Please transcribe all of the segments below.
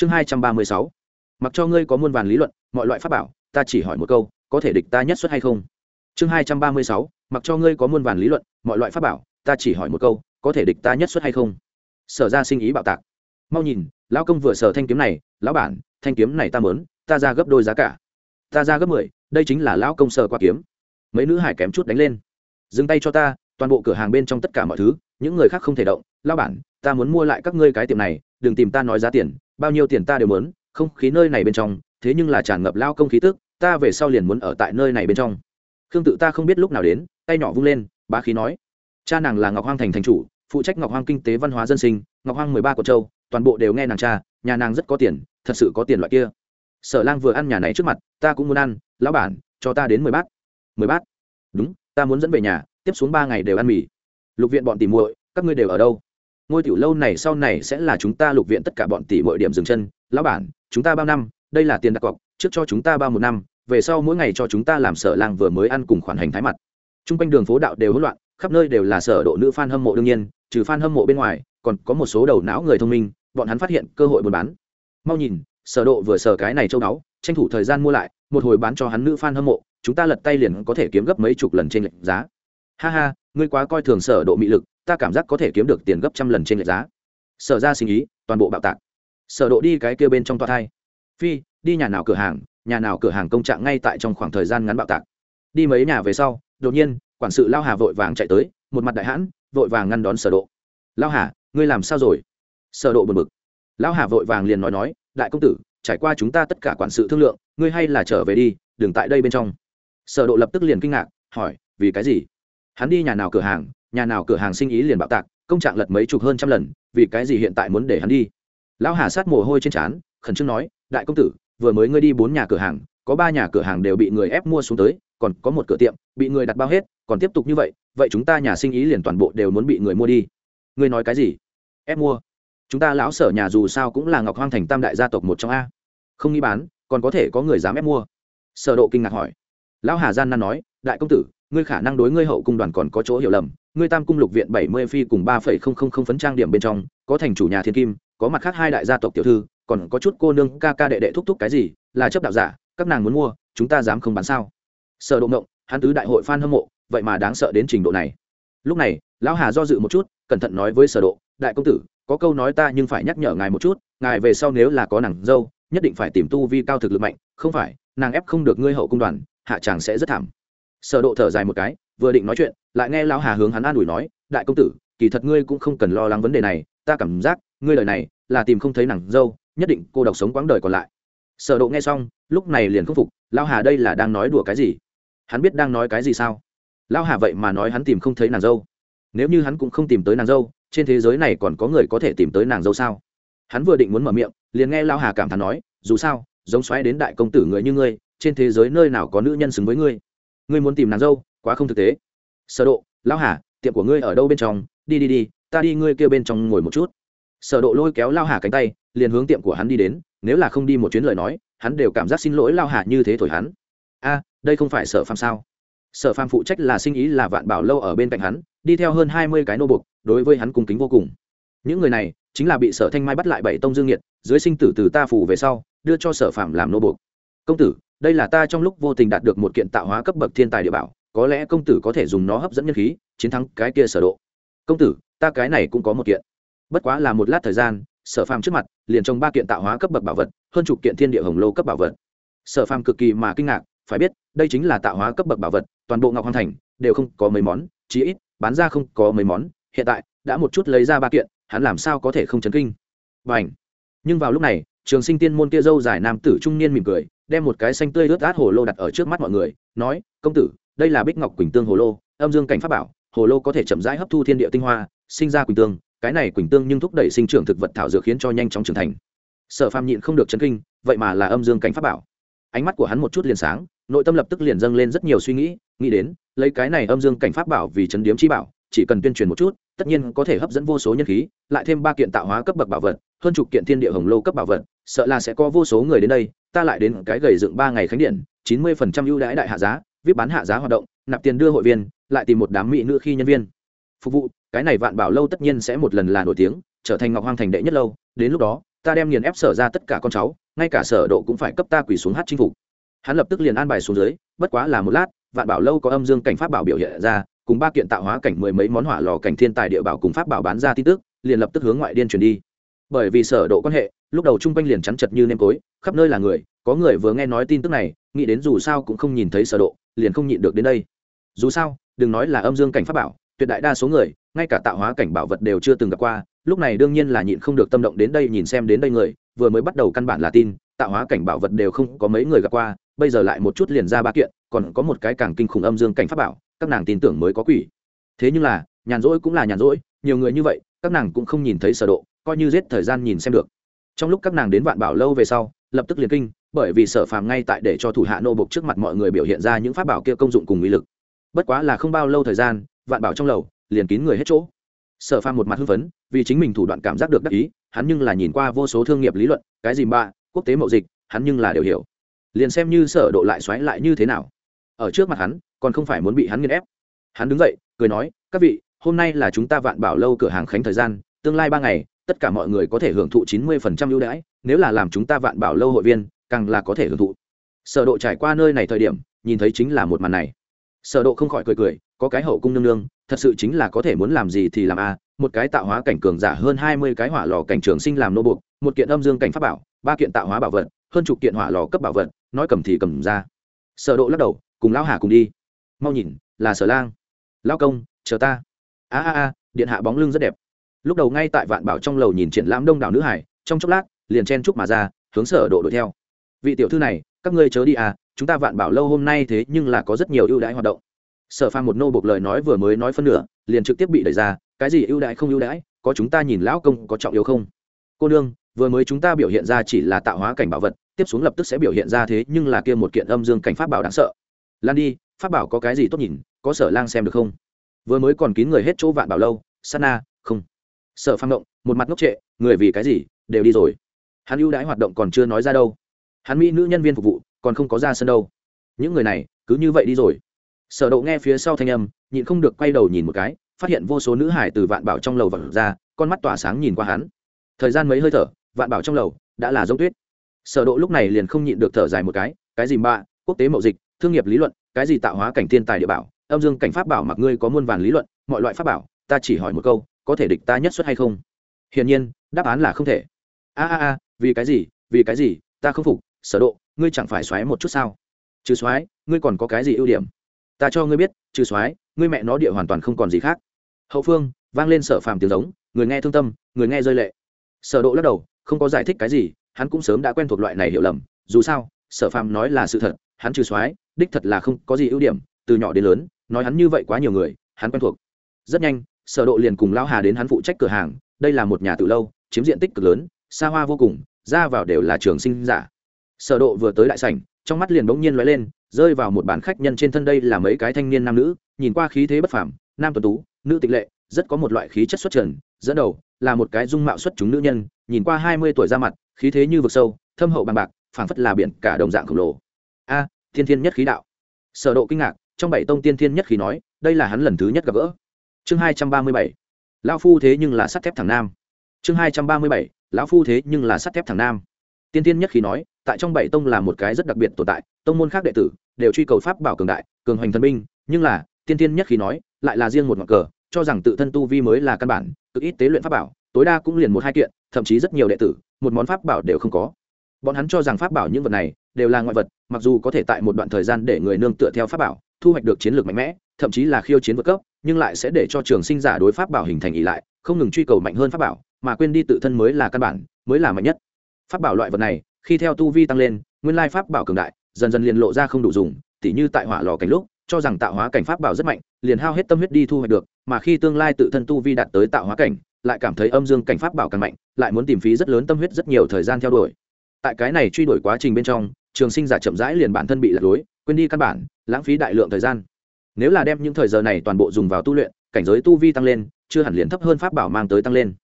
chương hai trăm ba mươi sáu. Mặc cho ngươi có muôn vàn lý luận, mọi loại pháp bảo, ta chỉ hỏi một câu, có thể địch ta nhất xuất hay không? Chương hai trăm ba mươi sáu. Mặc cho ngươi có muôn vàn lý luận, mọi loại pháp bảo, ta chỉ hỏi một câu, có thể địch ta nhất xuất hay không? Sở ra sinh ý bạo tạc. Mau nhìn, lão công vừa sở thanh kiếm này, lão bản, thanh kiếm này ta mớn ta ra gấp đôi giá cả. Ta ra gấp mười, đây chính là lão công sở qua kiếm. Mấy nữ hải kém chút đánh lên. Dừng tay cho ta, toàn bộ cửa hàng bên trong tất cả mọi thứ, những người khác không thể động. Lão bản, ta muốn mua lại các ngươi cái tiệm này, đừng tìm ta nói giá tiền bao nhiêu tiền ta đều muốn, không khí nơi này bên trong, thế nhưng là tràn ngập lao công khí tức, ta về sau liền muốn ở tại nơi này bên trong. Khương tự ta không biết lúc nào đến, tay nhỏ vung lên, bá khí nói. Cha nàng là ngọc hoang thành thành chủ, phụ trách ngọc hoang kinh tế văn hóa dân sinh, ngọc hoang mười ba của châu, toàn bộ đều nghe nàng cha, nhà nàng rất có tiền, thật sự có tiền loại kia. Sở lang vừa ăn nhà này trước mặt, ta cũng muốn ăn, lão bản, cho ta đến mười bát. Mười bát? Đúng, ta muốn dẫn về nhà, tiếp xuống ba ngày đều ăn mì. Lục viện bọn tìm muội, các ngươi đều ở đâu? Ngôi tiểu lâu này sau này sẽ là chúng ta lục viện tất cả bọn tỷ mọi điểm dừng chân. Lão bản, chúng ta bao năm? Đây là tiền đặt cọc, trước cho chúng ta bao một năm, về sau mỗi ngày cho chúng ta làm sở lang vừa mới ăn cùng khoản hành thái mặt. T r u n g quanh đường phố đạo đều hỗn loạn, khắp nơi đều là sở độ nữ f a n hâm mộ đương nhiên, trừ f a n hâm mộ bên ngoài, còn có một số đầu não người thông minh, bọn hắn phát hiện cơ hội buôn bán. Mau nhìn, sở độ vừa sở cái này châu đáo tranh thủ thời gian mua lại, một hồi bán cho hắn nữ f a n hâm mộ, chúng ta lật tay liền có thể kiếm gấp mấy chục lần trên lệnh giá. Ha ha, ngươi quá coi thường sở độ mị lực ta cảm giác có thể kiếm được tiền gấp trăm lần trên lệnh giá. Sở ra sinh ý toàn bộ bạo tạc. Sở độ đi cái kia bên trong toa thai. Phi, đi nhà nào cửa hàng, nhà nào cửa hàng công trạng ngay tại trong khoảng thời gian ngắn bạo tạc. Đi mấy nhà về sau, đột nhiên, quản sự lao hà vội vàng chạy tới, một mặt đại hãn, vội vàng ngăn đón sở độ. Lao hà, ngươi làm sao rồi? Sở độ buồn bực. Lao hà vội vàng liền nói nói, đại công tử, trải qua chúng ta tất cả quản sự thương lượng, ngươi hay là trở về đi, đừng tại đây bên trong. Sở độ lập tức liền kinh ngạc, hỏi, vì cái gì? Hắn đi nhà nào cửa hàng nhà nào cửa hàng sinh ý liền bạo tạc, công trạng lật mấy chục hơn trăm lần, vì cái gì hiện tại muốn để hắn đi? Lão hà sát mồ hôi trên trán, khẩn trương nói, đại công tử, vừa mới ngươi đi bốn nhà cửa hàng, có ba nhà cửa hàng đều bị người ép mua xuống tới, còn có một cửa tiệm, bị người đặt bao hết, còn tiếp tục như vậy vậy chúng ta nhà sinh ý liền toàn bộ đều muốn bị người mua đi. Ngươi nói cái gì? Ép mua. Chúng ta lão sở nhà dù sao cũng là ngọc hoang thành tam đại gia tộc một trong a. Không nghĩ bán, còn có thể có người dám ép mua. Sở độ kinh ngạc hỏi. Lão hà gian nan nói, đại công tử, ngươi khả năng đối ngươi hậu cung đoàn còn có chỗ hiểu lầm ngươi tam cung lục viện bảy mươi phi cùng ba phẩy không không không phấn trang điểm bên trong có thành chủ nhà thiên kim có mặt khác hai đại gia tộc tiểu thư còn có chút cô nương ca ca đệ đệ thúc thúc cái gì là chấp đạo giả các nàng muốn mua chúng ta dám không bán sao? Sở độ động, hắn tứ đại hội fan hâm mộ vậy mà đáng sợ đến trình độ này. Lúc này lão hà do dự một chút cẩn thận nói với sở độ đại công tử có câu nói ta nhưng phải nhắc nhở ngài một chút ngài về sau nếu là có nàng dâu nhất định phải tìm tu vi cao thực lực mạnh không phải nàng ép không được ngươi hậu cung đoàn hạ chàng sẽ rất thảm. Sở độ thở dài một cái vừa định nói chuyện, lại nghe lão hà hướng hắn an ủi nói, đại công tử, kỳ thật ngươi cũng không cần lo lắng vấn đề này, ta cảm giác, ngươi lời này là tìm không thấy nàng dâu, nhất định cô độc sống quãng đời còn lại. Sở độ nghe xong, lúc này liền không phục, lão hà đây là đang nói đùa cái gì? Hắn biết đang nói cái gì sao? Lão hà vậy mà nói hắn tìm không thấy nàng dâu. Nếu như hắn cũng không tìm tới nàng dâu, trên thế giới này còn có người có thể tìm tới nàng dâu sao? Hắn vừa định muốn mở miệng, liền nghe lão hà cảm thán nói, dù sao, giống xoáy đến đại công tử người như ngươi, trên thế giới nơi nào có nữ nhân xứng với ngươi? Ngươi muốn tìm nàng dâu quá không thực tế. Sở độ lão hà tiệm của ngươi ở đâu bên trong? Đi đi đi ta đi ngươi kia bên trong ngồi một chút. Sở độ lôi kéo lão hà cánh tay liền hướng tiệm của hắn đi đến nếu là không đi một chuyến lời nói hắn đều cảm giác xin lỗi lao hà như thế thổi hắn. A đây không phải sở phàm sao? Sở phàm phụ trách là sinh ý là vạn bảo lâu ở bên cạnh hắn đi theo hơn hai mươi cái nô buộc, đối với hắn cung kính vô cùng. Những người này chính là bị sở thanh mai bắt lại bảy tông dương nghiệt, dưới sinh tử từ ta phủ về sau đưa cho sở phàm làm nô buộc. công tử đây là ta trong lúc vô tình đạt được một kiện tạo hóa cấp bậc thiên tài địa bảo có lẽ công tử có thể dùng nó hấp dẫn nhân khí, chiến thắng cái kia sở độ. Công tử, ta cái này cũng có một kiện. Bất quá là một lát thời gian, sở phàm trước mặt, liền trong ba kiện tạo hóa cấp bậc bảo vật, hơn chục kiện thiên địa hồng lô cấp bảo vật. Sở phàm cực kỳ mà kinh ngạc, phải biết, đây chính là tạo hóa cấp bậc bảo vật, toàn bộ ngọc hoàng thành đều không có mấy món, chí ít, bán ra không có mấy món. Hiện tại, đã một chút lấy ra ba kiện, hắn làm sao có thể không chấn kinh? Bảnh nhưng vào lúc này, trường sinh tiên môn kia dâu dài nam tử trung niên mỉm cười, đem một cái xanh tươi ướt át hồ lô đặt ở trước mắt mọi người, nói, công tử đây là bích ngọc quỳnh tương hồ lô, âm dương cảnh pháp bảo, hồ lô có thể chậm rãi hấp thu thiên địa tinh hoa, sinh ra quỳnh tương, cái này quỳnh tương nhưng thúc đẩy sinh trưởng thực vật thảo dược khiến cho nhanh chóng trưởng thành. Sở phàm nhịn không được chấn kinh, vậy mà là âm dương cảnh pháp bảo. Ánh mắt của hắn một chút liền sáng, nội tâm lập tức liền dâng lên rất nhiều suy nghĩ nghĩ đến, lấy cái này âm dương cảnh pháp bảo vì chấn điếm chi bảo, chỉ cần tuyên truyền một chút, tất nhiên có thể hấp dẫn vô số nhân khí, lại thêm ba kiện tạo hóa cấp bậc bảo vật, hơn chục kiện thiên địa hồng lô cấp bảo vật, sợ là sẽ có vô số người đến đây, ta lại đến cái gầy dựng ba ngày khánh điện, chín mươi phần trăm ưu đãi đại hạ giá viết bán hạ giá hoạt động, nạp tiền đưa hội viên, lại tìm một đám mỹ nữ khi nhân viên. Phục vụ, cái này vạn bảo lâu tất nhiên sẽ một lần là nổi tiếng, trở thành ngọc hoang thành đệ nhất lâu, đến lúc đó, ta đem nghiền ép sở ra tất cả con cháu, ngay cả sở độ cũng phải cấp ta quỳ xuống hát chinh phục. Hắn lập tức liền an bài xuống dưới, bất quá là một lát, vạn bảo lâu có âm dương cảnh pháp bảo biểu hiện ra, cùng ba kiện tạo hóa cảnh mười mấy món hỏa lò cảnh thiên tài địa bảo cùng pháp bảo bán ra tin tức, liền lập tức hướng ngoại điên truyền đi. Bởi vì sở độ quan hệ, lúc đầu trung quanh liền chắn chật như nêm tối khắp nơi là người, có người vừa nghe nói tin tức này nghĩ đến dù sao cũng không nhìn thấy sở độ, liền không nhịn được đến đây. Dù sao, đừng nói là âm dương cảnh pháp bảo, tuyệt đại đa số người, ngay cả tạo hóa cảnh bảo vật đều chưa từng gặp qua, lúc này đương nhiên là nhịn không được tâm động đến đây nhìn xem đến đây người, vừa mới bắt đầu căn bản là tin, tạo hóa cảnh bảo vật đều không có mấy người gặp qua, bây giờ lại một chút liền ra ba kiện, còn có một cái càng kinh khủng âm dương cảnh pháp bảo, các nàng tin tưởng mới có quỷ. Thế nhưng là, nhàn rỗi cũng là nhàn rỗi, nhiều người như vậy, các nàng cũng không nhìn thấy sở độ, coi như giết thời gian nhìn xem được. Trong lúc các nàng đến vạn bảo lâu về sau, lập tức liền kinh bởi vì sở phàm ngay tại để cho thủ hạ nô bộc trước mặt mọi người biểu hiện ra những pháp bảo kia công dụng cùng uy lực. Bất quá là không bao lâu thời gian, vạn bảo trong lầu, liền kín người hết chỗ. Sở phàm một mặt hưng phấn, vì chính mình thủ đoạn cảm giác được đắc ý, hắn nhưng là nhìn qua vô số thương nghiệp lý luận, cái gì ba quốc tế mậu dịch, hắn nhưng là đều hiểu. Liền xem như sở độ lại xoáy lại như thế nào. Ở trước mặt hắn, còn không phải muốn bị hắn nghiền ép. Hắn đứng dậy, cười nói, các vị, hôm nay là chúng ta vạn bảo lâu cửa hàng khánh thời gian, tương lai ba ngày, tất cả mọi người có thể hưởng thụ chín mươi phần trăm ưu đãi, nếu là làm chúng ta vạn bảo lâu hội viên càng là có thể hưởng thụ. Sở độ trải qua nơi này thời điểm, nhìn thấy chính là một màn này. Sở độ không khỏi cười cười, có cái hậu cung nương nương, thật sự chính là có thể muốn làm gì thì làm a à. một cái tạo hóa cảnh cường giả hơn hai mươi cái hỏa lò cảnh trường sinh làm nô buộc, một kiện âm dương cảnh pháp bảo, ba kiện tạo hóa bảo vật, hơn chục kiện hỏa lò cấp bảo vật, nói cầm thì cầm ra. Sở độ lắc đầu, cùng lão hà cùng đi. Mau nhìn, là sở lang. Lão công, chờ ta. A a a, điện hạ bóng lưng rất đẹp. Lúc đầu ngay tại vạn bảo trong lầu nhìn triển lãm đông đảo nữ hải, trong chốc lát, liền chen chúc mà ra, hướng sở độ đuổi theo vị tiểu thư này, các ngươi chớ đi à chúng ta vạn bảo lâu hôm nay thế nhưng là có rất nhiều ưu đãi hoạt động. Sở pha một nô bộc lời nói vừa mới nói phân nửa, liền trực tiếp bị đẩy ra, cái gì ưu đãi không ưu đãi, có chúng ta nhìn lão công có trọng yếu không? Cô nương, vừa mới chúng ta biểu hiện ra chỉ là tạo hóa cảnh bảo vật, tiếp xuống lập tức sẽ biểu hiện ra thế nhưng là kia một kiện âm dương cảnh pháp bảo đáng sợ. Lan đi, pháp bảo có cái gì tốt nhìn, có sở lang xem được không? Vừa mới còn kín người hết chỗ vạn bảo lâu sana không. Sở phang động, một mặt ngốc trệ, người vì cái gì, đều đi rồi. Hắn ưu đãi hoạt động còn chưa nói ra đâu hắn mỹ nữ nhân viên phục vụ, còn không có ra sân đâu. Những người này, cứ như vậy đi rồi. Sở độ nghe phía sau thanh âm, nhịn không được quay đầu nhìn một cái, phát hiện vô số nữ hải từ vạn bảo trong lầu vật ra, con mắt tỏa sáng nhìn qua hắn. Thời gian mấy hơi thở, vạn bảo trong lầu đã là giống tuyết. Sở độ lúc này liền không nhịn được thở dài một cái cái gì bạ quốc tế mậu dịch, thương nghiệp lý luận, cái gì tạo hóa cảnh thiên tài địa bảo, âm dương cảnh pháp bảo mặc ngươi có muôn vàn lý luận, mọi loại pháp bảo, ta chỉ hỏi một câu, có thể địch ta nhất xuất hay không? Hiển nhiên, đáp án là không thể. A a a, vì cái gì, vì cái gì, ta không phục sở độ, ngươi chẳng phải xoáy một chút sao? Trừ xoáy ngươi còn có cái gì ưu điểm? Ta cho ngươi biết, trừ xoáy ngươi mẹ nó địa hoàn toàn không còn gì khác. Hậu phương, vang lên sở phàm tiếng giống, người nghe thương tâm, người nghe rơi lệ. Sở độ lắc đầu, không có giải thích cái gì, hắn cũng sớm đã quen thuộc loại này hiểu lầm. Dù sao, sở phàm nói là sự thật, hắn trừ xoáy đích thật là không có gì ưu điểm, từ nhỏ đến lớn, nói hắn như vậy quá nhiều người, hắn quen thuộc. Rất nhanh, sở độ liền cùng lao hà đến hắn phụ trách cửa hàng, đây là một nhà từ lâu, chiếm diện tích cực lớn, xa hoa vô cùng, ra vào đều là trường sinh giả sở độ vừa tới đại sảnh, trong mắt liền bỗng nhiên lóe lên, rơi vào một bàn khách nhân trên thân đây là mấy cái thanh niên nam nữ, nhìn qua khí thế bất phàm, nam tuấn tú, nữ tịch lệ, rất có một loại khí chất xuất trần, dẫn đầu là một cái dung mạo xuất chúng nữ nhân, nhìn qua hai mươi tuổi ra mặt, khí thế như vực sâu, thâm hậu bằng bạc, phảng phất là biển cả đồng dạng khổng lồ. A, thiên thiên nhất khí đạo. Sở độ kinh ngạc, trong bảy tông tiên thiên nhất khí nói, đây là hắn lần thứ nhất gặp gỡ. Chương hai trăm ba mươi bảy. Lão phu thế nhưng là sắt thép thằng nam. Chương hai trăm ba mươi bảy. Lão phu thế nhưng là sắt thép thằng nam. Tiên tiên nhất khí nói tại trong bảy tông là một cái rất đặc biệt tồn tại, tông môn khác đệ tử đều truy cầu pháp bảo cường đại, cường hoành thần binh, nhưng là, tiên tiên nhất khí nói, lại là riêng một ngọn cờ, cho rằng tự thân tu vi mới là căn bản, cực ít tế luyện pháp bảo, tối đa cũng liền một hai kiện, thậm chí rất nhiều đệ tử, một món pháp bảo đều không có. Bọn hắn cho rằng pháp bảo những vật này đều là ngoại vật, mặc dù có thể tại một đoạn thời gian để người nương tựa theo pháp bảo, thu hoạch được chiến lược mạnh mẽ, thậm chí là khiêu chiến vượt cấp, nhưng lại sẽ để cho trường sinh giả đối pháp bảo hình thành ý lại, không ngừng truy cầu mạnh hơn pháp bảo, mà quên đi tự thân mới là căn bản, mới là mạnh nhất. Pháp bảo loại vật này khi theo tu vi tăng lên, nguyên lai pháp bảo cường đại, dần dần liền lộ ra không đủ dùng, tỉ như tại hỏa lò cảnh lúc, cho rằng tạo hóa cảnh pháp bảo rất mạnh, liền hao hết tâm huyết đi thu hoạch được, mà khi tương lai tự thân tu vi đạt tới tạo hóa cảnh, lại cảm thấy âm dương cảnh pháp bảo càng mạnh, lại muốn tìm phí rất lớn tâm huyết rất nhiều thời gian theo đuổi. Tại cái này truy đuổi quá trình bên trong, trường sinh giả chậm rãi liền bản thân bị lạc lối, quên đi căn bản, lãng phí đại lượng thời gian. Nếu là đem những thời giờ này toàn bộ dùng vào tu luyện, cảnh giới tu vi tăng lên, chưa hẳn liền thấp hơn pháp bảo mang tới tăng lên.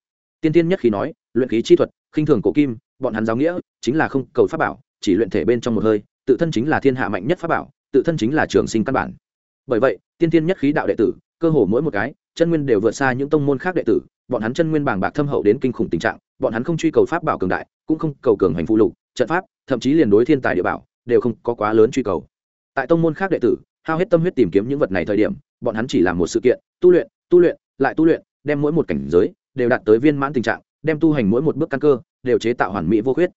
Tiên tiên nhất khi nói, luyện khí chi thuật, khinh thường cổ kim bọn hắn giáo nghĩa chính là không cầu pháp bảo, chỉ luyện thể bên trong một hơi, tự thân chính là thiên hạ mạnh nhất pháp bảo, tự thân chính là trường sinh căn bản. Bởi vậy, tiên tiên nhất khí đạo đệ tử, cơ hồ mỗi một cái, chân nguyên đều vượt xa những tông môn khác đệ tử, bọn hắn chân nguyên bàng bạc thâm hậu đến kinh khủng tình trạng, bọn hắn không truy cầu pháp bảo cường đại, cũng không cầu cường hành phụ lục, trận pháp, thậm chí liền đối thiên tài địa bảo, đều không có quá lớn truy cầu. Tại tông môn khác đệ tử, hao hết tâm huyết tìm kiếm những vật này thời điểm, bọn hắn chỉ làm một sự kiện, tu luyện tu luyện, lại tu luyện, đem mỗi một cảnh giới, đều đạt tới viên mãn tình trạng, đem tu hành mỗi một bước căn cơ đều chế tạo hoàn mỹ vô khuyết.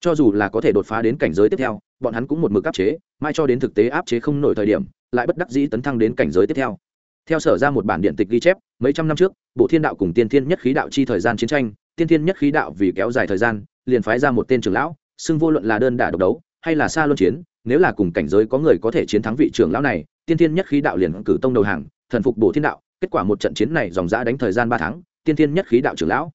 Cho dù là có thể đột phá đến cảnh giới tiếp theo, bọn hắn cũng một mực áp chế, mai cho đến thực tế áp chế không nổi thời điểm, lại bất đắc dĩ tấn thăng đến cảnh giới tiếp theo. Theo sở ra một bản điện tịch ghi chép, mấy trăm năm trước, bộ thiên đạo cùng tiên thiên nhất khí đạo chi thời gian chiến tranh, tiên thiên nhất khí đạo vì kéo dài thời gian, liền phái ra một tên trưởng lão, xưng vô luận là đơn đả độc đấu, hay là xa luân chiến, nếu là cùng cảnh giới có người có thể chiến thắng vị trưởng lão này, tiên thiên nhất khí đạo liền cử tông đầu hàng, thần phục bộ thiên đạo, kết quả một trận chiến này dòng dã đánh thời gian ba tháng, tiên thiên nhất khí đạo trưởng lão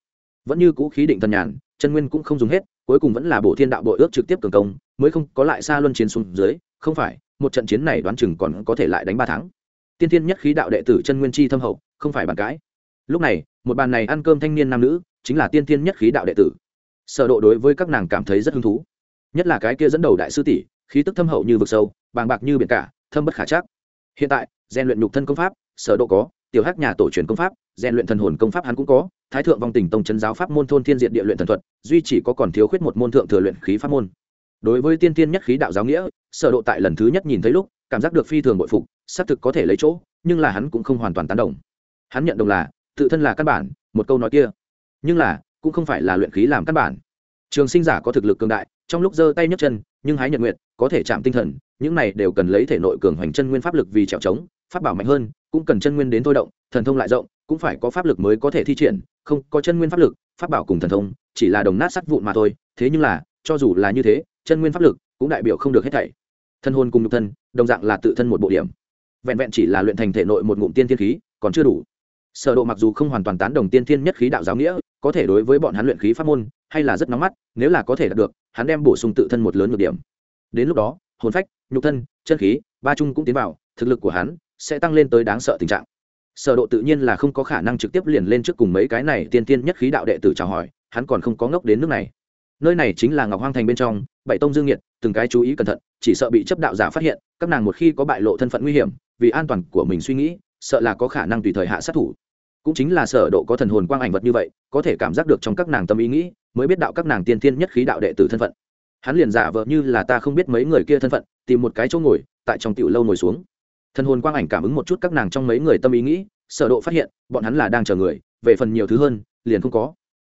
vẫn như cũ khí định thần nhàn chân nguyên cũng không dùng hết, cuối cùng vẫn là bộ thiên đạo bội ước trực tiếp cường công, mới không có lại xa luân chiến xuống dưới, không phải, một trận chiến này đoán chừng còn có thể lại đánh ba tháng. Tiên thiên nhất khí đạo đệ tử chân nguyên chi thâm hậu, không phải bàn cãi. Lúc này, một bàn này ăn cơm thanh niên nam nữ, chính là tiên thiên nhất khí đạo đệ tử. Sở độ đối với các nàng cảm thấy rất hứng thú. Nhất là cái kia dẫn đầu đại sư tỷ, khí tức thâm hậu như vực sâu, bàng bạc như biển cả, thâm bất khả chắc. Hiện tại gian luyện nhục thân công pháp, sở độ có, tiểu hắc nhà tổ truyền công pháp rèn luyện thần hồn công pháp hắn cũng có, thái thượng vong tình tông chân giáo pháp môn thôn thiên diện địa luyện thần thuật, duy chỉ có còn thiếu khuyết một môn thượng thừa luyện khí pháp môn. Đối với tiên tiên nhất khí đạo giáo nghĩa, sở độ tại lần thứ nhất nhìn thấy lúc, cảm giác được phi thường bội phục, xác thực có thể lấy chỗ, nhưng là hắn cũng không hoàn toàn tán đồng. Hắn nhận đồng là, tự thân là căn bản, một câu nói kia. Nhưng là, cũng không phải là luyện khí làm căn bản. Trường sinh giả có thực lực cường đại, trong lúc giơ tay nhấc chân, nhưng hái nhật nguyện có thể chạm tinh thần, những này đều cần lấy thể nội cường hoành chân nguyên pháp lực vì trèo trống, pháp bảo mạnh hơn, cũng cần chân nguyên đến thôi động, thần thông lại rộng cũng phải có pháp lực mới có thể thi triển, không có chân nguyên pháp lực, pháp bảo cùng thần thông, chỉ là đồng nát sắt vụn mà thôi, thế nhưng là, cho dù là như thế, chân nguyên pháp lực cũng đại biểu không được hết thảy. Thân hôn cùng nhục thân, đồng dạng là tự thân một bộ điểm. Vẹn vẹn chỉ là luyện thành thể nội một ngụm tiên thiên khí, còn chưa đủ. Sở độ mặc dù không hoàn toàn tán đồng tiên thiên nhất khí đạo giáo nghĩa, có thể đối với bọn hắn luyện khí pháp môn, hay là rất nóng mắt, nếu là có thể đạt được, hắn đem bổ sung tự thân một lớn nhược điểm. Đến lúc đó, hồn phách, nhục thân, chân khí, ba chung cũng tiến vào, thực lực của hắn sẽ tăng lên tới đáng sợ tình trạng sở độ tự nhiên là không có khả năng trực tiếp liền lên trước cùng mấy cái này tiên tiên nhất khí đạo đệ tử chào hỏi hắn còn không có ngốc đến nước này. Nơi này chính là ngọc hoang thành bên trong bảy tông dương nghiệt, từng cái chú ý cẩn thận chỉ sợ bị chấp đạo giả phát hiện các nàng một khi có bại lộ thân phận nguy hiểm vì an toàn của mình suy nghĩ sợ là có khả năng tùy thời hạ sát thủ. Cũng chính là sở độ có thần hồn quang ảnh vật như vậy có thể cảm giác được trong các nàng tâm ý nghĩ mới biết đạo các nàng tiên tiên nhất khí đạo đệ tử thân phận. Hắn liền giả vờ như là ta không biết mấy người kia thân phận tìm một cái chỗ ngồi tại trong tiểu lâu ngồi xuống thần hồn quang ảnh cảm ứng một chút các nàng trong mấy người tâm ý nghĩ, sở độ phát hiện, bọn hắn là đang chờ người, về phần nhiều thứ hơn, liền không có.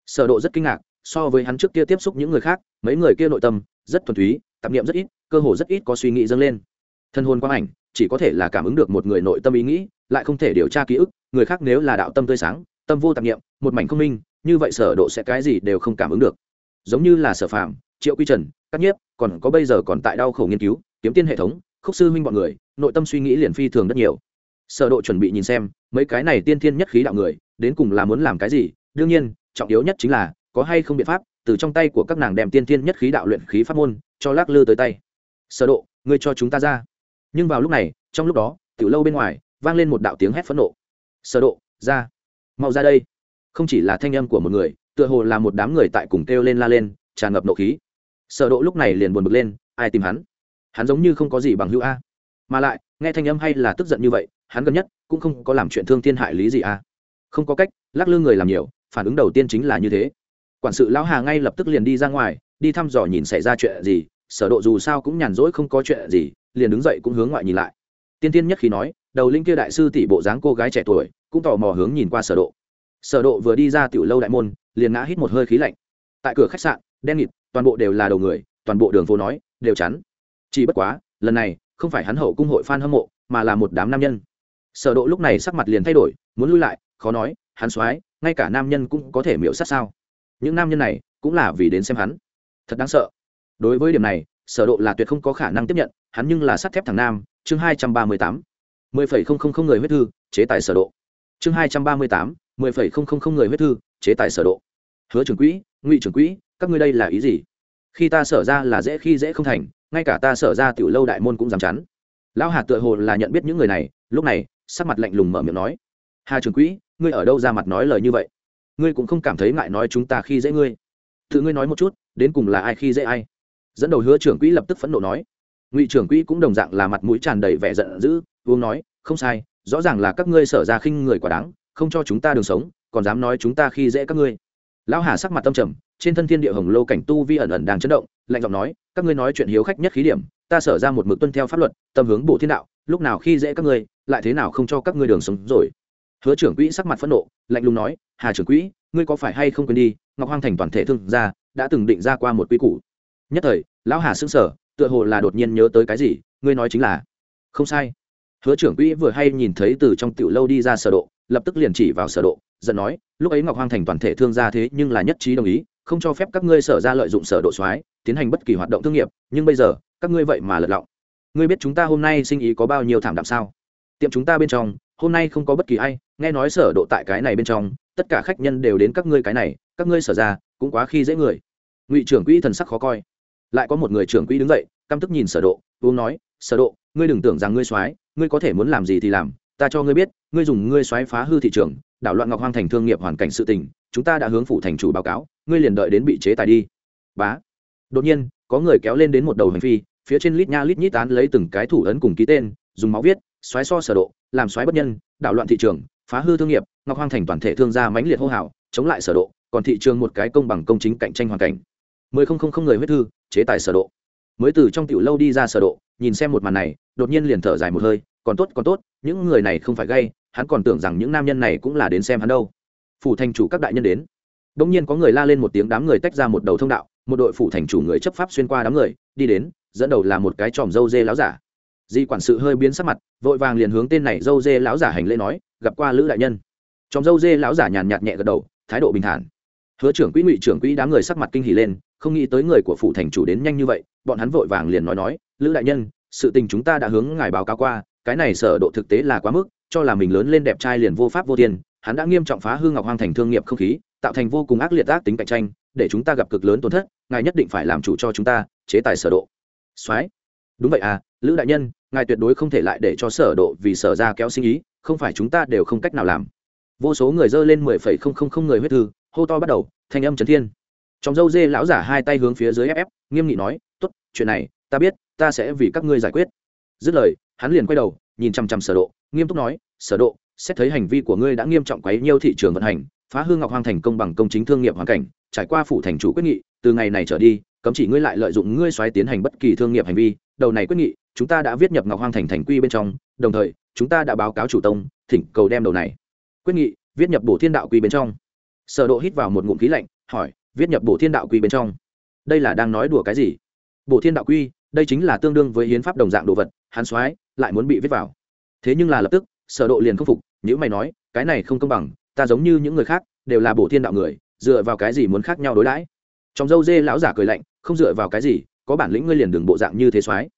Sở độ rất kinh ngạc, so với hắn trước kia tiếp xúc những người khác, mấy người kia nội tâm, rất thuần túy, tạp niệm rất ít, cơ hồ rất ít có suy nghĩ dâng lên. Thân hồn quang ảnh, chỉ có thể là cảm ứng được một người nội tâm ý nghĩ, lại không thể điều tra ký ức, người khác nếu là đạo tâm tươi sáng, tâm vô tạp niệm, một mảnh không minh, như vậy sở độ sẽ cái gì đều không cảm ứng được. Giống như là sở phạm triệu quy trần cắt nhiếp, còn có bây giờ còn tại đau khổ nghiên cứu, kiếm tiên hệ thống khúc sư huynh bọn người, nội tâm suy nghĩ liền phi thường rất nhiều. Sở độ chuẩn bị nhìn xem, mấy cái này tiên thiên nhất khí đạo người, đến cùng là muốn làm cái gì? Đương nhiên, trọng yếu nhất chính là, có hay không biện pháp, từ trong tay của các nàng đem tiên thiên nhất khí đạo luyện khí pháp môn, cho lắc lư tới tay. Sở độ, ngươi cho chúng ta ra. Nhưng vào lúc này, trong lúc đó, tiểu lâu bên ngoài, vang lên một đạo tiếng hét phẫn nộ. Sở độ, ra. Mau ra đây. Không chỉ là thanh âm của một người, tựa hồ là một đám người tại cùng kêu lên la lên, tràn ngập nộ khí. Sở độ lúc này liền buồn bực lên, ai tìm hắn? Hắn giống như không có gì bằng hữu a. Mà lại, nghe thanh âm hay là tức giận như vậy, hắn gần nhất cũng không có làm chuyện thương thiên hại lý gì a. Không có cách, lắc lư người làm nhiều, phản ứng đầu tiên chính là như thế. Quản sự lão hà ngay lập tức liền đi ra ngoài, đi thăm dò nhìn xảy ra chuyện gì, sở độ dù sao cũng nhàn rỗi không có chuyện gì, liền đứng dậy cũng hướng ngoại nhìn lại. Tiên tiên nhất khi nói, đầu linh kia đại sư tỷ bộ dáng cô gái trẻ tuổi, cũng tò mò hướng nhìn qua sở độ. Sở độ vừa đi ra tiểu lâu đại môn, liền ngã hít một hơi khí lạnh. Tại cửa khách sạn, đen nghịt, toàn bộ đều là đầu người, toàn bộ đường phố nói, đều chắn chỉ bất quá lần này không phải hắn hậu cung hội fan hâm mộ mà là một đám nam nhân. Sở độ lúc này sắc mặt liền thay đổi muốn lui lại khó nói hắn xoái ngay cả nam nhân cũng có thể miễu sát sao? Những nam nhân này cũng là vì đến xem hắn. Thật đáng sợ. Đối với điểm này sở độ là tuyệt không có khả năng tiếp nhận hắn nhưng là sắt thép thằng nam chương 238 10,000 người huyết thư chế tài sở độ. Chương 238 10,000 người huyết thư chế tài sở độ. Hứa trưởng quỹ ngụy trưởng quỹ các ngươi đây là ý gì? Khi ta sở ra là dễ khi dễ không thành, ngay cả ta sở ra tiểu lâu đại môn cũng dám chắn. Lão hà tựa hồ là nhận biết những người này, lúc này, sắc mặt lạnh lùng mở miệng nói, hà trưởng quỹ, ngươi ở đâu ra mặt nói lời như vậy? Ngươi cũng không cảm thấy ngại nói chúng ta khi dễ ngươi. Tự ngươi nói một chút, đến cùng là ai khi dễ ai? Dẫn đầu hứa trưởng quỹ lập tức phẫn nộ nói. Ngụy trưởng quỹ cũng đồng dạng là mặt mũi tràn đầy vẻ giận dữ, uống nói, không sai, rõ ràng là các ngươi sở ra khinh người quả đáng, không cho chúng ta đường sống, còn dám nói chúng ta khi dễ các ngươi lão hà sắc mặt tâm trầm, trên thân thiên địa hồng lô cảnh tu vi ẩn ẩn đang chấn động, lạnh giọng nói, các ngươi nói chuyện hiếu khách nhất khí điểm, ta sở ra một mực tuân theo pháp luật, tâm hướng bộ thiên đạo, lúc nào khi dễ các ngươi, lại thế nào không cho các ngươi đường sống rồi. Hứa trưởng quỹ sắc mặt phẫn nộ, lạnh lùng nói, hà trưởng quỹ, ngươi có phải hay không quên đi, ngọc hoang thành toàn thể thương gia, đã từng định ra qua một quy củ. Nhất thời, lão hà sững sở tựa hồ là đột nhiên nhớ tới cái gì, ngươi nói chính là, không sai. Hứa trưởng quỹ vừa hay nhìn thấy từ trong tiểu lâu đi ra sở độ, lập tức liền chỉ vào sở độ giận nói, lúc ấy ngọc hoang thành toàn thể thương gia thế nhưng là nhất trí đồng ý, không cho phép các ngươi sở ra lợi dụng sở độ soái, tiến hành bất kỳ hoạt động thương nghiệp, nhưng bây giờ, các ngươi vậy mà lật lọng. Ngươi biết chúng ta hôm nay sinh ý có bao nhiêu thảm đạm sao? Tiệm chúng ta bên trong, hôm nay không có bất kỳ ai, nghe nói sở độ tại cái này bên trong, tất cả khách nhân đều đến các ngươi cái này, các ngươi sở ra, cũng quá khi dễ người. Ngụy trưởng quỹ thần sắc khó coi. Lại có một người trưởng quỹ đứng dậy, căm tức nhìn sở độ, uống nói, sở độ, ngươi đừng tưởng rằng ngươi soái, ngươi có thể muốn làm gì thì làm, ta cho ngươi biết, ngươi dùng ngươi soái phá hư thị trường đảo loạn ngọc hoang thành thương nghiệp hoàn cảnh sự tình, chúng ta đã hướng phủ thành chủ báo cáo, ngươi liền đợi đến bị chế tài đi. Bá. Đột nhiên, có người kéo lên đến một đầu hành phi, phía trên lít nha lít nhít tán lấy từng cái thủ ấn cùng ký tên, dùng máu viết xoáy so sở độ, làm xoáy bất nhân, đảo loạn thị trường, phá hư thương nghiệp, ngọc hoang thành toàn thể thương gia mãnh liệt hô hào, chống lại sở độ, còn thị trường một cái công bằng công chính cạnh tranh hoàn cảnh. Mười không không không người huyết thư, chế tài sở độ. Mới từ trong tiểu lâu đi ra sở độ, nhìn xem một màn này, đột nhiên liền thở dài một hơi, còn tốt còn tốt, những người này không phải gay hắn còn tưởng rằng những nam nhân này cũng là đến xem hắn đâu. Phủ thành chủ các đại nhân đến. Đống nhiên có người la lên một tiếng đám người tách ra một đầu thông đạo, một đội phủ thành chủ người chấp pháp xuyên qua đám người, đi đến, dẫn đầu là một cái tròm dâu dê láo giả. Di quản sự hơi biến sắc mặt, vội vàng liền hướng tên này dâu dê láo giả hành lễ nói, gặp qua lữ đại nhân. Tròm dâu dê láo giả nhàn nhạt nhẹ gật đầu, thái độ bình thản. Hứa trưởng quỹ, ngụy trưởng quỹ đám người sắc mặt kinh hỉ lên, không nghĩ tới người của phủ thành chủ đến nhanh như vậy, bọn hắn vội vàng liền nói nói, lữ đại nhân, sự tình chúng ta đã hướng ngài báo cáo qua, cái này sở độ thực tế là quá mức cho là mình lớn lên đẹp trai liền vô pháp vô thiên, hắn đã nghiêm trọng phá hư ngọc hoang thành thương nghiệp không khí, tạo thành vô cùng ác liệt ác tính cạnh tranh, để chúng ta gặp cực lớn tổn thất, ngài nhất định phải làm chủ cho chúng ta, chế tài sở độ. Soái. Đúng vậy à lữ đại nhân, ngài tuyệt đối không thể lại để cho sở độ vì sở ra kéo sinh ý, không phải chúng ta đều không cách nào làm. Vô số người dơ lên mười phẩy không không không người huyết thư, hô to bắt đầu, thanh âm chấn thiên. Trong dâu dê lão giả hai tay hướng phía dưới ép ép, nghiêm nghị nói, tốt, chuyện này, ta biết, ta sẽ vì các ngươi giải quyết. Dứt lời hắn liền quay đầu, nhìn chăm chăm sở độ, nghiêm túc nói, sở độ, xét thấy hành vi của ngươi đã nghiêm trọng quấy nhiêu thị trường vận hành, phá hư ngọc hoang thành công bằng công chính thương nghiệp hoàn cảnh, trải qua phủ thành chủ quyết nghị, từ ngày này trở đi, cấm chỉ ngươi lại lợi dụng ngươi xoáy tiến hành bất kỳ thương nghiệp hành vi, đầu này quyết nghị, chúng ta đã viết nhập ngọc hoang thành thành quy bên trong, đồng thời, chúng ta đã báo cáo chủ tông, thỉnh cầu đem đầu này quyết nghị viết nhập bổ thiên đạo quy bên trong. Sở độ hít vào một ngụm khí lạnh, hỏi, viết nhập bổ thiên đạo quy bên trong? Đây là đang nói đùa cái gì? Bổ thiên đạo quy, đây chính là tương đương với hiến pháp đồng dạng đồ vật, hắn soái lại muốn bị viết vào. Thế nhưng là lập tức, sở độ liền không phục nếu mày nói, cái này không công bằng, ta giống như những người khác, đều là bổ thiên đạo người, dựa vào cái gì muốn khác nhau đối đãi? Trong dâu dê lão giả cười lạnh, không dựa vào cái gì, có bản lĩnh ngươi liền đường bộ dạng như thế soái.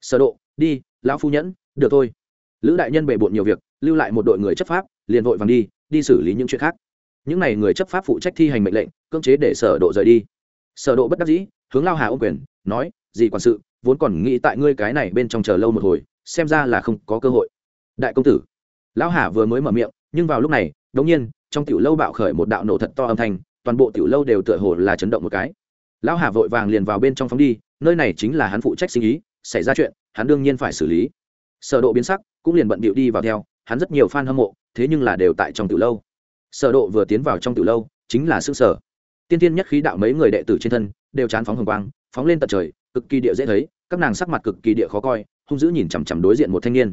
Sở độ, đi, lão phu nhẫn, được thôi. Lữ đại nhân bề bộn nhiều việc, lưu lại một đội người chấp pháp, liền vội vàng đi đi xử lý những chuyện khác. Những này người chấp pháp phụ trách thi hành mệnh lệnh, cưỡng chế để sở độ rời đi. Sở độ bất đắc dĩ, hướng lao hà ôm quyền, nói gì quản sự, vốn còn nghĩ tại ngươi cái này bên trong chờ lâu một hồi xem ra là không có cơ hội. Đại công tử, lão hà vừa mới mở miệng, nhưng vào lúc này, đống nhiên, trong tiểu lâu bạo khởi một đạo nổ thật to âm thanh, toàn bộ tiểu lâu đều tựa hồ là chấn động một cái. Lão hà vội vàng liền vào bên trong phóng đi, nơi này chính là hắn phụ trách sinh ý, xảy ra chuyện, hắn đương nhiên phải xử lý. Sở độ biến sắc, cũng liền bận bịu đi vào theo, hắn rất nhiều fan hâm mộ, thế nhưng là đều tại trong tiểu lâu. Sở độ vừa tiến vào trong tiểu lâu, chính là sương sở. Tiên tiên nhất khí đạo mấy người đệ tử trên thân, đều chán phóng hồng quang, phóng lên tận trời, cực kỳ địa dễ thấy, các nàng sắc mặt cực kỳ địa khó coi hung dữ nhìn chằm chằm đối diện một thanh niên.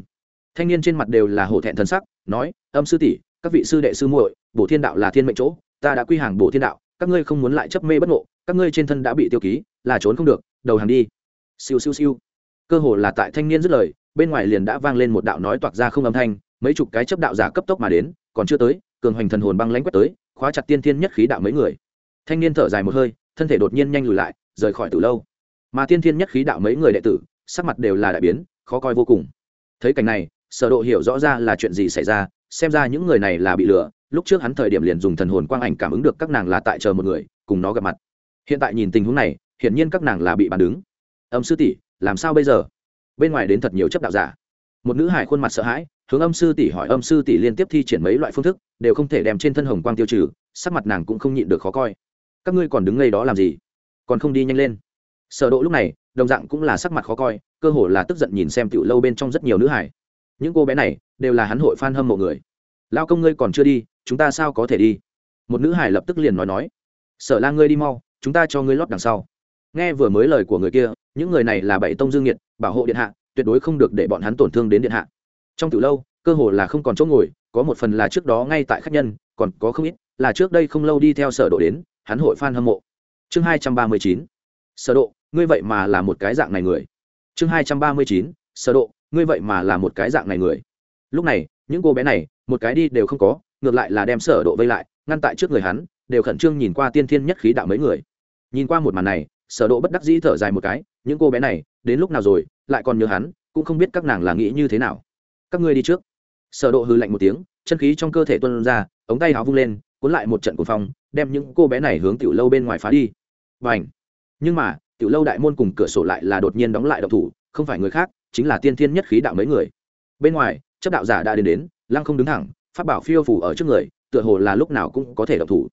Thanh niên trên mặt đều là hổ thẹn thần sắc, nói, âm sư tỷ, các vị sư đệ sư muội, bổ thiên đạo là thiên mệnh chỗ, ta đã quy hàng bổ thiên đạo, các ngươi không muốn lại chấp mê bất ngộ, các ngươi trên thân đã bị tiêu ký, là trốn không được, đầu hàng đi. Siêu siêu siêu. Cơ hồ là tại thanh niên dứt lời, bên ngoài liền đã vang lên một đạo nói toạc ra không âm thanh, mấy chục cái chấp đạo giả cấp tốc mà đến, còn chưa tới, cường hoành thần hồn băng lãnh quét tới, khóa chặt tiên thiên nhất khí đạo mấy người. Thanh niên thở dài một hơi, thân thể đột nhiên nhanh lùi lại, rời khỏi từ lâu. Mà tiên thiên nhất khí đạo mấy người đệ tử sắc mặt đều là đại biến, khó coi vô cùng. Thấy cảnh này, sở độ hiểu rõ ra là chuyện gì xảy ra, xem ra những người này là bị lừa, lúc trước hắn thời điểm liền dùng thần hồn quang ảnh cảm ứng được các nàng là tại chờ một người, cùng nó gặp mặt. Hiện tại nhìn tình huống này, hiển nhiên các nàng là bị bàn đứng. Âm sư tỷ, làm sao bây giờ? Bên ngoài đến thật nhiều chấp đạo giả. Một nữ hải khuôn mặt sợ hãi, hướng âm sư tỷ hỏi, âm sư tỷ liên tiếp thi triển mấy loại phương thức, đều không thể đem trên thân hồng quang tiêu trừ, sắc mặt nàng cũng không nhịn được khó coi. Các ngươi còn đứng ngay đó làm gì? Còn không đi nhanh lên. Sở độ lúc này đồng dạng cũng là sắc mặt khó coi, cơ hồ là tức giận nhìn xem tiểu lâu bên trong rất nhiều nữ hải. Những cô bé này đều là hắn hội fan hâm mộ người. Lao công ngươi còn chưa đi, chúng ta sao có thể đi? Một nữ hải lập tức liền nói nói. Sở lang ngươi đi mau, chúng ta cho ngươi lót đằng sau. Nghe vừa mới lời của người kia, những người này là bảy tông dương nhiệt bảo hộ điện hạ, tuyệt đối không được để bọn hắn tổn thương đến điện hạ. Trong từ lâu, cơ hồ là không còn chỗ ngồi, có một phần là trước đó ngay tại khách nhân, còn có không ít là trước đây không lâu đi theo sở độ đến, hắn hội fan hâm mộ. Chương hai trăm ba mươi chín. Sở độ ngươi vậy mà là một cái dạng này người. Chương hai trăm ba mươi chín, sở độ, ngươi vậy mà là một cái dạng này người. Lúc này, những cô bé này, một cái đi đều không có, ngược lại là đem sở độ vây lại, ngăn tại trước người hắn, đều khẩn trương nhìn qua tiên thiên nhất khí đạo mấy người. Nhìn qua một màn này, sở độ bất đắc dĩ thở dài một cái, những cô bé này, đến lúc nào rồi, lại còn nhớ hắn, cũng không biết các nàng là nghĩ như thế nào. Các ngươi đi trước. Sở độ hừ lạnh một tiếng, chân khí trong cơ thể tuôn ra, ống tay áo vung lên, cuốn lại một trận cuồng phong, đem những cô bé này hướng tiểu lâu bên ngoài phá đi. Bành! Nhưng mà tiểu lâu đại môn cùng cửa sổ lại là đột nhiên đóng lại động thủ, không phải người khác, chính là tiên thiên nhất khí đạo mấy người. Bên ngoài, chấp đạo giả đã đến đến, lăng không đứng thẳng, pháp bảo phiêu phủ ở trước người, tựa hồ là lúc nào cũng có thể động thủ.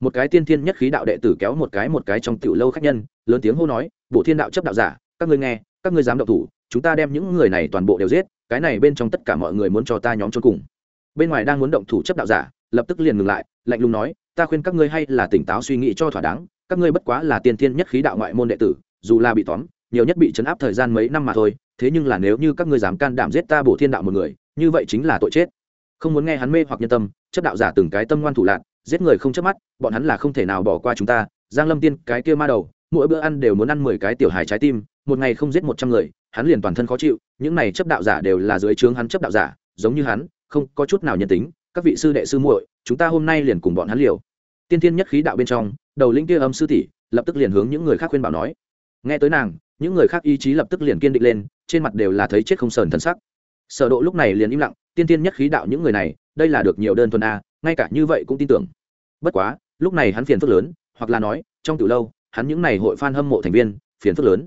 Một cái tiên thiên nhất khí đạo đệ tử kéo một cái một cái trong tiểu lâu khách nhân, lớn tiếng hô nói bộ thiên đạo chấp đạo giả, các ngươi nghe, các ngươi dám động thủ, chúng ta đem những người này toàn bộ đều giết, cái này bên trong tất cả mọi người muốn cho ta nhóm trốn cùng. Bên ngoài đang muốn động thủ chấp đạo giả, lập tức liền ngừng lại, lạnh lùng nói, ta khuyên các ngươi hay là tỉnh táo suy nghĩ cho thỏa đáng các ngươi bất quá là tiên thiên nhất khí đạo ngoại môn đệ tử, dù là bị tóm, nhiều nhất bị chấn áp thời gian mấy năm mà thôi, thế nhưng là nếu như các ngươi dám can đảm giết ta bổ thiên đạo một người, như vậy chính là tội chết. Không muốn nghe hắn mê hoặc nhân tâm chấp đạo giả từng cái tâm ngoan thủ lạc giết người không chớp mắt, bọn hắn là không thể nào bỏ qua chúng ta. Giang lâm tiên, cái kia ma đầu, mỗi bữa ăn đều muốn ăn mười cái tiểu hài trái tim, một ngày không giết một trăm người, hắn liền toàn thân khó chịu, những này chấp đạo giả đều là dưới trướng hắn chấp đạo giả, giống như hắn, không có chút nào nhân tính. Các vị sư đệ sư muội, chúng ta hôm nay liền cùng bọn hắn liều. Tiên thiên nhất khí đạo bên trong đầu linh kia âm sư tỷ lập tức liền hướng những người khác khuyên bảo nói. Nghe tới nàng, những người khác ý chí lập tức liền kiên định lên, trên mặt đều là thấy chết không sờn thân sắc. Sở độ lúc này liền im lặng, tiên tiên nhất khí đạo những người này, đây là được nhiều đơn thuần a, ngay cả như vậy cũng tin tưởng. Bất quá, lúc này hắn phiền phức lớn, hoặc là nói, trong từ lâu, hắn những này hội fan hâm mộ thành viên, phiền phức lớn.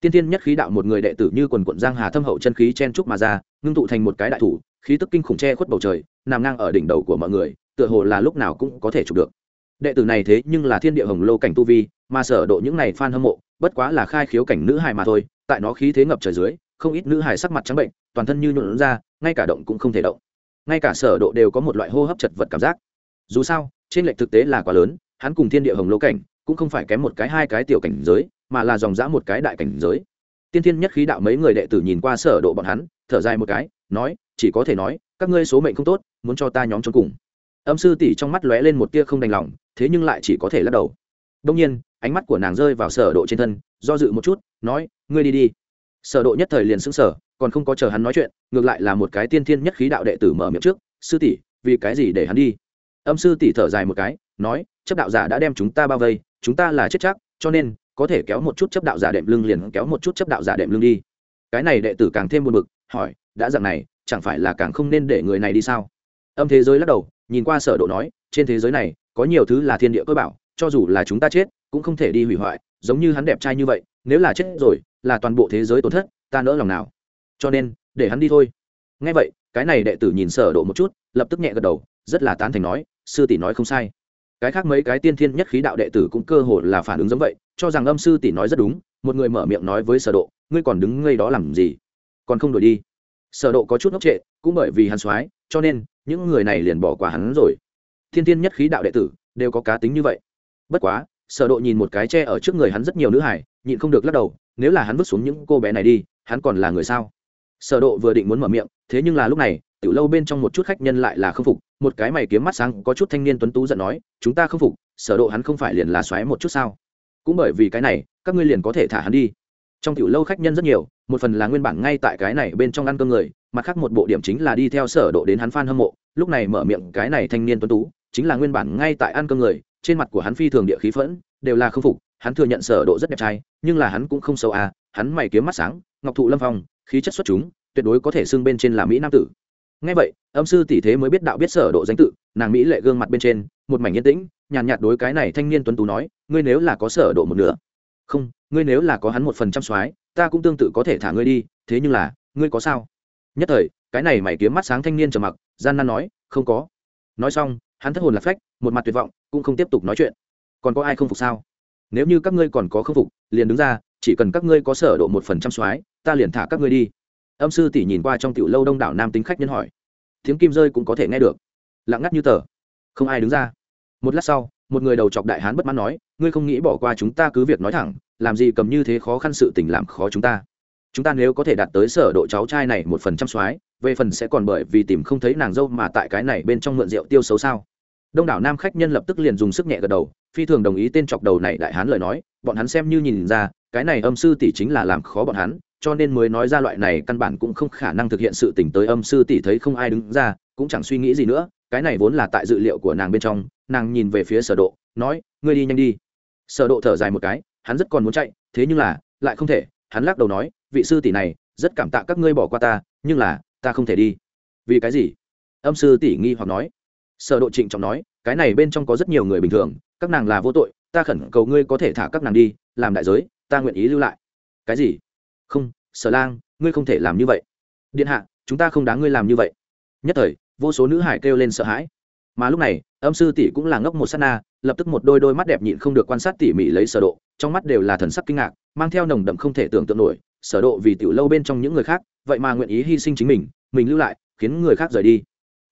Tiên tiên nhất khí đạo một người đệ tử như quần quận giang hà thâm hậu chân khí chen trúc mà ra, ngưng tụ thành một cái đại thủ, khí tức kinh khủng che khuất bầu trời, nằm ngang ở đỉnh đầu của mọi người, tựa hồ là lúc nào cũng có thể chụp được đệ tử này thế nhưng là thiên địa hồng lô cảnh tu vi, mà sở độ những này fan hâm mộ, bất quá là khai khiếu cảnh nữ hài mà thôi, tại nó khí thế ngập trời dưới, không ít nữ hài sắc mặt trắng bệnh, toàn thân như nhuộn ra, ngay cả động cũng không thể động. Ngay cả sở độ đều có một loại hô hấp chật vật cảm giác. Dù sao, trên lệch thực tế là quá lớn, hắn cùng thiên địa hồng lô cảnh cũng không phải kém một cái hai cái tiểu cảnh giới, mà là dòng dã một cái đại cảnh giới. Tiên thiên nhất khí đạo mấy người đệ tử nhìn qua sở độ bọn hắn, thở dài một cái, nói, chỉ có thể nói, các ngươi số mệnh không tốt, muốn cho ta nhóm trốn cùng âm sư tỷ trong mắt lóe lên một tia không đành lòng, thế nhưng lại chỉ có thể lắc đầu. Đông nhiên, ánh mắt của nàng rơi vào sở độ trên thân, do dự một chút, nói, ngươi đi đi. Sở độ nhất thời liền sững sờ, còn không có chờ hắn nói chuyện, ngược lại là một cái tiên thiên nhất khí đạo đệ tử mở miệng trước, sư tỷ, vì cái gì để hắn đi? Âm sư tỷ thở dài một cái, nói, chấp đạo giả đã đem chúng ta bao vây, chúng ta là chết chắc, cho nên, có thể kéo một chút chấp đạo giả đệm lưng liền kéo một chút chấp đạo giả đệm lưng đi. Cái này đệ tử càng thêm buồn bực, hỏi, đã dạng này, chẳng phải là càng không nên để người này đi sao? Âm thế giới lắc đầu nhìn qua sở độ nói, trên thế giới này, có nhiều thứ là thiên địa cơ bảo, cho dù là chúng ta chết, cũng không thể đi hủy hoại, giống như hắn đẹp trai như vậy, nếu là chết rồi, là toàn bộ thế giới tổn thất, ta nỡ lòng nào? Cho nên, để hắn đi thôi. Nghe vậy, cái này đệ tử nhìn sở độ một chút, lập tức nhẹ gật đầu, rất là tán thành nói, sư tỷ nói không sai. Cái khác mấy cái tiên thiên nhất khí đạo đệ tử cũng cơ hồ là phản ứng giống vậy, cho rằng âm sư tỷ nói rất đúng, một người mở miệng nói với sở độ, ngươi còn đứng ngây đó làm gì? Còn không đổi đi. Sở độ có chút ngốc trệ, cũng bởi vì hắn xoái cho nên những người này liền bỏ qua hắn rồi. Thiên thiên nhất khí đạo đệ tử đều có cá tính như vậy. Bất quá, sở độ nhìn một cái che ở trước người hắn rất nhiều nữ hải nhịn không được lắc đầu, nếu là hắn vứt xuống những cô bé này đi, hắn còn là người sao? Sở độ vừa định muốn mở miệng, thế nhưng là lúc này, tiểu lâu bên trong một chút khách nhân lại là không phục, một cái mày kiếm mắt sáng có chút thanh niên tuấn tú giận nói, chúng ta không phục, sở độ hắn không phải liền là xoáy một chút sao? Cũng bởi vì cái này, các ngươi liền có thể thả hắn đi trong tiểu lâu khách nhân rất nhiều, một phần là nguyên bản ngay tại cái này bên trong ăn cơm người, mặt khác một bộ điểm chính là đi theo sở độ đến hắn fan hâm mộ, lúc này mở miệng cái này thanh niên tuấn tú, chính là nguyên bản ngay tại ăn cơm người, trên mặt của hắn phi thường địa khí phẫn, đều là không phục, hắn thừa nhận sở độ rất đẹp trai, nhưng là hắn cũng không xấu à hắn mày kiếm mắt sáng, ngọc thụ lâm phong, khí chất xuất chúng, tuyệt đối có thể xưng bên trên là mỹ nam tử. Nghe vậy, âm sư tỷ thế mới biết đạo biết sở độ danh tự, nàng mỹ lệ gương mặt bên trên, một mảnh yên tĩnh, nhàn nhạt đối cái này thanh niên tuấn tú nói, ngươi nếu là có sở độ một nửa không, ngươi nếu là có hắn một phần trăm soái, ta cũng tương tự có thể thả ngươi đi, thế nhưng là, ngươi có sao? Nhất thời, cái này mày kiếm mắt sáng thanh niên trầm mặc, gian nan nói, không có. Nói xong, hắn thất hồn lạc phách, một mặt tuyệt vọng, cũng không tiếp tục nói chuyện. Còn có ai không phục sao? Nếu như các ngươi còn có không phục, liền đứng ra, chỉ cần các ngươi có sở độ một phần trăm soái, ta liền thả các ngươi đi. Âm sư tỷ nhìn qua trong tiểu lâu đông đảo nam tính khách nhân hỏi. Tiếng kim rơi cũng có thể nghe được. Lặng ngắt như tờ. Không ai đứng ra. Một lát sau một người đầu chọc đại hán bất mãn nói, ngươi không nghĩ bỏ qua chúng ta cứ việc nói thẳng, làm gì cầm như thế khó khăn sự tình làm khó chúng ta? Chúng ta nếu có thể đạt tới sở độ cháu trai này một phần trăm soái, về phần sẽ còn bởi vì tìm không thấy nàng dâu mà tại cái này bên trong mượn rượu tiêu xấu sao? Đông đảo nam khách nhân lập tức liền dùng sức nhẹ gật đầu, phi thường đồng ý tên chọc đầu này đại hán lời nói, bọn hắn xem như nhìn ra, cái này âm sư tỷ chính là làm khó bọn hắn, cho nên mới nói ra loại này căn bản cũng không khả năng thực hiện sự tỉnh tới âm sư tỷ thấy không ai đứng ra, cũng chẳng suy nghĩ gì nữa cái này vốn là tại dự liệu của nàng bên trong, nàng nhìn về phía sở độ, nói, ngươi đi nhanh đi. Sở độ thở dài một cái, hắn rất còn muốn chạy, thế nhưng là, lại không thể, hắn lắc đầu nói, vị sư tỷ này, rất cảm tạ các ngươi bỏ qua ta, nhưng là, ta không thể đi. Vì cái gì? Âm sư tỷ nghi hoặc nói. Sở độ trịnh trọng nói, cái này bên trong có rất nhiều người bình thường, các nàng là vô tội, ta khẩn cầu ngươi có thể thả các nàng đi, làm đại giới, ta nguyện ý lưu lại. Cái gì? Không, sở lang, ngươi không thể làm như vậy. Điện hạ, chúng ta không đáng ngươi làm như vậy. Nhất thời vô số nữ hải kêu lên sợ hãi. Mà lúc này, âm sư tỷ cũng là ngốc một sát na, lập tức một đôi đôi mắt đẹp nhịn không được quan sát tỉ mỉ lấy sở độ, trong mắt đều là thần sắc kinh ngạc, mang theo nồng đậm không thể tưởng tượng nổi, sở độ vì tiểu lâu bên trong những người khác, vậy mà nguyện ý hy sinh chính mình mình lưu lại, khiến người khác rời đi.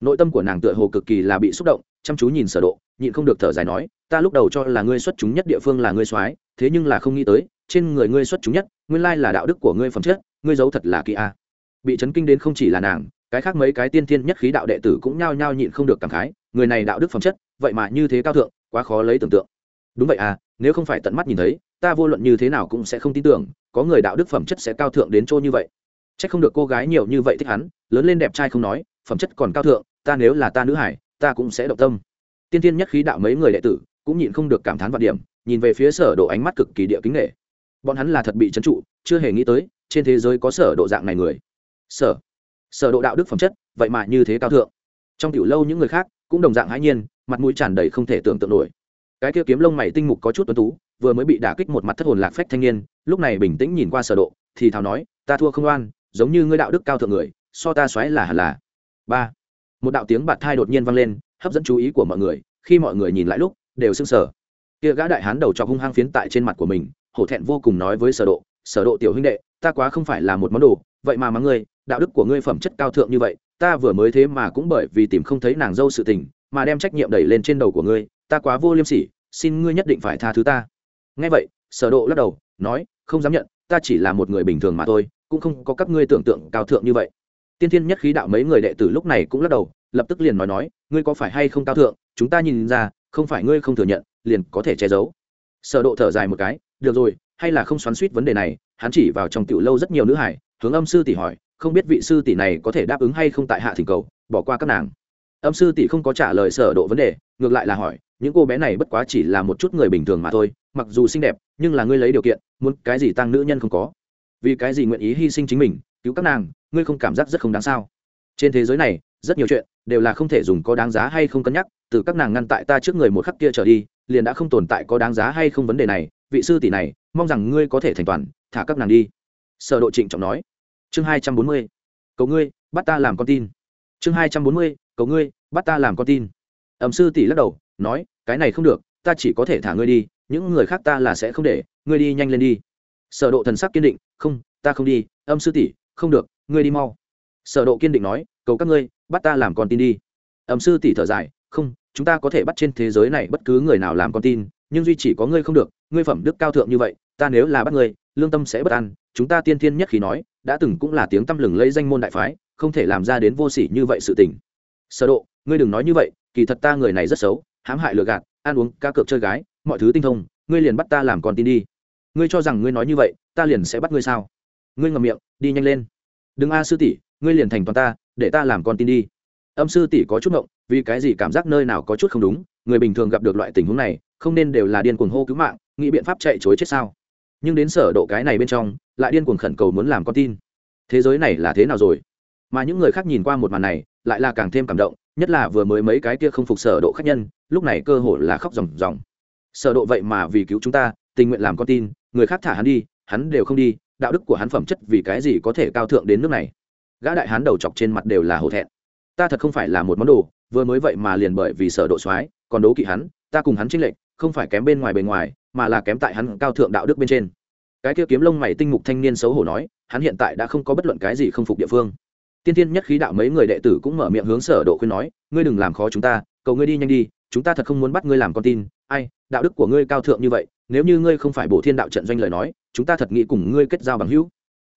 Nội tâm của nàng tựa hồ cực kỳ là bị xúc động, chăm chú nhìn sở độ, nhịn không được thở dài nói, ta lúc đầu cho là ngươi xuất chúng nhất địa phương là ngươi soái, thế nhưng là không nghĩ tới, trên người ngươi xuất chúng nhất, nguyên lai là đạo đức của ngươi phẩm chất, ngươi giấu thật là kỳ a. Bị chấn kinh đến không chỉ là nàng cái khác mấy cái tiên thiên nhất khí đạo đệ tử cũng nhao nhao nhịn không được cảm khái, người này đạo đức phẩm chất, vậy mà như thế cao thượng, quá khó lấy tưởng tượng. Đúng vậy à nếu không phải tận mắt nhìn thấy, ta vô luận như thế nào cũng sẽ không tin tưởng, có người đạo đức phẩm chất sẽ cao thượng đến chỗ như vậy. C h ắ c không được cô gái nhiều như vậy thích hắn, lớn lên đẹp trai không nói, phẩm chất còn cao thượng, ta nếu là ta nữ hải, ta cũng sẽ động tâm. Tiên tiên nhất khí đạo mấy người đệ tử cũng nhịn không được cảm thán vạn điểm, nhìn về phía sở độ ánh mắt cực kỳ địa kính nghệ bọn hắn là thật bị trấn trụ, chưa hề nghĩ tới, trên thế giới có sở độ dạng này người. Sở sở độ đạo đức phẩm chất, vậy mà như thế cao thượng. Trong tiểu lâu những người khác cũng đồng dạng hãi nhiên, mặt mũi tràn đầy không thể tưởng tượng nổi. Cái kia kiếm lông mày tinh mục có chút tuấn tú, vừa mới bị đả kích một mặt thất hồn lạc phách thanh niên, lúc này bình tĩnh nhìn qua sở độ, thì thào nói, ta thua không oan, giống như ngươi đạo đức cao thượng người, so ta xoáy là hẳn là. Ba. Một đạo tiếng bạt thai đột nhiên vang lên, hấp dẫn chú ý của mọi người, khi mọi người nhìn lại lúc, đều sưng sờ. Kia gã đại hán đầu cho hung hăng phiến tại trên mặt của mình, hổ thẹn vô cùng nói với sở độ sở độ tiểu huynh đệ, ta quá không phải là một món đồ, vậy mà mắng ngươi đạo đức của ngươi phẩm chất cao thượng như vậy, ta vừa mới thế mà cũng bởi vì tìm không thấy nàng dâu sự tình, mà đem trách nhiệm đẩy lên trên đầu của ngươi, ta quá vô liêm sỉ, xin ngươi nhất định phải tha thứ ta. Nghe vậy, sở độ lắc đầu, nói, không dám nhận, ta chỉ là một người bình thường mà thôi, cũng không có các ngươi tưởng tượng cao thượng như vậy. Tiên thiên nhất khí đạo mấy người đệ tử lúc này cũng lắc đầu, lập tức liền nói nói, ngươi có phải hay không cao thượng, chúng ta nhìn ra, không phải ngươi không thừa nhận, liền có thể che giấu. Sở độ thở dài một cái, được rồi, hay là không xoắn xuýt vấn đề này, hắn chỉ vào trong tiểu lâu rất nhiều nữ hải, hướng âm sư tỷ hỏi không biết vị sư tỷ này có thể đáp ứng hay không tại hạ thỉnh cầu, bỏ qua các nàng. Âm sư tỷ không có trả lời sở độ vấn đề, ngược lại là hỏi, những cô bé này bất quá chỉ là một chút người bình thường mà thôi, mặc dù xinh đẹp, nhưng là ngươi lấy điều kiện, muốn cái gì tăng nữ nhân không có. Vì cái gì nguyện ý hy sinh chính mình, cứu các nàng, ngươi không cảm giác rất không đáng sao? Trên thế giới này, rất nhiều chuyện, đều là không thể dùng có đáng giá hay không cân nhắc, từ các nàng ngăn tại ta trước người một khắc kia trở đi, liền đã không tồn tại có đáng giá hay không vấn đề này. Vị sư tỷ này, mong rằng ngươi có thể thành toàn, thả các nàng đi. Sở độ trịnh trọng nói chương hai trăm bốn mươi, cầu ngươi, bắt ta làm con tin. Chương hai trăm bốn mươi, cầu ngươi, bắt ta làm con tin. Ẩm sư tỷ lắc đầu, nói, cái này không được, ta chỉ có thể thả ngươi đi, những người khác ta là sẽ không để, ngươi đi nhanh lên đi. Sở độ thần sắc kiên định, không, ta không đi. Âm sư tỷ, không được, ngươi đi mau. Sở độ kiên định nói, cầu các ngươi, bắt ta làm con tin đi. Ẩm sư tỷ thở dài, không, chúng ta có thể bắt trên thế giới này bất cứ người nào làm con tin, nhưng duy chỉ có ngươi không được, ngươi phẩm đức cao thượng như vậy, ta nếu là bắt ngươi, lương tâm sẽ bất an. Chúng ta tiên thiên nhất khi nói đã từng cũng là tiếng tăm lừng lấy danh môn đại phái, không thể làm ra đến vô sỉ như vậy sự tình. Sở độ, ngươi đừng nói như vậy, kỳ thật ta người này rất xấu, hãm hại lừa gạt, ăn uống, cá cược, chơi gái, mọi thứ tinh thông, ngươi liền bắt ta làm con tin đi. Ngươi cho rằng ngươi nói như vậy, ta liền sẽ bắt ngươi sao? Ngươi ngậm miệng, đi nhanh lên. Đừng a, sư tỷ, ngươi liền thành toàn ta, để ta làm con tin đi. Âm sư tỷ có chút ngộng, vì cái gì cảm giác nơi nào có chút không đúng, người bình thường gặp được loại tình huống này, không nên đều là điên cuồng hô cứu mạng, nghĩ biện pháp chạy chối chết sao? Nhưng đến sở độ cái này bên trong, lại điên cuồng khẩn cầu muốn làm con tin. Thế giới này là thế nào rồi? Mà những người khác nhìn qua một màn này, lại là càng thêm cảm động, nhất là vừa mới mấy cái kia không phục sở độ khách nhân, lúc này cơ hội là khóc ròng ròng. Sở độ vậy mà vì cứu chúng ta, tình nguyện làm con tin, người khác thả hắn đi, hắn đều không đi, đạo đức của hắn phẩm chất vì cái gì có thể cao thượng đến nước này? Gã đại hán đầu chọc trên mặt đều là hổ thẹn. Ta thật không phải là một món đồ, vừa mới vậy mà liền bởi vì sở độ xoái còn đấu kỵ hắn, ta cùng hắn chênh lệch, không phải kém bên ngoài bề ngoài mà là kém tại hắn cao thượng đạo đức bên trên. Cái kia kiếm lông mày tinh mục thanh niên xấu hổ nói, hắn hiện tại đã không có bất luận cái gì không phục địa phương. Tiên tiên nhất khí đạo mấy người đệ tử cũng mở miệng hướng sở độ khuyên nói, ngươi đừng làm khó chúng ta, cầu ngươi đi nhanh đi, chúng ta thật không muốn bắt ngươi làm con tin. Ai, đạo đức của ngươi cao thượng như vậy, nếu như ngươi không phải bổ thiên đạo trận doanh lời nói, chúng ta thật nghĩ cùng ngươi kết giao bằng hữu.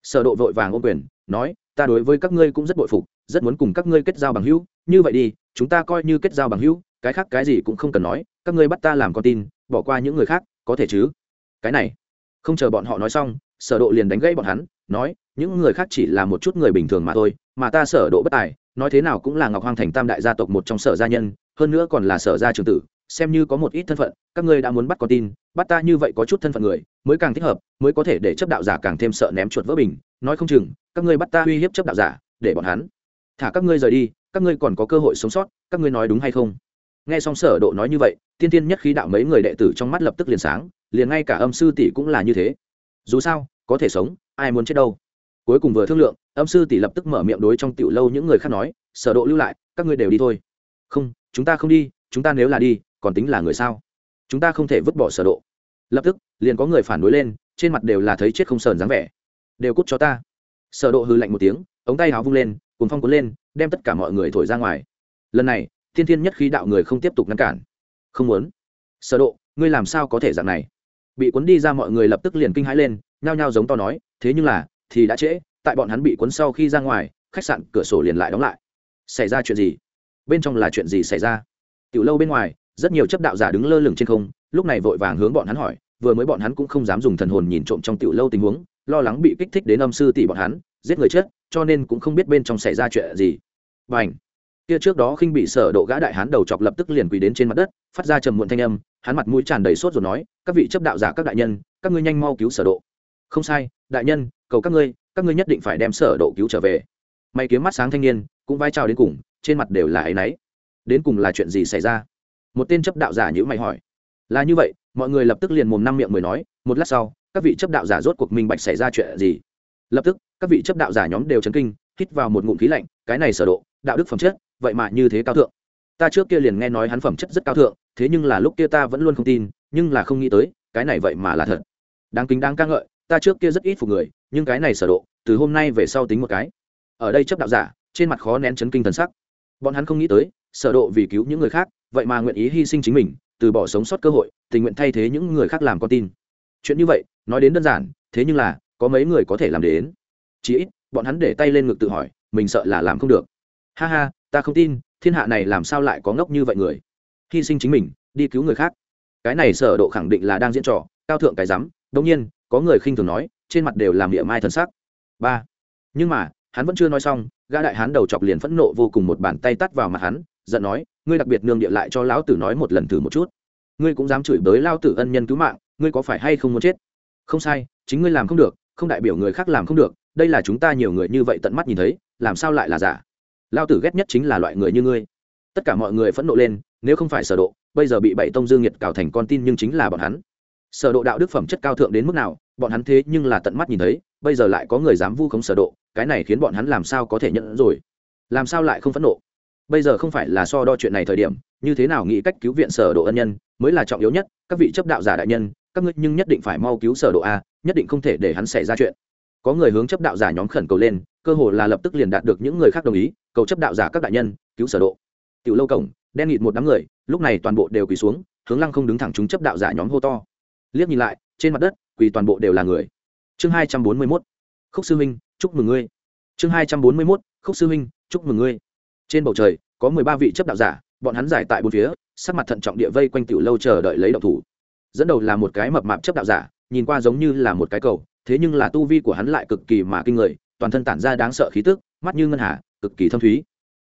Sở độ vội vàng ôm quyền, nói, ta đối với các ngươi cũng rất bội phục, rất muốn cùng các ngươi kết giao bằng hữu. Như vậy đi, chúng ta coi như kết giao bằng hữu, cái khác cái gì cũng không cần nói, các ngươi bắt ta làm con tin, bỏ qua những người khác có thể chứ? Cái này, không chờ bọn họ nói xong, sở độ liền đánh gãy bọn hắn, nói, những người khác chỉ là một chút người bình thường mà thôi, mà ta sở độ bất tài, nói thế nào cũng là ngọc hoang thành tam đại gia tộc một trong sở gia nhân, hơn nữa còn là sở gia trường tử, xem như có một ít thân phận, các ngươi đã muốn bắt con tin, bắt ta như vậy có chút thân phận người, mới càng thích hợp, mới có thể để chấp đạo giả càng thêm sợ ném chuột vỡ bình, nói không chừng, các ngươi bắt ta uy hiếp chấp đạo giả, để bọn hắn thả các ngươi rời đi, các ngươi còn có cơ hội sống sót, các ngươi nói đúng hay không? Nghe xong sở độ nói như vậy, tiên tiên nhất khí đạo mấy người đệ tử trong mắt lập tức liền sáng, liền ngay cả âm sư tỷ cũng là như thế. Dù sao, có thể sống, ai muốn chết đâu? Cuối cùng vừa thương lượng, âm sư tỷ lập tức mở miệng đối trong tiểu lâu những người khác nói, sở độ lưu lại, các ngươi đều đi thôi. Không, chúng ta không đi, chúng ta nếu là đi, còn tính là người sao? Chúng ta không thể vứt bỏ sở độ. Lập tức, liền có người phản đối lên, trên mặt đều là thấy chết không sờn dáng vẻ. Đều cút cho ta. Sở độ hừ lạnh một tiếng, ống tay áo vung lên, cuồng phong cuốn lên, đem tất cả mọi người thổi ra ngoài. Lần này thiên thiên nhất khí đạo người không tiếp tục ngăn cản. Không muốn. Sở độ, ngươi làm sao có thể dạng này? Bị cuốn đi ra mọi người lập tức liền kinh hãi lên, nhao nhao giống to nói, thế nhưng là, thì đã trễ, tại bọn hắn bị cuốn sau khi ra ngoài, khách sạn cửa sổ liền lại đóng lại. Xảy ra chuyện gì? Bên trong là chuyện gì xảy ra? Tiểu lâu bên ngoài, rất nhiều chấp đạo giả đứng lơ lửng trên không, lúc này vội vàng hướng bọn hắn hỏi, vừa mới bọn hắn cũng không dám dùng thần hồn nhìn trộm trong tiểu lâu tình huống, lo lắng bị kích thích đến âm sư tỷ bọn hắn, giết người chết, cho nên cũng không biết bên trong xảy ra chuyện gì. Bảnh kia trước đó khinh bị sở độ gã đại hán đầu chọc lập tức liền quỳ đến trên mặt đất, phát ra trầm muộn thanh âm, hắn mặt mũi tràn đầy sốt rồi nói, các vị chấp đạo giả các đại nhân, các ngươi nhanh mau cứu sở độ. Không sai, đại nhân, cầu các ngươi các ngươi nhất định phải đem sở độ cứu trở về. Mày kiếm mắt sáng thanh niên, cũng vai trào đến cùng, trên mặt đều là ấy nấy đến cùng là chuyện gì xảy ra? Một tên chấp đạo giả nhữ mày hỏi. Là như vậy, mọi người lập tức liền mồm năm miệng mười nói, một lát sau, các vị chấp đạo giả rốt cuộc minh bạch xảy ra chuyện gì? Lập tức, các vị chấp đạo giả nhóm đều chấn kinh, hít vào một ngụm khí lạnh, cái này sở độ, đạo đức phẩm chất vậy mà như thế cao thượng. Ta trước kia liền nghe nói hắn phẩm chất rất cao thượng, thế nhưng là lúc kia ta vẫn luôn không tin, nhưng là không nghĩ tới, cái này vậy mà là thật. Đáng kính đáng ca ngợi, ta trước kia rất ít phục người, nhưng cái này sở độ, từ hôm nay về sau tính một cái. Ở đây chấp đạo giả, trên mặt khó nén chấn kinh thần sắc. Bọn hắn không nghĩ tới, sở độ vì cứu những người khác, vậy mà nguyện ý hy sinh chính mình, từ bỏ sống sót cơ hội, tình nguyện thay thế những người khác làm con tin. Chuyện như vậy, nói đến đơn giản, thế nhưng là, có mấy người có thể làm đến. Chỉ ít, bọn hắn để tay lên ngực tự hỏi, mình sợ là làm không được. Ha ha ta không tin, thiên hạ này làm sao lại có ngốc như vậy người. Hy sinh chính mình, đi cứu người khác. Cái này sở độ khẳng định là đang diễn trò, cao thượng cái dám đương nhiên, có người khinh thường nói, trên mặt đều làm địa mai thần sắc. Ba. Nhưng mà, hắn vẫn chưa nói xong, gã đại hán đầu chọc liền phẫn nộ vô cùng một bàn tay tát vào mặt hắn, giận nói, ngươi đặc biệt nương địa lại cho lão tử nói một lần thử một chút. Ngươi cũng dám chửi bới lao tử ân nhân cứu mạng, ngươi có phải hay không muốn chết? Không sai, chính ngươi làm không được, không đại biểu người khác làm không được, đây là chúng ta nhiều người như vậy tận mắt nhìn thấy, làm sao lại là giả? Lao tử ghét nhất chính là loại người như ngươi. Tất cả mọi người phẫn nộ lên, nếu không phải sở độ, bây giờ bị bảy tông dương nhiệt cào thành con tin nhưng chính là bọn hắn. Sở độ đạo đức phẩm chất cao thượng đến mức nào, bọn hắn thế nhưng là tận mắt nhìn thấy, bây giờ lại có người dám vu khống sở độ, cái này khiến bọn hắn làm sao có thể nhận rồi? Làm sao lại không phẫn nộ? Bây giờ không phải là so đo chuyện này thời điểm, như thế nào nghĩ cách cứu viện sở độ ân nhân, mới là trọng yếu nhất, các vị chấp đạo giả đại nhân, các ngươi nhưng nhất định phải mau cứu sở độ a, nhất định không thể để hắn xảy ra chuyện. Có người hướng chấp đạo giả nhóm khẩn cầu lên cơ hồ là lập tức liền đạt được những người khác đồng ý, cầu chấp đạo giả các đại nhân, cứu sở độ. Tiểu lâu cổng, đen nghịt một đám người, lúc này toàn bộ đều quỳ xuống, hướng lăng không đứng thẳng chúng chấp đạo giả nhóm hô to. Liếc nhìn lại, trên mặt đất, quỳ toàn bộ đều là người. Chương hai trăm bốn mươi 241 khúc sư minh, chúc mừng ngươi. Chương hai trăm bốn mươi 241 khúc sư minh, chúc mừng ngươi. Trên bầu trời, có mười ba vị chấp đạo giả, bọn hắn giải tại bốn phía, sắc mặt thận trọng địa vây quanh tiểu lâu chờ đợi lấy động thủ. Dẫn đầu là một cái mập mạp chấp đạo giả, nhìn qua giống như là một cái cầu, thế nhưng là tu vi của hắn lại cực kỳ mà kinh người toàn thân tản ra đáng sợ khí tức, mắt như ngân hà, cực kỳ thâm thúy.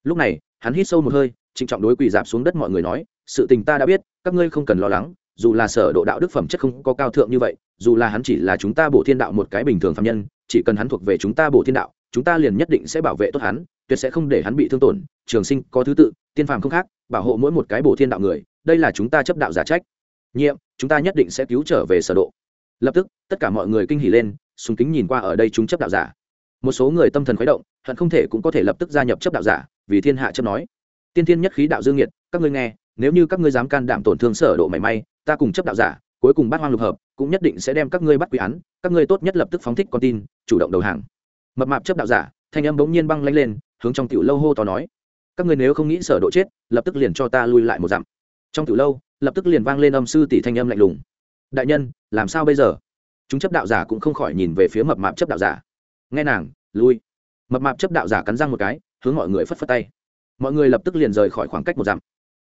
Lúc này, hắn hít sâu một hơi, trịnh trọng đối quỳ dạp xuống đất mọi người nói, sự tình ta đã biết, các ngươi không cần lo lắng, dù là sở độ đạo đức phẩm chất không có cao thượng như vậy, dù là hắn chỉ là chúng ta bổ thiên đạo một cái bình thường phạm nhân, chỉ cần hắn thuộc về chúng ta bổ thiên đạo, chúng ta liền nhất định sẽ bảo vệ tốt hắn, tuyệt sẽ không để hắn bị thương tổn, trường sinh có thứ tự, tiên phàm không khác, bảo hộ mỗi một cái bổ thiên đạo người, đây là chúng ta chấp đạo giả trách. Nhiệm, chúng ta nhất định sẽ cứu trở về sở độ. Lập tức, tất cả mọi người kinh hỉ lên, sùng kính nhìn qua ở đây chúng chấp đạo giả một số người tâm thần khuấy động, hận không thể cũng có thể lập tức gia nhập chấp đạo giả, vì thiên hạ chấp nói. Tiên thiên nhất khí đạo dương nhiệt các ngươi nghe, nếu như các ngươi dám can đảm tổn thương sở độ mảy may, ta cùng chấp đạo giả, cuối cùng bắt hoang lục hợp, cũng nhất định sẽ đem các ngươi bắt quy án, các ngươi tốt nhất lập tức phóng thích con tin, chủ động đầu hàng. Mập mạp chấp đạo giả, thanh âm bỗng nhiên băng lanh lên, hướng trong tiểu lâu hô to nói, các ngươi nếu không nghĩ sở độ chết, lập tức liền cho ta lui lại một dặm. Trong tiểu lâu, lập tức liền vang lên âm sư tỷ thanh âm lạnh lùng. Đại nhân, làm sao bây giờ? Chúng chấp đạo giả cũng không khỏi nhìn về phía mập mạp chấp đạo giả nghe nàng, lui. Mập mạp chấp đạo giả cắn răng một cái, hướng mọi người phất phất tay. Mọi người lập tức liền rời khỏi khoảng cách một dặm.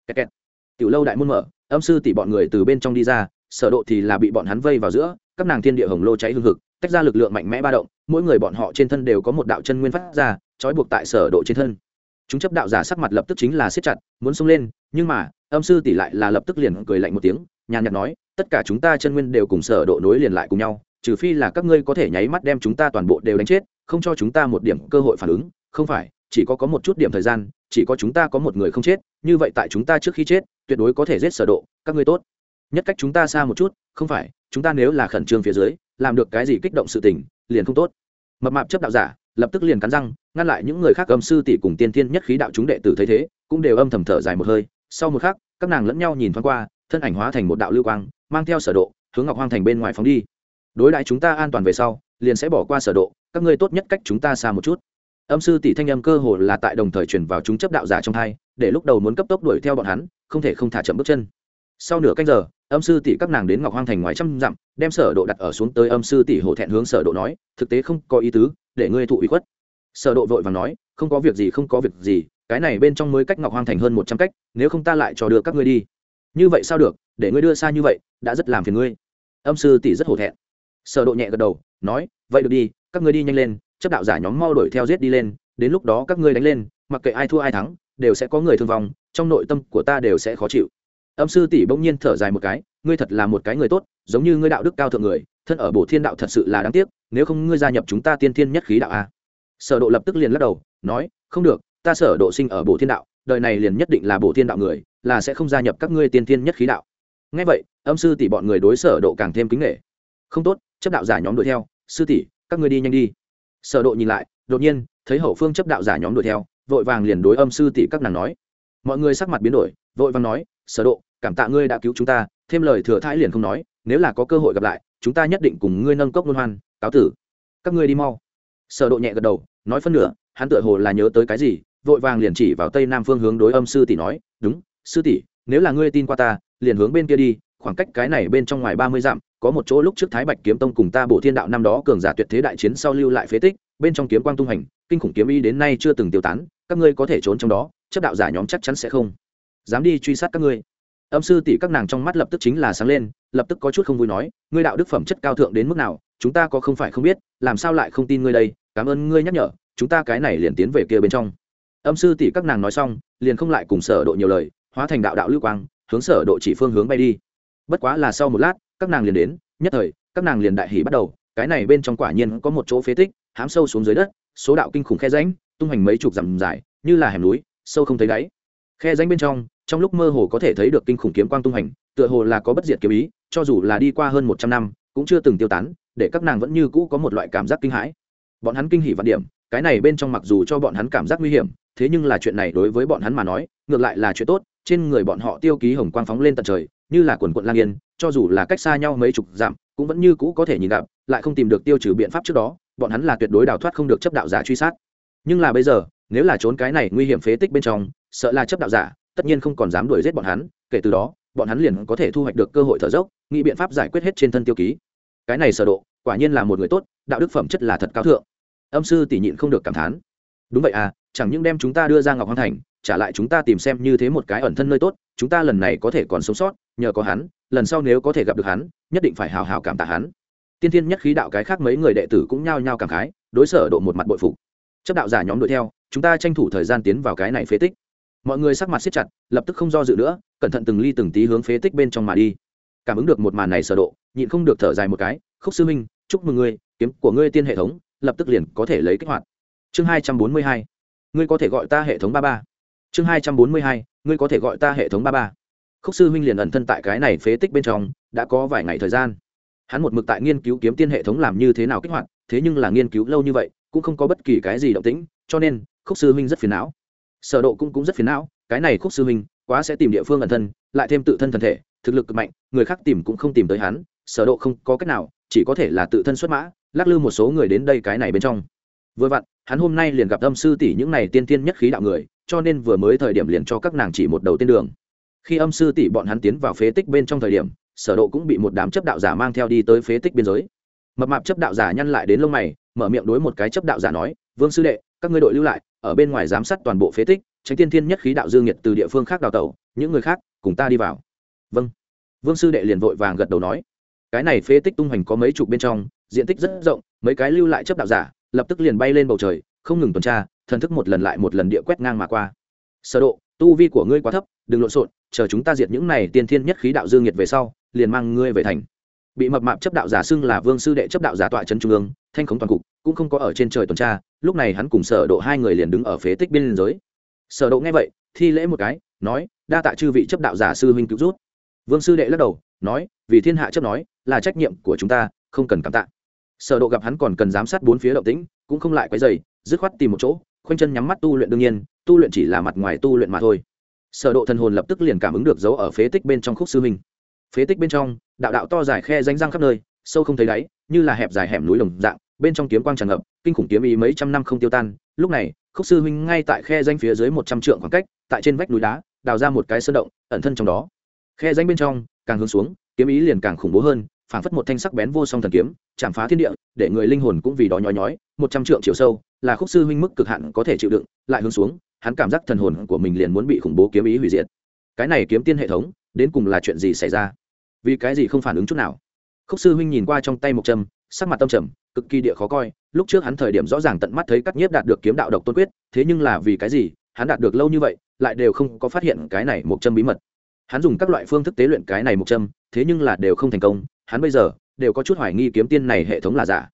Kẹt kẹt. tiểu lâu đại môn mở, âm sư tỷ bọn người từ bên trong đi ra, sở độ thì là bị bọn hắn vây vào giữa, các nàng thiên địa hồng lô cháy hương hực, tách ra lực lượng mạnh mẽ ba động, mỗi người bọn họ trên thân đều có một đạo chân nguyên phát ra, trói buộc tại sở độ trên thân. Chúng chấp đạo giả sắc mặt lập tức chính là siết chặt, muốn xông lên, nhưng mà, âm sư tỷ lại là lập tức liền cười lạnh một tiếng, nhàn nhạt nói, tất cả chúng ta chân nguyên đều cùng sở độ nối liền lại cùng nhau trừ phi là các ngươi có thể nháy mắt đem chúng ta toàn bộ đều đánh chết, không cho chúng ta một điểm cơ hội phản ứng, không phải, chỉ có có một chút điểm thời gian, chỉ có chúng ta có một người không chết, như vậy tại chúng ta trước khi chết, tuyệt đối có thể giết sở độ, các ngươi tốt. Nhất cách chúng ta xa một chút, không phải, chúng ta nếu là khẩn trương phía dưới, làm được cái gì kích động sự tình, liền không tốt. Mập mạp chấp đạo giả, lập tức liền cắn răng, ngăn lại những người khác âm sư tỷ cùng tiên thiên nhất khí đạo chúng đệ tử thấy thế, cũng đều âm thầm thở dài một hơi. Sau một khắc, các nàng lẫn nhau nhìn thoáng qua, thân ảnh hóa thành một đạo lưu quang, mang theo sở độ, hướng ngọc hoang thành bên ngoài phóng đi đối đãi chúng ta an toàn về sau, liền sẽ bỏ qua sở độ, các ngươi tốt nhất cách chúng ta xa một chút. Âm sư tỷ thanh âm cơ hồ là tại đồng thời truyền vào chúng chấp đạo giả trong hai, để lúc đầu muốn cấp tốc đuổi theo bọn hắn, không thể không thả chậm bước chân. Sau nửa canh giờ, âm sư tỷ các nàng đến ngọc hoang thành ngoài trăm dặm, đem sở độ đặt ở xuống tới âm sư tỷ hổ thẹn hướng sở độ nói, thực tế không có ý tứ, để ngươi thụ ủy khuất. Sở độ vội vàng nói, không có việc gì, không có việc gì, cái này bên trong mới cách ngọc hoang thành hơn một trăm cách, nếu không ta lại cho đưa các ngươi đi. Như vậy sao được, để ngươi đưa xa như vậy, đã rất làm phiền ngươi. Âm sư tỷ rất hổ thẹn sở độ nhẹ gật đầu, nói, vậy được đi, các ngươi đi nhanh lên, chấp đạo giả nhóm mau đuổi theo giết đi lên, đến lúc đó các ngươi đánh lên, mặc kệ ai thua ai thắng, đều sẽ có người thương vong, trong nội tâm của ta đều sẽ khó chịu. Âm sư tỷ bỗng nhiên thở dài một cái, ngươi thật là một cái người tốt, giống như ngươi đạo đức cao thượng người, thân ở bổ thiên đạo thật sự là đáng tiếc, nếu không ngươi gia nhập chúng ta tiên thiên nhất khí đạo a. Sở độ lập tức liền lắc đầu, nói, không được, ta sở độ sinh ở bổ thiên đạo, đời này liền nhất định là bổ thiên đạo người, là sẽ không gia nhập các ngươi tiên thiên nhất khí đạo. Nghe vậy, âm sư tỷ bọn người đối sở độ càng thêm kính nể. Không tốt chấp đạo giả nhóm đuổi theo, sư tỷ, các ngươi đi nhanh đi. Sở độ nhìn lại, đột nhiên, thấy hậu phương chấp đạo giả nhóm đuổi theo, vội vàng liền đối âm sư tỷ các nàng nói. Mọi người sắc mặt biến đổi, vội vàng nói, sở độ, cảm tạ ngươi đã cứu chúng ta, thêm lời thừa thãi liền không nói, nếu là có cơ hội gặp lại, chúng ta nhất định cùng ngươi nâng cốc luân hoan, cáo tử. Các ngươi đi mau. Sở độ nhẹ gật đầu, nói phân nửa, hắn tựa hồ là nhớ tới cái gì, vội vàng liền chỉ vào tây nam phương hướng đối âm sư tỷ nói, đúng, sư tỷ, nếu là ngươi tin qua ta, liền hướng bên kia đi khoảng cách cái này bên trong ngoài ba mươi dặm, có một chỗ lúc trước thái bạch kiếm tông cùng ta bổ thiên đạo năm đó cường giả tuyệt thế đại chiến sau lưu lại phế tích, bên trong kiếm quang tung hành, kinh khủng kiếm y đến nay chưa từng tiêu tán, các ngươi có thể trốn trong đó, chấp đạo giả nhóm chắc chắn sẽ không. Dám đi truy sát các ngươi. Âm sư tỷ các nàng trong mắt lập tức chính là sáng lên, lập tức có chút không vui nói, ngươi đạo đức phẩm chất cao thượng đến mức nào, chúng ta có không phải không biết, làm sao lại không tin ngươi đây, cảm ơn ngươi nhắc nhở, chúng ta cái này liền tiến về kia bên trong. Âm sư tỷ các nàng nói xong, liền không lại cùng sở độ nhiều lời, hóa thành đạo đạo lưu quang, hướng sở độ chỉ phương hướng bay đi bất quá là sau một lát, các nàng liền đến, nhất thời, các nàng liền đại hỉ bắt đầu, cái này bên trong quả nhiên có một chỗ phế tích, hám sâu xuống dưới đất, số đạo kinh khủng khe rãnh, tung hành mấy chục dặm dài, như là hẻm núi, sâu không thấy đáy. Khe rãnh bên trong trong lúc mơ hồ có thể thấy được kinh khủng kiếm quang tung hành tựa hồ là có bất diệt kiếm ý, cho dù là đi qua hơn một trăm năm, cũng chưa từng tiêu tán, để các nàng vẫn như cũ có một loại cảm giác kinh hãi. Bọn hắn kinh hỉ vạn điểm, cái này bên trong mặc dù cho bọn hắn cảm giác nguy hiểm, thế nhưng là chuyện này đối với bọn hắn mà nói, ngược lại là chuyện tốt, trên người bọn họ tiêu ký hồng quang phóng lên tận trời như là quần quận lang yên, cho dù là cách xa nhau mấy chục dặm, cũng vẫn như cũ có thể nhìn gặp, lại không tìm được tiêu trừ biện pháp trước đó, bọn hắn là tuyệt đối đào thoát không được chấp đạo giả truy sát. Nhưng là bây giờ, nếu là trốn cái này nguy hiểm phế tích bên trong, sợ là chấp đạo giả, tất nhiên không còn dám đuổi giết bọn hắn, kể từ đó, bọn hắn liền có thể thu hoạch được cơ hội thở dốc, nghĩ biện pháp giải quyết hết trên thân tiêu ký. Cái này sở độ, quả nhiên là một người tốt, đạo đức phẩm chất là thật cao thượng. Âm sư tỷ nhịn không được cảm thán đúng vậy à chẳng những đem chúng ta đưa ra ngọc hoàng thành, trả lại chúng ta tìm xem như thế một cái ẩn thân nơi tốt, chúng ta lần này có thể còn sống sót, nhờ có hắn, lần sau nếu có thể gặp được hắn, nhất định phải hào hào cảm tạ hắn. Tiên thiên nhất khí đạo cái khác mấy người đệ tử cũng nhao nhao cảm khái, đối sở độ một mặt bội phục. Chấp đạo giả nhóm đuổi theo, chúng ta tranh thủ thời gian tiến vào cái này phế tích. Mọi người sắc mặt siết chặt, lập tức không do dự nữa, cẩn thận từng ly từng tí hướng phế tích bên trong mà đi. Cảm ứng được một màn này sở độ, nhịn không được thở dài một cái, khúc sư minh chúc mừng ngươi, kiếm của ngươi tiên hệ thống, lập tức liền có thể lấy kích hoạt chương 242 ngươi có thể gọi ta hệ thống ba ba. Chương 242 ngươi có thể gọi ta hệ thống ba ba. Khúc sư huynh liền ẩn thân tại cái này phế tích bên trong, đã có vài ngày thời gian. Hắn một mực tại nghiên cứu kiếm tiên hệ thống làm như thế nào kích hoạt, thế nhưng là nghiên cứu lâu như vậy, cũng không có bất kỳ cái gì động tĩnh, cho nên, khúc sư huynh rất phiền não. Sở độ cũng cũng rất phiền não, cái này khúc sư huynh, quá sẽ tìm địa phương ẩn thân, lại thêm tự thân thân thể, thực lực cực mạnh, người khác tìm cũng không tìm tới hắn, sở độ không có cách nào, chỉ có thể là tự thân xuất mã, lắc lư một số người đến đây cái này bên trong vừa vặn, hắn hôm nay liền gặp âm sư tỷ những này tiên tiên nhất khí đạo người, cho nên vừa mới thời điểm liền cho các nàng chỉ một đầu tiên đường. Khi âm sư tỷ bọn hắn tiến vào phế tích bên trong thời điểm, sở độ cũng bị một đám chấp đạo giả mang theo đi tới phế tích biên giới. Mập mạp chấp đạo giả nhăn lại đến lông mày, mở miệng đối một cái chấp đạo giả nói, vương sư đệ, các ngươi đội lưu lại, ở bên ngoài giám sát toàn bộ phế tích, tránh tiên thiên nhất khí đạo dương nhiệt từ địa phương khác đào tẩu, những người khác cùng ta đi vào. Vâng. Vương sư đệ liền vội vàng gật đầu nói. Cái này phế tích tung hoành có mấy chục bên trong, diện tích rất rộng, mấy cái lưu lại chấp đạo giả lập tức liền bay lên bầu trời, không ngừng tuần tra, thần thức một lần lại một lần địa quét ngang mà qua. Sơ độ, tu vi của ngươi quá thấp, đừng lộn xộn, chờ chúng ta diệt những này tiên thiên nhất khí đạo dương nhiệt về sau, liền mang ngươi về thành. Bị mập mạp chấp đạo giả xưng là vương sư đệ chấp đạo giả tọa chân trung ương, thanh khống toàn cục, cũng không có ở trên trời tuần tra, lúc này hắn cùng sở độ hai người liền đứng ở phế tích biên giới. Sở độ nghe vậy, thi lễ một cái, nói, đa tạ chư vị chấp đạo giả sư huynh cứu rút vương sư đệ lắc đầu, nói, vì thiên hạ chấp nói, là trách nhiệm của chúng ta, không cần cảm tạ sở độ gặp hắn còn cần giám sát bốn phía động tĩnh, cũng không lại quấy rầy, dứt khoát tìm một chỗ, khoanh chân nhắm mắt tu luyện đương nhiên, tu luyện chỉ là mặt ngoài tu luyện mà thôi. Sở độ thần hồn lập tức liền cảm ứng được dấu ở phế tích bên trong khúc sư mình. phế tích bên trong, đạo đạo to dài khe rãnh răng khắp nơi, sâu không thấy đáy, như là hẹp dài hẻm núi lồng dạng, bên trong kiếm quang tràn ngập, kinh khủng kiếm ý mấy trăm năm không tiêu tan. Lúc này, khúc sư huynh ngay tại khe danh phía dưới một trăm trượng khoảng cách, tại trên vách núi đá, đào ra một cái sơn động, ẩn thân trong đó. Khe danh bên trong, càng hướng xuống, kiếm ý liền càng khủng bố hơn phảng phất một thanh sắc bén vô song thần kiếm, chạm phá thiên địa, để người linh hồn cũng vì đó nhói nhói, một trăm trượng chiều sâu, là khúc sư huynh mức cực hạn có thể chịu đựng, lại hướng xuống, hắn cảm giác thần hồn của mình liền muốn bị khủng bố kiếm ý hủy diệt. Cái này kiếm tiên hệ thống, đến cùng là chuyện gì xảy ra? Vì cái gì không phản ứng chút nào? Khúc sư huynh nhìn qua trong tay một châm sắc mặt tâm trầm, cực kỳ địa khó coi, lúc trước hắn thời điểm rõ ràng tận mắt thấy cắt nhiếp đạt được kiếm đạo độc tôn quyết, thế nhưng là vì cái gì, hắn đạt được lâu như vậy, lại đều không có phát hiện cái này một châm bí mật. Hắn dùng các loại phương thức tế luyện cái này một châm thế nhưng là đều không thành công hắn bây giờ đều có chút hoài nghi kiếm tiên này hệ thống là giả.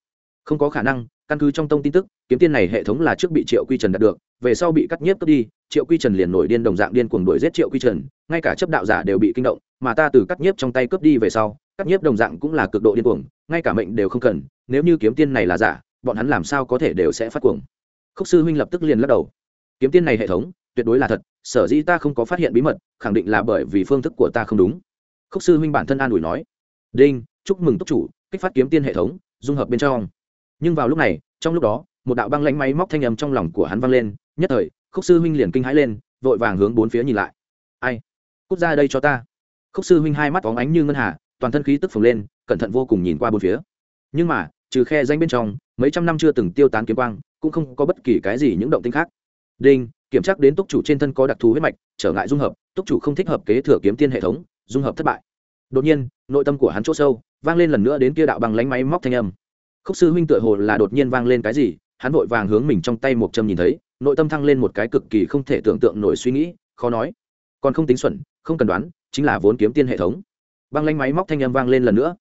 Không có khả năng, căn cứ trong tông tin tức, kiếm tiên này hệ thống là trước bị triệu quy trần đạt được, về sau bị cắt nhiếp cướp đi, triệu quy trần liền nổi điên đồng dạng điên cuồng đuổi giết triệu quy trần, ngay cả chấp đạo giả đều bị kinh động, mà ta từ cắt nhiếp trong tay cướp đi về sau, cắt nhiếp đồng dạng cũng là cực độ điên cuồng, ngay cả mệnh đều không cần, nếu như kiếm tiên này là giả, bọn hắn làm sao có thể đều sẽ phát cuồng. Khúc sư huynh lập tức liền lắc đầu. Kiếm tiên này hệ thống, tuyệt đối là thật, sở dĩ ta không có phát hiện bí mật, khẳng định là bởi vì phương thức của ta không đúng. Khúc sư huynh bản thân an ủi nói đinh, chúc mừng túc chủ, kích phát kiếm tiên hệ thống, dung hợp bên trong. Nhưng vào lúc này, trong lúc đó, một đạo băng lãnh máy móc thanh âm trong lòng của hắn vang lên, nhất thời, khúc sư huynh liền kinh hãi lên, vội vàng hướng bốn phía nhìn lại. Ai? Cút ra đây cho ta. Khúc sư huynh hai mắt phóng ánh như ngân hà, toàn thân khí tức phồng lên, cẩn thận vô cùng nhìn qua bốn phía. Nhưng mà, trừ khe danh bên trong, mấy trăm năm chưa từng tiêu tán kiếm quang, cũng không có bất kỳ cái gì những động tinh khác. Đinh, kiểm tra đến túc chủ trên thân có đặc thù huyết mạch, trở ngại dung hợp túc chủ không thích hợp kế thừa kiếm tiên hệ thống, dung hợp thất bại đột nhiên, nội tâm của hắn chỗ sâu, vang lên lần nữa đến kia đạo bằng lánh máy móc thanh âm. Khúc sư huynh tựa hồ là đột nhiên vang lên cái gì, hắn vội vàng hướng mình trong tay một châm nhìn thấy, nội tâm thăng lên một cái cực kỳ không thể tưởng tượng nổi suy nghĩ, khó nói. Còn không tính xuẩn, không cần đoán, chính là vốn kiếm tiên hệ thống. Băng lanh máy móc thanh âm vang lên lần nữa.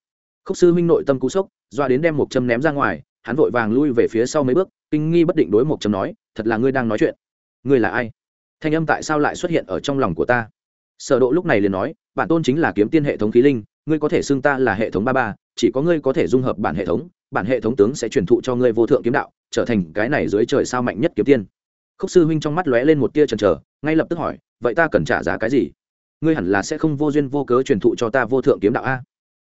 Khúc sư huynh nội tâm cú sốc, doa đến đem một châm ném ra ngoài, hắn vội vàng lui về phía sau mấy bước, kinh nghi bất định đối một châm nói, thật là ngươi đang nói chuyện. Ngươi là ai? Thanh âm tại sao lại xuất hiện ở trong lòng của ta? Sở độ lúc này liền nói bản tôn chính là kiếm tiên hệ thống khí linh, ngươi có thể xưng ta là hệ thống ba ba, chỉ có ngươi có thể dung hợp bản hệ thống, bản hệ thống tướng sẽ truyền thụ cho ngươi vô thượng kiếm đạo, trở thành cái này dưới trời sao mạnh nhất kiếm tiên. Khúc sư huynh trong mắt lóe lên một tia chần trờ ngay lập tức hỏi, vậy ta cần trả giá cái gì? Ngươi hẳn là sẽ không vô duyên vô cớ truyền thụ cho ta vô thượng kiếm đạo a?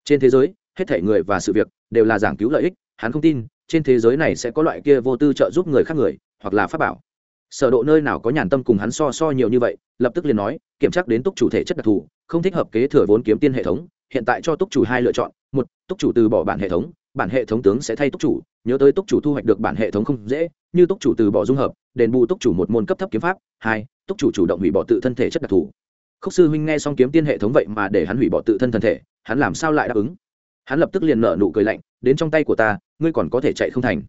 Trên thế giới, hết thể người và sự việc đều là giảng cứu lợi ích, hắn không tin, trên thế giới này sẽ có loại kia vô tư trợ giúp người khác người, hoặc là pháp bảo. Sở độ nơi nào có nhàn tâm cùng hắn so so nhiều như vậy, lập tức liền nói, kiểm tra đến túc chủ thể chất đặc thù không thích hợp kế thừa vốn kiếm tiên hệ thống, hiện tại cho túc chủ hai lựa chọn, một, túc chủ từ bỏ bản hệ thống, bản hệ thống tướng sẽ thay túc chủ, nhớ tới túc chủ thu hoạch được bản hệ thống không dễ, như túc chủ từ bỏ dung hợp, đền bù túc chủ một môn cấp thấp kiếm pháp, hai, túc chủ chủ động hủy bỏ tự thân thể chất đặc thù. Khúc sư huynh nghe xong kiếm tiên hệ thống vậy mà để hắn hủy bỏ tự thân thân thể, hắn làm sao lại đáp ứng? Hắn lập tức liền nở nụ cười lạnh, đến trong tay của ta, ngươi còn có thể chạy không thành.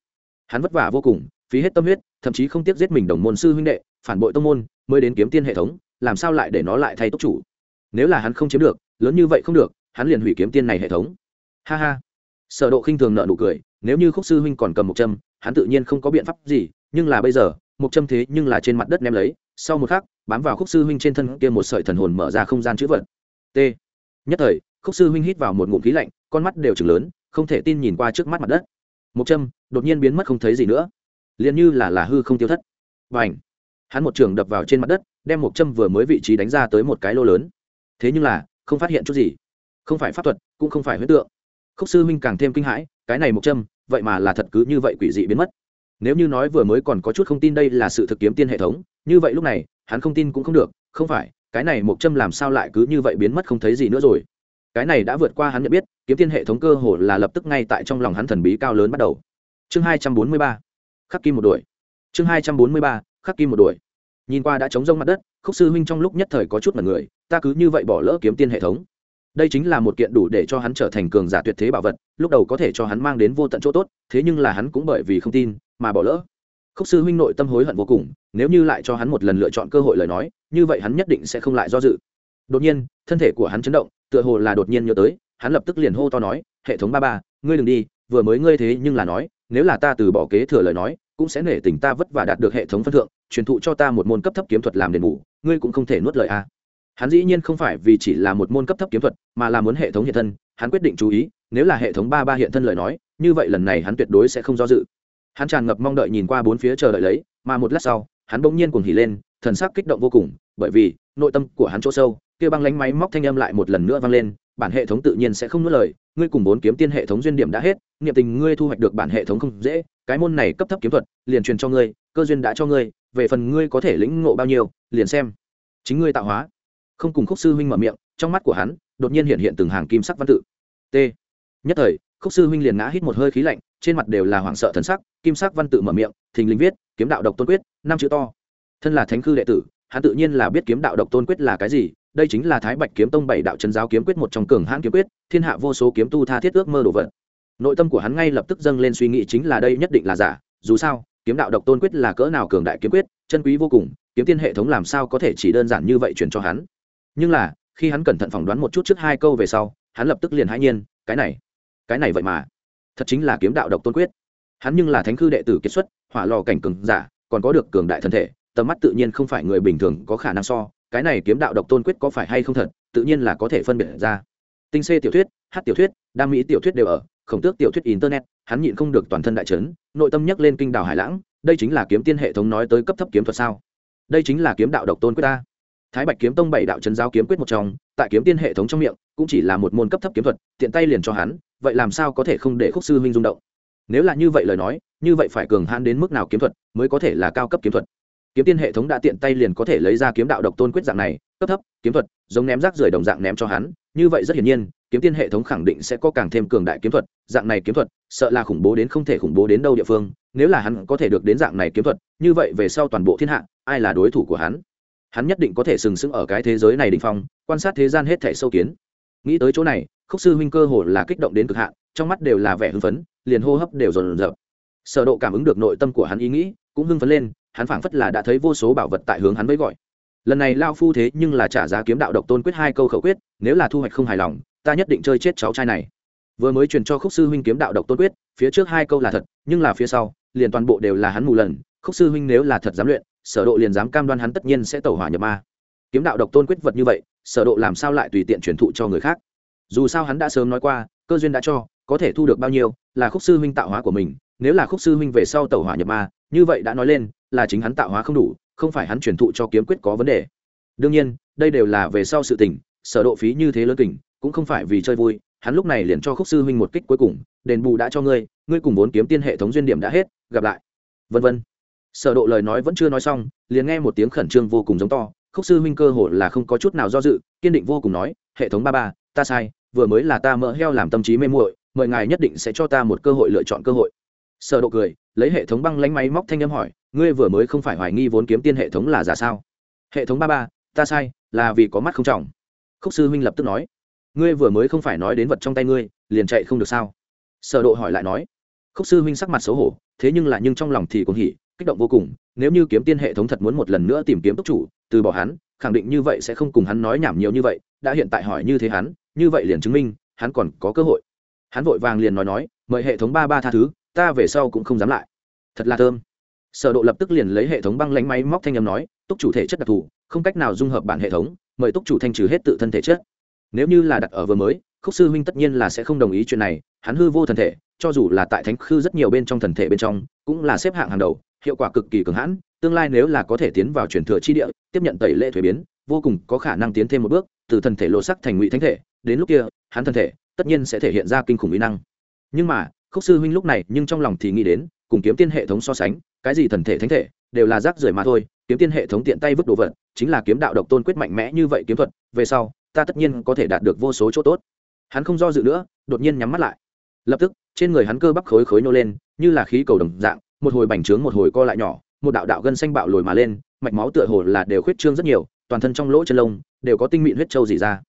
Hắn vất vả vô cùng, phí hết tâm huyết, thậm chí không tiếc giết mình đồng môn sư huynh đệ, phản bội tông môn, mới đến kiếm tiên hệ thống, làm sao lại để nó lại thay túc chủ? Nếu là hắn không chiếm được, lớn như vậy không được, hắn liền hủy kiếm tiên này hệ thống. Ha ha. Sở độ khinh thường nợ nụ cười, nếu như khúc sư huynh còn cầm một châm, hắn tự nhiên không có biện pháp gì, nhưng là bây giờ, một châm thế nhưng là trên mặt đất ném lấy, sau một khắc, bám vào khúc sư huynh trên thân kia một sợi thần hồn mở ra không gian chữ vật. T. Nhất thời, khúc sư huynh hít vào một ngụm khí lạnh, con mắt đều chừng lớn, không thể tin nhìn qua trước mắt mặt đất. Một châm, đột nhiên biến mất không thấy gì nữa. Liền như là là hư không tiêu thất. Và ảnh hắn một trường đập vào trên mặt đất, đem một châm vừa mới vị trí đánh ra tới một cái lô lớn thế nhưng là, không phát hiện chút gì. Không phải pháp thuật, cũng không phải huyết tượng. Khúc sư huynh càng thêm kinh hãi, cái này một châm, vậy mà là thật cứ như vậy quỷ dị biến mất. Nếu như nói vừa mới còn có chút không tin đây là sự thực kiếm tiên hệ thống, như vậy lúc này, hắn không tin cũng không được, không phải, cái này một châm làm sao lại cứ như vậy biến mất không thấy gì nữa rồi. Cái này đã vượt qua hắn nhận biết, kiếm tiên hệ thống cơ hồ là lập tức ngay tại trong lòng hắn thần bí cao lớn bắt đầu. Chương hai trăm bốn mươi ba, khắc kim một đuổi. Chương hai trăm bốn mươi ba, khắc kim một đuổi. Nhìn qua đã chống rông mặt đất, khúc sư huynh trong lúc nhất thời có chút mật người ta cứ như vậy bỏ lỡ kiếm tiên hệ thống. Đây chính là một kiện đủ để cho hắn trở thành cường giả tuyệt thế bảo vật, lúc đầu có thể cho hắn mang đến vô tận chỗ tốt, thế nhưng là hắn cũng bởi vì không tin mà bỏ lỡ. Khúc sư huynh nội tâm hối hận vô cùng, nếu như lại cho hắn một lần lựa chọn cơ hội lời nói, như vậy hắn nhất định sẽ không lại do dự. Đột nhiên, thân thể của hắn chấn động, tựa hồ là đột nhiên nhớ tới, hắn lập tức liền hô to nói, hệ thống ba ba, ngươi đừng đi, vừa mới ngươi thế nhưng là nói, nếu là ta từ bỏ kế thừa lời nói, cũng sẽ nể tình ta vất vả đạt được hệ thống phân thượng, truyền thụ cho ta một môn cấp thấp kiếm thuật làm đền bù, ngươi cũng không thể nuốt lời a hắn dĩ nhiên không phải vì chỉ là một môn cấp thấp kiếm thuật, mà là muốn hệ thống hiện thân, hắn quyết định chú ý, nếu là hệ thống ba ba hiện thân lời nói, như vậy lần này hắn tuyệt đối sẽ không do dự. Hắn tràn ngập mong đợi nhìn qua bốn phía chờ đợi lấy, mà một lát sau, hắn bỗng nhiên cuồng hỉ lên, thần sắc kích động vô cùng, bởi vì, nội tâm của hắn chỗ sâu, kia băng lánh máy móc thanh âm lại một lần nữa vang lên, bản hệ thống tự nhiên sẽ không nuốt lời, ngươi cùng bốn kiếm tiên hệ thống duyên điểm đã hết, niệm tình ngươi thu hoạch được bản hệ thống không dễ, cái môn này cấp thấp kiếm thuật, liền truyền cho ngươi, cơ duyên đã cho ngươi, về phần ngươi có thể lĩnh ngộ bao nhiêu, liền xem. Chính ngươi tạo hóa không cùng khúc sư huynh mở miệng, trong mắt của hắn, đột nhiên hiện hiện từng hàng kim sắc văn tự. T. Nhất thời, khúc sư huynh liền ngã hít một hơi khí lạnh, trên mặt đều là hoảng sợ thần sắc, kim sắc văn tự mở miệng, thình lình viết, kiếm đạo độc tôn quyết, năm chữ to. Thân là thánh cư đệ tử, hắn tự nhiên là biết kiếm đạo độc tôn quyết là cái gì, đây chính là thái bạch kiếm tông bảy đạo chân giáo kiếm quyết một trong cường hãn kiếm quyết, thiên hạ vô số kiếm tu tha thiết ước mơ đồ vật. Nội tâm của hắn ngay lập tức dâng lên suy nghĩ chính là đây nhất định là giả, dù sao, kiếm đạo độc tôn quyết là cỡ nào cường đại kiếm quyết, chân quý vô cùng, kiếm tiên hệ thống làm sao có thể chỉ đơn giản như vậy truyền cho hắn? Nhưng là, khi hắn cẩn thận phỏng đoán một chút trước hai câu về sau, hắn lập tức liền hãi nhiên, cái này cái này vậy mà, thật chính là kiếm đạo độc tôn quyết. Hắn nhưng là thánh cư đệ tử kiệt xuất, hỏa lò cảnh cường giả, còn có được cường đại thân thể, tầm mắt tự nhiên không phải người bình thường có khả năng so, cái này kiếm đạo độc tôn quyết có phải hay không thật, tự nhiên là có thể phân biệt ra. Tinh xê tiểu thuyết, hát tiểu thuyết, đam mỹ tiểu thuyết đều ở, khổng tước tiểu thuyết internet, hắn nhịn không được toàn thân đại trấn nội tâm nhắc lên kinh đảo hải lãng, đây chính là kiếm tiên hệ thống nói tới cấp thấp kiếm thuật sao? Đây chính là kiếm đạo độc tôn quyết ta thái bạch kiếm tông bảy đạo trấn giáo kiếm quyết một trong, tại kiếm tiên hệ thống trong miệng, cũng chỉ là một môn cấp thấp kiếm thuật, tiện tay liền cho hắn, vậy làm sao có thể không để khúc sư huynh rung động? Nếu là như vậy lời nói, như vậy phải cường hãn đến mức nào kiếm thuật mới có thể là cao cấp kiếm thuật? Kiếm tiên hệ thống đã tiện tay liền có thể lấy ra kiếm đạo độc tôn quyết dạng này, cấp thấp, kiếm thuật, giống ném rác rưởi đồng dạng ném cho hắn, như vậy rất hiển nhiên, kiếm tiên hệ thống khẳng định sẽ có càng thêm cường đại kiếm thuật, dạng này kiếm thuật, sợ là khủng bố đến không thể khủng bố đến đâu địa phương, nếu là hắn có thể được đến dạng này kiếm thuật, như vậy về sau toàn bộ thiên hạ, ai là đối thủ của hắn? Hắn nhất định có thể sừng sững ở cái thế giới này đỉnh phong, quan sát thế gian hết thẻ sâu kiến. Nghĩ tới chỗ này, khúc sư huynh cơ hồ là kích động đến cực hạn, trong mắt đều là vẻ hưng phấn, liền hô hấp đều rồn rập sở độ cảm ứng được nội tâm của hắn ý nghĩ, cũng hưng phấn lên, hắn phảng phất là đã thấy vô số bảo vật tại hướng hắn với gọi. Lần này lao phu thế nhưng là trả giá kiếm đạo độc tôn quyết hai câu khẩu quyết, nếu là thu hoạch không hài lòng, ta nhất định chơi chết cháu trai này. Vừa mới truyền cho khúc sư huynh kiếm đạo độc tôn quyết, phía trước hai câu là thật, nhưng là phía sau, liền toàn bộ đều là hắn mù lần, khúc sư huynh nếu là thật dám luyện sở độ liền dám cam đoan hắn tất nhiên sẽ tẩu hỏa nhập ma. Kiếm đạo độc tôn quyết vật như vậy, sở độ làm sao lại tùy tiện truyền thụ cho người khác? Dù sao hắn đã sớm nói qua, cơ duyên đã cho, có thể thu được bao nhiêu, là khúc sư huynh tạo hóa của mình, nếu là khúc sư huynh về sau tẩu hỏa nhập ma, như vậy đã nói lên, là chính hắn tạo hóa không đủ, không phải hắn truyền thụ cho kiếm quyết có vấn đề. Đương nhiên, đây đều là về sau sự tình, sở độ phí như thế lớn kình, cũng không phải vì chơi vui, hắn lúc này liền cho khúc sư huynh một kích cuối cùng, đền bù đã cho ngươi ngươi cùng vốn kiếm tiên hệ thống duyên điểm đã hết, gặp lại. Vân vân sở độ lời nói vẫn chưa nói xong, liền nghe một tiếng khẩn trương vô cùng giống to, khúc sư huynh cơ hồ là không có chút nào do dự, kiên định vô cùng nói, hệ thống ba ba, ta sai, vừa mới là ta mỡ heo làm tâm trí mê muội, mời ngài nhất định sẽ cho ta một cơ hội lựa chọn cơ hội. Sở độ cười, lấy hệ thống băng lánh máy móc thanh âm hỏi, ngươi vừa mới không phải hoài nghi vốn kiếm tiên hệ thống là giả sao? Hệ thống ba ba, ta sai, là vì có mắt không trọng. Khúc sư huynh lập tức nói, ngươi vừa mới không phải nói đến vật trong tay ngươi, liền chạy không được sao? Sở độ hỏi lại nói, khúc sư huynh sắc mặt xấu hổ, thế nhưng là nhưng trong lòng thì cũng hỉ kích động vô cùng, nếu như kiếm tiên hệ thống thật muốn một lần nữa tìm kiếm túc chủ, từ bỏ hắn, khẳng định như vậy sẽ không cùng hắn nói nhảm nhiều như vậy, đã hiện tại hỏi như thế hắn, như vậy liền chứng minh, hắn còn có cơ hội. Hắn vội vàng liền nói nói, mời hệ thống ba ba tha thứ, ta về sau cũng không dám lại. Thật là thơm. Sở độ lập tức liền lấy hệ thống băng lánh máy móc thanh âm nói túc chủ thể chất đặc thù, không cách nào dung hợp bản hệ thống, mời túc chủ thanh trừ hết tự thân thể chất. Nếu như là đặt ở vừa mới, khúc sư huynh tất nhiên là sẽ không đồng ý chuyện này, hắn hư vô thần thể, cho dù là tại thánh khư rất nhiều bên trong thần thể bên trong, cũng là xếp hạng hàng đầu hiệu quả cực kỳ cường hãn, tương lai nếu là có thể tiến vào truyền thừa chi địa, tiếp nhận tẩy lệ thuế biến, vô cùng có khả năng tiến thêm một bước, từ thần thể lộ sắc thành ngụy thánh thể, đến lúc kia, hắn thần thể tất nhiên sẽ thể hiện ra kinh khủng mỹ năng. Nhưng mà, khúc sư huynh lúc này nhưng trong lòng thì nghĩ đến, cùng kiếm tiên hệ thống so sánh, cái gì thần thể thánh thể, đều là rác rưởi mà thôi, kiếm tiên hệ thống tiện tay vứt đồ vật, chính là kiếm đạo độc tôn quyết mạnh mẽ như vậy kiếm thuật, về sau, ta tất nhiên có thể đạt được vô số chỗ tốt. Hắn không do dự nữa, đột nhiên nhắm mắt lại. Lập tức, trên người hắn cơ bắp khối khối nô lên, như là khí cầu đồng dạng một hồi bành trướng một hồi co lại nhỏ, một đạo đạo gân xanh bạo lồi mà lên, mạch máu tựa hồ là đều khuyết trương rất nhiều, toàn thân trong lỗ chân lông đều có tinh mịn huyết trâu dỉ ra.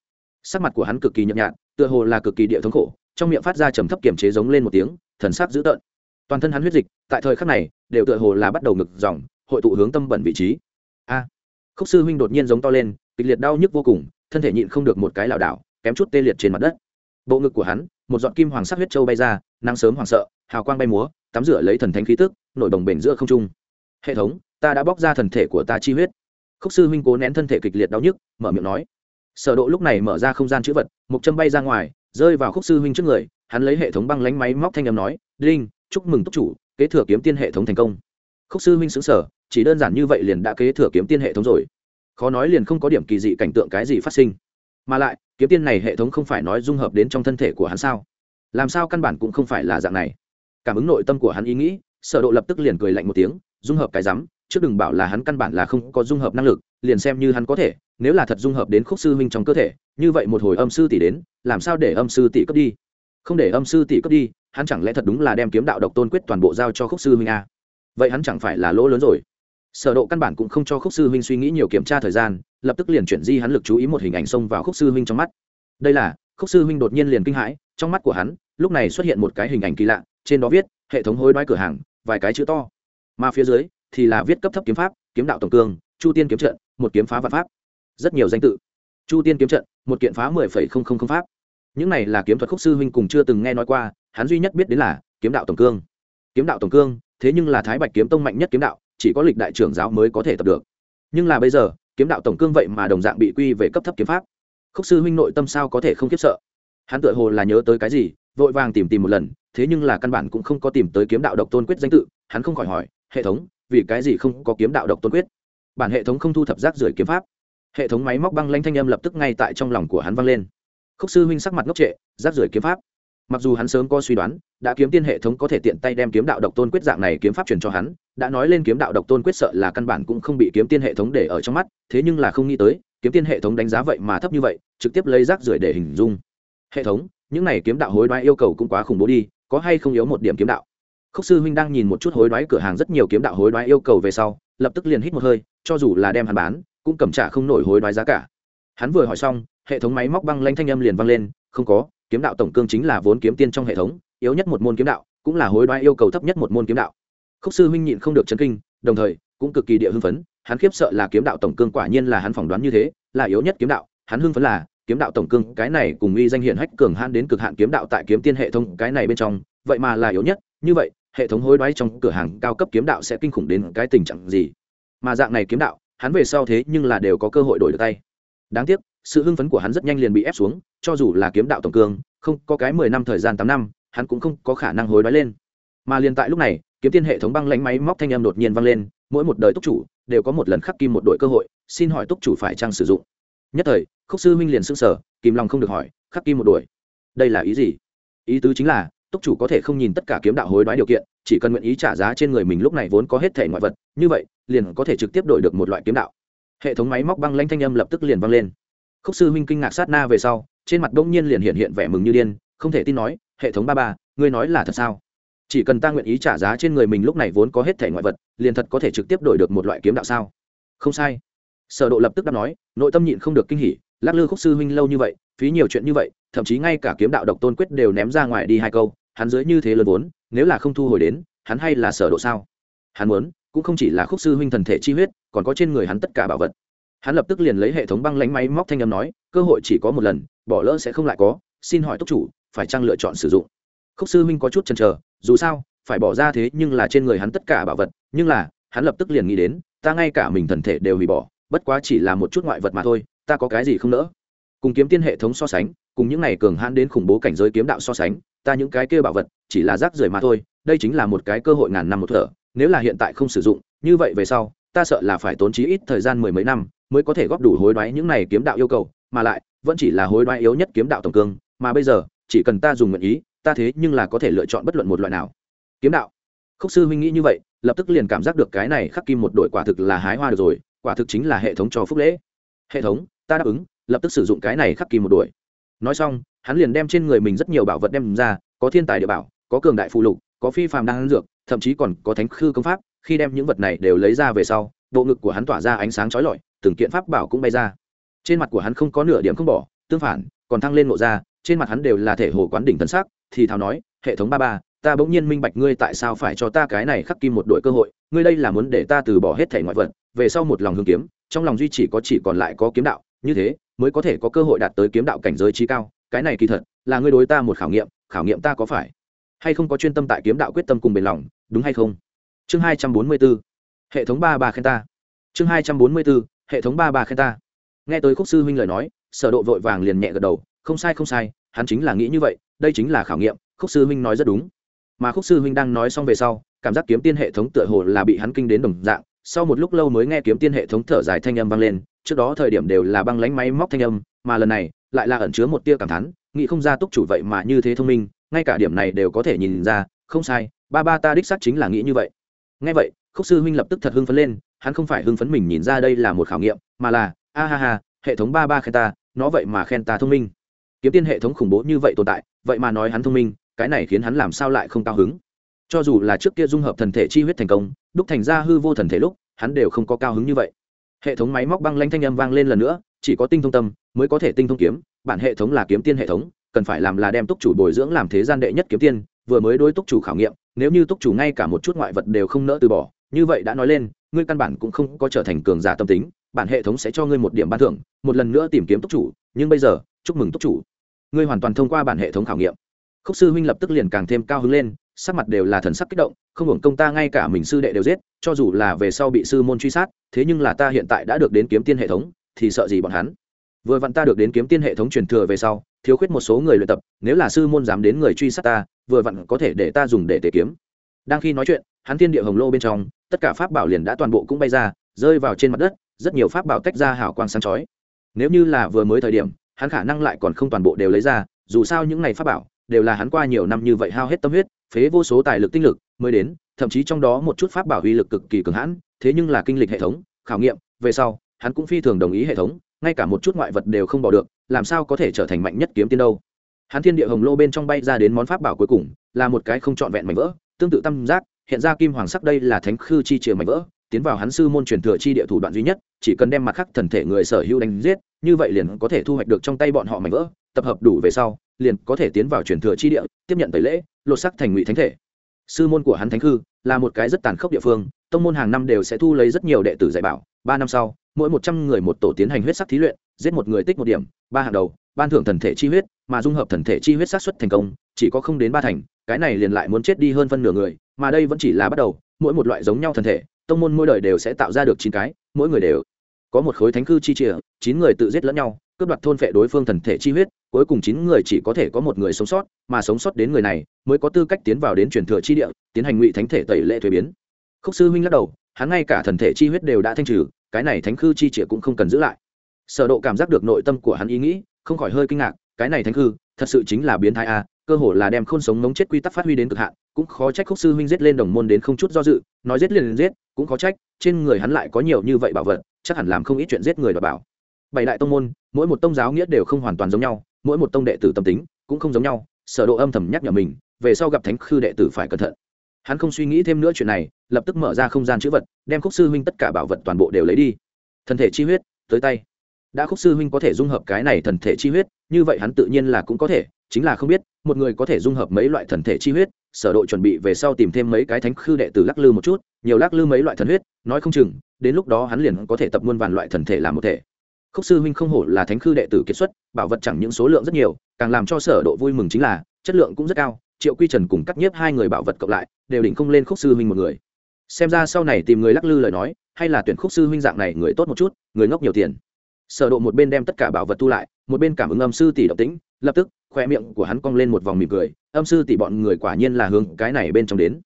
Sắc mặt của hắn cực kỳ nhợt nhạt, tựa hồ là cực kỳ địa thống khổ, trong miệng phát ra trầm thấp kiềm chế giống lên một tiếng, thần sắc dữ tợn. Toàn thân hắn huyết dịch, tại thời khắc này, đều tựa hồ là bắt đầu ngực dòng, hội tụ hướng tâm bẩn vị trí. A! Khúc sư huynh đột nhiên giống to lên, kịch liệt đau nhức vô cùng, thân thể nhịn không được một cái lảo đảo, kém chút tê liệt trên mặt đất. Bộ ngực của hắn, một giọt kim hoàng sắc huyết châu bay ra, nắng sớm hoàng sợ, hào quang bay múa tắm rửa lấy thần thánh khí tức, nổi đồng bền giữa không trung. Hệ thống, ta đã bóc ra thần thể của ta chi huyết. Khúc sư huynh cố nén thân thể kịch liệt đau nhức, mở miệng nói. Sở độ lúc này mở ra không gian chữ vật một châm bay ra ngoài, rơi vào khúc sư huynh trước người, hắn lấy hệ thống băng lánh máy móc thanh âm nói đinh chúc mừng túc chủ, kế thừa kiếm tiên hệ thống thành công. Khúc sư huynh sững sở chỉ đơn giản như vậy liền đã kế thừa kiếm tiên hệ thống rồi. Khó nói liền không có điểm kỳ dị cảnh tượng cái gì phát sinh. Mà lại, kiếm tiên này hệ thống không phải nói dung hợp đến trong thân thể của hắn sao? Làm sao căn bản cũng không phải là dạng này cảm ứng nội tâm của hắn ý nghĩ, sở độ lập tức liền cười lạnh một tiếng, dung hợp cái rắm, trước đừng bảo là hắn căn bản là không có dung hợp năng lực, liền xem như hắn có thể, nếu là thật dung hợp đến khúc sư huynh trong cơ thể, như vậy một hồi âm sư tỷ đến, làm sao để âm sư tỷ cấp đi? Không để âm sư tỷ cấp đi, hắn chẳng lẽ thật đúng là đem kiếm đạo độc tôn quyết toàn bộ giao cho khúc sư huynh a vậy hắn chẳng phải là lỗ lớn rồi? Sở độ căn bản cũng không cho khúc sư huynh suy nghĩ nhiều kiểm tra thời gian, lập tức liền chuyển di hắn lực chú ý một hình ảnh xông vào khúc sư huynh trong mắt. Đây là, khúc sư huynh đột nhiên liền kinh hãi, trong mắt của hắn, lúc này xuất hiện một cái hình ảnh kỳ lạ trên đó viết, hệ thống hối đoái cửa hàng, vài cái chữ to. Mà phía dưới thì là viết cấp thấp kiếm pháp, kiếm đạo tổng cương chu tiên kiếm trận, một kiếm phá vạn pháp. Rất nhiều danh tự. Chu tiên kiếm trận, một kiện phá mười phẩy không không không pháp. Những này là kiếm thuật khúc sư huynh cùng chưa từng nghe nói qua, hắn duy nhất biết đến là kiếm đạo tổng cương kiếm đạo tổng cương thế nhưng là thái bạch kiếm tông mạnh nhất kiếm đạo, chỉ có lịch đại trưởng giáo mới có thể tập được. Nhưng là bây giờ, kiếm đạo tổng cương vậy mà đồng dạng bị quy về cấp thấp kiếm pháp. Khúc sư huynh nội tâm sao có thể không khiếp sợ? Hắn tự hồ là nhớ tới cái gì, vội vàng tìm tìm một lần thế nhưng là căn bản cũng không có tìm tới kiếm đạo độc tôn quyết danh tự, hắn không khỏi hỏi, hệ thống, vì cái gì không có kiếm đạo độc tôn quyết? Bản hệ thống không thu thập rác rưởi kiếm pháp. Hệ thống máy móc băng lanh thanh âm lập tức ngay tại trong lòng của hắn vang lên. Khúc sư huynh sắc mặt ngốc trệ, rác rưởi kiếm pháp. Mặc dù hắn sớm có suy đoán, đã kiếm tiên hệ thống có thể tiện tay đem kiếm đạo độc tôn quyết dạng này kiếm pháp truyền cho hắn, đã nói lên kiếm đạo độc tôn quyết sợ là căn bản cũng không bị kiếm tiên hệ thống để ở trong mắt, thế nhưng là không nghĩ tới, kiếm tiên hệ thống đánh giá vậy mà thấp như vậy, trực tiếp lấy rác rưởi để hình dung. Hệ thống, những này kiếm đạo hối đoái yêu cầu cũng quá khủng bố đi có hay không yếu một điểm kiếm đạo. Khúc sư huynh đang nhìn một chút hối đoái cửa hàng rất nhiều kiếm đạo hối đoái yêu cầu về sau, lập tức liền hít một hơi, cho dù là đem hắn bán, cũng cầm trả không nổi hối đoái giá cả. Hắn vừa hỏi xong, hệ thống máy móc băng lanh thanh âm liền vang lên, không có, kiếm đạo tổng cương chính là vốn kiếm tiên trong hệ thống, yếu nhất một môn kiếm đạo, cũng là hối đoái yêu cầu thấp nhất một môn kiếm đạo. Khúc sư huynh nhịn không được chấn kinh, đồng thời, cũng cực kỳ địa hưng phấn, hắn khiếp sợ là kiếm đạo tổng cương quả nhiên là hắn phỏng đoán như thế, là yếu nhất kiếm đạo, hắn hưng phấn là kiếm đạo tổng cương, cái này cùng uy danh hiển hách cường han đến cực hạn kiếm đạo tại kiếm tiên hệ thống, cái này bên trong, vậy mà là yếu nhất. Như vậy, hệ thống hối đoái trong cửa hàng cao cấp kiếm đạo sẽ kinh khủng đến cái tình trạng gì? Mà dạng này kiếm đạo, hắn về sau thế nhưng là đều có cơ hội đổi được tay. Đáng tiếc, sự hưng phấn của hắn rất nhanh liền bị ép xuống, cho dù là kiếm đạo tổng cương, không, có cái mười năm thời gian tám năm, hắn cũng không có khả năng hối đoái lên. Mà liền tại lúc này, kiếm tiên hệ thống băng lánh máy móc thanh âm đột nhiên vang lên, mỗi một đời túc chủ đều có một lần khắc kim một đội cơ hội, xin hỏi túc chủ phải trang sử dụng? Nhất thời, khúc sư huynh liền s ư n g sở kìm lòng không được hỏi, khắc kim một đuổi, đây là ý gì? Ý tứ chính là, túc chủ có thể không nhìn tất cả kiếm đạo hối đoái điều kiện, chỉ cần nguyện ý trả giá trên người mình lúc này vốn có hết thể ngoại vật, như vậy, liền có thể trực tiếp đổi được một loại kiếm đạo. Hệ thống máy móc băng lanh thanh âm lập tức liền vang lên. Khúc sư huynh kinh ngạc sát na về sau, trên mặt đông nhiên liền hiện hiện vẻ mừng như điên, không thể tin nói, hệ thống ba ba, ngươi nói là thật sao? Chỉ cần ta nguyện ý trả giá trên người mình lúc này vốn có hết thể ngoại vật, liền thật có thể trực tiếp đổi được một loại kiếm đạo sao? Không sai sở độ lập tức đáp nói, nội tâm nhịn không được kinh hỉ, lắc lư khúc sư huynh lâu như vậy, phí nhiều chuyện như vậy, thậm chí ngay cả kiếm đạo độc tôn quyết đều ném ra ngoài đi hai câu, hắn dưới như thế lớn vốn, nếu là không thu hồi đến, hắn hay là sở độ sao? Hắn muốn, cũng không chỉ là khúc sư huynh thần thể chi huyết, còn có trên người hắn tất cả bảo vật. Hắn lập tức liền lấy hệ thống băng lánh máy móc thanh âm nói, cơ hội chỉ có một lần, bỏ lỡ sẽ không lại có, xin hỏi túc chủ, phải chăng lựa chọn sử dụng? Khúc sư huynh có chút chần chờ, dù sao, phải bỏ ra thế nhưng là trên người hắn tất cả bảo vật, nhưng là, hắn lập tức liền nghĩ đến, ta ngay cả mình thần thể đều hủy bỏ bất quá chỉ là một chút ngoại vật mà thôi, ta có cái gì không nỡ. Cùng kiếm tiên hệ thống so sánh, cùng những này cường hãn đến khủng bố cảnh giới kiếm đạo so sánh, ta những cái kia bảo vật, chỉ là rác rưởi mà thôi, đây chính là một cái cơ hội ngàn năm một thở, nếu là hiện tại không sử dụng, như vậy về sau, ta sợ là phải tốn chí ít thời gian mười mấy năm mới có thể góp đủ hối đoái những này kiếm đạo yêu cầu, mà lại, vẫn chỉ là hối đoái yếu nhất kiếm đạo tổng cương, mà bây giờ, chỉ cần ta dùng nguyện ý, ta thế nhưng là có thể lựa chọn bất luận một loại nào. Kiếm đạo. Khúc sư huynh nghĩ như vậy, lập tức liền cảm giác được cái này khắc kim một đội quả thực là hái hoa được rồi quả thực chính là hệ thống cho phúc lễ. Hệ thống, ta đáp ứng, lập tức sử dụng cái này khắc kỳ một đuổi. Nói xong, hắn liền đem trên người mình rất nhiều bảo vật đem ra, có thiên tài địa bảo, có cường đại phụ lục, có phi phàm đang dược, thậm chí còn có thánh khư công pháp, khi đem những vật này đều lấy ra về sau, bộ ngực của hắn tỏa ra ánh sáng chói lọi, từng kiện pháp bảo cũng bay ra. Trên mặt của hắn không có nửa điểm không bỏ, tương phản, còn thăng lên ngộ ra, trên mặt hắn đều là thể hồ quán đỉnh tân sắc, thì thào nói, hệ thống ba ba, ta bỗng nhiên minh bạch ngươi tại sao phải cho ta cái này khắc kim một đội cơ hội, ngươi đây là muốn để ta từ bỏ hết thể ngoại vật về sau một lòng hương kiếm, trong lòng duy chỉ có chỉ còn lại có kiếm đạo, như thế mới có thể có cơ hội đạt tới kiếm đạo cảnh giới trí cao. Cái này kỳ thật là ngươi đối ta một khảo nghiệm khảo nghiệm ta có phải hay không có chuyên tâm tại kiếm đạo quyết tâm cùng bền lòng, đúng hay không? Chương hai trăm bốn mươi b ố hệ thống ba ba khen ta. Chương hai trăm bốn mươi b ố hệ thống ba ba khen ta. Nghe tới khúc sư huynh lời nói, sở độ vội vàng liền nhẹ gật đầu, không sai không sai, hắn chính là nghĩ như vậy, đây chính là khảo nghiệm, khúc sư huynh nói rất đúng. Mà khúc sư huynh đang nói xong về sau, cảm giác kiếm tiên hệ thống tựa hồ là bị hắn kinh đến đồng dạng sau một lúc lâu mới nghe kiếm tiên hệ thống thở dài thanh âm vang lên, trước đó thời điểm đều là băng lánh máy móc thanh âm, mà lần này lại là ẩn chứa một tia cảm thán, nghĩ không ra túc chủ vậy mà như thế thông minh, ngay cả điểm này đều có thể nhìn ra, không sai, ba ba ta đích xác chính là nghĩ như vậy. Ngay vậy, khúc sư huynh lập tức thật hưng phấn lên, hắn không phải hưng phấn mình nhìn ra đây là một khảo nghiệm, mà là, a ha ha, hệ thống ba ba khen ta, nó vậy mà khen ta thông minh. Kiếm tiên hệ thống khủng bố như vậy tồn tại, vậy mà nói hắn thông minh, cái này khiến hắn làm sao lại không cao hứng? Cho dù là trước kia dung hợp thần thể chi huyết thành công, đúc thành ra hư vô thần thể lúc, hắn đều không có cao hứng như vậy. Hệ thống máy móc băng lanh thanh âm vang lên lần nữa, chỉ có tinh thông tâm mới có thể tinh thông kiếm, bản hệ thống là kiếm tiên hệ thống, cần phải làm là đem túc chủ bồi dưỡng làm thế gian đệ nhất kiếm tiên, vừa mới đối túc chủ khảo nghiệm, nếu như túc chủ ngay cả một chút ngoại vật đều không nỡ từ bỏ, như vậy đã nói lên, ngươi căn bản cũng không có trở thành cường giả tâm tính, bản hệ thống sẽ cho ngươi một điểm ban thưởng, một lần nữa tìm kiếm túc chủ, nhưng bây giờ, chúc mừng túc chủ. Ngươi hoàn toàn thông qua bản hệ thống khảo nghiệm. Khúc sư huynh lập tức liền càng thêm cao hứng lên sắc mặt đều là thần sắc kích động, không hưởng công ta ngay cả mình sư đệ đều giết, cho dù là về sau bị sư môn truy sát, thế nhưng là ta hiện tại đã được đến kiếm tiên hệ thống, thì sợ gì bọn hắn? Vừa vặn ta được đến kiếm tiên hệ thống truyền thừa về sau, thiếu khuyết một số người luyện tập, nếu là sư môn dám đến người truy sát ta, vừa vặn có thể để ta dùng để tề kiếm. Đang khi nói chuyện, hắn thiên địa hồng lô bên trong, tất cả pháp bảo liền đã toàn bộ cũng bay ra, rơi vào trên mặt đất, rất nhiều pháp bảo tách ra hảo quang sáng chói. Nếu như là vừa mới thời điểm, hắn khả năng lại còn không toàn bộ đều lấy ra, dù sao những ngày pháp bảo đều là hắn qua nhiều năm như vậy hao hết tâm huyết phế vô số tài lực tinh lực mới đến, thậm chí trong đó một chút pháp bảo uy lực cực kỳ cường hãn, thế nhưng là kinh lịch hệ thống, khảo nghiệm, về sau, hắn cũng phi thường đồng ý hệ thống, ngay cả một chút ngoại vật đều không bỏ được, làm sao có thể trở thành mạnh nhất kiếm tiên đâu. Hắn thiên địa hồng lô bên trong bay ra đến món pháp bảo cuối cùng, là một cái không trọn vẹn mảnh vỡ, tương tự tam giác, hiện ra kim hoàng sắc đây là thánh khư chi chìa mảnh vỡ, tiến vào hắn sư môn truyền thừa chi địa thủ đoạn duy nhất, chỉ cần đem mặt khắc thần thể người sở hữu đánh giết, như vậy liền có thể thu hoạch được trong tay bọn họ mảnh vỡ, tập hợp đủ về sau, liền có thể tiến vào truyền thừa chi địa, tiếp nhận tẩy lễ lột sắc thành ngụy thánh thể. Sư môn của hắn thánh khư là một cái rất tàn khốc địa phương, tông môn hàng năm đều sẽ thu lấy rất nhiều đệ tử dạy bảo. Ba năm sau, mỗi một trăm người một tổ tiến hành huyết sắc thí luyện, giết một người tích một điểm, ba hàng đầu, ban thưởng thần thể chi huyết, mà dung hợp thần thể chi huyết sát xuất thành công, chỉ có không đến ba thành, cái này liền lại muốn chết đi hơn phân nửa người, mà đây vẫn chỉ là bắt đầu, mỗi một loại giống nhau thần thể, tông môn mỗi đời đều sẽ tạo ra được chín cái, mỗi người đều có một khối thánh cư chi chìa chín người tự giết lẫn nhau cướp đoạt thôn phệ đối phương thần thể chi huyết, cuối cùng chín người chỉ có thể có một người sống sót, mà sống sót đến người này mới có tư cách tiến vào đến truyền thừa chi địa, tiến hành ngụy thánh thể tẩy lệ thuế biến. Khúc sư huynh lắc đầu, hắn ngay cả thần thể chi huyết đều đã thanh trừ, cái này thánh khư chi chìa cũng không cần giữ lại. Sở độ cảm giác được nội tâm của hắn ý nghĩ, không khỏi hơi kinh ngạc, cái này thánh khư, thật sự chính là biến thái a, cơ hồ là đem khôn sống ngống chết quy tắc phát huy đến cực hạn, cũng khó trách khúc sư huynh giết lên đồng môn đến không chút do dự, nói giết liền giết, cũng khó trách, trên người hắn lại có nhiều như vậy bảo vật, chắc hẳn làm không ít chuyện giết người đoạt bảo bảy đại tông môn, mỗi một tông giáo nghĩa đều không hoàn toàn giống nhau, mỗi một tông đệ tử tâm tính cũng không giống nhau, sở độ âm thầm nhắc nhở mình, về sau gặp thánh khư đệ tử phải cẩn thận. Hắn không suy nghĩ thêm nữa chuyện này, lập tức mở ra không gian chữ vật, đem khúc sư huynh tất cả bảo vật toàn bộ đều lấy đi. Thân thể chi huyết, tới tay. Đã khúc sư huynh có thể dung hợp cái này thần thể chi huyết, như vậy hắn tự nhiên là cũng có thể, chính là không biết, một người có thể dung hợp mấy loại thần thể chi huyết, sở độ chuẩn bị về sau tìm thêm mấy cái thánh khư đệ tử lắc lư một chút, nhiều lắc lư mấy loại thần huyết, nói không chừng, đến lúc đó hắn liền có thể tập muôn vàn loại thần thể làm một thể khúc sư huynh không hổ là thánh khư đệ tử kiệt xuất, bảo vật chẳng những số lượng rất nhiều, càng làm cho sở độ vui mừng chính là, chất lượng cũng rất cao, triệu quy trần cùng cắt nhiếp hai người bảo vật cộng lại, đều đỉnh không lên khúc sư huynh một người. Xem ra sau này tìm người lắc lư lời nói, hay là tuyển khúc sư huynh dạng này người tốt một chút, người ngốc nhiều tiền. Sở độ một bên đem tất cả bảo vật thu lại, một bên cảm ứng âm sư tỷ động tĩnh, lập tức, khoe miệng của hắn cong lên một vòng mỉm cười, âm sư tỷ bọn người quả nhiên là hướng cái này bên trong đến.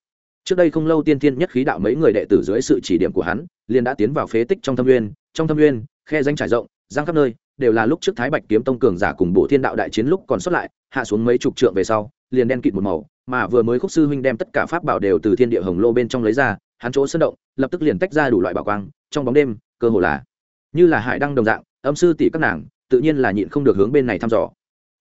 Trước đây không lâu tiên thiên nhất khí đạo mấy người đệ tử dưới sự chỉ điểm của hắn, liền đã tiến vào phế tích trong thâm nguyên, trong thâm nguyên, khe danh trải rộng giang khắp nơi, đều là lúc trước thái bạch kiếm tông cường giả cùng bộ thiên đạo đại chiến lúc còn xuất lại, hạ xuống mấy chục trượng về sau, liền đen kịt một màu, mà vừa mới khúc sư huynh đem tất cả pháp bảo đều từ thiên địa hồng lô bên trong lấy ra, hắn chỗ sơn động, lập tức liền tách ra đủ loại bảo quang, trong bóng đêm, cơ hồ là như là hải đăng đồng dạng, âm sư tỷ các nàng, tự nhiên là nhịn không được hướng bên này thăm dò.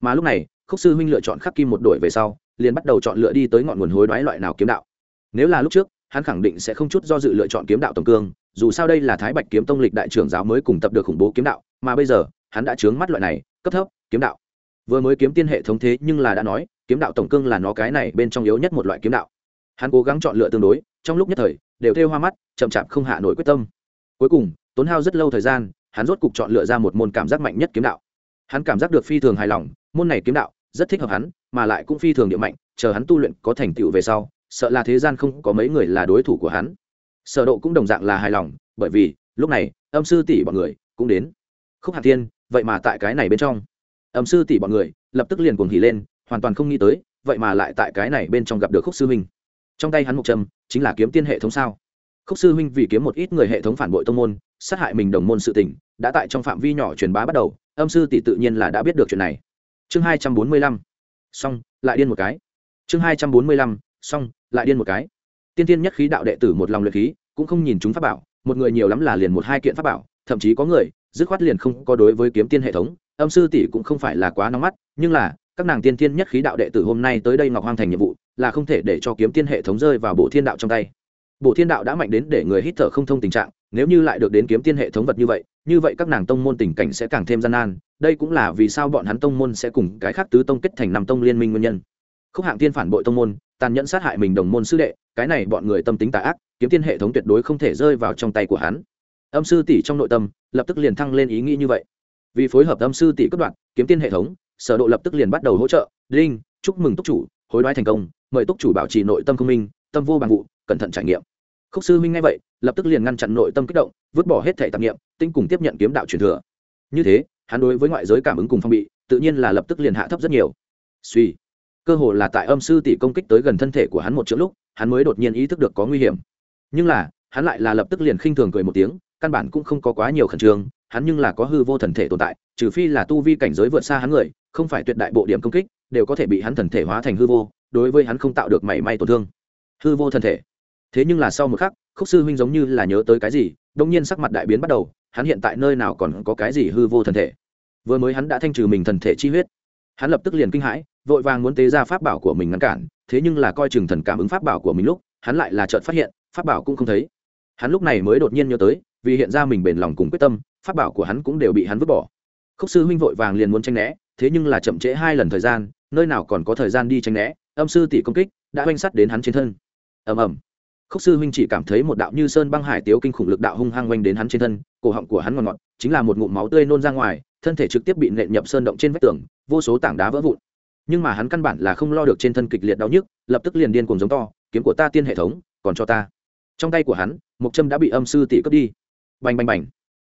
Mà lúc này, khúc sư huynh lựa chọn khắc kim một đội về sau, liền bắt đầu chọn lựa đi tới ngọn nguồn hối đoái loại nào kiếm đạo. Nếu là lúc trước, hắn khẳng định sẽ không chút do dự lựa chọn kiếm đạo tổng cương, dù sao đây là thái bạch kiếm tông lịch đại trưởng giáo mới cùng tập được khủng bố kiếm đạo mà bây giờ, hắn đã chướng mắt loại này, cấp thấp, kiếm đạo. Vừa mới kiếm tiên hệ thống thế nhưng là đã nói, kiếm đạo tổng cương là nó cái này bên trong yếu nhất một loại kiếm đạo. Hắn cố gắng chọn lựa tương đối, trong lúc nhất thời, đều thêu hoa mắt, chậm chạp không hạ nổi quyết tâm. Cuối cùng, tốn hao rất lâu thời gian, hắn rốt cục chọn lựa ra một môn cảm giác mạnh nhất kiếm đạo. Hắn cảm giác được phi thường hài lòng, môn này kiếm đạo rất thích hợp hắn, mà lại cũng phi thường địa mạnh, chờ hắn tu luyện có thành tựu về sau, sợ là thế gian không có mấy người là đối thủ của hắn. Sở độ cũng đồng dạng là hài lòng, bởi vì, lúc này, âm sư tỷ bọn người cũng đến khúc hàn thiên, vậy mà tại cái này bên trong. Ẩm sư tỷ bọn người, lập tức liền cuồng hỉ lên, hoàn toàn không nghĩ tới, vậy mà lại tại cái này bên trong gặp được khúc sư huynh. Trong tay hắn mục trầm chính là kiếm tiên hệ thống sao? Khúc sư huynh vì kiếm một ít người hệ thống phản bội tông môn, sát hại mình đồng môn sự tình, đã tại trong phạm vi nhỏ truyền bá bắt đầu âm sư tỷ tự nhiên là đã biết được chuyện này. Chương hai trăm bốn mươi lăm. Xong, lại điên một cái. Chương hai trăm bốn mươi lăm, xong, lại điên một cái. Tiên tiên nhất khí đạo đệ tử một lòng luyện khí, cũng không nhìn chúng pháp bảo, một người nhiều lắm là liền một hai kiện pháp bảo, thậm chí có người dứt khoát liền không có đối với kiếm tiên hệ thống, âm sư tỷ cũng không phải là quá nóng mắt, nhưng là, các nàng tiên tiên nhất khí đạo đệ tử hôm nay tới đây ngọc hoang thành nhiệm vụ, là không thể để cho kiếm tiên hệ thống rơi vào bộ thiên đạo trong tay. Bộ thiên đạo đã mạnh đến để người hít thở không thông tình trạng, nếu như lại được đến kiếm tiên hệ thống vật như vậy như vậy các nàng tông môn tình cảnh sẽ càng thêm gian nan, đây cũng là vì sao bọn hắn tông môn sẽ cùng cái khác tứ tông kết thành năm tông liên minh nguyên nhân. Khúc hạng tiên phản bội tông môn, tàn nhẫn sát hại mình đồng môn sư đệ, cái này bọn người tâm tính tà ác, kiếm tiên hệ thống tuyệt đối không thể rơi vào trong tay của hắn âm sư tỷ trong nội tâm lập tức liền thăng lên ý nghĩ như vậy. Vì phối hợp âm sư tỷ cấp đoạn kiếm tiên hệ thống, sở độ lập tức liền bắt đầu hỗ trợ. Linh chúc mừng túc chủ, hối đoái thành công, mời túc chủ bảo trì nội tâm công minh, tâm vô bằng vụ, cẩn thận trải nghiệm. Khúc sư minh nghe vậy, lập tức liền ngăn chặn nội tâm kích động, vứt bỏ hết thể tạp nghiệm tinh cùng tiếp nhận kiếm đạo truyền thừa. Như thế, hắn đối với ngoại giới cảm ứng cùng phong bị, tự nhiên là lập tức liền hạ thấp rất nhiều. Suy, cơ hồ là tại âm sư tỷ công kích tới gần thân thể của hắn một chữ lúc, hắn mới đột nhiên ý thức được có nguy hiểm. Nhưng là, hắn lại là lập tức liền khinh thường cười một tiếng căn bản cũng không có quá nhiều khẩn trương, hắn nhưng là có hư vô thần thể tồn tại, trừ phi là tu vi cảnh giới vượt xa hắn người, không phải tuyệt đại bộ điểm công kích, đều có thể bị hắn thần thể hóa thành hư vô, đối với hắn không tạo được mảy may tổn thương. Hư vô thần thể. Thế nhưng là sau một khắc, khúc sư huynh giống như là nhớ tới cái gì đông nhiên sắc mặt đại biến bắt đầu, hắn hiện tại nơi nào còn có cái gì hư vô thần thể. Vừa mới hắn đã thanh trừ mình thần thể chi huyết. Hắn lập tức liền kinh hãi, vội vàng muốn tế ra pháp bảo của mình ngăn cản, thế nhưng là coi chừng thần cảm ứng pháp bảo của mình lúc, hắn lại là trợn phát hiện, pháp bảo cũng không thấy. Hắn lúc này mới đột nhiên nhớ tới vì hiện ra mình bền lòng cùng quyết tâm, pháp bảo của hắn cũng đều bị hắn vứt bỏ. Khúc sư huynh vội vàng liền muốn tranh né, thế nhưng là chậm trễ hai lần thời gian, nơi nào còn có thời gian đi tranh né, âm sư tỷ công kích đã oanh sắt đến hắn trên thân. Ầm ầm. Khúc sư huynh chỉ cảm thấy một đạo như sơn băng hải tiếu kinh khủng lực đạo hung hăng oanh đến hắn trên thân, cổ họng của hắn ngọt ngọt, chính là một ngụm máu tươi nôn ra ngoài, thân thể trực tiếp bị nện nhập sơn động trên vách tường, vô số tảng đá vỡ vụn. Nhưng mà hắn căn bản là không lo được trên thân kịch liệt đau nhức, lập tức liền điên cùng giống to, kiếm của ta tiên hệ thống, còn cho ta. Trong tay của hắn một châm đã bị âm sư tỷ cướp đi bành bành bành.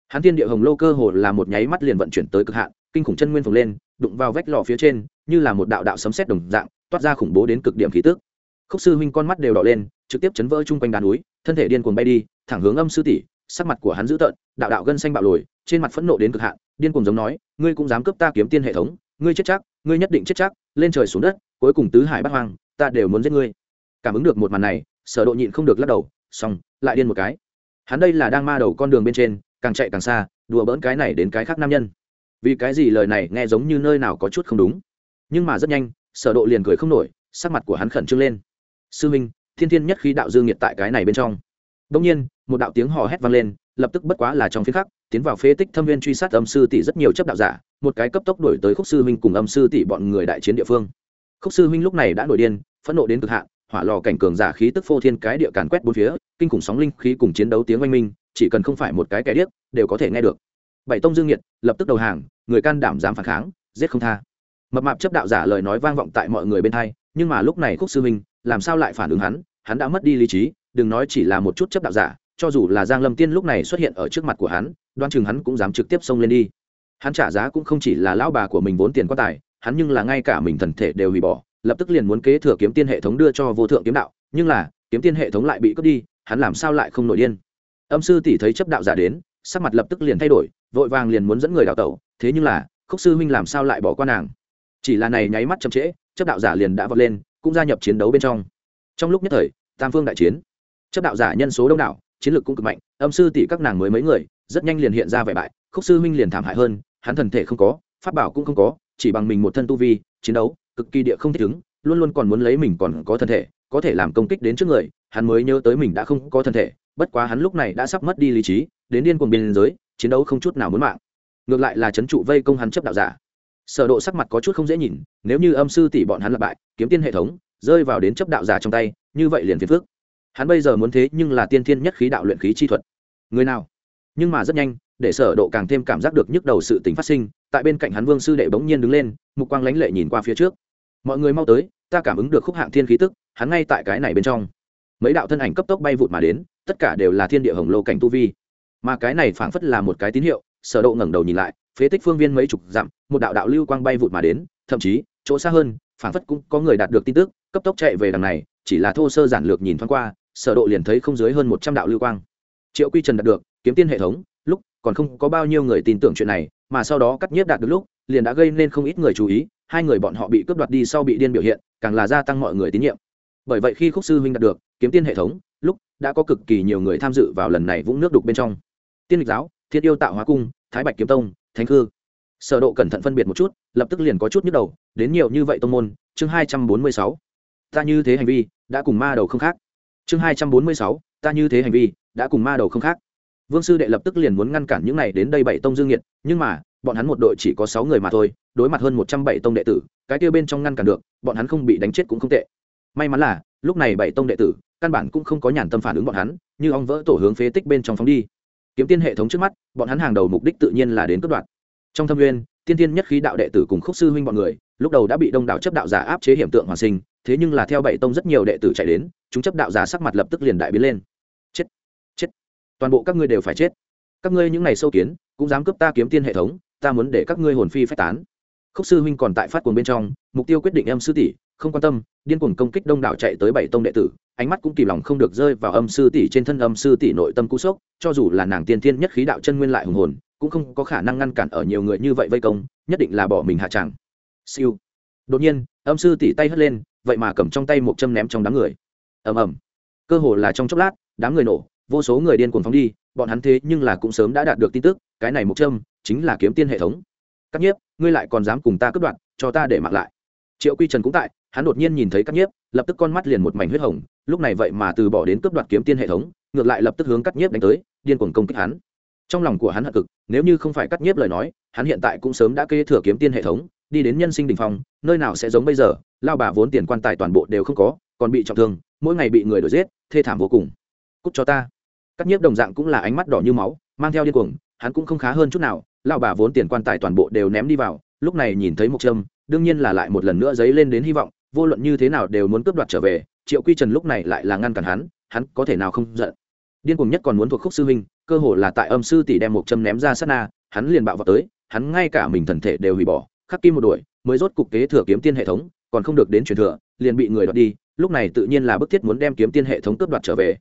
Hắn thiên địa hồng lô cơ hồ là một nháy mắt liền vận chuyển tới cực hạn, kinh khủng chân nguyên phồng lên, đụng vào vách lò phía trên, như là một đạo đạo sấm sét đồng dạng, toát ra khủng bố đến cực điểm khí tức. Khúc sư huynh con mắt đều đỏ lên, trực tiếp chấn vỡ chung quanh đá núi, thân thể điên cuồng bay đi, thẳng hướng âm sư tỷ, sắc mặt của hắn dữ tợn, đạo đạo gân xanh bạo lồi, trên mặt phẫn nộ đến cực hạn, điên cuồng giống nói, ngươi cũng dám cướp ta kiếm tiên hệ thống, ngươi chết chắc, ngươi nhất định chết chắc, lên trời xuống đất, cuối cùng tứ hải bắt hoang, ta đều muốn giết ngươi. Cảm ứng được một màn này, sở độ nhịn không được lắc đầu, xong, lại điên một cái hắn đây là đang ma đầu con đường bên trên, càng chạy càng xa, đùa bỡn cái này đến cái khác nam nhân. Vì cái gì lời này nghe giống như nơi nào có chút không đúng. Nhưng mà rất nhanh, sở độ liền cười không nổi, sắc mặt của hắn khẩn trương lên. Sư minh, thiên thiên nhất khí đạo dương nhiệt tại cái này bên trong. Đung nhiên, một đạo tiếng hò hét vang lên, lập tức bất quá là trong phía khắc tiến vào phế tích thâm viên truy sát âm sư tỷ rất nhiều chấp đạo giả, một cái cấp tốc đuổi tới khúc sư minh cùng âm sư tỷ bọn người đại chiến địa phương. Khúc sư minh lúc này đã nổi điên, phẫn nộ đến cực hạn hỏa lò cảnh cường giả khí tức phô thiên cái địa càn quét bốn phía, kinh khủng sóng linh khí cùng chiến đấu tiếng oanh minh, chỉ cần không phải một cái kẻ điếc, đều có thể nghe được. Bảy tông dương nhiệt lập tức đầu hàng, người can đảm dám phản kháng, giết không tha. Mập mạp chấp đạo giả lời nói vang vọng tại mọi người bên thay nhưng mà lúc này khúc sư huynh làm sao lại phản ứng hắn? Hắn đã mất đi lý trí, đừng nói chỉ là một chút chấp đạo giả, cho dù là giang lâm tiên lúc này xuất hiện ở trước mặt của hắn đoan chừng hắn cũng dám trực tiếp xông lên đi. Hắn trả giá cũng không chỉ là lão bà của mình vốn tiền quá tài, hắn nhưng là ngay cả mình thần thể đều hủy bỏ lập tức liền muốn kế thừa kiếm tiên hệ thống đưa cho vô thượng kiếm đạo, nhưng là, kiếm tiên hệ thống lại bị cướp đi, hắn làm sao lại không nổi điên? Âm sư tỷ thấy chấp đạo giả đến, sắc mặt lập tức liền thay đổi, vội vàng liền muốn dẫn người đào tẩu, thế nhưng là, khúc sư huynh làm sao lại bỏ qua nàng? Chỉ là này nháy mắt chậm trễ, chấp đạo giả liền đã vọt lên, cũng gia nhập chiến đấu bên trong. Trong lúc nhất thời, tam phương đại chiến. Chấp đạo giả nhân số đông đảo, chiến lược cũng cực mạnh, âm sư tỷ các nàng mới mấy người, rất nhanh liền hiện ra vẻ bại, khúc sư huynh liền thảm hại hơn, hắn thần thể không có, pháp bảo cũng không có, chỉ bằng mình một thân tu vi, chiến đấu cực kỳ địa không thích ứng, luôn luôn còn muốn lấy mình còn có thân thể, có thể làm công kích đến trước người, hắn mới nhớ tới mình đã không có thân thể, bất quá hắn lúc này đã sắp mất đi lý trí, đến điên cuồng biên giới, chiến đấu không chút nào muốn mạng. Ngược lại là c trụ vây công hắn chấp đạo giả. Sở độ sắc mặt có chút không dễ nhìn, nếu như âm sư tỷ bọn hắn là bại, kiếm tiên hệ thống, rơi vào đến chấp đạo giả trong tay, như vậy liền phiền phước hắn bây giờ muốn thế nhưng là tiên thiên nhất khí đạo luyện khí chi thuật. Người nào? Nhưng mà rất nhanh, để sở độ càng thêm cảm giác được nhức đầu sự tình phát sinh, tại bên cạnh hắn vương sư đệ bỗng nhiên đứng lên, mục quang lãnh lệ nhìn qua phía trước mọi người mau tới, ta cảm ứng được khúc hạng thiên khí tức, hắn ngay tại cái này bên trong. Mấy đạo thân ảnh cấp tốc bay vụt mà đến, tất cả đều là thiên địa hồng lô cảnh tu vi. Mà cái này phảng phất là một cái tín hiệu, sở độ ngẩng đầu nhìn lại, phế tích phương viên mấy chục dặm, một đạo đạo lưu quang bay vụt mà đến, thậm chí, chỗ xa hơn, phảng phất cũng có người đạt được tin tức, cấp tốc chạy về đằng này, chỉ là thô sơ giản lược nhìn thoáng qua, sở độ liền thấy không dưới hơn một trăm đạo lưu quang. Triệu quy trần đạt được, kiếm tiên hệ thống, lúc, còn không có bao nhiêu người tin tưởng chuyện này, mà sau đó cắt nhiếp đạt được lúc, liền đã gây nên không ít người chú ý hai người bọn họ bị cướp đoạt đi sau bị điên biểu hiện, càng là gia tăng mọi người tín nhiệm. Bởi vậy khi khúc sư huynh đạt được kiếm tiên hệ thống, lúc đã có cực kỳ nhiều người tham dự vào lần này vũng nước đục bên trong. Tiên lịch giáo, thiết yêu tạo hóa cung, thái bạch kiếm tông, thánh khư. Sở độ cẩn thận phân biệt một chút, lập tức liền có chút nhức đầu, đến nhiều như vậy tông môn, chương hai trăm bốn mươi sáu. Ta như thế hành vi, đã cùng ma đầu không khác. Chương hai trăm bốn mươi sáu, ta như thế hành vi, đã cùng ma đầu không khác. Vương sư đệ lập tức liền muốn ngăn cản những này đến đây bảy tông dương nhiệt, nhưng mà bọn hắn một đội chỉ có sáu người mà thôi, đối mặt hơn một trăm bảy tông đệ tử, cái kia bên trong ngăn cản được, bọn hắn không bị đánh chết cũng không tệ. May mắn là, lúc này bảy tông đệ tử, căn bản cũng không có nhàn tâm phản ứng bọn hắn, như ong vỡ tổ hướng phế tích bên trong phóng đi. Kiếm tiên hệ thống trước mắt, bọn hắn hàng đầu mục đích tự nhiên là đến cướp đoạt. Trong thâm nguyên, tiên tiên nhất khí đạo đệ tử cùng khúc sư huynh bọn người, lúc đầu đã bị đông đảo chấp đạo giả áp chế hiểm tượng hoàn sinh, thế nhưng là theo bảy tông rất nhiều đệ tử chạy đến, chúng chấp đạo giả sắc mặt lập tức liền đại biến lên. Chết chết. Toàn bộ các ngươi đều phải chết. Các ngươi những ngày sâu kiến, cũng dám cướp ta kiếm tiên hệ thống ta muốn để các ngươi hồn phi phách tán. Khúc sư huynh còn tại phát cuồng bên trong, mục tiêu quyết định em sư tỷ, không quan tâm, điên cuồng công kích đông đảo chạy tới bảy tông đệ tử, ánh mắt cũng kìm lòng không được rơi vào âm sư tỷ trên thân âm sư tỷ nội tâm cú sốc, cho dù là nàng tiên tiên nhất khí đạo chân nguyên lại hùng hồn, cũng không có khả năng ngăn cản ở nhiều người như vậy vây công, nhất định là bỏ mình hạ tràng siêu. Đột nhiên, âm sư tỷ tay hất lên, vậy mà cầm trong tay một châm ném trong đám người. Ầm ầm. Cơ hồ là trong chốc lát, đám người nổ, vô số người điên cuồng phóng đi, bọn hắn thế nhưng là cũng sớm đã đạt được tin tức, cái này một châm chính là kiếm tiên hệ thống. Cát nhiếp, ngươi lại còn dám cùng ta cướp đoạt, cho ta để mặc lại. Triệu quy trần cũng tại, hắn đột nhiên nhìn thấy Cát nhiếp, lập tức con mắt liền một mảnh huyết hồng, lúc này vậy mà từ bỏ đến cướp đoạt kiếm tiên hệ thống, ngược lại lập tức hướng cắt nhiếp đánh tới, điên cuồng công kích hắn. Trong lòng của hắn hận cực, nếu như không phải cắt nhiếp lời nói, hắn hiện tại cũng sớm đã kế thừa kiếm tiên hệ thống, đi đến nhân sinh đình phong, nơi nào sẽ giống bây giờ, lao bà vốn tiền quan tài toàn bộ đều không có, còn bị trọng thương, mỗi ngày bị người đuổi giết, thê thảm vô cùng. Cúc cho ta. Cắt nhiếp đồng dạng cũng là ánh mắt đỏ như máu, mang theo điên cuồng, hắn cũng không khá hơn chút nào Lão bà vốn tiền quan tài toàn bộ đều ném đi vào, lúc này nhìn thấy mộc trâm, đương nhiên là lại một lần nữa dấy lên đến hy vọng, vô luận như thế nào đều muốn cướp đoạt trở về, triệu quy trần lúc này lại là ngăn cản hắn hắn có thể nào không giận. Điên cuồng nhất còn muốn thuộc khúc sư huynh, cơ hồ là tại âm sư tỷ đem một châm ném ra sát na, hắn liền bạo vào tới, hắn ngay cả mình thần thể đều hủy bỏ, khắc kim một đuổi, mới rốt cục kế thừa kiếm tiên hệ thống, còn không được đến truyền thừa, liền bị người đoạt đi, lúc này tự nhiên là bức thiết muốn đem kiếm tiên hệ thống cướp đoạt trở về.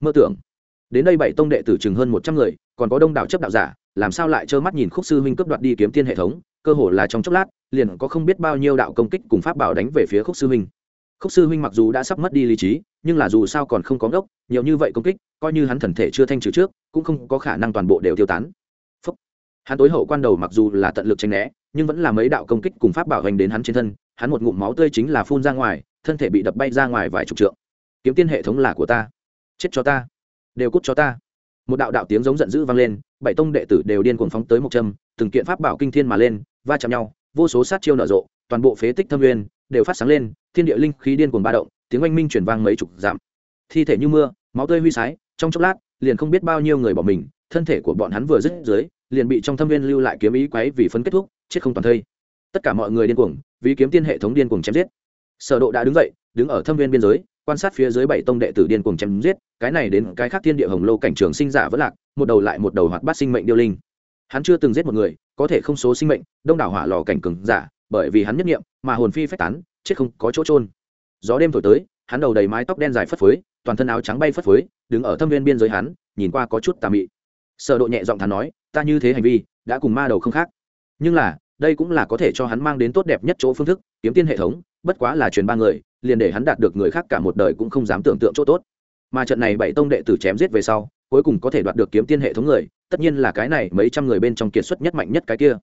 Mơ tưởng, đến đây bảy tông đệ tử chừng hơn một trăm người, còn có đông đảo chấp đạo giả làm sao lại trơ mắt nhìn khúc sư huynh cướp đoạt đi kiếm tiên hệ thống, cơ hồ là trong chốc lát, liền có không biết bao nhiêu đạo công kích cùng pháp bảo đánh về phía khúc sư huynh. Khúc sư huynh mặc dù đã sắp mất đi lý trí, nhưng là dù sao còn không có ngốc, nhiều như vậy công kích, coi như hắn thần thể chưa thanh trừ trước, cũng không có khả năng toàn bộ đều tiêu tán. Phúc. hắn tối hậu quan đầu mặc dù là tận lực tranh né, nhưng vẫn là mấy đạo công kích cùng pháp bảo hành đến hắn trên thân, hắn một ngụm máu tươi chính là phun ra ngoài, thân thể bị đập bay ra ngoài vài chục trượng. Kiếm tiên hệ thống là của ta. Chết cho ta. Đều cút cho ta một đạo đạo tiếng giống giận dữ vang lên, bảy tông đệ tử đều điên cuồng phóng tới một châm, từng kiện pháp bảo kinh thiên mà lên, va chạm nhau, vô số sát chiêu nở rộ, toàn bộ phế tích thâm nguyên đều phát sáng lên, thiên địa linh khí điên cuồng ba động, tiếng oanh minh chuyển vang mấy chục dặm. Thi thể như mưa, máu tươi huy sái, trong chốc lát, liền không biết bao nhiêu người bỏ mình, thân thể của bọn hắn vừa dứt dưới, liền bị trong thâm viên lưu lại kiếm ý quấy vì phấn kết thúc, chết không toàn thây. Tất cả mọi người điên cuồng, vì kiếm tiên hệ thống điên cuồng chém giết. Sở độ đã đứng dậy, đứng ở thâm viên biên giới quan sát phía dưới bảy tông đệ tử điên cuồng chém giết, cái này đến cái khác thiên địa hồng lô cảnh trường sinh giả vẫn lạc, một đầu lại một đầu hoạt bát sinh mệnh điêu linh. Hắn chưa từng giết một người, có thể không số sinh mệnh, đông đảo hỏa lò cảnh cường giả, bởi vì hắn nhất niệm, mà hồn phi phách tán, chết không có chỗ trôn gió đêm thổi tới, hắn đầu đầy mái tóc đen dài phất phới, toàn thân áo trắng bay phất phới, đứng ở thâm viên biên giới hắn, nhìn qua có chút tà mị. Sở độ nhẹ giọng thán nói, ta như thế hành vi, đã cùng ma đầu không khác. Nhưng là, đây cũng là có thể cho hắn mang đến tốt đẹp nhất chỗ phương thức, kiếm tiên hệ thống, bất quá là truyền ba người liền để hắn đạt được người khác cả một đời cũng không dám tưởng tượng chỗ tốt. Mà trận này bảy tông đệ tử chém giết về sau, cuối cùng có thể đoạt được kiếm tiên hệ thống người, tất nhiên là cái này mấy trăm người bên trong kiệt xuất nhất mạnh nhất cái kia.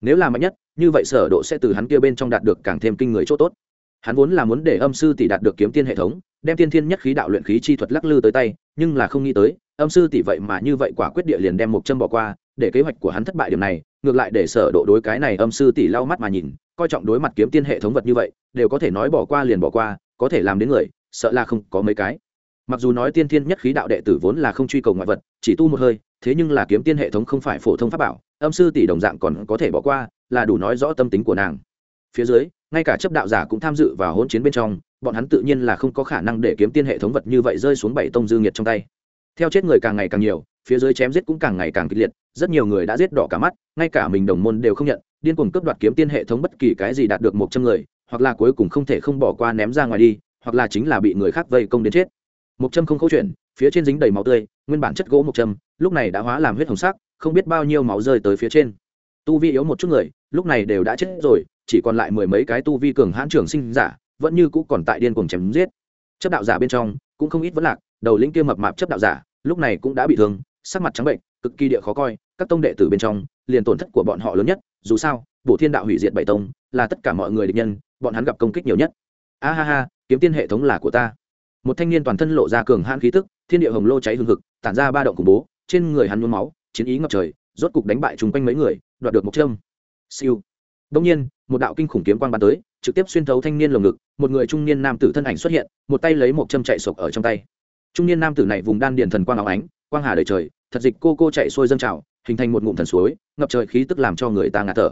Nếu là mạnh nhất, như vậy sở độ sẽ từ hắn kia bên trong đạt được càng thêm kinh người chỗ tốt. Hắn vốn là muốn để âm sư tỷ đạt được kiếm tiên hệ thống, đem tiên thiên nhất khí đạo luyện khí chi thuật lắc lư tới tay, nhưng là không nghĩ tới, âm sư tỷ vậy mà như vậy quả quyết địa liền đem một châm bỏ qua, để kế hoạch của hắn thất bại điểm này ngược lại để sở độ đối cái này âm sư tỷ lau mắt mà nhìn, coi trọng đối mặt kiếm tiên hệ thống vật như vậy, đều có thể nói bỏ qua liền bỏ qua, có thể làm đến người, sợ là không có mấy cái. Mặc dù nói tiên thiên nhất khí đạo đệ tử vốn là không truy cầu ngoại vật, chỉ tu một hơi, thế nhưng là kiếm tiên hệ thống không phải phổ thông pháp bảo, âm sư tỷ đồng dạng còn có thể bỏ qua, là đủ nói rõ tâm tính của nàng. Phía dưới, ngay cả chấp đạo giả cũng tham dự vào hỗn chiến bên trong, bọn hắn tự nhiên là không có khả năng để kiếm tiên hệ thống vật như vậy rơi xuống bảy tông dư nghiệt trong tay. Theo chết người càng ngày càng nhiều, phía dưới chém giết cũng càng ngày càng kịch liệt rất nhiều người đã giết đỏ cả mắt, ngay cả mình đồng môn đều không nhận, điên cuồng cướp đoạt kiếm tiên hệ thống bất kỳ cái gì đạt được một trăm người, hoặc là cuối cùng không thể không bỏ qua ném ra ngoài đi, hoặc là chính là bị người khác vây công đến chết. Một châm không câu chuyện, phía trên dính đầy máu tươi, nguyên bản chất gỗ một châm lúc này đã hóa làm huyết hồng sắc, không biết bao nhiêu máu rơi tới phía trên. Tu vi yếu một chút người, lúc này đều đã chết rồi, chỉ còn lại mười mấy cái tu vi cường hãn trưởng sinh giả, vẫn như cũ còn tại điên cuồng chém giết. Chấp đạo giả bên trong, cũng không ít vẫn lạc, đầu lĩnh kia mập mạp chấp đạo giả, lúc này cũng đã bị thương sắc mặt trắng bệnh, cực kỳ địa khó coi, các tông đệ tử bên trong, liền tổn thất của bọn họ lớn nhất, dù sao, bổ thiên đạo hủy diệt bảy tông, là tất cả mọi người địch nhân, bọn hắn gặp công kích nhiều nhất. A ha ha, kiếm tiên hệ thống là của ta. Một thanh niên toàn thân lộ ra cường hãn khí tức, thiên địa hồng lô cháy hừng hực, tản ra ba động khủng bố, trên người hắn nhuốm máu, chiến ý ngập trời, rốt cục đánh bại chung quanh mấy người, đoạt được một châm. Siêu. Đông nhiên, một đạo kinh khủng kiếm quang bắn tới, trực tiếp xuyên thấu thanh niên lồng ngực, một người trung niên nam tử thân ảnh xuất hiện, một tay lấy một châm chạy sộc ở trong tay trung niên nam tử này vùng đan điền thần quang áo ánh, quang hà đời trời, thật dịch cô cô chạy xuôi dâng trào, hình thành một ngụm thần suối, ngập trời khí tức làm cho người ta ngạt thở.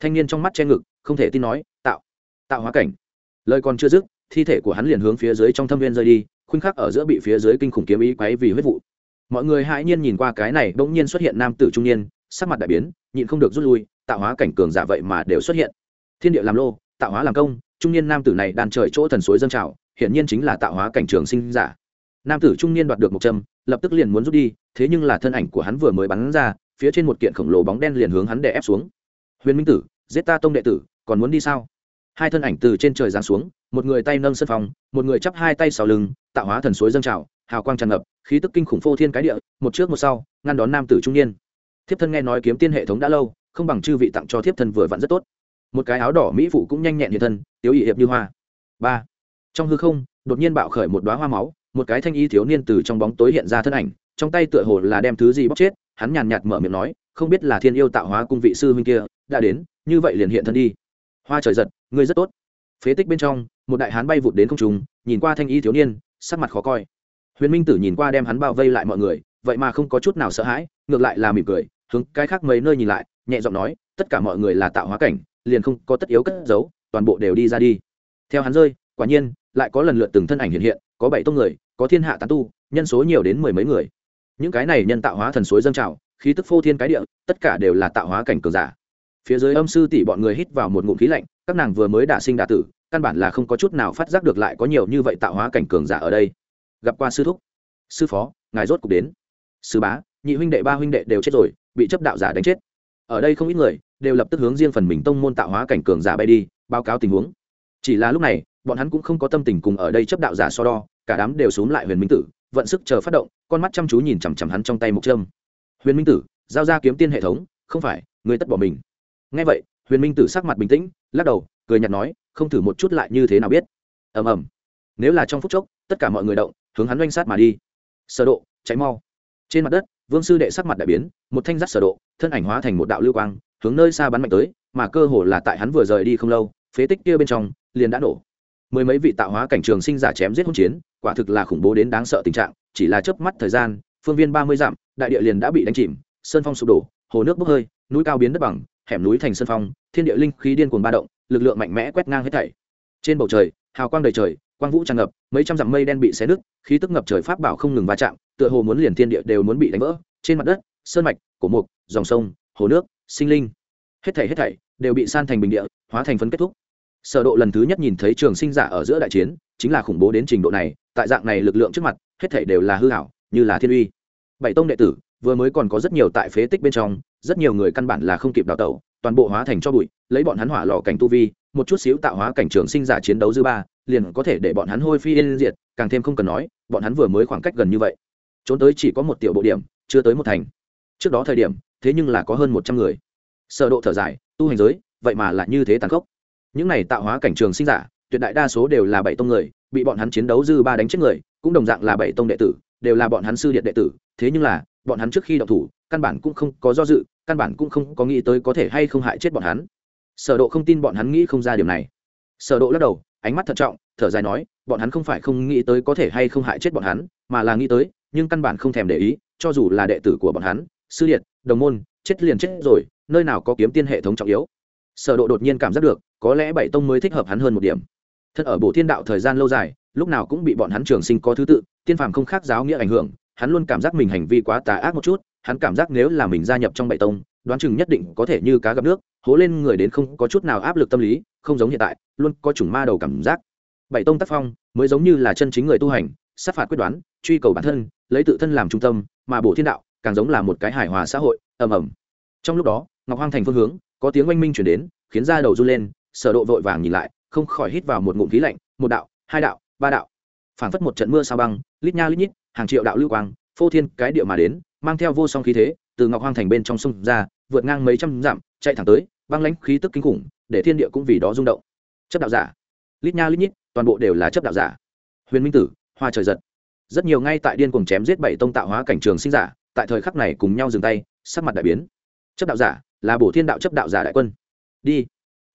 Thanh niên trong mắt che ngực, không thể tin nói, tạo tạo hóa cảnh. Lời còn chưa dứt, thi thể của hắn liền hướng phía dưới trong thâm viên rơi đi, khuynh khắc ở giữa bị phía dưới kinh khủng kiếm ý quấy vì huyết vụ. Mọi người hãi nhiên nhìn qua cái này, bỗng nhiên xuất hiện nam tử trung niên, sắc mặt đại biến, nhịn không được rút lui, tạo hóa cảnh cường giả vậy mà đều xuất hiện. Thiên địa làm lô, tạo hóa làm công, trung niên nam tử này đàn trời chỗ thần suối dâng trào, hiển nhiên chính là tạo hóa cảnh trường sinh giả nam tử trung niên đoạt được một châm, lập tức liền muốn rút đi, thế nhưng là thân ảnh của hắn vừa mới bắn ra, phía trên một kiện khổng lồ bóng đen liền hướng hắn đè ép xuống. Huyền minh tử, giết ta tông đệ tử, còn muốn đi sao? Hai thân ảnh từ trên trời giáng xuống, một người tay nâng sân phòng, một người chắp hai tay sau lưng, tạo hóa thần suối dâng trào, hào quang tràn ngập, khí tức kinh khủng phô thiên cái địa, một trước một sau, ngăn đón nam tử trung niên. Thiếp thân nghe nói kiếm tiên hệ thống đã lâu, không bằng chư vị tặng cho thiếp thân vừa vặn rất tốt. Một cái áo đỏ mỹ phụ cũng nhanh nhẹn hiện thân, tiếu ỵ hiệp như hoa. Ba. Trong hư không, đột nhiên bạo khởi một đoá hoa máu một cái thanh y thiếu niên từ trong bóng tối hiện ra thân ảnh, trong tay tựa hồ là đem thứ gì bóc chết, hắn nhàn nhạt mở miệng nói, không biết là thiên yêu tạo hóa cung vị sư huynh kia, đã đến, như vậy liền hiện thân đi. Hoa trời giật, ngươi rất tốt. Phế tích bên trong, một đại hán bay vụt đến không trùng nhìn qua thanh y thiếu niên, sắc mặt khó coi. Huyền minh tử nhìn qua đem hắn bao vây lại mọi người, vậy mà không có chút nào sợ hãi, ngược lại là mỉm cười, hướng cái khác mấy nơi nhìn lại, nhẹ giọng nói, tất cả mọi người là tạo hóa cảnh, liền không có tất yếu cất giấu, toàn bộ đều đi ra đi. Theo hắn rơi, quả nhiên, lại có lần lượt từng thân ảnh hiện hiện có bảy tông người, có thiên hạ tán tu, nhân số nhiều đến mười mấy người. Những cái này nhân tạo hóa thần suối dâng trào, khí tức phô thiên cái địa, tất cả đều là tạo hóa cảnh cường giả. Phía dưới âm sư tỷ bọn người hít vào một ngụm khí lạnh, các nàng vừa mới đả sinh đả tử, căn bản là không có chút nào phát giác được lại có nhiều như vậy tạo hóa cảnh cường giả ở đây. Gặp qua sư thúc, sư phó, ngài rốt cục đến. Sư bá, nhị huynh đệ, ba huynh đệ đều chết rồi, bị chấp đạo giả đánh chết. Ở đây không ít người, đều lập tức hướng riêng phần mình tông môn tạo hóa cảnh cường giả bay đi, báo cáo tình huống. Chỉ là lúc này bọn hắn cũng không có tâm tình cùng ở đây chấp đạo giả so đo, cả đám đều xuống lại huyền minh tử, vận sức chờ phát động, con mắt chăm chú nhìn chằm chằm hắn trong tay mộc trâm. Huyền minh tử, giao ra kiếm tiên hệ thống, không phải người tất bỏ mình. Ngay vậy, huyền minh tử sắc mặt bình tĩnh, lắc đầu, cười nhạt nói, không thử một chút lại như thế nào biết? Ầm ầm. Nếu là trong phút chốc, tất cả mọi người động, hướng hắn oanh sát mà đi. Sở độ cháy mau. Trên mặt đất, vương sư đệ sắc mặt đại biến, một thanh dắt sở độ, thân ảnh hóa thành một đạo lưu quang, hướng nơi xa bắn mạnh tới, mà cơ hồ là tại hắn vừa rời đi không lâu, phế tích kia bên trong, liền đã nổ mười mấy vị tạo hóa cảnh trường sinh giả chém giết hỗn chiến, quả thực là khủng bố đến đáng sợ tình trạng, chỉ là chớp mắt thời gian, phương viên ba mươi dặm, đại địa liền đã bị đánh chìm, sơn phong sụp đổ, hồ nước bốc hơi, núi cao biến đất bằng, hẻm núi thành sơn phong, thiên địa linh khí điên cuồng ba động, lực lượng mạnh mẽ quét ngang hết thảy. Trên bầu trời, hào quang đầy trời, quang vũ tràn ngập, mấy trăm dặm mây đen bị xé nứt, khí tức ngập trời pháp bảo không ngừng va chạm, tựa hồ muốn liền thiên địa đều muốn bị đánh vỡ. Trên mặt đất, sơn mạch, cổ mục, dòng sông, hồ nước, sinh linh, hết thảy hết thảy đều bị san thành bình địa, hóa thành phấn kết thúc sở độ lần thứ nhất nhìn thấy trường sinh giả ở giữa đại chiến, chính là khủng bố đến trình độ này, tại dạng này lực lượng trước mặt, hết thảy đều là hư ảo, như là thiên uy. Bảy tông đệ tử, vừa mới còn có rất nhiều tại phế tích bên trong, rất nhiều người căn bản là không kịp đào tẩu, toàn bộ hóa thành cho bụi, lấy bọn hắn hỏa lò cảnh tu vi, một chút xíu tạo hóa cảnh trường sinh giả chiến đấu dư ba, liền có thể để bọn hắn hôi phi yên diệt, càng thêm không cần nói, bọn hắn vừa mới khoảng cách gần như vậy. Trốn tới chỉ có một tiểu bộ điểm, chưa tới một thành. Trước đó thời điểm, thế nhưng là có hơn một trăm người. Sở độ thở dài, tu hành giới, vậy mà lại như thế tàn khốc những này tạo hóa cảnh trường sinh giả, tuyệt đại đa số đều là bảy tông người, bị bọn hắn chiến đấu dư ba đánh chết người, cũng đồng dạng là bảy tông đệ tử, đều là bọn hắn sư điện đệ tử. Thế nhưng là, bọn hắn trước khi động thủ, căn bản cũng không có do dự, căn bản cũng không có nghĩ tới có thể hay không hại chết bọn hắn. Sở độ không tin bọn hắn nghĩ không ra điều này. Sở độ lắc đầu, ánh mắt thận trọng, thở dài nói, bọn hắn không phải không nghĩ tới có thể hay không hại chết bọn hắn, mà là nghĩ tới, nhưng căn bản không thèm để ý, cho dù là đệ tử của bọn hắn, sư điện, đồng môn, chết liền chết rồi, nơi nào có kiếm tiên hệ thống trọng yếu. Sở độ đột nhiên cảm giác được có lẽ bảy tông mới thích hợp hắn hơn một điểm. Thật ở bộ thiên đạo thời gian lâu dài, lúc nào cũng bị bọn hắn trường sinh có thứ tự, tiên phàm không khác giáo nghĩa ảnh hưởng, hắn luôn cảm giác mình hành vi quá tà ác một chút, hắn cảm giác nếu là mình gia nhập trong bảy tông, đoán chừng nhất định có thể như cá gặp nước, hố lên người đến không có chút nào áp lực tâm lý, không giống hiện tại, luôn có chủng ma đầu cảm giác. Bảy tông tác phong, mới giống như là chân chính người tu hành, sát phạt quyết đoán, truy cầu bản thân, lấy tự thân làm trung tâm, mà bổ thiên đạo càng giống là một cái hài hòa xã hội, ầm ầm. Trong lúc đó, ngọc hoang thành phương hướng, có tiếng oanh minh chuyển đến, khiến da đầu run lên sở độ vội vàng nhìn lại, không khỏi hít vào một ngụm khí lạnh, một đạo, hai đạo, ba đạo. Phảng phất một trận mưa sao băng, lít nha lít nhít, hàng triệu đạo lưu quang, phô thiên cái địa mà đến, mang theo vô song khí thế, từ ngọc hoang thành bên trong sông ra, vượt ngang mấy trăm dặm, chạy thẳng tới, băng lãnh khí tức kinh khủng, để thiên địa cũng vì đó rung động. Chấp đạo giả. Lít nha lít nhít, toàn bộ đều là chấp đạo giả. Huyền minh tử, hoa trời giật. Rất nhiều ngay tại điên cuồng chém giết bảy tông tạo hóa cảnh trường sinh giả, tại thời khắc này cùng nhau dừng tay, sắc mặt đại biến. Chấp đạo giả, là bổ thiên đạo chấp đạo giả đại quân. Đi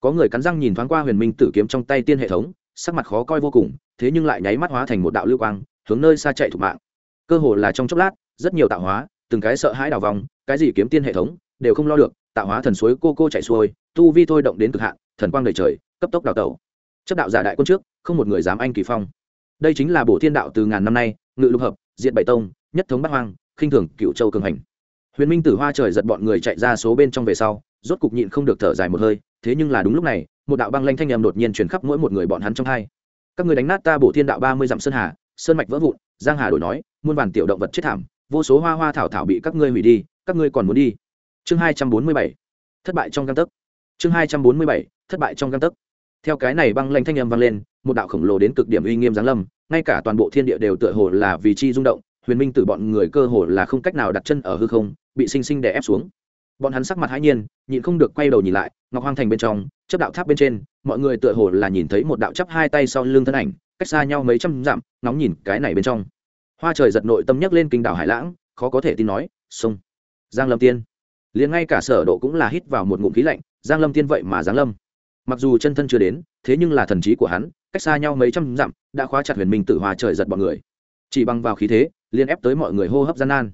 có người cắn răng nhìn thoáng qua huyền minh tử kiếm trong tay tiên hệ thống, sắc mặt khó coi vô cùng, thế nhưng lại nháy mắt hóa thành một đạo lưu quang, hướng nơi xa chạy thủ mạng. Cơ hồ là trong chốc lát, rất nhiều tạo hóa, từng cái sợ hãi đào vòng, cái gì kiếm tiên hệ thống, đều không lo được, tạo hóa thần suối cô cô chạy xuôi, tu vi thôi động đến cực hạn, thần quang đầy trời, cấp tốc đào tẩu. Chấp đạo giả đại quân trước, không một người dám anh kỳ phong. Đây chính là bổ thiên đạo từ ngàn năm nay, ngự lục hợp diện bảy tông, nhất thống bát hoang, khinh thường cựu châu cường hành. Huyền minh tử hoa trời giật bọn người chạy ra số bên trong về sau, rốt cục nhịn không được thở dài một hơi thế nhưng là đúng lúc này, một đạo băng lanh thanh âm đột nhiên truyền khắp mỗi một người bọn hắn trong hai. Các người đánh nát ta bổ thiên đạo ba mươi dặm sơn hà, sơn mạch vỡ vụn, giang hà đổi nói, muôn vàn tiểu động vật chết thảm, vô số hoa hoa thảo thảo bị các ngươi hủy đi, các ngươi còn muốn đi. Chương hai trăm bốn mươi bảy, thất bại trong găng tấc. Chương hai trăm bốn mươi bảy, thất bại trong găng tấc. Theo cái này băng lanh thanh âm vang lên, một đạo khổng lồ đến cực điểm uy nghiêm giáng lâm, ngay cả toàn bộ thiên địa đều tựa hồ là vì chi rung động, huyền minh từ bọn người cơ hồ là không cách nào đặt chân ở hư không, bị sinh sinh đè ép xuống bọn hắn sắc mặt hãi nhiên, nhịn không được quay đầu nhìn lại, ngọc hoang thành bên trong, chấp đạo tháp bên trên, mọi người tựa hồ là nhìn thấy một đạo chắp hai tay sau lưng thân ảnh, cách xa nhau mấy trăm dặm nóng nhìn cái này bên trong. Hoa trời giật nội tâm nhấc lên kinh đảo hải lãng, khó có thể tin nói, sông, giang lâm tiên. Liền ngay cả sở độ cũng là hít vào một ngụm khí lạnh, giang lâm tiên vậy mà giáng lâm. Mặc dù chân thân chưa đến, thế nhưng là thần trí của hắn, cách xa nhau mấy trăm dặm, đã khóa chặt huyền minh tử hoa trời giật bọn người. Chỉ bằng vào khí thế liên ép tới mọi người hô hấp gian nan.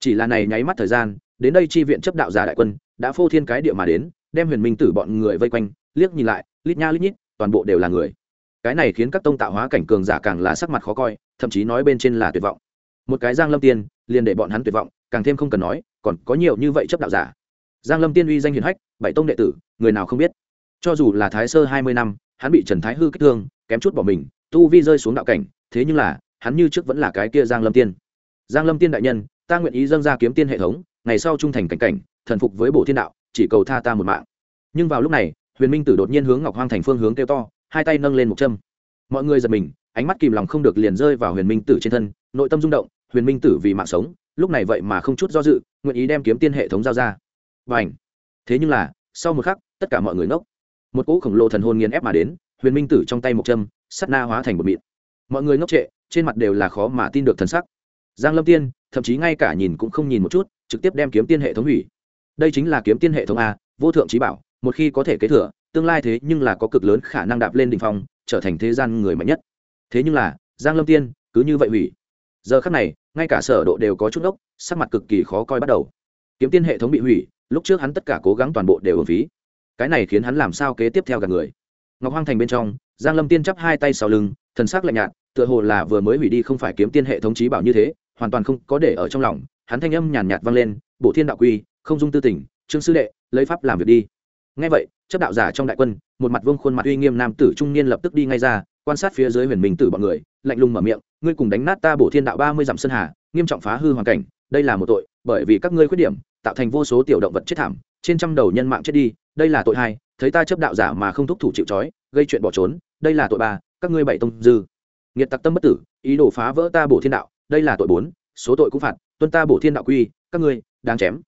Chỉ là này nháy mắt thời gian đến đây chi viện chấp đạo giả đại quân, đã phô thiên cái địa mà đến, đem huyền minh tử bọn người vây quanh, liếc nhìn lại, lít nha lít nhít, toàn bộ đều là người. Cái này khiến các tông tạo hóa cảnh cường giả càng là sắc mặt khó coi, thậm chí nói bên trên là tuyệt vọng. Một cái giang lâm tiên, liền để bọn hắn tuyệt vọng, càng thêm không cần nói, còn có nhiều như vậy chấp đạo giả. Giang lâm tiên uy danh hiền hách, bảy tông đệ tử, người nào không biết. Cho dù là thái sơ hai mươi năm, hắn bị trần thái hư kích thương, kém chút bỏ mình, tu vi rơi xuống đạo cảnh, thế nhưng là, hắn như trước vẫn là cái kia giang lâm tiên. Giang lâm tiên đại nhân ta nguyện ý dâng ra kiếm tiên hệ thống, ngày sau trung thành cảnh cảnh, thần phục với bộ thiên đạo, chỉ cầu tha ta một mạng. Nhưng vào lúc này, huyền minh tử đột nhiên hướng ngọc hoang thành phương hướng kêu to, hai tay nâng lên một châm. Mọi người giật mình, ánh mắt kìm lòng không được liền rơi vào huyền minh tử trên thân, nội tâm rung động, huyền minh tử vì mạng sống, lúc này vậy mà không chút do dự, nguyện ý đem kiếm tiên hệ thống giao ra. Và ảnh thế nhưng là, sau một khắc, tất cả mọi người ngốc. Một cỗ khổng lồ thần hồn nghiền ép mà đến, huyền minh tử trong tay một châm, sắt na hóa thành một mịn. Mọi người ngốc trệ, trên mặt đều là khó mà tin được thần sắc giang lâm tiên, thậm chí ngay cả nhìn cũng không nhìn một chút, trực tiếp đem kiếm tiên hệ thống hủy. Đây chính là kiếm tiên hệ thống a, vô thượng trí bảo, một khi có thể kế thừa, tương lai thế nhưng là có cực lớn khả năng đạp lên đ ỉ n h phong, trở thành thế gian người mạnh nhất. Thế nhưng là, giang lâm tiên, cứ như vậy hủy. Giờ khắc này, ngay cả sở độ đều có chút ốc sắc mặt cực kỳ khó coi bắt đầu. Kiếm tiên hệ thống bị hủy, lúc trước hắn tất cả cố gắng toàn bộ đều ở phí. Cái này khiến hắn làm sao kế tiếp theo cả người. Ngọc hoang thành bên trong, giang lâm tiên chắp hai tay sau lưng thần sắc lạnh nhạt, tựa hồ là vừa mới hủy đi không phải kiếm tiên hệ thống trí bảo như thế, hoàn toàn không có để ở trong lòng. Hắn thanh âm nhàn nhạt vang lên bộ thiên đạo quy, không dung tư tỉnh trương sư đệ, lấy pháp làm việc đi. Ngay vậy, chấp đạo giả trong đại quân, một mặt vương khuôn mặt uy nghiêm nam tử trung niên lập tức đi ngay ra, quan sát phía dưới huyền mình tử bọn người, lạnh lùng mở miệng, ngươi cùng đánh nát ta bổ thiên đạo ba mươi dặm sơn hà, nghiêm trọng phá hư hoàn cảnh, đây là một tội, bởi vì các ngươi khuyết điểm, tạo thành vô số tiểu động vật chết thảm, trên trăm đầu nhân mạng chết đi, đây là tội hai, thấy ta chấp đạo giả mà không thúc thủ chịu trói, gây chuyện bỏ trốn, đây là tội ba các ngươi bảy tông dư. Nghiệt tặc tâm bất tử, ý đồ phá vỡ ta bổ thiên đạo, đây là tội bốn, số tội cũng phạt, tuân ta bổ thiên đạo quy, các ngươi đang chém.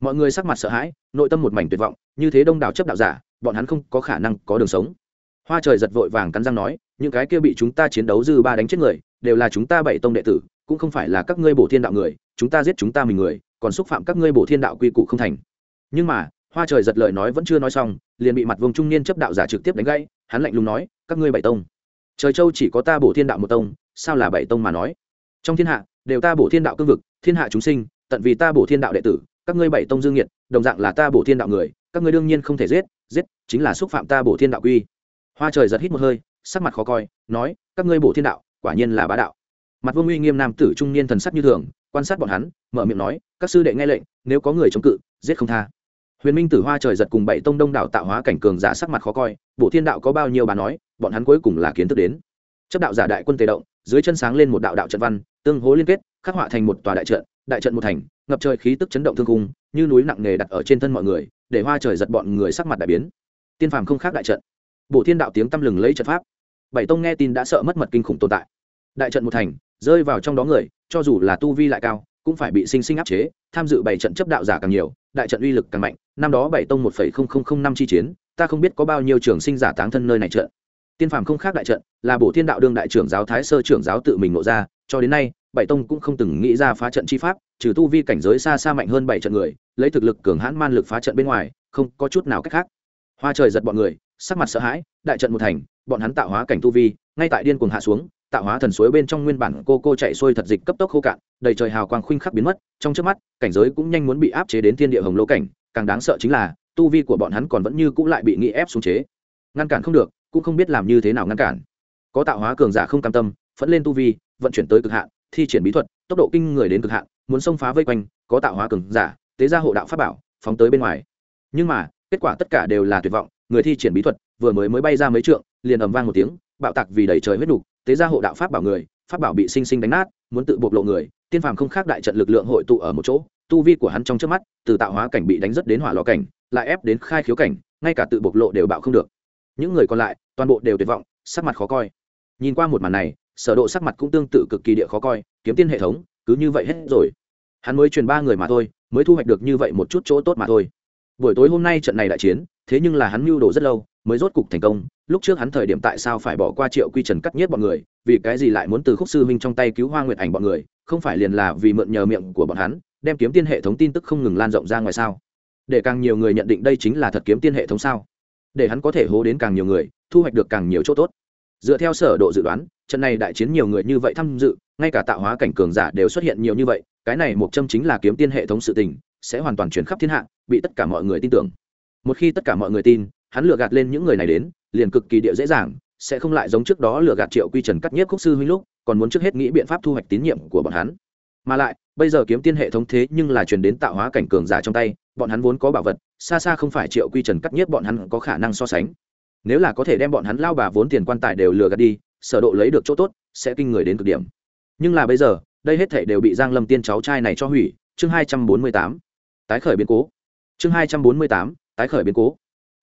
Mọi người sắc mặt sợ hãi, nội tâm một mảnh tuyệt vọng, như thế đông đảo chấp đạo giả, bọn hắn không có khả năng có đường sống. Hoa trời giật vội vàng cắn răng nói, những cái kia bị chúng ta chiến đấu dư ba đánh chết người, đều là chúng ta bảy tông đệ tử, cũng không phải là các ngươi bổ thiên đạo người, chúng ta giết chúng ta mình người, còn xúc phạm các ngươi bổ thiên đạo quy củ không thành. Nhưng mà, hoa trời giật lời nói vẫn chưa nói xong, liền bị mặt vùng trung niên chấp đạo giả trực tiếp đánh gãy, hắn lạnh lùng nói, các ngươi bảy tông trời châu chỉ có ta bổ thiên đạo một tông, sao là bảy tông mà nói? Trong thiên hạ, đều ta bổ thiên đạo cương vực, thiên hạ chúng sinh, tận vì ta bổ thiên đạo đệ tử, các ngươi bảy tông dương nhiệt đồng dạng là ta bổ thiên đạo người, các ngươi đương nhiên không thể giết giết chính là xúc phạm ta bổ thiên đạo quy. Hoa trời giật hít một hơi, sắc mặt khó coi, nói, các ngươi bổ thiên đạo, quả nhiên là bá đạo. Mặt vương uy nghiêm nam tử trung niên thần sắc như thường, quan sát bọn hắn, mở miệng nói, các sư đệ nghe lệnh, nếu có người chống cự, giết không tha. Huyền minh tử hoa trời giật cùng bảy tông đông đảo tạo hóa cảnh cường giả sắc mặt khó coi bộ thiên đạo có bao nhiêu bà nói bọn hắn cuối cùng là kiến thức đến. Chấp đạo giả đại quân tề động, dưới chân sáng lên một đạo đạo trận văn, tương hố liên kết, khắc họa thành một tòa đại trận đại trận một thành, ngập trời khí tức chấn động thương cung như núi nặng nề đặt ở trên thân mọi người, để hoa trời giật bọn người sắc mặt đại biến. Tiên phàm không khác đại trận. Bộ thiên đạo tiếng tăm lừng lấy trận pháp. Bảy tông nghe tin đã sợ mất mật kinh khủng tồn tại. Đại trận một thành, rơi vào trong đó người, cho dù là tu vi lại cao, cũng phải bị sinh sinh áp chế, tham dự bảy trận chấp đạo giả càng nhiều, đại trận uy lực càng mạnh. Năm đó bảy tông một năm chi chiến, ta không biết có bao nhiêu trường sinh giả táng thân nơi này trận tiên phàm không khác đại trận, là bổ thiên đạo đương đại trưởng giáo thái sơ trưởng giáo tự mình nộ ra, cho đến nay, bảy tông cũng không từng nghĩ ra phá trận chi pháp, trừ tu vi cảnh giới xa xa mạnh hơn bảy trận người, lấy thực lực cường hãn man lực phá trận bên ngoài, không có chút nào cách khác. Hoa trời giật bọn người, sắc mặt sợ hãi, đại trận một thành, bọn hắn tạo hóa cảnh tu vi, ngay tại điên cuồng hạ xuống, tạo hóa thần suối bên trong nguyên bản cô cô chạy xuôi thật dịch cấp tốc khô cạn, đầy trời hào quang khuynh khắc biến mất, trong trước mắt, cảnh giới cũng nhanh muốn bị áp chế đến thiên địa hồng lô cảnh, càng đáng sợ chính là, tu vi của bọn hắn còn vẫn như cũng lại bị nghĩ ép xuống chế. Ngăn cản không được cũng không biết làm như thế nào ngăn cản. Có tạo hóa cường giả không cam tâm phẫn lên tu vi vận chuyển tới cực hạn thi triển bí thuật tốc độ kinh người đến cực hạn muốn xông phá vây quanh có tạo hóa cường giả tế ra hộ đạo pháp bảo phóng tới bên ngoài. Nhưng mà kết quả tất cả đều là tuyệt vọng người thi triển bí thuật vừa mới mới bay ra mấy trượng liền ầm vang một tiếng bạo tạc vì đầy trời huyết đủ, tế ra hộ đạo pháp bảo người pháp bảo bị sinh sinh đánh nát muốn tự bộc lộ người tiên phàm không khác đại trận lực lượng hội tụ ở một chỗ tu vi của hắn trong trước mắt từ tạo hóa cảnh bị đánh rất đến hỏa lò cảnh lại ép đến khai khiếu cảnh ngay cả tự bộc lộ đều bạo không được những người còn lại, toàn bộ đều tuyệt vọng, sắc mặt khó coi. Nhìn qua một màn này, sở độ sắc mặt cũng tương tự cực kỳ địa khó coi, kiếm tiên hệ thống, cứ như vậy hết rồi. Hắn mới truyền ba người mà thôi, mới thu hoạch được như vậy một chút chỗ tốt mà thôi. Buổi tối hôm nay trận này đại chiến, thế nhưng là hắn mưu đồ rất lâu, mới rốt cục thành công. Lúc trước hắn thời điểm tại sao phải bỏ qua triệu quy trần cắt nhất bọn người, vì cái gì lại muốn từ khúc sư huynh trong tay cứu hoa nguyệt ảnh bọn người, không phải liền là vì mượn nhờ miệng của bọn hắn, đem kiếm tiên hệ thống tin tức không ngừng lan rộng ra ngoài sao? Để càng nhiều người nhận định đây chính là thật kiếm tiên hệ thống sao? Để hắn có thể hố đến càng nhiều người, thu hoạch được càng nhiều chỗ tốt. Dựa theo sở độ dự đoán, trận này đại chiến nhiều người như vậy tham dự, ngay cả tạo hóa cảnh cường giả đều xuất hiện nhiều như vậy, cái này một châm chính là kiếm tiên hệ thống sự tình, sẽ hoàn toàn chuyển khắp thiên hạ, bị tất cả mọi người tin tưởng. Một khi tất cả mọi người tin, hắn lừa gạt lên những người này đến, liền cực kỳ địa dễ dàng, sẽ không lại giống trước đó lừa gạt triệu quy trần cắt nhiếp khúc sư huynh lúc, còn muốn trước hết nghĩ biện pháp thu hoạch tín nhiệm của bọn hắn. Mà lại, bây giờ kiếm tiên hệ thống thế nhưng là truyền đến tạo hóa cảnh cường giả trong tay bọn hắn vốn có bảo vật, xa xa không phải triệu quy trần cắt nhiếp bọn hắn có khả năng so sánh. Nếu là có thể đem bọn hắn lao bà vốn tiền quan tài đều lừa gạt đi, sở độ lấy được chỗ tốt, sẽ kinh người đến cực điểm. Nhưng là bây giờ, đây hết thảy đều bị giang lâm tiên cháu trai này cho hủy. Chương 248 tái khởi biến cố. Chương 248 tái khởi biến cố.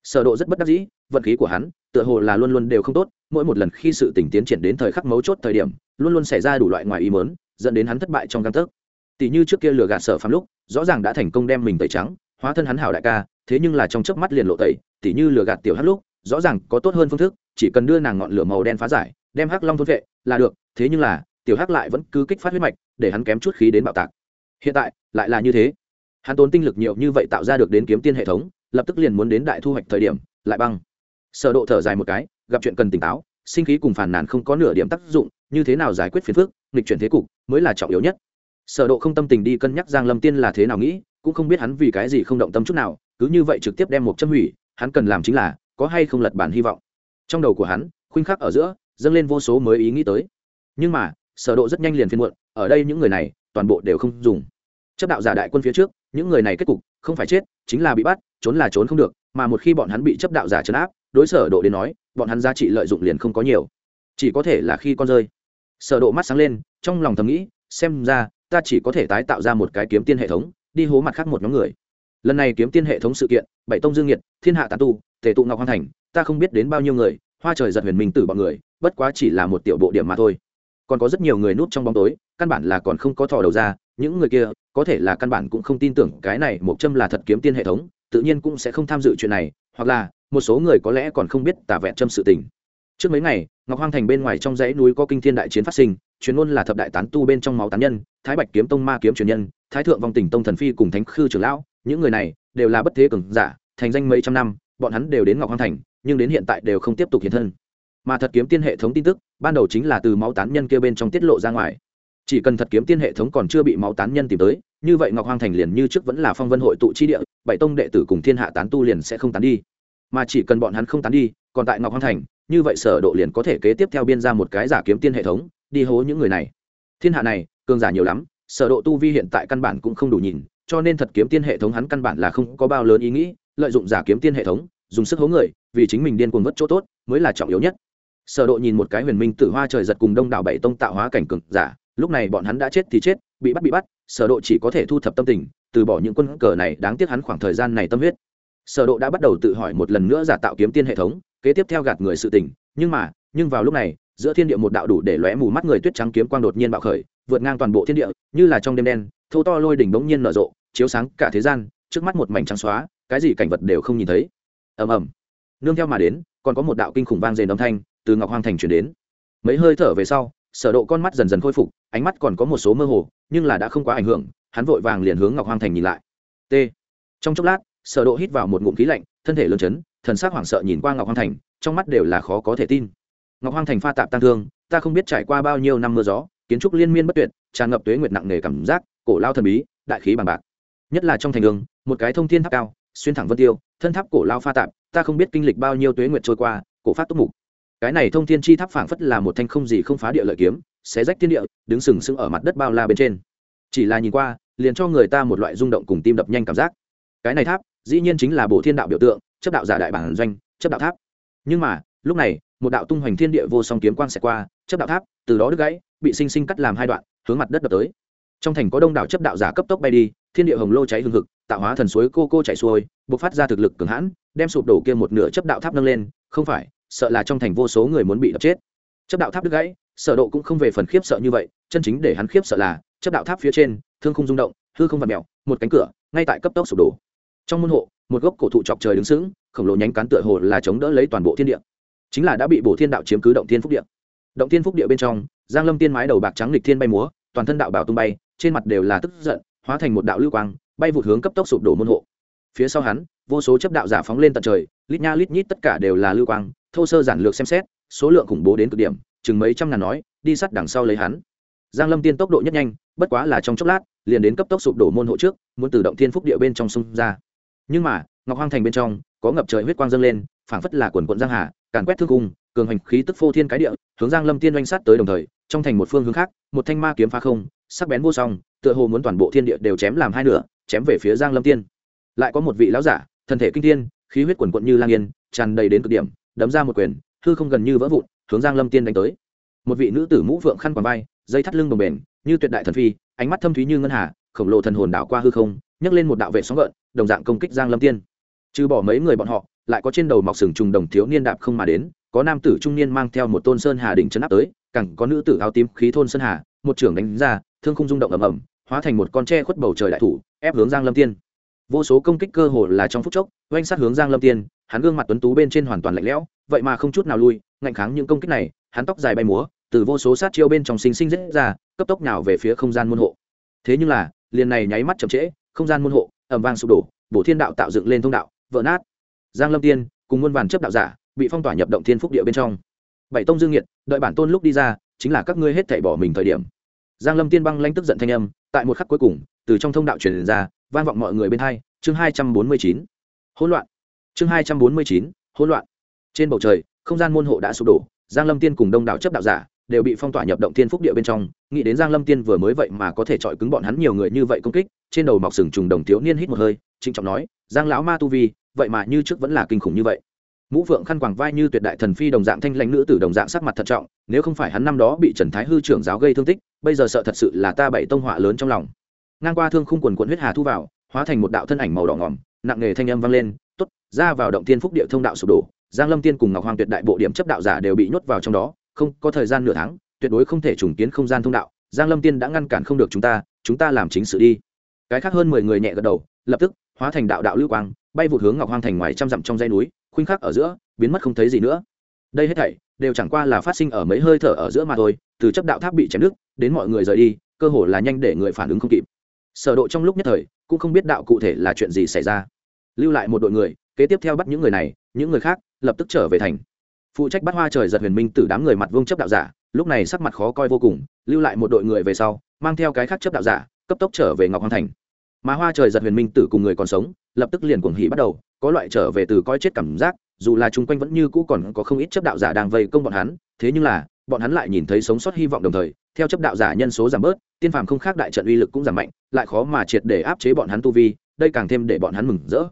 Sở độ rất bất đắc dĩ, vận khí của hắn, tựa hồ là luôn luôn đều không tốt, mỗi một lần khi sự tình tiến triển đến thời khắc mấu chốt thời điểm, luôn luôn xảy ra đủ loại ngoài ý muốn, dẫn đến hắn thất bại trong căng tấc. Tỷ như trước kia lừa gạt sở phàm lúc, rõ ràng đã thành công đem mình tẩy trắng hóa thân hắn hảo đại ca, thế nhưng là trong chớp mắt liền lộ tẩy tỷ như lừa gạt tiểu hắc lúc, rõ ràng có tốt hơn phương thức, chỉ cần đưa nàng ngọn lửa màu đen phá giải, đem hắc long thôn vệ, là được, thế nhưng là, tiểu hắc lại vẫn cứ kích phát huyết mạch, để hắn kém chút khí đến bạo tạc. Hiện tại, lại là như thế. Hắn tốn tinh lực nhiều như vậy tạo ra được đến kiếm tiên hệ thống, lập tức liền muốn đến đại thu hoạch thời điểm, lại băng. Sở độ thở dài một cái, gặp chuyện cần tỉnh táo, sinh khí cùng phản nàn không có nửa điểm tác dụng, như thế nào giải quyết phiền phức, nghịch chuyển thế cục, mới là trọng yếu nhất. Sở độ không tâm tình đi cân nhắc giang lâm tiên là thế nào nghĩ cũng không biết hắn vì cái gì không động tâm chút nào, cứ như vậy trực tiếp đem một châm hủy, hắn cần làm chính là, có hay không lật bản hy vọng. Trong đầu của hắn, khuynh khắc ở giữa, dâng lên vô số mới ý nghĩ tới. Nhưng mà, sở độ rất nhanh liền phiên muộn, ở đây những người này, toàn bộ đều không dùng. Chấp đạo giả đại quân phía trước, những người này kết cục, không phải chết, chính là bị bắt, trốn là trốn không được, mà một khi bọn hắn bị chấp đạo giả chấn áp, đối sở độ đến nói, bọn hắn giá trị lợi dụng liền không có nhiều. Chỉ có thể là khi con rơi. Sở độ mắt sáng lên, trong lòng thầm nghĩ, xem ra, ta chỉ có thể tái tạo ra một cái kiếm tiên hệ thống đi hố mặt khác một nhóm người. Lần này kiếm tiên hệ thống sự kiện, bảy tông dương nhiệt thiên hạ tán tu, tề tụ ngọc hoang thành, ta không biết đến bao nhiêu người, hoa trời giật huyền minh tử bọn người, bất quá chỉ là một tiểu bộ điểm mà thôi. Còn có rất nhiều người núp trong bóng tối, căn bản là còn không có thò đầu ra, những người kia, có thể là căn bản cũng không tin tưởng cái này một châm là thật kiếm tiên hệ thống, tự nhiên cũng sẽ không tham dự chuyện này, hoặc là, một số người có lẽ còn không biết tả vẹn châm sự tình. Trước mấy ngày, ngọc hoang thành bên ngoài trong dãy núi có kinh thiên đại chiến phát sinh, chuyên ngôn là thập đại tán tu bên trong máu tán nhân, thái bạch kiếm tông ma kiếm truyền nhân thái thượng vong tỉnh tông thần phi cùng thánh khư trưởng lão, những người này đều là bất thế cường giả, thành danh mấy trăm năm, bọn hắn đều đến ngọc hoang thành, nhưng đến hiện tại đều không tiếp tục hiện thân. Mà thật kiếm tiên hệ thống tin tức, ban đầu chính là từ máu tán nhân kia bên trong tiết lộ ra ngoài. Chỉ cần thật kiếm tiên hệ thống còn chưa bị máu tán nhân tìm tới, như vậy ngọc hoang thành liền như trước vẫn là phong vân hội tụ chi địa, bảy tông đệ tử cùng thiên hạ tán tu liền sẽ không tán đi. Mà chỉ cần bọn hắn không tán đi, còn tại ngọc hoang thành, như vậy sở độ liền có thể kế tiếp theo biên ra một cái giả kiếm tiên hệ thống, đi hố những người này. Thiên hạ này, cường giả nhiều lắm sở độ tu vi hiện tại căn bản cũng không đủ nhìn, cho nên thật kiếm tiên hệ thống hắn căn bản là không có bao lớn ý nghĩ, lợi dụng giả kiếm tiên hệ thống, dùng sức hố người, vì chính mình điên cuồng vất chỗ tốt, mới là trọng yếu nhất. Sở độ nhìn một cái huyền minh tử hoa trời giật cùng đông đảo bảy tông tạo hóa cảnh cường giả, lúc này bọn hắn đã chết thì chết, bị bắt bị bắt, sở độ chỉ có thể thu thập tâm tình, từ bỏ những quân cờ này, đáng tiếc hắn khoảng thời gian này tâm huyết. Sở độ đã bắt đầu tự hỏi một lần nữa giả tạo kiếm tiên hệ thống, kế tiếp theo gạt người sự tình, nhưng mà, nhưng vào lúc này, giữa thiên địa một đạo đủ để lóe mù mắt người tuyết trắng kiếm quang đột nhiên bạo khởi vượt ngang toàn bộ thiên địa, như là trong đêm đen thâu to lôi đỉnh bỗng nhiên nở rộ, chiếu sáng cả thế gian, trước mắt một mảnh trắng xóa, cái gì cảnh vật đều không nhìn thấy. Ầm ầm. Nương theo mà đến, còn có một đạo kinh khủng vang dền âm thanh từ ngọc hoang thành truyền đến. Mấy hơi thở về sau, sở độ con mắt dần dần khôi phục, ánh mắt còn có một số mơ hồ, nhưng là đã không quá ảnh hưởng, hắn vội vàng liền hướng ngọc hoang thành nhìn lại. T. Trong chốc lát, sở độ hít vào một ngụm khí lạnh, thân thể lớn chấn, thần sắc hoảng sợ nhìn qua ngọc hoang thành, trong mắt đều là khó có thể tin. Ngọc hoang thành pha tạp tăng thương, ta không biết trải qua bao nhiêu năm mưa gió kiến trúc liên miên bất tuyệt, tràn ngập tuế nguyệt nặng nề cảm giác, cổ lao thần bí, đại khí bằng bạc. Nhất là trong thành đường, một cái thông thiên tháp cao, xuyên thẳng vân tiêu, thân tháp cổ lao pha tạp, ta không biết kinh lịch bao nhiêu tuế nguyệt trôi qua, cổ phát túc mục. Cái này thông thiên chi tháp phảng phất là một thanh không gì không phá địa lợi kiếm, xé rách thiên địa, đứng sừng sững ở mặt đất bao la bên trên. Chỉ là nhìn qua, liền cho người ta một loại rung động cùng tim đập nhanh cảm giác. Cái này tháp, dĩ nhiên chính là bộ thiên đạo biểu tượng, chấp đạo giả đại bản doanh, chấp đạo tháp. Nhưng mà, lúc này, một đạo tung hoành thiên địa vô song kiếm quang xẹt qua, chấp đạo tháp, từ đó đứt gãy bị sinh sinh cắt làm hai đoạn, hướng mặt đất đập tới. Trong thành có đông đảo chấp đạo giả cấp tốc bay đi, thiên địa hồng lô cháy hừng hực, tạo hóa thần suối cô cô chảy xuôi, bộc phát ra thực lực cường hãn, đem sụp đổ kia một nửa chấp đạo tháp nâng lên. Không phải, sợ là trong thành vô số người muốn bị đập chết. Chấp đạo tháp đứt gãy, sở độ cũng không về phần khiếp sợ như vậy, chân chính để hắn khiếp sợ là, chấp đạo tháp phía trên, thương không rung động, hư không vặn mèo, một cánh cửa, ngay tại cấp tốc sụp đổ. Trong môn hộ, một gốc cổ thụ chọc trời đứng sững, khổng lồ nhánh cán tựa hồ là chống đỡ lấy toàn bộ thiên địa. Chính là đã bị bổ thiên đạo chiếm cứ động thiên phúc địa động thiên phúc địa bên trong, giang lâm tiên mái đầu bạc trắng lịch thiên bay múa, toàn thân đạo bảo tung bay, trên mặt đều là tức giận, hóa thành một đạo lưu quang, bay vụt hướng cấp tốc sụp đổ môn hộ. Phía sau hắn, vô số chấp đạo giả phóng lên tận trời, lít nha lít nhít tất cả đều là lưu quang, thô sơ giản lược xem xét, số lượng khủng bố đến cực điểm, chừng mấy trăm ngàn nói, đi sắt đằng sau lấy hắn. Giang lâm tiên tốc độ nhất nhanh, bất quá là trong chốc lát, liền đến cấp tốc sụp đổ môn hộ trước, muốn tự động thiên phúc địa bên trong sông ra. Nhưng mà, ngọc hoang thành bên trong, có ngập trời huyết quang dâng lên, phảng phất là quần quận giang hà, càn quét thương cung cường hành khí tức phô thiên cái địa, hướng giang lâm tiên doanh sát tới đồng thời, trong thành một phương hướng khác, một thanh ma kiếm phá không, sắc bén vô song, tựa hồ muốn toàn bộ thiên địa đều chém làm hai nửa, chém về phía giang lâm tiên. Lại có một vị lão giả, thân thể kinh thiên, khí huyết quần quận như lang yên, tràn đầy đến cực điểm, đấm ra một quyền, hư không gần như vỡ vụn, hướng giang lâm tiên đánh tới. Một vị nữ tử mũ vượng khăn quàng vai, dây thắt lưng đồng bền như tuyệt đại thần phi, ánh mắt thâm thúy như ngân hà, khổng lồ thần hồn đảo qua hư không, nhấc lên một đạo vệ sóng gợn, đồng dạng công kích giang lâm tiên. Trừ bỏ mấy người bọn họ, lại có trên đầu mọc sừng trùng đồng thiếu niên đạp không mà đến có nam tử trung niên mang theo một tôn sơn hà đỉnh chấn áp tới, càng có nữ tử áo tím khí thôn sơn hà, một trưởng đánh ra, thương không rung động ầm ầm, hóa thành một con tre khuất bầu trời đại thủ, ép hướng giang lâm tiên. Vô số công kích cơ hồ là trong phút chốc, oanh sát hướng giang lâm tiên, hắn gương mặt tuấn tú bên trên hoàn toàn lạnh lẽo, vậy mà không chút nào lui, ngạnh kháng những công kích này, hắn tóc dài bay múa, từ vô số sát chiêu bên trong sinh sinh dễ ra, cấp tốc nào về phía không gian môn hộ. Thế nhưng là, liền này nháy mắt chậm trễ, không gian môn hộ ẩm vang sụp đổ, bổ thiên đạo tạo dựng lên thông đạo, vỡ nát. Giang lâm tiên, cùng muôn vàn chấp đạo giả bị phong tỏa nhập động thiên phúc địa bên trong. Bảy tông dương nhiệt đợi bản tôn lúc đi ra, chính là các ngươi hết thảy bỏ mình thời điểm. Giang lâm tiên băng lãnh tức giận thanh âm, tại một khắc cuối cùng, từ trong thông đạo truyền ra, vang vọng mọi người bên hai, chương hai trăm bốn mươi chín. Hỗn loạn. Chương hai trăm bốn mươi chín, hỗn loạn. Trên bầu trời, không gian môn hộ đã sụp đổ, giang lâm tiên cùng đông đảo chấp đạo giả đều bị phong tỏa nhập động thiên phúc địa bên trong, nghĩ đến giang lâm tiên vừa mới vậy mà có thể chọi cứng bọn hắn nhiều người như vậy công kích, trên đầu mọc sừng trùng đồng thiếu niên hít một hơi, trịnh trọng nói, giang lão ma tu vi, vậy mà như trước vẫn là kinh khủng như vậy mũ phượng khăn quàng vai như tuyệt đại thần phi đồng dạng thanh lãnh nữ tử đồng dạng sắc mặt thận trọng, nếu không phải hắn năm đó bị trần thái hư trưởng giáo gây thương tích, bây giờ sợ thật sự là ta bảy tông họa lớn trong lòng. Ngang qua thương khung quần quận huyết hà thu vào, hóa thành một đạo thân ảnh màu đỏ ngòm, nặng nghề thanh âm vang lên, tốt, ra vào động tiên phúc địa thông đạo sụp đổ, giang lâm tiên cùng ngọc hoàng tuyệt đại bộ điểm chấp đạo giả đều bị nhốt vào trong đó, không, có thời gian nửa tháng, tuyệt đối không thể trùng kiến không gian thông đạo, giang lâm tiên đã ngăn cản không được chúng ta chúng ta làm chính sự đi. Cái khác hơn mười người nhẹ gật đầu, lập tức hóa thành đạo đạo lưu quang bay vụt hướng ngọc hoang thành ngoài trăm dặm trong dãy núi, khuynh khắc ở giữa, biến mất không thấy gì nữa. Đây hết thảy đều chẳng qua là phát sinh ở mấy hơi thở ở giữa mà thôi, từ chấp đạo tháp bị chém đứt, đến mọi người rời đi, cơ hồ là nhanh để người phản ứng không kịp. Sở độ trong lúc nhất thời cũng không biết đạo cụ thể là chuyện gì xảy ra. Lưu lại một đội người, kế tiếp theo bắt những người này, những người khác lập tức trở về thành. Phụ trách bắt hoa trời giật huyền minh từ đám người mặt vương chấp đạo giả, lúc này sắc mặt khó coi vô cùng, lưu lại một đội người về sau, mang theo cái khác chấp đạo giả, cấp tốc trở về ngọc hoàng thành. Mà hoa trời giật huyền minh tử cùng người còn sống lập tức liền cuồng hỉ bắt đầu, có loại trở về từ coi chết cảm giác, dù là chung quanh vẫn như cũ còn có không ít chấp đạo giả đang vây công bọn hắn, thế nhưng là, bọn hắn lại nhìn thấy sống sót hy vọng đồng thời, theo chấp đạo giả nhân số giảm bớt, tiên phàm không khác đại trận uy lực cũng giảm mạnh, lại khó mà triệt để áp chế bọn hắn tu vi, đây càng thêm để bọn hắn mừng rỡ.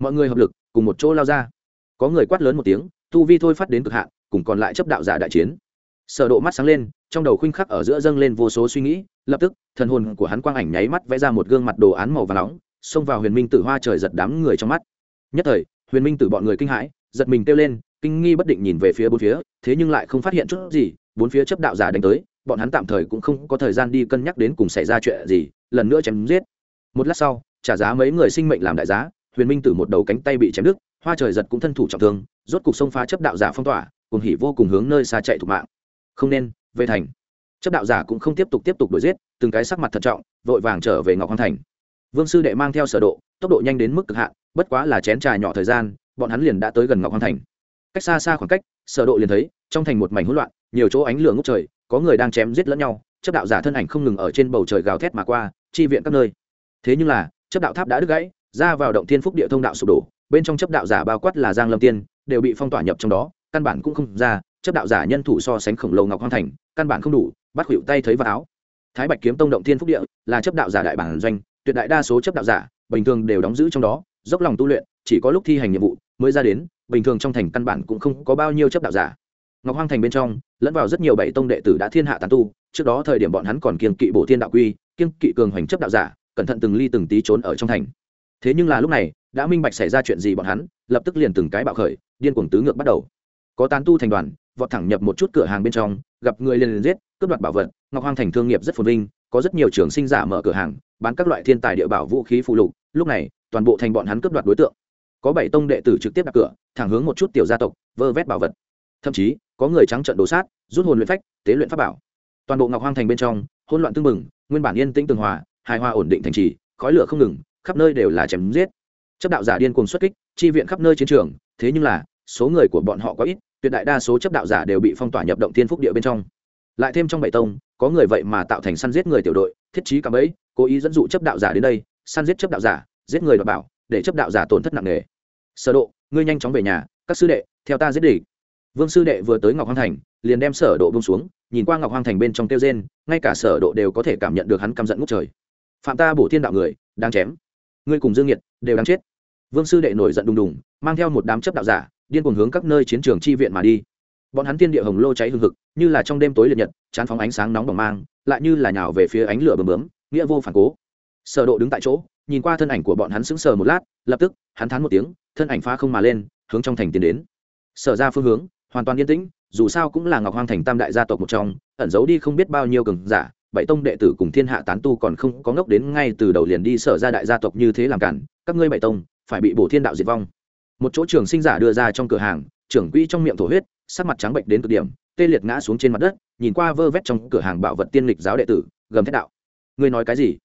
Mọi người hợp lực, cùng một chỗ lao ra. Có người quát lớn một tiếng, tu vi thôi phát đến cực hạn, cùng còn lại chấp đạo giả đại chiến. Sở độ mắt sáng lên, trong đầu khuynh khắc ở giữa dâng lên vô số suy nghĩ, lập tức, thần hồn của hắn quang ảnh nháy mắt vẽ ra một gương mặt đồ án màu vàng nóng xông vào huyền minh tử hoa trời giật đám người trong mắt. Nhất thời, huyền minh tử bọn người kinh hãi, giật mình kêu lên, kinh nghi bất định nhìn về phía bốn phía, thế nhưng lại không phát hiện chút gì, bốn phía chấp đạo giả đánh tới, bọn hắn tạm thời cũng không có thời gian đi cân nhắc đến cùng xảy ra chuyện gì, lần nữa chém giết. Một lát sau, trả giá mấy người sinh mệnh làm đại giá, huyền minh tử một đầu cánh tay bị chém đứt, hoa trời giật cũng thân thủ trọng thương, rốt cục sông phá chấp đạo giả phong tỏa, cùng hỉ vô cùng hướng nơi xa chạy thủ mạng. Không nên, về thành. Chấp đạo giả cũng không tiếp tục tiếp tục đuổi giết, từng cái sắc mặt thận trọng, vội vàng trở về ngọc hoàng thành vương sư đệ mang theo sở độ, tốc độ nhanh đến mức cực hạn, bất quá là chén trà nhỏ thời gian, bọn hắn liền đã tới gần ngọc hoàng thành. Cách xa xa khoảng cách, sở độ liền thấy, trong thành một mảnh hỗn loạn, nhiều chỗ ánh lửa ngút trời, có người đang chém giết lẫn nhau, chấp đạo giả thân ảnh không ngừng ở trên bầu trời gào thét mà qua, chi viện các nơi. Thế nhưng là, chấp đạo tháp đã đứt gãy, ra vào động thiên phúc địa thông đạo sụp đổ, bên trong chấp đạo giả bao quát là giang lâm tiên, đều bị phong tỏa nhập trong đó, căn bản cũng không ra, chấp đạo giả nhân thủ so sánh khổng lồ ngọc hoang thành, căn bản không đủ, bắt khuỵu tay thấy vào áo. Thái bạch kiếm tông động thiên phúc địa là chấp đạo giả đại bản doanh tuyệt đại đa số chấp đạo giả, bình thường đều đóng giữ trong đó, dốc lòng tu luyện, chỉ có lúc thi hành nhiệm vụ mới ra đến, bình thường trong thành căn bản cũng không có bao nhiêu chấp đạo giả. Ngọc hoang thành bên trong, lẫn vào rất nhiều bảy tông đệ tử đã thiên hạ tàn tu, trước đó thời điểm bọn hắn còn kiên kỵ bổ thiên đạo quy kiên kỵ cường hoành chấp đạo giả, cẩn thận từng ly từng tí trốn ở trong thành. Thế nhưng là lúc này, đã minh bạch xảy ra chuyện gì bọn hắn, lập tức liền từng cái bạo khởi, điên cuồng tứ ngược bắt đầu. Có tán tu thành đoàn, vọt thẳng nhập một chút cửa hàng bên trong, gặp người liền liền giết, cướp đoạt bảo vật, ngọc hoang thành thương nghiệp rất phồn vinh có rất nhiều trường sinh giả mở cửa hàng, bán các loại thiên tài địa bảo vũ khí phụ lục. Lúc này, toàn bộ thành bọn hắn cướp đoạt đối tượng. Có bảy tông đệ tử trực tiếp đặt cửa, thẳng hướng một chút tiểu gia tộc, vơ vét bảo vật. Thậm chí, có người trắng trận đồ sát, rút hồn luyện phách, tế luyện pháp bảo. Toàn bộ ngọc hoang thành bên trong, hỗn loạn tương mừng nguyên bản yên tĩnh tường hòa, hài hòa ổn định thành trì, khói lửa không ngừng, khắp nơi đều là chém giết. Chấp đạo giả điên cuồng xuất kích, chi viện khắp nơi chiến trường, thế nhưng là, số người của bọn họ quá ít, tuyệt đại đa số chấp đạo giả đều bị phong tỏa nhập động thiên phúc địa bên trong. Lại thêm trong bảy tông có người vậy mà tạo thành săn giết người tiểu đội, thiết trí cảm ấy cố ý dẫn dụ chấp đạo giả đến đây, săn giết chấp đạo giả, giết người đọc bảo, để chấp đạo giả tổn thất nặng nề. Sở độ, ngươi nhanh chóng về nhà, các sư đệ, theo ta giết địch. Vương sư đệ vừa tới ngọc hoàng thành, liền đem sở độ buông xuống, nhìn qua ngọc hoàng thành bên trong tiêu gen ngay cả sở độ đều có thể cảm nhận được hắn căm giận ngút trời. Phạm ta bổ thiên đạo người, đang chém. Ngươi cùng dương nhiệt đều đang chết. Vương sư đệ nổi giận đùng đùng, mang theo một đám chấp đạo giả, điên cuồng hướng các nơi chiến trường chi viện mà đi bọn hắn tiên địa hồng lô cháy hừng hực, như là trong đêm tối liệt nhật, chán phóng ánh sáng nóng bỏng mang, lại như là nhào về phía ánh lửa bướm bướm, nghĩa vô phản cố. Sở độ đứng tại chỗ, nhìn qua thân ảnh của bọn hắn sững sờ một lát, lập tức, hắn thán một tiếng, thân ảnh phá không mà lên, hướng trong thành tiến đến. Sở ra phương hướng, hoàn toàn yên tĩnh, dù sao cũng là ngọc hoang thành tam đại gia tộc một trong, ẩn giấu đi không biết bao nhiêu cường giả, bảy tông đệ tử cùng thiên hạ tán tu còn không có ngốc đến ngay từ đầu liền đi sở ra đại gia tộc như thế làm cản, các ngươi bảy tông, phải bị bổ thiên đạo diệt vong. Một chỗ trường sinh giả đưa ra trong cửa hàng, trưởng quỹ trong miệng thổ huyết sắc mặt trắng bệnh đến cực điểm, tê liệt ngã xuống trên mặt đất, nhìn qua vơ vét trong cửa hàng bảo vật tiên lịch giáo đệ tử, gầm thét đạo. Ngươi nói cái gì?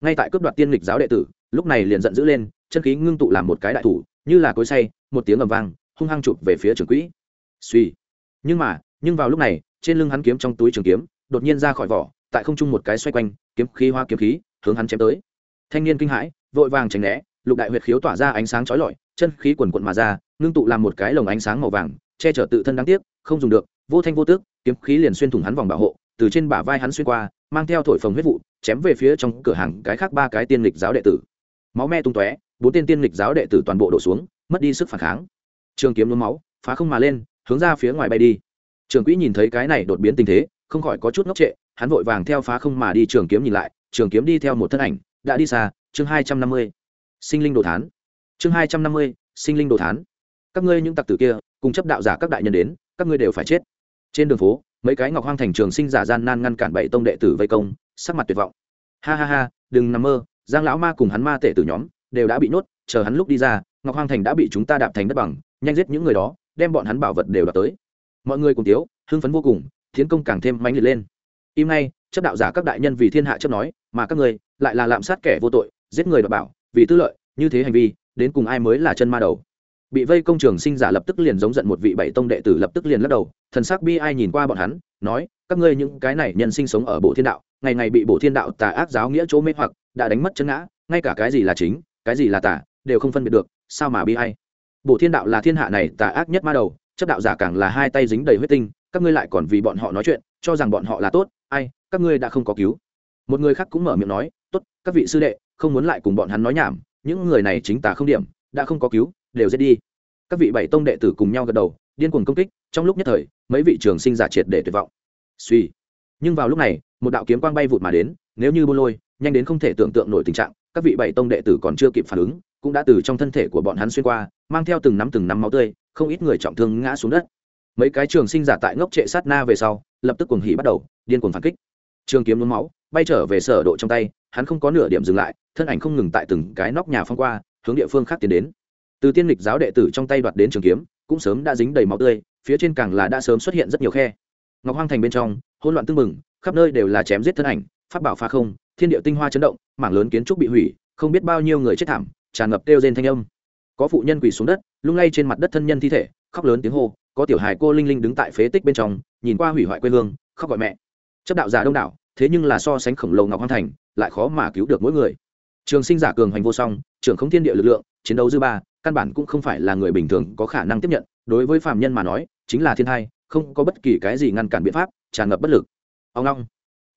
Ngay tại cướp đoạt tiên lịch giáo đệ tử, lúc này liền giận dữ lên, chân khí ngưng tụ làm một cái đại thủ, như là cối say, một tiếng ầm vang, hung hăng chụp về phía trường quỹ. Suy. Nhưng mà, nhưng vào lúc này, trên lưng hắn kiếm trong túi trường kiếm, đột nhiên ra khỏi vỏ, tại không trung một cái xoay quanh, kiếm khí hoa kiếm khí, hướng hắn chém tới. Thanh niên kinh hãi, vội vàng tránh né, lục đại huyệt khiếu tỏa ra ánh sáng chói lọi, chân khí quần quận mà ra, ngưng tụ làm một cái lồng ánh sáng màu vàng che chở tự thân đáng tiếc, không dùng được, vô thanh vô tước, kiếm khí liền xuyên thủng hắn vòng bảo hộ, từ trên bả vai hắn xuyên qua, mang theo thổi phồng huyết vụ, chém về phía trong cửa hàng cái khác ba cái tiên lịch giáo đệ tử. Máu me tung tóe, bốn tên tiên lịch giáo đệ tử toàn bộ đổ xuống, mất đi sức phản kháng. Trường kiếm nhuốm máu, phá không mà lên, hướng ra phía ngoài bay đi. Trường quỹ nhìn thấy cái này đột biến tình thế, không khỏi có chút ngốc trệ, hắn vội vàng theo phá không mà đi trường kiếm nhìn lại, trường kiếm đi theo một thân ảnh, đã đi xa, chương hai trăm năm mươi. Sinh linh đồ thán. Chương hai trăm năm mươi, sinh linh đồ thán. Các ngươi những tặc tử kia cùng chấp đạo giả các đại nhân đến, các ngươi đều phải chết. Trên đường phố, mấy cái ngọc hoang thành trường sinh giả gian nan ngăn cản bảy tông đệ tử vây công, sắc mặt tuyệt vọng. Ha ha ha, đừng nằm mơ, giang lão ma cùng hắn ma tể tử nhóm đều đã bị nhốt, chờ hắn lúc đi ra, ngọc hoang thành đã bị chúng ta đạp thành đất bằng, nhanh giết những người đó, đem bọn hắn bảo vật đều đập tới. Mọi người cùng tiếu, hưng phấn vô cùng, tiến công càng thêm mãnh liệt lên. Im ngay, chấp đạo giả các đại nhân vì thiên hạ chấp nói, mà các người lại là lạm sát kẻ vô tội, giết người đọc bảo, vì tư lợi, như thế hành vi, đến cùng ai mới là chân ma đầu? Bị vây công trường sinh giả lập tức liền giống giận một vị bảy tông đệ tử lập tức liền lắc đầu, thần sắc bi ai nhìn qua bọn hắn, nói, các ngươi những cái này nhân sinh sống ở bộ thiên đạo, ngày ngày bị bộ thiên đạo tà ác giáo nghĩa chỗ mê hoặc, đã đánh mất chân ngã, ngay cả cái gì là chính, cái gì là tà, đều không phân biệt được, sao mà bi ai? Bộ thiên đạo là thiên hạ này tà ác nhất ma đầu, chấp đạo giả càng là hai tay dính đầy huyết tinh, các ngươi lại còn vì bọn họ nói chuyện, cho rằng bọn họ là tốt, ai, các ngươi đã không có cứu. Một người khác cũng mở miệng nói, tốt, các vị sư đệ, không muốn lại cùng bọn hắn nói nhảm, những người này chính tà không điểm, đã không có cứu đều giết đi. Các vị bảy tông đệ tử cùng nhau gật đầu, điên cuồng công kích, trong lúc nhất thời, mấy vị trường sinh giả triệt để tuyệt vọng. Suy. Nhưng vào lúc này, một đạo kiếm quang bay vụt mà đến, nếu như buôn lôi, nhanh đến không thể tưởng tượng nổi tình trạng, các vị bảy tông đệ tử còn chưa kịp phản ứng, cũng đã từ trong thân thể của bọn hắn xuyên qua, mang theo từng nắm từng nắm máu tươi, không ít người trọng thương ngã xuống đất. Mấy cái trường sinh giả tại ngốc trệ sát na về sau, lập tức cuồng hỉ bắt đầu, điên cuồng phản kích. Trường kiếm nhuốm máu, bay trở về sở độ trong tay, hắn không có nửa điểm dừng lại, thân ảnh không ngừng tại từng cái nóc nhà phong qua, hướng địa phương khác tiến đến từ tiên lịch giáo đệ tử trong tay đoạt đến trường kiếm, cũng sớm đã dính đầy máu tươi, phía trên càng là đã sớm xuất hiện rất nhiều khe. Ngọc hoang thành bên trong, hỗn loạn tưng bừng, khắp nơi đều là chém giết thân ảnh phát bảo pha không, thiên địa tinh hoa chấn động, mảng lớn kiến trúc bị hủy, không biết bao nhiêu người chết thảm, tràn ngập kêu rên thanh âm. Có phụ nhân quỳ xuống đất, lung lay trên mặt đất thân nhân thi thể, khóc lớn tiếng hô, có tiểu hài cô linh linh đứng tại phế tích bên trong, nhìn qua hủy hoại quê hương, khóc gọi mẹ. Chấp đạo giả đông đảo, thế nhưng là so sánh khổng lồ ngọc hoang thành, lại khó mà cứu được mỗi người. Trường sinh giả cường hành vô song, trưởng không thiên địa lực lượng, chiến đấu dư ba căn bản cũng không phải là người bình thường có khả năng tiếp nhận, đối với phạm nhân mà nói, chính là thiên thai, không có bất kỳ cái gì ngăn cản biện pháp, tràn ngập bất lực. Ông long.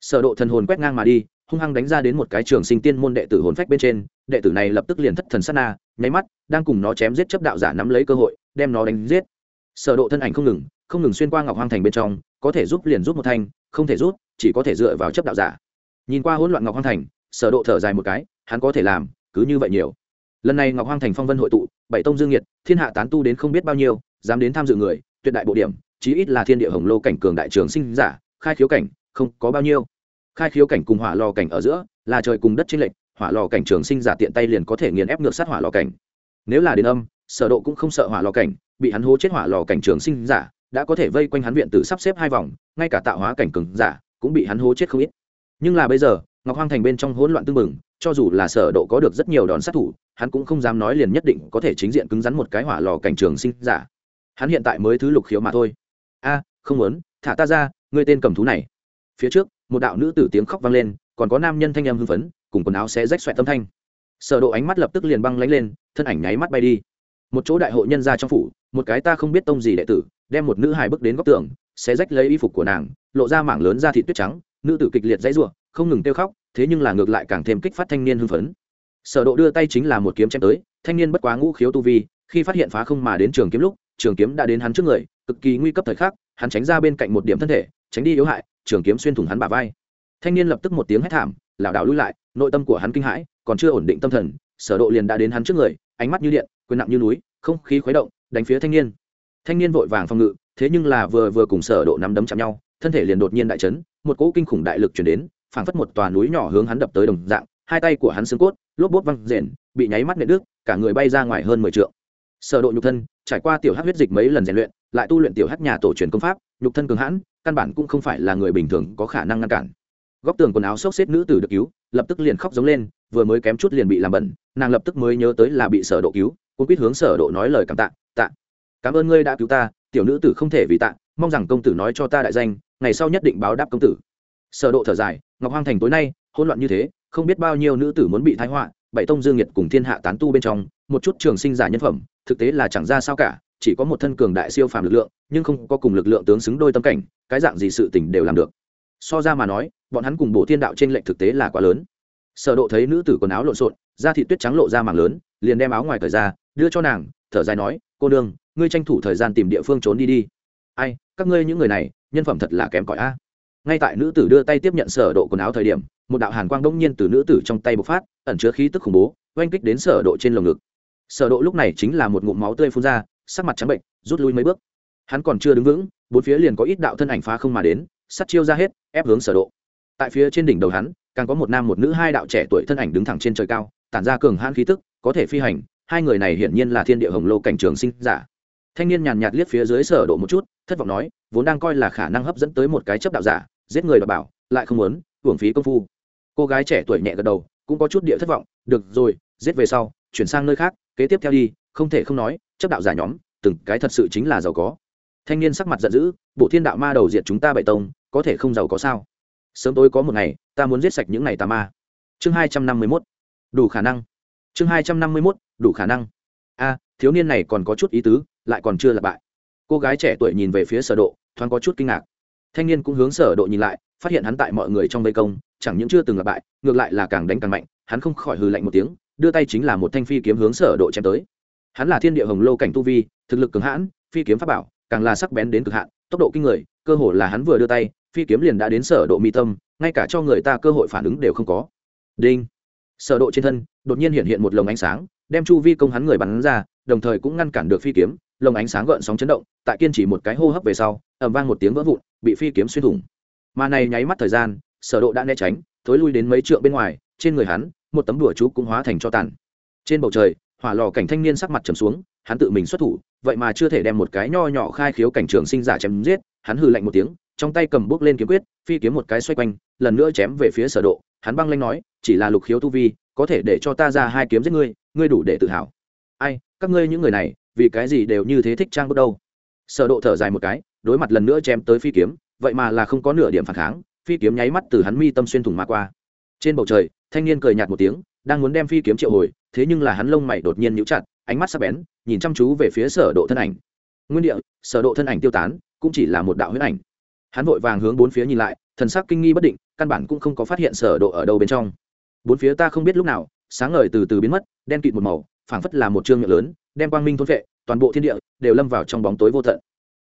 Sở độ thần hồn quét ngang mà đi, hung hăng đánh ra đến một cái trường sinh tiên môn đệ tử hồn phách bên trên, đệ tử này lập tức liền thất thần sát na, nháy mắt, đang cùng nó chém giết chấp đạo giả nắm lấy cơ hội, đem nó đánh giết. Sở độ thân ảnh không ngừng không ngừng xuyên qua ngọc hoang thành bên trong, có thể giúp liền giúp một thanh, không thể giúp, chỉ có thể dựa vào chấp đạo giả. Nhìn qua hỗn loạn ngọc hoang thành, sở độ thở dài một cái, hắn có thể làm, cứ như vậy nhiều. Lần này ngọc hoang thành phong vân hội tụ bảy tông dương nhiệt thiên hạ tán tu đến không biết bao nhiêu, dám đến tham dự người, tuyệt đại bộ điểm, chí ít là thiên địa hồng lô cảnh cường đại trường sinh giả, khai khiếu cảnh, không có bao nhiêu. Khai khiếu cảnh cùng hỏa lò cảnh ở giữa, là trời cùng đất trên lệch, hỏa lò cảnh trường sinh giả tiện tay liền có thể nghiền ép ngược sát hỏa lò cảnh. Nếu là đến âm, sở độ cũng không sợ hỏa lò cảnh, bị hắn hố chết hỏa lò cảnh trường sinh giả, đã có thể vây quanh hắn viện tử sắp xếp hai vòng, ngay cả tạo hóa cảnh cường giả, cũng bị hắn hố chết không ít. Nhưng là bây giờ, ngọc hoang thành bên trong hỗn loạn tương mừng cho dù là sở độ có được rất nhiều đòn sát thủ, hắn cũng không dám nói liền nhất định có thể chính diện cứng rắn một cái hỏa lò cảnh trường sinh giả. Hắn hiện tại mới thứ lục khiếu mà thôi. A, không muốn, thả ta ra, ngươi tên cầm thú này. Phía trước, một đạo nữ tử tiếng khóc vang lên, còn có nam nhân thanh âm hưng phấn, cùng quần áo xé rách xoẹt tâm thanh. Sở độ ánh mắt lập tức liền băng lãnh lên, thân ảnh nháy mắt bay đi. Một chỗ đại hội nhân gia trong phủ, một cái ta không biết tông gì đệ tử, đem một nữ hài bước đến góc tường, xé rách lấy y phục của nàng, lộ ra mảng lớn da thịt tuyết trắng, nữ tử kịch liệt dãy rủa, không ngừng kêu khóc thế nhưng là ngược lại càng thêm kích phát thanh niên hưng phấn. Sở độ đưa tay chính là một kiếm chém tới, thanh niên bất quá ngũ khiếu tu vi, khi phát hiện phá không mà đến trường kiếm lúc, trường kiếm đã đến hắn trước người, cực kỳ nguy cấp thời khắc, hắn tránh ra bên cạnh một điểm thân thể, tránh đi yếu hại, trường kiếm xuyên thủng hắn bả vai. Thanh niên lập tức một tiếng hét thảm, lảo đảo lùi lại, nội tâm của hắn kinh hãi, còn chưa ổn định tâm thần, sở độ liền đã đến hắn trước người, ánh mắt như điện, quyền nặng như núi, không khí khuấy động, đánh phía thanh niên. Thanh niên vội vàng phòng ngự, thế nhưng là vừa vừa cùng sở độ nắm đấm chạm nhau, thân thể liền đột nhiên đại chấn, một cỗ kinh khủng đại lực truyền đến phảng phất một tòa núi nhỏ hướng hắn đập tới đồng dạng, hai tay của hắn xương cốt, lốp bốt văng rền, bị nháy mắt nện đứt, cả người bay ra ngoài hơn mười trượng. Sở độ nhục thân, trải qua tiểu hắc huyết dịch mấy lần rèn luyện, lại tu luyện tiểu hắc nhà tổ truyền công pháp, nhục thân cường hãn, căn bản cũng không phải là người bình thường có khả năng ngăn cản. Góc tường quần áo xốc xếp nữ tử được cứu, lập tức liền khóc giống lên, vừa mới kém chút liền bị làm bẩn, nàng lập tức mới nhớ tới là bị sở độ cứu cũng biết hướng sở độ nói lời cảm tạ tạ, cảm ơn ngươi đã cứu ta, tiểu nữ tử không thể vì tạ, mong rằng công tử nói cho ta đại danh, ngày sau nhất định báo đáp công tử sở độ thở dài, ngọc hoang thành tối nay, hỗn loạn như thế, không biết bao nhiêu nữ tử muốn bị thái họa, bảy tông dương nhiệt cùng thiên hạ tán tu bên trong, một chút trường sinh giả nhân phẩm, thực tế là chẳng ra sao cả, chỉ có một thân cường đại siêu phàm lực lượng, nhưng không có cùng lực lượng tướng xứng đôi tâm cảnh, cái dạng gì sự tình đều làm được. So ra mà nói, bọn hắn cùng bổ thiên đạo trên lệnh thực tế là quá lớn. Sở độ thấy nữ tử quần áo lộn xộn, da thịt tuyết trắng lộ ra mảng lớn, liền đem áo ngoài cởi ra, đưa cho nàng, thở dài nói, cô nương, ngươi tranh thủ thời gian tìm địa phương trốn đi đi. Ai, các ngươi những người này, nhân phẩm thật là kém cỏi a ngay tại nữ tử đưa tay tiếp nhận sở độ quần áo thời điểm, một đạo hàn quang đông nhiên từ nữ tử trong tay bộc phát, ẩn chứa khí tức khủng bố, oanh kích đến sở độ trên lồng ngực. Sở độ lúc này chính là một ngụm máu tươi phun ra, sắc mặt trắng bệnh, rút lui mấy bước. Hắn còn chưa đứng vững, bốn phía liền có ít đạo thân ảnh phá không mà đến, sắt chiêu ra hết, ép hướng sở độ. Tại phía trên đỉnh đầu hắn, càng có một nam một nữ hai đạo trẻ tuổi thân ảnh đứng thẳng trên trời cao, tản ra cường hãn khí tức, có thể phi hành, hai người này hiển nhiên là thiên địa hồng lô cảnh trường sinh giả thanh niên nhàn nhạt liếc phía dưới sở độ một chút, thất vọng nói, vốn đang coi là khả năng hấp dẫn tới một cái chấp đạo giả, giết người đ bảo, lại không muốn hưởng phí công phu. Cô gái trẻ tuổi nhẹ gật đầu, cũng có chút địa thất vọng, được rồi, giết về sau, chuyển sang nơi khác, kế tiếp theo đi, không thể không nói, chấp đạo giả nhóm, từng cái thật sự chính là giàu có. Thanh niên sắc mặt giận dữ, bộ thiên đạo ma đầu diệt chúng ta bảy tông, có thể không giàu có sao? Sớm tối có một ngày, ta muốn giết sạch những ngày tà ma. Chương hai trăm năm mươi mốt. Đủ khả năng. Chương hai trăm năm mươi mốt, đủ khả năng. A, thiếu niên này còn có chút ý tứ lại còn chưa lặp bại. Cô gái trẻ tuổi nhìn về phía sở độ, thoáng có chút kinh ngạc. Thanh niên cũng hướng sở độ nhìn lại, phát hiện hắn tại mọi người trong vây công, chẳng những chưa từng lặp bại, ngược lại là càng đánh càng mạnh, hắn không khỏi hừ lạnh một tiếng, đưa tay chính là một thanh phi kiếm hướng sở độ chém tới. Hắn là thiên địa hồng lâu cảnh tu vi, thực lực cường hãn, phi kiếm pháp bảo, càng là sắc bén đến cực hạn, tốc độ kinh người, cơ hồ là hắn vừa đưa tay, phi kiếm liền đã đến sở độ mi tâm, ngay cả cho người ta cơ hội phản ứng đều không có. Đinh. Sở độ trên thân, đột nhiên hiện hiện một lồng ánh sáng, đem chu vi công hắn người bắn ra, đồng thời cũng ngăn cản được phi kiếm lồng ánh sáng gợn sóng chấn động, tại kiên trì một cái hô hấp về sau ẩm vang một tiếng vỡ vụn, bị phi kiếm xuyên thủng. Mà này nháy mắt thời gian, sở độ đã né tránh, thối lui đến mấy trượng bên ngoài, trên người hắn, một tấm đùa chú cũng hóa thành cho tàn. Trên bầu trời, hỏa lò cảnh thanh niên sắc mặt trầm xuống, hắn tự mình xuất thủ, vậy mà chưa thể đem một cái nho nhỏ khai khiếu cảnh trường sinh giả chém giết, hắn hừ lạnh một tiếng, trong tay cầm bước lên kiếm quyết, phi kiếm một cái xoay quanh, lần nữa chém về phía sở độ, hắn băng lanh nói, chỉ là lục khiếu tu vi, có thể để cho ta ra hai kiếm giết ngươi ngươi đủ để tự hào. Ai các ngươi những người này, vì cái gì đều như thế thích trang bước đâu? Sở độ thở dài một cái, đối mặt lần nữa chém tới phi kiếm, vậy mà là không có nửa điểm phản kháng, phi kiếm nháy mắt từ hắn mi tâm xuyên thủng mà qua. Trên bầu trời, thanh niên cười nhạt một tiếng, đang muốn đem phi kiếm triệu hồi, thế nhưng là hắn lông mày đột nhiên nhíu chặt, ánh mắt sắc bén, nhìn chăm chú về phía sở độ thân ảnh. Nguyên địa, sở độ thân ảnh tiêu tán, cũng chỉ là một đạo huyết ảnh. Hắn vội vàng hướng bốn phía nhìn lại, thần sắc kinh nghi bất định, căn bản cũng không có phát hiện sở độ ở đâu bên trong. Bốn phía ta không biết lúc nào, sáng ngời từ từ biến mất, đen kịt một màu phảng phất là một trương miệng lớn, đem quang minh thôn vệ toàn bộ thiên địa đều lâm vào trong bóng tối vô tận.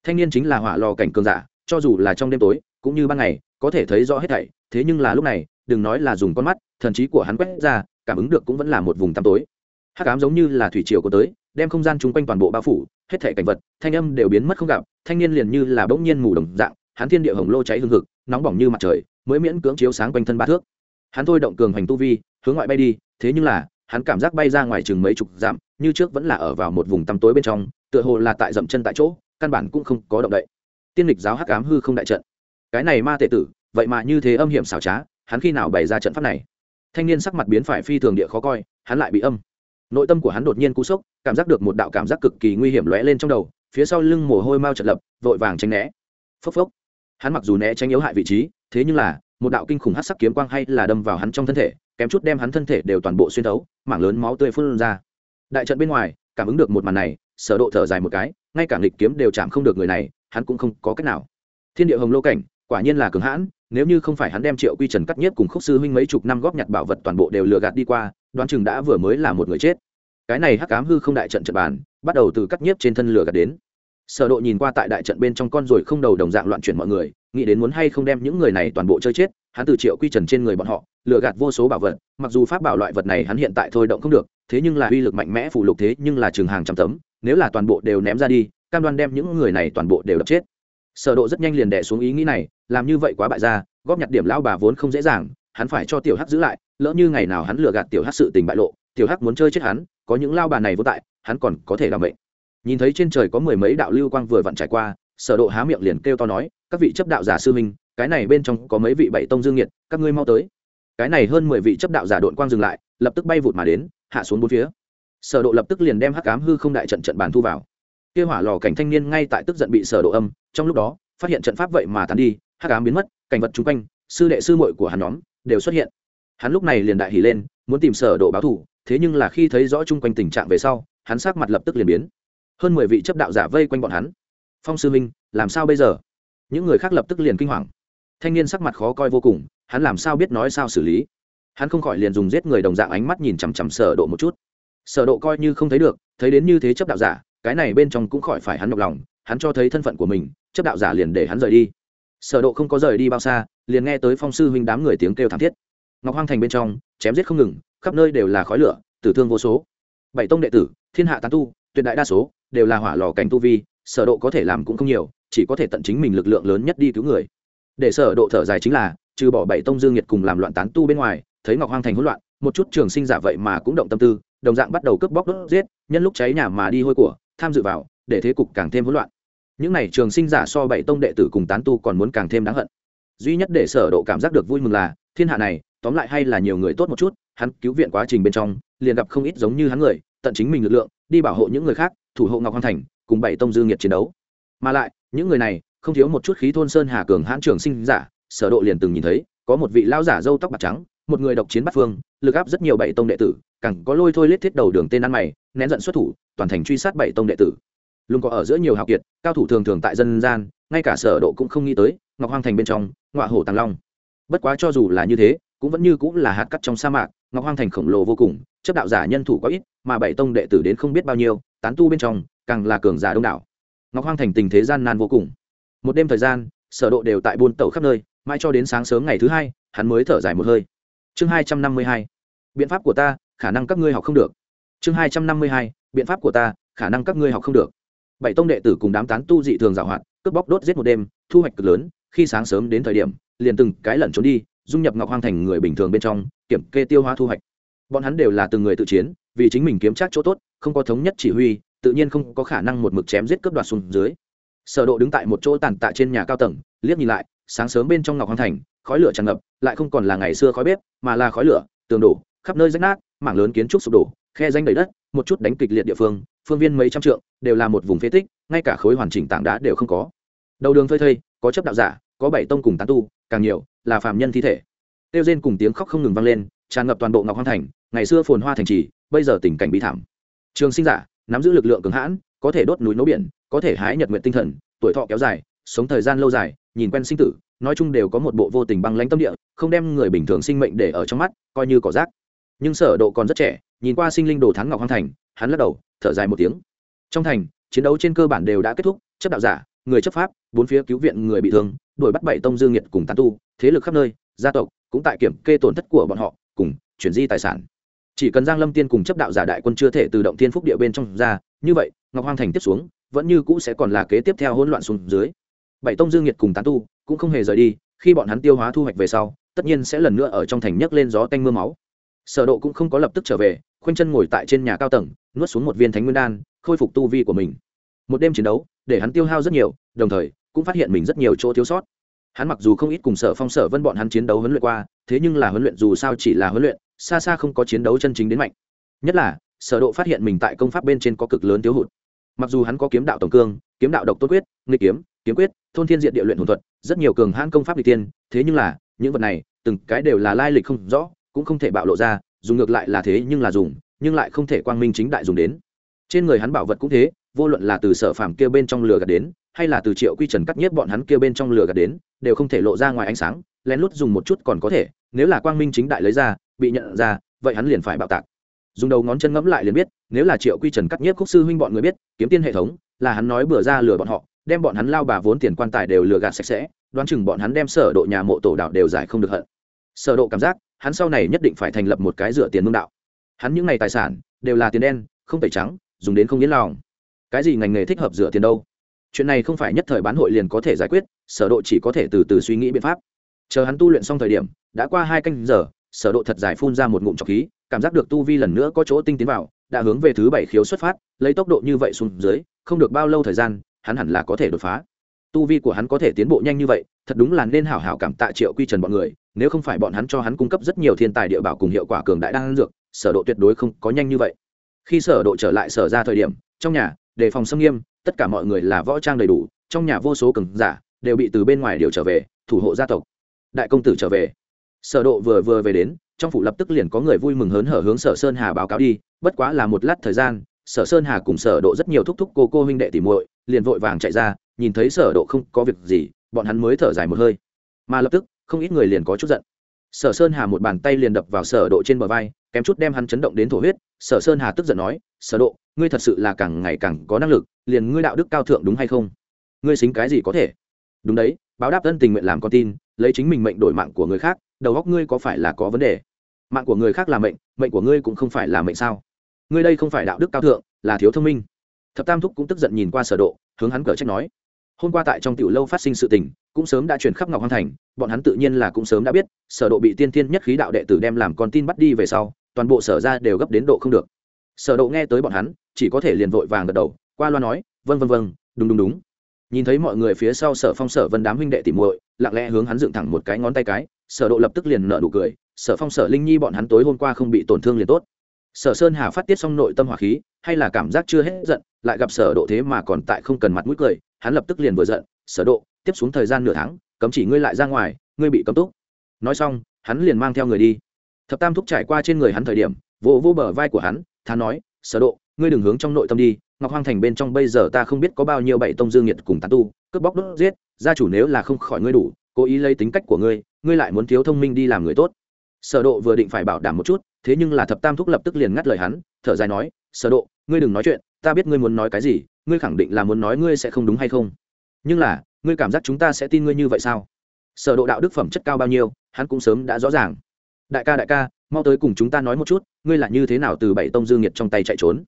Thanh niên chính là hỏa lò cảnh cường giả, cho dù là trong đêm tối, cũng như ban ngày, có thể thấy rõ hết thảy, thế nhưng là lúc này, đừng nói là dùng con mắt, thần trí của hắn quét ra, cảm ứng được cũng vẫn là một vùng tăm tối. Hắc ám giống như là thủy triều có tới, đem không gian chung quanh toàn bộ bao phủ, hết thảy cảnh vật, thanh âm đều biến mất không gặp, thanh niên liền như là bỗng nhiên mù đồng dạng, hắn thiên địa hồng lô cháy hương hực, nóng bỏng như mặt trời, mới miễn cưỡng chiếu sáng quanh thân ba thước. Hắn thôi động cường hành tu vi, hướng ngoại bay đi, thế nhưng là hắn cảm giác bay ra ngoài chừng mấy chục dặm, như trước vẫn là ở vào một vùng tăm tối bên trong, tựa hồ là tại dậm chân tại chỗ, căn bản cũng không có động đậy. Tiên lịch giáo hắc ám hư không đại trận. Cái này ma tệ tử, vậy mà như thế âm hiểm xảo trá, hắn khi nào bày ra trận pháp này? Thanh niên sắc mặt biến phải phi thường địa khó coi, hắn lại bị âm. Nội tâm của hắn đột nhiên cú sốc, cảm giác được một đạo cảm giác cực kỳ nguy hiểm lóe lên trong đầu, phía sau lưng mồ hôi mau trận lập, vội vàng tránh né. Phốc phốc. Hắn mặc dù né tránh yếu hại vị trí, thế nhưng là, một đạo kinh khủng hát sắc kiếm quang hay là đâm vào hắn trong thân thể kém chút đem hắn thân thể đều toàn bộ xuyên thấu, mảng lớn máu tươi phun ra. Đại trận bên ngoài, cảm ứng được một màn này, sở độ thở dài một cái, ngay cả nghịch kiếm đều chạm không được người này, hắn cũng không có cách nào. Thiên địa hồng lô cảnh, quả nhiên là cường hãn, nếu như không phải hắn đem triệu quy trần cắt nhất cùng khúc sư huynh mấy chục năm góp nhặt bảo vật toàn bộ đều lừa gạt đi qua, đoán chừng đã vừa mới là một người chết. Cái này hắc ám hư không đại trận trận bàn, bắt đầu từ cắt nhiếp trên thân lừa gạt đến. Sở độ nhìn qua tại đại trận bên trong con rồi không đầu đồng dạng loạn chuyển mọi người nghĩ đến muốn hay không đem những người này toàn bộ chơi chết, hắn từ triệu quy trần trên người bọn họ, lừa gạt vô số bảo vật, mặc dù pháp bảo loại vật này hắn hiện tại thôi động không được, thế nhưng là uy lực mạnh mẽ phủ lục thế nhưng là trường hàng trăm tấm, nếu là toàn bộ đều ném ra đi, cam đoan đem những người này toàn bộ đều đập chết sở độ rất nhanh liền đè xuống ý nghĩ này, làm như vậy quá bại gia góp nhặt điểm lão bà vốn không dễ dàng, hắn phải cho tiểu hắc giữ lại, lỡ như ngày nào hắn lừa gạt tiểu hắc sự tình bại lộ, tiểu hắc muốn chơi chết hắn, có những lao bà này vô tại, hắn còn có thể làm vậy. nhìn thấy trên trời có mười mấy đạo lưu quang vừa vặn trải qua sở độ há miệng liền kêu to nói, các vị chấp đạo giả sư minh cái này bên trong có mấy vị bảy tông dương nghiệt, các ngươi mau tới. Cái này hơn mười vị chấp đạo giả đột quang dừng lại, lập tức bay vụt mà đến, hạ xuống bốn phía. Sở độ lập tức liền đem hắc ám hư không đại trận trận bàn thu vào. Kia hỏa lò cảnh thanh niên ngay tại tức giận bị sở độ âm, trong lúc đó, phát hiện trận pháp vậy mà tán đi, hắc ám biến mất, cảnh vật chung quanh, sư đệ sư muội của hắn nhóm đều xuất hiện. Hắn lúc này liền đại hỉ lên, muốn tìm sở độ báo thù, thế nhưng là khi thấy rõ chung quanh tình trạng về sau, hắn sắc mặt lập tức liền biến. Hơn mười vị chấp đạo giả vây quanh bọn hắn phong sư minh làm sao bây giờ? Những người khác lập tức liền kinh hoàng. Thanh niên sắc mặt khó coi vô cùng, hắn làm sao biết nói sao xử lý? Hắn không khỏi liền dùng giết người đồng dạng ánh mắt nhìn chằm chằm sở độ một chút. Sở độ coi như không thấy được, thấy đến như thế chấp đạo giả, cái này bên trong cũng khỏi phải hắn nhọc lòng, hắn cho thấy thân phận của mình, chấp đạo giả liền để hắn rời đi. Sở độ không có rời đi bao xa, liền nghe tới phong sư huynh đám người tiếng kêu thảm thiết. Ngọc hoang thành bên trong, chém giết không ngừng, khắp nơi đều là khói lửa, tử thương vô số. Bảy tông đệ tử, thiên hạ tán tu, tuyệt đại đa số đều là hỏa lò cảnh tu vi sở độ có thể làm cũng không nhiều, chỉ có thể tận chính mình lực lượng lớn nhất đi cứu người. Để sở độ thở dài chính là, trừ bỏ bảy tông dương nhiệt cùng làm loạn tán tu bên ngoài, thấy ngọc hoang thành hỗn loạn, một chút trường sinh giả vậy mà cũng động tâm tư, đồng dạng bắt đầu cướp bóc đốt giết, nhân lúc cháy nhà mà đi hôi của, tham dự vào, để thế cục càng thêm hỗn loạn. Những này trường sinh giả so bảy tông đệ tử cùng tán tu còn muốn càng thêm đáng hận. Duy nhất để sở độ cảm giác được vui mừng là, thiên hạ này, tóm lại hay là nhiều người tốt một chút, hắn cứu viện quá trình bên trong, liền gặp không ít giống như hắn người, tận chính mình lực lượng, đi bảo hộ những người khác, thủ hộ ngọc hoang thành cùng bảy tông dương nghiệt chiến đấu. Mà lại, những người này, không thiếu một chút khí thôn sơn hà cường hãn trường sinh giả, sở độ liền từng nhìn thấy, có một vị lão giả râu tóc bạc trắng, một người độc chiến bắt phương, lực áp rất nhiều bảy tông đệ tử, càng có lôi thôi lết thiết đầu đường tên ăn mày, nén giận xuất thủ, toàn thành truy sát bảy tông đệ tử. Luôn có ở giữa nhiều hào kiệt, cao thủ thường thường tại dân gian, ngay cả sở độ cũng không nghĩ tới, ngọc hoang thành bên trong, ngọa hổ tàng long. Bất quá cho dù là như thế, cũng vẫn như cũng là hạt cát trong sa mạc, ngọc hoang thành khổng lồ vô cùng, chấp đạo giả nhân thủ có ít, mà bảy tông đệ tử đến không biết bao nhiêu, tán tu bên trong càng là cường giả đông đảo. Ngọc hoang thành tình thế gian nan vô cùng. Một đêm thời gian, sở độ đều tại buôn tẩu khắp nơi, mãi cho đến sáng sớm ngày thứ hai, hắn mới thở dài một hơi. Chương hai trăm năm mươi hai, biện pháp của ta, khả năng các ngươi học không được. Chương hai trăm năm mươi hai, biện pháp của ta, khả năng các ngươi học không được. Bảy tông đệ tử cùng đám tán tu dị thường giảo hoạt, cướp bóc đốt giết một đêm, thu hoạch cực lớn, khi sáng sớm đến thời điểm, liền từng cái lẩn trốn đi, dung nhập ngọc hoang thành người bình thường bên trong, kiểm kê tiêu hóa thu hoạch. Bọn hắn đều là từng người tự chiến, vì chính mình kiếm chắc chỗ tốt, không có thống nhất chỉ huy tự nhiên không có khả năng một mực chém giết cướp đoạt xuống dưới. Sở độ đứng tại một chỗ tàn tạ trên nhà cao tầng, liếc nhìn lại, sáng sớm bên trong ngọc hoàng thành, khói lửa tràn ngập, lại không còn là ngày xưa khói bếp, mà là khói lửa, tường đổ, khắp nơi rách nát, mảng lớn kiến trúc sụp đổ, khe danh đầy đất, một chút đánh kịch liệt địa phương phương viên mấy trăm trượng, đều là một vùng phế tích, ngay cả khối hoàn chỉnh tảng đá đều không có. Đầu đường phơi thây, có chấp đạo giả, có bảy tông cùng tán tu, càng nhiều là phàm nhân thi thể. Tiêu rên cùng tiếng khóc không ngừng vang lên, tràn ngập toàn bộ ngọc hoàng thành, ngày xưa phồn hoa thành trì, bây giờ tình cảnh bi thảm. Trường sinh giả nắm giữ lực lượng cường hãn, có thể đốt núi nấu biển, có thể hái nhật nguyện tinh thần, tuổi thọ kéo dài, sống thời gian lâu dài, nhìn quen sinh tử, nói chung đều có một bộ vô tình băng lãnh tâm địa, không đem người bình thường sinh mệnh để ở trong mắt, coi như cỏ rác. Nhưng sở độ còn rất trẻ, nhìn qua sinh linh đồ thắng ngọc hoang thành, hắn lắc đầu, thở dài một tiếng. Trong thành, chiến đấu trên cơ bản đều đã kết thúc, chấp đạo giả, người chấp pháp, bốn phía cứu viện người bị thương, đuổi bắt bảy tông dương nhiệt cùng tán tu, thế lực khắp nơi, gia tộc cũng tại kiểm kê tổn thất của bọn họ, cùng chuyển di tài sản chỉ cần giang lâm tiên cùng chấp đạo giả đại quân chưa thể từ động thiên phúc địa bên trong ra, như vậy, ngọc hoang thành tiếp xuống, vẫn như cũ sẽ còn là kế tiếp theo hỗn loạn xuống dưới. Bảy tông dương nhiệt cùng tán tu cũng không hề rời đi, khi bọn hắn tiêu hóa thu hoạch về sau, tất nhiên sẽ lần nữa ở trong thành nhấc lên gió tanh mưa máu. Sở độ cũng không có lập tức trở về, khoanh chân ngồi tại trên nhà cao tầng, nuốt xuống một viên thánh nguyên đan, khôi phục tu vi của mình. Một đêm chiến đấu, để hắn tiêu hao rất nhiều, đồng thời, cũng phát hiện mình rất nhiều chỗ thiếu sót. Hắn mặc dù không ít cùng sở phong sở vân bọn hắn chiến đấu huấn luyện qua, thế nhưng là huấn luyện dù sao chỉ là huấn luyện xa xa không có chiến đấu chân chính đến mạnh. Nhất là, sở độ phát hiện mình tại công pháp bên trên có cực lớn thiếu hụt. Mặc dù hắn có kiếm đạo tổng cương, kiếm đạo độc tốt quyết, nghịch kiếm kiếm quyết, thôn thiên diện địa luyện hồn thuật, rất nhiều cường hãn công pháp lịch tiên, thế nhưng là, những vật này, từng cái đều là lai lịch không rõ, cũng không thể bạo lộ ra, dùng ngược lại là thế nhưng là dùng, nhưng lại không thể quang minh chính đại dùng đến. Trên người hắn bảo vật cũng thế, vô luận là từ sở phàm kia bên trong lửa gạt đến, hay là từ triệu quy trần cắt nhất bọn hắn kia bên trong lửa gạt đến, đều không thể lộ ra ngoài ánh sáng, lén lút dùng một chút còn có thể, nếu là quang minh chính đại lấy ra bị nhận ra, vậy hắn liền phải bạo tạc. Dùng đầu ngón chân ngẫm lại liền biết, nếu là triệu quy trần cắt nhiếp khúc sư huynh bọn người biết, kiếm tiên hệ thống, là hắn nói bừa ra lừa bọn họ, đem bọn hắn lao bà vốn tiền quan tài đều lừa gạt sạch sẽ, đoán chừng bọn hắn đem sở độ nhà mộ tổ đạo đều giải không được hận. Sở độ cảm giác, hắn sau này nhất định phải thành lập một cái rửa tiền mương đạo. Hắn những ngày tài sản, đều là tiền đen, không tẩy trắng, dùng đến không yên lòng. Cái gì ngành nghề thích hợp rửa tiền đâu? Chuyện này không phải nhất thời bán hội liền có thể giải quyết, sở độ chỉ có thể từ từ suy nghĩ biện pháp. Chờ hắn tu luyện xong thời điểm, đã qua hai canh giờ sở độ thật dài phun ra một ngụm trọc khí, cảm giác được tu vi lần nữa có chỗ tinh tiến vào, đã hướng về thứ bảy khiếu xuất phát, lấy tốc độ như vậy xuống dưới, không được bao lâu thời gian, hắn hẳn là có thể đột phá. Tu vi của hắn có thể tiến bộ nhanh như vậy, thật đúng là nên hảo hảo cảm tạ triệu quy trần bọn người, nếu không phải bọn hắn cho hắn cung cấp rất nhiều thiên tài địa bảo cùng hiệu quả cường đại đang dược, sở độ tuyệt đối không có nhanh như vậy. Khi sở độ trở lại sở ra thời điểm, trong nhà, đề phòng xâm nghiêm, tất cả mọi người là võ trang đầy đủ, trong nhà vô số cường giả, đều bị từ bên ngoài điều trở về, thủ hộ gia tộc. Đại công tử trở về sở độ vừa vừa về đến, trong phủ lập tức liền có người vui mừng hớn hở hướng sở sơn hà báo cáo đi, bất quá là một lát thời gian, sở sơn hà cùng sở độ rất nhiều thúc thúc cô cô huynh đệ tỉ muội liền vội vàng chạy ra, nhìn thấy sở độ không có việc gì, bọn hắn mới thở dài một hơi. Mà lập tức, không ít người liền có chút giận. Sở sơn hà một bàn tay liền đập vào sở độ trên bờ vai, kém chút đem hắn chấn động đến thổ huyết, sở sơn hà tức giận nói, sở độ, ngươi thật sự là càng ngày càng có năng lực, liền ngươi đạo đức cao thượng đúng hay không? Ngươi xính cái gì có thể? Đúng đấy, báo đáp ân tình nguyện làm con tin, lấy chính mình mệnh đổi mạng của người khác đầu óc ngươi có phải là có vấn đề? Mạng của người khác là mệnh mệnh của ngươi cũng không phải là mệnh sao? Ngươi đây không phải đạo đức cao thượng, là thiếu thông minh. Thập tam thúc cũng tức giận nhìn qua sở độ, hướng hắn cở trách nói. Hôm qua tại trong tiểu lâu phát sinh sự tình, cũng sớm đã truyền khắp ngọc hoang thành, bọn hắn tự nhiên là cũng sớm đã biết, sở độ bị tiên thiên nhất khí đạo đệ tử đem làm con tin bắt đi về sau, toàn bộ sở ra đều gấp đến độ không được. Sở độ nghe tới bọn hắn, chỉ có thể liền vội vàng gật đầu, qua loa nói vâng vâng vâng đúng đúng đúng nhìn thấy mọi người phía sau sở phong, sở vân đám huynh đệ tìm muội, lặng lẽ hướng hắn dựng thẳng một cái ngón tay cái, sở độ lập tức liền nở nụ cười, sở phong, sở linh nhi bọn hắn tối hôm qua không bị tổn thương liền tốt. Sở sơn hà phát tiết xong nội tâm hỏa khí, hay là cảm giác chưa hết giận, lại gặp sở độ thế mà còn tại không cần mặt mũi cười, hắn lập tức liền vừa giận, sở độ, tiếp xuống thời gian nửa tháng, cấm chỉ ngươi lại ra ngoài, ngươi bị cấm túc. Nói xong, hắn liền mang theo người đi. Thập tam thúc trải qua trên người hắn thời điểm, vỗ vỗ bờ vai của hắn, thán nói, sở độ ngươi đừng hướng trong nội tâm đi, ngọc hoang thành bên trong bây giờ ta không biết có bao nhiêu bảy tông dương nhiệt cùng tán tu, cướp bóc đốt giết, gia chủ nếu là không khỏi ngươi đủ, cố ý lấy tính cách của ngươi ngươi lại muốn thiếu thông minh đi làm người tốt. Sở độ vừa định phải bảo đảm một chút, thế nhưng là thập tam thúc lập tức liền ngắt lời hắn, thở dài nói, sở độ, ngươi đừng nói chuyện, ta biết ngươi muốn nói cái gì, ngươi khẳng định là muốn nói ngươi sẽ không đúng hay không. Nhưng là, ngươi cảm giác chúng ta sẽ tin ngươi như vậy sao? Sở độ đạo đức phẩm chất cao bao nhiêu, hắn cũng sớm đã rõ ràng. Đại ca đại ca, mau tới cùng chúng ta nói một chút, ngươi là như thế nào từ bảy tông dương nhiệt trong tay chạy trốn?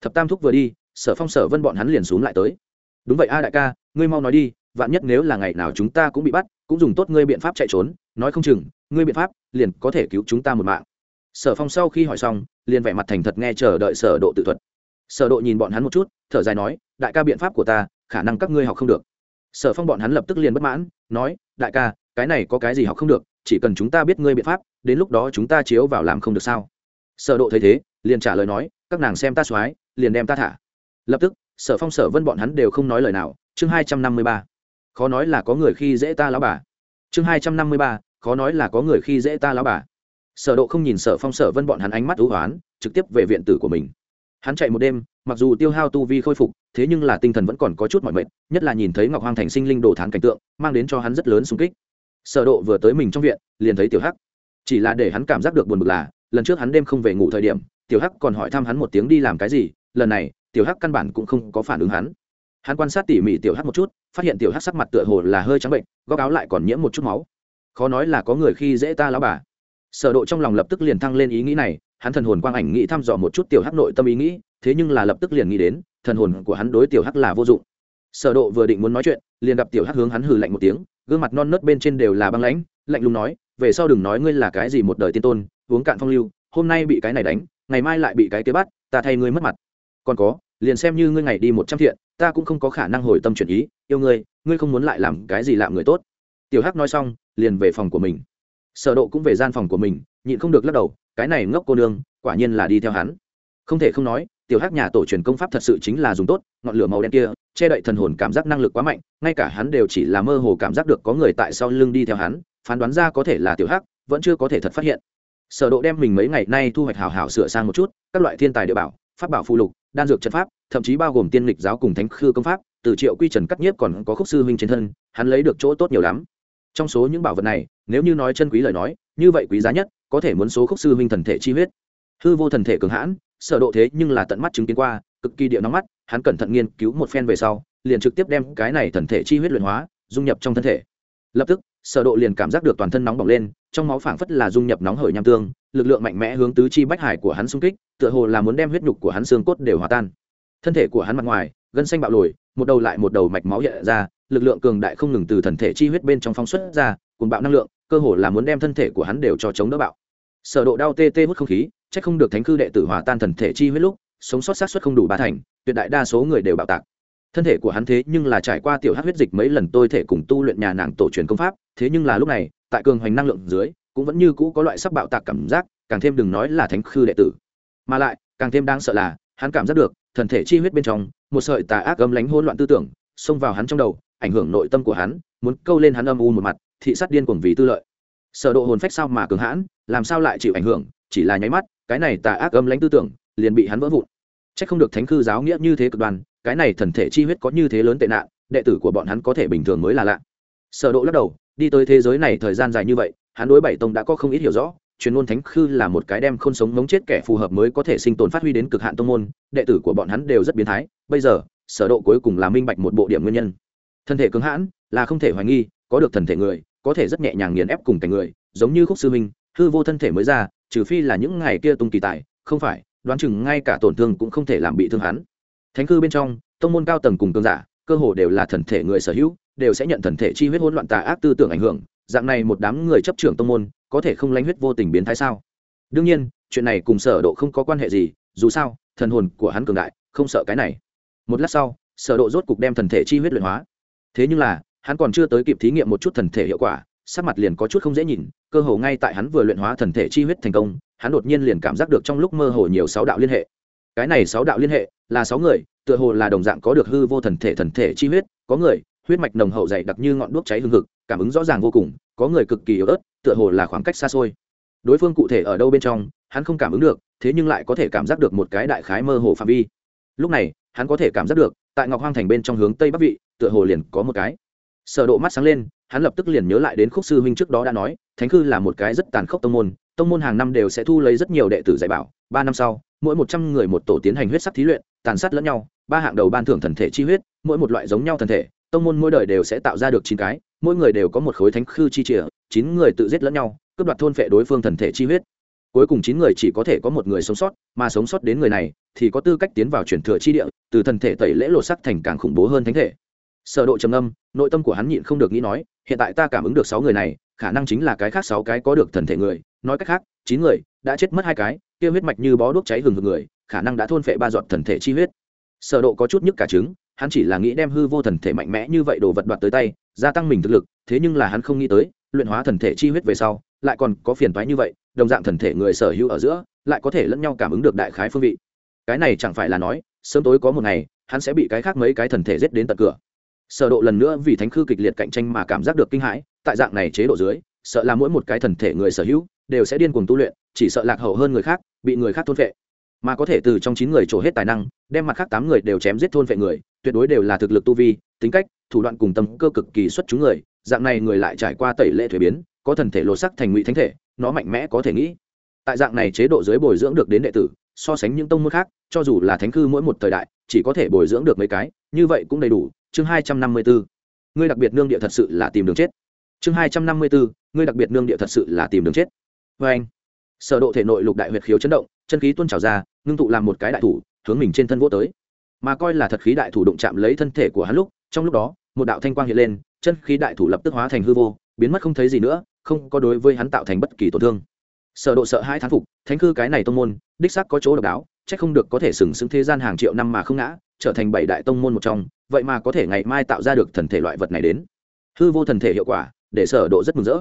Thập tam thúc vừa đi, sở phong, sở vân bọn hắn liền xuống lại tới. Đúng vậy a đại ca, ngươi mau nói đi, vạn nhất nếu là ngày nào chúng ta cũng bị bắt, cũng dùng tốt ngươi biện pháp chạy trốn, nói không chừng, ngươi biện pháp liền có thể cứu chúng ta một mạng. Sở phong sau khi hỏi xong, liền vẻ mặt thành thật nghe chờ đợi sở độ tự thuật. Sở độ nhìn bọn hắn một chút, thở dài nói, đại ca biện pháp của ta, khả năng các ngươi học không được. Sở phong bọn hắn lập tức liền bất mãn, nói, đại ca, cái này có cái gì học không được, chỉ cần chúng ta biết ngươi biện pháp, đến lúc đó chúng ta chiếu vào làm không được sao? Sở độ thấy thế, liền trả lời nói, các nàng xem ta xoái liền đem ta thả. Lập tức, sở phong, sở vân bọn hắn đều không nói lời nào. Chương hai trăm năm mươi ba. Khó nói là có người khi dễ ta lão bà. Chương hai trăm năm mươi ba. Khó nói là có người khi dễ ta lão bà. Sở độ không nhìn sở phong, sở vân bọn hắn ánh mắt ưu hoán, trực tiếp về viện tử của mình. Hắn chạy một đêm, mặc dù tiêu hao tu vi khôi phục, thế nhưng là tinh thần vẫn còn có chút mỏi mệt, nhất là nhìn thấy ngọc hoàng thành sinh linh đồ thán cảnh tượng, mang đến cho hắn rất lớn sung kích. Sở độ vừa tới mình trong viện, liền thấy tiểu hắc. Chỉ là để hắn cảm giác được buồn bực là, lần trước hắn đêm không về ngủ thời điểm, tiểu hắc còn hỏi thăm hắn một tiếng đi làm cái gì lần này, tiểu hắc căn bản cũng không có phản ứng hắn. Hắn quan sát tỉ mỉ tiểu hắc một chút, phát hiện tiểu hắc sắc mặt tựa hồ là hơi trắng bệnh, góc áo lại còn nhiễm một chút máu. Khó nói là có người khi dễ ta lão bà. Sở độ trong lòng lập tức liền thăng lên ý nghĩ này, hắn thần hồn quang ảnh nghĩ thăm dò một chút tiểu hắc nội tâm ý nghĩ, thế nhưng là lập tức liền nghĩ đến, thần hồn của hắn đối tiểu hắc là vô dụng. Sở độ vừa định muốn nói chuyện, liền gặp tiểu hắc hướng hắn hừ lạnh một tiếng, gương mặt non nớt bên trên đều là băng lãnh, lạnh lùng nói, về sau đừng nói ngươi là cái gì một đời tiên tôn, uống cạn phong lưu, hôm nay bị cái này đánh, ngày mai lại bị cái kia bắt, ta thay ngươi mất mặt còn có, liền xem như ngươi ngày đi một trăm thiện, ta cũng không có khả năng hồi tâm chuyển ý, yêu ngươi ngươi không muốn lại làm cái gì làm người tốt. Tiểu hắc nói xong, liền về phòng của mình. Sở độ cũng về gian phòng của mình, nhịn không được lắc đầu, cái này ngốc cô nương, quả nhiên là đi theo hắn. Không thể không nói, tiểu hắc nhà tổ truyền công pháp thật sự chính là dùng tốt, ngọn lửa màu đen kia, che đậy thần hồn cảm giác năng lực quá mạnh, ngay cả hắn đều chỉ là mơ hồ cảm giác được có người tại sau lưng đi theo hắn, phán đoán ra có thể là tiểu hắc, vẫn chưa có thể thật phát hiện. Sở độ đem mình mấy ngày nay thu hoạch hảo hảo sửa sang một chút, các loại thiên tài địa bảo pháp bảo phụ lục, đan dược trận pháp, thậm chí bao gồm tiên lịch giáo cùng thánh khư công pháp, từ triệu quy trần cắt nhiếp còn có khúc sư huynh trên thân, hắn lấy được chỗ tốt nhiều lắm. Trong số những bảo vật này, nếu như nói chân quý lời nói, như vậy quý giá nhất, có thể muốn số khúc sư huynh thần thể chi huyết. Hư vô thần thể cường hãn, sở độ thế nhưng là tận mắt chứng kiến qua, cực kỳ địa nóng mắt, hắn cẩn thận nghiên cứu một phen về sau, liền trực tiếp đem cái này thần thể chi huyết luyện hóa, dung nhập trong thân thể. Lập tức, sở độ liền cảm giác được toàn thân nóng bỏng lên, trong máu phảng phất là dung nhập nóng hởi nham tương lực lượng mạnh mẽ hướng tứ chi bách hải của hắn xung kích, tựa hồ là muốn đem huyết nhục của hắn xương cốt đều hòa tan. Thân thể của hắn mặt ngoài, gân xanh bạo lồi, một đầu lại một đầu mạch máu hiện ra, lực lượng cường đại không ngừng từ thần thể chi huyết bên trong phóng xuất ra cùng bạo năng lượng, cơ hồ là muốn đem thân thể của hắn đều cho chống đỡ bạo. Sở độ đau tê tê hút không khí, chắc không được thánh cư đệ tử hòa tan thần thể chi huyết lúc, sống sót sát suất không đủ ba thành, tuyệt đại đa số người đều bạo tạc. Thân thể của hắn thế nhưng là trải qua tiểu hắc huyết dịch mấy lần tôi thể cùng tu luyện nhà nàng tổ truyền công pháp, thế nhưng là lúc này, tại cường hoành năng lượng dưới cũng vẫn như cũ có loại sắp bạo tạc cảm giác, càng thêm đừng nói là thánh khư đệ tử. Mà lại, càng thêm đáng sợ là, hắn cảm giác được, thần thể chi huyết bên trong, một sợi tà ác âm lánh hỗn loạn tư tưởng, xông vào hắn trong đầu, ảnh hưởng nội tâm của hắn, muốn câu lên hắn âm u một mặt, thị sát điên cuồng vì tư lợi. Sở độ hồn phách sao mà cường hãn, làm sao lại chịu ảnh hưởng, chỉ là nháy mắt, cái này tà ác âm lãnh tư tưởng, liền bị hắn vỡ vụn. Chắc không được thánh khư giáo nghĩa như thế cực đoan, cái này thần thể chi huyết có như thế lớn tệ nạn, đệ tử của bọn hắn có thể bình thường mới là lạ. Sở độ lắc đầu, đi tới thế giới này thời gian dài như vậy hắn đối bảy tông đã có không ít hiểu rõ, truyền môn thánh khư là một cái đem không sống mống chết kẻ phù hợp mới có thể sinh tồn phát huy đến cực hạn tông môn, đệ tử của bọn hắn đều rất biến thái, bây giờ, sở độ cuối cùng là minh bạch một bộ điểm nguyên nhân. Thân thể cứng hãn, là không thể hoài nghi, có được thần thể người, có thể rất nhẹ nhàng nghiền ép cùng cảnh người, giống như khúc sư minh hư vô thân thể mới ra, trừ phi là những ngày kia tung kỳ tài, không phải, đoán chừng ngay cả tổn thương cũng không thể làm bị thương hắn. Thánh cư bên trong, tông môn cao tầng cùng cường giả, cơ hồ đều là thần thể người sở hữu, đều sẽ nhận thần thể chi huyết hỗn loạn tà ác tư tưởng ảnh hưởng dạng này một đám người chấp trưởng tông môn, có thể không lanh huyết vô tình biến thái sao? Đương nhiên, chuyện này cùng sở độ không có quan hệ gì, dù sao, thần hồn của hắn cường đại, không sợ cái này. Một lát sau, sở độ rốt cục đem thần thể chi huyết luyện hóa. Thế nhưng là, hắn còn chưa tới kịp thí nghiệm một chút thần thể hiệu quả, sắc mặt liền có chút không dễ nhìn, cơ hồ ngay tại hắn vừa luyện hóa thần thể chi huyết thành công, hắn đột nhiên liền cảm giác được trong lúc mơ hồ nhiều sáu đạo liên hệ. Cái này sáu đạo liên hệ là sáu người, tựa hồ là đồng dạng có được hư vô thần thể thần thể chi huyết, có người huyết mạch nồng hậu dày đặc như ngọn đuốc cháy hương hực, cảm ứng rõ ràng vô cùng, có người cực kỳ yếu ớt, tựa hồ là khoảng cách xa xôi. Đối phương cụ thể ở đâu bên trong, hắn không cảm ứng được, thế nhưng lại có thể cảm giác được một cái đại khái mơ hồ phạm vi. Lúc này, hắn có thể cảm giác được, tại ngọc hoang thành bên trong hướng tây bắc vị, tựa hồ liền có một cái. Sở độ mắt sáng lên, hắn lập tức liền nhớ lại đến khúc sư huynh trước đó đã nói, thánh khư là một cái rất tàn khốc tông môn tông môn hàng năm đều sẽ thu lấy rất nhiều đệ tử dạy bảo. Ba năm sau, mỗi một trăm người một tổ tiến hành huyết sắc thí luyện, tàn sát lẫn nhau, ba hạng đầu ban thưởng thần thể chi huyết, mỗi một loại giống nhau thần thể tông môn mỗi đời đều sẽ tạo ra được chín cái, mỗi người đều có một khối thánh khư chi chìa, chín người tự giết lẫn nhau, cướp đoạt thôn phệ đối phương thần thể chi huyết. Cuối cùng chín người chỉ có thể có một người sống sót, mà sống sót đến người này thì có tư cách tiến vào chuyển thừa chi địa, từ thần thể tẩy lễ lộ sắc thành càng khủng bố hơn thánh thể. Sở độ trầm âm nội tâm của hắn nhịn không được nghĩ nói, hiện tại ta cảm ứng được sáu người này, khả năng chính là cái khác sáu cái có được thần thể người. Nói cách khác, chín người đã chết mất hai cái, kia huyết mạch như bó đuốc cháy hừng hực người, khả năng đã thôn phệ ba giọt thần thể chi huyết sở độ có chút nhức cả trứng, hắn chỉ là nghĩ đem hư vô thần thể mạnh mẽ như vậy đồ vật đoạt tới tay, gia tăng mình thực lực, thế nhưng là hắn không nghĩ tới, luyện hóa thần thể chi huyết về sau, lại còn có phiền toái như vậy, đồng dạng thần thể người sở hữu ở giữa, lại có thể lẫn nhau cảm ứng được đại khái phương vị. Cái này chẳng phải là nói, sớm tối có một ngày, hắn sẽ bị cái khác mấy cái thần thể giết đến tận cửa. Sở độ lần nữa vì thánh khư kịch liệt cạnh tranh mà cảm giác được kinh hãi, tại dạng này chế độ dưới, sợ là mỗi một cái thần thể người sở hữu, đều sẽ điên cuồng tu luyện, chỉ sợ lạc hậu hơn người khác, bị người khác thôn phệ mà có thể từ trong chín người trổ hết tài năng, đem mặt khác tám người đều chém giết thôn phệ người, tuyệt đối đều là thực lực tu vi, tính cách, thủ đoạn cùng tâm cơ cực kỳ xuất chúng người, dạng này người lại trải qua tẩy lệ thuế biến, có thần thể lột sắc thành ngụy thánh thể, nó mạnh mẽ có thể nghĩ. Tại dạng này chế độ dưới bồi dưỡng được đến đệ tử, so sánh những tông môn khác, cho dù là thánh cư mỗi một thời đại, chỉ có thể bồi dưỡng được mấy cái, như vậy cũng đầy đủ. Chương hai trăm năm mươi bốn ngươi đặc biệt nương địa thật sự là tìm đường chết. Chương hai trăm năm mươi bốn ngươi đặc biệt nương địa thật sự là tìm đường chết. Vê anh. Sở độ thể nội lục đại huyệt khiếu chấn động chân khí tuôn trào ra, ngưng tụ làm một cái đại thủ, hướng mình trên thân vô tới. Mà coi là thật khí đại thủ đụng chạm lấy thân thể của hắn lúc, trong lúc đó, một đạo thanh quang hiện lên, chân khí đại thủ lập tức hóa thành hư vô, biến mất không thấy gì nữa, không có đối với hắn tạo thành bất kỳ tổn thương. Sở độ sợ hai thán phục, thánh cư cái này tông môn, đích xác có chỗ độc đáo, chắc không được có thể sừng sững thế gian hàng triệu năm mà không ngã, trở thành bảy đại tông môn một trong, vậy mà có thể ngày mai tạo ra được thần thể loại vật này đến. Hư vô thần thể hiệu quả, để sở độ rất mừng rỡ.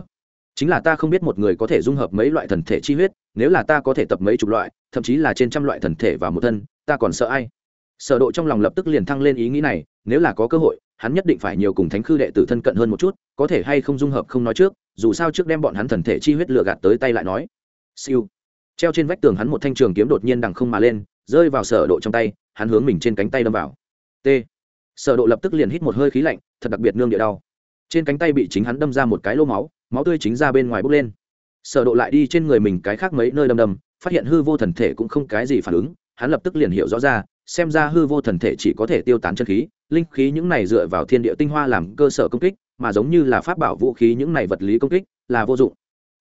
Chính là ta không biết một người có thể dung hợp mấy loại thần thể chi huyết nếu là ta có thể tập mấy chục loại, thậm chí là trên trăm loại thần thể vào một thân, ta còn sợ ai? Sở độ trong lòng lập tức liền thăng lên ý nghĩ này, nếu là có cơ hội, hắn nhất định phải nhiều cùng thánh khư đệ tử thân cận hơn một chút, có thể hay không dung hợp không nói trước, dù sao trước đem bọn hắn thần thể chi huyết lừa gạt tới tay lại nói. Siêu. Treo trên vách tường hắn một thanh trường kiếm đột nhiên đằng không mà lên, rơi vào sở độ trong tay, hắn hướng mình trên cánh tay đâm vào. T. Sở độ lập tức liền hít một hơi khí lạnh, thật đặc biệt nương địa đau. Trên cánh tay bị chính hắn đâm ra một cái lỗ máu máu tươi chính ra bên ngoài bốc lên sở độ lại đi trên người mình cái khác mấy nơi đâm đâm, phát hiện hư vô thần thể cũng không cái gì phản ứng, hắn lập tức liền hiểu rõ ra, xem ra hư vô thần thể chỉ có thể tiêu tán chân khí, linh khí những này dựa vào thiên địa tinh hoa làm cơ sở công kích, mà giống như là pháp bảo vũ khí những này vật lý công kích, là vô dụng.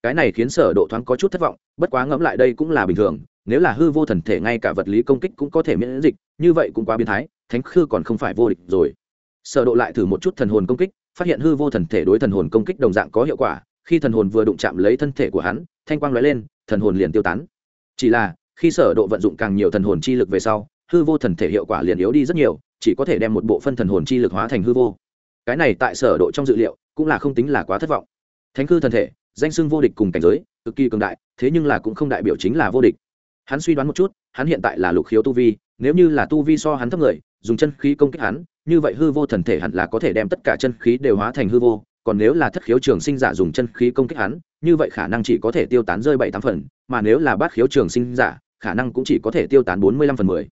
Cái này khiến sở độ thoáng có chút thất vọng, bất quá ngẫm lại đây cũng là bình thường, nếu là hư vô thần thể ngay cả vật lý công kích cũng có thể miễn dịch, như vậy cũng quá biến thái, thánh khư còn không phải vô địch rồi. Sở độ lại thử một chút thần hồn công kích, phát hiện hư vô thần thể đối thần hồn công kích đồng dạng có hiệu quả khi thần hồn vừa đụng chạm lấy thân thể của hắn, thanh quang lóe lên, thần hồn liền tiêu tán. Chỉ là, khi sở độ vận dụng càng nhiều thần hồn chi lực về sau, hư vô thần thể hiệu quả liền yếu đi rất nhiều, chỉ có thể đem một bộ phân thần hồn chi lực hóa thành hư vô. Cái này tại sở độ trong dự liệu, cũng là không tính là quá thất vọng. Thánh cư thần thể, danh xưng vô địch cùng cảnh giới, cực kỳ cường đại, thế nhưng là cũng không đại biểu chính là vô địch. Hắn suy đoán một chút, hắn hiện tại là lục khiếu tu vi, nếu như là tu vi so hắn thấp người, dùng chân khí công kích hắn, như vậy hư vô thần thể hẳn là có thể đem tất cả chân khí đều hóa thành hư vô còn nếu là thất khiếu trường sinh giả dùng chân khí công kích hắn, như vậy khả năng chỉ có thể tiêu tán rơi bảy tám phần, mà nếu là bát khiếu trường sinh giả, khả năng cũng chỉ có thể tiêu tán bốn mươi lăm phần mười.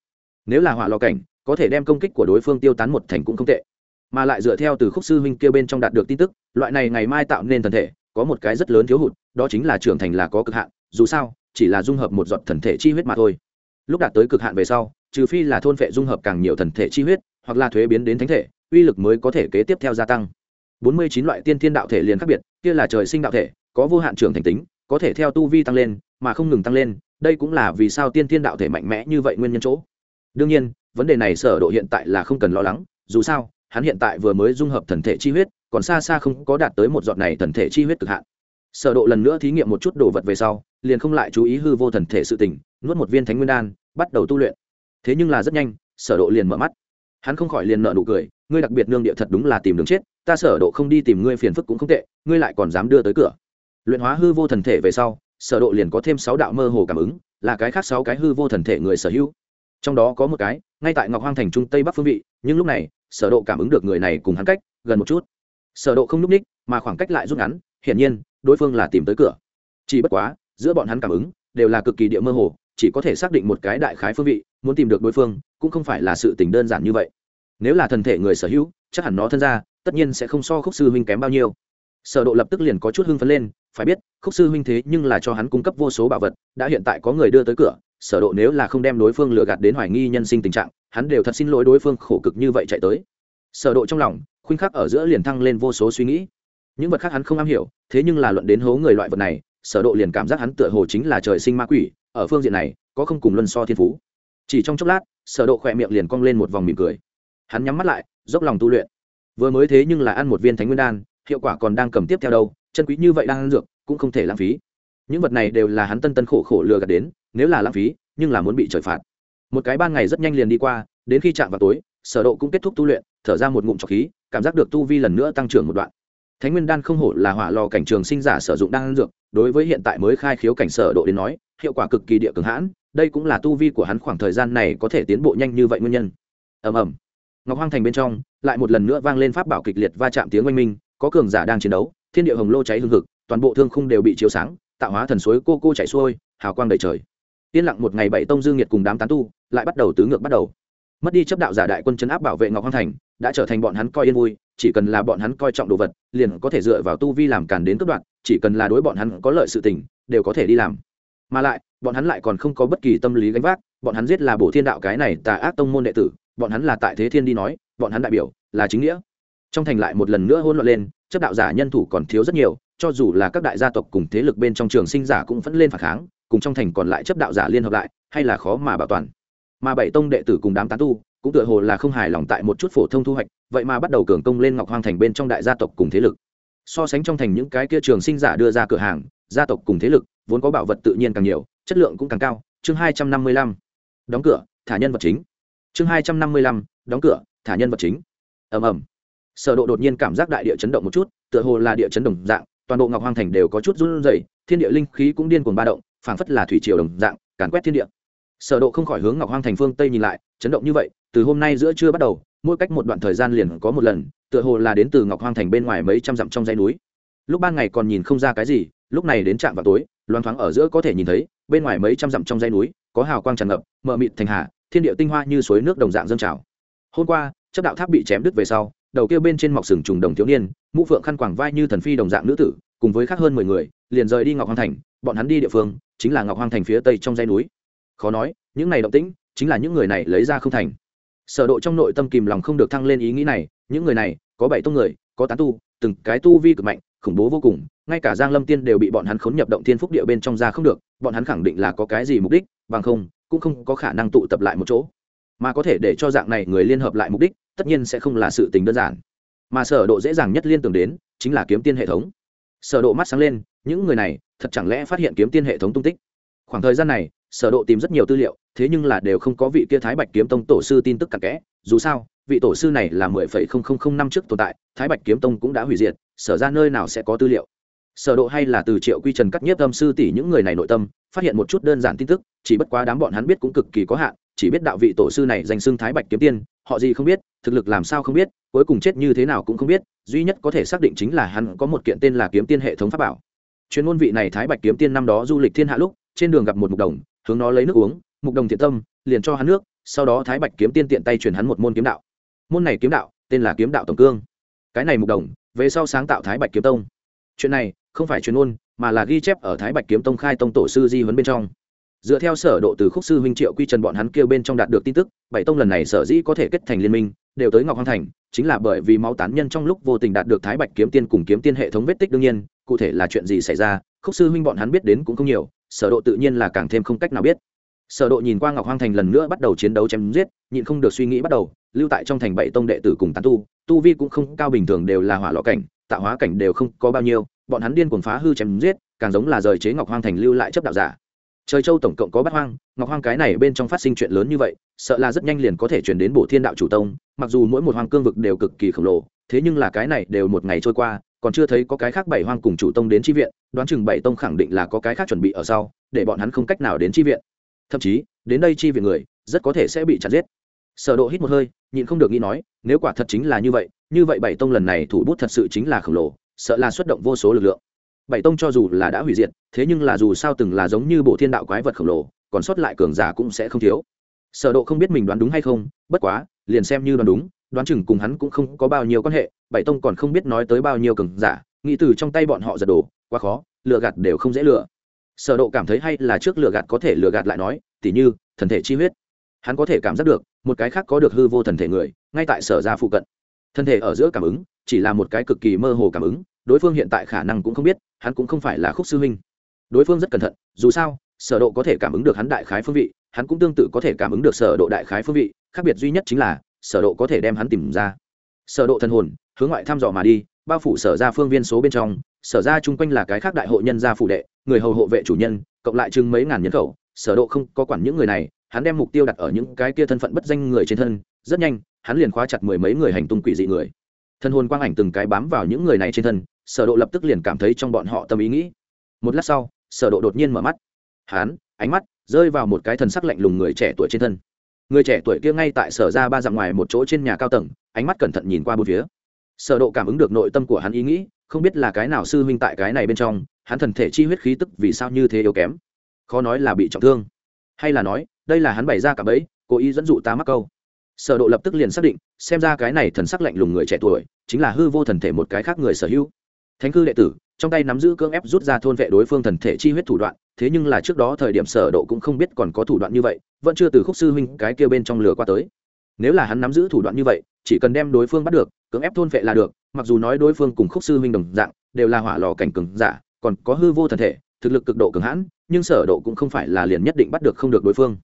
Nếu là hỏa lò cảnh, có thể đem công kích của đối phương tiêu tán một thành cũng không tệ. Mà lại dựa theo từ khúc sư huynh kia bên trong đạt được tin tức, loại này ngày mai tạo nên thần thể, có một cái rất lớn thiếu hụt, đó chính là trưởng thành là có cực hạn, dù sao, chỉ là dung hợp một giọt thần thể chi huyết mà thôi. Lúc đạt tới cực hạn về sau, trừ phi là thôn phệ dung hợp càng nhiều thần thể chi huyết, hoặc là thuế biến đến thánh thể, uy lực mới có thể kế tiếp theo gia tăng bốn mươi chín loại tiên thiên đạo thể liền khác biệt, kia là trời sinh đạo thể, có vô hạn trưởng thành tính, có thể theo tu vi tăng lên, mà không ngừng tăng lên, đây cũng là vì sao tiên thiên đạo thể mạnh mẽ như vậy nguyên nhân chỗ. Đương nhiên, vấn đề này sở độ hiện tại là không cần lo lắng, dù sao, hắn hiện tại vừa mới dung hợp thần thể chi huyết, còn xa xa không có đạt tới một giọt này thần thể chi huyết cực hạn. Sở độ lần nữa thí nghiệm một chút đồ vật về sau, liền không lại chú ý hư vô thần thể sự tình, nuốt một viên thánh nguyên đan, bắt đầu tu luyện. Thế nhưng là rất nhanh, sở độ liền mở mắt. Hắn không khỏi liền nở nụ cười, ngươi đặc biệt nương địa thật đúng là tìm đường chết ta sở độ không đi tìm ngươi phiền phức cũng không tệ, ngươi lại còn dám đưa tới cửa. Luyện hóa hư vô thần thể về sau, sở độ liền có thêm sáu đạo mơ hồ cảm ứng, là cái khác sáu cái hư vô thần thể người sở hữu. Trong đó có một cái, ngay tại ngọc hoang thành trung tây bắc phương vị, nhưng lúc này, sở độ cảm ứng được người này cùng hắn cách gần một chút. Sở độ không núp ních, mà khoảng cách lại rút ngắn, hiển nhiên, đối phương là tìm tới cửa. Chỉ bất quá, giữa bọn hắn cảm ứng, đều là cực kỳ địa mơ hồ, chỉ có thể xác định một cái đại khái phương vị, muốn tìm được đối phương, cũng không phải là sự tình đơn giản như vậy nếu là thần thể người sở hữu, chắc hẳn nó thân ra tất nhiên sẽ không so khúc sư huynh kém bao nhiêu. Sở độ lập tức liền có chút hưng phấn lên, phải biết, khúc sư huynh thế nhưng là cho hắn cung cấp vô số bảo vật, đã hiện tại có người đưa tới cửa, sở độ nếu là không đem đối phương lừa gạt đến hoài nghi nhân sinh tình trạng, hắn đều thật xin lỗi đối phương khổ cực như vậy chạy tới. Sở độ trong lòng, khuynh khắc ở giữa liền thăng lên vô số suy nghĩ. Những vật khác hắn không am hiểu, thế nhưng là luận đến hố người loại vật này, sở độ liền cảm giác hắn tựa hồ chính là trời sinh ma quỷ, ở phương diện này, có không cùng luân so thiên phú. Chỉ trong chốc lát, sở độ khoe miệng liền cong lên một vòng mỉm cười hắn nhắm mắt lại, dốc lòng tu luyện. Vừa mới thế nhưng là ăn một viên thánh nguyên đan, hiệu quả còn đang cầm tiếp theo đâu, chân quý như vậy đang ăn dược, cũng không thể lãng phí. Những vật này đều là hắn tân tân khổ khổ lừa gạt đến, nếu là lãng phí, nhưng là muốn bị trời phạt. Một cái ban ngày rất nhanh liền đi qua, đến khi chạm vào tối, sở độ cũng kết thúc tu luyện, thở ra một ngụm trọc khí, cảm giác được tu vi lần nữa tăng trưởng một đoạn. Thánh nguyên đan không hổ là hỏa lò cảnh trường sinh giả sử dụng đan dược, đối với hiện tại mới khai khiếu cảnh sở độ đến nói, hiệu quả cực kỳ địa cường hãn, đây cũng là tu vi của hắn khoảng thời gian này có thể tiến bộ nhanh như vậy nguyên nhân. Ầm ầm ngọc hoang thành bên trong, lại một lần nữa vang lên pháp bảo kịch liệt va chạm tiếng oanh minh, có cường giả đang chiến đấu, thiên địa hồng lô cháy hương hực, toàn bộ thương khung đều bị chiếu sáng, tạo hóa thần suối cô cô chảy xuôi, hào quang đầy trời. Yên lặng một ngày bảy tông dương nhiệt cùng đám tán tu, lại bắt đầu tứ ngược bắt đầu. Mất đi chấp đạo giả đại quân chấn áp bảo vệ ngọc hoang thành, đã trở thành bọn hắn coi yên vui, chỉ cần là bọn hắn coi trọng đồ vật, liền có thể dựa vào tu vi làm cản đến cấp đoạn chỉ cần là đối bọn hắn có lợi sự tình, đều có thể đi làm. Mà lại, bọn hắn lại còn không có bất kỳ tâm lý gánh vác, bọn hắn giết là bổ thiên đạo cái này tà ác tông môn đệ tử bọn hắn là tại thế thiên đi nói, bọn hắn đại biểu là chính nghĩa. Trong thành lại một lần nữa hôn loạn lên, chấp đạo giả nhân thủ còn thiếu rất nhiều, cho dù là các đại gia tộc cùng thế lực bên trong trường sinh giả cũng vẫn lên phản kháng, cùng trong thành còn lại chấp đạo giả liên hợp lại, hay là khó mà bảo toàn. Mà bảy tông đệ tử cùng đám tán tu, cũng tựa hồ là không hài lòng tại một chút phổ thông thu hoạch, vậy mà bắt đầu cường công lên ngọc hoang thành bên trong đại gia tộc cùng thế lực. So sánh trong thành những cái kia trường sinh giả đưa ra cửa hàng, gia tộc cùng thế lực, vốn có bảo vật tự nhiên càng nhiều, chất lượng cũng càng cao. Chương hai trăm năm mươi lăm. Đóng cửa, thả nhân vật chính chương hai trăm năm mươi lăm, đóng cửa, thả nhân vật chính. Ầm ầm. Sở độ đột nhiên cảm giác đại địa chấn động một chút, tựa hồ là địa chấn động dạng, toàn bộ ngọc hoang thành đều có chút run rẩy, thiên địa linh khí cũng điên cuồng ba động, phảng phất là thủy triều đồng dạng, càn quét thiên địa. Sở độ không khỏi hướng ngọc hoang thành phương tây nhìn lại, chấn động như vậy, từ hôm nay giữa trưa bắt đầu, mỗi cách một đoạn thời gian liền có một lần, tựa hồ là đến từ ngọc hoang thành bên ngoài mấy trăm dặm trong dãy núi. Lúc ban ngày còn nhìn không ra cái gì, lúc này đến trạm vào tối loan thoáng ở giữa có thể nhìn thấy, bên ngoài mấy trăm dặm trong dãy núi, có hào quang tràn ngập, mờ mịt thành hà thiên địa tinh hoa như suối nước đồng dạng dâng trào. Hôm qua, chấp đạo tháp bị chém đứt về sau, đầu kia bên trên mọc sừng trùng đồng thiếu niên, mũ phượng khăn quàng vai như thần phi đồng dạng nữ tử, cùng với khác hơn mười người, liền rời đi ngọc hoang thành, bọn hắn đi địa phương, chính là ngọc hoang thành phía tây trong dãy núi. Khó nói, những này động tĩnh, chính là những người này lấy ra không thành. Sở độ trong nội tâm kìm lòng không được thăng lên ý nghĩ này, những người này, có bảy tông người, có tán tu, từng cái tu vi cực mạnh, khủng bố vô cùng, ngay cả giang lâm tiên đều bị bọn hắn khốn nhập động thiên phúc địa bên trong ra không được, bọn hắn khẳng định là có cái gì mục đích, bằng không cũng không có khả năng tụ tập lại một chỗ. Mà có thể để cho dạng này người liên hợp lại mục đích tất nhiên sẽ không là sự tình đơn giản. Mà sở độ dễ dàng nhất liên tưởng đến chính là kiếm tiên hệ thống. Sở độ mắt sáng lên những người này thật chẳng lẽ phát hiện kiếm tiên hệ thống tung tích? Khoảng thời gian này sở độ tìm rất nhiều tư liệu thế nhưng là đều không có vị kia thái bạch kiếm tông tổ sư tin tức cặn kẽ. Dù sao vị tổ sư này là 10,000 năm trước tồn tại thái bạch kiếm tông cũng đã hủy diệt sở ra nơi nào sẽ có tư liệu? Sở độ hay là từ triệu quy trần cắt nhiếp âm sư tỷ những người này nội tâm, phát hiện một chút đơn giản tin tức, chỉ bất quá đám bọn hắn biết cũng cực kỳ có hạn, chỉ biết đạo vị tổ sư này danh xưng thái bạch kiếm tiên, họ gì không biết, thực lực làm sao không biết, cuối cùng chết như thế nào cũng không biết, duy nhất có thể xác định chính là hắn có một kiện tên là kiếm tiên hệ thống pháp bảo. Chuyên môn vị này thái bạch kiếm tiên năm đó du lịch thiên hạ lúc, trên đường gặp một mục đồng, hướng nó lấy nước uống, mục đồng thiện tâm, liền cho hắn nước, sau đó thái bạch kiếm tiên tiện tay truyền hắn một môn kiếm đạo. Môn này kiếm đạo, tên là kiếm đạo tổng cương. Cái này mục đồng, về sau sáng tạo thái bạch kiếm tông chuyện này không phải chuyên môn, mà là ghi chép ở thái bạch kiếm tông khai tông tổ sư di huấn bên trong. Dựa theo sở độ từ khúc sư huynh triệu quy trần bọn hắn kêu bên trong đạt được tin tức, bảy tông lần này sở dĩ có thể kết thành liên minh, đều tới ngọc hoàng thành, chính là bởi vì máu tán nhân trong lúc vô tình đạt được thái bạch kiếm tiên cùng kiếm tiên hệ thống vết tích đương nhiên, cụ thể là chuyện gì xảy ra, khúc sư huynh bọn hắn biết đến cũng không nhiều, sở độ tự nhiên là càng thêm không cách nào biết. Sở độ nhìn qua ngọc hoàng thành lần nữa bắt đầu chiến đấu chém giết, nhịn không được suy nghĩ bắt đầu, lưu tại trong thành bảy tông đệ tử cùng tán tu tu vi cũng không cao bình thường đều là hỏa lọ cảnh tạo hóa cảnh đều không có bao nhiêu, bọn hắn điên cuồng phá hư chém giết, càng giống là rời chế ngọc hoang thành lưu lại chấp đạo giả. Trời châu tổng cộng có bát hoang, ngọc hoang cái này bên trong phát sinh chuyện lớn như vậy, sợ là rất nhanh liền có thể chuyển đến bổ thiên đạo chủ tông, mặc dù mỗi một hoang cương vực đều cực kỳ khổng lồ, thế nhưng là cái này đều một ngày trôi qua, còn chưa thấy có cái khác bảy hoang cùng chủ tông đến tri viện, đoán chừng bảy tông khẳng định là có cái khác chuẩn bị ở sau, để bọn hắn không cách nào đến tri viện. Thậm chí, đến đây chi viện người, rất có thể sẽ bị chặt giết sở độ hít một hơi nhịn không được nghĩ nói nếu quả thật chính là như vậy như vậy bảy tông lần này thủ bút thật sự chính là khổng lồ sợ là xuất động vô số lực lượng. Bảy tông cho dù là đã hủy diệt thế nhưng là dù sao từng là giống như bộ thiên đạo quái vật khổng lồ còn sót lại cường giả cũng sẽ không thiếu. Sở độ không biết mình đoán đúng hay không bất quá liền xem như đoán đúng đoán chừng cùng hắn cũng không có bao nhiêu quan hệ bảy tông còn không biết nói tới bao nhiêu cường giả nghĩ từ trong tay bọn họ giật đổ, quá khó lừa gạt đều không dễ lừa. Sở độ cảm thấy hay là trước lừa gạt có thể lừa gạt lại nói tỉ như thần thể chi huyết hắn có thể cảm giác được, một cái khác có được hư vô thần thể người, ngay tại sở gia phụ cận. Thân thể ở giữa cảm ứng, chỉ là một cái cực kỳ mơ hồ cảm ứng, đối phương hiện tại khả năng cũng không biết, hắn cũng không phải là khúc sư huynh. Đối phương rất cẩn thận, dù sao, sở độ có thể cảm ứng được hắn đại khái phương vị, hắn cũng tương tự có thể cảm ứng được sở độ đại khái phương vị, khác biệt duy nhất chính là, sở độ có thể đem hắn tìm ra. Sở độ thần hồn, hướng ngoại thăm dò mà đi, bao phủ sở gia phương viên số bên trong, sở gia chung quanh là cái khác đại hội nhân gia phủ đệ, người hầu hộ vệ chủ nhân, cộng lại chừng mấy ngàn nhân khẩu, sở độ không có quản những người này hắn đem mục tiêu đặt ở những cái kia thân phận bất danh người trên thân, rất nhanh, hắn liền khóa chặt mười mấy người hành tung quỷ dị người. Thân hồn quang ảnh từng cái bám vào những người này trên thân, sở độ lập tức liền cảm thấy trong bọn họ tâm ý nghĩ. Một lát sau, sở độ đột nhiên mở mắt. Hắn, ánh mắt rơi vào một cái thần sắc lạnh lùng người trẻ tuổi trên thân. Người trẻ tuổi kia ngay tại sở ra ba dặm ngoài một chỗ trên nhà cao tầng, ánh mắt cẩn thận nhìn qua bốn phía. Sở độ cảm ứng được nội tâm của hắn ý nghĩ, không biết là cái nào sư huynh tại cái này bên trong, hắn thần thể chi huyết khí tức vì sao như thế yếu kém? Khó nói là bị trọng thương. Hay là nói đây là hắn bày ra cả bẫy, cố ý dẫn dụ ta mắc câu. Sở độ lập tức liền xác định, xem ra cái này thần sắc lạnh lùng người trẻ tuổi, chính là hư vô thần thể một cái khác người sở hữu. Thánh cư đệ tử, trong tay nắm giữ cưỡng ép rút ra thôn vệ đối phương thần thể chi huyết thủ đoạn, thế nhưng là trước đó thời điểm sở độ cũng không biết còn có thủ đoạn như vậy, vẫn chưa từ khúc sư huynh cái kia bên trong lửa qua tới. Nếu là hắn nắm giữ thủ đoạn như vậy, chỉ cần đem đối phương bắt được, cưỡng ép thôn vệ là được, mặc dù nói đối phương cùng khúc sư huynh đồng dạng, đều là hỏa lò cảnh cường giả, còn có hư vô thần thể, thực lực cực độ cường hãn, nhưng sở độ cũng không phải là liền nhất định bắt được không được đối phương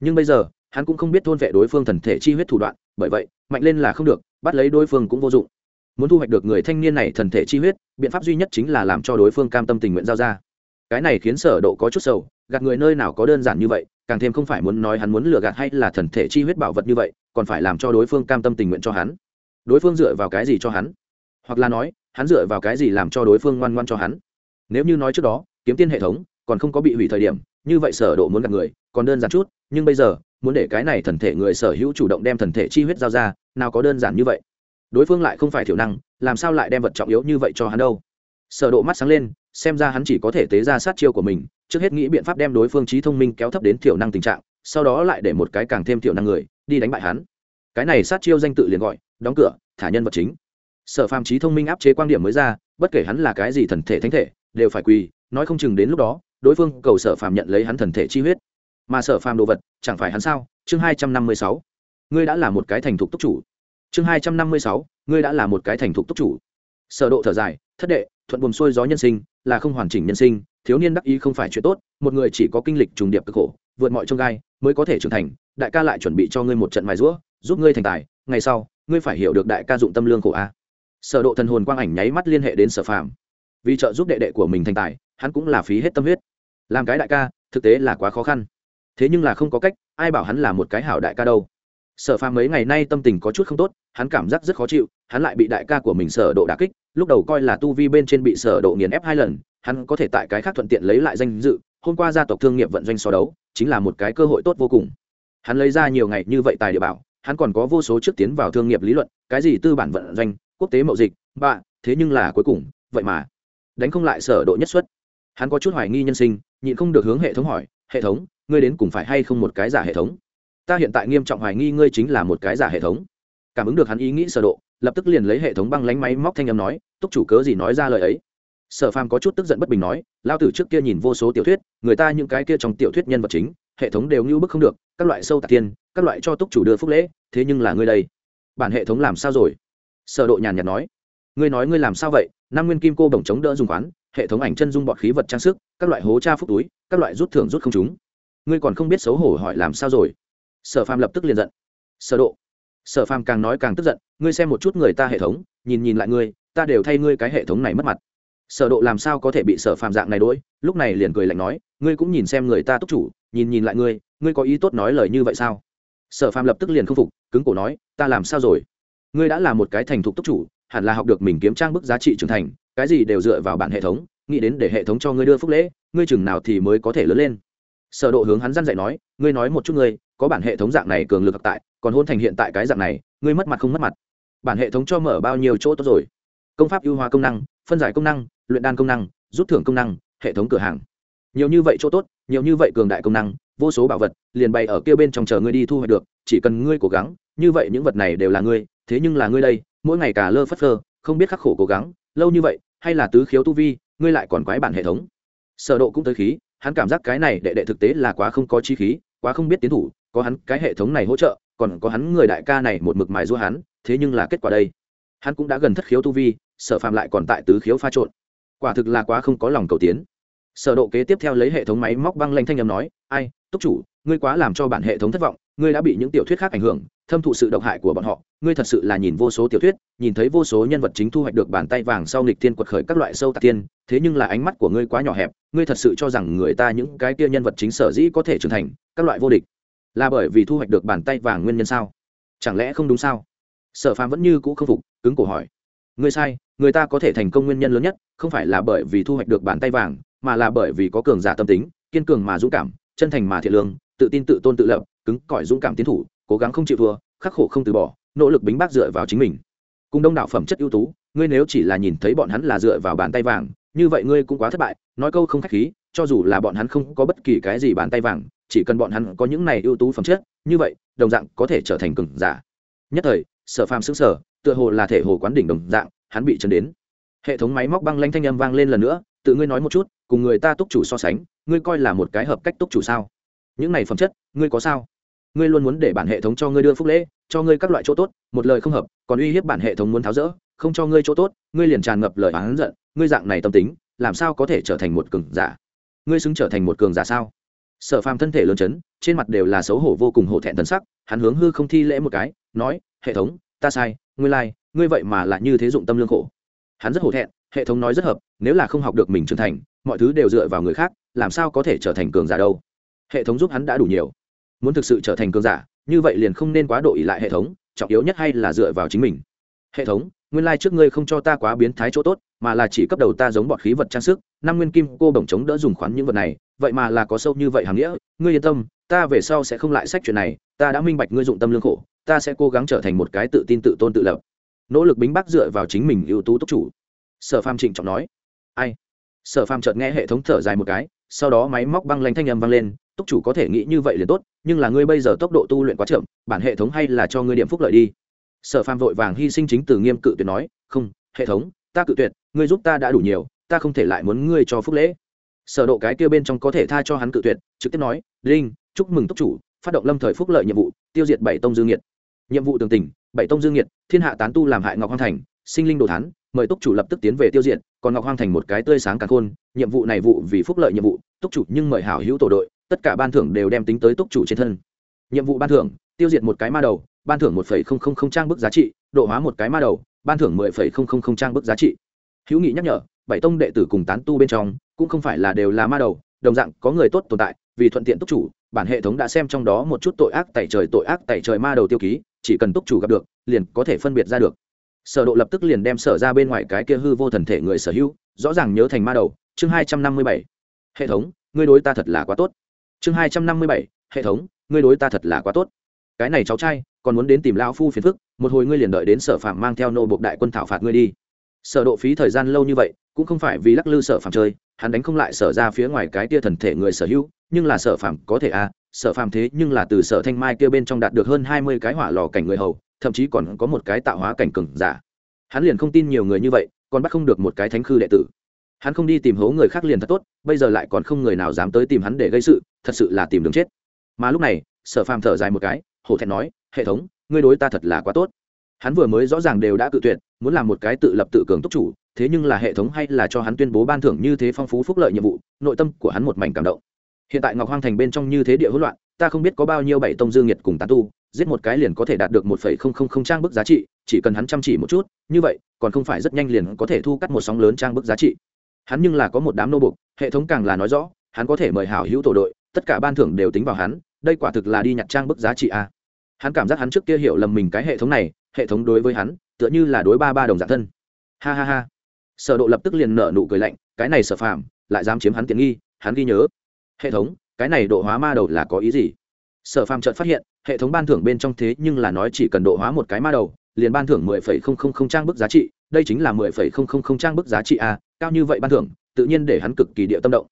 nhưng bây giờ, hắn cũng không biết thôn vệ đối phương thần thể chi huyết thủ đoạn, bởi vậy, mạnh lên là không được, bắt lấy đối phương cũng vô dụng. Muốn thu hoạch được người thanh niên này thần thể chi huyết, biện pháp duy nhất chính là làm cho đối phương cam tâm tình nguyện giao ra. Cái này khiến sở độ có chút sầu, gạt người nơi nào có đơn giản như vậy, càng thêm không phải muốn nói hắn muốn lừa gạt hay là thần thể chi huyết bảo vật như vậy, còn phải làm cho đối phương cam tâm tình nguyện cho hắn. Đối phương dựa vào cái gì cho hắn? Hoặc là nói, hắn dựa vào cái gì làm cho đối phương ngoan ngoan cho hắn? Nếu như nói trước đó, kiếm tiên hệ thống còn không có bị hủy thời điểm, như vậy sở độ muốn gạt người còn đơn giản chút, nhưng bây giờ, muốn để cái này thần thể người sở hữu chủ động đem thần thể chi huyết giao ra, nào có đơn giản như vậy. Đối phương lại không phải thiểu năng, làm sao lại đem vật trọng yếu như vậy cho hắn đâu? Sở độ mắt sáng lên, xem ra hắn chỉ có thể tế ra sát chiêu của mình, trước hết nghĩ biện pháp đem đối phương trí thông minh kéo thấp đến thiểu năng tình trạng, sau đó lại để một cái càng thêm thiểu năng người, đi đánh bại hắn. Cái này sát chiêu danh tự liền gọi, đóng cửa, thả nhân vật chính. Sở phàm trí thông minh áp chế quan điểm mới ra, bất kể hắn là cái gì thần thể thánh thể, đều phải quỳ, nói không chừng đến lúc đó, đối phương cầu sở phàm nhận lấy hắn thần thể chi huyết mà sở phàm đồ vật, chẳng phải hắn sao? Chương hai trăm năm mươi sáu. Ngươi đã là một cái thành thục túc chủ. Chương hai trăm năm mươi sáu. Ngươi đã là một cái thành thục túc chủ. Sở độ thở dài, thất đệ, thuận buồm xuôi gió nhân sinh, là không hoàn chỉnh nhân sinh, thiếu niên đắc ý không phải chuyện tốt, một người chỉ có kinh lịch trùng điệp cực khổ, vượt mọi trông gai, mới có thể trưởng thành. Đại ca lại chuẩn bị cho ngươi một trận mài rũa, giúp ngươi thành tài, ngày sau, ngươi phải hiểu được đại ca dụng tâm lương khổ a. Sở độ thần hồn quang ảnh nháy mắt liên hệ đến sở phàm. Vì trợ giúp đệ đệ của mình thành tài, hắn cũng là phí hết tâm huyết. Làm cái đại ca, thực tế là quá khó khăn thế nhưng là không có cách ai bảo hắn là một cái hảo đại ca đâu. Sở phàm mấy ngày nay tâm tình có chút không tốt hắn cảm giác rất khó chịu hắn lại bị đại ca của mình sở độ đả kích lúc đầu coi là tu vi bên trên bị sở độ nghiền ép hai lần hắn có thể tại cái khác thuận tiện lấy lại danh dự hôm qua gia tộc thương nghiệp vận doanh so đấu chính là một cái cơ hội tốt vô cùng. Hắn lấy ra nhiều ngày như vậy tài địa bảo hắn còn có vô số trước tiến vào thương nghiệp lý luận cái gì tư bản vận doanh quốc tế mậu dịch bạ thế nhưng là cuối cùng vậy mà đánh không lại sở độ nhất suất, hắn có chút hoài nghi nhân sinh nhịn không được hướng hệ thống hỏi hệ thống ngươi đến cùng phải hay không một cái giả hệ thống? Ta hiện tại nghiêm trọng hoài nghi ngươi chính là một cái giả hệ thống. Cảm ứng được hắn ý nghĩ sở độ, lập tức liền lấy hệ thống băng lánh máy móc thanh âm nói, túc chủ cớ gì nói ra lời ấy? Sở phàm có chút tức giận bất bình nói lao tử trước kia nhìn vô số tiểu thuyết, người ta những cái kia trong tiểu thuyết nhân vật chính, hệ thống đều như bức không được, các loại sâu tạc tiên các loại cho túc chủ đưa phúc lễ, thế nhưng là ngươi đây, bản hệ thống làm sao rồi? Sở độ nhàn nhạt nói, ngươi nói ngươi làm sao vậy? Năm nguyên kim cô bổng chống đỡ dùng khoán, hệ thống ảnh chân dung bọt khí vật trang sức, các loại hố tra phúc túi, các loại rút thưởng rút không chúng ngươi còn không biết xấu hổ hỏi làm sao rồi. Sở phàm lập tức liền giận. Sở độ. Sở phàm càng nói càng tức giận, ngươi xem một chút người ta hệ thống, nhìn nhìn lại ngươi, ta đều thay ngươi cái hệ thống này mất mặt. Sở độ làm sao có thể bị sở phàm dạng này đỗi lúc này liền cười lạnh nói, ngươi cũng nhìn xem người ta túc chủ, nhìn nhìn lại ngươi ngươi có ý tốt nói lời như vậy sao? Sở phàm lập tức liền không phục, cứng cổ nói, ta làm sao rồi? Ngươi đã là một cái thành thục túc chủ, hẳn là học được mình kiếm trang bức giá trị trưởng thành, cái gì đều dựa vào bản hệ thống, nghĩ đến để hệ thống cho ngươi đưa phúc lễ, ngươi chừng nào thì mới có thể lớn lên sở độ hướng hắn dặn dạy nói, ngươi nói một chút ngươi, có bản hệ thống dạng này cường lực hợp tại, còn hôn thành hiện tại cái dạng này, ngươi mất mặt không mất mặt. Bản hệ thống cho mở bao nhiêu chỗ tốt rồi? Công pháp ưu hóa công năng, phân giải công năng, luyện đan công năng, rút thưởng công năng, hệ thống cửa hàng. Nhiều như vậy chỗ tốt, nhiều như vậy cường đại công năng, vô số bảo vật, liền bày ở kia bên trong chờ ngươi đi thu hoạch được, chỉ cần ngươi cố gắng, như vậy những vật này đều là ngươi, thế nhưng là ngươi đây, mỗi ngày cả lơ phất phơ, không biết khắc khổ cố gắng, lâu như vậy, hay là tứ khiếu tu vi, ngươi lại còn quái bản hệ thống. Sở độ cũng tới khí hắn cảm giác cái này đệ đệ thực tế là quá không có chi khí, quá không biết tiến thủ, có hắn cái hệ thống này hỗ trợ, còn có hắn người đại ca này một mực mài giũa hắn, thế nhưng là kết quả đây. Hắn cũng đã gần thất khiếu tu vi, sở phạm lại còn tại tứ khiếu pha trộn. Quả thực là quá không có lòng cầu tiến. Sở độ kế tiếp theo lấy hệ thống máy móc băng lanh thanh âm nói, ai, túc chủ, ngươi quá làm cho bản hệ thống thất vọng, ngươi đã bị những tiểu thuyết khác ảnh hưởng thâm thụ sự độc hại của bọn họ, ngươi thật sự là nhìn vô số tiểu thuyết, nhìn thấy vô số nhân vật chính thu hoạch được bàn tay vàng sau nghịch thiên quật khởi các loại sâu tạc tiên, thế nhưng là ánh mắt của ngươi quá nhỏ hẹp, ngươi thật sự cho rằng người ta những cái kia nhân vật chính sở dĩ có thể trưởng thành, các loại vô địch, là bởi vì thu hoạch được bàn tay vàng nguyên nhân sao? Chẳng lẽ không đúng sao? Sở phàm vẫn như cũ không phục, cứng cổ hỏi. Ngươi sai, người ta có thể thành công nguyên nhân lớn nhất, không phải là bởi vì thu hoạch được bàn tay vàng, mà là bởi vì có cường giả tâm tính, kiên cường mà dũng cảm, chân thành mà thiện lương, tự tin tự tôn tự lập, cứng cỏi dũng cảm tiến thủ cố gắng không chịu thua, khắc khổ không từ bỏ, nỗ lực bính bác dựa vào chính mình. Cùng đông đảo phẩm chất ưu tú, ngươi nếu chỉ là nhìn thấy bọn hắn là dựa vào bàn tay vàng, như vậy ngươi cũng quá thất bại, nói câu không khách khí, cho dù là bọn hắn không có bất kỳ cái gì bàn tay vàng, chỉ cần bọn hắn có những này ưu tú phẩm chất, như vậy, đồng dạng có thể trở thành cường giả. Nhất thời, sở phàm xứng sở tựa hồ là thể hồ quán đỉnh đồng dạng, hắn bị chấn đến. Hệ thống máy móc băng lanh thanh âm vang lên lần nữa, tự ngươi nói một chút, cùng người ta túc chủ so sánh, ngươi coi là một cái hợp cách túc chủ sao? Những này phẩm chất, ngươi có sao? Ngươi luôn muốn để bản hệ thống cho ngươi đưa phúc lễ cho ngươi các loại chỗ tốt một lời không hợp còn uy hiếp bản hệ thống muốn tháo rỡ không cho ngươi chỗ tốt ngươi liền tràn ngập lời oán giận ngươi dạng này tâm tính làm sao có thể trở thành một cường giả? Ngươi xứng trở thành một cường giả sao? Sở phàm thân thể lớn chấn trên mặt đều là xấu hổ vô cùng hổ thẹn thân sắc hắn hướng hư không thi lễ một cái nói hệ thống ta sai ngươi lai、like, ngươi vậy mà lại như thế dụng tâm lương khổ. Hắn rất hổ thẹn hệ thống nói rất hợp nếu là không học được mình trưởng thành mọi thứ đều dựa vào người khác làm sao có thể trở thành cường giả đâu? Hệ thống giúp hắn đã đủ nhiều muốn thực sự trở thành cường giả, như vậy liền không nên quá độ ỉ lại hệ thống, trọng yếu nhất hay là dựa vào chính mình. Hệ thống, nguyên lai、like、trước ngươi không cho ta quá biến thái chỗ tốt, mà là chỉ cấp đầu ta giống bọt khí vật trang sức, năm nguyên kim cô bổng chống đỡ dùng khoán những vật này, vậy mà là có sâu như vậy hàm nghĩa. Ngươi yên tâm, ta về sau sẽ không lại sách chuyện này, ta đã minh bạch ngươi dụng tâm lương khổ, ta sẽ cố gắng trở thành một cái tự tin tự tôn tự lập. Nỗ lực bính bác dựa vào chính mình ưu tú túc chủ. Sở pham trịnh trọng nói. Ai? Sở pham chợt nghe hệ thống thở dài một cái, sau đó máy móc băng lanh thanh âm vang lên túc chủ có thể nghĩ như vậy liền tốt, nhưng là ngươi bây giờ tốc độ tu luyện quá chậm, bản hệ thống hay là cho ngươi điểm phúc lợi đi. Sở phàm vội vàng hy sinh chính từ nghiêm cự tuyệt nói, không, hệ thống, ta cự tuyệt, ngươi giúp ta đã đủ nhiều, ta không thể lại muốn ngươi cho phúc lễ. Sở độ cái kia bên trong có thể tha cho hắn cự tuyệt, trực tiếp nói linh chúc mừng túc chủ, phát động lâm thời phúc lợi nhiệm vụ, tiêu diệt bảy tông dương nhiệt nhiệm vụ tường tình, bảy tông dương nhiệt thiên hạ tán tu làm hại ngọc hoang thành, sinh linh đồ thán, mời túc chủ lập tức tiến về tiêu diệt, còn ngọc hoang thành một cái tươi sáng càng khôn, nhiệm vụ này vụ vì phúc lợi nhiệm vụ, túc chủ nhưng mời hảo hữu tổ đội tất cả ban thưởng đều đem tính tới túc chủ trên thân. Nhiệm vụ ban thưởng, tiêu diệt một cái ma đầu, ban thưởng một phẩy không không không trang bức giá trị, độ hóa một cái ma đầu, ban thưởng mười phẩy không không không trang bức giá trị. Hữu nghị nhắc nhở, bảy tông đệ tử cùng tán tu bên trong, cũng không phải là đều là ma đầu, đồng dạng có người tốt tồn tại, vì thuận tiện túc chủ, bản hệ thống đã xem trong đó một chút tội ác tẩy trời tội ác tẩy trời ma đầu tiêu ký, chỉ cần túc chủ gặp được, liền có thể phân biệt ra được. Sở độ lập tức liền đem sở ra bên ngoài cái kia hư vô thần thể người sở hữu, rõ ràng nhớ thành ma đầu, chương hai trăm năm mươi bảy. Hệ thống, ngươi đối ta thật là quá tốt chương hai trăm năm mươi bảy, hệ thống, ngươi đối ta thật là quá tốt. Cái này cháu trai, còn muốn đến tìm lão phu phiền phức, một hồi ngươi liền đợi đến sở phạm mang theo nô bộc đại quân thảo phạt ngươi đi. Sở độ phí thời gian lâu như vậy, cũng không phải vì lắc lư sở phạm chơi, hắn đánh không lại sở ra phía ngoài cái tia thần thể người sở hữu, nhưng là sở phạm có thể à sở phạm thế nhưng là từ sở thanh mai kia bên trong đạt được hơn hai mươi cái hỏa lò cảnh người hầu, thậm chí còn có một cái tạo hóa cảnh cường giả. Hắn liền không tin nhiều người như vậy, còn bắt không được một cái thánh khư đệ tử hắn không đi tìm hố người khác liền thật tốt, bây giờ lại còn không người nào dám tới tìm hắn để gây sự, thật sự là tìm đường chết. Mà lúc này, sở phàm thở dài một cái, hổ thẹn nói, hệ thống, ngươi đối ta thật là quá tốt. Hắn vừa mới rõ ràng đều đã tự tuyệt, muốn làm một cái tự lập tự cường túc chủ, thế nhưng là hệ thống hay là cho hắn tuyên bố ban thưởng như thế phong phú phúc lợi nhiệm vụ, nội tâm của hắn một mảnh cảm động. Hiện tại ngọc hoang thành bên trong như thế địa hỗn loạn, ta không biết có bao nhiêu bảy tông dương nhiệt cùng tán tu, giết một cái liền có thể đạt được một phẩy không không không trang bức giá trị, chỉ cần hắn chăm chỉ một chút, như vậy, còn không phải rất nhanh liền có thể thu cắt một sóng lớn trang bức giá trị hắn nhưng là có một đám nô bục hệ thống càng là nói rõ, hắn có thể mời hảo hữu tổ đội, tất cả ban thưởng đều tính vào hắn, đây quả thực là đi nhặt trang bức giá trị a. Hắn cảm giác hắn trước kia hiểu lầm mình cái hệ thống này, hệ thống đối với hắn, tựa như là đối ba ba đồng dạng thân. Ha ha ha. Sở độ lập tức liền nở nụ cười lạnh, cái này sở phàm, lại dám chiếm hắn tiện nghi, hắn ghi nhớ. Hệ thống, cái này độ hóa ma đầu là có ý gì? Sở phàm chợt phát hiện, hệ thống ban thưởng bên trong thế nhưng là nói chỉ cần độ hóa một cái ma đầu, liền ban thưởng mười phẩy không không không trang bức giá trị đây chính là mười phẩy không không không trang bức giá trị a, cao như vậy ban thưởng, tự nhiên để hắn cực kỳ địa tâm động.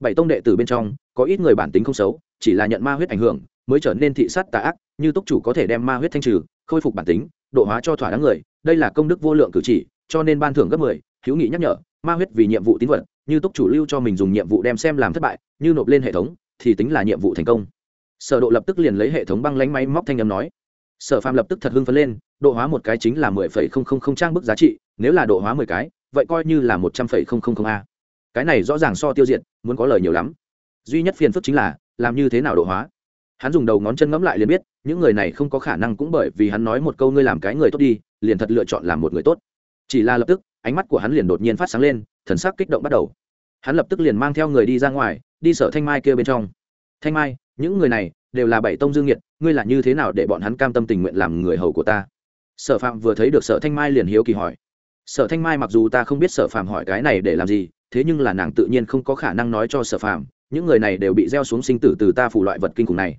Bảy tông đệ tử bên trong, có ít người bản tính không xấu, chỉ là nhận ma huyết ảnh hưởng, mới trở nên thị sát tà ác, như túc chủ có thể đem ma huyết thanh trừ, khôi phục bản tính, độ hóa cho thỏa đáng người, đây là công đức vô lượng cử chỉ, cho nên ban thưởng gấp mười, hữu nghị nhắc nhở, ma huyết vì nhiệm vụ tín vật, như túc chủ lưu cho mình dùng nhiệm vụ đem xem làm thất bại, như nộp lên hệ thống, thì tính là nhiệm vụ thành công. Sở độ lập tức liền lấy hệ thống băng lánh máy móc thanh âm nói sở phàm lập tức thật hưng phấn lên, độ hóa một cái chính là mười phẩy không không không trang bức giá trị, nếu là độ hóa mười cái, vậy coi như là một trăm phẩy không không không a. Cái này rõ ràng so tiêu diệt, muốn có lời nhiều lắm. Duy nhất phiền phức chính là, làm như thế nào độ hóa? Hắn dùng đầu ngón chân ngẫm lại liền biết, những người này không có khả năng cũng bởi vì hắn nói một câu ngươi làm cái người tốt đi, liền thật lựa chọn làm một người tốt. Chỉ là lập tức, ánh mắt của hắn liền đột nhiên phát sáng lên, thần sắc kích động bắt đầu. Hắn lập tức liền mang theo người đi ra ngoài, đi sở thanh mai kia bên trong. Thanh mai, những người này đều là bảy tông dương nhiệt ngươi là như thế nào để bọn hắn cam tâm tình nguyện làm người hầu của ta? Sở phạm vừa thấy được sở thanh mai liền hiếu kỳ hỏi. Sở thanh mai mặc dù ta không biết sở phạm hỏi cái này để làm gì, thế nhưng là nàng tự nhiên không có khả năng nói cho sở phạm, những người này đều bị gieo xuống sinh tử từ ta phủ loại vật kinh khủng này.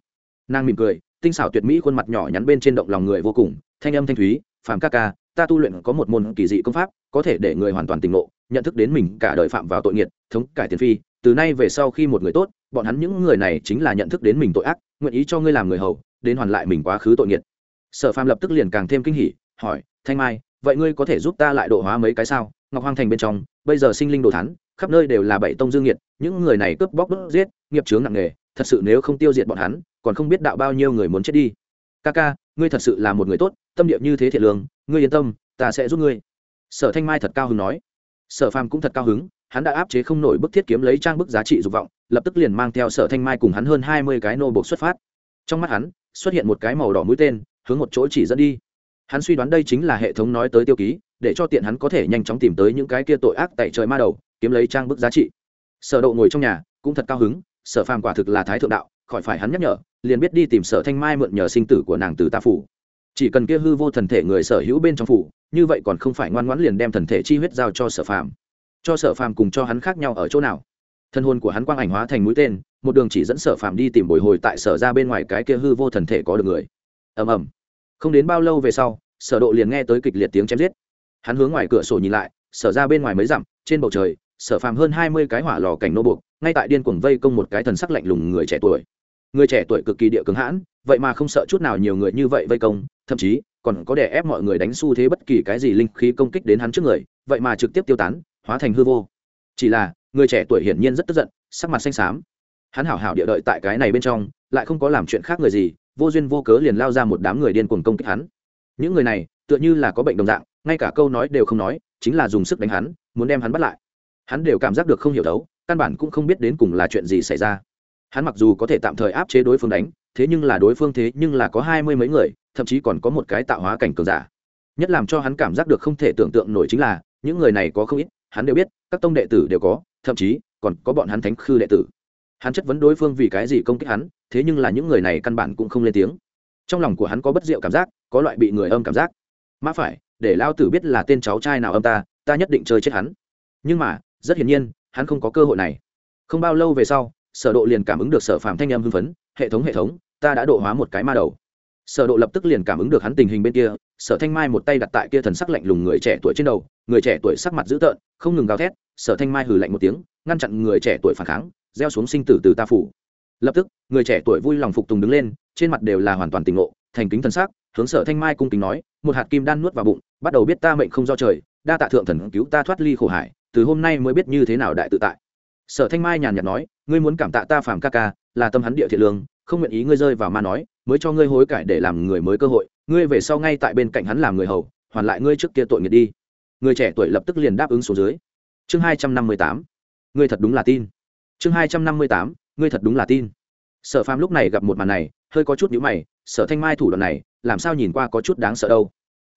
Nàng mỉm cười, tinh xảo tuyệt mỹ khuôn mặt nhỏ nhắn bên trên động lòng người vô cùng, thanh âm thanh thúy, Phạm ca ca, ta tu luyện có một môn kỳ dị công pháp, có thể để người hoàn toàn tỉnh ngộ, nhận thức đến mình cả đời phạm vào tội nghiệt, thống cải tiền phi, từ nay về sau khi một người tốt bọn hắn những người này chính là nhận thức đến mình tội ác nguyện ý cho ngươi làm người hầu đến hoàn lại mình quá khứ tội nghiệt. Sở phàm lập tức liền càng thêm kinh hỉ hỏi thanh mai vậy ngươi có thể giúp ta lại độ hóa mấy cái sao? Ngọc hoang thành bên trong bây giờ sinh linh đồ thắn khắp nơi đều là bảy tông dương nghiệt, những người này cướp bóc đốt giết nghiệp chướng nặng nề thật sự nếu không tiêu diệt bọn hắn còn không biết đạo bao nhiêu người muốn chết đi. Ca ca ngươi thật sự là một người tốt tâm địa như thế thiệt lương ngươi yên tâm ta sẽ giúp ngươi. Sở thanh mai thật cao hứng nói. Sở phàm cũng thật cao hứng hắn đã áp chế không nổi bức thiết kiếm lấy trang bức giá trị dục vọng lập tức liền mang theo sở thanh mai cùng hắn hơn hai mươi cái nô buộc xuất phát. Trong mắt hắn, xuất hiện một cái màu đỏ mũi tên, hướng một chỗ chỉ dẫn đi. Hắn suy đoán đây chính là hệ thống nói tới tiêu ký, để cho tiện hắn có thể nhanh chóng tìm tới những cái kia tội ác tại trời ma đầu, kiếm lấy trang bức giá trị. Sở độ ngồi trong nhà, cũng thật cao hứng, sở phàm quả thực là thái thượng đạo, khỏi phải hắn nhắc nhở, liền biết đi tìm sở thanh mai mượn nhờ sinh tử của nàng từ ta phủ. Chỉ cần kia hư vô thần thể người sở hữu bên trong phủ, như vậy còn không phải ngoan ngoãn liền đem thần thể chi huyết giao cho sở phàm. Cho sở phàm cùng cho hắn khác nhau ở chỗ nào? Thân hồn của hắn quang ảnh hóa thành mũi tên, một đường chỉ dẫn sở phàm đi tìm bồi hồi tại sở ra bên ngoài cái kia hư vô thần thể có được người. Ầm ầm. Không đến bao lâu về sau, sở độ liền nghe tới kịch liệt tiếng chém giết. Hắn hướng ngoài cửa sổ nhìn lại, sở ra bên ngoài mấy dặm, trên bầu trời, sở phàm hơn hai mươi cái hỏa lò cảnh nô buộc, ngay tại điên cuồng vây công một cái thần sắc lạnh lùng người trẻ tuổi. Người trẻ tuổi cực kỳ địa cứng hãn, vậy mà không sợ chút nào nhiều người như vậy vây công, thậm chí còn có để ép mọi người đánh xu thế bất kỳ cái gì linh khí công kích đến hắn trước người, vậy mà trực tiếp tiêu tán, hóa thành hư vô. Chỉ là người trẻ tuổi hiển nhiên rất tức giận, sắc mặt xanh xám. Hắn hảo hảo địa đợi tại cái này bên trong, lại không có làm chuyện khác người gì, vô duyên vô cớ liền lao ra một đám người điên cuồng công kích hắn. Những người này, tựa như là có bệnh đồng dạng, ngay cả câu nói đều không nói, chính là dùng sức đánh hắn, muốn đem hắn bắt lại. Hắn đều cảm giác được không hiểu đấu, căn bản cũng không biết đến cùng là chuyện gì xảy ra. Hắn mặc dù có thể tạm thời áp chế đối phương đánh, thế nhưng là đối phương thế nhưng là có hai mươi mấy người, thậm chí còn có một cái tạo hóa cảnh cường giả. Nhất làm cho hắn cảm giác được không thể tưởng tượng nổi chính là, những người này có không ít, hắn đều biết, các tông đệ tử đều có thậm chí còn có bọn hắn thánh khư đệ tử. Hắn chất vấn đối phương vì cái gì công kích hắn, thế nhưng là những người này căn bản cũng không lên tiếng. Trong lòng của hắn có bất diệu cảm giác, có loại bị người âm cảm giác. Mã phải, để lao tử biết là tên cháu trai nào âm ta ta nhất định chơi chết hắn. Nhưng mà, rất hiển nhiên, hắn không có cơ hội này. Không bao lâu về sau, sở độ liền cảm ứng được sở phàm thanh âm hưng phấn, hệ thống hệ thống, ta đã độ hóa một cái ma đầu sở độ lập tức liền cảm ứng được hắn tình hình bên kia, sở thanh mai một tay đặt tại kia thần sắc lạnh lùng người trẻ tuổi trên đầu, người trẻ tuổi sắc mặt dữ tợn, không ngừng gào thét, sở thanh mai hừ lạnh một tiếng, ngăn chặn người trẻ tuổi phản kháng, gieo xuống sinh tử từ ta phủ. Lập tức, người trẻ tuổi vui lòng phục tùng đứng lên, trên mặt đều là hoàn toàn tỉnh ngộ, thành kính thần sắc, hướng sở thanh mai cung kính nói, một hạt kim đan nuốt vào bụng, bắt đầu biết ta mệnh không do trời, đa tạ thượng thần cứu ta thoát ly khổ hải, từ hôm nay mới biết như thế nào đại tự tại. Sở thanh mai nhàn nhạt nói, ngươi muốn cảm tạ ta phàm ca ca, là tâm hắn địa thiện lương không nguyện ý ngươi rơi vào ma nói, mới cho ngươi hối cải để làm người mới cơ hội, ngươi về sau ngay tại bên cạnh hắn làm người hầu, hoàn lại ngươi trước kia tội nghiệt đi. Người trẻ tuổi lập tức liền đáp ứng xuống dưới. Chương hai trăm năm mươi tám. Ngươi thật đúng là tin. Chương hai trăm năm mươi tám. Ngươi thật đúng là tin. Sở phàm lúc này gặp một màn này, hơi có chút nhữ mày, sở thanh mai thủ đoạn này, làm sao nhìn qua có chút đáng sợ đâu.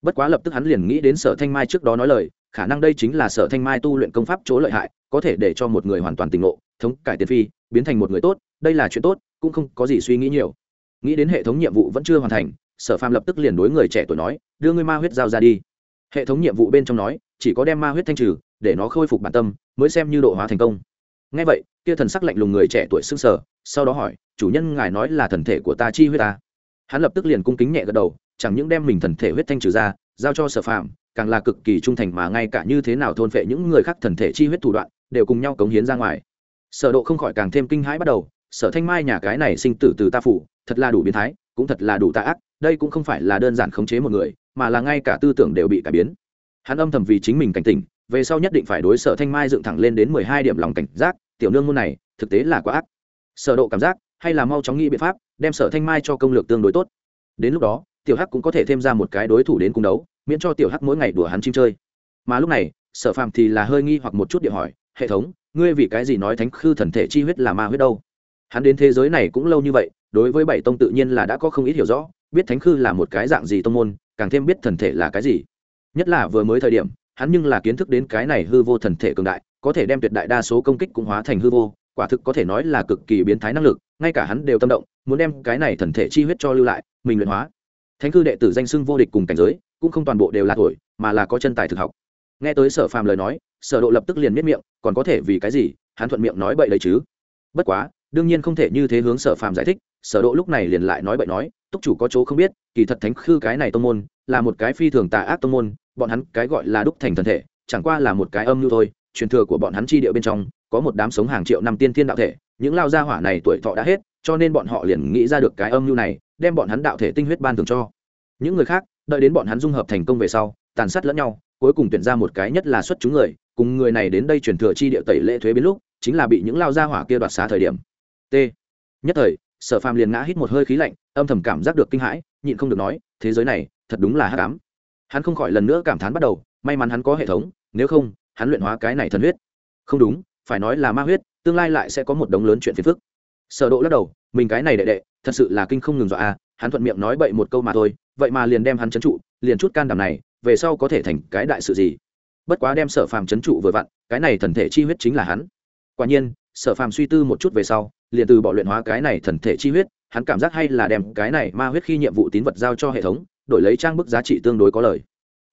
Bất quá lập tức hắn liền nghĩ đến sở thanh mai trước đó nói lời, khả năng đây chính là sở thanh mai tu luyện công pháp chỗ lợi hại, có thể để cho một người hoàn toàn tỉnh ngộ, thống cải tiền phi, biến thành một người tốt, đây là chuyện tốt cũng không có gì suy nghĩ nhiều. Nghĩ đến hệ thống nhiệm vụ vẫn chưa hoàn thành, sở phàm lập tức liền đối người trẻ tuổi nói, đưa ngươi ma huyết giao ra đi. Hệ thống nhiệm vụ bên trong nói, chỉ có đem ma huyết thanh trừ, để nó khôi phục bản tâm, mới xem như độ hóa thành công. Ngay vậy, kia thần sắc lạnh lùng người trẻ tuổi s ư n g sở sau đó hỏi, chủ nhân ngài nói là thần thể của ta chi huyết ta? Hắn lập tức liền cung kính nhẹ gật đầu, chẳng những đem mình thần thể huyết thanh trừ ra, giao cho sở phạm càng là cực kỳ trung thành mà ngay cả như thế nào thôn phệ những người khác thần thể chi huyết thủ đoạn, đều cùng nhau cống hiến ra ngoài. Sở độ không khỏi càng thêm kinh hãi bắt đầu sở thanh mai nhà cái này sinh tử từ ta phủ, thật là đủ biến thái, cũng thật là đủ tà ác, đây cũng không phải là đơn giản khống chế một người, mà là ngay cả tư tưởng đều bị cải biến. Hắn âm thầm vì chính mình cảnh tỉnh, về sau nhất định phải đối sở thanh mai dựng thẳng lên đến mười hai điểm lòng cảnh giác, tiểu nương môn này, thực tế là quá ác. Sở độ cảm giác, hay là mau chóng nghĩ biện pháp, đem sở thanh mai cho công lược tương đối tốt. Đến lúc đó, tiểu hắc cũng có thể thêm ra một cái đối thủ đến cung đấu, miễn cho tiểu hắc mỗi ngày đùa hắn chim chơi. Mà lúc này, sở phàm thì là hơi nghi hoặc một chút địa hỏi, hệ thống, ngươi vì cái gì nói thánh khư thần thể chi huyết là ma huyết đâu? Hắn đến thế giới này cũng lâu như vậy, đối với bảy tông tự nhiên là đã có không ít hiểu rõ, biết thánh khư là một cái dạng gì tông môn, càng thêm biết thần thể là cái gì. Nhất là vừa mới thời điểm, hắn nhưng là kiến thức đến cái này hư vô thần thể cường đại, có thể đem tuyệt đại đa số công kích cũng hóa thành hư vô, quả thực có thể nói là cực kỳ biến thái năng lực, ngay cả hắn đều tâm động, muốn đem cái này thần thể chi huyết cho lưu lại, mình luyện hóa. Thánh cư đệ tử danh xưng vô địch cùng cảnh giới, cũng không toàn bộ đều là tuổi, mà là có chân tài thực học. Nghe tới sở phàm lời nói, sở độ lập tức liền miết miệng, còn có thể vì cái gì? Hắn thuận miệng nói bậy đấy chứ. Bất quá đương nhiên không thể như thế hướng sở phàm giải thích, sở độ lúc này liền lại nói bậy nói, túc chủ có chỗ không biết, kỳ thật thánh khư cái này tông môn, là một cái phi thường tà ác tông môn, bọn hắn cái gọi là đúc thành thần thể, chẳng qua là một cái âm mưu thôi, truyền thừa của bọn hắn chi địa bên trong, có một đám sống hàng triệu năm tiên thiên đạo thể, những lao gia hỏa này tuổi thọ đã hết, cho nên bọn họ liền nghĩ ra được cái âm mưu này, đem bọn hắn đạo thể tinh huyết ban thường cho. Những người khác, đợi đến bọn hắn dung hợp thành công về sau, tàn sát lẫn nhau, cuối cùng tuyển ra một cái nhất là xuất chúng người, cùng người này đến đây truyền thừa chi địa tẩy lễ thuế biến lúc, chính là bị những lao gia hỏa kia đoạt xá thời điểm t. Nhất thời, sở phàm liền ngã hít một hơi khí lạnh, âm thầm cảm giác được kinh hãi, nhịn không được nói, thế giới này, thật đúng là hắc ám. Hắn không khỏi lần nữa cảm thán bắt đầu, may mắn hắn có hệ thống, nếu không, hắn luyện hóa cái này thần huyết. Không đúng, phải nói là ma huyết, tương lai lại sẽ có một đống lớn chuyện phiền phức. Sở độ lắc đầu, mình cái này đệ đệ, thật sự là kinh không ngừng dọa a hắn thuận miệng nói bậy một câu mà thôi, vậy mà liền đem hắn chấn trụ, liền chút can đảm này, về sau có thể thành cái đại sự gì? Bất quá đem sở phàm chấn trụ vừa vặn, cái này thần thể chi huyết chính là hắn. Quả nhiên sở phàm suy tư một chút về sau, liền từ bỏ luyện hóa cái này thần thể chi huyết, hắn cảm giác hay là đem cái này ma huyết khi nhiệm vụ tín vật giao cho hệ thống, đổi lấy trang bức giá trị tương đối có lời.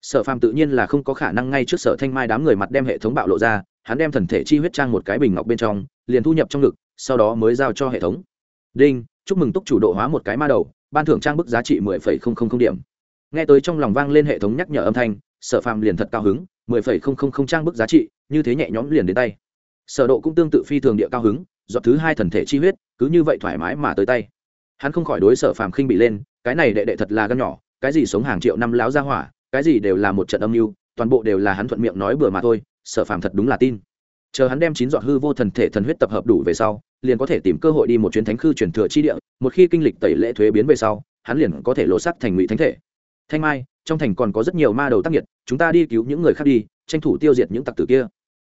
Sở phàm tự nhiên là không có khả năng ngay trước sở thanh mai đám người mặt đem hệ thống bạo lộ ra, hắn đem thần thể chi huyết trang một cái bình ngọc bên trong, liền thu nhập trong ngực, sau đó mới giao cho hệ thống. Đinh, chúc mừng túc chủ độ hóa một cái ma đầu, ban thưởng trang bức giá trị mười phẩy không không không điểm. Nghe tới trong lòng vang lên hệ thống nhắc nhở âm thanh, sở phàm liền thật cao hứng, mười phẩy không không không trang bức giá trị, như thế nhẹ nhõm liền đến tay sở độ cũng tương tự phi thường địa cao hứng dọn thứ hai thần thể chi huyết cứ như vậy thoải mái mà tới tay. Hắn không khỏi đối sở phàm khinh bị lên cái này đệ đệ thật là gan nhỏ cái gì sống hàng triệu năm láo ra hỏa cái gì đều là một trận âm mưu toàn bộ đều là hắn thuận miệng nói bừa mà thôi sở phàm thật đúng là tin. Chờ hắn đem chín dọn hư vô thần thể thần huyết tập hợp đủ về sau liền có thể tìm cơ hội đi một chuyến thánh khư truyền thừa chi địa một khi kinh lịch tẩy lễ thuế biến về sau hắn liền có thể lộ sắc thành ngụy thánh thể. Thanh mai trong thành còn có rất nhiều ma đầu tác nhiệt, chúng ta đi cứu những người khác đi tranh thủ tiêu diệt những tặc tử kia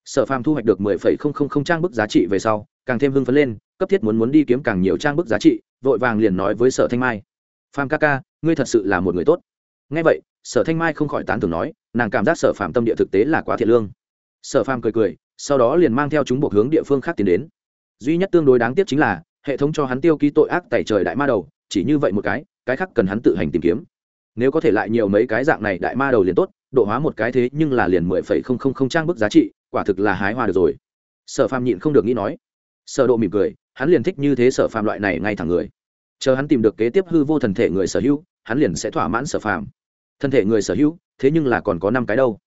sở phàm thu hoạch được mười phẩy không không không trang bức giá trị về sau, càng thêm hưng phấn lên, cấp thiết muốn muốn đi kiếm càng nhiều trang bức giá trị, vội vàng liền nói với sở thanh mai. Phàm ca ca, ngươi thật sự là một người tốt. Ngay vậy, sở thanh mai không khỏi tán tưởng nói, nàng cảm giác sở phàm tâm địa thực tế là quá thiệt lương. Sở phàm cười cười, sau đó liền mang theo chúng buộc hướng địa phương khác tiến đến. Duy nhất tương đối đáng tiếc chính là, hệ thống cho hắn tiêu ký tội ác tại trời đại ma đầu, chỉ như vậy một cái cái khác cần hắn tự hành tìm kiếm. Nếu có thể lại nhiều mấy cái dạng này đại ma đầu liền tốt độ hóa một cái thế nhưng là liền mười phẩy không không không trang bức giá trị, quả thực là hái hoa được rồi. Sở phàm nhịn không được nghĩ nói. Sở độ mỉm cười, hắn liền thích như thế sở phàm loại này ngay thẳng người. Chờ hắn tìm được kế tiếp hư vô thần thể người sở hữu, hắn liền sẽ thỏa mãn sở phàm. Thân thể người sở hữu, thế nhưng là còn có năm cái đâu.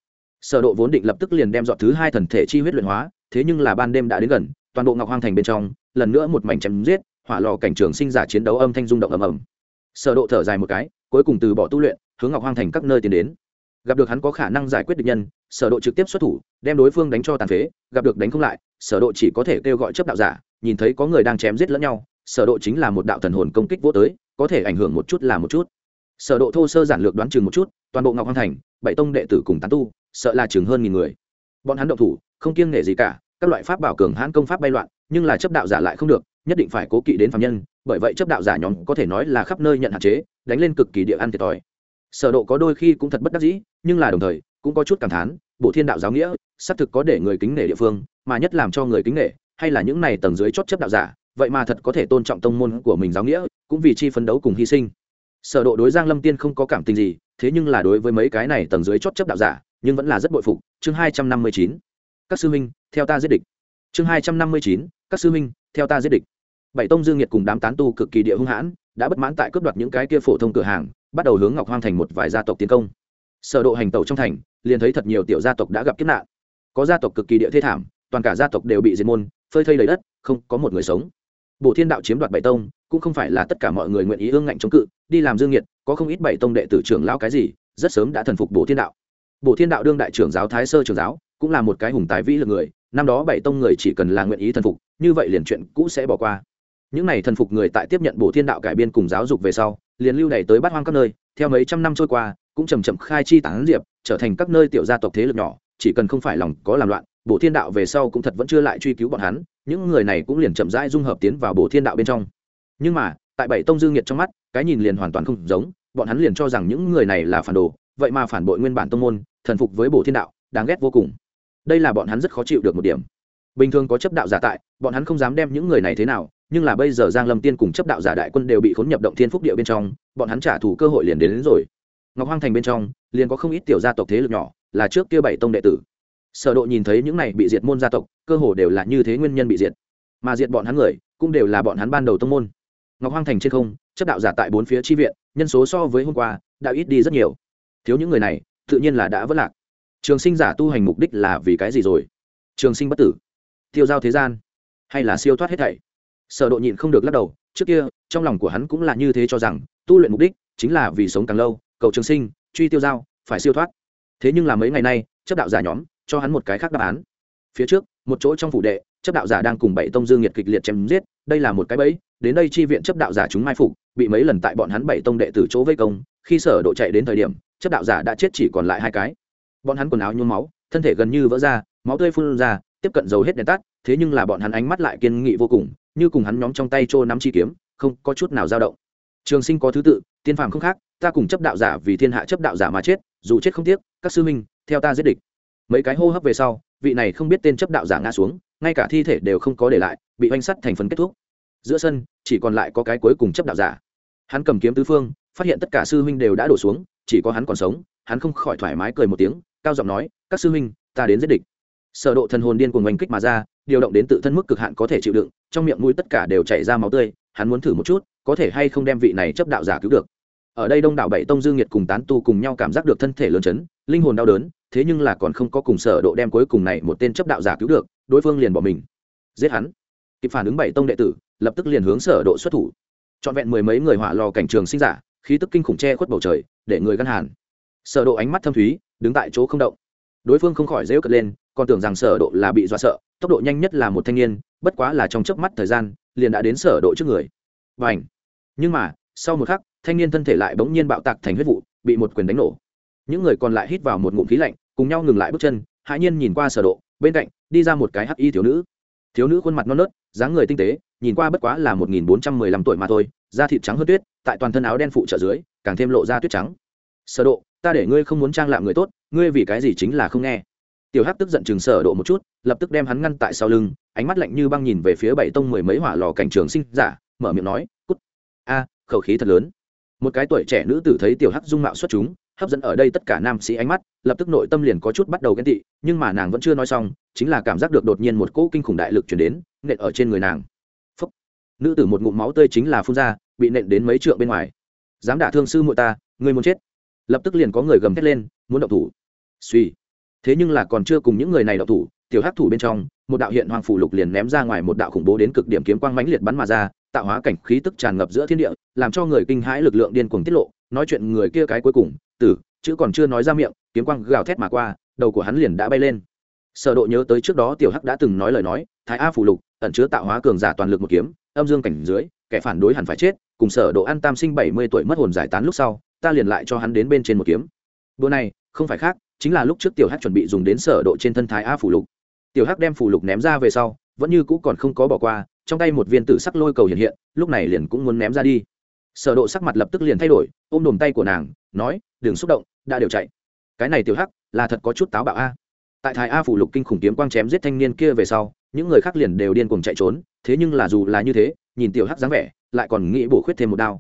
Sở độ vốn định lập tức liền đem dọn thứ hai thần thể chi huyết luyện hóa, thế nhưng là ban đêm đã đến gần, toàn bộ ngọc hoang thành bên trong, lần nữa một mảnh chém giết, hỏa lò cảnh trường sinh giả chiến đấu âm thanh rung động ầm ầm. Sở độ thở dài một cái, cuối cùng từ bỏ tu luyện, hướng ngọc hoang thành các nơi tiến đến gặp được hắn có khả năng giải quyết địch nhân, sở độ trực tiếp xuất thủ, đem đối phương đánh cho tàn phế, gặp được đánh không lại, sở độ chỉ có thể kêu gọi chấp đạo giả, nhìn thấy có người đang chém giết lẫn nhau, sở độ chính là một đạo thần hồn công kích vô tới, có thể ảnh hưởng một chút là một chút. Sở độ thô sơ giản lược đoán chừng một chút, toàn bộ ngọc hoang thành, bảy tông đệ tử cùng tán tu, sợ là chừng hơn nghìn người. Bọn hắn động thủ, không kiêng nể gì cả, các loại pháp bảo cường hãn công pháp bay loạn, nhưng là chấp đạo giả lại không được, nhất định phải cố kỵ đến phạm nhân, bởi vậy chấp đạo giả nhóm có thể nói là khắp nơi nhận hạn chế, đánh lên cực kỳ địa ăn thiệt thòi sở độ có đôi khi cũng thật bất đắc dĩ, nhưng là đồng thời, cũng có chút cảm thán, bộ thiên đạo giáo nghĩa, xác thực có để người kính nể địa phương, mà nhất làm cho người kính nể, hay là những này tầng dưới chót chấp đạo giả, vậy mà thật có thể tôn trọng tông môn của mình giáo nghĩa, cũng vì chi phấn đấu cùng hy sinh. Sở độ đối giang lâm tiên không có cảm tình gì, thế nhưng là đối với mấy cái này tầng dưới chót chấp đạo giả, nhưng vẫn là rất bội phục. Chương 259 các sư minh theo ta giết địch. Chương 259 các sư minh theo ta giết địch. Bảy tông dương nhiệt cùng đám tán tu cực kỳ địa hung hãn đã bất mãn tại cướp đoạt những cái kia phổ thông cửa hàng, bắt đầu hướng ngọc hoang thành một vài gia tộc tiến công. Sở độ hành tẩu trong thành, liền thấy thật nhiều tiểu gia tộc đã gặp kiếp nạn. Có gia tộc cực kỳ địa thế thảm, toàn cả gia tộc đều bị diệt môn, phơi thây đầy đất, không có một người sống. Bộ thiên đạo chiếm đoạt bảy tông, cũng không phải là tất cả mọi người nguyện ý ương ngạnh chống cự, đi làm dương nhiệt có không ít bảy tông đệ tử trưởng lão cái gì, rất sớm đã thần phục bộ thiên đạo. Bộ thiên đạo đương đại trưởng giáo thái sơ trưởng giáo, cũng là một cái hùng tài vĩ lực người, năm đó bảy tông người chỉ cần là nguyện ý thần phục, như vậy liền chuyện cũ sẽ bỏ qua những này thần phục người tại tiếp nhận bộ thiên đạo cải biên cùng giáo dục về sau, liền lưu đày tới bát hoang các nơi, theo mấy trăm năm trôi qua, cũng chầm chậm khai chi tán diệp, trở thành các nơi tiểu gia tộc thế lực nhỏ, chỉ cần không phải lòng có làm loạn bộ thiên đạo về sau cũng thật vẫn chưa lại truy cứu bọn hắn, những người này cũng liền chậm rãi dung hợp tiến vào bộ thiên đạo bên trong. Nhưng mà, tại bảy tông dương nhiệt trong mắt, cái nhìn liền hoàn toàn không giống, bọn hắn liền cho rằng những người này là phản đồ, vậy mà phản bội nguyên bản tông môn, thần phục với bộ thiên đạo, đáng ghét vô cùng. Đây là bọn hắn rất khó chịu được một điểm. Bình thường có chấp đạo giả tại, bọn hắn không dám đem những người này thế nào nhưng là bây giờ giang lâm tiên cùng chấp đạo giả đại quân đều bị khốn nhập động thiên phúc địa bên trong bọn hắn trả thù cơ hội liền đến, đến rồi. Ngọc hoang thành bên trong liền có không ít tiểu gia tộc thế lực nhỏ là trước kia bảy tông đệ tử. Sở độ nhìn thấy những này bị diệt môn gia tộc cơ hồ đều là như thế nguyên nhân bị diệt. Mà diệt bọn hắn người cũng đều là bọn hắn ban đầu tông môn. Ngọc hoang thành trên không chấp đạo giả tại bốn phía chi viện nhân số so với hôm qua đã ít đi rất nhiều. Thiếu những người này tự nhiên là đã vất lạc. Trường sinh giả tu hành mục đích là vì cái gì rồi? Trường sinh bất tử. Tiêu giao thế gian hay là siêu thoát hết thảy? Sở độ nhịn không được lắc đầu, trước kia, trong lòng của hắn cũng là như thế cho rằng, tu luyện mục đích chính là vì sống càng lâu, cầu trường sinh, truy tiêu giao, phải siêu thoát. Thế nhưng là mấy ngày nay, chấp đạo giả nhóm cho hắn một cái khác đáp án. Phía trước, một chỗ trong phủ đệ, chấp đạo giả đang cùng bảy tông dương nhiệt kịch liệt chém giết, đây là một cái bẫy, đến đây chi viện chấp đạo giả chúng mai phục, bị mấy lần tại bọn hắn bảy tông đệ tử chỗ vây công, khi sở độ chạy đến thời điểm, chấp đạo giả đã chết chỉ còn lại hai cái. Bọn hắn quần áo nhuốm máu, thân thể gần như vỡ ra, máu tươi phun ra, tiếp cận dầu hết đèn tắt, thế nhưng là bọn hắn ánh mắt lại kiên nghị vô cùng như cùng hắn nhóm trong tay trô nắm chi kiếm, không có chút nào dao động. Trường sinh có thứ tự, tiên phàm không khác, ta cùng chấp đạo giả vì thiên hạ chấp đạo giả mà chết, dù chết không tiếc, các sư minh theo ta giết địch. Mấy cái hô hấp về sau, vị này không biết tên chấp đạo giả ngã xuống, ngay cả thi thể đều không có để lại, bị oanh sắt thành phần kết thúc. Giữa sân, chỉ còn lại có cái cuối cùng chấp đạo giả. Hắn cầm kiếm tứ phương, phát hiện tất cả sư huynh đều đã đổ xuống, chỉ có hắn còn sống, hắn không khỏi thoải mái cười một tiếng, cao giọng nói, các sư huynh, ta đến giết địch. Sở độ thần hồn điên cuồng oanh kích mà ra điều động đến tự thân mức cực hạn có thể chịu đựng, trong miệng mũi tất cả đều chảy ra máu tươi, hắn muốn thử một chút, có thể hay không đem vị này chấp đạo giả cứu được. Ở đây đông đảo bảy tông dương nhiệt cùng tán tu cùng nhau cảm giác được thân thể lớn chấn, linh hồn đau đớn, thế nhưng là còn không có cùng sở độ đem cuối cùng này một tên chấp đạo giả cứu được, đối phương liền bỏ mình. Giết hắn. Kịp phản ứng bảy tông đệ tử, lập tức liền hướng sở độ xuất thủ. Chọn vẹn mười mấy người hỏa lò cảnh trường sinh giả, khí tức kinh khủng che khuất bầu trời, để người gan hàn. Sở độ ánh mắt thâm thúy, đứng tại chỗ không động. Đối phương không khỏi rêu cật lên, còn tưởng rằng sở độ là bị dọa sợ tốc độ nhanh nhất là một thanh niên, bất quá là trong chớp mắt thời gian, liền đã đến sở độ trước người. Vành. Nhưng mà, sau một khắc, thanh niên thân thể lại bỗng nhiên bạo tạc thành huyết vụ, bị một quyền đánh nổ. Những người còn lại hít vào một ngụm khí lạnh, cùng nhau ngừng lại bước chân, hãi nhiên nhìn qua sở độ, bên cạnh, đi ra một cái hắc y thiếu nữ. Thiếu nữ khuôn mặt non nớt, dáng người tinh tế, nhìn qua bất quá là một nghìn bốn trăm mười lăm tuổi mà thôi, da thịt trắng hơn tuyết, tại toàn thân áo đen phụ trợ dưới, càng thêm lộ ra tuyết trắng. Sở độ, ta để ngươi không muốn trang lạm người tốt, ngươi vì cái gì chính là không nghe tiểu hắc tức giận chừng sở độ một chút, lập tức đem hắn ngăn tại sau lưng, ánh mắt lạnh như băng nhìn về phía bảy tông mười mấy hỏa lò cảnh trường sinh giả, mở miệng nói, cút. A, khẩu khí thật lớn. Một cái tuổi trẻ nữ tử thấy tiểu hắc dung mạo xuất chúng, hấp dẫn ở đây tất cả nam sĩ ánh mắt, lập tức nội tâm liền có chút bắt đầu ghen tị, nhưng mà nàng vẫn chưa nói xong, chính là cảm giác được đột nhiên một cỗ kinh khủng đại lực chuyển đến, nện ở trên người nàng. Phúc. nữ tử một ngụm máu tươi chính là phun ra, bị nện đến mấy trượng bên ngoài. Dám đả thương sư muội ta, ngươi muốn chết. Lập tức liền có người gầm thét lên, muốn động thủ. Suy thế nhưng là còn chưa cùng những người này đọc thủ, tiểu hắc thủ bên trong, một đạo hiện hoàng phủ lục liền ném ra ngoài một đạo khủng bố đến cực điểm kiếm quang mãnh liệt bắn mà ra, tạo hóa cảnh khí tức tràn ngập giữa thiên địa, làm cho người kinh hãi lực lượng điên cuồng tiết lộ. Nói chuyện người kia cái cuối cùng, tử, chữ còn chưa nói ra miệng, kiếm quang gào thét mà qua, đầu của hắn liền đã bay lên. Sở độ nhớ tới trước đó tiểu hắc đã từng nói lời nói, thái a phủ lục, ẩn chứa tạo hóa cường giả toàn lực một kiếm, âm dương cảnh dưới, kẻ phản đối hẳn phải chết, cùng sở độ an tam sinh 70 tuổi mất hồn giải tán lúc sau, ta liền lại cho hắn đến bên trên một kiếm. Đùa này, không phải khác chính là lúc trước tiểu hắc chuẩn bị dùng đến sở độ trên thân thái a phủ lục. Tiểu hắc đem phủ lục ném ra về sau, vẫn như cũ còn không có bỏ qua, trong tay một viên tử sắc lôi cầu hiện hiện, lúc này liền cũng muốn ném ra đi. Sở độ sắc mặt lập tức liền thay đổi, ôm đùm tay của nàng, nói, đừng xúc động, đã đều chạy. Cái này tiểu hắc, là thật có chút táo bạo a. Tại thái a phủ lục kinh khủng kiếm quang chém giết thanh niên kia về sau, những người khác liền đều điên cuồng chạy trốn, thế nhưng là dù là như thế, nhìn tiểu hắc dáng vẻ, lại còn nghĩ bổ khuyết thêm một đao.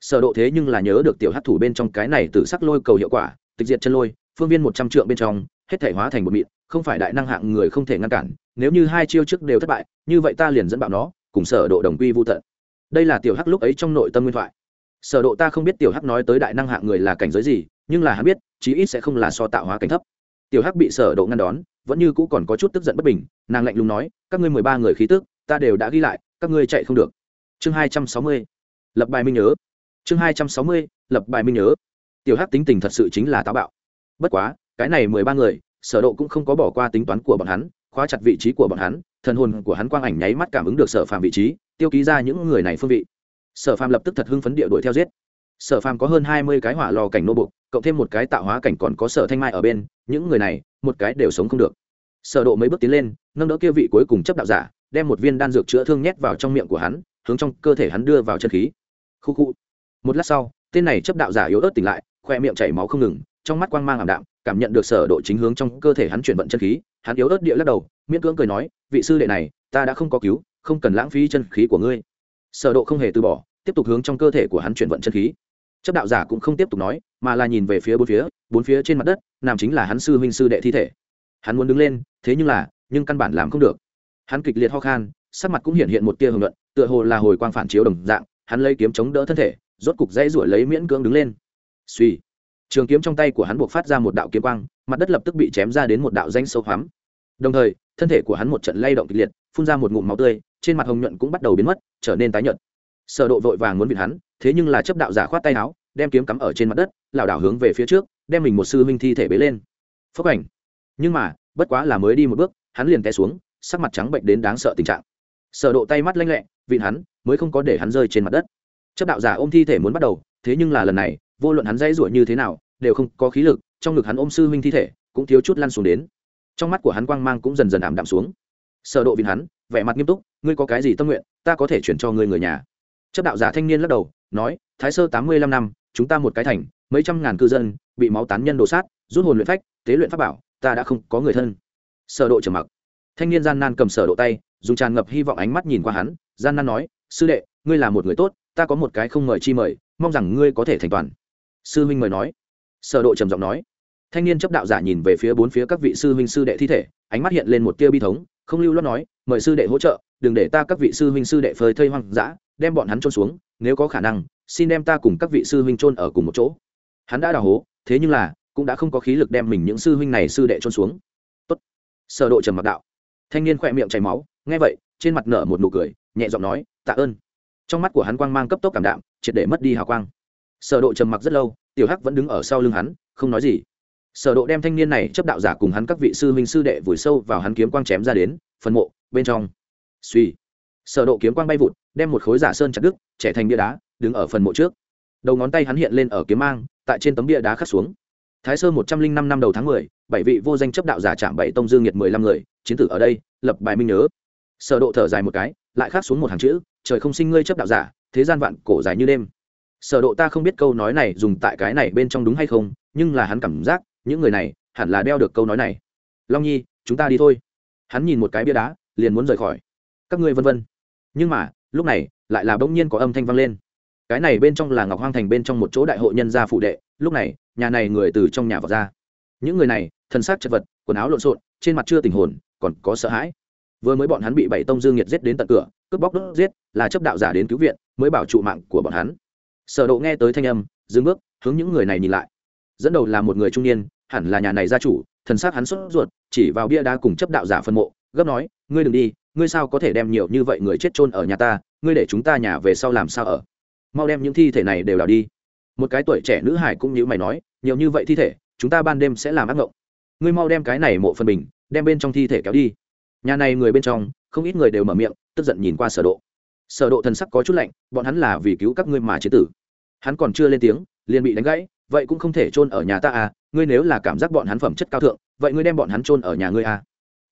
Sở độ thế nhưng là nhớ được tiểu hắc thủ bên trong cái này tử sắc lôi cầu hiệu quả, tịch diệt chân lôi phương viên một trăm trượng bên trong, hết thể hóa thành một mịn, không phải đại năng hạng người không thể ngăn cản, nếu như hai chiêu trước đều thất bại, như vậy ta liền dẫn bạo nó, cùng sở độ đồng quy vu tận. Đây là tiểu hắc lúc ấy trong nội tâm nguyên thoại. Sở độ ta không biết tiểu hắc nói tới đại năng hạng người là cảnh giới gì, nhưng là hắn biết, chí ít sẽ không là so tạo hóa cảnh thấp. Tiểu hắc bị sở độ ngăn đón, vẫn như cũ còn có chút tức giận bất bình, nàng lạnh lùng nói, các ngươi mười ba người khí tức, ta đều đã ghi lại, các ngươi chạy không được. Chương hai trăm sáu mươi, lập bài minh nhớ. Chương hai trăm sáu mươi, lập bài minh nhớ. Tiểu hắc tính tình thật sự chính là táo bạo bất quá, cái này mười ba người, sở độ cũng không có bỏ qua tính toán của bọn hắn, khóa chặt vị trí của bọn hắn, thần hồn của hắn quang ảnh nháy mắt cảm ứng được sở phàm vị trí, tiêu ký ra những người này phương vị. Sở phàm lập tức thật hưng phấn địa đuổi theo giết. Sở phàm có hơn hai mươi cái hỏa lò cảnh nô bục cộng thêm một cái tạo hóa cảnh còn có sở thanh mai ở bên, những người này, một cái đều sống không được. Sở độ mấy bước tiến lên, nâng đỡ kia vị cuối cùng chấp đạo giả, đem một viên đan dược chữa thương nhét vào trong miệng của hắn, hướng trong cơ thể hắn đưa vào chân khí. Khu khu. Một lát sau, tên này chấp đạo giả yếu ớt tỉnh lại, khoe miệng chảy máu không ngừng trong mắt quang mang ảm đạm, cảm nhận được sở độ chính hướng trong cơ thể hắn chuyển vận chân khí, hắn yếu ớt địa lắc đầu, miễn cưỡng cười nói, vị sư đệ này, ta đã không có cứu, không cần lãng phí chân khí của ngươi. Sở độ không hề từ bỏ, tiếp tục hướng trong cơ thể của hắn chuyển vận chân khí. Chấp đạo giả cũng không tiếp tục nói, mà là nhìn về phía bốn phía bốn phía trên mặt đất nằm chính là hắn sư huynh sư đệ thi thể. Hắn muốn đứng lên, thế nhưng là, nhưng căn bản làm không được. Hắn kịch liệt ho khan, sắc mặt cũng hiện hiện một tia hưởng luận tựa hồ là hồi quang phản chiếu đồng dạng, hắn lấy kiếm chống đỡ thân thể, rốt cục dãy ruổi lấy miễn cưỡng đứng lên. Suy trường kiếm trong tay của hắn buộc phát ra một đạo kiếm quang, mặt đất lập tức bị chém ra đến một đạo danh sâu hoắm. Đồng thời, thân thể của hắn một trận lay động kịch liệt, phun ra một ngụm máu tươi, trên mặt hồng nhuận cũng bắt đầu biến mất, trở nên tái nhợt. Sở độ vội vàng muốn vịn hắn, thế nhưng là chấp đạo giả khoát tay áo, đem kiếm cắm ở trên mặt đất, lảo đảo hướng về phía trước, đem mình một sư huynh thi thể bế lên. Phất ảnh. Nhưng mà, bất quá là mới đi một bước, hắn liền té xuống, sắc mặt trắng bệnh đến đáng sợ tình trạng. Sở độ tay mắt lanh lẹ, vịn hắn, mới không có để hắn rơi trên mặt đất. Chấp đạo giả ôm thi thể muốn bắt đầu, thế nhưng là lần này vô luận hắn dãy rủa như thế nào, đều không có khí lực, trong ngực hắn ôm sư huynh thi thể, cũng thiếu chút lăn xuống đến. Trong mắt của hắn quang mang cũng dần dần ảm đạm xuống. Sở độ vịn hắn, vẻ mặt nghiêm túc, ngươi có cái gì tâm nguyện, ta có thể chuyển cho ngươi người nhà. Chấp đạo giả thanh niên lắc đầu, nói, thái sơ tám mươi lăm năm, chúng ta một cái thành, mấy trăm ngàn cư dân, bị máu tán nhân đổ sát, rút hồn luyện phách, tế luyện pháp bảo, ta đã không có người thân. Sở độ trầm mặc. Thanh niên gian nan cầm sở độ tay, dùng tràn ngập hy vọng ánh mắt nhìn qua hắn, gian nan nói, sư đệ, ngươi là một người tốt, ta có một cái không mời chi mời, mong rằng ngươi có thể thành toàn sư huynh mời nói. Sở độ trầm giọng nói. Thanh niên chấp đạo giả nhìn về phía bốn phía các vị sư huynh sư đệ thi thể, ánh mắt hiện lên một tia bi thống, không lưu loát nói, mời sư đệ hỗ trợ, đừng để ta các vị sư huynh sư đệ phơi thây hoang dã, đem bọn hắn trôn xuống, nếu có khả năng, xin đem ta cùng các vị sư huynh trôn ở cùng một chỗ. Hắn đã đào hố, thế nhưng là, cũng đã không có khí lực đem mình những sư huynh này sư đệ trôn xuống. Tốt. Sở độ trầm mặc đạo. Thanh niên khoẹt miệng chảy máu, nghe vậy, trên mặt nở một nụ cười, nhẹ giọng nói, tạ ơn. Trong mắt của hắn quang mang cấp tốc cảm đạm, triệt để mất đi hào quang sở độ trầm mặc rất lâu, tiểu hắc vẫn đứng ở sau lưng hắn, không nói gì. Sở độ đem thanh niên này chấp đạo giả cùng hắn các vị sư huynh sư đệ vùi sâu vào hắn kiếm quang chém ra đến, phần mộ, bên trong. Suy sở độ kiếm quang bay vụt, đem một khối giả sơn chặt đứt trẻ thành bia đá, đứng ở phần mộ trước. Đầu ngón tay hắn hiện lên ở kiếm mang, tại trên tấm bia đá khắc xuống. Thái sơ một trăm linh năm năm đầu tháng mười, bảy vị vô danh chấp đạo giả chạm bảy tông dương nhiệt mười lăm người, chiến tử ở đây, lập bài minh nhớ. Sở độ thở dài một cái, lại khắc xuống một hàng chữ, trời không sinh ngươi chấp đạo giả, thế gian vạn cổ dài như đêm sở độ ta không biết câu nói này dùng tại cái này bên trong đúng hay không, nhưng là hắn cảm giác, những người này hẳn là đeo được câu nói này. Long nhi, chúng ta đi thôi. Hắn nhìn một cái bia đá, liền muốn rời khỏi. Các ngươi vân vân. Nhưng mà, lúc này, lại là bỗng nhiên có âm thanh vang lên. Cái này bên trong là ngọc hoang thành bên trong một chỗ đại hội nhân gia phụ đệ, lúc này, nhà này người từ trong nhà vào ra. Những người này thân xác chật vật, quần áo lộn xộn, trên mặt chưa tình hồn, còn có sợ hãi. Vừa mới bọn hắn bị bảy tông dương nhiệt giết đến tận cửa, cướp bóc đốt giết, là chấp đạo giả đến cứu viện, mới bảo trụ mạng của bọn hắn sở độ nghe tới thanh âm, dừng bước, hướng những người này nhìn lại. Dẫn đầu là một người trung niên, hẳn là nhà này gia chủ, thần sắc hắn sốt ruột, chỉ vào bia đá cùng chấp đạo giả phân mộ, gấp nói, ngươi đừng đi, ngươi sao có thể đem nhiều như vậy người chết chôn ở nhà ta, ngươi để chúng ta nhà về sau làm sao ở? Mau đem những thi thể này đều đào đi. Một cái tuổi trẻ nữ hải cũng như mày nói, nhiều như vậy thi thể, chúng ta ban đêm sẽ làm ác ngộng. Ngươi mau đem cái này mộ phần bình, đem bên trong thi thể kéo đi. Nhà này người bên trong, không ít người đều mở miệng, tức giận nhìn qua sở độ. Sở độ thần sắc có chút lạnh, bọn hắn là vì cứu các ngươi mà chế tử hắn còn chưa lên tiếng, liền bị đánh gãy, vậy cũng không thể chôn ở nhà ta à ngươi nếu là cảm giác bọn hắn phẩm chất cao thượng, vậy ngươi đem bọn hắn chôn ở nhà ngươi à.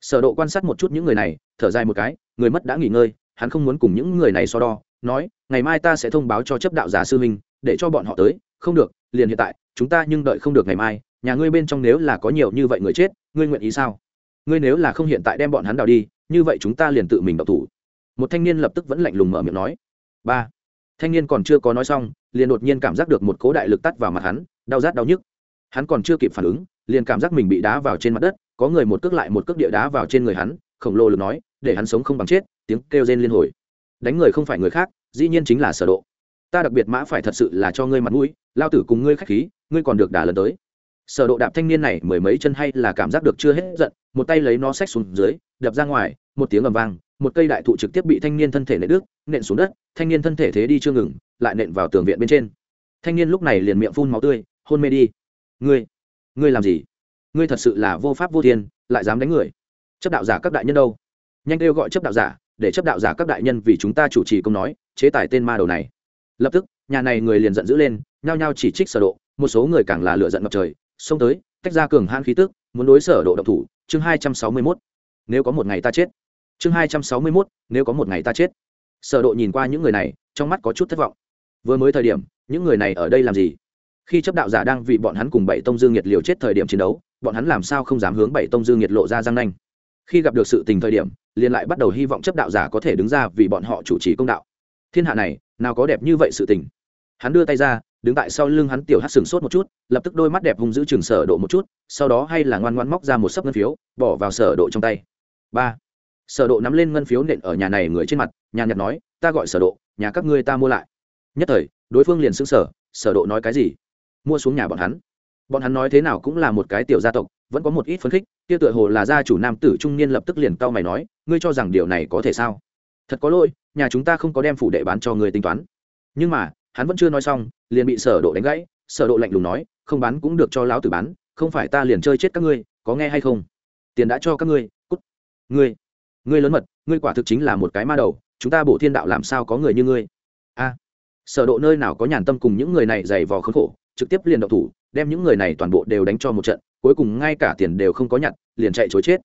Sở độ quan sát một chút những người này, thở dài một cái, người mất đã nghỉ ngơi, hắn không muốn cùng những người này so đo, nói, ngày mai ta sẽ thông báo cho chấp đạo giả sư minh để cho bọn họ tới, không được, liền hiện tại, chúng ta nhưng đợi không được ngày mai, nhà ngươi bên trong nếu là có nhiều như vậy người chết, ngươi nguyện ý sao? Ngươi nếu là không hiện tại đem bọn hắn đào đi, như vậy chúng ta liền tự mình đậu thủ. Một thanh niên lập tức vẫn lạnh lùng mở miệng nói. Ba thanh niên còn chưa có nói xong, liền đột nhiên cảm giác được một cố đại lực tắt vào mặt hắn, đau rát đau nhức. Hắn còn chưa kịp phản ứng, liền cảm giác mình bị đá vào trên mặt đất, có người một cước lại một cước địa đá vào trên người hắn, khổng lồ lực nói, để hắn sống không bằng chết, tiếng kêu rên liên hồi. Đánh người không phải người khác, dĩ nhiên chính là sở độ. Ta đặc biệt mã phải thật sự là cho ngươi mặt mũi, lao tử cùng ngươi khách khí, ngươi còn được đả lần tới. Sở độ đạp thanh niên này mười mấy chân hay là cảm giác được chưa hết giận, một tay lấy nó xách xuống dưới, đập ra ngoài, một tiếng ầm vang một cây đại thụ trực tiếp bị thanh niên thân thể nện đứt, nện xuống đất, thanh niên thân thể thế đi chưa ngừng, lại nện vào tường viện bên trên. Thanh niên lúc này liền miệng phun máu tươi, hôn mê đi. Ngươi ngươi làm gì? Ngươi thật sự là vô pháp vô thiên, lại dám đánh người. Chấp đạo giả các đại nhân đâu? Nhanh kêu gọi chấp đạo giả, để chấp đạo giả các đại nhân vì chúng ta chủ trì công nói, chế tài tên ma đầu này. Lập tức, nhà này người liền giận dữ lên, nhao nhao chỉ trích sở độ, một số người càng là lửa giận ngập trời, xông tới, tách ra cường hãn khí tức, muốn đối sở độ động thủ, chương 261 nếu có một ngày ta chết chương 261 nếu có một ngày ta chết. Sở độ nhìn qua những người này, trong mắt có chút thất vọng. Vừa mới thời điểm, những người này ở đây làm gì? Khi chấp đạo giả đang vì bọn hắn cùng bảy tông dương nhiệt liều chết thời điểm chiến đấu, bọn hắn làm sao không dám hướng bảy tông dương nhiệt lộ ra răng nanh? Khi gặp được sự tình thời điểm, liền lại bắt đầu hy vọng chấp đạo giả có thể đứng ra vì bọn họ chủ trì công đạo. Thiên hạ này, nào có đẹp như vậy sự tình. Hắn đưa tay ra, đứng tại sau lưng hắn tiểu hát sừng sốt một chút, lập tức đôi mắt đẹp hung giữ trường sở độ một chút, sau đó hay là ngoan ngoãn móc ra một sấp ngân phiếu, bỏ vào sở độ trong tay. Ba sở độ nắm lên ngân phiếu nện ở nhà này người trên mặt, nhàn nhạt nói, ta gọi sở độ, nhà các ngươi ta mua lại. Nhất thời, đối phương liền sững sờ, sở độ nói cái gì? Mua xuống nhà bọn hắn. Bọn hắn nói thế nào cũng là một cái tiểu gia tộc, vẫn có một ít phấn khích, kia tựa hồ là gia chủ nam tử trung niên lập tức liền cau mày nói, ngươi cho rằng điều này có thể sao? Thật có lỗi, nhà chúng ta không có đem phủ đệ bán cho ngươi tính toán. Nhưng mà, hắn vẫn chưa nói xong, liền bị sở độ đánh gãy. Sở độ lạnh lùng nói, không bán cũng được cho lão tử bán, không phải ta liền chơi chết các ngươi, có nghe hay không? Tiền đã cho các ngươi, cút. Ngươi ngươi lớn mật, ngươi quả thực chính là một cái ma đầu, chúng ta bộ thiên đạo làm sao có người như ngươi? A, sở độ nơi nào có nhàn tâm cùng những người này dày vò khốn khổ, trực tiếp liền động thủ, đem những người này toàn bộ đều đánh cho một trận, cuối cùng ngay cả tiền đều không có nhận liền chạy chối chết.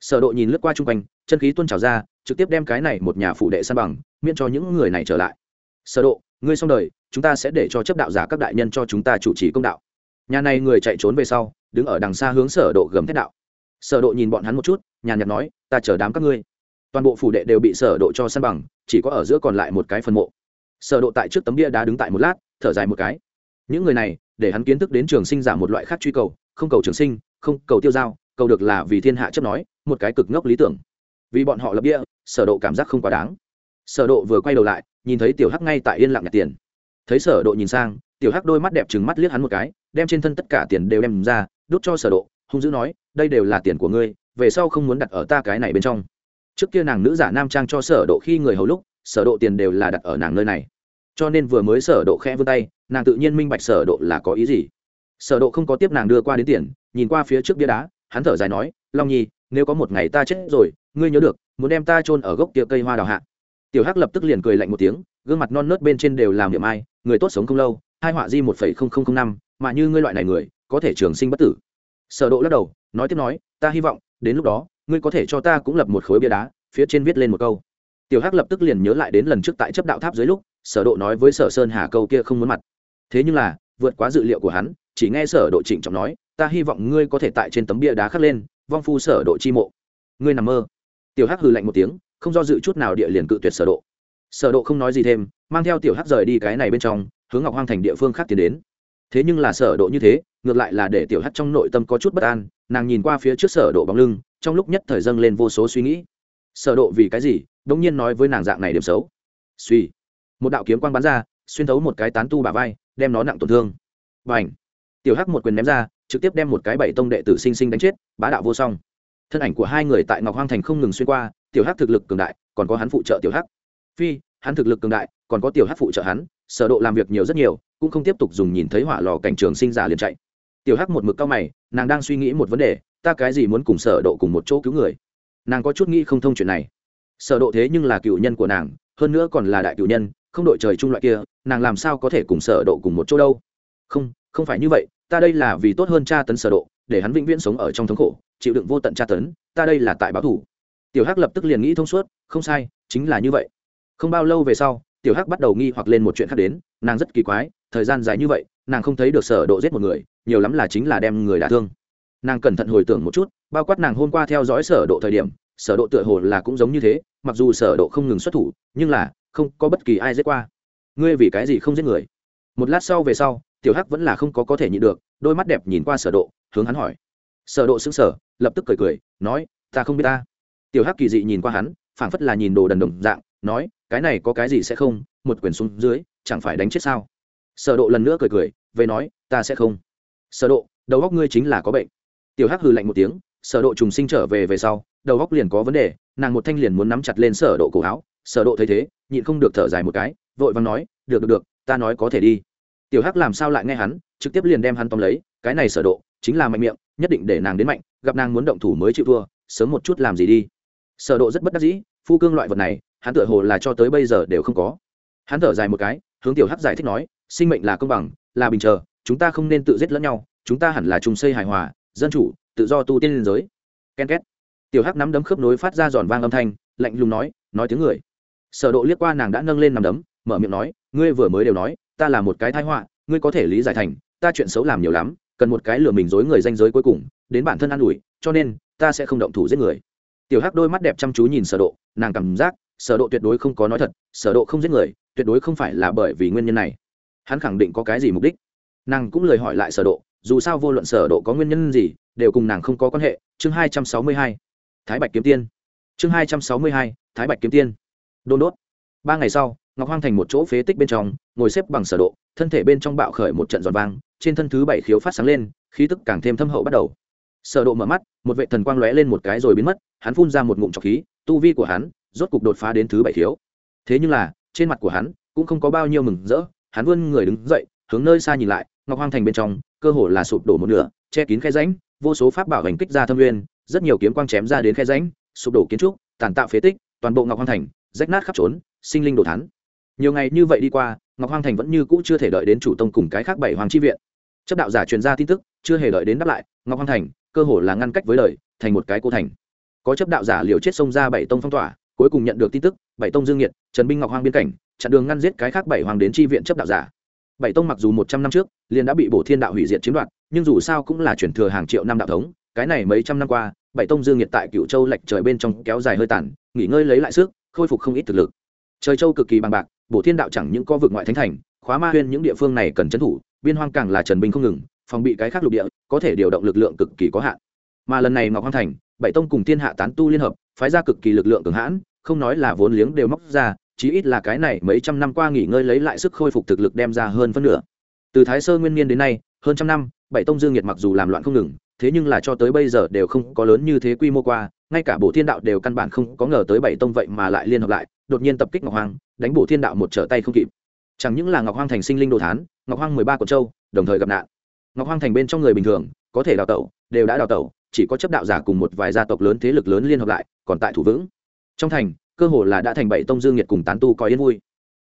Sở độ nhìn lướt qua trung quanh, chân khí tuôn trào ra, trực tiếp đem cái này một nhà phụ đệ san bằng, miễn cho những người này trở lại. Sở độ, ngươi xong đời, chúng ta sẽ để cho chấp đạo giả các đại nhân cho chúng ta chủ trì công đạo. Nhà này người chạy trốn về sau, đứng ở đằng xa hướng sở độ gầm thét đạo. Sở độ nhìn bọn hắn một chút nhàn nhạt nói, ta chờ đám các ngươi. Toàn bộ phủ đệ đều bị sở độ cho san bằng, chỉ có ở giữa còn lại một cái phần mộ. Sở độ tại trước tấm bia đá đứng tại một lát, thở dài một cái. Những người này, để hắn kiến thức đến trường sinh giả một loại khác truy cầu, không cầu trường sinh, không cầu tiêu giao, cầu được là vì thiên hạ chấp nói, một cái cực ngốc lý tưởng. Vì bọn họ lập bia, sở độ cảm giác không quá đáng. Sở độ vừa quay đầu lại, nhìn thấy tiểu hắc ngay tại yên lặng nhặt tiền. Thấy sở độ nhìn sang, tiểu hắc đôi mắt đẹp trừng mắt liếc hắn một cái, đem trên thân tất cả tiền đều đem ra, đút cho sở độ, hung dữ nói, đây đều là tiền của ngươi về sau không muốn đặt ở ta cái này bên trong. Trước kia nàng nữ giả nam trang cho sở độ khi người hầu lúc, sở độ tiền đều là đặt ở nàng nơi này. Cho nên vừa mới sở độ khẽ vươn tay, nàng tự nhiên minh bạch sở độ là có ý gì. Sở độ không có tiếp nàng đưa qua đến tiền, nhìn qua phía trước bia đá, hắn thở dài nói, long nhi, nếu có một ngày ta chết rồi, ngươi nhớ được, muốn đem ta chôn ở gốc kia cây hoa đào hạ. Tiểu hắc lập tức liền cười lạnh một tiếng, gương mặt non nớt bên trên đều làm niệm ai, người tốt sống không lâu, hai họa di một phẩy không không không năm, mà như ngươi loại này người, có thể trường sinh bất tử. Sở độ lắc đầu, nói tiếp nói, ta hy vọng đến lúc đó, ngươi có thể cho ta cũng lập một khối bia đá, phía trên viết lên một câu. Tiểu hắc lập tức liền nhớ lại đến lần trước tại chấp đạo tháp dưới lúc, sở độ nói với sở sơn hà câu kia không muốn mặt. Thế nhưng là, vượt quá dự liệu của hắn, chỉ nghe sở độ trịnh trọng nói, ta hy vọng ngươi có thể tại trên tấm bia đá khắc lên, vong phu sở độ chi mộ. Ngươi nằm mơ. Tiểu hắc hừ lạnh một tiếng, không do dự chút nào địa liền cự tuyệt sở độ. Sở độ không nói gì thêm, mang theo tiểu hắc rời đi cái này bên trong, hướng ngọc hoang thành địa phương khác tiến đến. Thế nhưng là sở độ như thế ngược lại là để tiểu hắc trong nội tâm có chút bất an, nàng nhìn qua phía trước sở độ bóng lưng, trong lúc nhất thời dâng lên vô số suy nghĩ. Sở độ vì cái gì? Đống nhiên nói với nàng dạng này điểm xấu. Suy. Một đạo kiếm quang bắn ra, xuyên thấu một cái tán tu bả vai, đem nó nặng tổn thương. Bành. Tiểu hắc một quyền ném ra, trực tiếp đem một cái bảy tông đệ tử sinh sinh đánh chết, bá đạo vô song. Thân ảnh của hai người tại ngọc hoang thành không ngừng xuyên qua, tiểu hắc thực lực cường đại, còn có hắn phụ trợ tiểu hắc. Phi, hắn thực lực cường đại, còn có tiểu hắc phụ trợ hắn, sở độ làm việc nhiều rất nhiều, cũng không tiếp tục dùng nhìn thấy hỏa lò cảnh trường sinh giả liền chạy tiểu hắc một mực cao mày, nàng đang suy nghĩ một vấn đề, ta cái gì muốn cùng sở độ cùng một chỗ cứu người? Nàng có chút nghĩ không thông chuyện này. Sở độ thế nhưng là cựu nhân của nàng, hơn nữa còn là đại cựu nhân, không đội trời chung loại kia, nàng làm sao có thể cùng sở độ cùng một chỗ đâu? Không không phải như vậy, ta đây là vì tốt hơn cha tấn sở độ, để hắn vĩnh viễn sống ở trong thống khổ, chịu đựng vô tận tra tấn, ta đây là tại báo thù. tiểu hắc lập tức liền nghĩ thông suốt, không sai, chính là như vậy. Không bao lâu về sau, tiểu hắc bắt đầu nghi hoặc lên một chuyện khác đến, nàng rất kỳ quái, thời gian dài như vậy nàng không thấy được sở độ giết một người, nhiều lắm là chính là đem người đả thương. Nàng cẩn thận hồi tưởng một chút, bao quát nàng hôm qua theo dõi sở độ thời điểm, sở độ tựa hồ là cũng giống như thế, mặc dù sở độ không ngừng xuất thủ, nhưng là không có bất kỳ ai giết qua. Ngươi vì cái gì không giết người? Một lát sau về sau, tiểu hắc vẫn là không có có thể nhịn được, đôi mắt đẹp nhìn qua sở độ, hướng hắn hỏi. Sở độ sững sờ, lập tức cười cười, nói, ta không biết ta. Tiểu hắc kỳ dị nhìn qua hắn, phảng phất là nhìn đồ đần đồng dạng, nói, cái này có cái gì sẽ không? Một quyền xuống dưới, chẳng phải đánh chết sao? Sở độ lần nữa cười cười, về nói, ta sẽ không. Sở độ, đầu óc ngươi chính là có bệnh. Tiểu hắc hừ lạnh một tiếng, sở độ trùng sinh trở về về sau, đầu óc liền có vấn đề, nàng một thanh liền muốn nắm chặt lên sở độ cổ áo. Sở độ thấy thế, nhịn không được thở dài một cái, vội vàng nói, được được được, ta nói có thể đi. Tiểu hắc làm sao lại nghe hắn, trực tiếp liền đem hắn tóm lấy, cái này sở độ, chính là mạnh miệng, nhất định để nàng đến mạnh, gặp nàng muốn động thủ mới chịu thua, sớm một chút làm gì đi. Sở độ rất bất đắc dĩ, phu cương loại vật này, hắn tựa hồ là cho tới bây giờ đều không có. Hắn thở dài một cái, hướng tiểu hắc giải thích nói sinh mệnh là công bằng, là bình chờ, chúng ta không nên tự giết lẫn nhau, chúng ta hẳn là chung xây hài hòa, dân chủ, tự do tu tiên liên giới. Ken két. Tiểu hắc nắm đấm khớp nối phát ra giòn vang âm thanh, lạnh lùng nói nói tiếng người. Sở độ liếc qua nàng đã nâng lên nằm đấm, mở miệng nói, ngươi vừa mới đều nói, ta là một cái tai họa, ngươi có thể lý giải thành, ta chuyện xấu làm nhiều lắm, cần một cái lừa mình dối người danh giới cuối cùng, đến bản thân an ủi, cho nên, ta sẽ không động thủ giết người. Tiểu hắc đôi mắt đẹp chăm chú nhìn sở độ, nàng cảm giác, sở độ tuyệt đối không có nói thật, sở độ không giết người, tuyệt đối không phải là bởi vì nguyên nhân này hắn khẳng định có cái gì mục đích. Nàng cũng lời hỏi lại sở độ, dù sao vô luận sở độ có nguyên nhân gì, đều cùng nàng không có quan hệ. Chương 262 thái bạch kiếm tiên. Chương 262 thái bạch kiếm tiên. Đôn đốt. Ba ngày sau, ngọc hoang thành một chỗ phế tích bên trong, ngồi xếp bằng sở độ, thân thể bên trong bạo khởi một trận giòn vang, trên thân thứ bảy khiếu phát sáng lên, khí tức càng thêm thâm hậu bắt đầu. Sở độ mở mắt, một vệ thần quang lóe lên một cái rồi biến mất, hắn phun ra một ngụm trọc khí, tu vi của hắn rốt cục đột phá đến thứ bảy khiếu. Thế nhưng là, trên mặt của hắn cũng không có bao nhiêu mừng rỡ hắn vươn người đứng dậy, hướng nơi xa nhìn lại, ngọc hoang thành bên trong, cơ hồ là sụp đổ một nửa, che kín khe rãnh, vô số pháp bảo hành kích ra thâm nguyên, rất nhiều kiếm quang chém ra đến khe rãnh, sụp đổ kiến trúc, tàn tạo phế tích, toàn bộ ngọc hoang thành, rách nát khắp trốn, sinh linh đồ thán. Nhiều ngày như vậy đi qua, ngọc hoang thành vẫn như cũ chưa thể đợi đến chủ tông cùng cái khác bảy hoàng chi viện. Chấp đạo giả truyền ra tin tức, chưa hề đợi đến đáp lại, ngọc hoang thành, cơ hồ là ngăn cách với lời thành một cái cô thành. Có chấp đạo giả liều chết xông ra bảy tông phong tỏa, cuối cùng nhận được tin tức, bảy tông dương nhiệt, trần binh ngọc hoang biên cảnh chặn đường ngăn giết cái khác bảy hoàng đến chi viện chấp đạo giả. Bảy tông mặc dù một trăm năm trước, liền đã bị bổ thiên đạo hủy diệt chiếm đoạt, nhưng dù sao cũng là chuyển thừa hàng triệu năm đạo thống, cái này mấy trăm năm qua, bảy tông dương nhiệt tại cựu châu lệch trời bên trong kéo dài hơi tàn, nghỉ ngơi lấy lại sức, khôi phục không ít thực lực. Trời châu cực kỳ bằng bạc, bổ thiên đạo chẳng những có vực ngoại thánh thành, khóa ma huyên những địa phương này cần trấn thủ, biên hoang càng là trần binh không ngừng, phòng bị cái khác lục địa, có thể điều động lực lượng cực kỳ có hạn. Mà lần này ngọc hoang thành, bảy tông cùng thiên hạ tán tu liên hợp, phái ra cực kỳ lực lượng cường hãn, không nói là vốn liếng đều móc ra chí ít là cái này mấy trăm năm qua nghỉ ngơi lấy lại sức khôi phục thực lực đem ra hơn phân nửa. Từ thái sơ nguyên niên đến nay, hơn trăm năm, bảy tông dương nhiệt mặc dù làm loạn không ngừng, thế nhưng là cho tới bây giờ đều không có lớn như thế quy mô qua, ngay cả bộ thiên đạo đều căn bản không có ngờ tới bảy tông vậy mà lại liên hợp lại, đột nhiên tập kích ngọc hoàng đánh bộ thiên đạo một trở tay không kịp. Chẳng những là ngọc hoàng thành sinh linh đồ thán, ngọc hoàng mười ba quận châu, đồng thời gặp nạn. Ngọc hoàng thành bên trong người bình thường, có thể đào tẩu, đều đã đào tẩu, chỉ có chấp đạo giả cùng một vài gia tộc lớn thế lực lớn liên hợp lại, còn tại thủ vững. Trong thành cơ hồ là đã thành bảy tông dương nhiệt cùng tán tu coi yên vui.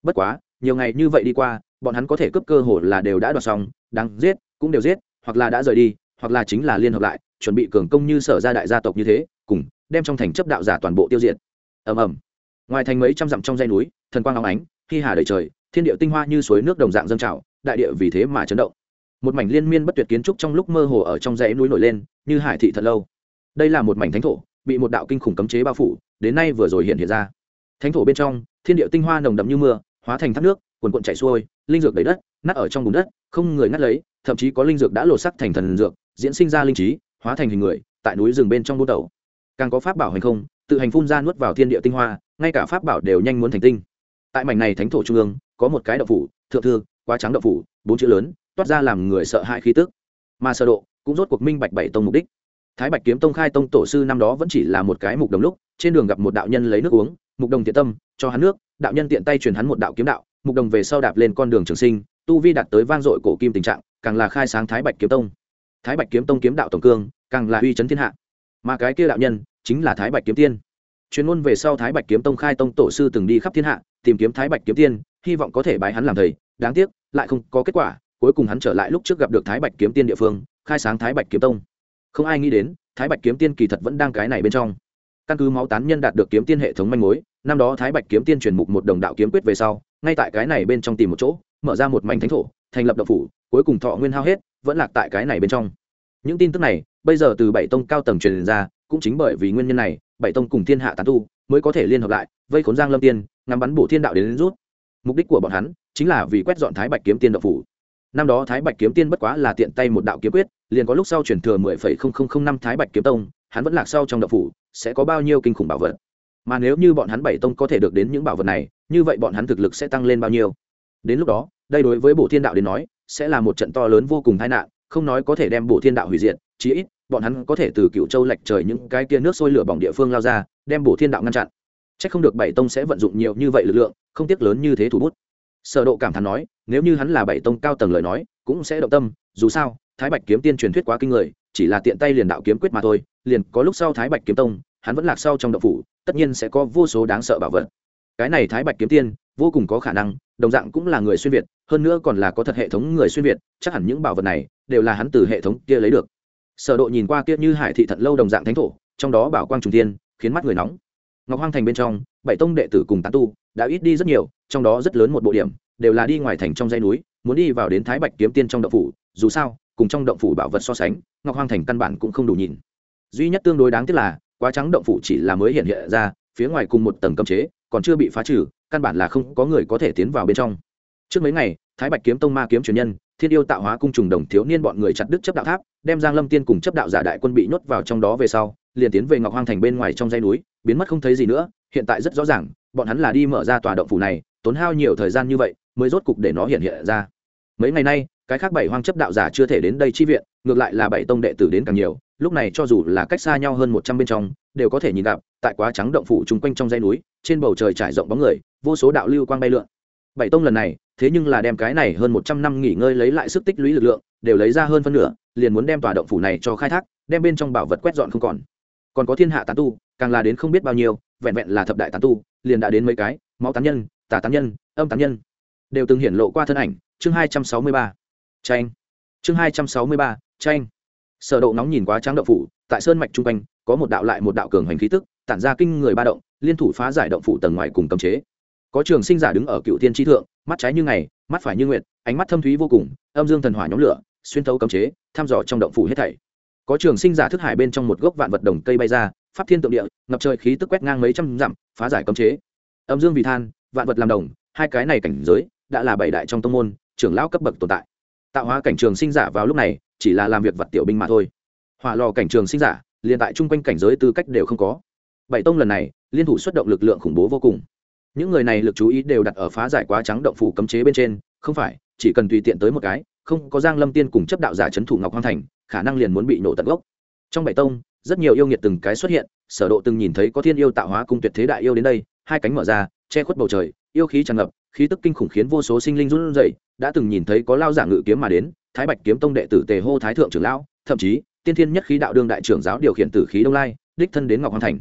Bất quá, nhiều ngày như vậy đi qua, bọn hắn có thể cướp cơ hồ là đều đã đoạt xong, đáng giết, cũng đều giết, hoặc là đã rời đi, hoặc là chính là liên hợp lại, chuẩn bị cường công như sở gia đại gia tộc như thế, cùng đem trong thành chấp đạo giả toàn bộ tiêu diệt. Ầm ầm. Ngoài thành mấy trăm dặm trong dãy núi, thần quang óng ánh, khi hà đầy trời, thiên địa tinh hoa như suối nước đồng dạng dâng trào, đại địa vì thế mà chấn động. Một mảnh liên miên bất tuyệt kiến trúc trong lúc mơ hồ ở trong dãy núi nổi lên, như hải thị thật lâu. Đây là một mảnh thánh thổ, bị một đạo kinh khủng cấm chế bao phủ đến nay vừa rồi hiện hiện ra. Thánh thổ bên trong, thiên địa tinh hoa nồng đậm như mưa, hóa thành thác nước quần quận chảy xuôi, linh dược đầy đất, nát ở trong bùn đất, không người ngắt lấy, thậm chí có linh dược đã lột sắc thành thần dược, diễn sinh ra linh trí, hóa thành hình người, tại núi rừng bên trong bút đầu. Càng có pháp bảo hành không, tự hành phun ra nuốt vào thiên địa tinh hoa, ngay cả pháp bảo đều nhanh muốn thành tinh. Tại mảnh này thánh thổ trung ương, có một cái đậu phủ, thượng thư, quá trắng đậu phủ, bốn chữ lớn, toát ra làm người sợ hãi khí tức. Mà sơ độ, cũng rốt cuộc minh bạch bảy tông mục đích thái bạch kiếm tông khai tông tổ sư năm đó vẫn chỉ là một cái mục đồng lúc, trên đường gặp một đạo nhân lấy nước uống, mục đồng tiện tâm, cho hắn nước, đạo nhân tiện tay truyền hắn một đạo kiếm đạo, mục đồng về sau đạp lên con đường trường sinh, tu vi đạt tới vang dội cổ kim tình trạng, càng là khai sáng thái bạch kiếm tông. Thái bạch kiếm tông kiếm đạo tổng cương, càng là uy chấn thiên hạ. Mà cái kia đạo nhân, chính là thái bạch kiếm tiên. Chuyên môn về sau thái bạch kiếm tông khai tông tổ sư từng đi khắp thiên hạ, tìm kiếm thái bạch kiếm tiên, hy vọng có thể bái hắn làm thầy. Đáng tiếc, lại không có kết quả, cuối cùng hắn trở lại lúc trước gặp được thái bạch kiếm tiên địa phương, khai sáng thái bạch kiếm tông không ai nghĩ đến thái bạch kiếm tiên kỳ thật vẫn đang cái này bên trong. Căn cứ máu tán nhân đạt được kiếm tiên hệ thống manh mối năm đó thái bạch kiếm tiên truyền mục một đồng đạo kiếm quyết về sau ngay tại cái này bên trong tìm một chỗ mở ra một mảnh thánh thổ thành lập độc phủ cuối cùng thọ nguyên hao hết vẫn lạc tại cái này bên trong. Những tin tức này bây giờ từ bảy tông cao tầng truyền ra cũng chính bởi vì nguyên nhân này bảy tông cùng thiên hạ tán tu mới có thể liên hợp lại vây khốn giang lâm tiên ngắm bắn bổ thiên đạo đến, đến rút. Mục đích của bọn hắn chính là vì quét dọn thái bạch kiếm tiên độc phủ. Năm đó thái bạch kiếm tiên bất quá là tiện tay một đạo kiếm quyết liền có lúc sau chuyển thừa mười phẩy không không không năm thái bạch kiếm tông, hắn vẫn lạc sau trong động phủ, sẽ có bao nhiêu kinh khủng bảo vật? Mà nếu như bọn hắn bảy tông có thể được đến những bảo vật này, như vậy bọn hắn thực lực sẽ tăng lên bao nhiêu? Đến lúc đó, đây đối với bộ thiên đạo đến nói, sẽ là một trận to lớn vô cùng tai nạn, không nói có thể đem bộ thiên đạo hủy diệt, chí ít, bọn hắn có thể từ cựu châu lệch trời những cái kia nước sôi lửa bỏng địa phương lao ra, đem bộ thiên đạo ngăn chặn. Chắc không được bảy tông sẽ vận dụng nhiều như vậy lực lượng, không tiếc lớn như thế thủ bút sở độ cảm thán nói, nếu như hắn là bảy tông cao tầng lời nói, cũng sẽ động tâm, dù sao, thái bạch kiếm tiên truyền thuyết quá kinh người, chỉ là tiện tay liền đạo kiếm quyết mà thôi, liền có lúc sau thái bạch kiếm tông, hắn vẫn lạc sau trong động phủ, tất nhiên sẽ có vô số đáng sợ bảo vật. Cái này thái bạch kiếm tiên, vô cùng có khả năng, đồng dạng cũng là người xuyên việt, hơn nữa còn là có thật hệ thống người xuyên việt, chắc hẳn những bảo vật này, đều là hắn từ hệ thống kia lấy được. Sở độ nhìn qua kia như hải thị thận lâu đồng dạng thánh thổ, trong đó bảo quang trùng thiên, khiến mắt người nóng. Ngọc hoang thành bên trong, bảy tông đệ tử cùng tán tu, đã ít đi rất nhiều trong đó rất lớn một bộ điểm, đều là đi ngoài thành trong dãy núi, muốn đi vào đến thái bạch kiếm tiên trong động phủ, dù sao, cùng trong động phủ bảo vật so sánh, ngọc hoang thành căn bản cũng không đủ nhìn. Duy nhất tương đối đáng tiếc là, quá trắng động phủ chỉ là mới hiện hiện ra, phía ngoài cùng một tầng cấm chế, còn chưa bị phá trừ, căn bản là không có người có thể tiến vào bên trong. Trước mấy ngày, thái bạch kiếm tông ma kiếm truyền nhân, thiên yêu tạo hóa cung trùng đồng thiếu niên bọn người chặt đứt chấp đạo tháp, đem giang lâm tiên cùng chấp đạo giả đại quân bị nhốt vào trong đó về sau, liền tiến về ngọc hoang thành bên ngoài trong dãy núi biến mất không thấy gì nữa, hiện tại rất rõ ràng, bọn hắn là đi mở ra tòa động phủ này, tốn hao nhiều thời gian như vậy, mới rốt cục để nó hiện hiện ra. Mấy ngày nay, cái khác bảy hoang chấp đạo giả chưa thể đến đây chi viện, ngược lại là bảy tông đệ tử đến càng nhiều, lúc này cho dù là cách xa nhau hơn một trăm bên trong, đều có thể nhìn gặp, tại quá trắng động phủ chung quanh trong dây núi, trên bầu trời trải rộng bóng người, vô số đạo lưu quang bay lượn. Bảy tông lần này, thế nhưng là đem cái này hơn một trăm năm nghỉ ngơi lấy lại sức tích lũy lực lượng, đều lấy ra hơn phân nửa, liền muốn đem tòa động phủ này cho khai thác, đem bên trong bảo vật quét dọn không còn. Còn có thiên hạ tán tu càng là đến không biết bao nhiêu, vẹn vẹn là thập đại tán tu, liền đã đến mấy cái, máu tán nhân, tà tán nhân, âm tán nhân, đều từng hiển lộ qua thân ảnh. Chương hai trăm sáu mươi ba, tranh. Chương hai trăm sáu mươi ba, tranh. Sở độ nóng nhìn quá trắng động phủ, tại sơn mạch trung quanh, có một đạo lại một đạo cường hành khí tức, tản ra kinh người ba động, liên thủ phá giải động phủ tầng ngoài cùng cấm chế. Có trường sinh giả đứng ở cựu tiên tri thượng, mắt trái như ngày, mắt phải như nguyện ánh mắt thâm thúy vô cùng, âm dương thần hỏa nhóm lửa, xuyên thấu cấm chế, thăm dò trong động phủ hết thảy. Có trường sinh giả thức hải bên trong một gốc vạn vật đồng cây bay ra pháp thiên tượng địa, ngập trời khí tức quét ngang mấy trăm dặm, phá giải cấm chế. Âm dương vì than, vạn vật làm đồng, hai cái này cảnh giới đã là bảy đại trong tông môn, trưởng lão cấp bậc tồn tại. Tạo hóa cảnh trường sinh giả vào lúc này, chỉ là làm việc vật tiểu binh mà thôi. Hỏa lò cảnh trường sinh giả, liền tại chung quanh cảnh giới tư cách đều không có. Bảy tông lần này, liên thủ xuất động lực lượng khủng bố vô cùng. Những người này lực chú ý đều đặt ở phá giải quá trắng động phủ cấm chế bên trên, không phải, chỉ cần tùy tiện tới một cái, không có giang lâm tiên cùng chấp đạo giả chấn thủ ngọc hoang thành, khả năng liền muốn bị nổ tận gốc. Trong bảy tông rất nhiều yêu nghiệt từng cái xuất hiện, sở độ từng nhìn thấy có thiên yêu tạo hóa cung tuyệt thế đại yêu đến đây, hai cánh mở ra, che khuất bầu trời, yêu khí tràn ngập, khí tức kinh khủng khiến vô số sinh linh run rẩy, đã từng nhìn thấy có lao giả ngự kiếm mà đến, thái bạch kiếm tông đệ tử tề hô thái thượng trưởng lão, thậm chí, tiên thiên nhất khí đạo đương đại trưởng giáo điều khiển tử khí đông lai, đích thân đến ngọc hoàng thành.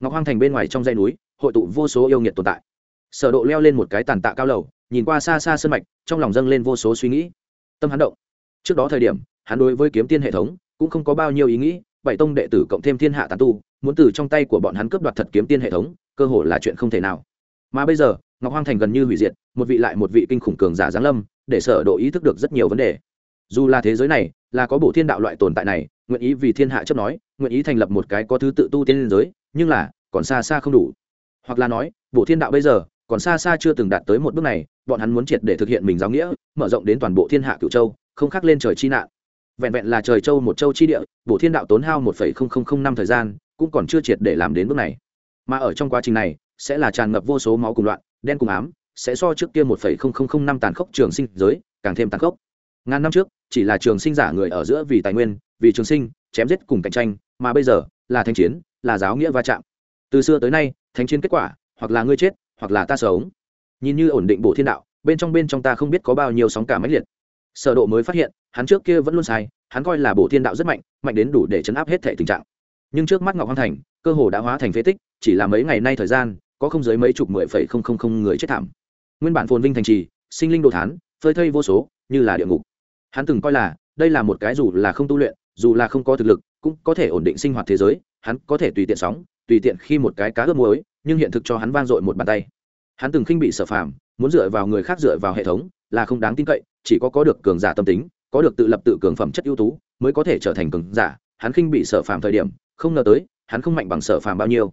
Ngọc hoàng thành bên ngoài trong dãy núi, hội tụ vô số yêu nghiệt tồn tại. Sở độ leo lên một cái tàn tạ cao lầu, nhìn qua xa xa sơn mạch, trong lòng dâng lên vô số suy nghĩ. Tâm hắn động. Trước đó thời điểm, hắn đối với kiếm tiên hệ thống, cũng không có bao nhiêu ý nghĩ bảy tông đệ tử cộng thêm thiên hạ tán tu, muốn từ trong tay của bọn hắn cướp đoạt thật kiếm tiên hệ thống, cơ hội là chuyện không thể nào. Mà bây giờ, ngọc hoang thành gần như hủy diệt, một vị lại một vị kinh khủng cường giả giáng lâm, để sở độ ý thức được rất nhiều vấn đề. Dù là thế giới này là có bộ thiên đạo loại tồn tại này, nguyện ý vì thiên hạ chấp nói, nguyện ý thành lập một cái có thứ tự tu tiên liên giới, nhưng là, còn xa xa không đủ. Hoặc là nói bộ thiên đạo bây giờ, còn xa xa chưa từng đạt tới một bước này, bọn hắn muốn triệt để thực hiện mình giáo nghĩa, mở rộng đến toàn bộ thiên hạ cửu châu, không khác lên trời chi nạn vẹn vẹn là trời châu một châu chi địa bộ thiên đạo tốn hao một năm thời gian, cũng còn chưa triệt để làm đến bước này. Mà ở trong quá trình này, sẽ là tràn ngập vô số máu cùng loạn, đen cùng ám, sẽ so trước kia một năm tàn khốc trường sinh giới, càng thêm tàn khốc. Ngàn năm trước, chỉ là trường sinh giả người ở giữa vì tài nguyên, vì trường sinh, chém giết cùng cạnh tranh, mà bây giờ, là thanh chiến, là giáo nghĩa va chạm. Từ xưa tới nay thanh chiến kết quả, hoặc là ngươi chết, hoặc là ta sống nhìn như ổn định bộ thiên đạo, bên trong bên trong ta không biết có bao nhiêu sóng cả máy liệt. Sở độ mới phát hiện hắn trước kia vẫn luôn sai, hắn coi là bộ thiên đạo rất mạnh mạnh đến đủ để chấn áp hết thể tình trạng. Nhưng trước mắt ngọc hoàng thành, cơ hồ đã hóa thành phế tích, chỉ là mấy ngày nay thời gian, có không dưới mấy chục mười phẩy không không không người chết thảm. Nguyên bản phồn vinh thành trì, sinh linh đồ thán, phơi thây vô số, như là địa ngục. Hắn từng coi là, đây là một cái dù là không tu luyện, dù là không có thực lực, cũng có thể ổn định sinh hoạt thế giới, hắn có thể tùy tiện sóng, tùy tiện khi một cái cá ướp muối, nhưng hiện thực cho hắn vang dội một bàn tay. Hắn từng khinh bị sở phàm, muốn dựa vào người khác dựa vào hệ thống, là không đáng tin cậy, chỉ có có được cường giả tâm tính có được tự lập tự cường phẩm chất ưu tú, mới có thể trở thành cường giả. Hắn khinh bị sở phàm thời điểm, không ngờ tới, hắn không mạnh bằng sở phàm bao nhiêu.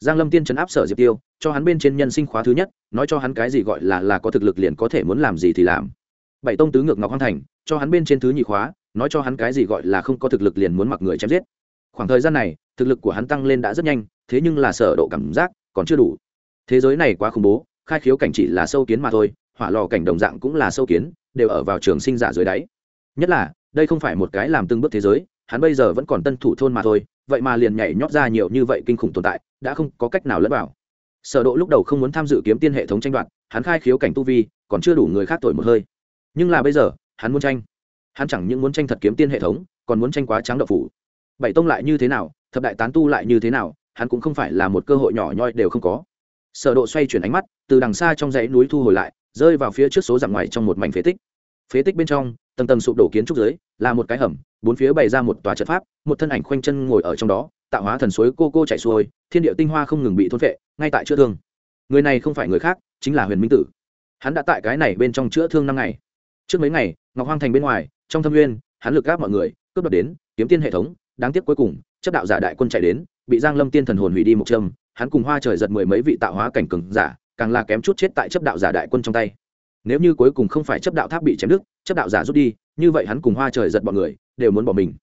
Giang lâm tiên chấn áp sở diệp tiêu, cho hắn bên trên nhân sinh khóa thứ nhất, nói cho hắn cái gì gọi là là có thực lực liền có thể muốn làm gì thì làm. Bảy tông tứ ngược ngọc hoang thành, cho hắn bên trên thứ nhị khóa, nói cho hắn cái gì gọi là không có thực lực liền muốn mặc người chém giết. Khoảng thời gian này, thực lực của hắn tăng lên đã rất nhanh, thế nhưng là sở độ cảm giác còn chưa đủ. Thế giới này quá khủng bố, khai khiếu cảnh chỉ là sâu kiến mà thôi, hỏa lò cảnh đồng dạng cũng là sâu kiến, đều ở vào trường sinh giả dưới đáy nhất là, đây không phải một cái làm từng bước thế giới, hắn bây giờ vẫn còn tân thủ thôn mà thôi, vậy mà liền nhảy nhót ra nhiều như vậy kinh khủng tồn tại, đã không có cách nào lẫn vào. Sở độ lúc đầu không muốn tham dự kiếm tiên hệ thống tranh đoạt, hắn khai khiếu cảnh tu vi, còn chưa đủ người khác tuổi một hơi. Nhưng là bây giờ, hắn muốn tranh. Hắn chẳng những muốn tranh thật kiếm tiên hệ thống, còn muốn tranh quá trắng đậu phủ. Bảy tông lại như thế nào, thập đại tán tu lại như thế nào, hắn cũng không phải là một cơ hội nhỏ nhoi đều không có. Sở độ xoay chuyển ánh mắt, từ đằng xa trong dãy núi thu hồi lại, rơi vào phía trước số dặm ngoài trong một mảnh phế tích. Phế tích bên trong tầng tầng sụp đổ kiến trúc dưới, là một cái hầm, bốn phía bày ra một tòa trận pháp, một thân ảnh khoanh chân ngồi ở trong đó, tạo hóa thần suối cô cô chảy xuôi, thiên địa tinh hoa không ngừng bị thôn phệ, ngay tại chữa thương. Người này không phải người khác, chính là huyền minh tử. Hắn đã tại cái này bên trong chữa thương năm ngày. Trước mấy ngày, ngọc hoang thành bên ngoài, trong thâm nguyên hắn lực gáp mọi người, cướp đoạt đến, kiếm tiên hệ thống, đáng tiếc cuối cùng, chấp đạo giả đại quân chạy đến, bị giang lâm tiên thần hồn hủy đi một châm, hắn cùng hoa trời giật mười mấy vị tạo hóa cảnh cường giả, càng là kém chút chết tại chấp đạo giả đại quân trong tay nếu như cuối cùng không phải chấp đạo tháp bị chém đứt, chấp đạo giả rút đi, như vậy hắn cùng hoa trời giật bọn người đều muốn bỏ mình.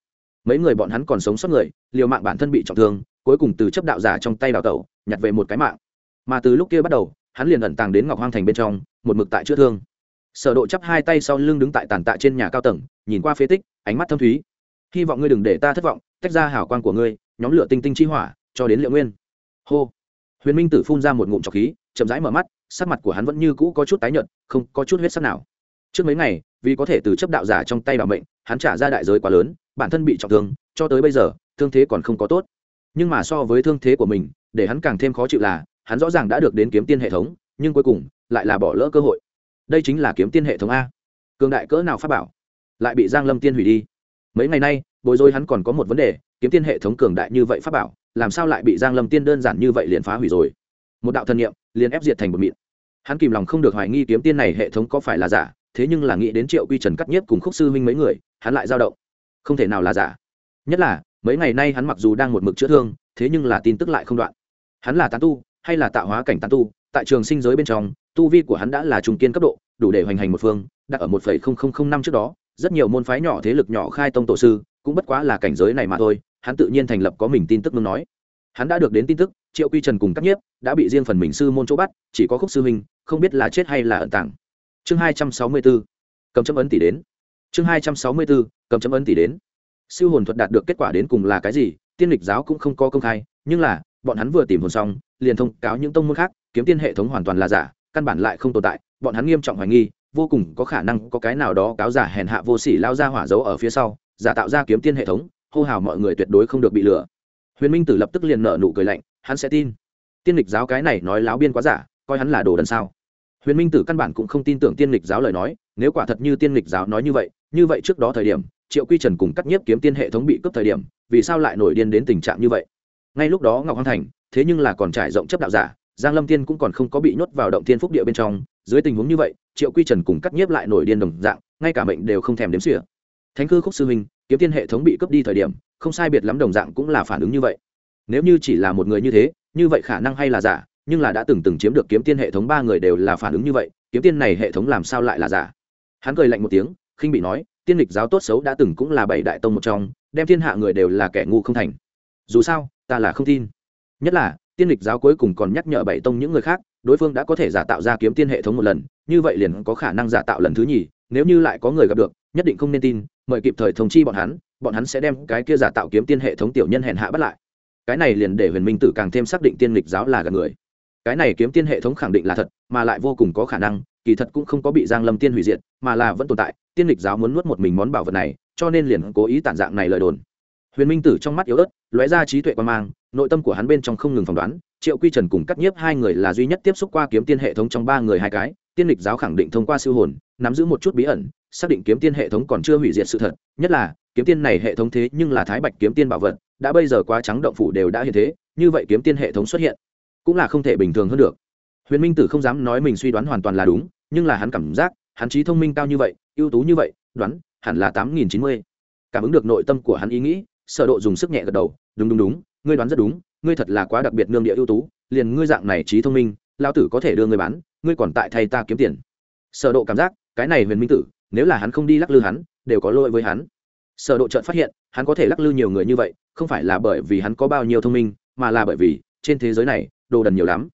Mấy người bọn hắn còn sống sót người, liều mạng bản thân bị trọng thương, cuối cùng từ chấp đạo giả trong tay đào tẩu, nhặt về một cái mạng. Mà từ lúc kia bắt đầu, hắn liền ẩn tàng đến ngọc hoang thành bên trong, một mực tại chữa thương. Sở độ chắp hai tay sau lưng đứng tại tàn tạ trên nhà cao tầng, nhìn qua phế tích, ánh mắt thâm thúy. Hy vọng ngươi đừng để ta thất vọng, tách ra hảo quan của ngươi, nhóm lửa tinh tinh chi hỏa, cho đến liệu nguyên. Hô. Huyền minh tử phun ra một ngụm trọc khí, chậm rãi mở mắt sắc mặt của hắn vẫn như cũ có chút tái nhợt, không có chút huyết sắc nào. Trước mấy ngày, vì có thể từ chấp đạo giả trong tay bảo mệnh, hắn trả ra đại giới quá lớn, bản thân bị trọng thương, cho tới bây giờ, thương thế còn không có tốt. Nhưng mà so với thương thế của mình, để hắn càng thêm khó chịu là, hắn rõ ràng đã được đến kiếm tiên hệ thống, nhưng cuối cùng, lại là bỏ lỡ cơ hội. Đây chính là kiếm tiên hệ thống a. Cường đại cỡ nào pháp bảo? Lại bị giang lâm tiên hủy đi. Mấy ngày nay, bối rối hắn còn có một vấn đề, kiếm tiên hệ thống cường đại như vậy pháp bảo, làm sao lại bị giang lâm tiên đơn giản như vậy liền phá hủy rồi? Một đạo thần niệm, liền ép diệt thành một mịn hắn kìm lòng không được hoài nghi kiếm tiên này hệ thống có phải là giả, thế nhưng là nghĩ đến triệu quy trần cắt nhiếp cùng khúc sư minh mấy người, hắn lại dao động. Không thể nào là giả. Nhất là, mấy ngày nay hắn mặc dù đang một mực chữa thương, thế nhưng là tin tức lại không đoạn. Hắn là tán tu, hay là tạo hóa cảnh tán tu, tại trường sinh giới bên trong, tu vi của hắn đã là trung kiên cấp độ, đủ để hoành hành một phương, đặt ở một năm trước đó, rất nhiều môn phái nhỏ thế lực nhỏ khai tông tổ sư, cũng bất quá là cảnh giới này mà thôi, hắn tự nhiên thành lập có mình tin tức luôn nói. Hắn đã được đến tin tức triệu quy trần cùng các nhiếp đã bị riêng phần mình sư môn chỗ bắt, chỉ có khúc sư huynh, không biết là chết hay là ẩn tàng. Chương hai trăm sáu mươi b ố cầm chấm ấn tỷ đến. Chương hai trăm sáu mươi b ố cầm chấm ấn tỷ đến. Siêu hồn thuật đạt được kết quả đến cùng là cái gì, tiên lịch giáo cũng không có công khai, nhưng là, bọn hắn vừa tìm hồn xong, liền thông cáo những tông môn khác, kiếm tiên hệ thống hoàn toàn là giả, căn bản lại không tồn tại, bọn hắn nghiêm trọng hoài nghi, vô cùng có khả năng có cái nào đó cáo giả hèn hạ vô sỉ lao ra hỏa dấu ở phía sau, giả tạo ra kiếm tiên hệ thống, hô hào mọi người tuyệt đối không được bị lừa. Huyền minh tử lập tức liền nở nụ cười lạnh hắn sẽ tin. Tiên lịch giáo cái này nói láo biên quá giả, coi hắn là đồ đần sao. Huyền minh tử căn bản cũng không tin tưởng tiên lịch giáo lời nói, nếu quả thật như tiên lịch giáo nói như vậy như vậy trước đó thời điểm, triệu quy trần cùng cắt nhiếp kiếm tiên hệ thống bị cướp thời điểm, vì sao lại nổi điên đến tình trạng như vậy? Ngay lúc đó ngọc hoàng thành, thế nhưng là còn trải rộng chấp đạo giả, giang lâm tiên cũng còn không có bị nhốt vào động tiên phúc địa bên trong, dưới tình huống như vậy, triệu quy trần cùng cắt nhiếp lại nổi điên đồng dạng, ngay cả mệnh đều không thèm đếm xỉa. Thánh cư khúc sư huynh, kiếm tiên hệ thống bị cướp đi thời điểm, không sai biệt lắm đồng dạng cũng là phản ứng như vậy nếu như chỉ là một người như thế, như vậy khả năng hay là giả, nhưng là đã từng từng chiếm được kiếm tiên hệ thống ba người đều là phản ứng như vậy, kiếm tiên này hệ thống làm sao lại là giả? Hắn cười lạnh một tiếng, khinh bị nói, tiên lịch giáo tốt xấu đã từng cũng là bảy đại tông một trong, đem thiên hạ người đều là kẻ ngu không thành. Dù sao, ta là không tin. Nhất là, tiên lịch giáo cuối cùng còn nhắc nhở bảy tông những người khác, đối phương đã có thể giả tạo ra kiếm tiên hệ thống một lần, như vậy liền có khả năng giả tạo lần thứ nhì, nếu như lại có người gặp được, nhất định không nên tin, mời kịp thời thống chi bọn hắn bọn hắn sẽ đem cái kia giả tạo kiếm tiên hệ thống tiểu nhân hèn hạ bắt lại cái này liền để huyền minh tử càng thêm xác định tiên lịch giáo là gần người. Cái này kiếm tiên hệ thống khẳng định là thật, mà lại vô cùng có khả năng, kỳ thật cũng không có bị giang lâm tiên hủy diệt, mà là vẫn tồn tại, tiên lịch giáo muốn nuốt một mình món bảo vật này, cho nên liền cố ý tản dạng này lời đồn. Huyền minh tử trong mắt yếu ớt, lóe ra trí tuệ quan mang, nội tâm của hắn bên trong không ngừng phỏng đoán, triệu quy trần cùng cắt nhiếp hai người là duy nhất tiếp xúc qua kiếm tiên hệ thống trong ba người hai cái, tiên lịch giáo khẳng định thông qua siêu hồn, nắm giữ một chút bí ẩn, xác định kiếm tiên hệ thống còn chưa hủy diệt sự thật, nhất là, kiếm tiên này hệ thống thế nhưng là thái bạch kiếm tiên bảo vật đã bây giờ quá trắng động phủ đều đã hiện thế, như vậy kiếm tiên hệ thống xuất hiện, cũng là không thể bình thường hơn được. Huyền minh tử không dám nói mình suy đoán hoàn toàn là đúng, nhưng là hắn cảm giác, hắn trí thông minh cao như vậy, ưu tú như vậy, đoán, hẳn là tám nghìn chín mươi. Cảm ứng được nội tâm của hắn ý nghĩ, sở độ dùng sức nhẹ gật đầu, đúng đúng đúng, ngươi đoán rất đúng, ngươi thật là quá đặc biệt nương địa ưu tú, liền ngươi dạng này trí thông minh lao tử có thể đưa ngươi bán, ngươi còn tại thay ta kiếm tiền. Sở độ cảm giác, cái này huyền minh tử, nếu là hắn không đi lắc lư hắn, đều có lỗi với hắn. Sở độ chợt phát hiện, hắn có thể lắc lư nhiều người như vậy không phải là bởi vì hắn có bao nhiêu thông minh, mà là bởi vì trên thế giới này, đồ đần nhiều lắm.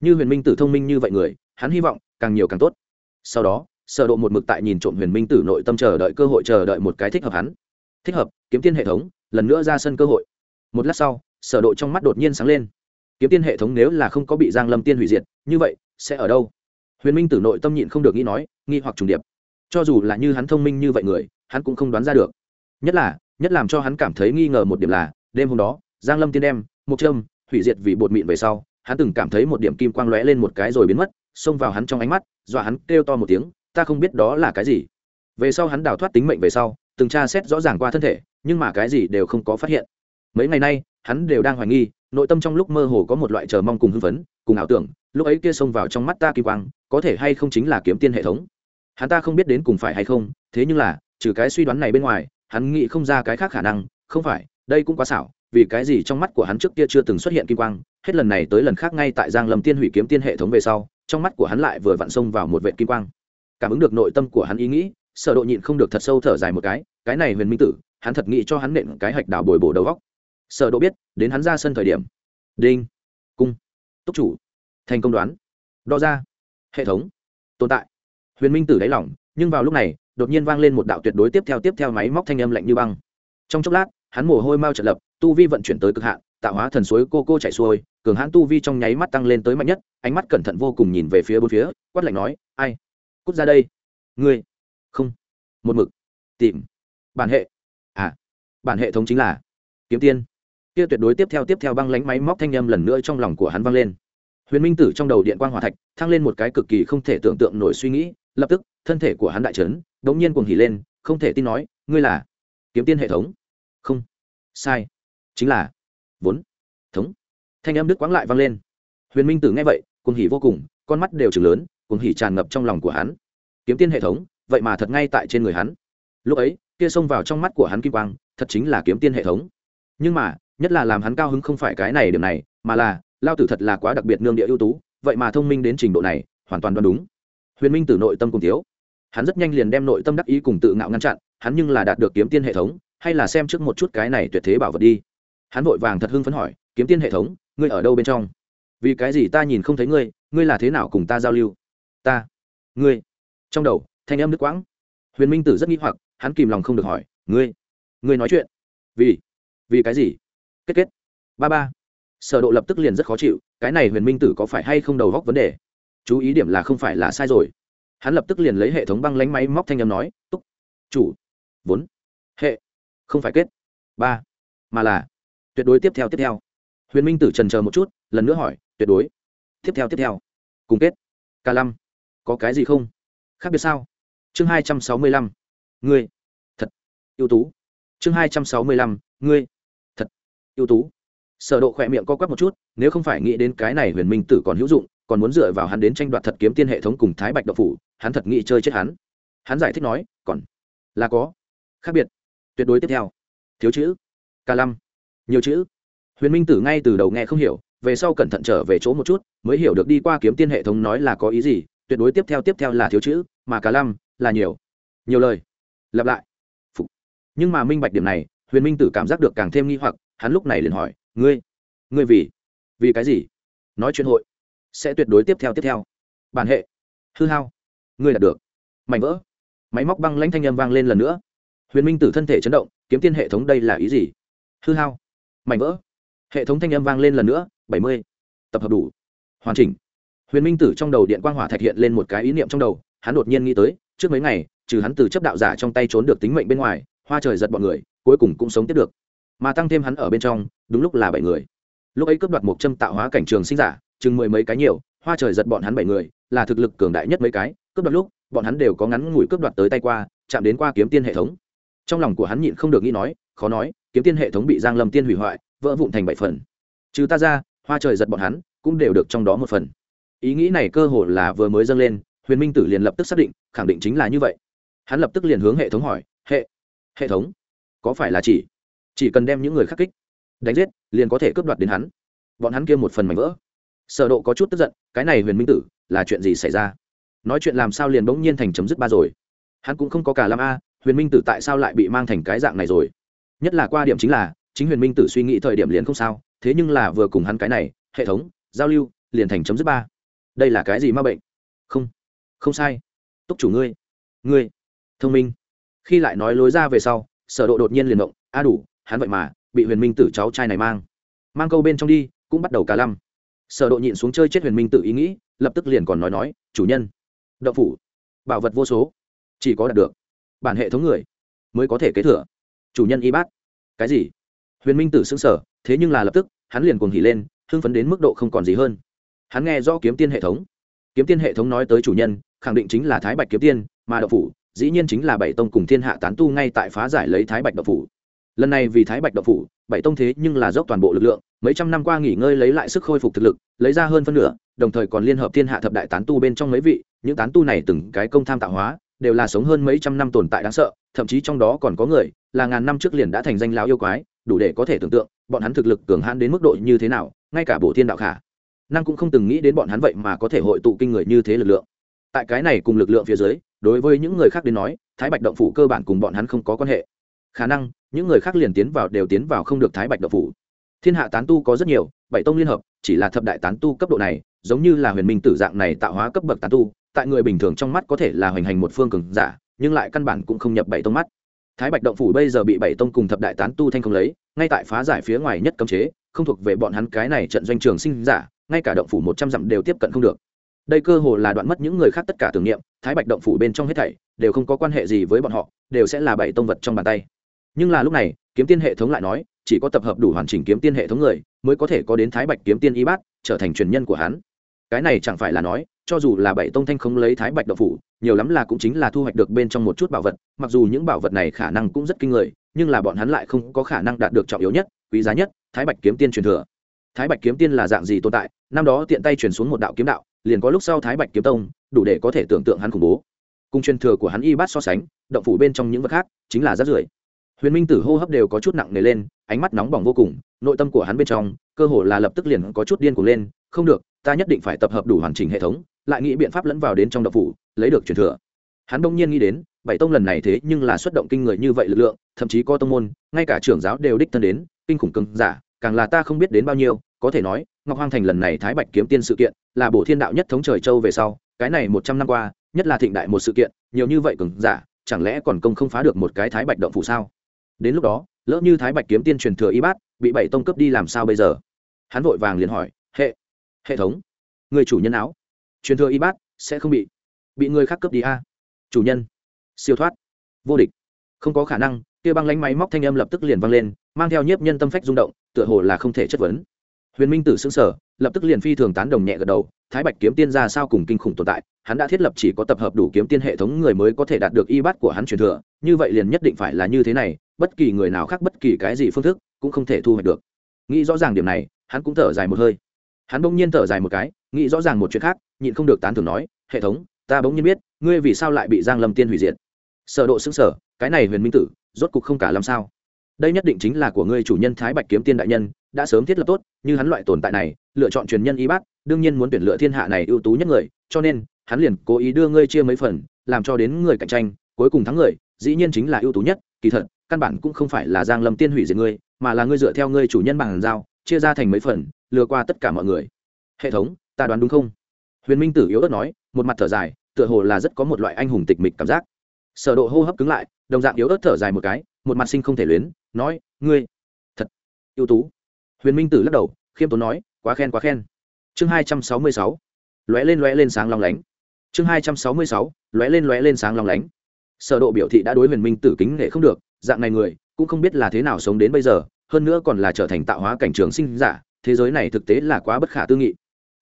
Như huyền minh tử thông minh như vậy người, hắn hy vọng càng nhiều càng tốt. Sau đó, sở độ một mực tại nhìn trộm huyền minh tử nội tâm chờ đợi cơ hội, chờ đợi một cái thích hợp hắn. Thích hợp, kiếm tiên hệ thống, lần nữa ra sân cơ hội. Một lát sau, sở độ trong mắt đột nhiên sáng lên. Kiếm tiên hệ thống nếu là không có bị giang lâm tiên hủy diệt, như vậy, sẽ ở đâu? Huyền minh tử nội tâm nhịn không được nghĩ nói, nghi hoặc trùng điệp. Cho dù là như hắn thông minh như vậy người, hắn cũng không đoán ra được. Nhất là nhất làm cho hắn cảm thấy nghi ngờ một điểm là, đêm hôm đó, giang lâm tiên đem một châm hủy diệt vì bột mịn về sau, hắn từng cảm thấy một điểm kim quang lóe lên một cái rồi biến mất, xông vào hắn trong ánh mắt, dọa hắn kêu to một tiếng, ta không biết đó là cái gì. Về sau hắn đào thoát tính mệnh về sau, từng tra xét rõ ràng qua thân thể, nhưng mà cái gì đều không có phát hiện. Mấy ngày nay, hắn đều đang hoài nghi, nội tâm trong lúc mơ hồ có một loại chờ mong cùng hưng phấn, cùng ảo tưởng, lúc ấy kia xông vào trong mắt ta kim quang, có thể hay không chính là kiếm tiên hệ thống. Hắn ta không biết đến cùng phải hay không, thế nhưng là, trừ cái suy đoán này bên ngoài hắn nghĩ không ra cái khác khả năng, không phải, đây cũng quá xảo, vì cái gì trong mắt của hắn trước kia chưa từng xuất hiện kim quang, hết lần này tới lần khác ngay tại giang lâm tiên hủy kiếm tiên hệ thống về sau, trong mắt của hắn lại vừa vặn xông vào một vệ kim quang. Cảm ứng được nội tâm của hắn ý nghĩ, sở độ nhịn không được thật sâu thở dài một cái cái này huyền minh tử, hắn thật nghĩ cho hắn nện cái hạch đảo bồi bổ đầu góc. Sở độ biết, đến hắn ra sân thời điểm. Đinh, cung, túc chủ, thành công đoán, đo ra, hệ thống, tồn tại. Huyền minh tử đáy lỏng nhưng vào lúc này đột nhiên vang lên một đạo tuyệt đối tiếp theo tiếp theo máy móc thanh âm lạnh như băng. Trong chốc lát, hắn mồ hôi mau trận lập, tu vi vận chuyển tới cực hạn, tạo hóa thần suối cô cô chạy xuôi, cường hãn tu vi trong nháy mắt tăng lên tới mạnh nhất, ánh mắt cẩn thận vô cùng nhìn về phía bốn phía, quát lạnh nói, ai? Cút ra đây. Ngươi? Không. Một mực. Tìm. Bản hệ. À. Bản hệ thống chính là kiếm tiên. Kia tuyệt đối tiếp theo tiếp theo băng lánh máy móc thanh âm lần nữa trong lòng của hắn vang lên. Huyền minh tử trong đầu điện quang hỏa thạch, thăng lên một cái cực kỳ không thể tưởng tượng nổi suy nghĩ lập tức, thân thể của hắn đại trấn đ ỗ n g nhiên cuồng hỉ lên, không thể tin nói, ngươi là kiếm tiên hệ thống? Không. Sai. Chính là vốn. Thống. Thanh âm đức quáng lại vang lên. Huyền minh tử nghe vậy, cuồng hỉ vô cùng, con mắt đều chừng lớn, cuồng hỉ tràn ngập trong lòng của hắn. Kiếm tiên hệ thống, vậy mà thật ngay tại trên người hắn. Lúc ấy, kia xông vào trong mắt của hắn kim quang, thật chính là kiếm tiên hệ thống. Nhưng mà, nhất là làm hắn cao hứng không phải cái này điểm này, mà là, lao tử thật là quá đặc biệt nương địa ưu tú, vậy mà thông minh đến trình độ này, hoàn toàn đoán đúng huyền minh Tử nội tâm cùng thiếu. Hắn rất nhanh liền đem nội tâm đắc ý cùng tự ngạo ngăn chặn, hắn nhưng là đạt được kiếm tiên hệ thống, hay là xem trước một chút cái này tuyệt thế bảo vật đi. Hắn vội vàng thật hưng phấn hỏi, kiếm tiên hệ thống, ngươi ở đâu bên trong? Vì cái gì ta nhìn không thấy ngươi ngươi là thế nào cùng ta giao lưu? Ta, ngươi. Trong đầu, thanh âm nước quãng. Huyền minh tử rất nghi hoặc, hắn kìm lòng không được hỏi, ngươi ngươi nói chuyện? Vì vì cái gì? Kết kết. Ba ba. Sở độ lập tức liền rất khó chịu, cái này huyền minh tử có phải hay không đầu góc vấn đề? Chú ý điểm là không phải là sai rồi. Hắn lập tức liền lấy hệ thống băng lánh máy móc thanh âm nói, túc, chủ, vốn, hệ, không phải kết, ba, mà là, tuyệt đối tiếp theo tiếp theo. Huyền minh tử trần chờ một chút, lần nữa hỏi, tuyệt đối, tiếp theo tiếp theo, cùng kết k năm, có cái gì không? Khác biệt sao? Chương hai trăm sáu mươi lăm, ngươi, thật, ưu tú. Chương hai trăm sáu mươi lăm, ngươi, thật, ưu tú. Sở độ khỏe miệng co quắp một chút, nếu không phải nghĩ đến cái này huyền minh tử còn hữu dụng còn muốn dựa vào hắn đến tranh đoạt thật kiếm tiên hệ thống cùng thái bạch độc phủ, hắn thật nghĩ chơi chết hắn. Hắn giải thích nói, còn là có. Khác biệt. Tuyệt đối tiếp theo. Thiếu chữ. Ca lăm nhiều chữ. Huyền minh tử ngay từ đầu nghe không hiểu, về sau cẩn thận trở về chỗ một chút, mới hiểu được đi qua kiếm tiên hệ thống nói là có ý gì, tuyệt đối tiếp theo tiếp theo là thiếu chữ, mà cả lăm là nhiều. Nhiều lời. Lặp lại. Phục. nhưng mà minh bạch điểm này, huyền minh tử cảm giác được càng thêm nghi hoặc, hắn lúc này liền hỏi, ngươi ngươi vì vì cái gì? Nói chuyện hội sẽ tuyệt đối tiếp theo tiếp theo. Bản hệ. Hư hao. Ngươi đạt được. Mảnh vỡ. Máy móc băng lãnh thanh âm vang lên lần nữa. Huyền minh tử thân thể chấn động, kiếm tiên hệ thống đây là ý gì? Hư hao. Mảnh vỡ. Hệ thống thanh âm vang lên lần nữa, bảy mươi. Tập hợp đủ. Hoàn chỉnh. Huyền minh tử trong đầu điện quang hỏa thạch hiện lên một cái ý niệm trong đầu, hắn đột nhiên nghĩ tới, trước mấy ngày, trừ hắn từ chấp đạo giả trong tay trốn được tính mệnh bên ngoài, hoa trời giật bọn người, cuối cùng cũng sống tiếp được. Mà tăng thêm hắn ở bên trong, đúng lúc là bảy người lúc ấy cướp đoạt một châm tạo hóa cảnh trường sinh giả, chừng mười mấy cái nhiều, hoa trời giật bọn hắn bảy người, là thực lực cường đại nhất mấy cái, cướp đoạt lúc, bọn hắn đều có ngắn ngủi cướp đoạt tới tay qua, chạm đến qua kiếm tiên hệ thống. Trong lòng của hắn nhịn không được nghĩ nói, khó nói, kiếm tiên hệ thống bị giang lâm tiên hủy hoại, vỡ vụn thành bảy phần. Trừ ta ra, hoa trời giật bọn hắn cũng đều được trong đó một phần. Ý nghĩ này cơ hồ là vừa mới dâng lên, huyền minh tử liền lập tức xác định, khẳng định chính là như vậy. Hắn lập tức liền hướng hệ thống hỏi, hệ hệ thống, có phải là chỉ chỉ cần đem những người khắc kích? Đánh giết, liền có thể cướp đoạt đến hắn. Bọn hắn kia một phần mảnh vỡ. Sở độ có chút tức giận, cái này huyền minh tử, là chuyện gì xảy ra? Nói chuyện làm sao liền bỗng nhiên thành chấm dứt ba rồi? Hắn cũng không có cả lam a, huyền minh tử tại sao lại bị mang thành cái dạng này rồi? Nhất là qua điểm chính là, chính huyền minh tử suy nghĩ thời điểm liền không sao, thế nhưng là vừa cùng hắn cái này, hệ thống, giao lưu, liền thành chấm dứt ba. Đây là cái gì ma bệnh? Không. Không sai. Túc chủ ngươi. Ngươi. Thông minh. Khi lại nói lối ra về sau, sở độ đột nhiên liền động, a đủ, hắn vậy mà bị huyền minh tử cháu trai này mang. Mang câu bên trong đi, cũng bắt đầu cả lăm. Sở độ nhịn xuống chơi chết huyền minh tử ý nghĩ, lập tức liền còn nói nói, chủ nhân, động phủ, bảo vật vô số, chỉ có đạt được bản hệ thống người mới có thể kế thừa. Chủ nhân y bát, cái gì? Huyền minh tử sững sờ, thế nhưng là lập tức, hắn liền cuồng hỉ lên, hưng phấn đến mức độ không còn gì hơn. Hắn nghe rõ kiếm tiên hệ thống. Kiếm tiên hệ thống nói tới chủ nhân, khẳng định chính là thái bạch kiếm tiên, mà đậu phủ, dĩ nhiên chính là bảy tông cùng thiên hạ tán tu ngay tại phá giải lấy thái bạch đậu phủ lần này vì thái bạch đậu phủ, bảy tông thế nhưng là dốc toàn bộ lực lượng, mấy trăm năm qua nghỉ ngơi lấy lại sức khôi phục thực lực, lấy ra hơn phân nửa, đồng thời còn liên hợp thiên hạ thập đại tán tu bên trong mấy vị, những tán tu này từng cái công tham tạo hóa, đều là sống hơn mấy trăm năm tồn tại đáng sợ, thậm chí trong đó còn có người, là ngàn năm trước liền đã thành danh lão yêu quái, đủ để có thể tưởng tượng, bọn hắn thực lực cường hãn đến mức độ như thế nào, ngay cả bổ thiên đạo khả năng cũng không từng nghĩ đến bọn hắn vậy mà có thể hội tụ kinh người như thế lực lượng. Tại cái này cùng lực lượng phía dưới, đối với những người khác đến nói, thái bạch động phủ cơ bản cùng bọn hắn không có quan hệ khả năng, những người khác liền tiến vào đều tiến vào không được thái bạch động phủ. Thiên hạ tán tu có rất nhiều, bảy tông liên hợp, chỉ là thập đại tán tu cấp độ này, giống như là huyền minh tử dạng này tạo hóa cấp bậc tán tu, tại người bình thường trong mắt có thể là hoành hành một phương cường giả, nhưng lại căn bản cũng không nhập bảy tông mắt. Thái bạch động phủ bây giờ bị bảy tông cùng thập đại tán tu thanh không lấy, ngay tại phá giải phía ngoài nhất cấm chế, không thuộc về bọn hắn cái này trận doanh trường sinh giả, ngay cả động phủ một trăm dặm đều tiếp cận không được. Đây cơ hồ là đoạn mất những người khác tất cả tưởng niệm, thái bạch động phủ bên trong hết thảy, đều không có quan hệ gì với bọn họ, đều sẽ là bảy tông vật trong bàn tay nhưng là lúc này, kiếm tiên hệ thống lại nói, chỉ có tập hợp đủ hoàn chỉnh kiếm tiên hệ thống người, mới có thể có đến thái bạch kiếm tiên y bát, trở thành truyền nhân của hắn. Cái này chẳng phải là nói, cho dù là bảy tông thanh không lấy thái bạch độc phủ, nhiều lắm là cũng chính là thu hoạch được bên trong một chút bảo vật, mặc dù những bảo vật này khả năng cũng rất kinh người, nhưng là bọn hắn lại không có khả năng đạt được trọng yếu nhất, quý giá nhất, thái bạch kiếm tiên truyền thừa. Thái bạch kiếm tiên là dạng gì tồn tại? Năm đó tiện tay truyền xuống một đạo kiếm đạo, liền có lúc sau thái bạch kiếm tông, đủ để có thể tưởng tượng hắn khủng bố. Cùng truyền thừa của hắn y bát so sánh, động phủ bên trong những vật khác, chính là rất rưởi huyền minh tử hô hấp đều có chút nặng nề lên, ánh mắt nóng bỏng vô cùng, nội tâm của hắn bên trong, cơ hồ là lập tức liền có chút điên cuồng lên, không được, ta nhất định phải tập hợp đủ hoàn chỉnh hệ thống, lại nghĩ biện pháp lẫn vào đến trong độc phủ, lấy được truyền thừa. Hắn đông nhiên nghĩ đến, bảy tông lần này thế nhưng là xuất động kinh người như vậy lực lượng, thậm chí có tông môn, ngay cả trưởng giáo đều đích thân đến, kinh khủng cứng giả, càng là ta không biết đến bao nhiêu, có thể nói, ngọc hoang thành lần này thái bạch kiếm tiên sự kiện, là bổ thiên đạo nhất thống trời châu về sau, cái này một trăm năm qua, nhất là thịnh đại một sự kiện, nhiều như vậy cứng giả, chẳng lẽ còn công không phá được một cái thái bạch động phủ sao? Đến lúc đó, lỡ như thái bạch kiếm tiên truyền thừa y bát, bị bảy tông cấp đi làm sao bây giờ? Hắn vội vàng liền hỏi, hệ hệ thống, người chủ nhân áo, truyền thừa y bát sẽ không bị bị người khác cướp đi a? Chủ nhân. Siêu thoát. Vô địch. Không có khả năng, kia băng lánh máy móc thanh âm lập tức liền vang lên, mang theo nhiếp nhân tâm phách rung động, tựa hồ là không thể chất vấn. Huyền minh tử xứng sở lập tức liền phi thường tán đồng nhẹ gật đầu, thái bạch kiếm tiên ra sao cùng kinh khủng tồn tại, hắn đã thiết lập chỉ có tập hợp đủ kiếm tiên hệ thống người mới có thể đạt được y bát của hắn truyền thừa, như vậy liền nhất định phải là như thế này bất kỳ người nào khác bất kỳ cái gì phương thức cũng không thể thu hoạch được. Nghĩ rõ ràng điểm này, hắn cũng thở dài một hơi. Hắn bỗng nhiên thở dài một cái, nghĩ rõ ràng một chuyện khác, nhịn không được tán thưởng nói, hệ thống, ta bỗng nhiên biết, ngươi vì sao lại bị giang lâm tiên hủy diệt. Sở độ xứng sở cái này huyền minh tử, rốt cục không cả làm sao? Đây nhất định chính là của ngươi chủ nhân thái bạch kiếm tiên đại nhân, đã sớm thiết lập tốt, như hắn loại tồn tại này, lựa chọn truyền nhân y bác đương nhiên muốn tuyển lựa thiên hạ này ưu tú nhất người, cho nên, hắn liền cố ý đưa ngươi chia mấy phần, làm cho đến người cạnh tranh, cuối cùng thắng người, dĩ nhiên chính là ưu tú nhất, kỳ thật căn bản cũng không phải là giang lâm tiên hủy diệt ngươi, mà là ngươi dựa theo ngươi chủ nhân bằng giao chia ra thành mấy phần, lừa qua tất cả mọi người. Hệ thống, ta đoán đúng không? Huyền minh tử yếu ớt nói, một mặt thở dài, tựa hồ là rất có một loại anh hùng tịch mịch cảm giác. Sở độ hô hấp cứng lại, đồng dạng yếu ớt thở dài một cái, một mặt sinh không thể luyến, nói, ngươi, thật ưu tú. Huyền minh tử lắc đầu, khiêm tốn nói, quá khen quá khen. Chương hai trăm sáu mươi sáu, lóe lên lóe lên sáng long lánh. Chương hai trăm sáu mươi sáu, lóe lên lóe lên sáng long lánh sở độ biểu thị đã đối huyền minh tử kính nể không được, dạng này người, cũng không biết là thế nào sống đến bây giờ, hơn nữa còn là trở thành tạo hóa cảnh trường sinh giả, thế giới này thực tế là quá bất khả tư nghị.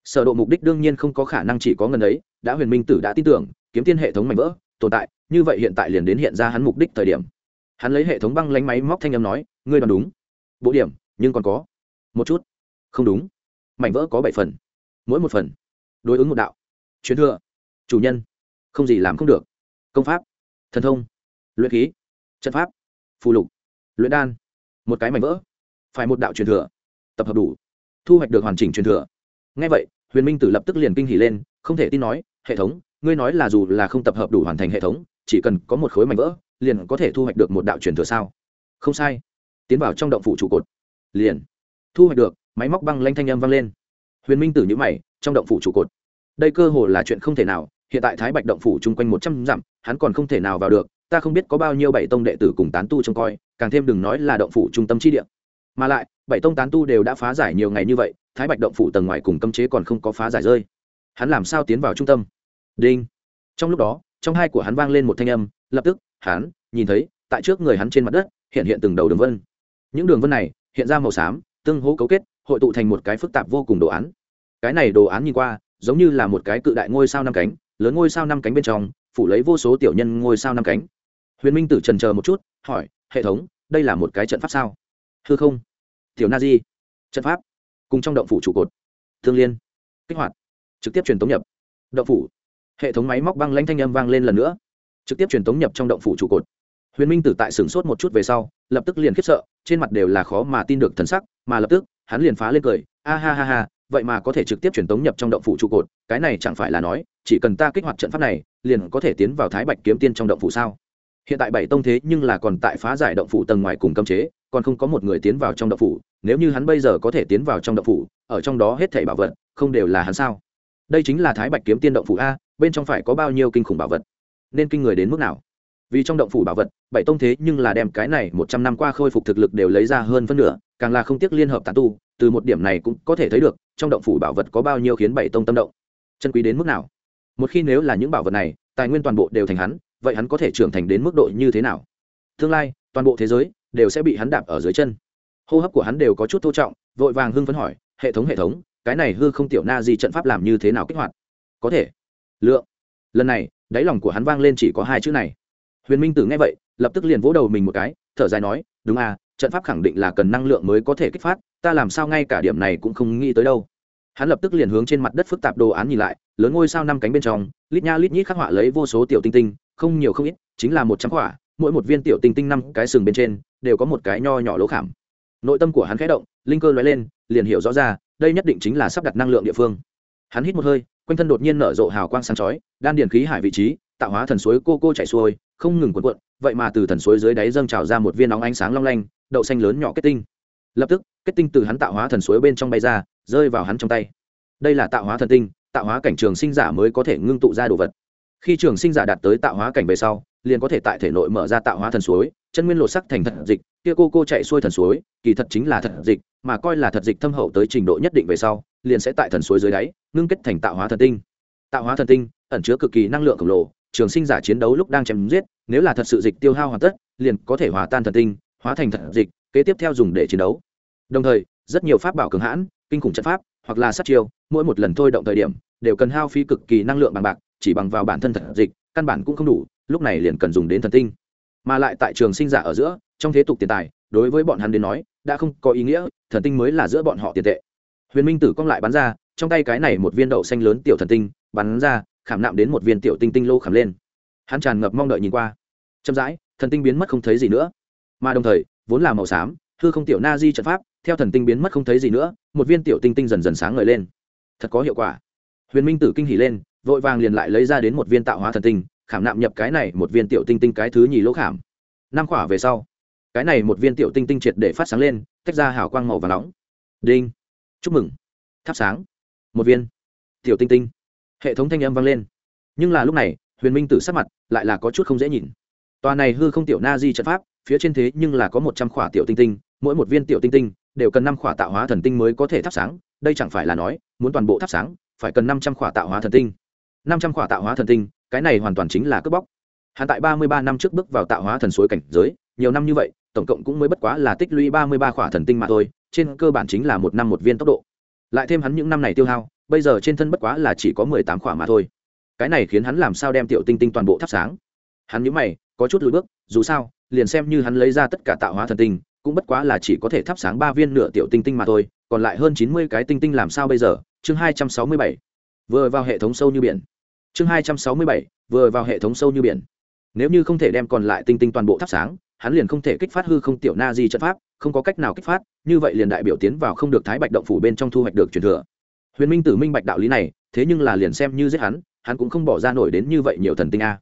Sở độ mục đích đương nhiên không có khả năng chỉ có ngần ấy, đã huyền minh tử đã tin tưởng, kiếm tiên hệ thống mạnh vỡ, tồn tại, như vậy hiện tại liền đến hiện ra hắn mục đích thời điểm. Hắn lấy hệ thống băng lánh máy móc thanh âm nói, ngươi đoán đúng. Bộ điểm, nhưng còn có. Một chút. Không đúng. Mảnh vỡ có bảy phần. Mỗi một phần. Đối ứng một đạo. Truyền thừa. Chủ nhân. Không gì làm không được. Công pháp thần thông, luyện khí, trận pháp, phù lục, luyện đan, một cái mảnh vỡ, phải một đạo truyền thừa, tập hợp đủ, thu hoạch được hoàn chỉnh truyền thừa. Ngay vậy, huyền minh tử lập tức liền kinh hỉ lên, không thể tin nói, hệ thống, ngươi nói là dù là không tập hợp đủ hoàn thành hệ thống, chỉ cần có một khối mảnh vỡ, liền có thể thu hoạch được một đạo truyền thừa sao? Không sai. Tiến vào trong động phủ trụ cột. Liền. Thu hoạch được, máy móc băng lanh thanh âm vang lên. Huyền minh tử nhữ mày, trong động phủ trụ cột. Đây cơ hồ là chuyện không thể nào hiện tại thái bạch động phủ chung quanh một trăm dặm, hắn còn không thể nào vào được, ta không biết có bao nhiêu bảy tông đệ tử cùng tán tu trông coi, càng thêm đừng nói là động phủ trung tâm chi địa. Mà lại, bảy tông tán tu đều đã phá giải nhiều ngày như vậy, thái bạch động phủ tầng ngoài cùng cấm chế còn không có phá giải rơi. Hắn làm sao tiến vào trung tâm? Đinh. Trong lúc đó, trong hai của hắn vang lên một thanh âm, lập tức, hắn nhìn thấy, tại trước người hắn trên mặt đất, hiện hiện từng đầu đường vân. Những đường vân này, hiện ra màu xám, tương hỗ cấu kết, hội tụ thành một cái phức tạp vô cùng đồ án. Cái này đồ án nhìn qua, giống như là một cái cự đại ngôi sao năm cánh lớn ngôi sao năm cánh bên trong, phủ lấy vô số tiểu nhân ngôi sao năm cánh. Huyền minh tử trần chờ một chút, hỏi, hệ thống, đây là một cái trận pháp sao? Hư không. Tiểu na di. Trận pháp. Cùng trong động phủ trụ cột. Thương liên. Kích hoạt. Trực tiếp truyền tống nhập. Động phủ. Hệ thống máy móc băng lanh thanh âm vang lên lần nữa. Trực tiếp truyền tống nhập trong động phủ trụ cột. Huyền minh tử tại sửng sốt một chút về sau, lập tức liền khiếp sợ, trên mặt đều là khó mà tin được thần sắc, mà lập tức, hắn liền phá lên cười. A ha ha ha vậy mà có thể trực tiếp truyền tống nhập trong động phủ trụ cột, cái này chẳng phải là nói, chỉ cần ta kích hoạt trận pháp này, liền có thể tiến vào thái bạch kiếm tiên trong động phủ sao? Hiện tại bảy tông thế nhưng là còn tại phá giải động phủ tầng ngoài cùng cấm chế, còn không có một người tiến vào trong động phủ, nếu như hắn bây giờ có thể tiến vào trong động phủ, ở trong đó hết thảy bảo vật, không đều là hắn sao? Đây chính là thái bạch kiếm tiên động phủ a, bên trong phải có bao nhiêu kinh khủng bảo vật? Nên kinh người đến mức nào? Vì trong động phủ bảo vật, bảy tông thế nhưng là đem cái này một trăm năm qua khôi phục thực lực đều lấy ra hơn phân nửa càng là không tiếc liên hợp tán tu, từ một điểm này cũng có thể thấy được, trong động phủ bảo vật có bao nhiêu khiến bảy tông tâm động. Chân quý đến mức nào? Một khi nếu là những bảo vật này, tài nguyên toàn bộ đều thành hắn, vậy hắn có thể trưởng thành đến mức độ như thế nào? Tương lai, toàn bộ thế giới đều sẽ bị hắn đạp ở dưới chân. Hô hấp của hắn đều có chút thô trọng, vội vàng hưng phấn hỏi, hệ thống hệ thống, cái này hư không tiểu na gì trận pháp làm như thế nào kích hoạt? Có thể. Lượng. Lần này, đáy lòng của hắn vang lên chỉ có hai chữ này. Huyền minh tử nghe vậy, lập tức liền vỗ đầu mình một cái, thở dài nói, đúng à trận pháp khẳng định là cần năng lượng mới có thể kích phát, ta làm sao ngay cả điểm này cũng không nghĩ tới đâu. Hắn lập tức liền hướng trên mặt đất phức tạp đồ án nhìn lại, lớn ngôi sao năm cánh bên trong, lít nha lít nhít khắc họa lấy vô số tiểu tinh tinh, không nhiều không ít, chính là một trăm khỏa mỗi một viên tiểu tinh tinh năm cái sừng bên trên, đều có một cái nho nhỏ lỗ khảm. Nội tâm của hắn khẽ động, linh cơ lóe lên, liền hiểu rõ ra, đây nhất định chính là sắp đặt năng lượng địa phương. Hắn hít một hơi, quanh thân đột nhiên nở rộ hào quang sáng chói, đan điền khí hải vị trí tạo hóa thần suối cô cô chảy xuôi, không ngừng cuộn cuộn, vậy mà từ thần suối dưới đáy dâng trào ra một viên nóng ánh sáng long lanh, đậu xanh lớn nhỏ kết tinh. Lập tức, kết tinh từ hắn tạo hóa thần suối bên trong bay ra, rơi vào hắn trong tay. Đây là tạo hóa thần tinh, tạo hóa cảnh trường sinh giả mới có thể ngưng tụ ra đồ vật. Khi trường sinh giả đạt tới tạo hóa cảnh về sau, liền có thể tại thể nội mở ra tạo hóa thần suối, chân nguyên lộ sắc thành thật dịch, kia cô cô chạy xuôi thần suối, kỳ thật chính là thật dịch, mà coi là thật dịch thâm hậu tới trình độ nhất định về sau, liền sẽ tại thần suối dưới đáy, ngưng kết thành tạo hóa thần tinh. Tạo hóa thần tinh, ẩn chứa cực kỳ năng lượng khổng lồ trường sinh giả chiến đấu lúc đang chém giết, nếu là thật sự dịch tiêu hao hoàn tất, liền có thể hòa tan thần tinh, hóa thành thật dịch, kế tiếp theo dùng để chiến đấu. Đồng thời, rất nhiều pháp bảo cường hãn, kinh khủng trận pháp, hoặc là sát chiêu, mỗi một lần thôi động thời điểm, đều cần hao phí cực kỳ năng lượng bằng bạc, chỉ bằng vào bản thân thật dịch, căn bản cũng không đủ, lúc này liền cần dùng đến thần tinh. Mà lại tại trường sinh giả ở giữa, trong thế tục tiền tài, đối với bọn hắn đến nói, đã không có ý nghĩa, thần tinh mới là giữa bọn họ tiền tệ. Huyền minh tử cong lại bắn ra, trong tay cái này một viên đậu xanh lớn tiểu thần tinh, bắn ra khảm nạm đến một viên tiểu tinh tinh lô khảm lên. Hắn tràn ngập mong đợi nhìn qua. Chậm rãi, thần tinh biến mất không thấy gì nữa. Mà đồng thời, vốn là màu xám, hư không tiểu na di trận pháp, theo thần tinh biến mất không thấy gì nữa, một viên tiểu tinh tinh dần dần sáng ngời lên. Thật có hiệu quả. Huyền minh tử kinh hỉ lên, vội vàng liền lại lấy ra đến một viên tạo hóa thần tinh, khảm nạm nhập cái này một viên tiểu tinh tinh cái thứ nhì lỗ khảm. Năm khỏa về sau, cái này một viên tiểu tinh tinh triệt để phát sáng lên, tách ra hào quang màu và nóng. Đinh. Chúc mừng. Thắp sáng. Một viên. Tiểu tinh tinh hệ thống thanh âm vang lên. Nhưng là lúc này, huyền minh tử sắc mặt lại là có chút không dễ nhìn. Tòa này hư không tiểu na di trận pháp, phía trên thế nhưng là có một trăm khỏa tiểu tinh tinh, mỗi một viên tiểu tinh tinh đều cần năm khỏa tạo hóa thần tinh mới có thể thắp sáng, đây chẳng phải là nói, muốn toàn bộ thắp sáng, phải cần năm trăm khỏa tạo hóa thần tinh. Năm trăm khỏa tạo hóa thần tinh, cái này hoàn toàn chính là cướp bóc. Hạn tại ba mươi ba năm trước bước vào tạo hóa thần suối cảnh giới, nhiều năm như vậy, tổng cộng cũng mới bất quá là tích lũy ba mươi ba khỏa thần tinh mà thôi, trên cơ bản chính là một năm một viên tốc độ. Lại thêm hắn những năm này tiêu hao bây giờ trên thân bất quá là chỉ có mười tám khỏa mà thôi. Cái này khiến hắn làm sao đem tiểu tinh tinh toàn bộ thắp sáng? Hắn nhớ mày, có chút lùi bước, dù sao, liền xem như hắn lấy ra tất cả tạo hóa thần tinh, cũng bất quá là chỉ có thể thắp sáng ba viên nửa tiểu tinh tinh mà thôi, còn lại hơn chín mươi cái tinh tinh làm sao bây giờ? Chương hai trăm sáu mươi bảy. Vừa vào hệ thống sâu như biển. Chương hai trăm sáu mươi bảy, vừa vào hệ thống sâu như biển. Nếu như không thể đem còn lại tinh tinh toàn bộ thắp sáng, hắn liền không thể kích phát hư không tiểu na di trận pháp, không có cách nào kích phát, như vậy liền đại biểu tiến vào không được thái bạch động phủ bên trong thu hoạch được truyền thừa huyền minh tử minh bạch đạo lý này, thế nhưng là liền xem như giết hắn hắn cũng không bỏ ra nổi đến như vậy nhiều thần tinh a.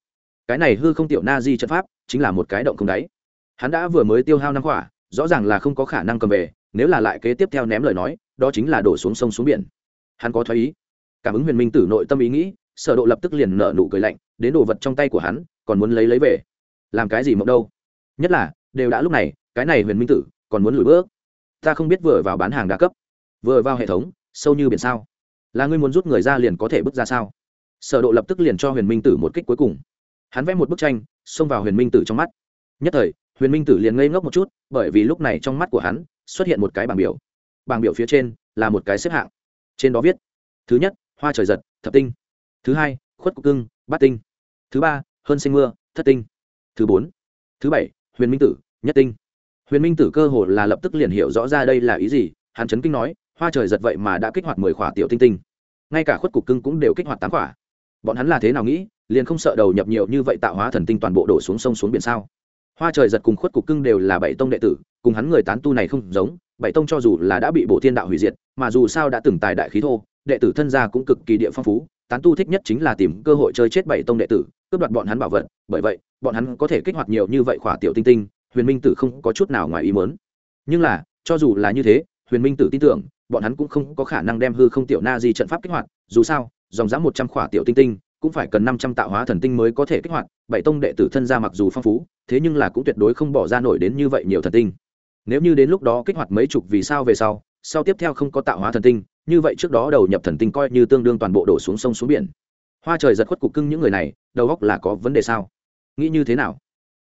Cái này hư không tiểu na di trận pháp, chính là một cái động không đáy. Hắn đã vừa mới tiêu hao năm quả rõ ràng là không có khả năng cầm về, nếu là lại kế tiếp theo ném lời nói, đó chính là đổ xuống sông xuống biển. Hắn có thoái ý. Cảm ứng huyền minh tử nội tâm ý nghĩ, sở độ lập tức liền nở nụ cười lạnh, đến đồ vật trong tay của hắn, còn muốn lấy lấy về. Làm cái gì mộng đâu? Nhất là, đều đã lúc này, cái này huyền minh tử, còn muốn lùi bước. Ta không biết vừa vào bán hàng đa cấp, vừa vào hệ thống sâu như biển sao? Là ngươi muốn rút người ra liền có thể bước ra sao? Sở độ lập tức liền cho huyền minh tử một kích cuối cùng. Hắn vẽ một bức tranh, xông vào huyền minh tử trong mắt. Nhất thời, huyền minh tử liền ngây ngốc một chút, bởi vì lúc này trong mắt của hắn xuất hiện một cái bảng biểu. Bảng biểu phía trên là một cái xếp hạng. Trên đó viết, thứ nhất, hoa trời giật, thập tinh. Thứ hai, khuất cục cưng, bát tinh. Thứ ba, hơn sinh mưa, thất tinh. Thứ bốn, thứ bảy, huyền minh tử, nhất tinh. Huyền minh tử cơ hồ là lập tức liền hiểu rõ ra đây là ý gì, hắn chấn kinh nói hoa trời giật vậy mà đã kích hoạt mười khỏa tiểu tinh tinh. Ngay cả khuất cục cưng cũng đều kích hoạt tám khỏa. Bọn hắn là thế nào nghĩ, liền không sợ đầu nhập nhiều như vậy tạo hóa thần tinh toàn bộ đổ xuống sông xuống biển sao? Hoa trời giật cùng khuất cục cưng đều là bảy tông đệ tử, cùng hắn người tán tu này không giống, bảy tông cho dù là đã bị bộ thiên đạo hủy diệt, mà dù sao đã từng tài đại khí thô, đệ tử thân gia cũng cực kỳ địa phong phú, tán tu thích nhất chính là tìm cơ hội chơi chết bảy tông đệ tử, cướp đoạt bọn hắn bảo vật, bởi vậy, bọn hắn có thể kích hoạt nhiều như vậy khỏa tiểu tinh tinh, huyền minh tử không có chút nào ngoài ý muốn. Nhưng là, cho dù là như thế, huyền minh tử tin tưởng bọn hắn cũng không có khả năng đem hư không tiểu na di trận pháp kích hoạt, dù sao, dòng dã một trăm khỏa tiểu tinh tinh, cũng phải cần năm trăm tạo hóa thần tinh mới có thể kích hoạt, bảy tông đệ tử thân gia mặc dù phong phú, thế nhưng là cũng tuyệt đối không bỏ ra nổi đến như vậy nhiều thần tinh. Nếu như đến lúc đó kích hoạt mấy chục vì sao về sau sau tiếp theo không có tạo hóa thần tinh, như vậy trước đó đầu nhập thần tinh coi như tương đương toàn bộ đổ xuống sông xuống biển. Hoa trời giật khuất cục cưng những người này, đầu góc là có vấn đề sao? Nghĩ như thế nào?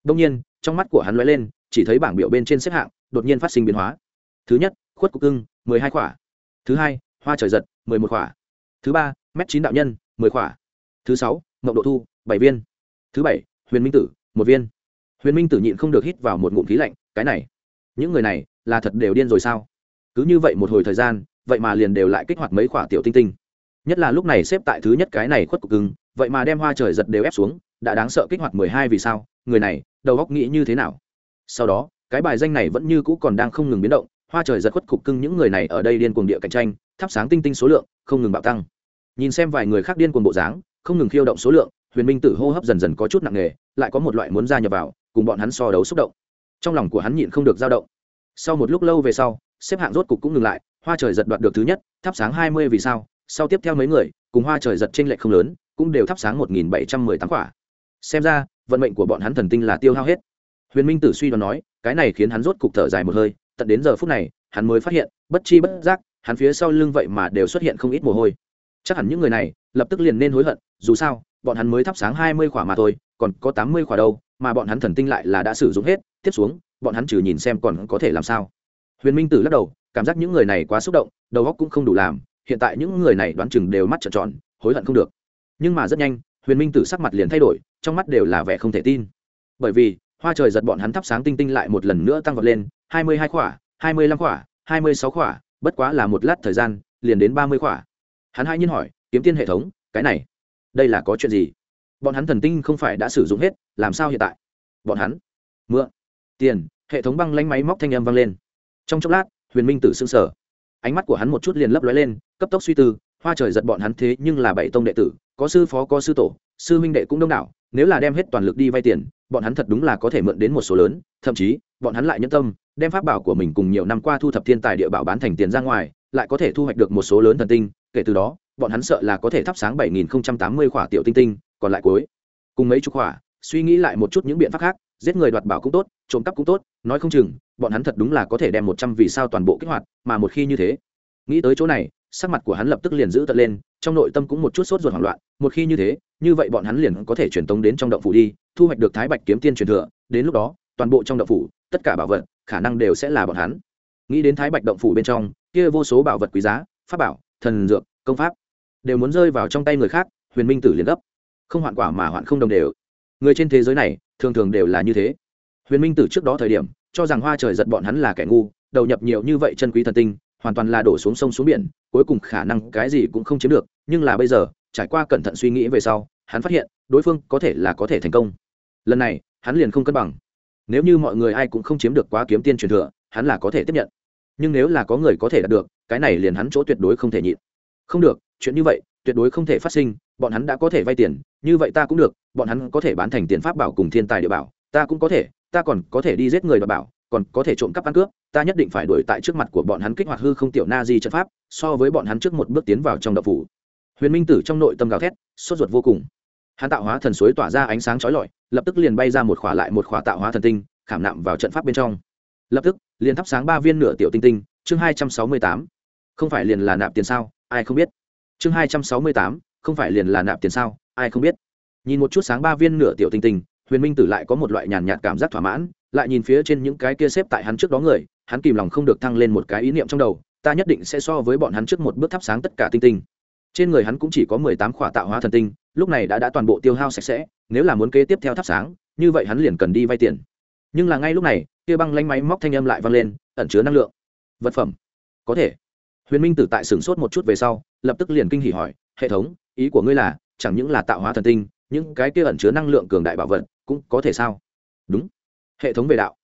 Đông nhiên, trong mắt của hắn lóe lên, chỉ thấy bảng biểu bên trên xếp hạng, đột nhiên phát sinh biến hóa. Thứ nhất khuất cục cưng, mười hai khỏa. Thứ hai, hoa trời giật, mười một khỏa. Thứ ba m chín đạo nhân, mười khỏa. Thứ sáu, mộng độ thu, bảy viên. Thứ bảy, huyền minh tử, một viên. Huyền minh tử nhịn không được hít vào một ngụm khí lạnh, cái này, những người này là thật đều điên rồi sao? Cứ như vậy một hồi thời gian, vậy mà liền đều lại kích hoạt mấy khỏa tiểu tinh tinh. Nhất là lúc này xếp tại thứ nhất cái này khuất cục cưng, vậy mà đem hoa trời giật đều ép xuống, đã đáng sợ kích hoạt mười hai vì sao? Người này, đầu góc nghĩ như thế nào? Sau đó, cái bài danh này vẫn như cũ còn đang không ngừng biến động hoa trời giật khuất cục cưng những người này ở đây điên cuồng địa cạnh tranh, thắp sáng tinh tinh số lượng, không ngừng bạo tăng. Nhìn xem vài người khác điên cuồng bộ dáng, không ngừng khiêu động số lượng, huyền minh tử hô hấp dần dần có chút nặng nề, lại có một loại muốn ra nhập vào, cùng bọn hắn so đấu xúc động. Trong lòng của hắn nhịn không được dao động. Sau một lúc lâu về sau, xếp hạng rốt cục cũng ngừng lại, hoa trời giật đoạt được thứ nhất, thắp sáng hai mươi vì sao, sau tiếp theo mấy người, cùng hoa trời giật t r ê n lệch không lớn, cũng đều thắp sáng một nghìn bảy trăm mười tám quả. Xem ra, vận mệnh của bọn hắn thần tinh là tiêu hao hết. Huyền minh tử suy đoán nói, cái này khiến hắn rốt cục thở dài một hơi tận đến giờ phút này, hắn mới phát hiện, bất chi bất giác, hắn phía sau lưng vậy mà đều xuất hiện không ít mồ hôi. Chắc hẳn những người này, lập tức liền nên hối hận, dù sao, bọn hắn mới thắp sáng hai mươi khỏa mà thôi, còn có tám mươi khỏa đâu, mà bọn hắn thần tinh lại là đã sử dụng hết, tiếp xuống, bọn hắn trừ nhìn xem còn có thể làm sao. Huyền minh tử lắc đầu, cảm giác những người này quá xúc động, đầu óc cũng không đủ làm, hiện tại những người này đoán chừng đều mắt trợn tròn, hối hận không được. Nhưng mà rất nhanh, huyền minh tử sắc mặt liền thay đổi, trong mắt đều là vẻ không thể tin. Bởi vì hoa trời giật bọn hắn thắp sáng tinh tinh lại một lần nữa tăng vọt lên, hai mươi hai khỏa, hai mươi lăm khỏa, hai mươi sáu khỏa, bất quá là một lát thời gian, liền đến ba mươi khỏa. Hắn hai nhiên hỏi, kiếm tiên hệ thống, cái này, đây là có chuyện gì? Bọn hắn thần tinh không phải đã sử dụng hết, làm sao hiện tại? Bọn hắn, mượn, tiền, hệ thống băng lanh máy móc thanh âm vang lên. Trong chốc lát, huyền minh tử xương sở ánh mắt của hắn một chút liền lấp lóe lên, cấp tốc suy tư, hoa trời giật bọn hắn thế nhưng là bảy tông đệ tử, có sư phó, có sư tổ, sư huynh đệ cũng đông đảo nếu là đem hết toàn lực đi vay tiền, bọn hắn thật đúng là có thể mượn đến một số lớn, thậm chí, bọn hắn lại nhân tâm, đem pháp bảo của mình cùng nhiều năm qua thu thập thiên tài địa bảo bán thành tiền ra ngoài, lại có thể thu hoạch được một số lớn thần tinh, kể từ đó, bọn hắn sợ là có thể thắp sáng bảy nghìn tám mươi khỏa tiểu tinh tinh, còn lại cuối. Cùng mấy chục khỏa, suy nghĩ lại một chút những biện pháp khác, giết người đoạt bảo cũng tốt, trộm cắp cũng tốt, nói không chừng, bọn hắn thật đúng là có thể đem một trăm vì sao toàn bộ kích hoạt, mà một khi như thế, nghĩ tới chỗ này, sắc mặt của hắn lập tức liền giữ tận lên, trong nội tâm cũng một chút sốt ruột hoảng loạn, một khi như thế như vậy bọn hắn liền có thể truyền tống đến trong động phủ đi, thu hoạch được thái bạch kiếm tiên truyền thừa, đến lúc đó, toàn bộ trong động phủ, tất cả bảo vật, khả năng đều sẽ là bọn hắn. Nghĩ đến thái bạch động phủ bên trong, kia vô số bảo vật quý giá, pháp bảo, thần dược, công pháp, đều muốn rơi vào trong tay người khác, huyền minh tử liền gấp. Không hoạn quả mà hoạn không đồng đều. Người trên thế giới này, thường thường đều là như thế. Huyền minh tử trước đó thời điểm, cho rằng hoa trời giật bọn hắn là kẻ ngu, đầu nhập nhiều như vậy chân quý thần tinh, hoàn toàn là đổ xuống sông xuống biển, cuối cùng khả năng cái gì cũng không chiếm được, nhưng là bây giờ trải qua cẩn thận suy nghĩ về sau, hắn phát hiện, đối phương có thể là có thể thành công. Lần này, hắn liền không cân bằng. Nếu như mọi người ai cũng không chiếm được quá kiếm tiên truyền thừa, hắn là có thể tiếp nhận. Nhưng nếu là có người có thể đạt được, cái này liền hắn chỗ tuyệt đối không thể nhịn. Không được, chuyện như vậy, tuyệt đối không thể phát sinh, bọn hắn đã có thể vay tiền, như vậy ta cũng được, bọn hắn có thể bán thành tiền pháp bảo cùng thiên tài địa bảo, ta cũng có thể, ta còn có thể đi giết người và bảo, còn có thể trộm cắp ăn cướp, ta nhất định phải đuổi tại trước mặt của bọn hắn kích hoạt hư không tiểu na di trận pháp, so với bọn hắn trước một bước tiến vào trong đậu phủ huyền minh tử trong nội tâm gào thét, sốt ruột vô cùng. Hắn tạo hóa thần suối tỏa ra ánh sáng chói lọi, lập tức liền bay ra một khỏa lại một khỏa tạo hóa thần tinh, khảm nạm vào trận pháp bên trong. Lập tức, liền thắp sáng ba viên nửa tiểu tinh tinh, chương hai trăm sáu mươi tám. Không phải liền là nạp tiền sao, ai không biết. Chương hai trăm sáu mươi tám, không phải liền là nạp tiền sao, ai không biết. Nhìn một chút sáng ba viên nửa tiểu tinh tinh, huyền minh tử lại có một loại nhàn nhạt cảm giác thỏa mãn, lại nhìn phía trên những cái kia xếp tại hắn trước đó người, hắn kìm lòng không được thăng lên một cái ý niệm trong đầu, ta nhất định sẽ so với bọn hắn trước một bước thắp sáng tất cả tinh tinh trên người hắn cũng chỉ có mười tám khỏa tạo hóa thần tinh, lúc này đã đã toàn bộ tiêu hao sạch sẽ, nếu là muốn kế tiếp theo thắp sáng, như vậy hắn liền cần đi vay tiền. Nhưng là ngay lúc này, kia băng lanh máy móc thanh âm lại vang lên, ẩn chứa năng lượng. Vật phẩm. Có thể. Huyền minh tử tại sửng sốt một chút về sau, lập tức liền kinh hỉ hỏi, hệ thống, ý của ngươi là, chẳng những là tạo hóa thần tinh, những cái kia ẩn chứa năng lượng cường đại bảo vật cũng có thể sao? Đúng. Hệ thống về đạo.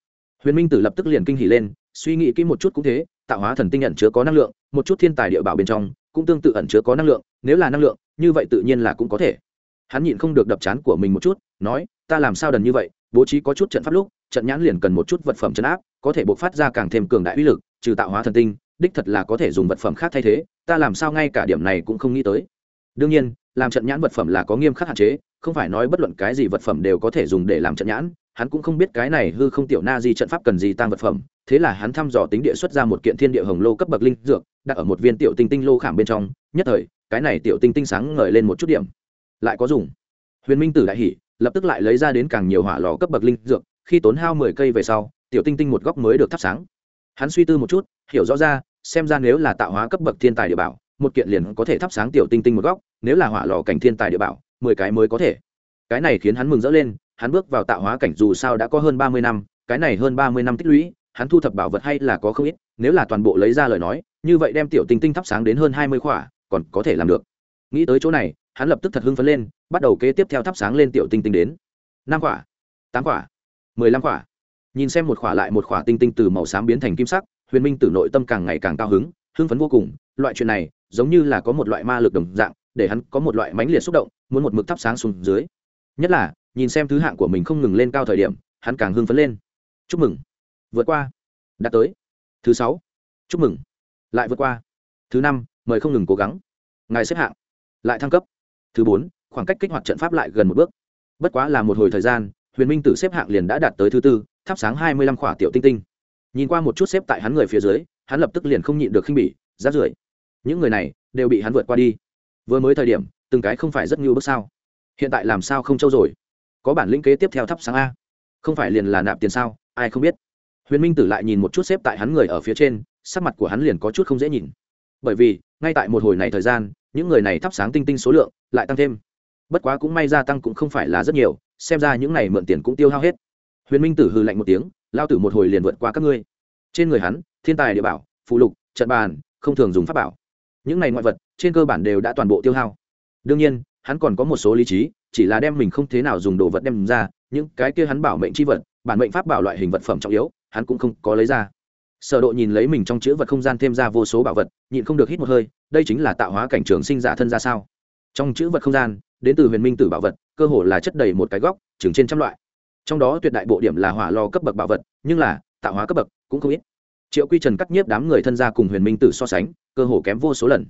Huyền minh tử lập tức liền kinh hỉ lên, suy nghĩ kỹ một chút cũng thế, tạo hóa thần tinh ẩn chứa có năng lượng, một chút thiên tài địa bảo bên trong cũng tương tự ẩn chứa có năng lượng, nếu là năng lượng, như vậy tự nhiên là cũng có thể. Hắn nhịn không được đập chán của mình một chút, nói, ta làm sao đần như vậy? Bố trí có chút trận pháp lúc, trận nhãn liền cần một chút vật phẩm chấn áp, có thể buộc phát ra càng thêm cường đại uy lực, trừ tạo hóa thần tinh, đích thật là có thể dùng vật phẩm khác thay thế, ta làm sao ngay cả điểm này cũng không nghĩ tới. Đương nhiên, làm trận nhãn vật phẩm là có nghiêm khắc hạn chế, không phải nói bất luận cái gì vật phẩm đều có thể dùng để làm trận nhãn hắn cũng không biết cái này hư không tiểu na di trận pháp cần gì tăng vật phẩm thế là hắn thăm dò tính địa xuất ra một kiện thiên địa hồng lô cấp bậc linh dược đặt ở một viên tiểu tinh tinh lô khảm bên trong nhất thời cái này tiểu tinh tinh sáng ngời lên một chút điểm. Lại có dùng. Huyền minh tử đại hỉ, lập tức lại lấy ra đến càng nhiều hỏa lò cấp bậc linh dược khi tốn hao mười cây về sau tiểu tinh tinh một góc mới được thắp sáng. Hắn suy tư một chút hiểu rõ ra xem ra nếu là tạo hóa cấp bậc thiên tài địa bảo một kiện liền có thể thắp sáng tiểu tinh tinh một góc nếu là hỏa lò cảnh thiên tài địa bảo mười cái mới có thể. Cái này khiến hắn mừng rỡ lên hắn bước vào tạo hóa cảnh dù sao đã có hơn ba mươi năm, cái này hơn ba mươi năm tích lũy, hắn thu thập bảo vật hay là có không ít, nếu là toàn bộ lấy ra lời nói, như vậy đem tiểu tinh tinh thắp sáng đến hơn hai mươi khỏa, còn có thể làm được. Nghĩ tới chỗ này, hắn lập tức thật hưng phấn lên, bắt đầu kế tiếp theo thắp sáng lên tiểu tinh tinh đến. Năm khỏa, tám khỏa, mười lăm khỏa. Nhìn xem một khỏa lại một khỏa tinh tinh từ màu xám biến thành kim sắc, huyền minh từ nội tâm càng ngày càng cao hứng, hưng phấn vô cùng, loại chuyện này, giống như là có một loại ma lực đồng dạng, để hắn có một loại mãnh liệt xúc động, muốn một mực thắp sáng xuống dưới. Nhất là nhìn xem thứ hạng của mình không ngừng lên cao thời điểm, hắn càng hưng phấn lên. Chúc mừng. Vượt qua. Đạt tới. Thứ sáu. Chúc mừng. Lại vượt qua. Thứ năm, mời không ngừng cố gắng. Ngài xếp hạng. Lại thăng cấp. Thứ bốn, khoảng cách kích hoạt trận pháp lại gần một bước. Bất quá là một hồi thời gian, huyền minh tử xếp hạng liền đã đạt tới thứ tư, thắp sáng hai mươi lăm khỏa tiểu tinh tinh. Nhìn qua một chút xếp tại hắn người phía dưới, hắn lập tức liền không nhịn được khinh bỉ, rát rưởi. Những người này, đều bị hắn vượt qua đi. Vừa mới thời điểm, từng cái không phải rất ngưu bước sao? Hiện tại làm sao không trâu rồi? Có bản lĩnh kế tiếp theo thắp sáng a. Không phải liền là nạp tiền sao, ai không biết. Huyền minh tử lại nhìn một chút xếp tại hắn người ở phía trên, sắc mặt của hắn liền có chút không dễ nhìn. Bởi vì, ngay tại một hồi này thời gian, những người này thắp sáng tinh tinh số lượng lại tăng thêm. Bất quá cũng may gia tăng cũng không phải là rất nhiều, xem ra những này mượn tiền cũng tiêu hao hết. Huyền minh tử hư lạnh một tiếng, lao tử một hồi liền vượt qua các ngươi. Trên người hắn, thiên tài địa bảo phụ lục, trận bàn, không thường dùng pháp bảo. Những này ngoại vật, trên cơ bản đều đã toàn bộ tiêu hao. Đương nhiên, hắn còn có một số lý trí chỉ là đem mình không thế nào dùng đồ vật đem ra, những cái kia hắn bảo mệnh c h i vật, bản mệnh pháp bảo loại hình vật phẩm trọng yếu, hắn cũng không có lấy ra. Sở độ nhìn lấy mình trong chữ vật không gian thêm ra vô số bảo vật, nhịn không được hít một hơi, đây chính là tạo hóa cảnh trường sinh giả thân ra sao? Trong chữ vật không gian, đến từ huyền minh tử bảo vật, cơ hồ là chất đầy một cái góc, chừng trên trăm loại. Trong đó tuyệt đại bộ điểm là hỏa lò cấp bậc bảo vật, nhưng là, tạo hóa cấp bậc cũng không ít. Triệu quy trần cắt nhiếp đám người thân gia cùng huyền minh tử so sánh, cơ hồ kém vô số lần.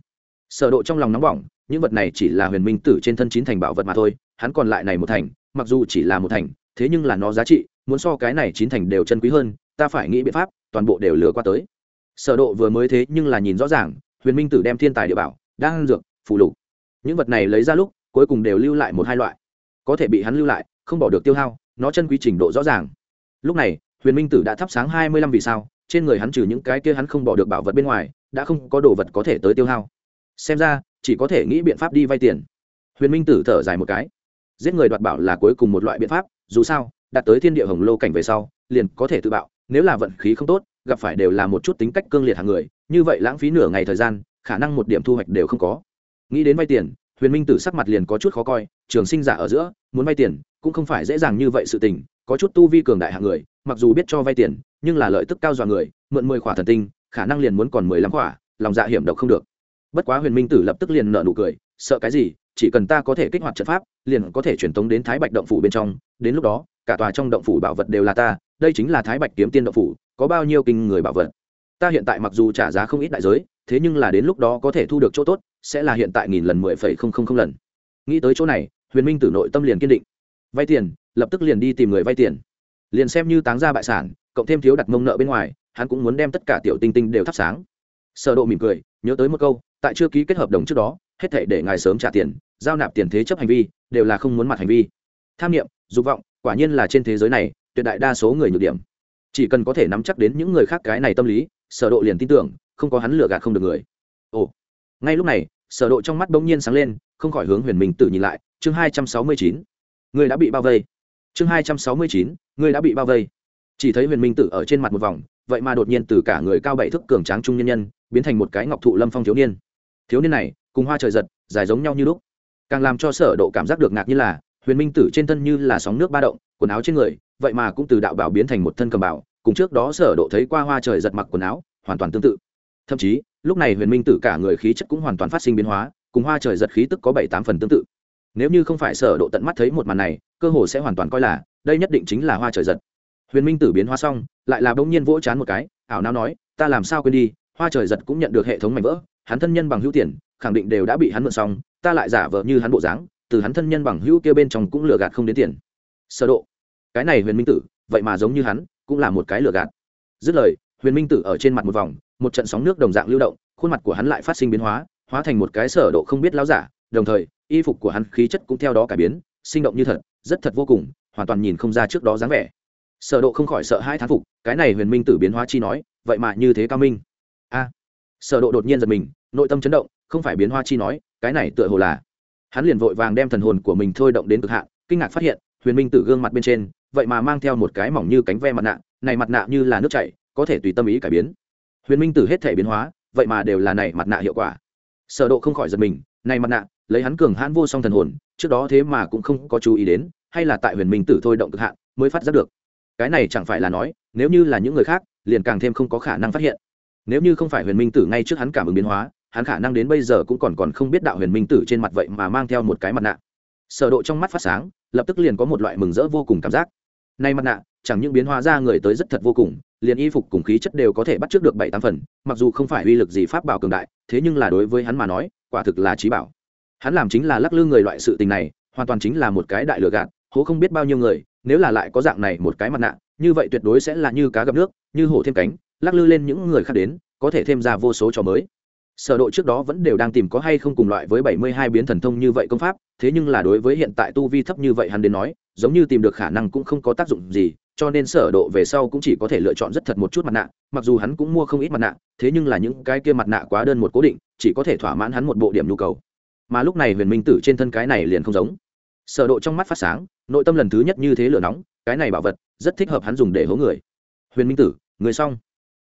Sở độ trong lòng nóng bỏng, những vật này chỉ là huyền minh tử trên thân chín thành bảo vật mà thôi hắn còn lại này một thành, mặc dù chỉ là một thành, thế nhưng là nó giá trị, muốn so cái này chín thành đều chân quý hơn, ta phải nghĩ biện pháp, toàn bộ đều lừa qua tới. Sở độ vừa mới thế nhưng là nhìn rõ ràng, huyền minh tử đem thiên tài địa bảo đang dược phụ lục, những vật này lấy ra lúc, cuối cùng đều lưu lại một hai loại. Có thể bị hắn lưu lại, không bỏ được tiêu hao, nó chân quý trình độ rõ ràng. Lúc này, huyền minh tử đã thắp sáng hai mươi lăm vì sao, trên người hắn trừ những cái kia hắn không bỏ được bảo vật bên ngoài, đã không có đồ vật có thể tới tiêu hao. Xem ra, chỉ có thể nghĩ biện pháp đi vay tiền. Huyền minh tử thở dài một cái giết người đoạt bảo là cuối cùng một loại biện pháp, dù sao, đạt tới thiên địa hồng lô cảnh về sau, liền có thể tự bạo, nếu là vận khí không tốt, gặp phải đều là một chút tính cách cương liệt hàng người, như vậy lãng phí nửa ngày thời gian, khả năng một điểm thu hoạch đều không có. Nghĩ đến vay tiền, huyền minh tử sắc mặt liền có chút khó coi, trường sinh giả ở giữa, muốn vay tiền, cũng không phải dễ dàng như vậy sự tình, có chút tu vi cường đại hạng người, mặc dù biết cho vay tiền, nhưng là lợi tức cao dọa người, mượn mười khỏa thần tinh, khả năng liền muốn còn mười lăm khỏa, lòng dạ hiểm độc không được. Bất quá huyền minh tử lập tức liền nợ nụ cười, sợ cái gì chỉ cần ta có thể kích hoạt trận pháp, liền có thể truyền tống đến thái bạch động phủ bên trong. Đến lúc đó, cả tòa trong động phủ bảo vật đều là ta, đây chính là thái bạch kiếm tiên động phủ, có bao nhiêu kinh người bảo vật. Ta hiện tại mặc dù trả giá không ít đại giới, thế nhưng là đến lúc đó có thể thu được chỗ tốt, sẽ là hiện tại nghìn lần mười phẩy không không không lần. Nghĩ tới chỗ này, huyền minh tử nội tâm liền kiên định. Vay tiền, lập tức liền đi tìm người vay tiền. Liền xem như táng ra bại sản, cộng thêm thiếu đặt mông nợ bên ngoài, hắn cũng muốn đem tất cả tiểu tinh tinh đều thắp sáng. Sở độ mỉm cười, nhớ tới một câu, tại chưa ký kết hợp đồng trước đó, hết thảy để ngài sớm trả tiền giao nạp tiền thế chấp hành vi, đều là không muốn mặt hành vi. Tham niệm, dục vọng, quả nhiên là trên thế giới này, tuyệt đại đa số người nhược điểm. Chỉ cần có thể nắm chắc đến những người khác cái này tâm lý, sở độ liền tin tưởng, không có hắn lừa gạt không được người. Ồ. Ngay lúc này, sở độ trong mắt bỗng nhiên sáng lên, không khỏi hướng huyền minh tử nhìn lại, chương 269 người đã bị bao vây. Chương 269 người đã bị bao vây. Chỉ thấy huyền minh tử ở trên mặt một vòng, vậy mà đột nhiên từ cả người cao bảy thước cường tráng trung nhân nhân, biến thành một cái ngọc thụ lâm phong thiếu niên. Thiếu niên này, cùng hoa trời giật, dài giống nhau như lúc càng làm cho sở độ cảm giác được ngạc như là, huyền minh tử trên thân như là sóng nước ba động, quần áo trên người, vậy mà cũng từ đạo bảo biến thành một thân cầm bảo, cùng trước đó sở độ thấy qua hoa trời giật mặc quần áo, hoàn toàn tương tự. Thậm chí, lúc này huyền minh tử cả người khí chất cũng hoàn toàn phát sinh biến hóa, cùng hoa trời giật khí tức có bảy tám phần tương tự. Nếu như không phải sở độ tận mắt thấy một màn này, cơ hồ sẽ hoàn toàn coi là, đây nhất định chính là hoa trời giật. Huyền minh tử biến hóa xong, lại là bỗng nhiên vỗ chán một cái, ảo não nói, ta làm sao quên đi, hoa trời giật cũng nhận được hệ thống mảnh vỡ, hắn thân nhân bằng hữu tiền, khẳng định đều đã bị hắn mượn xong ta lại giả vờ như hắn bộ dáng, từ hắn thân nhân bằng hữu kia bên trong cũng lừa gạt không đến tiền. Sơ độ, cái này huyền minh tử, vậy mà giống như hắn, cũng là một cái lừa gạt. Dứt lời, huyền minh tử ở trên mặt một vòng, một trận sóng nước đồng dạng lưu động, khuôn mặt của hắn lại phát sinh biến hóa hóa thành một cái sở độ không biết láo giả, đồng thời, y phục của hắn khí chất cũng theo đó cải biến, sinh động như thật, rất thật vô cùng, hoàn toàn nhìn không ra trước đó dáng vẻ. Sở độ không khỏi sợ hai thán phục, cái này huyền minh tử biến hóa chi nói, vậy mà như thế cao minh. A, sở độ đột nhiên giật mình, nội tâm chấn động, không phải biến hóa chi nói cái này tựa hồ là. Hắn liền vội vàng đem thần hồn của mình thôi động đến cực hạn, kinh ngạc phát hiện, huyền minh tử gương mặt bên trên, vậy mà mang theo một cái mỏng như cánh ve mặt nạ, này mặt nạ như là nước chảy, có thể tùy tâm ý cải biến. Huyền minh tử hết thể biến hóa, vậy mà đều là này mặt nạ hiệu quả. Sở độ không khỏi giật mình, này mặt nạ, lấy hắn cường hãn vô song thần hồn, trước đó thế mà cũng không có chú ý đến, hay là tại huyền minh tử thôi động cực hạn mới phát giác được. Cái này chẳng phải là nói, nếu như là những người khác, liền càng thêm không có khả năng phát hiện. Nếu như không phải huyền minh tử ngay trước hắn cảm ứng biến hóa hắn khả năng đến bây giờ cũng còn còn không biết đạo huyền minh tử trên mặt vậy mà mang theo một cái mặt nạ. Sở độ trong mắt phát sáng, lập tức liền có một loại mừng rỡ vô cùng cảm giác. Nay mặt nạ, chẳng những biến hóa ra người tới rất thật vô cùng, liền y phục cùng khí chất đều có thể bắt trước được bảy tám phần, mặc dù không phải uy lực gì pháp bảo cường đại, thế nhưng là đối với hắn mà nói, quả thực là trí bảo. Hắn làm chính là lắc lư người loại sự tình này, hoàn toàn chính là một cái đại lừa gạt, hố không biết bao nhiêu người, nếu là lại có dạng này một cái mặt nạ, như vậy tuyệt đối sẽ là như cá gặp nước, như hổ thêm cánh, lắc lư lên những người khác đến, có thể thêm ra vô số trò mới sở độ trước đó vẫn đều đang tìm có hay không cùng loại với 72 biến thần thông như vậy công pháp, thế nhưng là đối với hiện tại tu vi thấp như vậy hắn đến nói, giống như tìm được khả năng cũng không có tác dụng gì, cho nên sở độ về sau cũng chỉ có thể lựa chọn rất thật một chút mặt nạ, mặc dù hắn cũng mua không ít mặt nạ, thế nhưng là những cái kia mặt nạ quá đơn một cố định, chỉ có thể thỏa mãn hắn một bộ điểm nhu cầu. Mà lúc này huyền minh tử trên thân cái này liền không giống. Sở độ trong mắt phát sáng, nội tâm lần thứ nhất như thế lửa nóng, cái này bảo vật rất thích hợp hắn dùng để hố người. Huyền minh tử, người xong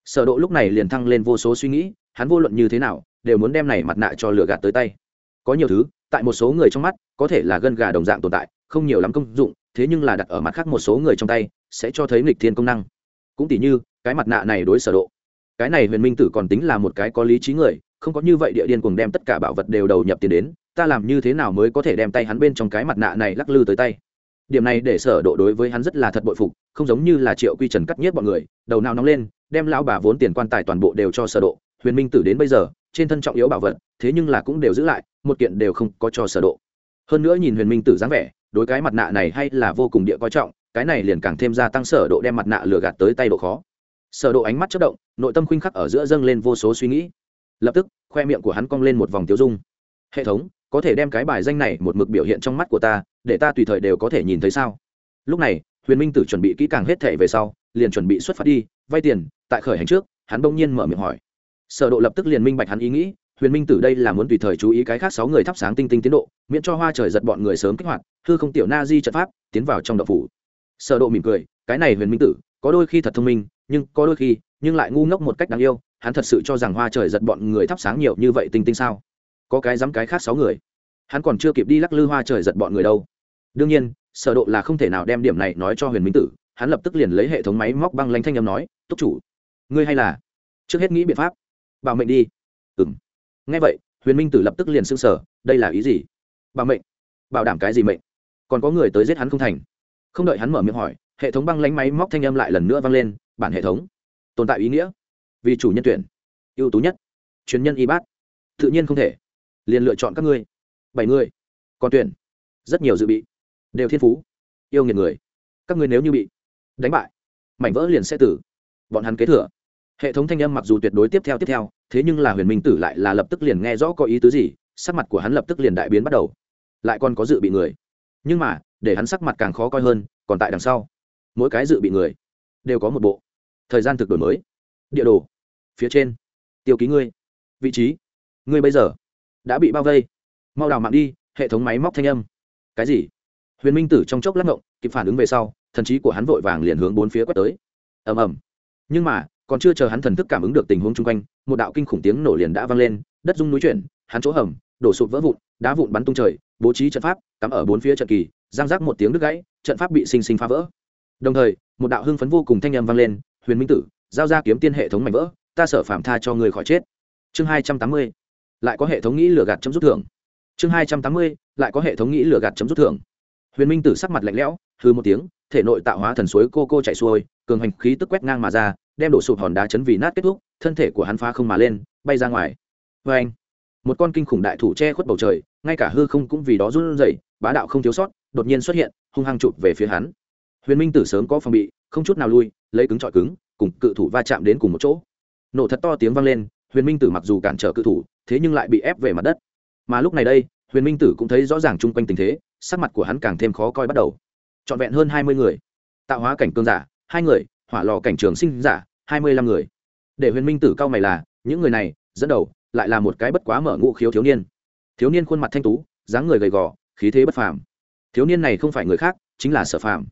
sở độ lúc này liền thăng lên vô số suy nghĩ, hắn vô luận như thế nào, đều muốn đem này mặt nạ cho lừa gạt tới tay. Có nhiều thứ, tại một số người trong mắt, có thể là gân gà đồng dạng tồn tại, không nhiều lắm công dụng, thế nhưng là đặt ở mặt khác một số người trong tay, sẽ cho thấy nghịch thiên công năng. Cũng tỉ như, cái mặt nạ này đối sở độ. Cái này huyền minh tử còn tính là một cái có lý trí người, không có như vậy địa điên cuồng đem tất cả bảo vật đều đầu nhập tiền đến, ta làm như thế nào mới có thể đem tay hắn bên trong cái mặt nạ này lắc lư tới tay? Điểm này để sở độ đối với hắn rất là thật bội phục, không giống như là triệu quy trần cắt nhất bọn người, đầu nào nóng lên đem lão bà vốn tiền quan tài toàn bộ đều cho sở độ, huyền minh tử đến bây giờ, trên thân trọng yếu bảo vật, thế nhưng là cũng đều giữ lại, một kiện đều không có cho sở độ. Hơn nữa nhìn huyền minh tử dáng vẻ, đối cái mặt nạ này hay là vô cùng địa coi trọng, cái này liền càng thêm gia tăng sở độ đem mặt nạ lừa gạt tới tay độ khó. Sở độ ánh mắt chớp động, nội tâm khuynh khắc ở giữa dâng lên vô số suy nghĩ. Lập tức, khoe miệng của hắn cong lên một vòng tiêu dung. Hệ thống, có thể đem cái bài danh này một mực biểu hiện trong mắt của ta, để ta tùy thời đều có thể nhìn thấy sao? Lúc này, huyền minh tử chuẩn bị kỹ càng hết thể về sau, liền chuẩn bị xuất phát đi vay tiền, tại khởi hành trước, hắn bỗng nhiên mở miệng hỏi. Sở độ lập tức liền minh bạch hắn ý nghĩ, huyền minh tử đây là muốn tùy thời chú ý cái khác sáu người thắp sáng tinh tinh tiến độ, miễn cho hoa trời giật bọn người sớm kích hoạt, hư không tiểu na di trận pháp, tiến vào trong động phủ. Sở độ mỉm cười, cái này huyền minh tử, có đôi khi thật thông minh, nhưng có đôi khi, nhưng lại ngu ngốc một cách đáng yêu, hắn thật sự cho rằng hoa trời giật bọn người thắp sáng nhiều như vậy tinh tinh sao? Có cái dám cái khác sáu người. Hắn còn chưa kịp đi lắc lư hoa trời giật bọn người đâu. Đương nhiên, sở độ là không thể nào đem điểm này nói cho huyền minh tử, hắn lập tức liền lấy hệ thống máy móc băng lanh thanh âm nói túc chủ. Ngươi hay là? Trước hết nghĩ biện pháp. Bảo mệnh đi. Ừm. Nghe vậy, huyền minh tử lập tức liền sưng sở đây là ý gì? Bảo mệnh. Bảo đảm cái gì mệnh? Còn có người tới giết hắn không thành. Không đợi hắn mở miệng hỏi, hệ thống băng lánh máy móc thanh âm lại lần nữa vang lên, bản hệ thống. Tồn tại ý nghĩa. Vì chủ nhân tuyển. Ưu tú nhất. Chuyên nhân y bát. Tự nhiên không thể. Liền lựa chọn các ngươi. Bảy người. Còn tuyển. Rất nhiều dự bị. Đều thiên phú. Yêu nghiệt người. Các ngươi nếu như bị đánh bại, mảnh vỡ liền sẽ tử bọn hắn kế thừa. Hệ thống thanh âm mặc dù tuyệt đối tiếp theo tiếp theo, thế nhưng là huyền minh tử lại là lập tức liền nghe rõ có ý tứ gì, sắc mặt của hắn lập tức liền đại biến bắt đầu. Lại còn có dự bị người. Nhưng mà, để hắn sắc mặt càng khó coi hơn, còn tại đằng sau. Mỗi cái dự bị người đều có một bộ. Thời gian thực đổi mới. Địa đồ. Phía trên. Tiêu ký ngươi. Vị trí. Ngươi bây giờ đã bị bao vây. Mau đào mạng đi, hệ thống máy móc thanh âm. Cái gì? Huyền minh tử trong chốc lắc ngộng, kịp phản ứng về sau, thần trí của hắn vội vàng liền hướng bốn phía quét tới. Ầm ầm nhưng mà, còn chưa chờ hắn thần thức cảm ứng được tình huống chung quanh, một đạo kinh khủng tiếng nổ liền đã vang lên, đất rung núi chuyển, hắn chỗ hầm, đổ sụp vỡ vụn, đá vụn bắn tung trời, bố trí trận pháp, cắm ở bốn phía trận kỳ, giang rác một tiếng đứt gãy, trận pháp bị sinh sinh phá vỡ. Đồng thời, một đạo hưng phấn vô cùng thanh â m vang lên, huyền minh tử, giao ra kiếm tiên hệ thống mảnh vỡ, ta sợ phạm tha cho người khỏi chết. Chương hai trăm tám mươi, lại có hệ thống nghĩ lừa gạt chấm rút thưởng. Chương hai trăm tám mươi, lại có hệ thống nghĩ lừa gạt chấm rút thưởng. Huyền minh tử sắc mặt lạnh lẽo hư một tiếng, thể nội tạo hóa thần suối cô cô chạy xuôi cường hành khí tức quét ngang mà ra, đem đổ sụp hòn đá chấn vì nát kết thúc, thân thể của hắn phá không mà lên, bay ra ngoài. Vê anh, một con kinh khủng đại thủ che khuất bầu trời, ngay cả hư không cũng vì đó run rẩy, bá đạo không thiếu sót, đột nhiên xuất hiện, hung hăng chụp về phía hắn. Huyền minh tử sớm có phòng bị, không chút nào lui, lấy cứng trọi cứng, cùng cự thủ va chạm đến cùng một chỗ. Nổ thật to tiếng vang lên, huyền minh tử mặc dù cản trở cự thủ, thế nhưng lại bị ép về mặt đất. Mà lúc này đây, huyền minh tử cũng thấy rõ ràng chung quanh tình thế, sắc mặt của hắn càng thêm khó coi bắt đầu. Trọn vẹn hơn hai mươi người, tạo hóa cảnh cương giả hai người, hỏa lò cảnh trường sinh giả, hai mươi lăm người. Để huyền minh tử cao mày là, những người này, dẫn đầu, lại là một cái bất quá mở ngũ khiếu thiếu niên. Thiếu niên khuôn mặt thanh tú, dáng người gầy gò, khí thế bất phàm. Thiếu niên này không phải người khác, chính là sở phàm.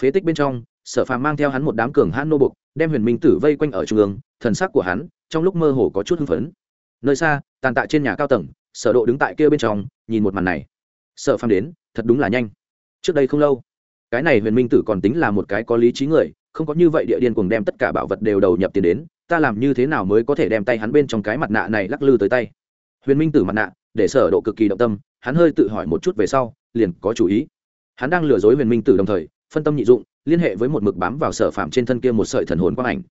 Phế tích bên trong, sở phàm mang theo hắn một đám cường hãn nô bục đem huyền minh tử vây quanh ở trung ương, thần sắc của hắn, trong lúc mơ hồ có chút hưng phấn. Nơi xa, tàn tạ trên nhà cao tầng, sở độ đứng tại kia bên trong, nhìn một màn này. Sở phàm đến, thật đúng là nhanh. Trước đây không lâu cái này huyền minh tử còn tính là một cái có lý trí người, không có như vậy địa điên cùng đem tất cả bảo vật đều đầu nhập tiền đến, ta làm như thế nào mới có thể đem tay hắn bên trong cái mặt nạ này lắc lư tới tay? Huyền minh tử mặt nạ, để sở độ cực kỳ động tâm, hắn hơi tự hỏi một chút về sau, liền có chủ ý. Hắn đang lừa dối huyền minh tử đồng thời, phân tâm nhị dụng, liên hệ với một mực bám vào sở phạm trên thân kia một sợi thần hồn quang ảnh.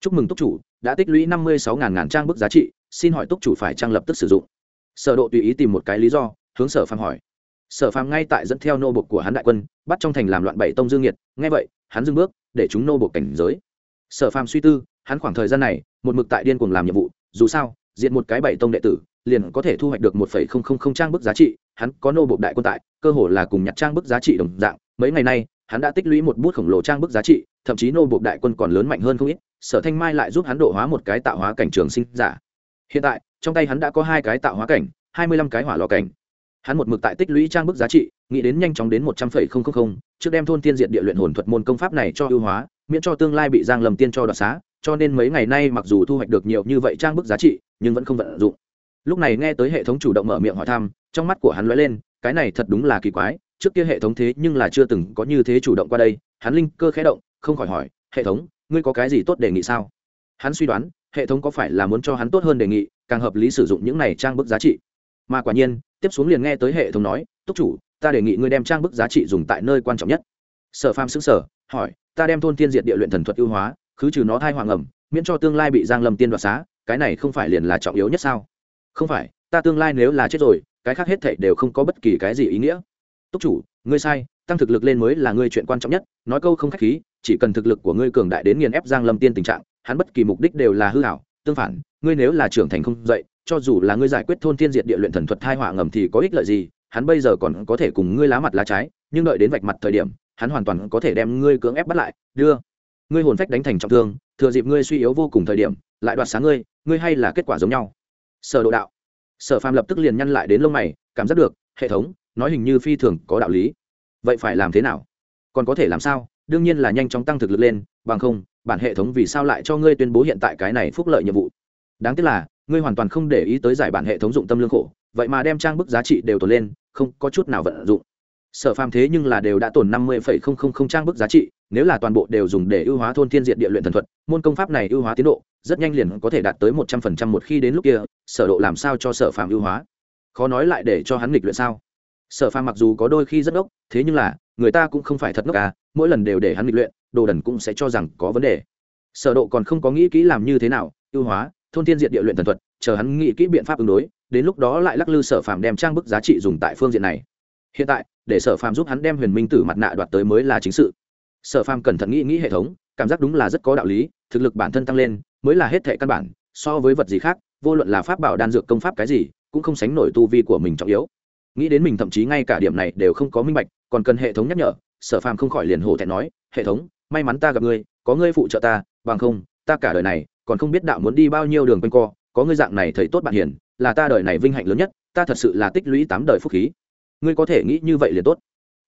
Chúc mừng túc chủ, đã tích lũy năm mươi sáu ngàn ngàn trang bức giá trị, xin hỏi túc chủ phải trang lập tức sử dụng? Sở độ tùy ý tìm một cái lý do, hướng sở phạm hỏi. Sở phạm ngay tại dẫn theo nô bộc của hắn đại quân bắt trong thành làm loạn bảy tông dương nhiệt nghe vậy, hắn dừng bước, để chúng nô buộc cảnh giới. Sở phàm suy tư, hắn khoảng thời gian này, một mực tại điên cuồng làm nhiệm vụ, dù sao diện một cái bảy tông đệ tử, liền có thể thu hoạch được một phẩy không không không trang bức giá trị, hắn có nô bộc đại quân tại, cơ hồ là cùng nhặt trang bức giá trị đồng dạng. Mấy ngày nay, hắn đã tích lũy một bút khổng lồ trang bức giá trị, thậm chí nô bộc đại quân còn lớn mạnh hơn không ít, sở thanh mai lại giúp hắn độ hóa một cái tạo hóa cảnh trường sinh giả. Hiện tại, trong tay hắn đã có hai cái tạo hóa cảnh, hai mươi lăm cái hỏa lò cảnh hắn một mực tại tích lũy trang bức giá trị, nghĩ đến nhanh chóng đến một trăm phẩy không không không, trước đem thôn tiên diện địa luyện hồn thuật môn công pháp này cho ưu hóa, miễn cho tương lai bị giang lầm tiên cho đoạt xá, cho nên mấy ngày nay mặc dù thu hoạch được nhiều như vậy trang bức giá trị, nhưng vẫn không vận dụng. Lúc này nghe tới hệ thống chủ động mở miệng hỏi thăm, trong mắt của hắn lóe lên, cái này thật đúng là kỳ quái, trước kia hệ thống thế nhưng là chưa từng có như thế chủ động qua đây, hắn linh cơ khẽ động, không khỏi hỏi, hệ thống, ngươi có cái gì tốt đề nghị sao? Hắn suy đoán, hệ thống có phải là muốn cho hắn tốt hơn đề nghị, càng hợp lý sử dụng những này trang bức giá trị mà quả nhiên, tiếp xuống liền nghe tới hệ thống nói, túc chủ, ta đề nghị ngươi đem trang bức giá trị dùng tại nơi quan trọng nhất. Sở pham xứng sở hỏi, ta đem thôn tiên diệt địa luyện thần thuật ưu hóa, khứ trừ nó thai hoàng ẩm, miễn cho tương lai bị giang lâm tiên đoạt xá, cái này không phải liền là trọng yếu nhất sao? Không phải, ta tương lai nếu là chết rồi, cái khác hết thảy đều không có bất kỳ cái gì ý nghĩa. Túc chủ, ngươi sai, tăng thực lực lên mới là ngươi chuyện quan trọng nhất, nói câu không khách khí, chỉ cần thực lực của ngươi cường đại đến nghiền ép giang lâm tiên tình trạng, hắn bất kỳ mục đích đều là hư hảo, tương phản, ngươi nếu là trưởng thành không dậy cho dù là ngươi giải quyết thôn thiên diệt địa luyện thần thuật thai họa ngầm thì có ích lợi gì, hắn bây giờ còn có thể cùng ngươi lá mặt lá trái, nhưng đợi đến vạch mặt thời điểm, hắn hoàn toàn có thể đem ngươi cưỡng ép bắt lại, đưa. Ngươi hồn phách đánh thành trọng thương, thừa dịp ngươi suy yếu vô cùng thời điểm, lại đoạt sáng ngươi ngươi hay là kết quả giống nhau. Sở độ đạo. Sở phàm lập tức liền nhăn lại đến lông mày, cảm giác được, hệ thống, nói hình như phi thường có đạo lý. Vậy phải làm thế nào? Còn có thể làm sao? Đương nhiên là nhanh chóng tăng thực lực lên, bằng không, bản hệ thống vì sao lại cho ngươi tuyên bố hiện tại cái này phúc lợi nhiệm vụ? Đáng tiếc là ngươi hoàn toàn không để ý tới giải bản hệ thống dụng tâm lương khổ, vậy mà đem trang bức giá trị đều tồn lên, không có chút nào vận dụng. Sở phàm thế nhưng là đều đã tồn năm mươi trang bức giá trị, nếu là toàn bộ đều dùng để ưu hóa thôn thiên diện địa luyện thần thuật, môn công pháp này ưu hóa tiến độ, rất nhanh liền có thể đạt tới một trăm phần trăm một khi đến lúc kia, sở độ làm sao cho sở phàm ưu hóa? Khó nói lại để cho hắn nghịch luyện sao? Sở phàm mặc dù có đôi khi rất ngốc, thế nhưng là, người ta cũng không phải thật ngốc à mỗi lần đều để hắn nghịch luyện, đồ đần cũng sẽ cho rằng có vấn đề. Sở độ còn không có nghĩ kỹ làm như thế nào, ưu hóa thôn thiên diện địa luyện thần thuật, chờ hắn nghĩ kỹ biện pháp ứng đối, đến lúc đó lại lắc lư sở phàm đem trang bức giá trị dùng tại phương diện này. Hiện tại, để sở phàm giúp hắn đem huyền minh tử mặt nạ đoạt tới mới là chính sự. Sở phàm cẩn thận nghĩ nghĩ hệ thống, cảm giác đúng là rất có đạo lý, thực lực bản thân tăng lên, mới là hết thệ căn bản, so với vật gì khác, vô luận là pháp bảo đan dược công pháp cái gì, cũng không sánh nổi tu vi của mình trọng yếu. Nghĩ đến mình thậm chí ngay cả điểm này đều không có minh bạch, còn cần hệ thống nhắc nhở, sở phàm không khỏi liền hổ thẹn nói, hệ thống, may mắn ta gặp ngươi, có ngươi phụ trợ ta, bằng không, ta cả đời này còn không biết đạo muốn đi bao nhiêu đường quanh co, có ngươi dạng này thấy tốt bạn hiền, là ta đời này vinh hạnh lớn nhất, ta thật sự là tích lũy tám đời phúc khí. Ngươi có thể nghĩ như vậy liền tốt.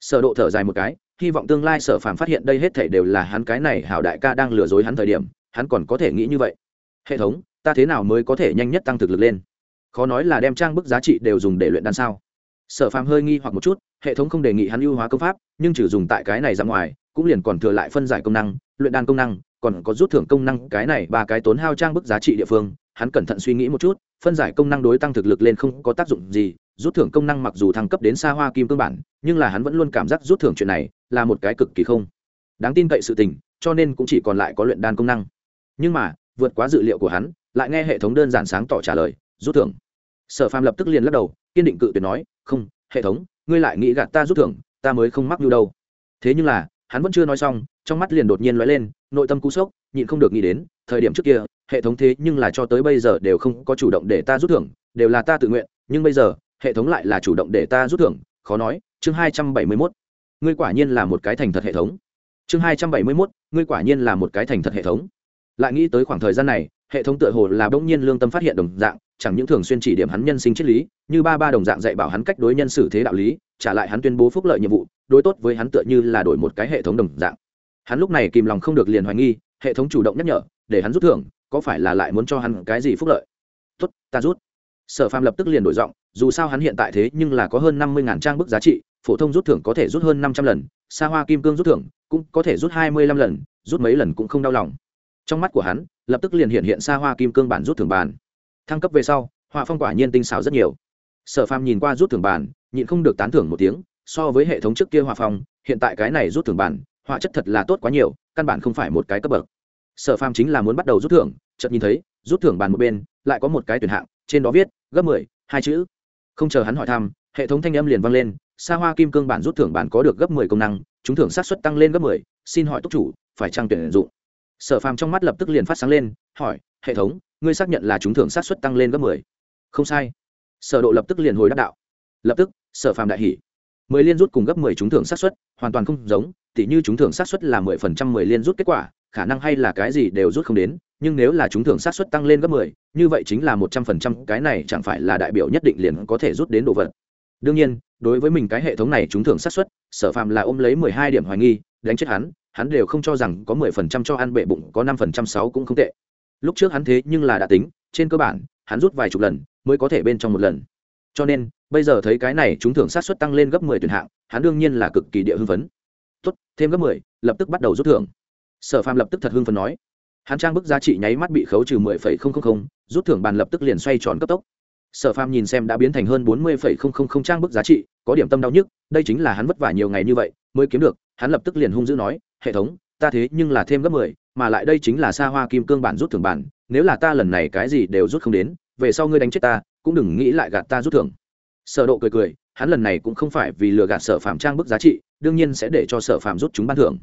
Sở độ thở dài một cái, hy vọng tương lai sở phàm phát hiện đây hết thảy đều là hắn cái này hảo đại ca đang lừa dối hắn thời điểm, hắn còn có thể nghĩ như vậy. Hệ thống, ta thế nào mới có thể nhanh nhất tăng thực lực lên? Khó nói là đem trang bức giá trị đều dùng để luyện đan sao? Sở phàm hơi nghi hoặc một chút, hệ thống không đề nghị hắn ưu hóa công pháp, nhưng chỉ dùng tại cái này ra ngoài, cũng liền còn thừa lại phân giải công năng, luyện đan công năng còn có rút thưởng công năng, cái này ba cái tốn hao trang bức giá trị địa phương, hắn cẩn thận suy nghĩ một chút, phân giải công năng đối tăng thực lực lên không có tác dụng gì, rút thưởng công năng mặc dù thăng cấp đến xa hoa kim cương bản, nhưng là hắn vẫn luôn cảm giác rút thưởng chuyện này là một cái cực kỳ không đáng tin cậy sự tình, cho nên cũng chỉ còn lại có luyện đan công năng. Nhưng mà, vượt quá dự liệu của hắn, lại nghe hệ thống đơn giản sáng tỏ trả lời, rút thưởng. Sở phàm lập tức liền lắc đầu, kiên định cự tuyệt nói, không, hệ thống, ngươi lại nghĩ gạt ta rút thưởng, ta mới không mắc mưu đâu. Thế nhưng là, hắn vẫn chưa nói xong, trong mắt liền đột nhiên lóe lên nội tâm cú sốc, nhịn không được nghĩ đến, thời điểm trước kia, hệ thống thế nhưng là cho tới bây giờ đều không có chủ động để ta rút thưởng, đều là ta tự nguyện, nhưng bây giờ, hệ thống lại là chủ động để ta rút thưởng, khó nói, chương hai trăm bảy mươi mốt. Ngươi quả nhiên là một cái thành thật hệ thống. Chương hai trăm bảy mươi mốt, ngươi quả nhiên là một cái thành thật hệ thống. Lại nghĩ tới khoảng thời gian này, hệ thống tựa hồ là bỗng nhiên lương tâm phát hiện đồng dạng, chẳng những thường xuyên chỉ điểm hắn nhân sinh triết lý, như ba ba đồng dạng dạy bảo hắn cách đối nhân xử thế đạo lý, trả lại hắn tuyên bố phúc lợi nhiệm vụ, đối tốt với hắn tựa như là đổi một cái hệ thống đồng dạng hắn lúc này kìm lòng không được liền hoài nghi, hệ thống chủ động nhắc nhở, để hắn rút thưởng, có phải là lại muốn cho hắn cái gì phúc lợi? Tốt, ta rút. Sở phàm lập tức liền đổi giọng, dù sao hắn hiện tại thế nhưng là có hơn năm mươi trang bức giá trị, phổ thông rút thưởng có thể rút hơn năm trăm lần xa hoa kim cương rút thưởng cũng có thể rút hai mươi lăm lần, rút mấy lần cũng không đau lòng. Trong mắt của hắn, lập tức liền hiện hiện xa hoa kim cương bản rút thưởng bàn. Thăng cấp về sau, họa phong quả nhiên tinh xảo rất nhiều. Sở phàm nhìn qua rút thưởng bàn, nhịn không được tán thưởng một tiếng, so với hệ thống trước kia họa phong, hiện tại cái này rút thưởng bàn họa chất thật là tốt quá nhiều, căn bản không phải một cái cấp bậc. Sở phàm chính là muốn bắt đầu rút thưởng, chợt nhìn thấy, rút thưởng bàn một bên, lại có một cái tuyển hạng, trên đó viết, gấp mười, hai chữ. Không chờ hắn hỏi thăm, hệ thống thanh âm liền vang lên xa hoa kim cương bản rút thưởng bản có được gấp mười công năng chúng thưởng sát suất tăng lên gấp mười, xin hỏi túc chủ, phải trang tuyển dụng? Sở phàm trong mắt lập tức liền phát sáng lên, hỏi, hệ thống, ngươi xác nhận là chúng thưởng sát suất tăng lên gấp mười? Không sai. Sở độ lập tức liền hồi đáp đạo. Lập tức, sở phàm đại hỉ mười liên rút cùng gấp mười chúng thưởng sát suất, hoàn toàn không giống, tỉ như chúng thưởng sát suất là mười phần trăm mười liên rút kết quả, khả năng hay là cái gì đều rút không đến, nhưng nếu là chúng thưởng sát suất tăng lên gấp mười, như vậy chính là một trăm phần trăm, cái này chẳng phải là đại biểu nhất định liền có thể rút đến đồ vật. Đương nhiên, đối với mình cái hệ thống này chúng thưởng sát suất, sở phàm là ôm lấy mười hai điểm hoài nghi, đánh chết hắn hắn đều không cho rằng có mười phần trăm cho ăn bệ bụng, có năm phần trăm sáu cũng không tệ. Lúc trước hắn thế nhưng là đã tính, trên cơ bản, hắn rút vài chục lần, mới có thể bên trong một lần cho nên, bây giờ thấy cái này chúng thưởng sát suất tăng lên gấp mười tuyển hạng, hắn đương nhiên là cực kỳ địa hưng phấn. Tốt, thêm gấp mười, lập tức bắt đầu rút thưởng. Sở phàm lập tức thật hưng phấn nói. Hắn trang bức giá trị nháy mắt bị khấu trừ mười phẩy không không không, rút thưởng bàn lập tức liền xoay tròn cấp tốc. Sở phàm nhìn xem đã biến thành hơn bốn mươi phẩy không không không trang bức giá trị, có điểm tâm đau nhức, đây chính là hắn vất vả nhiều ngày như vậy, mới kiếm được, hắn lập tức liền hung dữ nói, hệ thống, ta thế nhưng là thêm gấp mười, mà lại đây chính là xa hoa kim cương bản rút thưởng bản, nếu là ta lần này cái gì đều rút không đến, về sau ngươi đánh chết ta cũng đừng nghĩ lại gạt ta rút thưởng. Sở độ cười cười, hắn lần này cũng không phải vì lừa gạt sở phàm trang bức giá trị, đương nhiên sẽ để cho sở phàm rút chúng ban thưởng.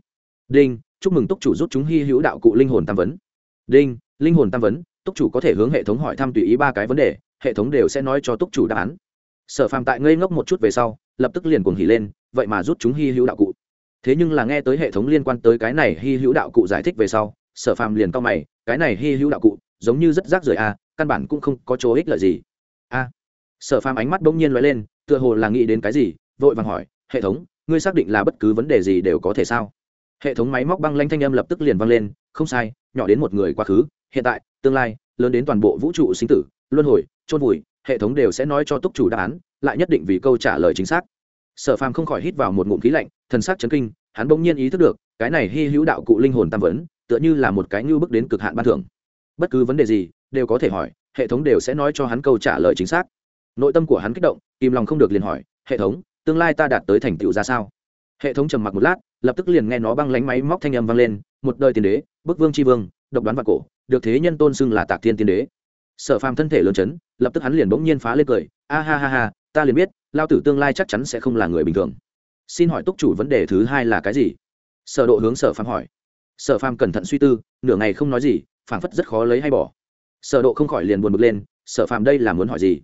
Đinh, chúc mừng túc chủ rút chúng hy hữu đạo cụ linh hồn tam vấn. Đinh, linh hồn tam vấn, túc chủ có thể hướng hệ thống hỏi thăm tùy ý ba cái vấn đề, hệ thống đều sẽ nói cho túc chủ đáp án. Sở phàm tại ngây ngốc một chút về sau, lập tức liền cuồng hỉ lên, vậy mà rút chúng hy hữu đạo cụ. Thế nhưng là nghe tới hệ thống liên quan tới cái này hy hữu đạo cụ giải thích về sau, sở phàm liền cao mày, cái này hy hữu đạo cụ giống như rất rác rưởi a căn bản cũng không có chỗ ích lợi gì a. Sở phàm ánh mắt bỗng nhiên lóe lên, tựa hồ là nghĩ đến cái gì, vội vàng hỏi, hệ thống, ngươi xác định là bất cứ vấn đề gì đều có thể sao? Hệ thống máy móc băng lanh thanh âm lập tức liền vang lên, không sai, nhỏ đến một người quá khứ, hiện tại, tương lai, lớn đến toàn bộ vũ trụ sinh tử, luân hồi, chôn vùi, hệ thống đều sẽ nói cho túc chủ đáp án, lại nhất định vì câu trả lời chính xác. Sở phàm không khỏi hít vào một ngụm khí lạnh, thần sắc chấn kinh, hắn bỗng nhiên ý thức được, cái này hy hữu đạo cụ linh hồn tam vấn, tựa như là một cái ngưu bước đến cực hạn ban thưởng. Bất cứ vấn đề gì, đều có thể hỏi hệ thống đều sẽ nói cho hắn câu trả lời chính xác. Nội tâm của hắn kích động, kìm lòng không được liền hỏi, hệ thống, tương lai ta đạt tới thành tựu ra sao? Hệ thống trầm mặc một lát, lập tức liền nghe nó băng lánh máy móc thanh âm vang lên, một đời tiên đế, bức vương tri vương, độc đoán và cổ, được thế nhân tôn xưng là tạc thiên tiên đế. Sở phàm thân thể lớn chấn, lập tức hắn liền bỗng nhiên phá lên cười, a ha ha ha, ta liền biết, lao tử tương lai chắc chắn sẽ không là người bình thường. Xin hỏi túc chủ vấn đề thứ hai là cái gì? Sở độ hướng sở phàm hỏi. Sở phàm cẩn thận suy tư, nửa ngày không nói gì, phảng phất rất khó lấy hay bỏ sở độ không khỏi liền buồn bực lên, sở phàm đây là muốn hỏi gì?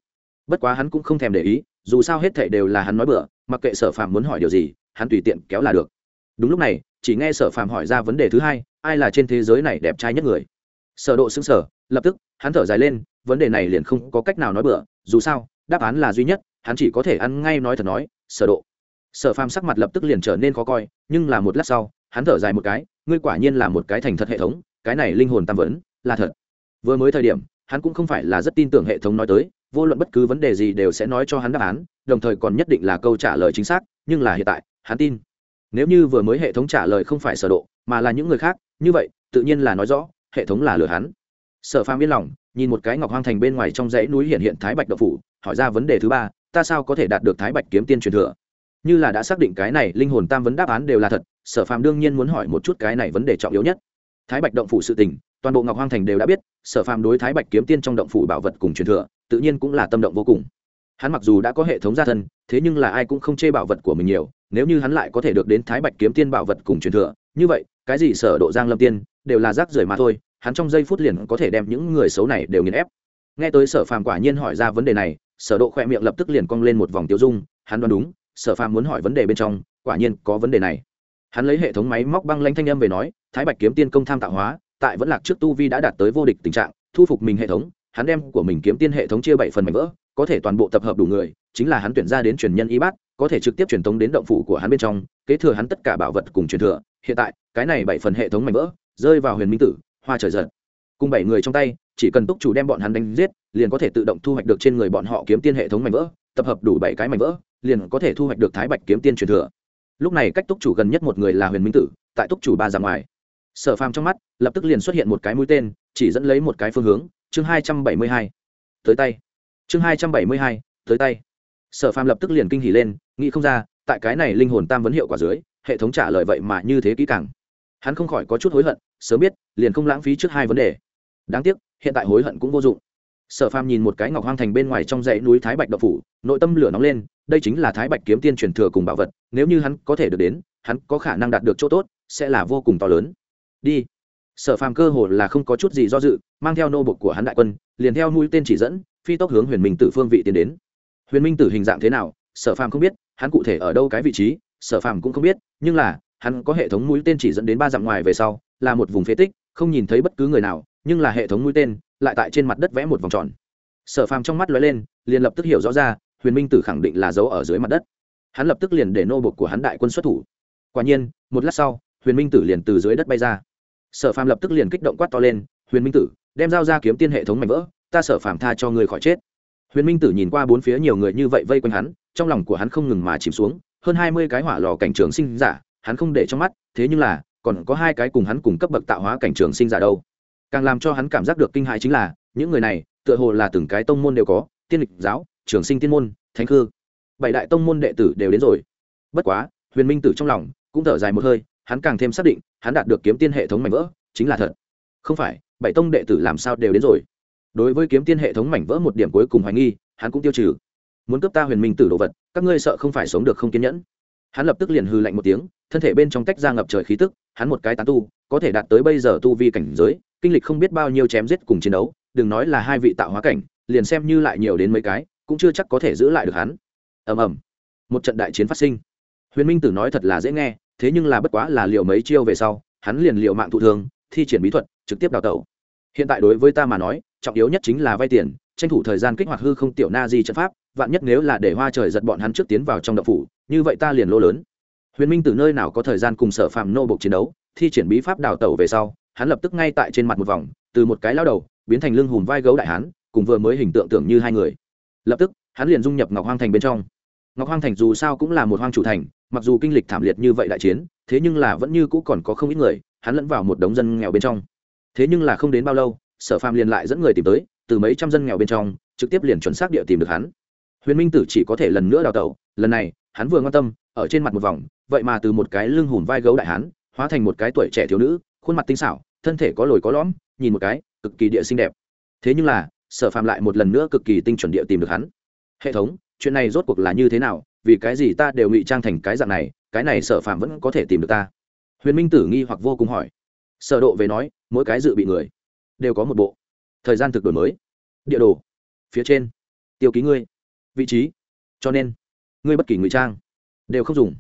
Bất quá hắn cũng không thèm để ý, dù sao hết thảy đều là hắn nói bừa, mặc kệ sở phàm muốn hỏi điều gì, hắn tùy tiện kéo là được. Đúng lúc này, chỉ nghe sở phàm hỏi ra vấn đề thứ hai, ai là trên thế giới này đẹp trai nhất người? Sở độ sững sờ, lập tức, hắn thở dài lên, vấn đề này liền không có cách nào nói bừa, dù sao, đáp án là duy nhất, hắn chỉ có thể ăn ngay nói thật nói, sở độ. Sở phàm sắc mặt lập tức liền trở nên khó coi, nhưng là một lát sau, hắn thở dài một cái, ngươi quả nhiên là một cái thành thật hệ thống, cái này linh hồn tam vấn, là thật vừa mới thời điểm, hắn cũng không phải là rất tin tưởng hệ thống nói tới, vô luận bất cứ vấn đề gì đều sẽ nói cho hắn đáp án, đồng thời còn nhất định là câu trả lời chính xác, nhưng là hiện tại, hắn tin. Nếu như vừa mới hệ thống trả lời không phải sở độ, mà là những người khác, như vậy, tự nhiên là nói rõ, hệ thống là lừa hắn. Sở phàm yên lòng, nhìn một cái ngọc hoang thành bên ngoài trong dãy núi hiện hiện thái bạch đậu phủ, hỏi ra vấn đề thứ ba, ta sao có thể đạt được thái bạch kiếm tiên truyền thừa? Như là đã xác định cái này, linh hồn tam vấn đáp án đều là thật, sở phàm đương nhiên muốn hỏi một chút cái này vấn đề trọng yếu nhất. Thái bạch động phủ sự tình toàn bộ ngọc hoang thành đều đã biết, sở phàm đối thái bạch kiếm tiên trong động phủ bảo vật cùng truyền thừa, tự nhiên cũng là tâm động vô cùng. Hắn mặc dù đã có hệ thống gia thân, thế nhưng là ai cũng không chê bảo vật của mình nhiều, nếu như hắn lại có thể được đến thái bạch kiếm tiên bảo vật cùng truyền thừa, như vậy, cái gì sở độ giang lâm tiên, đều là rác rưởi mà thôi, hắn trong giây phút liền có thể đem những người xấu này đều nghiền ép. Nghe tới sở phàm quả nhiên hỏi ra vấn đề này, sở độ khoe miệng lập tức liền cong lên một vòng tiêu dung, hắn đoán đúng, sở phàm muốn hỏi vấn đề bên trong, quả nhiên có vấn đề này. Hắn lấy hệ thống máy móc băng lanh thanh âm về nói, thái bạch kiếm tiên công tham tạo hóa tại vẫn lạc trước tu vi đã đạt tới vô địch tình trạng, thu phục mình hệ thống, hắn đem của mình kiếm tiên hệ thống chia bảy phần mảnh vỡ, có thể toàn bộ tập hợp đủ người, chính là hắn tuyển ra đến truyền nhân y bát, có thể trực tiếp truyền thống đến động phủ của hắn bên trong, kế thừa hắn tất cả bảo vật cùng truyền thừa. Hiện tại, cái này bảy phần hệ thống mảnh vỡ, rơi vào huyền minh tử, hoa trời giật cùng bảy người trong tay, chỉ cần túc chủ đem bọn hắn đánh giết, liền có thể tự động thu hoạch được trên người bọn họ kiếm tiên hệ thống mảnh vỡ, tập hợp đủ bảy cái mảnh vỡ, liền có thể thu hoạch được thái bạch kiếm tiên truyền thừa. Lúc này cách túc chủ gần nhất một người là huyền minh tử, tại túc chủ ba ra ngoài sở phàm trong mắt, lập tức liền xuất hiện một cái mũi tên, chỉ dẫn lấy một cái phương hướng. Chương hai trăm bảy mươi hai. Tới tay. Chương hai trăm bảy mươi hai, tới tay. Sở phàm lập tức liền kinh hỉ lên, nghĩ không ra, tại cái này linh hồn tam vấn hiệu quả dưới, hệ thống trả lời vậy mà như thế kỹ càng. Hắn không khỏi có chút hối hận, sớm biết, liền không lãng phí trước hai vấn đề. Đáng tiếc, hiện tại hối hận cũng vô dụng. Sở phàm nhìn một cái ngọc hoang thành bên ngoài trong dãy núi thái bạch đậu phủ, nội tâm lửa nóng lên, đây chính là thái bạch kiếm tiên truyền thừa cùng bảo vật, nếu như hắn có thể được đến, hắn có khả năng đạt được chỗ tốt, sẽ là vô cùng to lớn đi. Sở phàm cơ hồ là không có chút gì do dự, mang theo nô bục của hắn đại quân, liền theo mũi tên chỉ dẫn, phi tốc hướng huyền minh tử phương vị tiến đến. Huyền minh tử hình dạng thế nào, sở phàm không biết, hắn cụ thể ở đâu cái vị trí, sở phàm cũng không biết, nhưng là, hắn có hệ thống mũi tên chỉ dẫn đến ba dặm ngoài về sau, là một vùng phế tích, không nhìn thấy bất cứ người nào, nhưng là hệ thống mũi tên, lại tại trên mặt đất vẽ một vòng tròn. Sở phàm trong mắt lóe lên, liền lập tức hiểu rõ ra, huyền minh tử khẳng định là giấu ở dưới mặt đất. Hắn lập tức liền để nô bục của hắn đại quân xuất thủ. Quả nhiên, một lát sau, huyền minh tử liền từ dưới đất bay ra sở phàm lập tức liền kích động quát to lên, huyền minh tử, đem dao ra kiếm tiên hệ thống mạnh vỡ, ta sở phàm tha cho người khỏi chết. Huyền minh tử nhìn qua bốn phía nhiều người như vậy vây quanh hắn, trong lòng của hắn không ngừng mà chìm xuống, hơn hai mươi cái hỏa lò cảnh trường sinh giả, hắn không để trong mắt, thế nhưng là, còn có hai cái cùng hắn cùng cấp bậc tạo hóa cảnh trường sinh giả đâu. Càng làm cho hắn cảm giác được kinh hại chính là, những người này, tựa hồ là từng cái tông môn đều có, tiên lịch giáo, trường sinh tiên môn, thánh khư. Bảy đại tông môn đệ tử đều đến rồi. Bất quá, huyền minh tử trong lòng cũng thở dài một hơi, hắn càng thêm xác định hắn đạt được kiếm tiên hệ thống mảnh vỡ, chính là thật. Không phải, bảy tông đệ tử làm sao đều đến rồi. Đối với kiếm tiên hệ thống mảnh vỡ một điểm cuối cùng hoài nghi, hắn cũng tiêu trừ. Muốn cướp ta huyền minh tử đồ vật, các ngươi sợ không phải sống được không kiên nhẫn. Hắn lập tức liền hư lạnh một tiếng, thân thể bên trong tách ra ngập trời khí tức, hắn một cái tán tu, có thể đạt tới bây giờ tu vi cảnh giới, kinh lịch không biết bao nhiêu chém giết cùng chiến đấu, đừng nói là hai vị tạo hóa cảnh, liền xem như lại nhiều đến mấy cái, cũng chưa chắc có thể giữ lại được hắn. Ầm ầm. Một trận đại chiến phát sinh. Huyền minh tử nói thật là dễ nghe thế nhưng là bất quá là liệu mấy chiêu về sau, hắn liền liệu mạng thụ thương, thi triển bí thuật, trực tiếp đào tẩu. Hiện tại đối với ta mà nói, trọng yếu nhất chính là vay tiền, tranh thủ thời gian kích hoạt hư không tiểu na di trận pháp, vạn nhất nếu là để hoa trời giật bọn hắn trước tiến vào trong đậu phủ, như vậy ta liền lô lớn. Huyền minh từ nơi nào có thời gian cùng sở phạm nô bộc chiến đấu, thi triển bí pháp đào tẩu về sau, hắn lập tức ngay tại trên mặt một vòng, từ một cái lao đầu, biến thành lưng hùm vai gấu đại hán, cùng vừa mới hình tượng tưởng như hai người. Lập tức, hắn liền dung nhập ngọc hoang thành bên trong. Ngọc hoang thành dù sao cũng là một hoang chủ thành mặc dù kinh lịch thảm liệt như vậy đại chiến, thế nhưng là vẫn như cũ còn có không ít người, hắn lẫn vào một đống dân nghèo bên trong. Thế nhưng là không đến bao lâu, sở phàm liền lại dẫn người tìm tới, từ mấy trăm dân nghèo bên trong, trực tiếp liền chuẩn xác địa tìm được hắn. Huyền minh tử chỉ có thể lần nữa đào tẩu, lần này, hắn vừa quan tâm, ở trên mặt một vòng, vậy mà từ một cái lưng hùn vai gấu đại hắn hóa thành một cái tuổi trẻ thiếu nữ, khuôn mặt tinh xảo, thân thể có lồi có lõm, nhìn một cái, cực kỳ địa xinh đẹp. Thế nhưng là, sở phàm lại một lần nữa cực kỳ tinh chuẩn địa tìm được hắn. Hệ thống, chuyện này rốt cuộc là như thế nào vì cái gì ta đều ngụy trang thành cái dạng này, cái này sở phạm vẫn có thể tìm được ta? Huyền minh tử nghi hoặc vô cùng hỏi. Sở độ về nói, mỗi cái dự bị người đều có một bộ. Thời gian thực đổi mới. Địa đồ. Phía trên. Tiêu ký ngươi. Vị trí. Cho nên, ngươi bất kỳ ngụy trang đều không dùng.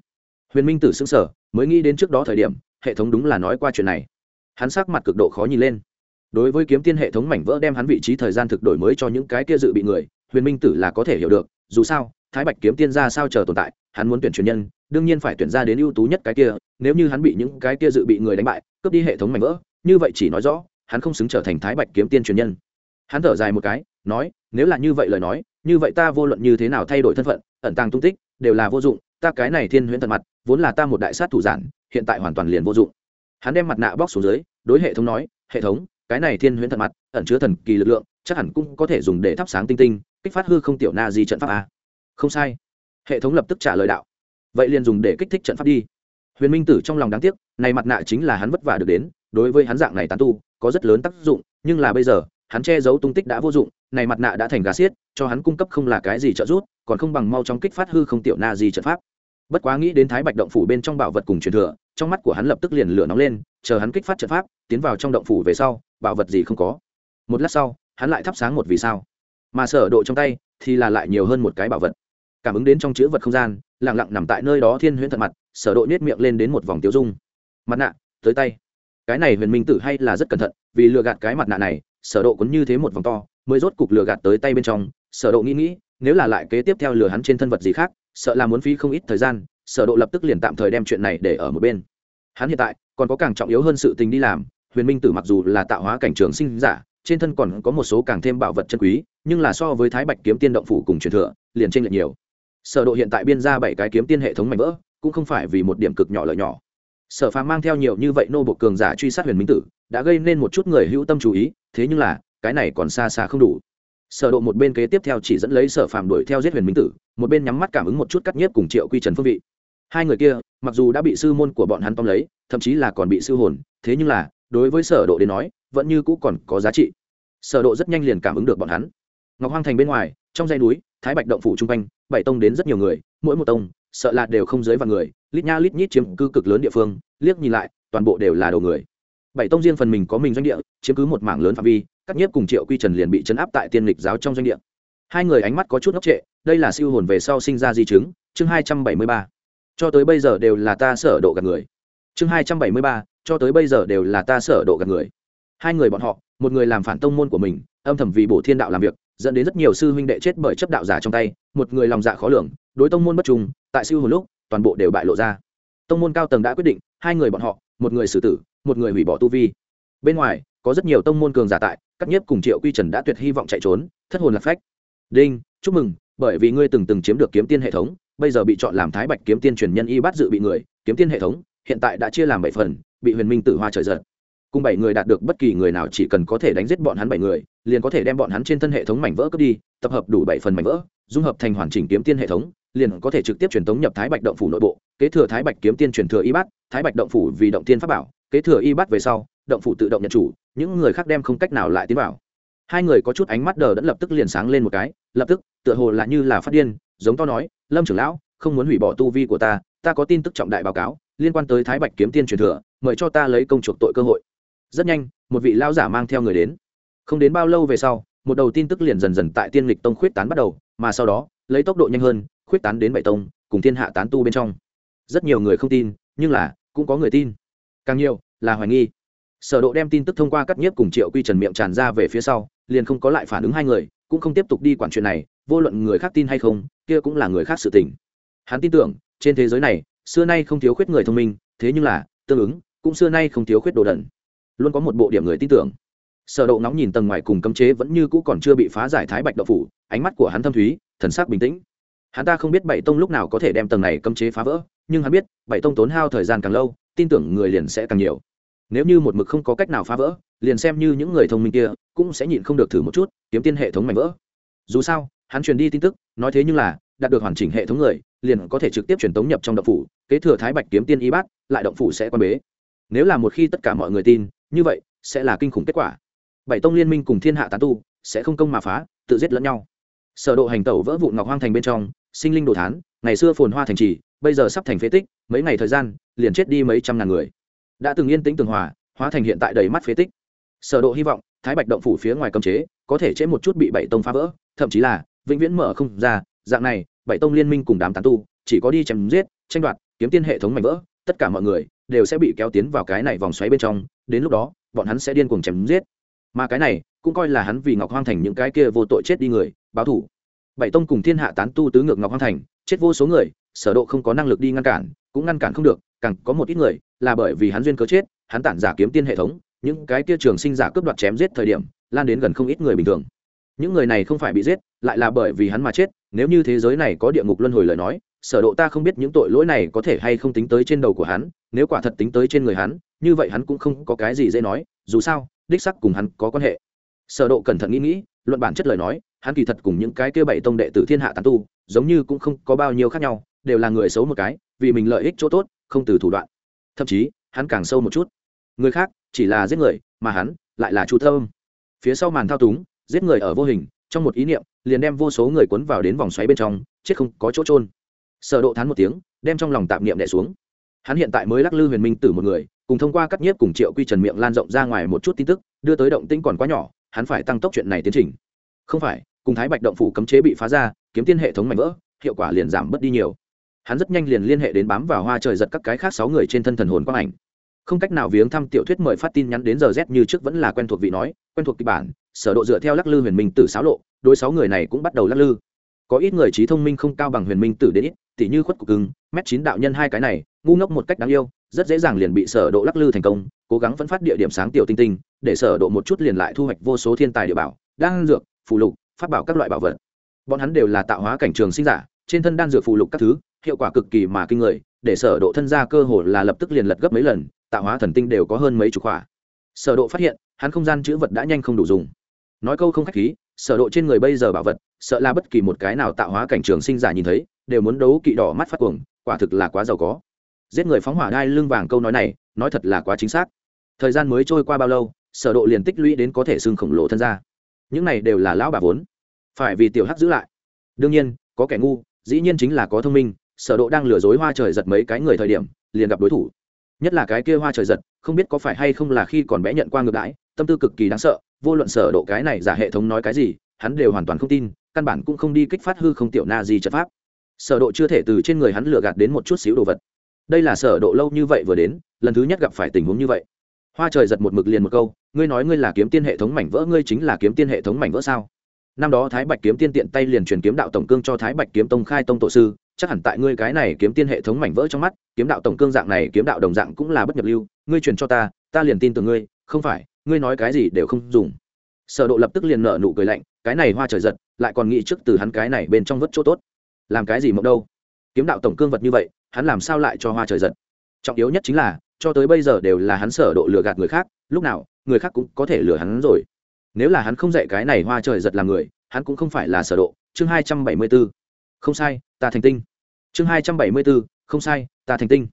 Huyền minh tử xứng sở mới nghĩ đến trước đó thời điểm, hệ thống đúng là nói qua chuyện này. Hắn sắc mặt cực độ khó nhìn lên. Đối với kiếm tiên hệ thống mảnh vỡ đem hắn vị trí thời gian thực đổi mới cho những cái kia dự bị người, huyền minh tử là có thể hiểu được, dù sao thái bạch kiếm tiên ra sao chờ tồn tại, hắn muốn tuyển truyền nhân, đương nhiên phải tuyển ra đến ưu tú nhất cái kia, nếu như hắn bị những cái kia dự bị người đánh bại, cướp đi hệ thống mảnh vỡ, như vậy chỉ nói rõ, hắn không xứng trở thành thái bạch kiếm tiên truyền nhân. Hắn thở dài một cái, nói, nếu là như vậy lời nói, như vậy ta vô luận như thế nào thay đổi thân phận, ẩn tàng tung tích, đều là vô dụng, ta cái này thiên huyễn tận mặt, vốn là ta một đại sát thủ giản, hiện tại hoàn toàn liền vô dụng. Hắn đem mặt nạ bóc xuống dưới, đối hệ thống nói, hệ thống, cái này thiên huyễn tận mặt, ẩn chứa thần kỳ lực lượng, chắc hẳn cũng có thể dùng để thắp sáng tinh tinh, kích phát hư không tiểu na di trận pháp a không sai. Hệ thống lập tức trả lời đạo. Vậy liền dùng để kích thích trận pháp đi. Huyền minh tử trong lòng đáng tiếc, này mặt nạ chính là hắn vất vả được đến, đối với hắn dạng này tán tu, có rất lớn tác dụng, nhưng là bây giờ, hắn che giấu tung tích đã vô dụng, này mặt nạ đã thành gà xiết, cho hắn cung cấp không là cái gì trợ giúp, còn không bằng mau chóng kích phát hư không tiểu na di trận pháp. Bất quá nghĩ đến thái bạch động phủ bên trong bảo vật cùng truyền thừa, trong mắt của hắn lập tức liền lửa nóng lên, chờ hắn kích phát trận pháp, tiến vào trong động phủ về sau, bảo vật gì không có. Một lát sau, hắn lại thắp sáng một vì sao. Mà sở độ trong tay, thì là lại nhiều hơn một cái bảo vật cảm ứng đến trong chữ vật không gian, lặng lặng nằm tại nơi đó thiên huyễn thật mặt, sở độ nết miệng lên đến một vòng tiêu dung. Mặt nạ, tới tay. Cái này huyền minh tử hay là rất cẩn thận, vì lừa gạt cái mặt nạ này, sở độ cuốn như thế một vòng to, mới rốt cục lừa gạt tới tay bên trong. Sở độ nghĩ nghĩ, nếu là lại kế tiếp theo lừa hắn trên thân vật gì khác, sợ là muốn phí không ít thời gian, sở độ lập tức liền tạm thời đem chuyện này để ở một bên. Hắn hiện tại, còn có càng trọng yếu hơn sự tình đi làm, huyền minh tử mặc dù là tạo hóa cảnh trường sinh giả, trên thân còn có một số càng thêm bảo vật chân quý, nhưng là so với thái bạch kiếm tiên động phủ cùng truyền thừa, liền trên lệch nhiều sở độ hiện tại biên ra bảy cái kiếm tiên hệ thống mạnh vỡ, cũng không phải vì một điểm cực nhỏ lợi nhỏ. Sở phàm mang theo nhiều như vậy nô bộ cường giả truy sát huyền minh tử, đã gây nên một chút người hữu tâm chú ý, thế nhưng là, cái này còn xa xa không đủ. Sở độ một bên kế tiếp theo chỉ dẫn lấy sở phàm đuổi theo giết huyền minh tử, một bên nhắm mắt cảm ứng một chút cắt nhiếp cùng triệu quy trần phương vị. Hai người kia, mặc dù đã bị sư môn của bọn hắn tóm lấy, thậm chí là còn bị sư hồn, thế nhưng là, đối với sở độ đến nói, vẫn như cũ còn có giá trị. Sở độ rất nhanh liền cảm ứng được bọn hắn ngọc hoang thành bên ngoài, trong dãy núi, thái bạch động phủ trung quanh, bảy tông đến rất nhiều người, mỗi một tông, sợ là đều không dưới vài người, lít nha lít nhít chiếm cư cực lớn địa phương, liếc nhìn lại, toàn bộ đều là đầu người. Bảy tông riêng phần mình có mình doanh địa, chiếm cứ một mảng lớn phạm vi, các nhiếp cùng triệu quy trần liền bị chấn áp tại tiên lịch giáo trong doanh địa. Hai người ánh mắt có chút ngốc trệ, đây là siêu hồn về sau sinh ra di chứng, chương hai trăm bảy mươi ba. Cho tới bây giờ đều là ta sở độ gạt người. Chương hai trăm bảy mươi ba, cho tới bây giờ đều là ta sở độ gạt người. Hai người bọn họ, một người làm phản tông môn của mình, âm thầm vì bổ thiên đạo làm việc dẫn đến rất nhiều sư huynh đệ chết bởi chấp đạo giả trong tay, một người lòng dạ khó lường, đối tông môn bất trung, tại siêu hồn lúc, toàn bộ đều bại lộ ra. Tông môn cao tầng đã quyết định, hai người bọn họ, một người xử tử, một người hủy bỏ tu vi. Bên ngoài, có rất nhiều tông môn cường giả tại, các nhiếp cùng triệu quy trần đã tuyệt hy vọng chạy trốn, thất hồn lạc phách. Đinh, chúc mừng, bởi vì ngươi từng từng chiếm được kiếm tiên hệ thống, bây giờ bị chọn làm thái bạch kiếm tiên truyền nhân y bắt dự bị người, kiếm tiên hệ thống hiện tại đã chia làm bảy phần, bị huyền minh tử hoa trời giật cùng bảy người đạt được bất kỳ người nào chỉ cần có thể đánh giết bọn hắn bảy người, liền có thể đem bọn hắn trên thân hệ thống mảnh vỡ cướp đi, tập hợp đủ bảy phần mảnh vỡ, dung hợp thành hoàn chỉnh kiếm tiên hệ thống, liền có thể trực tiếp truyền tống nhập thái bạch động phủ nội bộ, kế thừa thái bạch kiếm tiên truyền thừa y bát, thái bạch động phủ vì động tiên pháp bảo, kế thừa y bát về sau, động phủ tự động nhận chủ, những người khác đem không cách nào lại tiến vào. Hai người có chút ánh mắt đờ đẫn lập tức liền sáng lên một cái, lập tức, tựa hồ là như là phát điên, giống to nói, lâm trưởng lão, không muốn hủy bỏ tu vi của ta ta có tin tức trọng đại báo cáo, liên quan tới thái bạch kiếm tiên truyền thừa, mời cho ta lấy công chuộc tội cơ hội rất nhanh, một vị lão giả mang theo người đến. Không đến bao lâu về sau, một đầu tin tức liền dần dần tại tiên lịch tông khuyết tán bắt đầu, mà sau đó, lấy tốc độ nhanh hơn, khuyết tán đến bảy tông, cùng thiên hạ tán tu bên trong. Rất nhiều người không tin, nhưng là, cũng có người tin. Càng nhiều, là hoài nghi. Sở độ đem tin tức thông qua cắt nhiếp cùng triệu quy trần miệng tràn ra về phía sau, liền không có lại phản ứng hai người, cũng không tiếp tục đi quản chuyện này, vô luận người khác tin hay không, kia cũng là người khác sự tình. Hắn tin tưởng, trên thế giới này, xưa nay không thiếu khuyết người thông minh, thế nhưng là, tương ứng, cũng xưa nay không thiếu khuyết đồ đần luôn có một bộ điểm người tin tưởng. Sở độ nóng nhìn tầng ngoài cùng cấm chế vẫn như cũ còn chưa bị phá giải thái bạch Đạo phủ, ánh mắt của hắn thâm thúy, thần sắc bình tĩnh. Hắn ta không biết bảy tông lúc nào có thể đem tầng này cấm chế phá vỡ, nhưng hắn biết, bảy tông tốn hao thời gian càng lâu, tin tưởng người liền sẽ càng nhiều. Nếu như một mực không có cách nào phá vỡ, liền xem như những người thông minh kia cũng sẽ nhịn không được thử một chút, kiếm tiên hệ thống mạnh vỡ. Dù sao, hắn truyền đi tin tức, nói thế nhưng là, đạt được hoàn chỉnh hệ thống người, liền có thể trực tiếp truyền tống nhập trong động phủ, kế thừa thái bạch kiếm tiên y bát, lại động phủ sẽ quan bế. Nếu là một khi tất cả mọi người tin như vậy, sẽ là kinh khủng kết quả. Bảy tông liên minh cùng thiên hạ tán tu, sẽ không công mà phá, tự giết lẫn nhau. Sở độ hành tẩu vỡ vụn ngọc hoang thành bên trong, sinh linh đồ thán, ngày xưa phồn hoa thành trì, bây giờ sắp thành phế tích, mấy ngày thời gian, liền chết đi mấy trăm ngàn người. Đã từng yên tĩnh tường hòa, hóa thành hiện tại đầy mắt phế tích. Sở độ hy vọng, thái bạch động phủ phía ngoài cấm chế, có thể chế một chút bị bảy tông phá vỡ, thậm chí là vĩnh viễn mở không ra, dạng này, bảy tông liên minh cùng đám tán tu, chỉ có đi chém giết, tranh đoạt, kiếm tiên hệ thống mảnh vỡ, tất cả mọi người đều sẽ bị kéo tiến vào cái này vòng xoáy bên trong, đến lúc đó, bọn hắn sẽ điên cuồng chém giết. Mà cái này, cũng coi là hắn vì ngọc hoang thành những cái kia vô tội chết đi người, báo thủ bảy tông cùng thiên hạ tán tu tứ ngược ngọc hoang thành, chết vô số người, sở độ không có năng lực đi ngăn cản, cũng ngăn cản không được, càng có một ít người, là bởi vì hắn duyên cớ chết, hắn tản giả kiếm tiên hệ thống, những cái kia trường sinh giả cướp đoạt chém giết thời điểm, lan đến gần không ít người bình thường. Những người này không phải bị giết, lại là bởi vì hắn mà chết, nếu như thế giới này có địa ngục luân hồi lời nói sở độ ta không biết những tội lỗi này có thể hay không tính tới trên đầu của hắn, nếu quả thật tính tới trên người hắn, như vậy hắn cũng không có cái gì dễ nói, dù sao, đích sắc cùng hắn có quan hệ. Sở độ cẩn thận nghĩ nghĩ, luận bản chất lời nói, hắn kỳ thật cùng những cái kia bảy tông đệ tử thiên hạ tán tu, giống như cũng không có bao nhiêu khác nhau, đều là người xấu một cái, vì mình lợi ích chỗ tốt, không từ thủ đoạn. Thậm chí, hắn càng sâu một chút. Người khác, chỉ là giết người, mà hắn lại là chu thơm phía sau màn thao túng, giết người ở vô hình, trong một ý niệm, liền đem vô số người cuốn vào đến vòng xoáy bên trong, chết không có chỗ trôn sở độ thán một tiếng, đem trong lòng tạm niệm đè xuống. Hắn hiện tại mới lắc lư huyền minh tử một người, cùng thông qua cắt nhiếp cùng triệu quy trần miệng lan rộng ra ngoài một chút tin tức, đưa tới động tĩnh còn quá nhỏ, hắn phải tăng tốc chuyện này tiến trình. Không phải, cùng thái bạch động phủ cấm chế bị phá ra, kiếm tiên hệ thống mạnh vỡ, hiệu quả liền giảm bớt đi nhiều. Hắn rất nhanh liền liên hệ đến bám vào hoa trời giật các cái khác sáu người trên thân thần hồn quang ảnh. Không cách nào viếng thăm tiểu thuyết mời phát tin nhắn đến giờ z như trước vẫn là quen thuộc vị nói, quen thuộc kịch bản, sở độ dựa theo lắc lư huyền minh tử sáu lộ, đối sáu người này cũng bắt đầu lắc lư có ít người trí thông minh không cao bằng huyền minh tử đến ít, tỉ như khuất cục cứng mét chín đạo nhân hai cái này, ngu ngốc một cách đáng yêu, rất dễ dàng liền bị sở độ lắc lư thành công, cố gắng vẫn phát địa điểm sáng tiểu tinh tinh, để sở độ một chút liền lại thu hoạch vô số thiên tài địa bảo, đan dược, phù lục phát bảo các loại bảo vật. Bọn hắn đều là tạo hóa cảnh trường sinh giả, trên thân đan dược phù lục các thứ, hiệu quả cực kỳ mà kinh người, để sở độ thân ra cơ hồ là lập tức liền lật gấp mấy lần, tạo hóa thần tinh đều có hơn mấy chục khỏa. Sở độ phát hiện, hắn không gian chữ vật đã nhanh không đủ dùng. Nói câu không khách khí, sở độ trên người bây giờ bảo vật sợ là bất kỳ một cái nào tạo hóa cảnh trường sinh giả nhìn thấy, đều muốn đấu kỵ đỏ mắt phát cuồng, quả thực là quá giàu có. Giết người phóng hỏa đai lưng vàng câu nói này, nói thật là quá chính xác. Thời gian mới trôi qua bao lâu, sở độ liền tích lũy đến có thể xương khổng lồ thân ra những này đều là lão bà vốn. Phải vì tiểu hắc giữ lại. Đương nhiên, có kẻ ngu, dĩ nhiên chính là có thông minh, sở độ đang lừa dối hoa trời giật mấy cái người thời điểm, liền gặp đối thủ. Nhất là cái kia hoa trời giật, không biết có phải hay không là khi còn bé nhận qua ngược đãi, tâm tư cực kỳ đáng sợ, vô luận sở độ cái này giả hệ thống nói cái gì hắn đều hoàn toàn không tin, căn bản cũng không đi kích phát hư không tiểu na di trận pháp. Sở độ chưa thể từ trên người hắn lừa gạt đến một chút xíu đồ vật. Đây là sở độ lâu như vậy vừa đến, lần thứ nhất gặp phải tình huống như vậy. Hoa trời giật một mực liền một câu, ngươi nói ngươi là kiếm tiên hệ thống mảnh vỡ, ngươi chính là kiếm tiên hệ thống mảnh vỡ sao? Năm đó thái bạch kiếm tiên tiện tay liền truyền kiếm đạo tổng cương cho thái bạch kiếm tông khai tông tổ sư, chắc hẳn tại ngươi cái này kiếm tiên hệ thống mảnh vỡ trong mắt, kiếm đạo tổng cương dạng này, kiếm đạo đồng dạng cũng là bất nhập lưu, ngươi truyền cho ta ta liền tin tưởng ngươi, không phải, ngươi nói cái gì đều không dùng sở độ lập tức liền nở nụ cười lạnh, cái này hoa trời giật, lại còn nghĩ trước từ hắn cái này bên trong vớt chỗ tốt. Làm cái gì mộng đâu? Kiếm đạo tổng cương vật như vậy, hắn làm sao lại cho hoa trời giật? Trọng yếu nhất chính là, cho tới bây giờ đều là hắn sở độ lừa gạt người khác, lúc nào, người khác cũng có thể lừa hắn rồi. Nếu là hắn không dạy cái này hoa trời giật làm người, hắn cũng không phải là sở độ. Chương 274 không sai, ta thành tinh. Chương 274 không sai, ta thành tinh.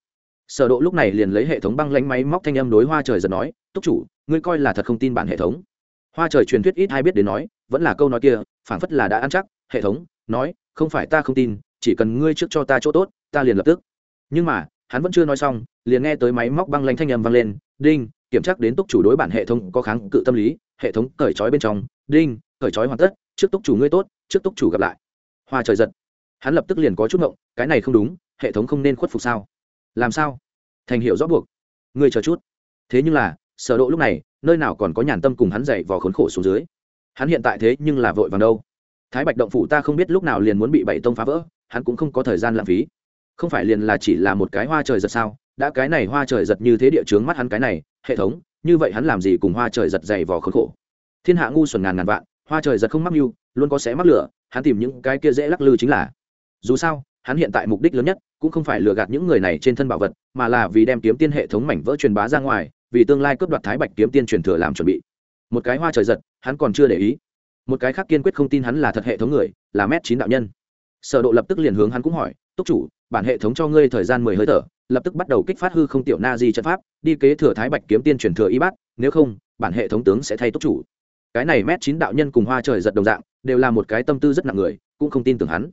Sở độ lúc này liền lấy hệ thống băng lãnh máy móc thanh âm đối hoa trời giật nói, túc chủ, ngươi coi là thật không tin bản hệ thống hoa trời truyền thuyết ít ai biết đến nói, vẫn là câu nói kia, phảng phất là đã ăn chắc, hệ thống, nói, không phải ta không tin, chỉ cần ngươi trước cho ta chỗ tốt, ta liền lập tức. Nhưng mà, hắn vẫn chưa nói xong, liền nghe tới máy móc băng lanh thanh âm vang lên, đinh, kiểm tra đến túc chủ đối bản hệ thống có kháng cự tâm lý, hệ thống, cởi trói bên trong, đinh, cởi trói hoàn tất, trước túc chủ ngươi tốt, trước túc chủ gặp lại. Hoa trời giật. Hắn lập tức liền có chút ngộng, cái này không đúng, hệ thống không nên khuất phục sao? Làm sao? Thành hiệu rõ buộc. Ngươi chờ chút. Thế nhưng là, sở độ lúc này nơi nào còn có nhàn tâm cùng hắn dạy vò khốn khổ xuống dưới. Hắn hiện tại thế nhưng là vội vàng đâu. Thái bạch động phủ ta không biết lúc nào liền muốn bị bảy tông phá vỡ, hắn cũng không có thời gian lãng phí. Không phải liền là chỉ là một cái hoa trời giật sao? Đã cái này hoa trời giật như thế địa chướng mắt hắn cái này, hệ thống, như vậy hắn làm gì cùng hoa trời giật dày vò khốn khổ? Thiên hạ ngu xuẩn ngàn ngàn vạn, hoa trời giật không mắc mưu, luôn có sẽ mắc lửa, hắn tìm những cái kia dễ lắc lư chính là. Dù sao, hắn hiện tại mục đích lớn nhất cũng không phải lừa gạt những người này trên thân bảo vật, mà là vì đem kiếm tiên hệ thống mảnh vỡ truyền bá ra ngoài vì tương lai cướp đoạt thái bạch kiếm tiên truyền thừa làm chuẩn bị. Một cái hoa trời giật, hắn còn chưa để ý. Một cái khác kiên quyết không tin hắn là thật hệ thống người, là mét chín đạo nhân. Sở độ lập tức liền hướng hắn cũng hỏi, túc chủ, bản hệ thống cho ngươi thời gian mười hơi thở, lập tức bắt đầu kích phát hư không tiểu na di trận pháp, đi kế thừa thái bạch kiếm tiên truyền thừa y bát, nếu không, bản hệ thống tướng sẽ thay túc chủ. Cái này mét chín đạo nhân cùng hoa trời giật đồng dạng, đều là một cái tâm tư rất nặng người, cũng không tin tưởng hắn.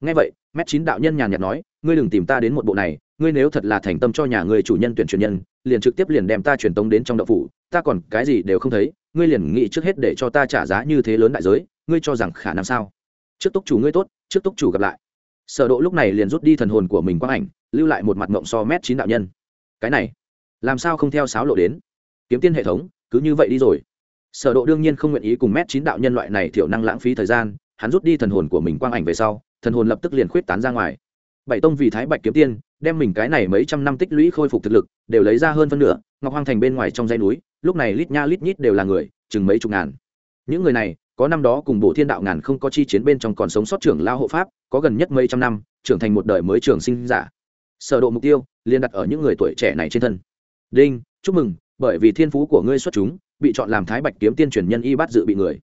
Nghe vậy, mét chín đạo nhân nhàn nhạt nói, ngươi đừng tìm ta đến một bộ này ngươi nếu thật là thành tâm cho nhà ngươi chủ nhân tuyển truyền nhân, liền trực tiếp liền đem ta truyền tống đến trong đậu phủ, ta còn cái gì đều không thấy, ngươi liền nghĩ trước hết để cho ta trả giá như thế lớn đại giới, ngươi cho rằng khả năng sao? Trước túc chủ ngươi tốt, trước túc chủ gặp lại. Sở độ lúc này liền rút đi thần hồn của mình quang ảnh, lưu lại một mặt ngọng so mét chín đạo nhân. Cái này, làm sao không theo sáo lộ đến? Kiếm tiên hệ thống, cứ như vậy đi rồi. Sở độ đương nhiên không nguyện ý cùng mét chín đạo nhân loại này thiểu năng lãng phí thời gian, hắn rút đi thần hồn của mình quang ảnh về sau, thần hồn lập tức liền khuyết tán ra ngoài bảy tông vì thái bạch kiếm tiên, đem mình cái này mấy trăm năm tích lũy khôi phục thực lực, đều lấy ra hơn phân nửa, ngọc hoang thành bên ngoài trong dãy núi, lúc này lít nha lít nhít đều là người, chừng mấy chục ngàn. Những người này, có năm đó cùng bộ thiên đạo ngàn không có chi chiến bên trong còn sống sót trưởng lao hộ pháp, có gần nhất mấy trăm năm, trưởng thành một đời mới trường sinh giả. Sở độ mục tiêu liên đặt ở những người tuổi trẻ này trên thân. Đinh, chúc mừng, bởi vì thiên phú của ngươi xuất chúng, bị chọn làm thái bạch kiếm tiên truyền nhân y bát dự bị người.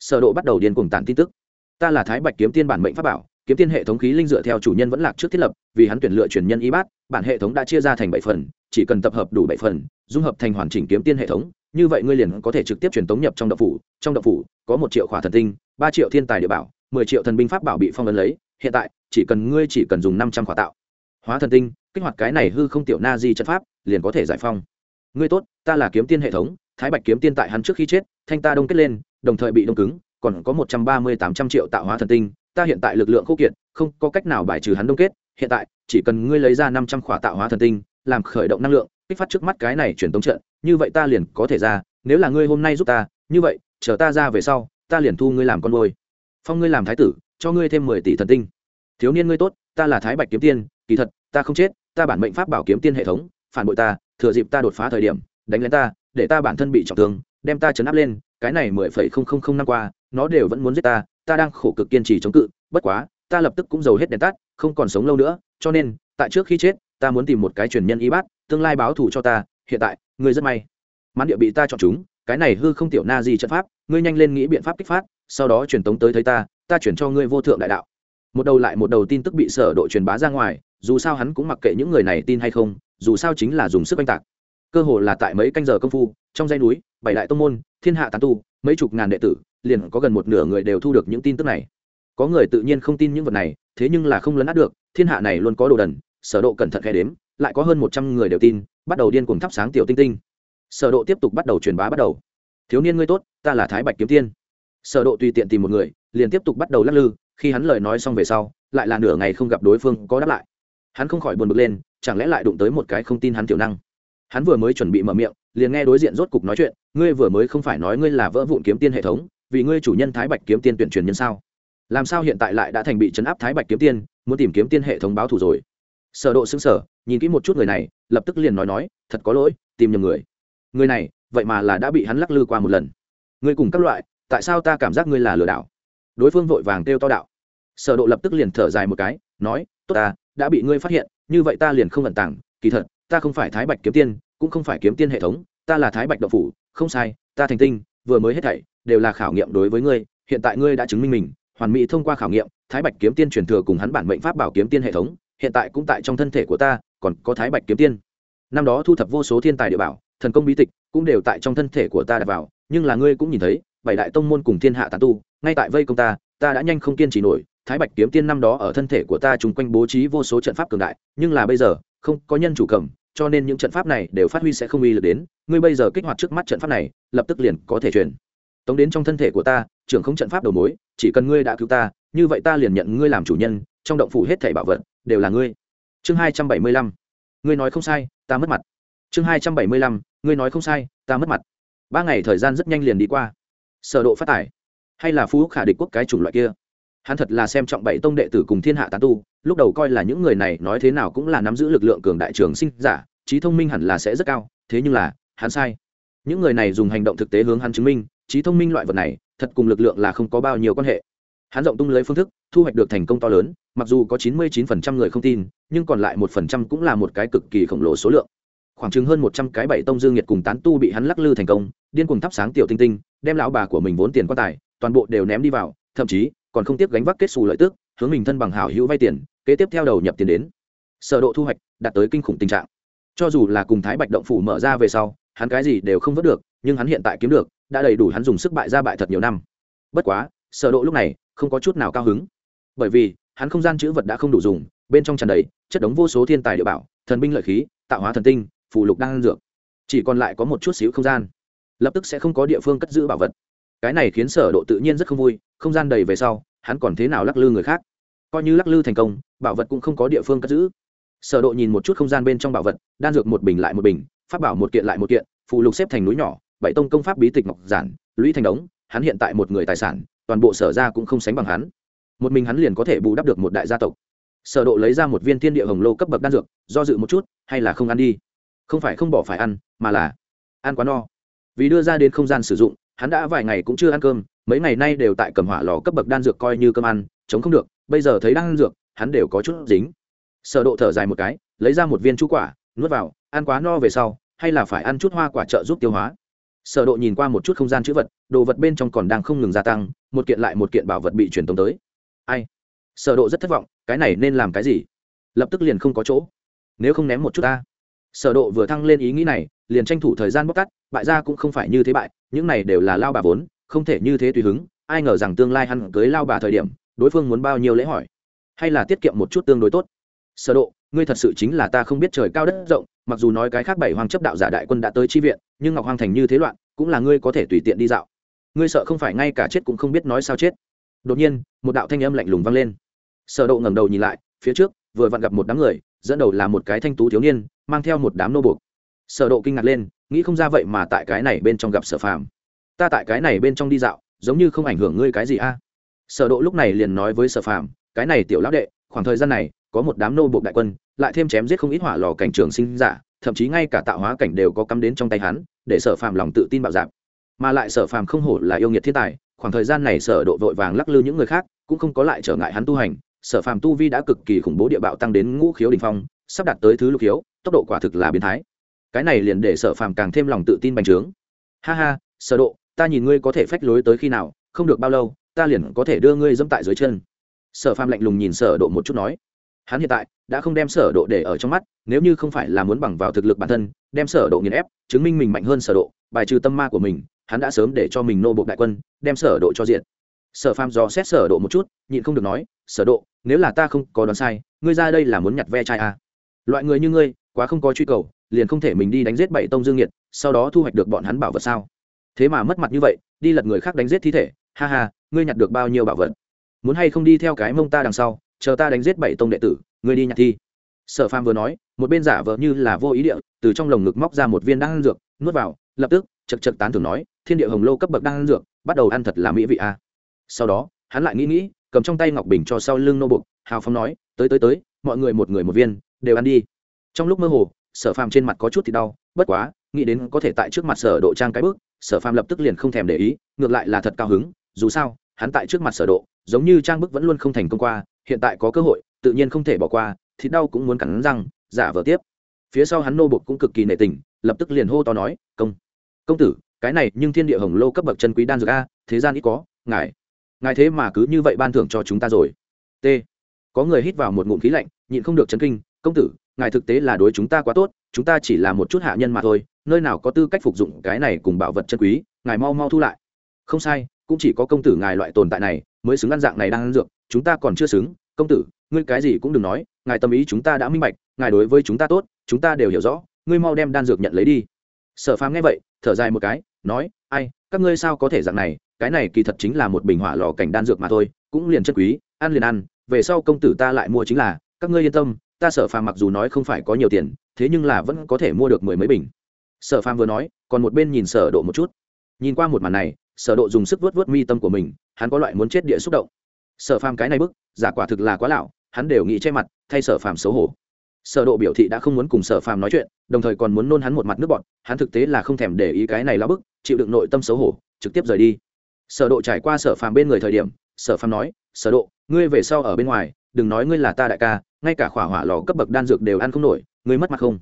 Sở độ bắt đầu điên cuồng tản tin tức. Ta là thái bạch kiếm tiên bản mệnh pháp bảo kiếm tiên hệ thống khí linh dựa theo chủ nhân vẫn lạc trước thiết lập, vì hắn tuyển lựa truyền nhân y bát, bản hệ thống đã chia ra thành bảy phần, chỉ cần tập hợp đủ bảy phần, dung hợp thành hoàn chỉnh kiếm tiên hệ thống, như vậy ngươi liền có thể trực tiếp truyền tống nhập trong đậu phủ. Trong đậu phủ, có một triệu khỏa thần tinh, ba triệu thiên tài địa bảo, mười triệu thần binh pháp bảo bị phong ấn lấy. Hiện tại, chỉ cần ngươi chỉ cần dùng năm trăm khỏa tạo. Hóa thần tinh, kích hoạt cái này hư không tiểu na di trận pháp, liền có thể giải phong. Ngươi tốt, ta là kiếm tiên hệ thống, thái bạch kiếm tiên tại hắn trước khi chết, thanh ta đông kết lên, đồng thời bị đông cứng, còn có một trăm ba mươi tám trăm triệu tạo hóa thần tinh ta hiện tại lực lượng khô kiệt, không có cách nào bài trừ hắn đông kết, hiện tại, chỉ cần ngươi lấy ra năm trăm khỏa tạo hóa thần tinh, làm khởi động năng lượng, kích phát trước mắt cái này truyền tống trận, như vậy ta liền có thể ra, nếu là ngươi hôm nay giúp ta, như vậy, chờ ta ra về sau, ta liền thu ngươi làm con nuôi. Phong ngươi làm thái tử, cho ngươi thêm mười tỷ thần tinh. Thiếu niên ngươi tốt, ta là thái bạch kiếm tiên, kỳ thật, ta không chết, ta bản mệnh pháp bảo kiếm tiên hệ thống, phản bội ta, thừa dịp ta đột phá thời điểm, đánh lên ta, để ta bản thân bị trọng thương, đem ta chấn áp lên, cái này mười phẩy không không không năm qua, nó đều vẫn muốn giết ta ta đang khổ cực kiên trì chống cự, bất quá, ta lập tức cũng giàu hết đèn tắt, không còn sống lâu nữa, cho nên, tại trước khi chết, ta muốn tìm một cái truyền nhân y bát, tương lai báo thù cho ta, hiện tại, ngươi rất may. Mãn địa bị ta chọn chúng, cái này hư không tiểu na gì trận pháp, ngươi nhanh lên nghĩ biện pháp kích phát, sau đó truyền tống tới thấy ta ta chuyển cho ngươi vô thượng đại đạo. Một đầu lại một đầu tin tức bị sở đội truyền bá ra ngoài, dù sao hắn cũng mặc kệ những người này tin hay không, dù sao chính là dùng sức oanh tạc. Cơ hồ là tại mấy canh giờ công phu, trong dây núi, bảy đại tông môn, thiên hạ tán tu, mấy chục ngàn đệ tử liền có gần một nửa người đều thu được những tin tức này. Có người tự nhiên không tin những vật này, thế nhưng là không lấn át được, thiên hạ này luôn có đồ đần, sở độ cẩn thận khe đếm, lại có hơn một trăm người đều tin, bắt đầu điên cuồng thắp sáng tiểu tinh tinh. Sở độ tiếp tục bắt đầu truyền bá bắt đầu. Thiếu niên ngươi tốt, ta là thái bạch kiếm tiên. Sở độ tùy tiện tìm một người, liền tiếp tục bắt đầu lắc lư, khi hắn lời nói xong về sau, lại là nửa ngày không gặp đối phương, có đáp lại. Hắn không khỏi buồn bực lên, chẳng lẽ lại đụng tới một cái không tin hắn tiểu năng? Hắn vừa mới chuẩn bị mở miệng, liền nghe đối diện rốt cục nói chuyện, ngươi vừa mới không phải nói ngươi là vỡ vụn kiếm tiên hệ thống vì ngươi chủ nhân thái bạch kiếm tiên tuyển truyền nhân sao? Làm sao hiện tại lại đã thành bị chấn áp thái bạch kiếm tiên, muốn tìm kiếm tiên hệ thống báo thù rồi? Sở độ xứng sở nhìn kỹ một chút người này, lập tức liền nói nói, thật có lỗi, tìm nhầm người. Người này, vậy mà là đã bị hắn lắc lư qua một lần. Ngươi cùng các loại, tại sao ta cảm giác ngươi là lừa đảo? Đối phương vội vàng kêu to đạo. Sở độ lập tức liền thở dài một cái, nói, tốt ta, đã bị ngươi phát hiện, như vậy ta liền không ẩn tàng. Kỳ thật, ta không phải thái bạch kiếm tiên, cũng không phải kiếm tiên hệ thống, ta là thái bạch Đạo phủ, không sai, ta thành tinh, vừa mới hết thảy đều là khảo nghiệm đối với ngươi, hiện tại ngươi đã chứng minh mình, hoàn mỹ thông qua khảo nghiệm, thái bạch kiếm tiên truyền thừa cùng hắn bản mệnh pháp bảo kiếm tiên hệ thống, hiện tại cũng tại trong thân thể của ta, còn có thái bạch kiếm tiên. Năm đó thu thập vô số thiên tài địa bảo, thần công bí tịch cũng đều tại trong thân thể của ta đặt vào, nhưng là ngươi cũng nhìn thấy, bảy đại tông môn cùng thiên hạ tán tu, ngay tại vây công ta ta đã nhanh không kiên trì nổi, thái bạch kiếm tiên năm đó ở thân thể của ta chung quanh bố trí vô số trận pháp cường đại, nhưng là bây giờ, không có nhân chủ cầm, cho nên những trận pháp này đều phát huy sẽ không uy lực đến, ngươi bây giờ kích hoạt trước mắt trận pháp này, lập tức liền có thể truyền tống đến trong thân thể của ta, trưởng không trận pháp đầu mối, chỉ cần ngươi đã cứu ta, như vậy ta liền nhận ngươi làm chủ nhân, trong động phủ hết thảy bảo vật, đều là ngươi. Chương hai trăm bảy mươi lăm. Ngươi nói không sai, ta mất mặt. Chương hai trăm bảy mươi lăm. Ngươi nói không sai, ta mất mặt. Ba ngày thời gian rất nhanh liền đi qua. Sở độ phát tải. Hay là phú khả địch quốc cái chủng loại kia. Hắn thật là xem trọng bảy tông đệ tử cùng thiên hạ tán tu, lúc đầu coi là những người này nói thế nào cũng là nắm giữ lực lượng cường đại trường sinh giả, trí thông minh hẳn là sẽ rất cao, thế nhưng là, hắn sai. Những người này dùng hành động thực tế hướng hắn chứng minh trí thông minh loại vật này, thật cùng lực lượng là không có bao nhiêu quan hệ. Hắn rộng tung lưới phương thức, thu hoạch được thành công to lớn, mặc dù có 99% người không tin, nhưng còn lại một phần trăm cũng là một cái cực kỳ khổng lồ số lượng. Khoảng chừng hơn một trăm cái bảy tông dương nhiệt cùng tán tu bị hắn lắc lư thành công, điên cùng thắp sáng tiểu tinh tinh, đem lão bà của mình vốn tiền quan tài, toàn bộ đều ném đi vào, thậm chí, còn không tiếp gánh vác kết xù lợi tức, hướng mình thân bằng hảo hữu vay tiền, kế tiếp theo đầu nhập tiền đến. Sở độ thu hoạch, đạt tới kinh khủng tình trạng. Cho dù là cùng thái bạch động phủ mở ra về sau, hắn cái gì đều không vớt được, nhưng hắn hiện tại kiếm được đã đầy đủ hắn dùng sức bại ra bại thật nhiều năm. Bất quá, sở độ lúc này không có chút nào cao hứng. Bởi vì, hắn không gian chữ vật đã không đủ dùng, bên trong tràn đầy chất đống vô số thiên tài địa bảo, thần binh lợi khí, tạo hóa thần tinh, phù lục đang dược. Chỉ còn lại có một chút xíu không gian. Lập tức sẽ không có địa phương cất giữ bảo vật. Cái này khiến sở độ tự nhiên rất không vui, không gian đầy về sau, hắn còn thế nào lắc lư người khác? Coi như lắc lư thành công, bảo vật cũng không có địa phương cất giữ. Sở độ nhìn một chút không gian bên trong bảo vật, đan dược một bình lại một bình, pháp bảo một kiện lại một kiện, phù lục xếp thành núi nhỏ bảy tông công pháp bí tịch ngọc giản, lũy thành đống, hắn hiện tại một người tài sản, toàn bộ sở ra cũng không sánh bằng hắn. Một mình hắn liền có thể bù đắp được một đại gia tộc. Sở độ lấy ra một viên thiên địa hồng lô cấp bậc đan dược, do dự một chút, hay là không ăn đi? Không phải không bỏ phải ăn, mà là ăn quá no. Vì đưa ra đến không gian sử dụng, hắn đã vài ngày cũng chưa ăn cơm, mấy ngày nay đều tại cầm hỏa lò cấp bậc đan dược coi như cơm ăn, chống không được, bây giờ thấy đan dược, hắn đều có chút dính. Sở độ thở dài một cái, lấy ra một viên chu quả, nuốt vào, ăn quá no về sau, hay là phải ăn chút hoa quả trợ giúp tiêu hóa sở độ nhìn qua một chút không gian chữ vật đồ vật bên trong còn đang không ngừng gia tăng một kiện lại một kiện bảo vật bị truyền tống tới. Ai? Sở độ rất thất vọng cái này nên làm cái gì? Lập tức liền không có chỗ. Nếu không ném một chút ta. Sở độ vừa thăng lên ý nghĩ này liền tranh thủ thời gian bóc tát, bại gia cũng không phải như thế bại những này đều là lao bà vốn không thể như thế tùy hứng ai ngờ rằng tương lai hắn cưới lao bà thời điểm đối phương muốn bao nhiêu lễ hỏi. Hay là tiết kiệm một chút tương đối tốt. Sở độ ngươi thật sự chính là ta không biết trời cao đất rộng mặc dù nói cái khác bảy hoàng chấp đạo giả đại quân đã tới chi viện, nhưng ngọc hoàng thành như thế loạn, cũng là ngươi có thể tùy tiện đi dạo. Ngươi sợ không phải ngay cả chết cũng không biết nói sao chết. Đột nhiên, một đạo thanh âm lạnh lùng vang lên. Sở độ ngẩng đầu nhìn lại, phía trước, vừa vặn gặp một đám người, dẫn đầu là một cái thanh tú thiếu niên, mang theo một đám nô buộc. Sở độ kinh ngạc lên, nghĩ không ra vậy mà tại cái này bên trong gặp sở phàm. Ta tại cái này bên trong đi dạo, giống như không ảnh hưởng ngươi cái gì a. Sở độ lúc này liền nói với sở phàm, cái này tiểu lão đệ, khoảng thời gian này, có một đám nô buộc đại quân lại thêm chém giết không ít hỏa lò cảnh trường sinh giả, thậm chí ngay cả tạo hóa cảnh đều có cắm đến trong tay hắn, để sở phàm lòng tự tin bạo dạp mà lại sở phàm không hổ là yêu nghiệt thiên tài, khoảng thời gian này sở độ vội vàng lắc lư những người khác, cũng không có lại trở ngại hắn tu hành. Sở phàm tu vi đã cực kỳ khủng bố địa bạo tăng đến ngũ khiếu đỉnh phong, sắp đạt tới thứ lục khiếu, tốc độ quả thực là biến thái. Cái này liền để sở phàm càng thêm lòng tự tin bành trướng. Ha ha, sở độ, ta nhìn ngươi có thể phách lối tới khi nào, không được bao lâu, ta liền có thể đưa ngươi dẫm tại dưới chân. Sở phàm lạnh lùng nhìn sở độ một chút nói hắn hiện tại đã không đem sở độ để ở trong mắt, nếu như không phải là muốn bằng vào thực lực bản thân, đem sở độ nghiền ép, chứng minh mình mạnh hơn sở độ, bài trừ tâm ma của mình, hắn đã sớm để cho mình nô bộ đại quân, đem sở độ cho diện sở phàm dò xét sở độ một chút, nhịn không được nói, sở độ, nếu là ta không có đoán sai, ngươi ra đây là muốn nhặt ve chai à. loại người như ngươi, quá không có truy cầu, liền không thể mình đi đánh giết bảy tông dương nhiệt sau đó thu hoạch được bọn hắn bảo vật sao? Thế mà mất mặt như vậy, đi lật người khác đánh giết thi thể, ha ha, ngươi nhặt được bao nhiêu bảo vật? Muốn hay không đi theo cái mông ta đằng sau chờ ta đánh giết bảy tông đệ tử, ngươi đi nhặt thi sở phàm vừa nói, một bên giả vờ như là vô ý địa, từ trong lồng ngực móc ra một viên đan dược, nuốt vào, lập tức, chật chật tán thường nói, thiên địa hồng lô cấp bậc đan dược, bắt đầu ăn thật là mỹ vị a à. sau đó, hắn lại nghĩ nghĩ, cầm trong tay ngọc bình cho sau lưng nô bục, hào phong nói, tới tới tới, mọi người một người một viên, đều ăn đi trong lúc mơ hồ, sở phàm trên mặt có chút thì đau, bất quá, nghĩ đến có thể tại trước mặt sở độ trang cái bước sở phàm lập tức liền không thèm để ý, ngược lại là thật cao hứng, dù sao, hắn tại trước mặt sở độ, giống như trang bức vẫn luôn không thành công qua hiện tại có cơ hội, tự nhiên không thể bỏ qua, thì đau cũng muốn cắn răng, giả vờ tiếp. Phía sau hắn nô bột cũng cực kỳ nể tình, lập tức liền hô to nói, công công tử, cái này nhưng thiên địa hồng lô cấp bậc chân quý đan dược a, thế gian ít có, ngài ngài thế mà cứ như vậy ban thưởng cho chúng ta rồi. T. Có người hít vào một ngụm khí lạnh, nhịn không được chấn kinh, công tử, ngài thực tế là đối chúng ta quá tốt, chúng ta chỉ là một chút hạ nhân mà thôi, nơi nào có tư cách phục dụng cái này cùng bảo vật chân quý, ngài mau mau thu lại. Không sai, cũng chỉ có công tử ngài loại tồn tại này, mới xứng ăn dạng này đang ăn dược chúng ta còn chưa xứng, công tử, ngươi cái gì cũng đừng nói, ngài tâm ý chúng ta đã minh bạch, ngài đối với chúng ta tốt, chúng ta đều hiểu rõ, ngươi mau đem đan dược nhận lấy đi. Sở phàm nghe vậy, thở dài một cái, nói, ai, các ngươi sao có thể dạng này, cái này kỳ thật chính là một bình hỏa lò cảnh đan dược mà thôi, cũng liền chất quý, ăn liền ăn, về sau công tử ta lại mua chính là, các ngươi yên tâm, ta sở phàm mặc dù nói không phải có nhiều tiền, thế nhưng là vẫn có thể mua được mười mấy bình. Sở phàm vừa nói, còn một bên nhìn sở độ một chút. Nhìn qua một màn này, sở độ dùng sức vớt vớt mi tâm của mình, hắn có loại muốn chết địa xúc động sở phàm cái này bức, giả quả thực là quá lão, hắn đều nghĩ che mặt, thay sở phàm xấu hổ. Sở độ biểu thị đã không muốn cùng sở phàm nói chuyện, đồng thời còn muốn nôn hắn một mặt nước bọt, hắn thực tế là không thèm để ý cái này lão bức, chịu đựng nội tâm xấu hổ, trực tiếp rời đi. Sở độ trải qua sở phàm bên người thời điểm, sở phàm nói, sở độ, ngươi về sau ở bên ngoài, đừng nói ngươi là ta đại ca, ngay cả khỏa hỏa lò cấp bậc đan dược đều ăn không nổi, ngươi mất mặt không?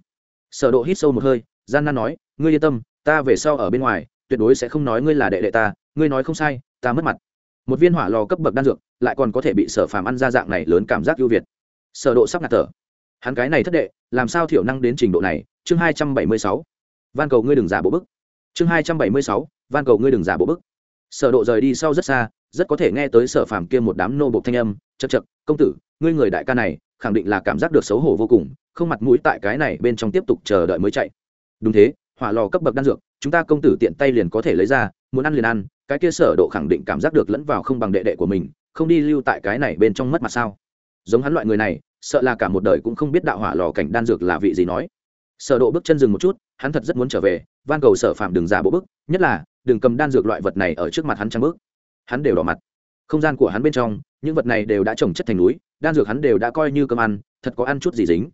Sở độ hít sâu một hơi, gian nan nói, ngươi yên tâm, ta về sau ở bên ngoài, tuyệt đối sẽ không nói ngươi là đệ đệ ta, ngươi nói không sai, ta mất mặt. Một viên hỏa lò cấp bậc đan dược lại còn có thể bị sở phàm ăn ra dạng này lớn cảm giác ưu việt. Sở độ sắp ngạt thở. Hắn cái này thất đệ, làm sao thiểu năng đến trình độ này? Chương 276 van cầu ngươi đừng giả bộ bức. Chương 276 van cầu ngươi đừng giả bộ bức. Sở độ rời đi sau rất xa, rất có thể nghe tới sở phàm kia một đám nô bộc thanh âm chật chật công tử, ngươi người đại ca này, khẳng định là cảm giác được xấu hổ vô cùng, không mặt mũi tại cái này bên trong tiếp tục chờ đợi mới chạy. Đúng thế, hỏa lò cấp bậc đan dược, chúng ta công tử tiện tay liền có thể lấy ra, muốn ăn liền ăn, cái kia sở độ khẳng định cảm giác được lẫn vào không bằng đệ đệ của mình không đi lưu tại cái này bên trong mất mặt sao? Giống hắn loại người này, sợ là cả một đời cũng không biết đạo hỏa lò cảnh đan dược là vị gì nói. Sở độ bước chân dừng một chút, hắn thật rất muốn trở về, van cầu sở phạm đừng giả bộ bức, nhất là, đừng cầm đan dược loại vật này ở trước mặt hắn trăng bước hắn đều đỏ mặt. Không gian của hắn bên trong, những vật này đều đã trồng chất thành núi, đan dược hắn đều đã coi như cơm ăn, thật có ăn chút gì dính.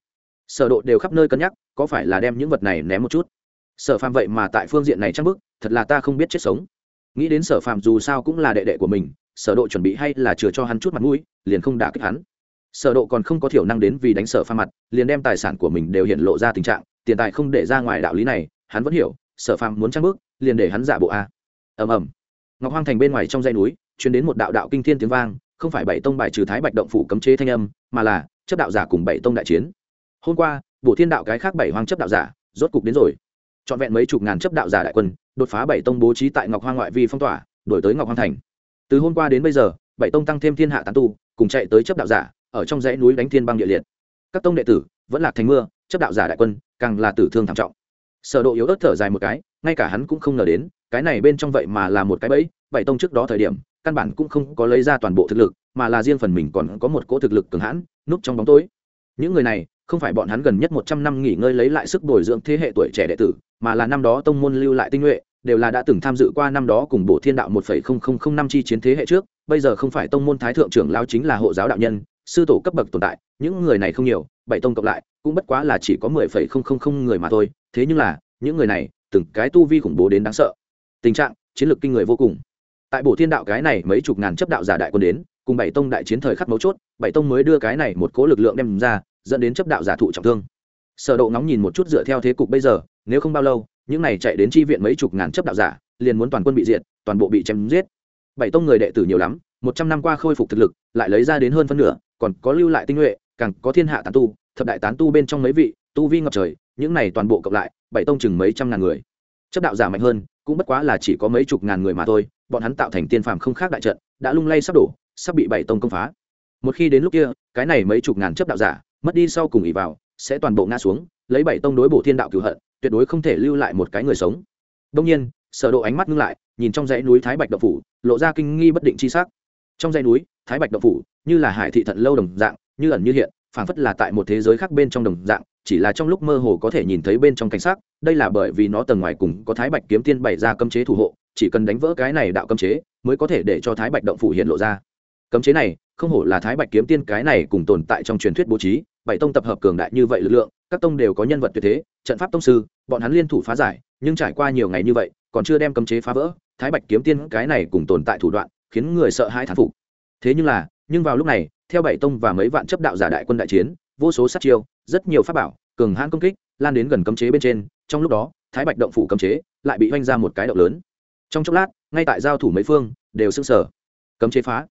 Sở độ đều khắp nơi cân nhắc, có phải là đem những vật này ném một chút? Sở phạm vậy mà tại phương diện này trăng bước thật là ta không biết chết sống. Nghĩ đến sở phạm dù sao cũng là đệ đệ của mình sở độ chuẩn bị hay là chừa cho hắn chút mặt mũi, liền không đả kích hắn. Sở độ còn không có thiểu năng đến vì đánh sở pha mặt, liền đem tài sản của mình đều hiện lộ ra tình trạng, tiền tài không để ra ngoài đạo lý này, hắn vẫn hiểu, sở phàm muốn trang bước, liền để hắn giả bộ a. Ầm ầm. Ngọc hoang thành bên ngoài trong dãy núi, truyền đến một đạo đạo kinh thiên tiếng vang, không phải bảy tông bài trừ thái bạch động phủ cấm chế thanh âm, mà là chấp đạo giả cùng bảy tông đại chiến. Hôm qua, bổ thiên đạo cái khác bảy hoang chấp đạo giả, rốt cục đến rồi. Trọn vẹn mấy chục ngàn chấp đạo giả đại quân, đột phá bảy tông bố trí tại ngọc hoang ngoại vi phong tỏa đổi tới ngọc hoang thành từ hôm qua đến bây giờ, bảy tông tăng thêm thiên hạ tán tu, cùng chạy tới chấp đạo giả, ở trong dãy núi đánh thiên băng địa liệt. Các tông đệ tử, vẫn lạc thành mưa, chấp đạo giả đại quân, càng là tử thương thảm trọng. Sở độ yếu ớt thở dài một cái, ngay cả hắn cũng không ngờ đến, cái này bên trong vậy mà là một cái bẫy, bảy tông trước đó thời điểm, căn bản cũng không có lấy ra toàn bộ thực lực, mà là riêng phần mình còn có một cỗ thực lực cường hãn, núp trong bóng tối. Những người này, không phải bọn hắn gần nhất một trăm năm nghỉ ngơi lấy lại sức bồi dưỡng thế hệ tuổi trẻ đệ tử, mà là năm đó tông môn lưu lại tinh nhuệ đều là đã từng tham dự qua năm đó cùng bộ thiên đạo một phẩy không không không năm chi chiến thế hệ trước, bây giờ không phải tông môn thái thượng trưởng lão chính là hộ giáo đạo nhân, sư tổ cấp bậc tồn tại, những người này không nhiều, bảy tông cộng lại, cũng bất quá là chỉ có mười phẩy không không không người mà thôi, thế nhưng là, những người này, từng cái tu vi khủng bố đến đáng sợ. Tình trạng, chiến lược kinh người vô cùng. Tại bộ thiên đạo cái này mấy chục ngàn chấp đạo giả đại quân đến, cùng bảy tông đại chiến thời khắc mấu chốt, bảy tông mới đưa cái này một cố lực lượng đem ra, dẫn đến chấp đạo giả thụ trọng thương. Sở độ ngóng nhìn một chút dựa theo thế cục bây giờ, nếu không bao lâu những này chạy đến chi viện mấy chục ngàn chấp đạo giả, liền muốn toàn quân bị diệt, toàn bộ bị chém giết. Bảy tông người đệ tử nhiều lắm, một trăm năm qua khôi phục thực lực, lại lấy ra đến hơn phân nửa, còn có lưu lại tinh nhuệ, càng có thiên hạ tán tu, thập đại tán tu bên trong mấy vị, tu vi ngập trời, những này toàn bộ cộng lại, bảy tông chừng mấy trăm ngàn người. Chấp đạo giả mạnh hơn, cũng bất quá là chỉ có mấy chục ngàn người mà thôi, bọn hắn tạo thành tiên phàm không khác đại trận, đã lung lay sắp đổ, sắp bị bảy tông công phá. Một khi đến lúc kia, cái này mấy chục ngàn chấp đạo giả, mất đi sau cùng ỉ vào, sẽ toàn bộ ngã xuống, lấy bảy tông đối bổ thiên đạo cửu hận tuyệt đối không thể lưu lại một cái người sống. Đông nhiên, sở độ ánh mắt ngưng lại, nhìn trong dãy núi thái bạch động phủ, lộ ra kinh nghi bất định chi sắc. Trong dãy núi, thái bạch động phủ, như là hải thị thận lâu đồng dạng, như ẩn như hiện, phảng phất là tại một thế giới khác bên trong đồng dạng, chỉ là trong lúc mơ hồ có thể nhìn thấy bên trong cảnh sắc, đây là bởi vì nó tầng ngoài cùng có thái bạch kiếm tiên bày ra cấm chế thủ hộ, chỉ cần đánh vỡ cái này đạo cấm chế, mới có thể để cho thái bạch động phủ hiện lộ ra. Cấm chế này, không hổ là thái bạch kiếm tiên cái này cùng tồn tại trong truyền thuyết bố trí, bảy tông tập hợp cường đại như vậy lực lượng, các tông đều có nhân vật tuyệt thế, trận pháp tông sư bọn hắn liên thủ phá giải, nhưng trải qua nhiều ngày như vậy, còn chưa đem cấm chế phá vỡ, thái bạch kiếm tiên cái này cùng tồn tại thủ đoạn, khiến người sợ hãi thán phục. Thế nhưng là, nhưng vào lúc này, theo bảy tông và mấy vạn chấp đạo giả đại quân đại chiến, vô số sát chiêu, rất nhiều pháp bảo, cường hãn công kích, lan đến gần cấm chế bên trên, trong lúc đó, thái bạch động phủ cấm chế, lại bị oanh ra một cái động lớn. Trong chốc lát, ngay tại giao thủ mấy phương, đều sưng sở cấm chế phá.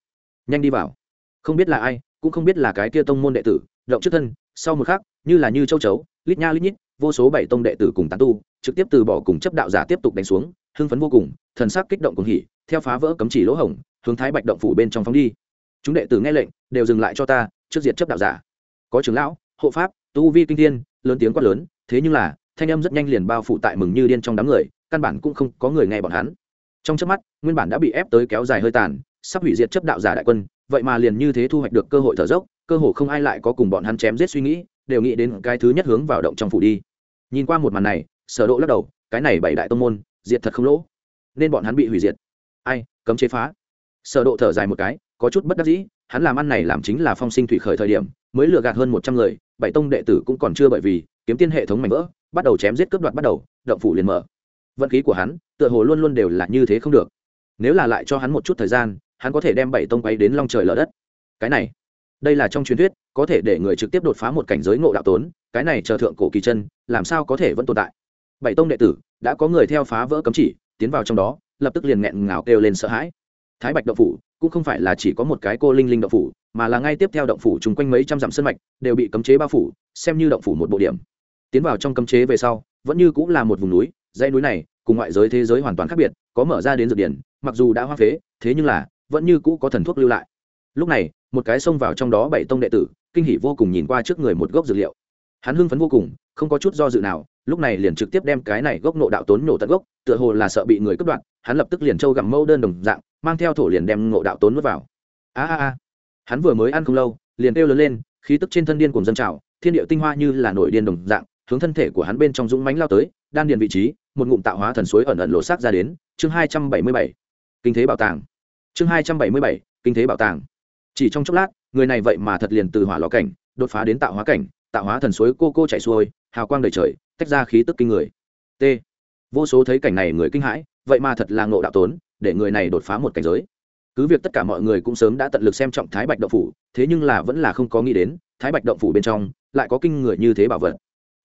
Nhanh đi vào. Không biết là ai, cũng không biết là cái kia tông môn đệ tử, động trước thân, sau một khắc, như là như châu chấu, lít nha lít nhít vô số bảy tông đệ tử cùng tán tu, trực tiếp từ bỏ cùng chấp đạo giả tiếp tục đánh xuống, hưng phấn vô cùng, thần sắc kích động cùng hỉ, theo phá vỡ cấm chỉ lỗ hổng, hướng thái bạch động phủ bên trong phóng đi. Chúng đệ tử nghe lệnh, đều dừng lại cho ta, trước diệt chấp đạo giả. Có trưởng lão, hộ pháp, tu vi kinh thiên, lớn tiếng quát lớn, thế nhưng là, thanh âm rất nhanh liền bao phủ tại mừng như điên trong đám người, căn bản cũng không có người nghe bọn hắn. Trong chớp mắt, nguyên bản đã bị ép tới kéo dài hơi tàn, sắp hủy diệt chấp đạo giả đại quân, vậy mà liền như thế thu hoạch được cơ hội thở dốc, cơ hội không ai lại có cùng bọn hắn chém giết suy nghĩ, đều nghĩ đến cái thứ nhất hướng vào động trong phủ đi nhìn qua một màn này, sở độ lắc đầu, cái này bảy đại tông môn, diệt thật không lỗ. Nên bọn hắn bị hủy diệt. Ai, cấm chế phá. Sở độ thở dài một cái, có chút bất đắc dĩ, hắn làm ăn này làm chính là phong sinh thủy khởi thời điểm, mới lừa gạt hơn một trăm người, bảy tông đệ tử cũng còn chưa bởi vì, kiếm tiên hệ thống mảnh vỡ, bắt đầu chém giết cướp đoạt bắt đầu, động phủ liền mở. Vận khí của hắn, tựa hồ luôn luôn đều là như thế không được. Nếu là lại cho hắn một chút thời gian, hắn có thể đem bảy tông quay đến long trời lở đất. Cái này đây là trong truyền thuyết, có thể để người trực tiếp đột phá một cảnh giới ngộ đạo tốn, cái này chờ thượng cổ kỳ chân, làm sao có thể vẫn tồn tại? Bảy tông đệ tử, đã có người theo phá vỡ cấm chỉ, tiến vào trong đó, lập tức liền nghẹn ngào kêu lên sợ hãi. Thái bạch động phủ, cũng không phải là chỉ có một cái cô linh linh động phủ, mà là ngay tiếp theo động phủ chung quanh mấy trăm dặm sân mạch, đều bị cấm chế bao phủ, xem như động phủ một bộ điểm. Tiến vào trong cấm chế về sau, vẫn như cũng là một vùng núi, dãy núi này, cùng ngoại giới thế giới hoàn toàn khác biệt, có mở ra đến dược điển, mặc dù đã hoa phế, thế nhưng là, vẫn như cũ có thần thuốc lưu lại. Lúc này một cái xông vào trong đó bảy tông đệ tử, kinh hỉ vô cùng nhìn qua trước người một gốc dược liệu. Hắn hưng phấn vô cùng, không có chút do dự nào, lúc này liền trực tiếp đem cái này gốc nộ đạo tốn nổ tận gốc, tựa hồ là sợ bị người cướp đoạt, hắn lập tức liền trâu gặm mâu đơn đồng dạng, mang theo thổ liền đem nộ đạo tốn nuốt vào. A a a. Hắn vừa mới ăn không lâu, liền kêu lớn lên, khí tức trên thân điên cùng dân trào, thiên điệu tinh hoa như là nổi điên đồng dạng, hướng thân thể của hắn bên trong dũng mánh lao tới, đan điền vị trí, một ngụm tạo hóa thần suối ẩn ẩn lộ xác ra đến, chương hai trăm bảy mươi bảy. Kinh thế bảo tàng. Chương hai trăm bảy mươi bảy, kinh thế bảo tàng chỉ trong chốc lát, người này vậy mà thật liền từ hỏa lò cảnh, đột phá đến tạo hóa cảnh, tạo hóa thần suối cô cô chạy xuôi, hào quang đầy trời, tách ra khí tức kinh người. T. Vô số thấy cảnh này người kinh hãi, vậy mà thật là ngộ đạo tốn, để người này đột phá một cảnh giới. Cứ việc tất cả mọi người cũng sớm đã tận lực xem trọng thái bạch động phủ, thế nhưng là vẫn là không có nghĩ đến, thái bạch động phủ bên trong lại có kinh người như thế bảo vật.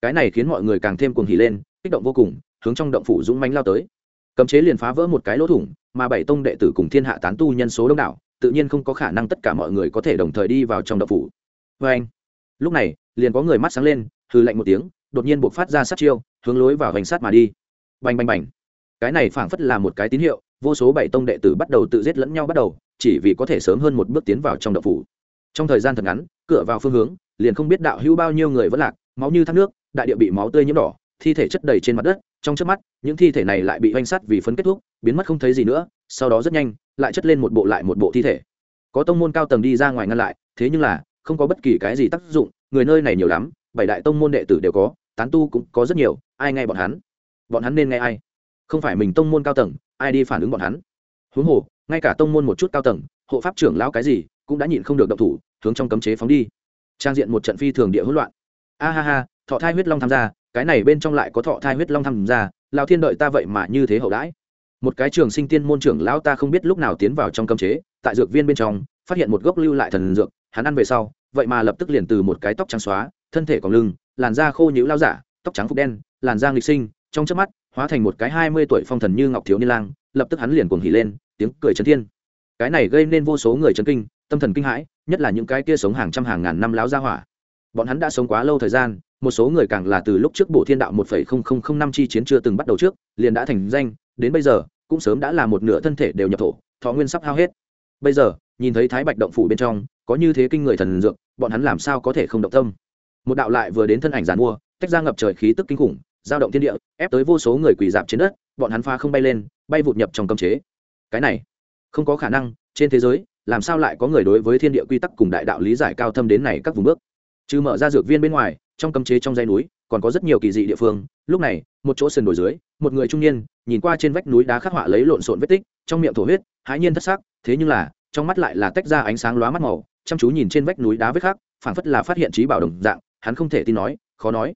Cái này khiến mọi người càng thêm cuồng hỉ lên, kích động vô cùng, hướng trong động phủ dũng mánh lao tới. Cấm chế liền phá vỡ một cái lỗ thủng, mà bảy tông đệ tử cùng thiên hạ tán tu nhân số đông đảo tự nhiên không có khả năng tất cả mọi người có thể đồng thời đi vào trong động phủ. Vê anh, lúc này, liền có người mắt sáng lên hư lạnh một tiếng, đột nhiên buộc phát ra sát chiêu, hướng lối vào hành sát mà đi. Bành bành bành. Cái này phảng phất là một cái tín hiệu, vô số bảy tông đệ tử bắt đầu tự giết lẫn nhau bắt đầu, chỉ vì có thể sớm hơn một bước tiến vào trong động phủ. Trong thời gian thật ngắn, cửa vào phương hướng, liền không biết đạo hữu bao nhiêu người vẫn lạc, máu như thác nước, đại địa bị máu tươi nhiễm đỏ, thi thể chất đầy trên mặt đất, trong trước mắt, những thi thể này lại bị oanh sắt vì phấn kết thúc, biến mất không thấy gì nữa sau đó rất nhanh, lại chất lên một bộ lại một bộ thi thể. Có tông môn cao tầng đi ra ngoài ngăn lại, thế nhưng là, không có bất kỳ cái gì tác dụng, người nơi này nhiều lắm, bảy đại tông môn đệ tử đều có, tán tu cũng có rất nhiều, ai nghe bọn hắn? Bọn hắn nên nghe ai? Không phải mình tông môn cao tầng, ai đi phản ứng bọn hắn? Huống hồ, ngay cả tông môn một chút cao tầng, hộ pháp trưởng lão cái gì, cũng đã nhịn không được động thủ, hướng trong cấm chế phóng đi. Trang diện một trận phi thường địa hỗn loạn. A ha ha, thọ thai huyết long tham gia, cái này bên trong lại có thọ thai huyết long tham gia lao thiên đợi ta vậy mà như thế hậu đãi một cái trường sinh tiên môn trưởng lão ta không biết lúc nào tiến vào trong cấm chế, tại dược viên bên trong, phát hiện một gốc lưu lại thần dược, hắn ăn về sau, vậy mà lập tức liền từ một cái tóc trắng xóa, thân thể còn lưng, làn da khô nhũ lao giả, tóc trắng phục đen, làn da nghịch sinh, trong chớp mắt, hóa thành một cái hai mươi tuổi phong thần như ngọc thiếu niên lang, lập tức hắn liền cuồng hỉ lên, tiếng cười chấn thiên. Cái này gây nên vô số người chấn kinh, tâm thần kinh hãi, nhất là những cái kia sống hàng trăm hàng ngàn năm láo gia hỏa. Bọn hắn đã sống quá lâu thời gian, một số người càng là từ lúc trước bổ thiên đạo một phẩy không không không năm chi chiến chưa từng bắt đầu trước, liền đã thành danh đến bây giờ, cũng sớm đã là một nửa thân thể đều nhập thổ, thọ nguyên sắp hao hết. Bây giờ, nhìn thấy thái bạch động phủ bên trong, có như thế kinh người thần dược, bọn hắn làm sao có thể không động tâm? Một đạo lại vừa đến thân ảnh giàn mua, tách ra ngập trời khí tức kinh khủng, giao động thiên địa, ép tới vô số người quỳ dạp trên đất, bọn hắn pha không bay lên, bay vụt nhập trong cấm chế. Cái này, không có khả năng, trên thế giới, làm sao lại có người đối với thiên địa quy tắc cùng đại đạo lý giải cao thâm đến này các vùng bước? Trừ mở ra dược viên bên ngoài trong cấm chế trong dãy núi, còn có rất nhiều kỳ dị địa phương. Lúc này, một chỗ sườn đồi dưới, một người trung niên nhìn qua trên vách núi đá khắc họa lấy lộn xộn vết tích, trong miệng thổ huyết, hãi nhiên thất sắc, thế nhưng là, trong mắt lại là tách ra ánh sáng lóa mắt màu, chăm chú nhìn trên vách núi đá vết khắc, phảng phất là phát hiện trí bảo đồng dạng, hắn không thể tin nói, khó nói.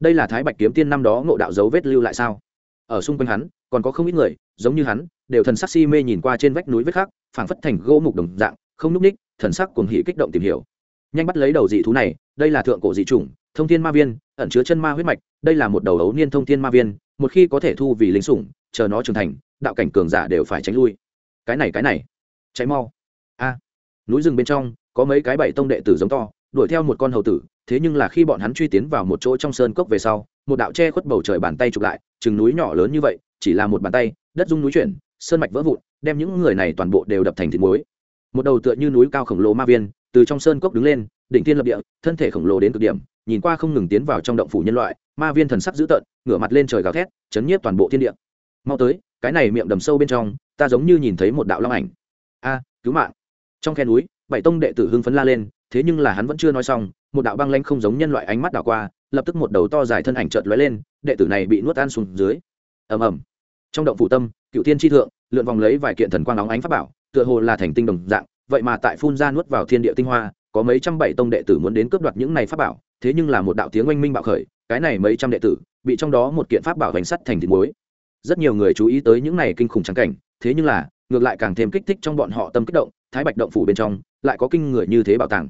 Đây là thái bạch kiếm tiên năm đó ngộ đạo dấu vết lưu lại sao? Ở xung quanh hắn, còn có không ít người, giống như hắn, đều thần sắc si mê nhìn qua trên vách núi vết khắc, phảng phất thành gỗ mục đồng dạng, không núp ních, thần sắc cuồng hỉ kích động tìm hiểu. Nhanh bắt lấy đầu dị thú này, đây là thượng cổ dị chủng thông thiên ma viên, ẩn chứa chân ma huyết mạch, đây là một đầu ấu niên thông thiên ma viên, một khi có thể thu vì lính sủng, chờ nó trưởng thành, đạo cảnh cường giả đều phải tránh lui. Cái này cái này. Cháy mau. A. À, núi rừng bên trong, có mấy cái bảy tông đệ tử giống to, đuổi theo một con hầu tử, thế nhưng là khi bọn hắn truy tiến vào một chỗ trong sơn cốc về sau, một đạo che khuất bầu trời bàn tay chụp lại, chừng núi nhỏ lớn như vậy, chỉ là một bàn tay, đất rung núi chuyển, sơn mạch vỡ vụn, đem những người này toàn bộ đều đập thành thịt muối. Một đầu tựa như núi cao khổng lồ ma viên, từ trong sơn cốc đứng lên đỉnh tiên lập địa, thân thể khổng lồ đến cực điểm, nhìn qua không ngừng tiến vào trong động phủ nhân loại, ma viên thần sắc dữ tợn, ngửa mặt lên trời gào thét, chấn nhiếp toàn bộ thiên địa. Mau tới, cái này miệng đầm sâu bên trong, ta giống như nhìn thấy một đạo long ảnh. A, cứu mạng. Trong khe núi, bảy tông đệ tử hưng phấn la lên, thế nhưng là hắn vẫn chưa nói xong, một đạo băng lanh không giống nhân loại ánh mắt đảo qua, lập tức một đầu to dài thân ảnh chợt lóe lên, đệ tử này bị nuốt ăn xuống dưới. Ầm ầm. Trong động phủ tâm, cựu thiên tri thượng, lượn vòng lấy vài kiện thần quang óng ánh pháp bảo, tựa hồ là thành tinh đồng dạng, vậy mà tại phun ra nuốt vào thiên địa tinh hoa có mấy trăm bảy tông đệ tử muốn đến cướp đoạt những này pháp bảo, thế nhưng là một đạo tiếng oanh minh bạo khởi, cái này mấy trăm đệ tử, bị trong đó một kiện pháp bảo hành sắt thành thịt muối. Rất nhiều người chú ý tới những này kinh khủng trắng cảnh, thế nhưng là, ngược lại càng thêm kích thích trong bọn họ tâm kích động, thái bạch động phủ bên trong, lại có kinh người như thế bảo tàng.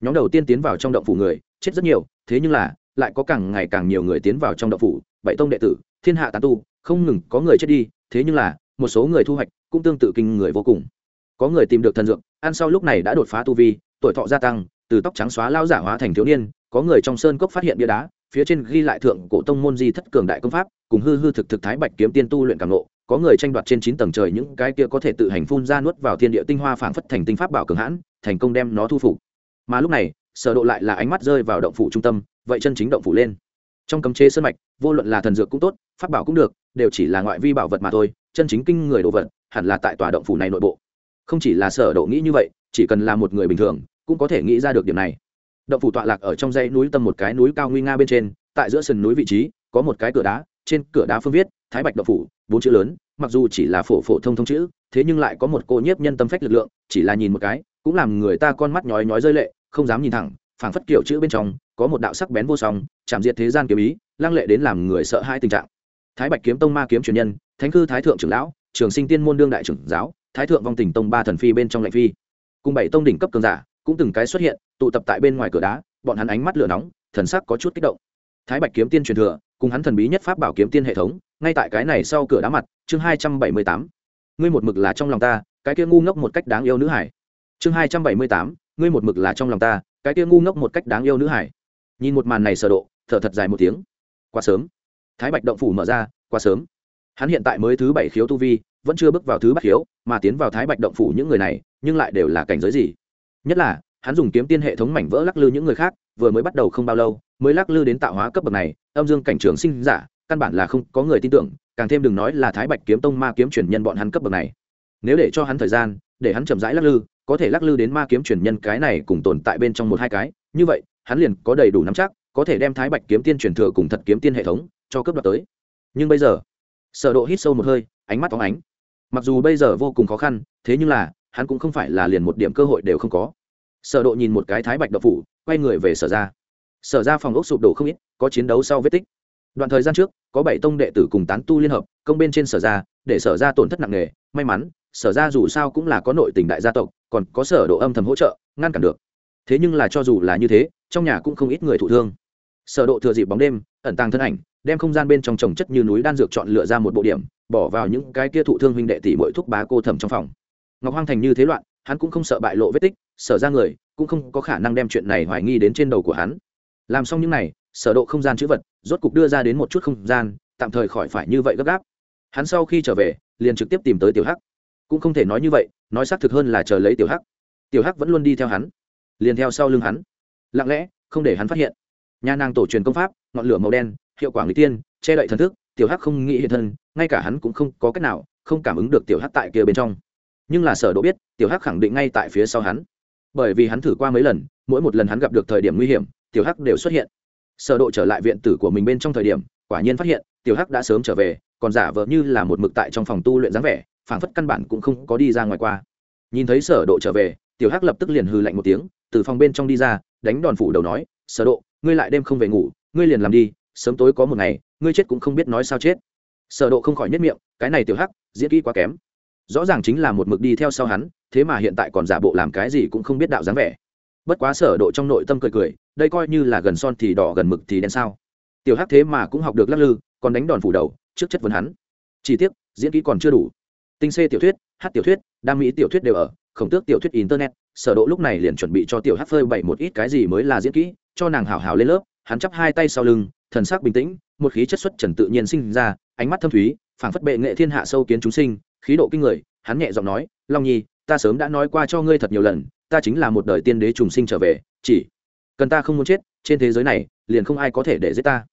Nhóm đầu tiên tiến vào trong động phủ người, chết rất nhiều, thế nhưng là, lại có càng ngày càng nhiều người tiến vào trong động phủ, bảy tông đệ tử, thiên hạ tán tu, không ngừng có người chết đi, thế nhưng là, một số người thu hoạch cũng tương tự kinh người vô cùng. Có người tìm được thần dược, ăn sau lúc này đã đột phá tu vi tuổi thọ gia tăng, từ tóc trắng xóa lao giả hóa thành thiếu niên, có người trong sơn cốc phát hiện bia đá, phía trên ghi lại thượng cổ tông môn di thất cường đại công pháp, cùng hư hư thực thực thái bạch kiếm tiên tu luyện càng lộ có người tranh đoạt trên chín tầng trời những cái kia có thể tự hành phun ra nuốt vào thiên địa tinh hoa phảng phất thành tinh pháp bảo cường hãn, thành công đem nó thu phục. Mà lúc này, sở độ lại là ánh mắt rơi vào động phủ trung tâm, vậy chân chính động phủ lên. Trong cấm chế sơn mạch, vô luận là thần dược cũng tốt, pháp bảo cũng được, đều chỉ là ngoại vi bảo vật mà thôi, chân chính kinh người đồ vật, hẳn là tại tòa động phủ này nội bộ. Không chỉ là sở độ nghĩ như vậy chỉ cần là một người bình thường, cũng có thể nghĩ ra được điểm này. Động phủ tọa lạc ở trong dãy núi tâm một cái núi cao nguy nga bên trên, tại giữa sườn núi vị trí, có một cái cửa đá, trên cửa đá phương viết, thái bạch động phủ, bốn chữ lớn, mặc dù chỉ là phổ phổ thông thông chữ, thế nhưng lại có một cô nhiếp nhân tâm phách lực lượng, chỉ là nhìn một cái, cũng làm người ta con mắt nhói nhói rơi lệ, không dám nhìn thẳng, phảng phất kiểu chữ bên trong, có một đạo sắc bén vô song, chạm diệt thế gian kiếm ý, lăng lệ đến làm người sợ hai tình trạng. Thái bạch kiếm tông ma kiếm truyền nhân, thánh cư thái thượng trưởng lão, trường sinh tiên môn đương đại trưởng giáo, thái thượng vong tình tông ba thần phi bên trong lệnh phi cùng bảy tông đỉnh cấp cường giả cũng từng cái xuất hiện, tụ tập tại bên ngoài cửa đá, bọn hắn ánh mắt lửa nóng, thần sắc có chút kích động. Thái bạch kiếm tiên truyền thừa, cùng hắn thần bí nhất pháp bảo kiếm tiên hệ thống, ngay tại cái này sau cửa đá mặt, chương hai trăm bảy mươi tám. Ngươi một mực là trong lòng ta, cái kia ngu ngốc một cách đáng yêu nữ hải. Chương hai trăm bảy mươi tám, ngươi một mực là trong lòng ta, cái kia ngu ngốc một cách đáng yêu nữ hải. Nhìn một màn này sở độ, thở thật dài một tiếng. Quá sớm. Thái bạch động phủ mở ra, quá sớm. Hắn hiện tại mới thứ bảy khiếu tu vi, vẫn chưa bước vào thứ bát khiếu, mà tiến vào thái bạch động phủ những người này nhưng lại đều là cảnh giới gì? Nhất là, hắn dùng kiếm tiên hệ thống mảnh vỡ lắc lư những người khác, vừa mới bắt đầu không bao lâu, mới lắc lư đến tạo hóa cấp bậc này, âm dương cảnh trường sinh giả, căn bản là không có người tin tưởng, càng thêm đừng nói là thái bạch kiếm tông ma kiếm truyền nhân bọn hắn cấp bậc này. Nếu để cho hắn thời gian, để hắn chậm rãi lắc lư, có thể lắc lư đến ma kiếm truyền nhân cái này cùng tồn tại bên trong một hai cái, như vậy, hắn liền có đầy đủ nắm chắc, có thể đem thái bạch kiếm tiên truyền thừa cùng thật kiếm tiên hệ thống cho cấp đoạt tới. Nhưng bây giờ, sở độ hít sâu một hơi, ánh mắt phóng ánh. Mặc dù bây giờ vô cùng khó khăn, thế nhưng là hắn cũng không phải là liền một điểm cơ hội đều không có. Sở độ nhìn một cái thái bạch đậu phủ, quay người về sở ra. Sở ra phòng ốc sụp đổ không ít, có chiến đấu sau vết tích. Đoạn thời gian trước, có bảy tông đệ tử cùng tán tu liên hợp, công bên trên sở ra, để sở ra tổn thất nặng nề. May mắn, sở ra dù sao cũng là có nội tình đại gia tộc, còn có sở độ âm thầm hỗ trợ, ngăn cản được. Thế nhưng là cho dù là như thế, trong nhà cũng không ít người thụ thương. Sở độ thừa dịp bóng đêm, ẩn tàng thân ảnh, đem không gian bên trong trồng chất như núi đan dược chọn lựa ra một bộ điểm, bỏ vào những cái kia thụ thương huynh đệ tỷ mỗi thúc bá cô thầm trong phòng ngọc hoang thành như thế loạn, hắn cũng không sợ bại lộ vết tích, sở ra người, cũng không có khả năng đem chuyện này hoài nghi đến trên đầu của hắn. Làm xong những này, sở độ không gian chữ vật, rốt cục đưa ra đến một chút không gian, tạm thời khỏi phải như vậy gấp gáp. Hắn sau khi trở về, liền trực tiếp tìm tới tiểu hắc. Cũng không thể nói như vậy, nói xác thực hơn là chờ lấy tiểu hắc. Tiểu hắc vẫn luôn đi theo hắn, liền theo sau lưng hắn. Lặng lẽ, không để hắn phát hiện. Nhà nàng tổ truyền công pháp, ngọn lửa màu đen, hiệu quả người tiên, che đậy thần thức, tiểu hắc không nghĩ hiện thân, ngay cả hắn cũng không có cách nào không cảm ứng được tiểu hắc tại kia bên trong nhưng là sở độ biết, tiểu hắc khẳng định ngay tại phía sau hắn. Bởi vì hắn thử qua mấy lần, mỗi một lần hắn gặp được thời điểm nguy hiểm, tiểu hắc đều xuất hiện. Sở độ trở lại viện tử của mình bên trong thời điểm, quả nhiên phát hiện, tiểu hắc đã sớm trở về, còn giả vờ như là một mực tại trong phòng tu luyện dáng vẻ, phảng phất căn bản cũng không có đi ra ngoài qua. Nhìn thấy sở độ trở về, tiểu hắc lập tức liền hừ lạnh một tiếng, từ phòng bên trong đi ra, đánh đòn phủ đầu nói, sở độ, ngươi lại đêm không về ngủ, ngươi liền làm đi, sớm tối có một ngày, ngươi chết cũng không biết nói sao chết. Sở độ không khỏi nhất miệng, cái này tiểu hắc, diễn kỹ quá kém rõ ràng chính là một mực đi theo sau hắn, thế mà hiện tại còn giả bộ làm cái gì cũng không biết đạo dáng vẻ. Bất quá sở độ trong nội tâm cười cười, đây coi như là gần son thì đỏ, gần mực thì đen sao. Tiểu hắc thế mà cũng học được lắc lư, còn đánh đòn phủ đầu, trước chất vấn hắn. Chi tiết diễn kỹ còn chưa đủ. Tinh xê tiểu thuyết, hát tiểu thuyết, đam mỹ tiểu thuyết đều ở, khổng tước tiểu thuyết internet, sở độ lúc này liền chuẩn bị cho tiểu hắc phơi bày một ít cái gì mới là diễn kỹ, cho nàng hảo hảo lên lớp, hắn chắp hai tay sau lưng, thần sắc bình tĩnh, một khí chất xuất trần tự nhiên sinh ra, ánh mắt thâm thúy, phảng phất bệ nghệ thiên hạ sâu kiến chúng sinh khí độ kinh người, hắn nhẹ giọng nói, long nhi, ta sớm đã nói qua cho ngươi thật nhiều lần, ta chính là một đời tiên đế trùng sinh trở về, chỉ cần ta không muốn chết, trên thế giới này, liền không ai có thể để giết ta.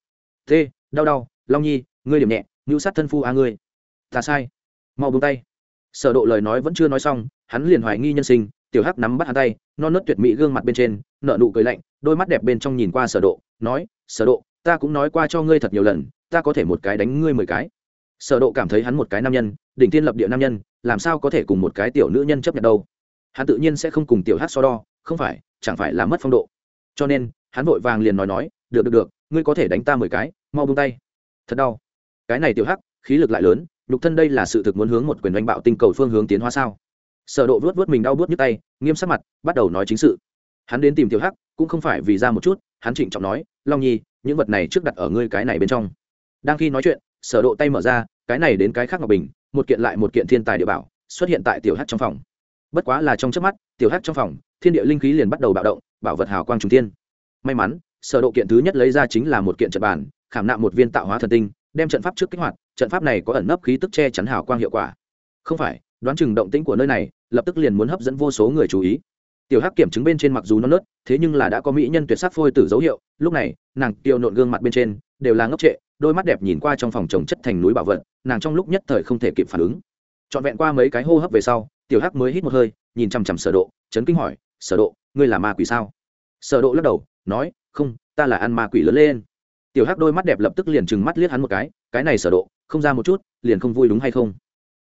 Thế, đau đau, long nhi, ngươi điểm nhẹ ngưu sát thân phu a ngươi. Ta sai. Mau buông tay. Sở độ lời nói vẫn chưa nói xong, hắn liền hoài nghi nhân sinh, tiểu hắc nắm bắt hắn tay, non nớt tuyệt mỹ gương mặt bên trên, nở nụ cười lạnh, đôi mắt đẹp bên trong nhìn qua sở độ, nói, sở độ, ta cũng nói qua cho ngươi thật nhiều lần, ta có thể một cái đánh ngươi mười cái sở độ cảm thấy hắn một cái nam nhân, đỉnh tiên lập địa nam nhân, làm sao có thể cùng một cái tiểu nữ nhân chấp nhận đâu? Hắn tự nhiên sẽ không cùng tiểu hắc so đo, không phải, chẳng phải là mất phong độ. Cho nên, hắn vội vàng liền nói nói, được được được, ngươi có thể đánh ta mười cái, mau buông tay. Thật đau. Cái này tiểu hắc, khí lực lại lớn, nhục thân đây là sự thực muốn hướng một quyền đánh bạo tinh cầu phương hướng tiến hóa sao? Sở độ vuốt vuốt mình đau buốt nhức tay, nghiêm sắc mặt, bắt đầu nói chính sự. Hắn đến tìm tiểu hắc, cũng không phải vì ra một chút, hắn trịnh trọng nói, long nhi, những vật này trước đặt ở ngươi cái này bên trong. Đang khi nói chuyện sở độ tay mở ra, cái này đến cái khác ngọc bình, một kiện lại một kiện thiên tài địa bảo, xuất hiện tại tiểu hắc trong phòng. Bất quá là trong chớp mắt, tiểu hắc trong phòng, thiên địa linh khí liền bắt đầu bạo động, bảo vật hào quang trùng thiên. May mắn, sở độ kiện thứ nhất lấy ra chính là một kiện trận bàn, khảm nạm một viên tạo hóa thần tinh, đem trận pháp trước kích hoạt, trận pháp này có ẩn nấp khí tức che chắn hào quang hiệu quả. Không phải, đoán chừng động tĩnh của nơi này, lập tức liền muốn hấp dẫn vô số người chú ý. Tiểu hắc kiểm chứng bên trên mặc dù non nớt, thế nhưng là đã có mỹ nhân tuyệt sắc phôi tử dấu hiệu, lúc này, nàng kiều nộn gương mặt bên trên, đều là ngốc trệ đôi mắt đẹp nhìn qua trong phòng trồng chất thành núi bảo vật, nàng trong lúc nhất thời không thể kịp phản ứng. Trọn vẹn qua mấy cái hô hấp về sau, tiểu hắc mới hít một hơi, nhìn chằm chằm sở độ, chấn kinh hỏi, sở độ, ngươi là ma quỷ sao? Sở độ lắc đầu, nói, không, ta là ăn ma quỷ lớn lên. Tiểu hắc đôi mắt đẹp lập tức liền trừng mắt liếc hắn một cái cái này sở độ, không ra một chút, liền không vui đúng hay không?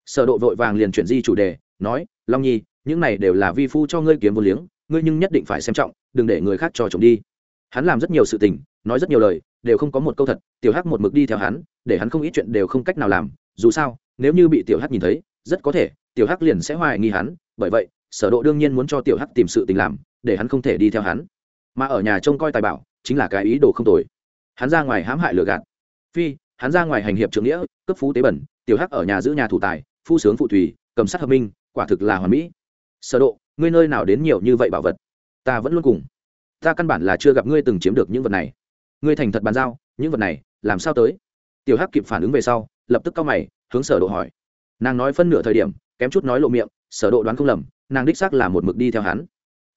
Sở độ vội vàng liền chuyển di chủ đề, nói, long nhi, những này đều là vi phu cho ngươi kiếm vô liếng, ngươi nhưng nhất định phải xem trọng, đừng để người khác cho chồng đi. Hắn làm rất nhiều sự tình, nói rất nhiều lời đều không có một câu thật, tiểu hắc một mực đi theo hắn, để hắn không ít chuyện đều không cách nào làm, dù sao, nếu như bị tiểu hắc nhìn thấy, rất có thể, tiểu hắc liền sẽ hoài nghi hắn, bởi vậy, sở độ đương nhiên muốn cho tiểu hắc tìm sự tình làm, để hắn không thể đi theo hắn. Mà ở nhà trông coi tài bảo, chính là cái ý đồ không tồi. Hắn ra ngoài hãm hại lừa gạt. Phi, hắn ra ngoài hành hiệp trưởng nghĩa cấp phú tế bẩn, tiểu hắc ở nhà giữ nhà thủ tài, phu sướng phụ thủy, cầm sát hợp minh, quả thực là hoàn mỹ. Sở độ, ngươi nơi nào đến nhiều như vậy bảo vật? Ta vẫn luôn cùng. Ta căn bản là chưa gặp ngươi từng chiếm được những vật này ngươi thành thật bàn giao, những vật này, làm sao tới? Tiểu hắc kịp phản ứng về sau, lập tức cau mày, hướng sở độ hỏi. Nàng nói phân nửa thời điểm, kém chút nói lộ miệng, sở độ đoán không lầm, nàng đích xác là một mực đi theo hắn.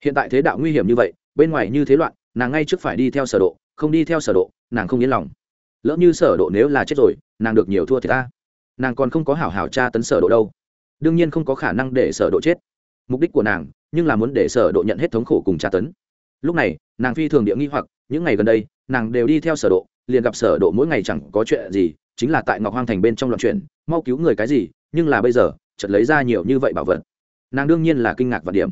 Hiện tại thế đạo nguy hiểm như vậy, bên ngoài như thế loạn, nàng ngay trước phải đi theo sở độ, không đi theo sở độ, nàng không yên lòng. Lỡ như sở độ nếu là chết rồi, nàng được nhiều thua thì ta. Nàng còn không có hảo hảo tra tấn sở độ đâu. Đương nhiên không có khả năng để sở độ chết. Mục đích của nàng, nhưng là muốn để sở độ nhận hết thống khổ cùng tra tấn. Lúc này, nàng phi thường địa nghi hoặc, những ngày gần đây nàng đều đi theo sở độ, liền gặp sở độ mỗi ngày chẳng có chuyện gì, chính là tại ngọc hoang thành bên trong loạn chuyện mau cứu người cái gì, nhưng là bây giờ, chợt lấy ra nhiều như vậy bảo vật. Nàng đương nhiên là kinh ngạc và điểm.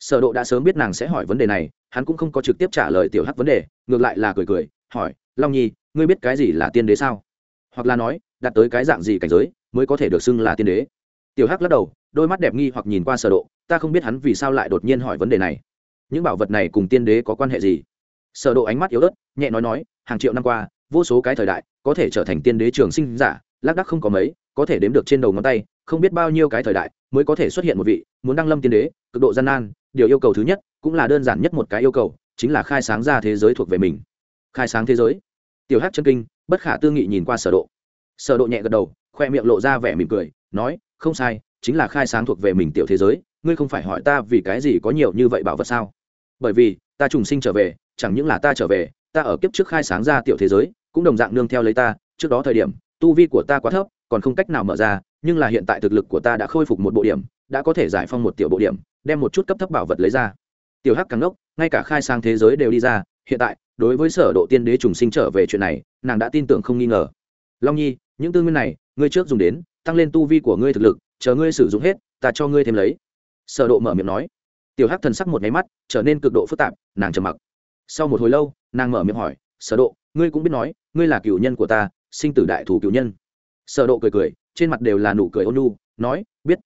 Sở độ đã sớm biết nàng sẽ hỏi vấn đề này, hắn cũng không có trực tiếp trả lời tiểu hắc vấn đề, ngược lại là cười cười, hỏi, long nhi, ngươi biết cái gì là tiên đế sao? Hoặc là nói, đạt tới cái dạng gì cảnh giới mới có thể được xưng là tiên đế? Tiểu hắc lắc đầu, đôi mắt đẹp nghi hoặc nhìn qua sở độ, ta không biết hắn vì sao lại đột nhiên hỏi vấn đề này. Những bảo vật này cùng tiên đế có quan hệ gì? Sở độ ánh mắt yếu ớt, nhẹ nói nói, hàng triệu năm qua, vô số cái thời đại, có thể trở thành tiên đế trường sinh giả, lác đác không có mấy, có thể đếm được trên đầu ngón tay, không biết bao nhiêu cái thời đại mới có thể xuất hiện một vị muốn đăng lâm tiên đế, cực độ gian nan, điều yêu cầu thứ nhất, cũng là đơn giản nhất một cái yêu cầu, chính là khai sáng ra thế giới thuộc về mình. Khai sáng thế giới? Tiểu hắc chân kinh, bất khả tư nghị nhìn qua sở độ. Sở độ nhẹ gật đầu, khoe miệng lộ ra vẻ mỉm cười, nói, không sai, chính là khai sáng thuộc về mình tiểu thế giới, ngươi không phải hỏi ta vì cái gì có nhiều như vậy bảo vật sao? Bởi vì, ta trùng sinh trở về chẳng những là ta trở về, ta ở kiếp trước khai sáng ra tiểu thế giới, cũng đồng dạng nương theo lấy ta, trước đó thời điểm, tu vi của ta quá thấp, còn không cách nào mở ra, nhưng là hiện tại thực lực của ta đã khôi phục một bộ điểm, đã có thể giải phong một tiểu bộ điểm, đem một chút cấp thấp bảo vật lấy ra. Tiểu hắc càng ngốc, ngay cả khai sang thế giới đều đi ra, hiện tại, đối với sở độ tiên đế trùng sinh trở về chuyện này, nàng đã tin tưởng không nghi ngờ. Long nhi, những tư nguyên này, ngươi trước dùng đến, tăng lên tu vi của ngươi thực lực, chờ ngươi sử dụng hết, ta cho ngươi thêm lấy. Sở độ mở miệng nói. Tiểu hắc thần sắc một máy mắt, trở nên cực độ phức tạp, nàng trầm mặc sau một hồi lâu, nàng mở miệng hỏi, sở độ, ngươi cũng biết nói, ngươi là cựu nhân của ta, sinh tử đại thủ cựu nhân. Sở độ cười cười, trên mặt đều là nụ cười ôn nhu, nói, biết.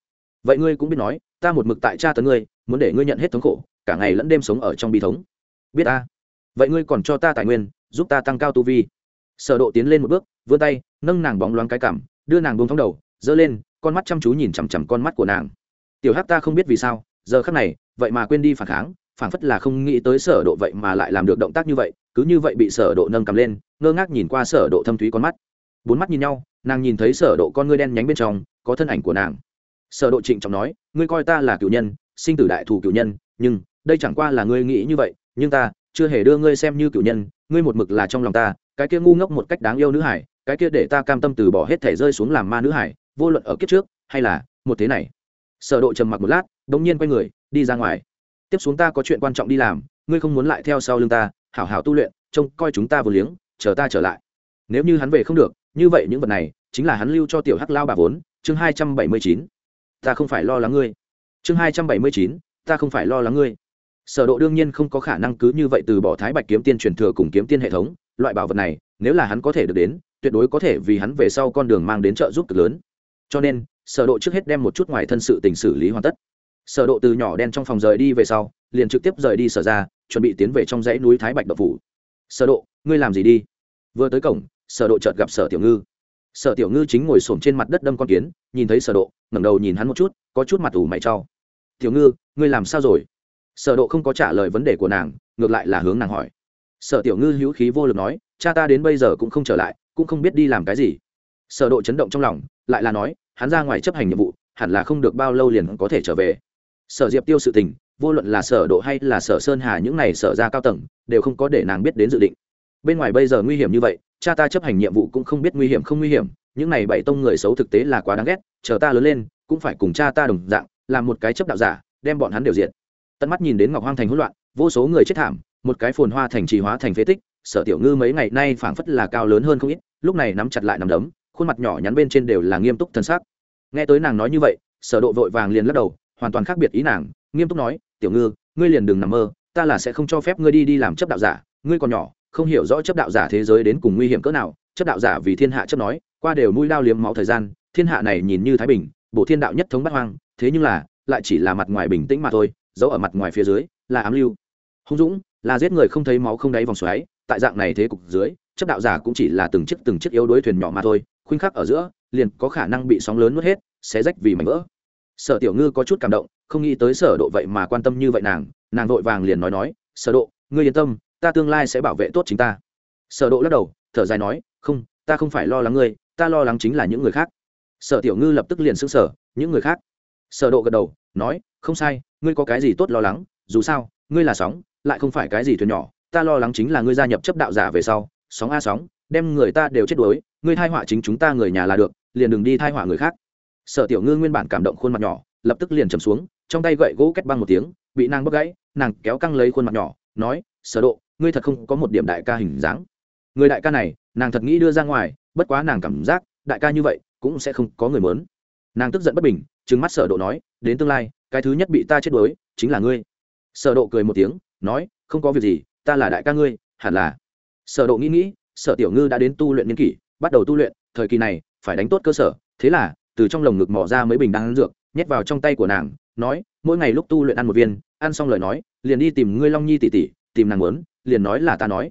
Vậy ngươi cũng biết nói, ta một mực tại cha tấn ngươi, muốn để ngươi nhận hết thống khổ, cả ngày lẫn đêm sống ở trong bi thống. Biết ta. Vậy ngươi còn cho ta tài nguyên, giúp ta tăng cao tu vi. Sở độ tiến lên một bước, vươn tay, nâng nàng bóng loáng cái cằm đưa nàng buông thõng đầu dơ lên, con mắt chăm chú nhìn chằm chằm con mắt của nàng. Tiểu hắc ta không biết vì sao, giờ khắc này, vậy mà quên đi phản kháng Phảng phất là không nghĩ tới sở độ vậy mà lại làm được động tác như vậy, cứ như vậy bị sở độ nâng cầm lên, ngơ ngác nhìn qua sở độ thâm thúy con mắt. Bốn mắt nhìn nhau, nàng nhìn thấy sở độ con ngươi đen nhánh bên trong, có thân ảnh của nàng. Sở độ trịnh trọng nói, ngươi coi ta là cửu nhân, sinh tử đại thủ cửu nhân, nhưng đây chẳng qua là ngươi nghĩ như vậy, nhưng ta chưa hề đưa ngươi xem như cửu nhân, ngươi một mực là trong lòng ta, cái kia ngu ngốc một cách đáng yêu nữ hải, cái kia để ta cam tâm từ bỏ hết thể rơi xuống làm ma nữ hải, vô luận ở kiếp trước hay là một thế này. Sở độ trầm mặc một lát, đống nhiên quay người, đi ra ngoài tiếp xuống ta có chuyện quan trọng đi làm, ngươi không muốn lại theo sau lưng ta, hảo hảo tu luyện, trông coi chúng ta vừa liếng, chờ ta trở lại. Nếu như hắn về không được, như vậy những vật này chính là hắn lưu cho tiểu hắc lao bà vốn, chương hai trăm bảy mươi chín. Ta không phải lo lắng ngươi. Chương hai trăm bảy mươi chín, ta không phải lo lắng ngươi. Sở độ đương nhiên không có khả năng cứ như vậy từ bỏ thái bạch kiếm tiên truyền thừa cùng kiếm tiên hệ thống, loại bảo vật này, nếu là hắn có thể được đến, tuyệt đối có thể vì hắn về sau con đường mang đến trợ giúp cực lớn. Cho nên, sở độ trước hết đem một chút ngoài thân sự tình xử lý hoàn tất sở độ từ nhỏ đen trong phòng rời đi về sau, liền trực tiếp rời đi sở ra, chuẩn bị tiến về trong dãy núi thái bạch độc phủ. Sở độ, ngươi làm gì đi? Vừa tới cổng, sở độ chợt gặp sở tiểu ngư. Sở tiểu ngư chính ngồi sồn trên mặt đất đâm con kiến, nhìn thấy sở độ, ngẩng đầu nhìn hắn một chút, có chút mặt ủ mày trao tiểu ngư, ngươi làm sao rồi? Sở độ không có trả lời vấn đề của nàng, ngược lại là hướng nàng hỏi. Sở tiểu ngư hữu khí vô lực nói, cha ta đến bây giờ cũng không trở lại, cũng không biết đi làm cái gì. Sở độ chấn động trong lòng, lại là nói, hắn ra ngoài chấp hành nhiệm vụ, hẳn là không được bao lâu liền có thể trở về sở diệp tiêu sự tình, vô luận là sở độ hay là sở sơn hà những này sở ra cao tầng, đều không có để nàng biết đến dự định. Bên ngoài bây giờ nguy hiểm như vậy, cha ta chấp hành nhiệm vụ cũng không biết nguy hiểm không nguy hiểm, những này bảy tông người xấu thực tế là quá đáng ghét, chờ ta lớn lên, cũng phải cùng cha ta đồng dạng, làm một cái chấp đạo giả, đem bọn hắn đều diện tận mắt nhìn đến ngọc hoang thành hỗn loạn, vô số người chết thảm, một cái phồn hoa thành trì hóa thành phế tích, sở tiểu ngư mấy ngày nay phảng phất là cao lớn hơn không ít, lúc này nắm chặt lại nắm đấm, khuôn mặt nhỏ nhắn bên trên đều là nghiêm túc thân xác. Nghe tới nàng nói như vậy, sở độ vội vàng liền lắc đầu hoàn toàn khác biệt ý nàng, nghiêm túc nói, tiểu ngư, ngươi liền đừng nằm mơ, ta là sẽ không cho phép ngươi đi đi làm chấp đạo giả, ngươi còn nhỏ, không hiểu rõ chấp đạo giả thế giới đến cùng nguy hiểm cỡ nào. Chấp đạo giả vì thiên hạ chấp nói, qua đều mũi đao liếm máu thời gian, thiên hạ này nhìn như thái bình bộ thiên đạo nhất thống bắt hoang, thế nhưng là, lại chỉ là mặt ngoài bình tĩnh mà thôi, giấu ở mặt ngoài phía dưới, là ám lưu. Hung dũng, là giết người không thấy máu không đáy vòng xoáy, tại dạng này thế cục dưới, chấp đạo giả cũng chỉ là từng chiếc từng chiếc yếu đuối thuyền nhỏ mà thôi khuynh khắc ở giữa, liền có khả năng bị sóng lớn nuốt hết, xé rách vì mảnh vỡ sở tiểu ngư có chút cảm động, không nghĩ tới sở độ vậy mà quan tâm như vậy nàng nàng vội vàng liền nói nói, sở độ, ngươi yên tâm, ta tương lai sẽ bảo vệ tốt chính ta. Sở độ lắc đầu, thở dài nói, không, ta không phải lo lắng ngươi, ta lo lắng chính là những người khác. Sở tiểu ngư lập tức liền sững sờ, những người khác? Sở độ gật đầu, nói, không sai, ngươi có cái gì tốt lo lắng, dù sao, ngươi là sóng, lại không phải cái gì thuyền nhỏ, ta lo lắng chính là ngươi gia nhập chấp đạo giả về sau, sóng a sóng, đem người ta đều chết đuối, ngươi thai họa chính chúng ta người nhà là được, liền đừng đi thai họa người khác sở tiểu ngư nguyên bản cảm động khuôn mặt nhỏ, lập tức liền chầm xuống, trong tay gậy gỗ kết băng một tiếng, bị nàng bóc gãy, nàng kéo căng lấy khuôn mặt nhỏ, nói, sở độ, ngươi thật không có một điểm đại ca hình dáng. Người đại ca này, nàng thật nghĩ đưa ra ngoài, bất quá nàng cảm giác, đại ca như vậy, cũng sẽ không có người muốn. Nàng tức giận bất bình, trừng mắt sở độ nói, đến tương lai, cái thứ nhất bị ta chết đuối, chính là ngươi. Sở độ cười một tiếng, nói, không có việc gì, ta là đại ca ngươi, hẳn là. Sở độ nghĩ nghĩ, sở tiểu ngư đã đến tu luyện niên kỷ, bắt đầu tu luyện, thời kỳ này, phải đánh tốt cơ sở, thế là từ trong lồng ngực mò ra mấy bình đan dược, nhét vào trong tay của nàng, nói, mỗi ngày lúc tu luyện ăn một viên, ăn xong lời nói, liền đi tìm ngươi long nhi tỷ tỷ, tìm nàng muốn, liền nói là ta nói.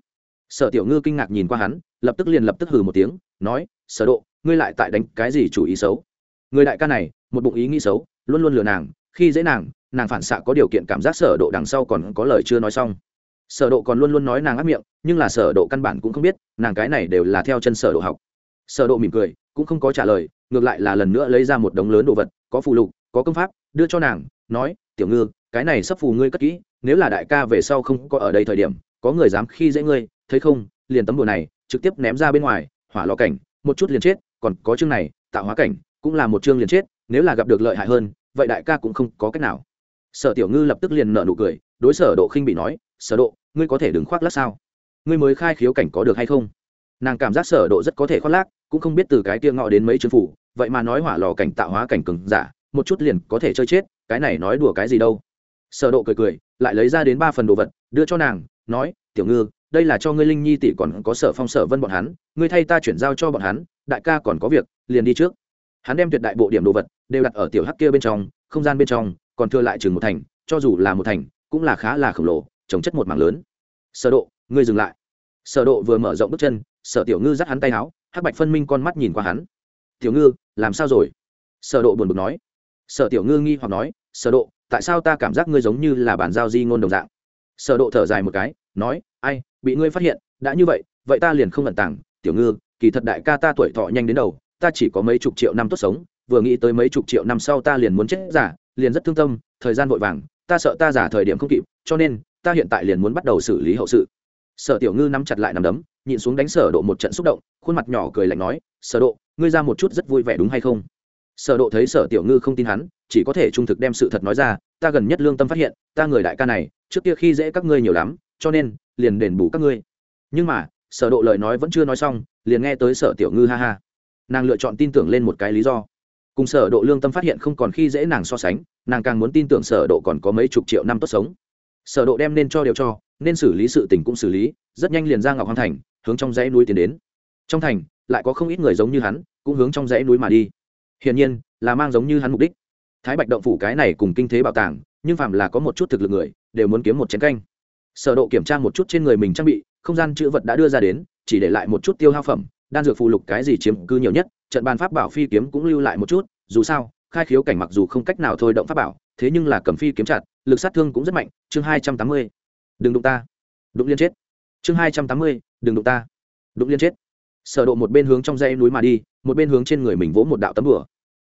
Sở tiểu ngư kinh ngạc nhìn qua hắn, lập tức liền lập tức hừ một tiếng, nói, sở độ, ngươi lại tại đánh cái gì chủ ý xấu? Người đại ca này, một bụng ý nghĩ xấu, luôn luôn lừa nàng, khi dễ nàng nàng phản xạ có điều kiện cảm giác sở độ đằng sau còn có lời chưa nói xong. Sở độ còn luôn luôn nói nàng ác miệng, nhưng là sở độ căn bản cũng không biết, nàng cái này đều là theo chân sở độ học. Sở độ mỉm cười, cũng không có trả lời ngược lại là lần nữa lấy ra một đống lớn đồ vật, có phù lục, có công pháp, đưa cho nàng, nói, tiểu ngư, cái này sắp phù ngươi cất kỹ, nếu là đại ca về sau không có ở đây thời điểm, có người dám khi dễ ngươi, thấy không, liền tấm đồ này trực tiếp ném ra bên ngoài, hỏa lò cảnh, một chút liền chết, còn có chương này, tạo hóa cảnh, cũng là một chương liền chết, nếu là gặp được lợi hại hơn, vậy đại ca cũng không có cách nào. Sở tiểu ngư lập tức liền nở nụ cười, đối sở độ khinh bị nói, sở độ, ngươi có thể đừng khoác lác sao? Ngươi mới khai khiếu cảnh có được hay không? Nàng cảm giác sở độ rất có thể khoác lác, cũng không biết từ cái kia ngọ đến mấy chương phủ vậy mà nói hỏa lò cảnh tạo hóa cảnh cường giả, một chút liền có thể chơi chết, cái này nói đùa cái gì đâu. Sở độ cười cười, lại lấy ra đến ba phần đồ vật, đưa cho nàng, nói, tiểu ngư, đây là cho ngươi linh nhi tỷ còn có sở phong, sở vân bọn hắn, ngươi thay ta chuyển giao cho bọn hắn, đại ca còn có việc, liền đi trước. Hắn đem tuyệt đại bộ điểm đồ vật đều đặt ở tiểu hắc kia bên trong, không gian bên trong, còn thừa lại chừng một thành, cho dù là một thành, cũng là khá là khổng lồ, trồng chất một mảng lớn. Sở độ, ngươi dừng lại. Sở độ vừa mở rộng bước chân, sở tiểu ngư dắt hắn tay áo, hắc bạch phân minh con mắt nhìn qua hắn tiểu ngư, làm sao rồi? Sở độ buồn bực nói. Sở tiểu ngư nghi hoặc nói, sở độ, tại sao ta cảm giác ngươi giống như là bản giao di ngôn đồng dạng? Sở độ thở dài một cái, nói, ai, bị ngươi phát hiện, đã như vậy vậy ta liền không ẩn tàng. Tiểu ngư, kỳ thật đại ca ta tuổi thọ nhanh đến đầu, ta chỉ có mấy chục triệu năm tốt sống, vừa nghĩ tới mấy chục triệu năm sau ta liền muốn chết giả, liền rất thương tâm, thời gian vội vàng, ta sợ ta giả thời điểm không kịp, cho nên, ta hiện tại liền muốn bắt đầu xử lý hậu sự. Sở tiểu ngư nắm chặt lại nắm đấm, nhịn xuống đánh sở độ một trận xúc động, khuôn mặt nhỏ cười lạnh nói, sở độ ngươi ra một chút rất vui vẻ đúng hay không? Sở độ thấy sở tiểu ngư không tin hắn, chỉ có thể trung thực đem sự thật nói ra, ta gần nhất lương tâm phát hiện, ta người đại ca này, trước kia khi dễ các ngươi nhiều lắm, cho nên, liền đền bù các ngươi. Nhưng mà, sở độ lời nói vẫn chưa nói xong, liền nghe tới sở tiểu ngư ha ha. Nàng lựa chọn tin tưởng lên một cái lý do. Cùng sở độ lương tâm phát hiện không còn khi dễ nàng so sánh, nàng càng muốn tin tưởng sở độ còn có mấy chục triệu năm tốt sống. Sở độ đem nên cho điều cho, nên xử lý sự tình cũng xử lý, rất nhanh liền ra ngọc hoàng thành, hướng trong dãy núi tiến đến. Trong thành lại có không ít người giống như hắn, cũng hướng trong dãy núi mà đi. Hiển nhiên, là mang giống như hắn mục đích. Thái bạch động phủ cái này cùng kinh thế bảo tàng, nhưng phạm là có một chút thực lực người, đều muốn kiếm một chén canh. Sở độ kiểm tra một chút trên người mình trang bị, không gian chữ vật đã đưa ra đến, chỉ để lại một chút tiêu hao phẩm, đan dược phụ lục cái gì chiếm cứ nhiều nhất, trận bàn pháp bảo phi kiếm cũng lưu lại một chút, dù sao, khai khiếu cảnh mặc dù không cách nào thôi động pháp bảo, thế nhưng là cầm phi kiếm chặt, lực sát thương cũng rất mạnh, chương hai trăm tám mươi. Đừng đụng ta. Đụng liên chết. Chương hai trăm tám mươi, đừng đụng ta. Đụng liên chết sở độ một bên hướng trong dãy núi mà đi, một bên hướng trên người mình vỗ một đạo tấm bửa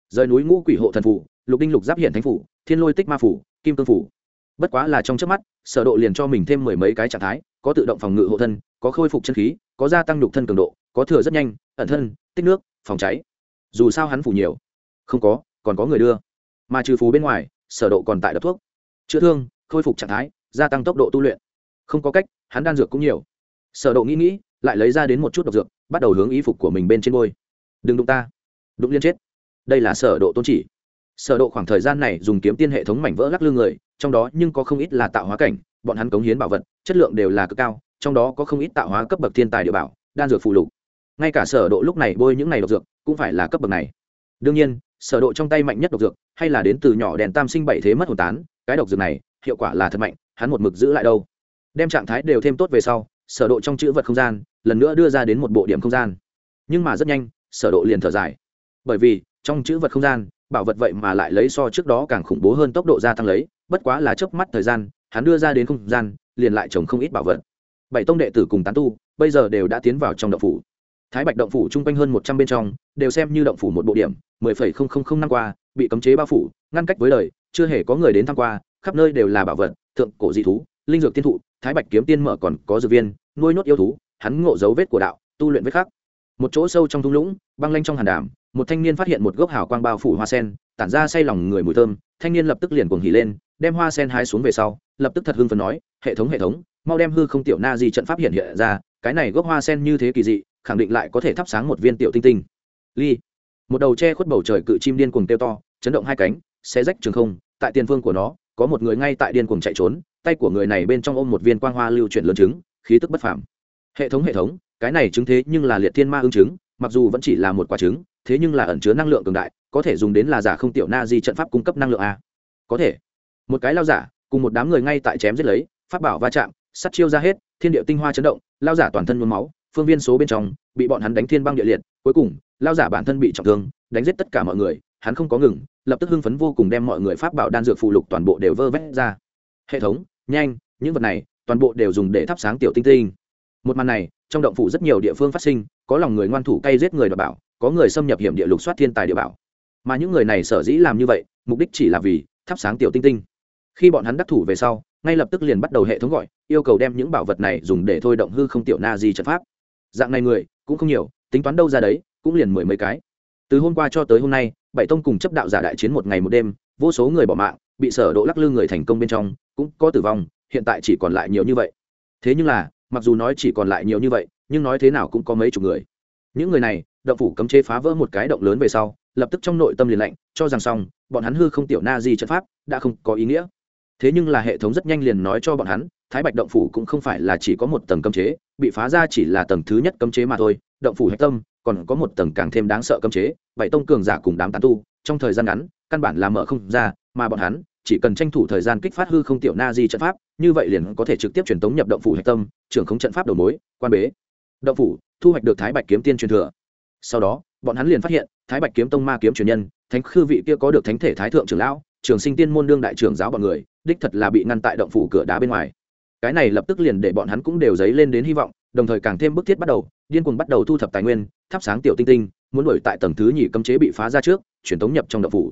rời núi ngũ quỷ hộ thần phủ, lục đinh lục giáp hiển thánh phủ, thiên lôi tích ma phủ, kim cương phủ. Bất quá là trong chớp mắt, sở độ liền cho mình thêm mười mấy cái trạng thái, có tự động phòng ngự hộ thân, có khôi phục chân khí, có gia tăng nhục thân cường độ, có thừa rất nhanh, ẩn thân, tích nước, phòng cháy. Dù sao hắn phủ nhiều. Không có, còn có người đưa. Mà trừ phù bên ngoài, sở độ còn tại đập thuốc. Chữa thương, khôi phục trạng thái, gia tăng tốc độ tu luyện. Không có cách, hắn đan dược cũng nhiều. Sở độ nghĩ nghĩ, lại lấy ra đến một chút độc dược bắt đầu hướng y phục của mình bên trên môi đừng đụng ta. Đụng liên chết. Đây là sở độ tôn chỉ. Sở độ khoảng thời gian này dùng kiếm tiên hệ thống mảnh vỡ lắc lư người, trong đó nhưng có không ít là tạo hóa cảnh, bọn hắn cống hiến bảo vật, chất lượng đều là cực cao, trong đó có không ít tạo hóa cấp bậc thiên tài địa bảo, đan dược phụ lục. Ngay cả sở độ lúc này bôi những này độc dược, cũng phải là cấp bậc này. Đương nhiên, sở độ trong tay mạnh nhất độc dược, hay là đến từ nhỏ đèn tam sinh bảy thế mất hồn tán, cái độc dược này, hiệu quả là thật mạnh, hắn một mực giữ lại đâu. Đem trạng thái đều thêm tốt về sau sở độ trong chữ vật không gian, lần nữa đưa ra đến một bộ điểm không gian. Nhưng mà rất nhanh, sở độ liền thở dài. Bởi vì, trong chữ vật không gian, bảo vật vậy mà lại lấy so trước đó càng khủng bố hơn tốc độ gia tăng lấy, bất quá là chớp mắt thời gian, hắn đưa ra đến không gian, liền lại trồng không ít bảo vật. Bảy tông đệ tử cùng tán tu, bây giờ đều đã tiến vào trong động phủ. Thái bạch động phủ chung quanh hơn một trăm bên trong, đều xem như động phủ một bộ điểm, mười phẩy không không không năm qua, bị cấm chế bao phủ, ngăn cách với đời, chưa hề có người đến tham qua, khắp nơi đều là bảo vật, thượng cổ dị thú linh dược tiên thụ, thái bạch kiếm tiên mở còn có dược viên, nuôi nốt yêu thú, hắn ngộ dấu vết của đạo, tu luyện vết khác một chỗ sâu trong thung lũng, băng lanh trong hàn đàm, một thanh niên phát hiện một gốc hào quang bao phủ hoa sen, tản ra say lòng người mùi thơm, thanh niên lập tức liền cuồng hỉ lên, đem hoa sen hái xuống về sau, lập tức thật hưng phấn nói, hệ thống hệ thống, mau đem hư không tiểu na di trận pháp hiện hiện ra, cái này gốc hoa sen như thế kỳ dị, khẳng định lại có thể thắp sáng một viên tiểu tinh tinh. Ly, một đầu che khuất bầu trời cự chim điên cuồng tiêu to, chấn động hai cánh, xé rách trường không, tại tiền phương của nó, có một người ngay tại điên cuồng chạy trốn tay của người này bên trong ôm một viên quang hoa lưu chuyển lớn trứng, khí tức bất phàm. Hệ thống hệ thống, cái này chứng thế nhưng là liệt thiên ma ương trứng, mặc dù vẫn chỉ là một quả trứng, thế nhưng là ẩn chứa năng lượng cường đại, có thể dùng đến là giả không tiểu na di trận pháp cung cấp năng lượng a. Có thể. Một cái lao giả, cùng một đám người ngay tại chém giết lấy, pháp bảo va chạm, sắt chiêu ra hết, thiên địa tinh hoa chấn động, lao giả toàn thân nhuốm máu, phương viên số bên trong, bị bọn hắn đánh thiên băng địa liệt, cuối cùng, lao giả bản thân bị trọng thương, đánh giết tất cả mọi người, hắn không có ngừng, lập tức hưng phấn vô cùng đem mọi người pháp bảo đan dược phụ lục toàn bộ đều vơ vét ra. Hệ thống nhanh, những vật này, toàn bộ đều dùng để thắp sáng tiểu tinh tinh. Một màn này, trong động phủ rất nhiều địa phương phát sinh, có lòng người ngoan thủ cay giết người đ bảo, có người xâm nhập hiểm địa lục soát thiên tài địa bảo. Mà những người này sở dĩ làm như vậy, mục đích chỉ là vì thắp sáng tiểu tinh tinh. Khi bọn hắn đắc thủ về sau, ngay lập tức liền bắt đầu hệ thống gọi, yêu cầu đem những bảo vật này dùng để thôi động hư không tiểu na di trận pháp. Dạng này người, cũng không nhiều, tính toán đâu ra đấy, cũng liền mười mấy cái. Từ hôm qua cho tới hôm nay, bảy tông cùng chấp đạo giả đại chiến một ngày một đêm, vô số người bỏ mạng, bị sở độ lắc lư người thành công bên trong cũng có tử vong, hiện tại chỉ còn lại nhiều như vậy. Thế nhưng là, mặc dù nói chỉ còn lại nhiều như vậy, nhưng nói thế nào cũng có mấy chục người. Những người này, động phủ cấm chế phá vỡ một cái động lớn về sau, lập tức trong nội tâm liền lạnh, cho rằng xong, bọn hắn hư không tiểu na di trận pháp, đã không có ý nghĩa. Thế nhưng là hệ thống rất nhanh liền nói cho bọn hắn, thái bạch động phủ cũng không phải là chỉ có một tầng cấm chế, bị phá ra chỉ là tầng thứ nhất cấm chế mà thôi, động phủ hạch tâm, còn có một tầng càng thêm đáng sợ cấm chế, bảy tông cường giả cùng đám tán tu, trong thời gian ngắn, căn bản là mở không ra, mà bọn hắn chỉ cần tranh thủ thời gian kích phát hư không tiểu na di trận pháp, như vậy liền có thể trực tiếp truyền tống nhập động phủ hạch tâm, trưởng không trận pháp đầu mối, quan bế. Động phủ, thu hoạch được thái bạch kiếm tiên truyền thừa. Sau đó, bọn hắn liền phát hiện, thái bạch kiếm tông ma kiếm truyền nhân, thánh khư vị kia có được thánh thể thái thượng trưởng lão, trường sinh tiên môn đương đại trưởng giáo bọn người, đích thật là bị ngăn tại động phủ cửa đá bên ngoài. Cái này lập tức liền để bọn hắn cũng đều dấy lên đến hy vọng, đồng thời càng thêm bức thiết bắt đầu, điên cuồng bắt đầu thu thập tài nguyên, thắp sáng tiểu tinh tinh, muốn đuổi tại tầng thứ nhì cấm chế bị phá ra trước, truyền tống nhập trong động phủ.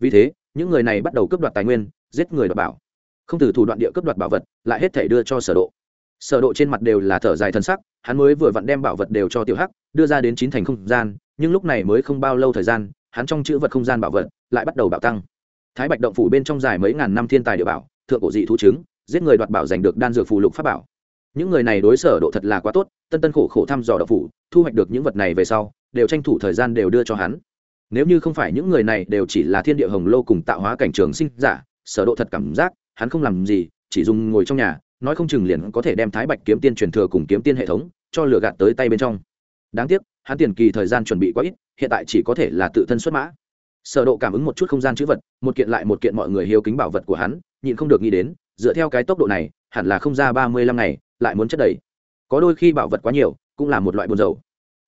Vì thế những người này bắt đầu cướp đoạt tài nguyên giết người đoạt bảo. Không từ thủ đoạn địa cướp đoạt bảo vật lại hết thể đưa cho sở độ. Sở độ trên mặt đều là thở dài thân sắc hắn mới vừa vặn đem bảo vật đều cho tiểu hắc đưa ra đến chín thành không gian nhưng lúc này mới không bao lâu thời gian hắn trong chữ vật không gian bảo vật lại bắt đầu bạo tăng. Thái bạch động phủ bên trong dài mấy ngàn năm thiên tài địa bảo thượng cổ dị thú chứng, giết người đoạt bảo giành được đan dược phù lục pháp bảo. Những người này đối sở độ thật là quá tốt tân tân khổ khổ thăm dò động phủ thu hoạch được những vật này về sau đều tranh thủ thời gian đều đưa cho hắn nếu như không phải những người này đều chỉ là thiên địa hồng lô cùng tạo hóa cảnh trường sinh giả, sở độ thật cảm giác, hắn không làm gì, chỉ dùng ngồi trong nhà, nói không chừng liền có thể đem thái bạch kiếm tiên truyền thừa cùng kiếm tiên hệ thống cho lừa gạt tới tay bên trong. Đáng tiếc, hắn tiền kỳ thời gian chuẩn bị quá ít, hiện tại chỉ có thể là tự thân xuất mã. Sở độ cảm ứng một chút không gian chữ vật, một kiện lại một kiện mọi người hiếu kính bảo vật của hắn, nhịn không được nghĩ đến, dựa theo cái tốc độ này, hẳn là không ra ba mươi lăm ngày, lại muốn chất đầy. Có đôi khi bảo vật quá nhiều, cũng là một loại buồn rầu.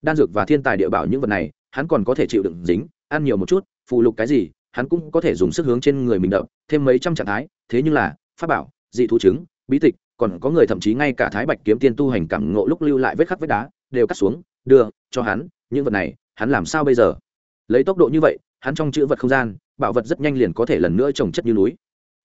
Đan dược và thiên tài địa bảo những vật này, hắn còn có thể chịu đựng dính ăn nhiều một chút, phụ lục cái gì, hắn cũng có thể dùng sức hướng trên người mình đập, thêm mấy trăm trạng thái, thế nhưng là, pháp bảo, dị thú chứng bí tịch, còn có người thậm chí ngay cả thái bạch kiếm tiên tu hành cảm ngộ lúc lưu lại vết khắc vết đá, đều cắt xuống, đưa cho hắn, những vật này, hắn làm sao bây giờ? Lấy tốc độ như vậy, hắn trong chữ vật không gian, bảo vật rất nhanh liền có thể lần nữa trồng chất như núi.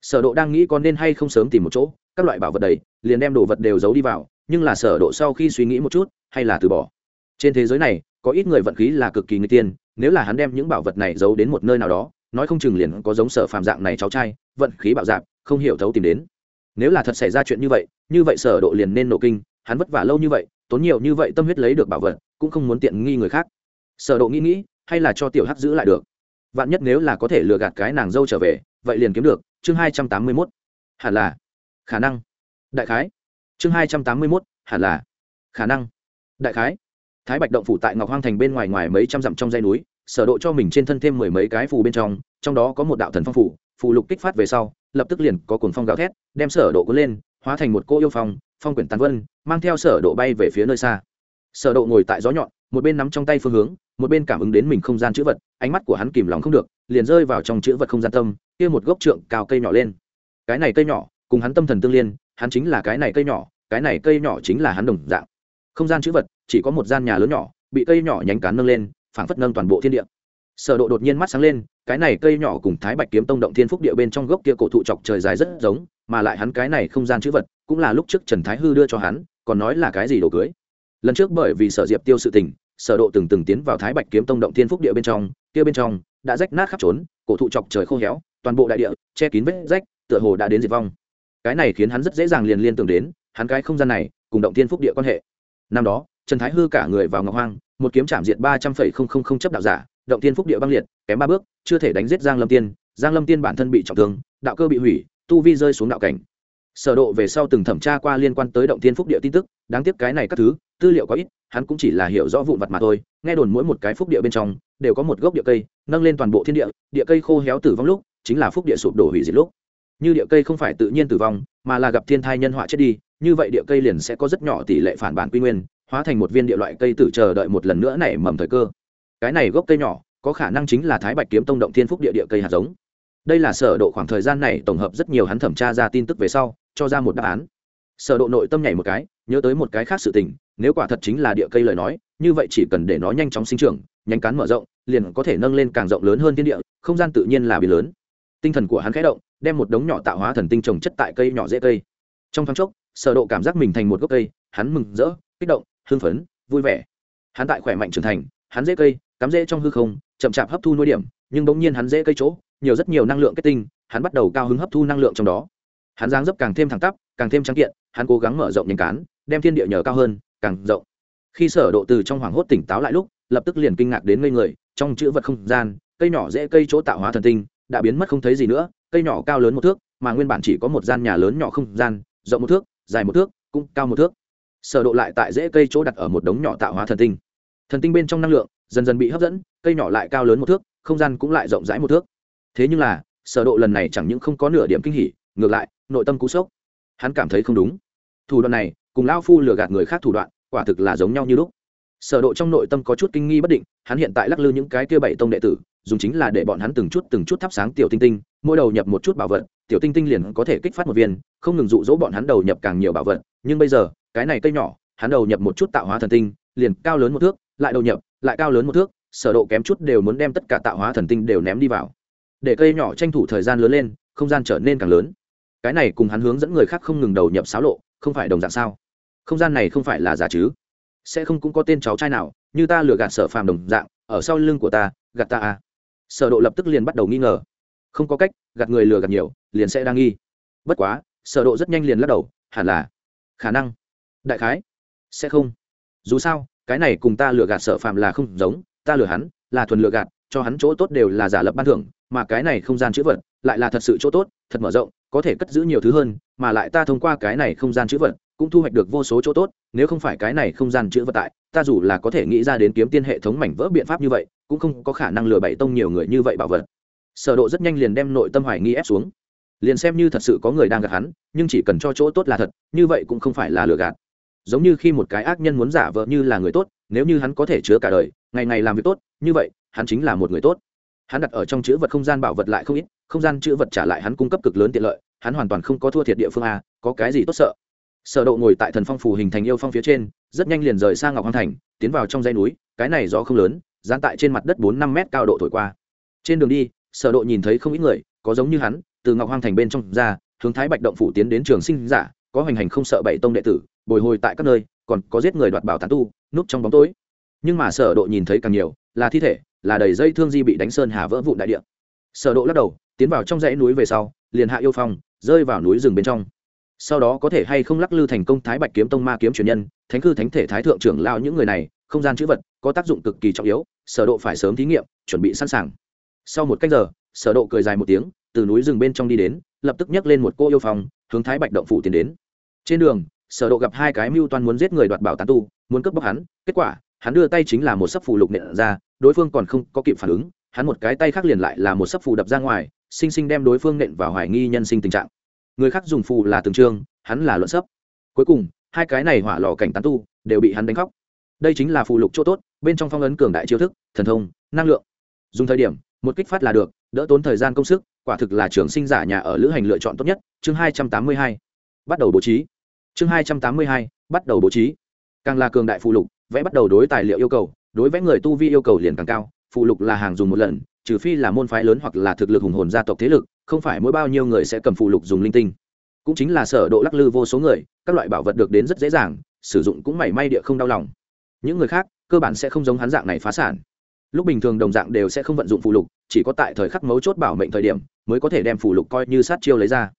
Sở độ đang nghĩ còn nên hay không sớm tìm một chỗ, các loại bảo vật đầy, liền đem đồ vật đều giấu đi vào, nhưng là sở độ sau khi suy nghĩ một chút, hay là từ bỏ. Trên thế giới này, có ít người vận khí là cực kỳ người tiên nếu là hắn đem những bảo vật này giấu đến một nơi nào đó, nói không chừng liền có giống sở phàm dạng này cháu trai, vận khí bạo dạp không hiểu thấu tìm đến. Nếu là thật xảy ra chuyện như vậy như vậy sở độ liền nên nổ kinh, hắn vất vả lâu như vậy, tốn nhiều như vậy tâm huyết lấy được bảo vật, cũng không muốn tiện nghi người khác. Sở độ nghĩ nghĩ, hay là cho tiểu hắc giữ lại được. Vạn nhất nếu là có thể lừa gạt cái nàng dâu trở về, vậy liền kiếm được, chương 281 hẳn là. Khả năng. Đại khái. Chương 281 hẳn là. Khả năng. Đại khái. Thái bạch động phủ tại ngọc hoang thành bên ngoài ngoài mấy trăm dặm trong dãy núi sở độ cho mình trên thân thêm mười mấy cái phù bên trong trong đó có một đạo thần phong phù phù lục kích phát về sau, lập tức liền có cuồng phong gào thét, đem sở độ cuốn lên, hóa thành một cô yêu phong phong quyển tàn vân, mang theo sở độ bay về phía nơi xa. Sở độ ngồi tại gió nhọn, một bên nắm trong tay phương hướng, một bên cảm ứng đến mình không gian chữ vật, ánh mắt của hắn kìm lòng không được, liền rơi vào trong chữ vật không gian tâm, kia một gốc trượng cao cây nhỏ lên. Cái này cây nhỏ, cùng hắn tâm thần tương liên, hắn chính là cái này cây nhỏ, cái này cây nhỏ chính là hắn đồng dạng. Không gian chữ vật, chỉ có một gian nhà lớn nhỏ, bị cây nhỏ nhánh cán nâng lên phảng phất nâng toàn bộ thiên địa. Sở độ đột nhiên mắt sáng lên, cái này cây nhỏ cùng thái bạch kiếm tông động thiên phúc địa bên trong gốc kia cổ thụ chọc trời dài rất giống, mà lại hắn cái này không gian chữ vật, cũng là lúc trước trần thái hư đưa cho hắn, còn nói là cái gì đồ cưới. Lần trước bởi vì sở diệp tiêu sự tình, sở độ từng từng tiến vào thái bạch kiếm tông động thiên phúc địa bên trong, kia bên trong đã rách nát khắp trốn, cổ thụ chọc trời khô héo, toàn bộ đại địa che kín vết rách, tựa hồ đã đến diệt vong. Cái này khiến hắn rất dễ dàng liền liên tưởng đến, hắn cái không gian này cùng động thiên phúc địa quan hệ. Năm đó, trần thái hư cả người vào ngọc hoang một kiếm chạm diện ba trăm phẩy không không không chấp đạo giả, động tiên phúc địa băng liệt, kém ba bước, chưa thể đánh giết giang lâm tiên. Giang lâm tiên bản thân bị trọng thương, đạo cơ bị hủy, tu vi rơi xuống đạo cảnh. Sở độ về sau từng thẩm tra qua liên quan tới động tiên phúc địa tin tức, đáng tiếc cái này các thứ, tư liệu có ít, hắn cũng chỉ là hiểu rõ vụn vặt mà thôi, nghe đồn mỗi một cái phúc địa bên trong, đều có một gốc địa cây, nâng lên toàn bộ thiên địa địa cây khô héo tử vong lúc, chính là phúc địa sụp đổ hủy diệt lúc. Như địa cây không phải tự nhiên tử vong, mà là gặp thiên thai nhân họa chết đi, như vậy địa cây liền sẽ có rất nhỏ tỷ lệ phản bản quy nguyên hóa thành một viên địa loại cây tử chờ đợi một lần nữa nảy mầm thời cơ. Cái này gốc cây nhỏ, có khả năng chính là thái bạch kiếm tông động thiên phúc địa địa cây hạt giống. Đây là sở độ khoảng thời gian này tổng hợp rất nhiều hắn thẩm tra ra tin tức về sau, cho ra một đáp án. Sở độ nội tâm nhảy một cái, nhớ tới một cái khác sự tình, nếu quả thật chính là địa cây lời nói, như vậy chỉ cần để nó nhanh chóng sinh trưởng, nhanh cán mở rộng, liền có thể nâng lên càng rộng lớn hơn thiên địa, không gian tự nhiên là biến lớn. Tinh thần của hắn khẽ động, đem một đống nhỏ tạo hóa thần tinh trồng chất tại cây nhỏ dễ cây. Trong thoáng chốc, sở độ cảm giác mình thành một gốc cây, hắn mừng rỡ, kích động hưng phấn, vui vẻ. Hắn tại khỏe mạnh trưởng thành, hắn dễ cây, cắm dễ trong hư không, chậm chạp hấp thu nuôi điểm, nhưng bỗng nhiên hắn dễ cây chỗ, nhiều rất nhiều năng lượng kết tinh, hắn bắt đầu cao hứng hấp thu năng lượng trong đó. Hắn dáng dấp càng thêm thẳng tắp, càng thêm trắng kiện, hắn cố gắng mở rộng nhánh cán, đem thiên địa nhờ cao hơn, càng rộng. Khi sở độ từ trong hoảng hốt tỉnh táo lại lúc, lập tức liền kinh ngạc đến ngây người, trong chữ vật không gian, cây nhỏ dễ cây chỗ tạo hóa thần tinh, đã biến mất không thấy gì nữa, cây nhỏ cao lớn một thước, mà nguyên bản chỉ có một gian nhà lớn nhỏ không gian, rộng một thước, dài một thước, cũng cao một thước sở độ lại tại rễ cây chỗ đặt ở một đống nhỏ tạo hóa thần tinh. Thần tinh bên trong năng lượng dần dần bị hấp dẫn, cây nhỏ lại cao lớn một thước, không gian cũng lại rộng rãi một thước. Thế nhưng là, sở độ lần này chẳng những không có nửa điểm kinh hỉ, ngược lại, nội tâm cú sốc. Hắn cảm thấy không đúng. Thủ đoạn này, cùng lão phu lừa gạt người khác thủ đoạn, quả thực là giống nhau như lúc sở độ trong nội tâm có chút kinh nghi bất định, hắn hiện tại lắc lư những cái kia bảy tông đệ tử, dùng chính là để bọn hắn từng chút từng chút thắp sáng tiểu tinh tinh, mỗi đầu nhập một chút bảo vật, tiểu tinh tinh liền có thể kích phát một viên, không ngừng dụ dỗ bọn hắn đầu nhập càng nhiều bảo vật. Nhưng bây giờ, cái này cây nhỏ, hắn đầu nhập một chút tạo hóa thần tinh, liền cao lớn một thước, lại đầu nhập, lại cao lớn một thước, sở độ kém chút đều muốn đem tất cả tạo hóa thần tinh đều ném đi vào. Để cây nhỏ tranh thủ thời gian lớn lên, không gian trở nên càng lớn. Cái này cùng hắn hướng dẫn người khác không ngừng đầu nhập xáo lộ, không phải đồng dạng sao? Không gian này không phải là giả chứ? Sẽ không cũng có tên cháu trai nào, như ta lừa gạt sở phàm đồng dạng, ở sau lưng của ta, gạt ta à. Sở độ lập tức liền bắt đầu nghi ngờ. Không có cách, gạt người lừa gạt nhiều, liền sẽ đang nghi. Bất quá, sở độ rất nhanh liền lắc đầu, hẳn là, khả năng, đại khái, sẽ không. Dù sao, cái này cùng ta lừa gạt sở phạm là không giống, ta lừa hắn, là thuần lừa gạt, cho hắn chỗ tốt đều là giả lập ban thưởng, mà cái này không gian chữ vật, lại là thật sự chỗ tốt, thật mở rộng, có thể cất giữ nhiều thứ hơn, mà lại ta thông qua cái này không gian chữ vật cũng thu hoạch được vô số chỗ tốt, nếu không phải cái này không gian chữ vật tại, ta dù là có thể nghĩ ra đến kiếm tiên hệ thống mảnh vỡ biện pháp như vậy, cũng không có khả năng lừa bậy tông nhiều người như vậy bảo vật. Sở độ rất nhanh liền đem nội tâm hoài nghi ép xuống. Liền xem như thật sự có người đang gạt hắn, nhưng chỉ cần cho chỗ tốt là thật, như vậy cũng không phải là lừa gạt. Giống như khi một cái ác nhân muốn giả vờ như là người tốt, nếu như hắn có thể chứa cả đời, ngày ngày làm việc tốt, như vậy, hắn chính là một người tốt. Hắn đặt ở trong chữ vật không gian bảo vật lại không ít, không gian chữ vật trả lại hắn cung cấp cực lớn tiện lợi, hắn hoàn toàn không có thua thiệt địa phương a, có cái gì tốt sợ? Sở độ ngồi tại thần phong phủ hình thành yêu phong phía trên, rất nhanh liền rời sang ngọc hoàng thành, tiến vào trong dãy núi, cái này gió không lớn, dán tại trên mặt đất bốn năm mét cao độ thổi qua. Trên đường đi, sở độ nhìn thấy không ít người, có giống như hắn, từ ngọc hoàng thành bên trong ra, hướng thái bạch động phủ tiến đến trường sinh giả, có hoành hành không sợ bảy tông đệ tử, bồi hồi tại các nơi, còn có giết người đoạt bảo tán tu, núp trong bóng tối. Nhưng mà sở độ nhìn thấy càng nhiều, là thi thể, là đầy dây thương di bị đánh sơn hà vỡ vụn đại địa. Sở độ lắc đầu, tiến vào trong dãy núi về sau, liền hạ yêu phong, rơi vào núi rừng bên trong sau đó có thể hay không lắc lư thành công thái bạch kiếm tông ma kiếm truyền nhân, thánh cư thánh thể thái thượng trưởng lao những người này, không gian chữ vật có tác dụng cực kỳ trọng yếu, sở độ phải sớm thí nghiệm, chuẩn bị sẵn sàng. Sau một cách giờ, sở độ cười dài một tiếng, từ núi rừng bên trong đi đến, lập tức nhấc lên một cô yêu phong, hướng thái bạch động phủ tiến đến. Trên đường, sở độ gặp hai cái mưu toan muốn giết người đoạt bảo tán tu, muốn cướp bóc hắn, kết quả, hắn đưa tay chính là một sấp phù lục nện ra, đối phương còn không có kịp phản ứng, hắn một cái tay khác liền lại là một sấp phù đập ra ngoài, sinh sinh đem đối phương nện vào hoài nghi nhân sinh tình trạng người khác dùng phù là từng trương hắn là luận sấp. Cuối cùng, hai cái này hỏa lò cảnh tán tu đều bị hắn đánh khóc. Đây chính là phù lục chỗ tốt, bên trong phong ấn cường đại chiêu thức, thần thông, năng lượng. Dùng thời điểm, một kích phát là được, đỡ tốn thời gian công sức, quả thực là trường sinh giả nhà ở lữ hành lựa chọn tốt nhất. Chương hai trăm tám mươi hai, bắt đầu bố trí. Chương hai trăm tám mươi hai, bắt đầu bố trí. Càng là cường đại phụ lục, vẽ bắt đầu đối tài liệu yêu cầu, đối vẽ người tu vi yêu cầu liền càng cao. Phụ lục là hàng dùng một lần, trừ phi là môn phái lớn hoặc là thực lực hùng hồn gia tộc thế lực không phải mỗi bao nhiêu người sẽ cầm phụ lục dùng linh tinh. Cũng chính là sở độ lắc lư vô số người, các loại bảo vật được đến rất dễ dàng, sử dụng cũng mảy may địa không đau lòng. Những người khác, cơ bản sẽ không giống hắn dạng này phá sản. Lúc bình thường đồng dạng đều sẽ không vận dụng phụ lục, chỉ có tại thời khắc mấu chốt bảo mệnh thời điểm mới có thể đem phụ lục coi như sát chiêu lấy ra.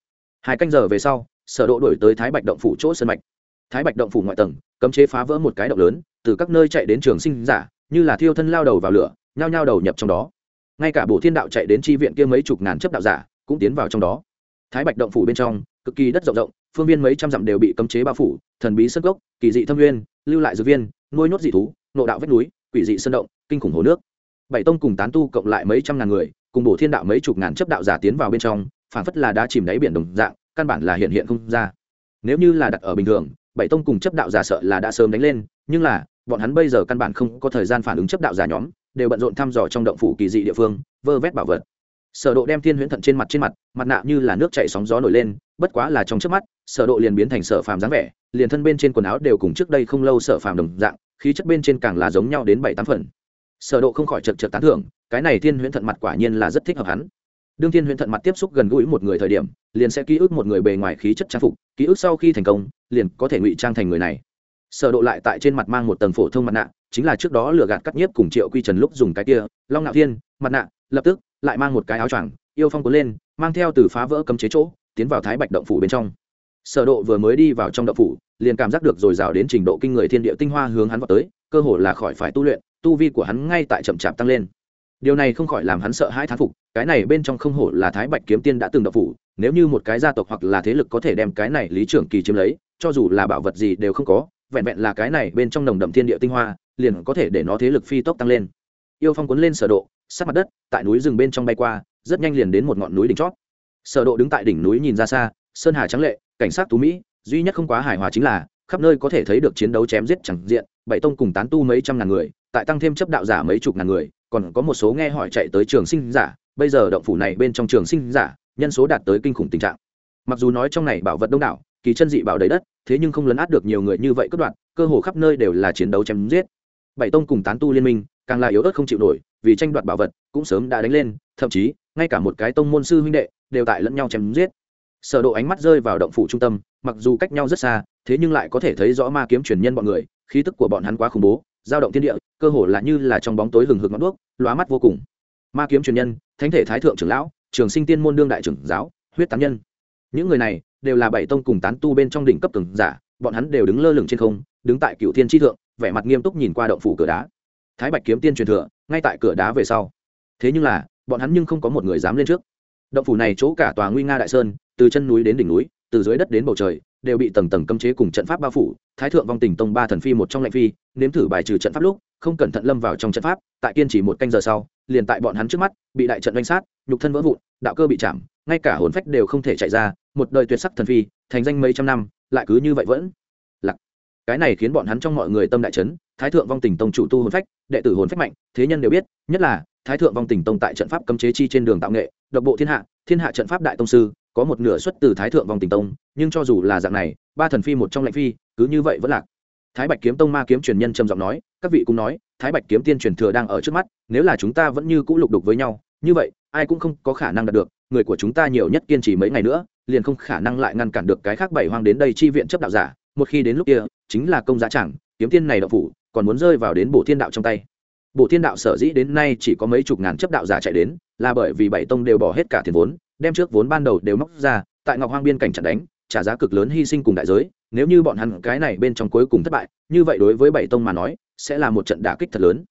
Hai canh giờ về sau, sở độ đổi tới thái bạch động phủ chỗ sơn mạch. Thái bạch động phủ ngoại tầng, cấm chế phá vỡ một cái động lớn, từ các nơi chạy đến trường sinh giả, như là thiêu thân lao đầu vào lửa, nhao nhao đầu nhập trong đó. Ngay cả bộ thiên đạo chạy đến tri viện kia mấy chục ngàn chấp đạo giả cũng tiến vào trong đó. Thái bạch động phủ bên trong, cực kỳ đất rộng rộng, phương viên mấy trăm dặm đều bị cấm chế bao phủ, thần bí sân gốc kỳ dị thâm nguyên, lưu lại dược viên, nuôi nốt dị thú, nộ đạo vách núi, quỷ dị sơn động, kinh khủng hồ nước. Bảy tông cùng tán tu cộng lại mấy trăm ngàn người, cùng bổ thiên đạo mấy chục ngàn chấp đạo giả tiến vào bên trong, phảng phất là đã chìm đáy biển đồng dạng, căn bản là hiện hiện không ra. Nếu như là đặt ở bình thường, bảy tông cùng chấp đạo giả sợ là đã sớm đánh lên, nhưng là, bọn hắn bây giờ căn bản không có thời gian phản ứng chấp đạo giả nhóm, đều bận rộn thăm dò trong động phủ kỳ dị địa phương, vơ vét bảo vật sở độ đem thiên huyễn thận trên mặt trên mặt mặt nạ như là nước chảy sóng gió nổi lên, bất quá là trong chớp mắt, sở độ liền biến thành sở phàm dáng vẻ, liền thân bên trên quần áo đều cùng trước đây không lâu sở phàm đồng dạng, khí chất bên trên càng là giống nhau đến bảy tám phần. Sở độ không khỏi chợt chợt tán thưởng, cái này thiên huyễn thận mặt quả nhiên là rất thích hợp hắn. Đương thiên huyễn thận mặt tiếp xúc gần gũi một người thời điểm, liền sẽ ký ức một người bề ngoài khí chất trang phục, ký ức sau khi thành công, liền có thể ngụy trang thành người này. Sở độ lại tại trên mặt mang một tầng phổ thông mặt nạ, chính là trước đó lừa gạt cắt nhiếp cùng triệu quy trần lúc dùng cái kia, long nạo thiên mặt nạ, lập tức, lại mang một cái áo choàng, yêu phong cuốn lên, mang theo từ phá vỡ cấm chế chỗ, tiến vào thái bạch động phủ bên trong. Sở độ vừa mới đi vào trong động phủ, liền cảm giác được dồi dào đến trình độ kinh người thiên địa tinh hoa hướng hắn vào tới, cơ hồ là khỏi phải tu luyện, tu vi của hắn ngay tại chậm chạp tăng lên. Điều này không khỏi làm hắn sợ hãi thán phục, cái này bên trong không hổ là thái bạch kiếm tiên đã từng động phủ, nếu như một cái gia tộc hoặc là thế lực có thể đem cái này lý trưởng kỳ chiếm lấy, cho dù là bảo vật gì đều không có, vẹn vẹn là cái này bên trong nồng đậm thiên địa tinh hoa, liền có thể để nó thế lực phi tốc tăng lên. Yêu phong cuốn lên sở độ sát mặt đất, tại núi rừng bên trong bay qua, rất nhanh liền đến một ngọn núi đỉnh chót. Sở độ đứng tại đỉnh núi nhìn ra xa, sơn hà trắng lệ, cảnh sát tú mỹ, duy nhất không quá hài hòa chính là, khắp nơi có thể thấy được chiến đấu chém giết chẳng diện, bảy tông cùng tán tu mấy trăm ngàn người, tại tăng thêm chấp đạo giả mấy chục ngàn người, còn có một số nghe hỏi chạy tới trường sinh giả, bây giờ động phủ này bên trong trường sinh giả, nhân số đạt tới kinh khủng tình trạng. Mặc dù nói trong này bảo vật đông đảo, kỳ chân dị bảo đầy đất, thế nhưng không lấn át được nhiều người như vậy cất đoạn cơ hồ khắp nơi đều là chiến đấu chém giết. Bảy tông cùng tán tu liên minh, càng là yếu ớt không chịu nổi vì tranh đoạt bảo vật, cũng sớm đã đánh lên, thậm chí, ngay cả một cái tông môn sư huynh đệ, đều tại lẫn nhau chém giết. Sở độ ánh mắt rơi vào động phủ trung tâm, mặc dù cách nhau rất xa, thế nhưng lại có thể thấy rõ ma kiếm truyền nhân bọn người, khí tức của bọn hắn quá khủng bố, dao động thiên địa, cơ hồ là như là trong bóng tối hừng hực ngọn đuốc, lóa mắt vô cùng. Ma kiếm truyền nhân, thánh thể thái thượng trưởng lão, trường sinh tiên môn đương đại trưởng giáo, huyết tán nhân. Những người này, đều là bảy tông cùng tán tu bên trong đỉnh cấp cường giả, bọn hắn đều đứng lơ lửng trên không, đứng tại cựu thiên tri thượng, vẻ mặt nghiêm túc nhìn qua động phủ cửa đá. Thái bạch kiếm tiên truyền thừa ngay tại cửa đá về sau. Thế nhưng là, bọn hắn nhưng không có một người dám lên trước. Động phủ này chỗ cả tòa nguy nga đại sơn, từ chân núi đến đỉnh núi, từ dưới đất đến bầu trời, đều bị tầng tầng cấm chế cùng trận pháp bao phủ. Thái thượng vong tình tông ba thần phi một trong lạnh phi, nếm thử bài trừ trận pháp lúc, không cẩn thận lâm vào trong trận pháp, tại kiên trì một canh giờ sau, liền tại bọn hắn trước mắt, bị đại trận đánh sát, nhục thân vỡ vụn, đạo cơ bị chạm, ngay cả hồn phách đều không thể chạy ra, một đời tuyệt sắc thần phi, thành danh mấy trăm năm, lại cứ như vậy vẫn cái này khiến bọn hắn trong mọi người tâm đại chấn, thái thượng vong tình tông chủ tu hồn phách, đệ tử hồn phách mạnh, thế nhân đều biết, nhất là, thái thượng vong tình tông tại trận pháp cấm chế chi trên đường tạo nghệ, độc bộ thiên hạ thiên hạ trận pháp đại tông sư, có một nửa xuất từ thái thượng vong tình tông, nhưng cho dù là dạng này, ba thần phi một trong lệnh phi, cứ như vậy vẫn lạc. Thái bạch kiếm tông ma kiếm truyền nhân trầm giọng nói, các vị cũng nói, thái bạch kiếm tiên truyền thừa đang ở trước mắt, nếu là chúng ta vẫn như cũ lục đục với nhau, như vậy, ai cũng không có khả năng đạt được, người của chúng ta nhiều nhất kiên trì mấy ngày nữa, liền không khả năng lại ngăn cản được cái khác bảy hoang đến đây chi viện chấp đạo giả một khi đến lúc kia, chính là công giá chẳng, kiếm tiên này đậu phủ, còn muốn rơi vào đến bổ thiên đạo trong tay. Bổ thiên đạo sở dĩ đến nay chỉ có mấy chục ngàn chấp đạo giả chạy đến, là bởi vì bảy tông đều bỏ hết cả tiền vốn, đem trước vốn ban đầu đều móc ra, tại ngọc hoang biên cảnh trận đánh, trả giá cực lớn hy sinh cùng đại giới, nếu như bọn hắn cái này bên trong cuối cùng thất bại, như vậy đối với bảy tông mà nói, sẽ là một trận đả kích thật lớn.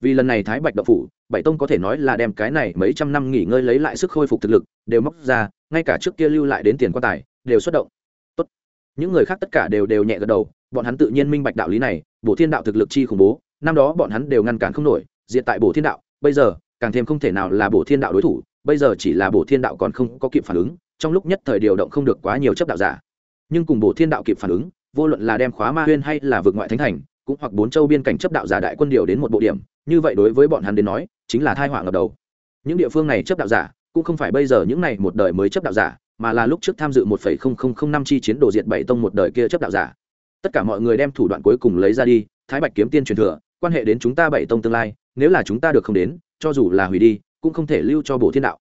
Vì lần này thái bạch đậu phủ, bảy tông có thể nói là đem cái này mấy trăm năm nghỉ ngơi lấy lại sức khôi phục thực lực, đều móc ra, ngay cả trước kia lưu lại đến tiền quan tài, đều xuất động những người khác tất cả đều đều nhẹ gật đầu, bọn hắn tự nhiên minh bạch đạo lý này, bổ thiên đạo thực lực chi khủng bố, năm đó bọn hắn đều ngăn cản không nổi diện tại bổ thiên đạo, bây giờ, càng thêm không thể nào là bổ thiên đạo đối thủ, bây giờ chỉ là bổ thiên đạo còn không có kịp phản ứng, trong lúc nhất thời điều động không được quá nhiều chấp đạo giả. Nhưng cùng bổ thiên đạo kịp phản ứng, vô luận là đem khóa ma huyên hay là vượt ngoại thánh thành, cũng hoặc bốn châu biên cảnh chấp đạo giả đại quân điều đến một bộ điểm, như vậy đối với bọn hắn đến nói, chính là thai họa ngập đầu. Những địa phương này chấp đạo giả, cũng không phải bây giờ những này một đời mới chấp đạo giả mà là lúc trước tham dự 1.0005 chi chiến đồ diệt bảy tông một đời kia chấp đạo giả. Tất cả mọi người đem thủ đoạn cuối cùng lấy ra đi, thái bạch kiếm tiên truyền thừa, quan hệ đến chúng ta bảy tông tương lai, nếu là chúng ta được không đến, cho dù là hủy đi, cũng không thể lưu cho bổ thiên đạo.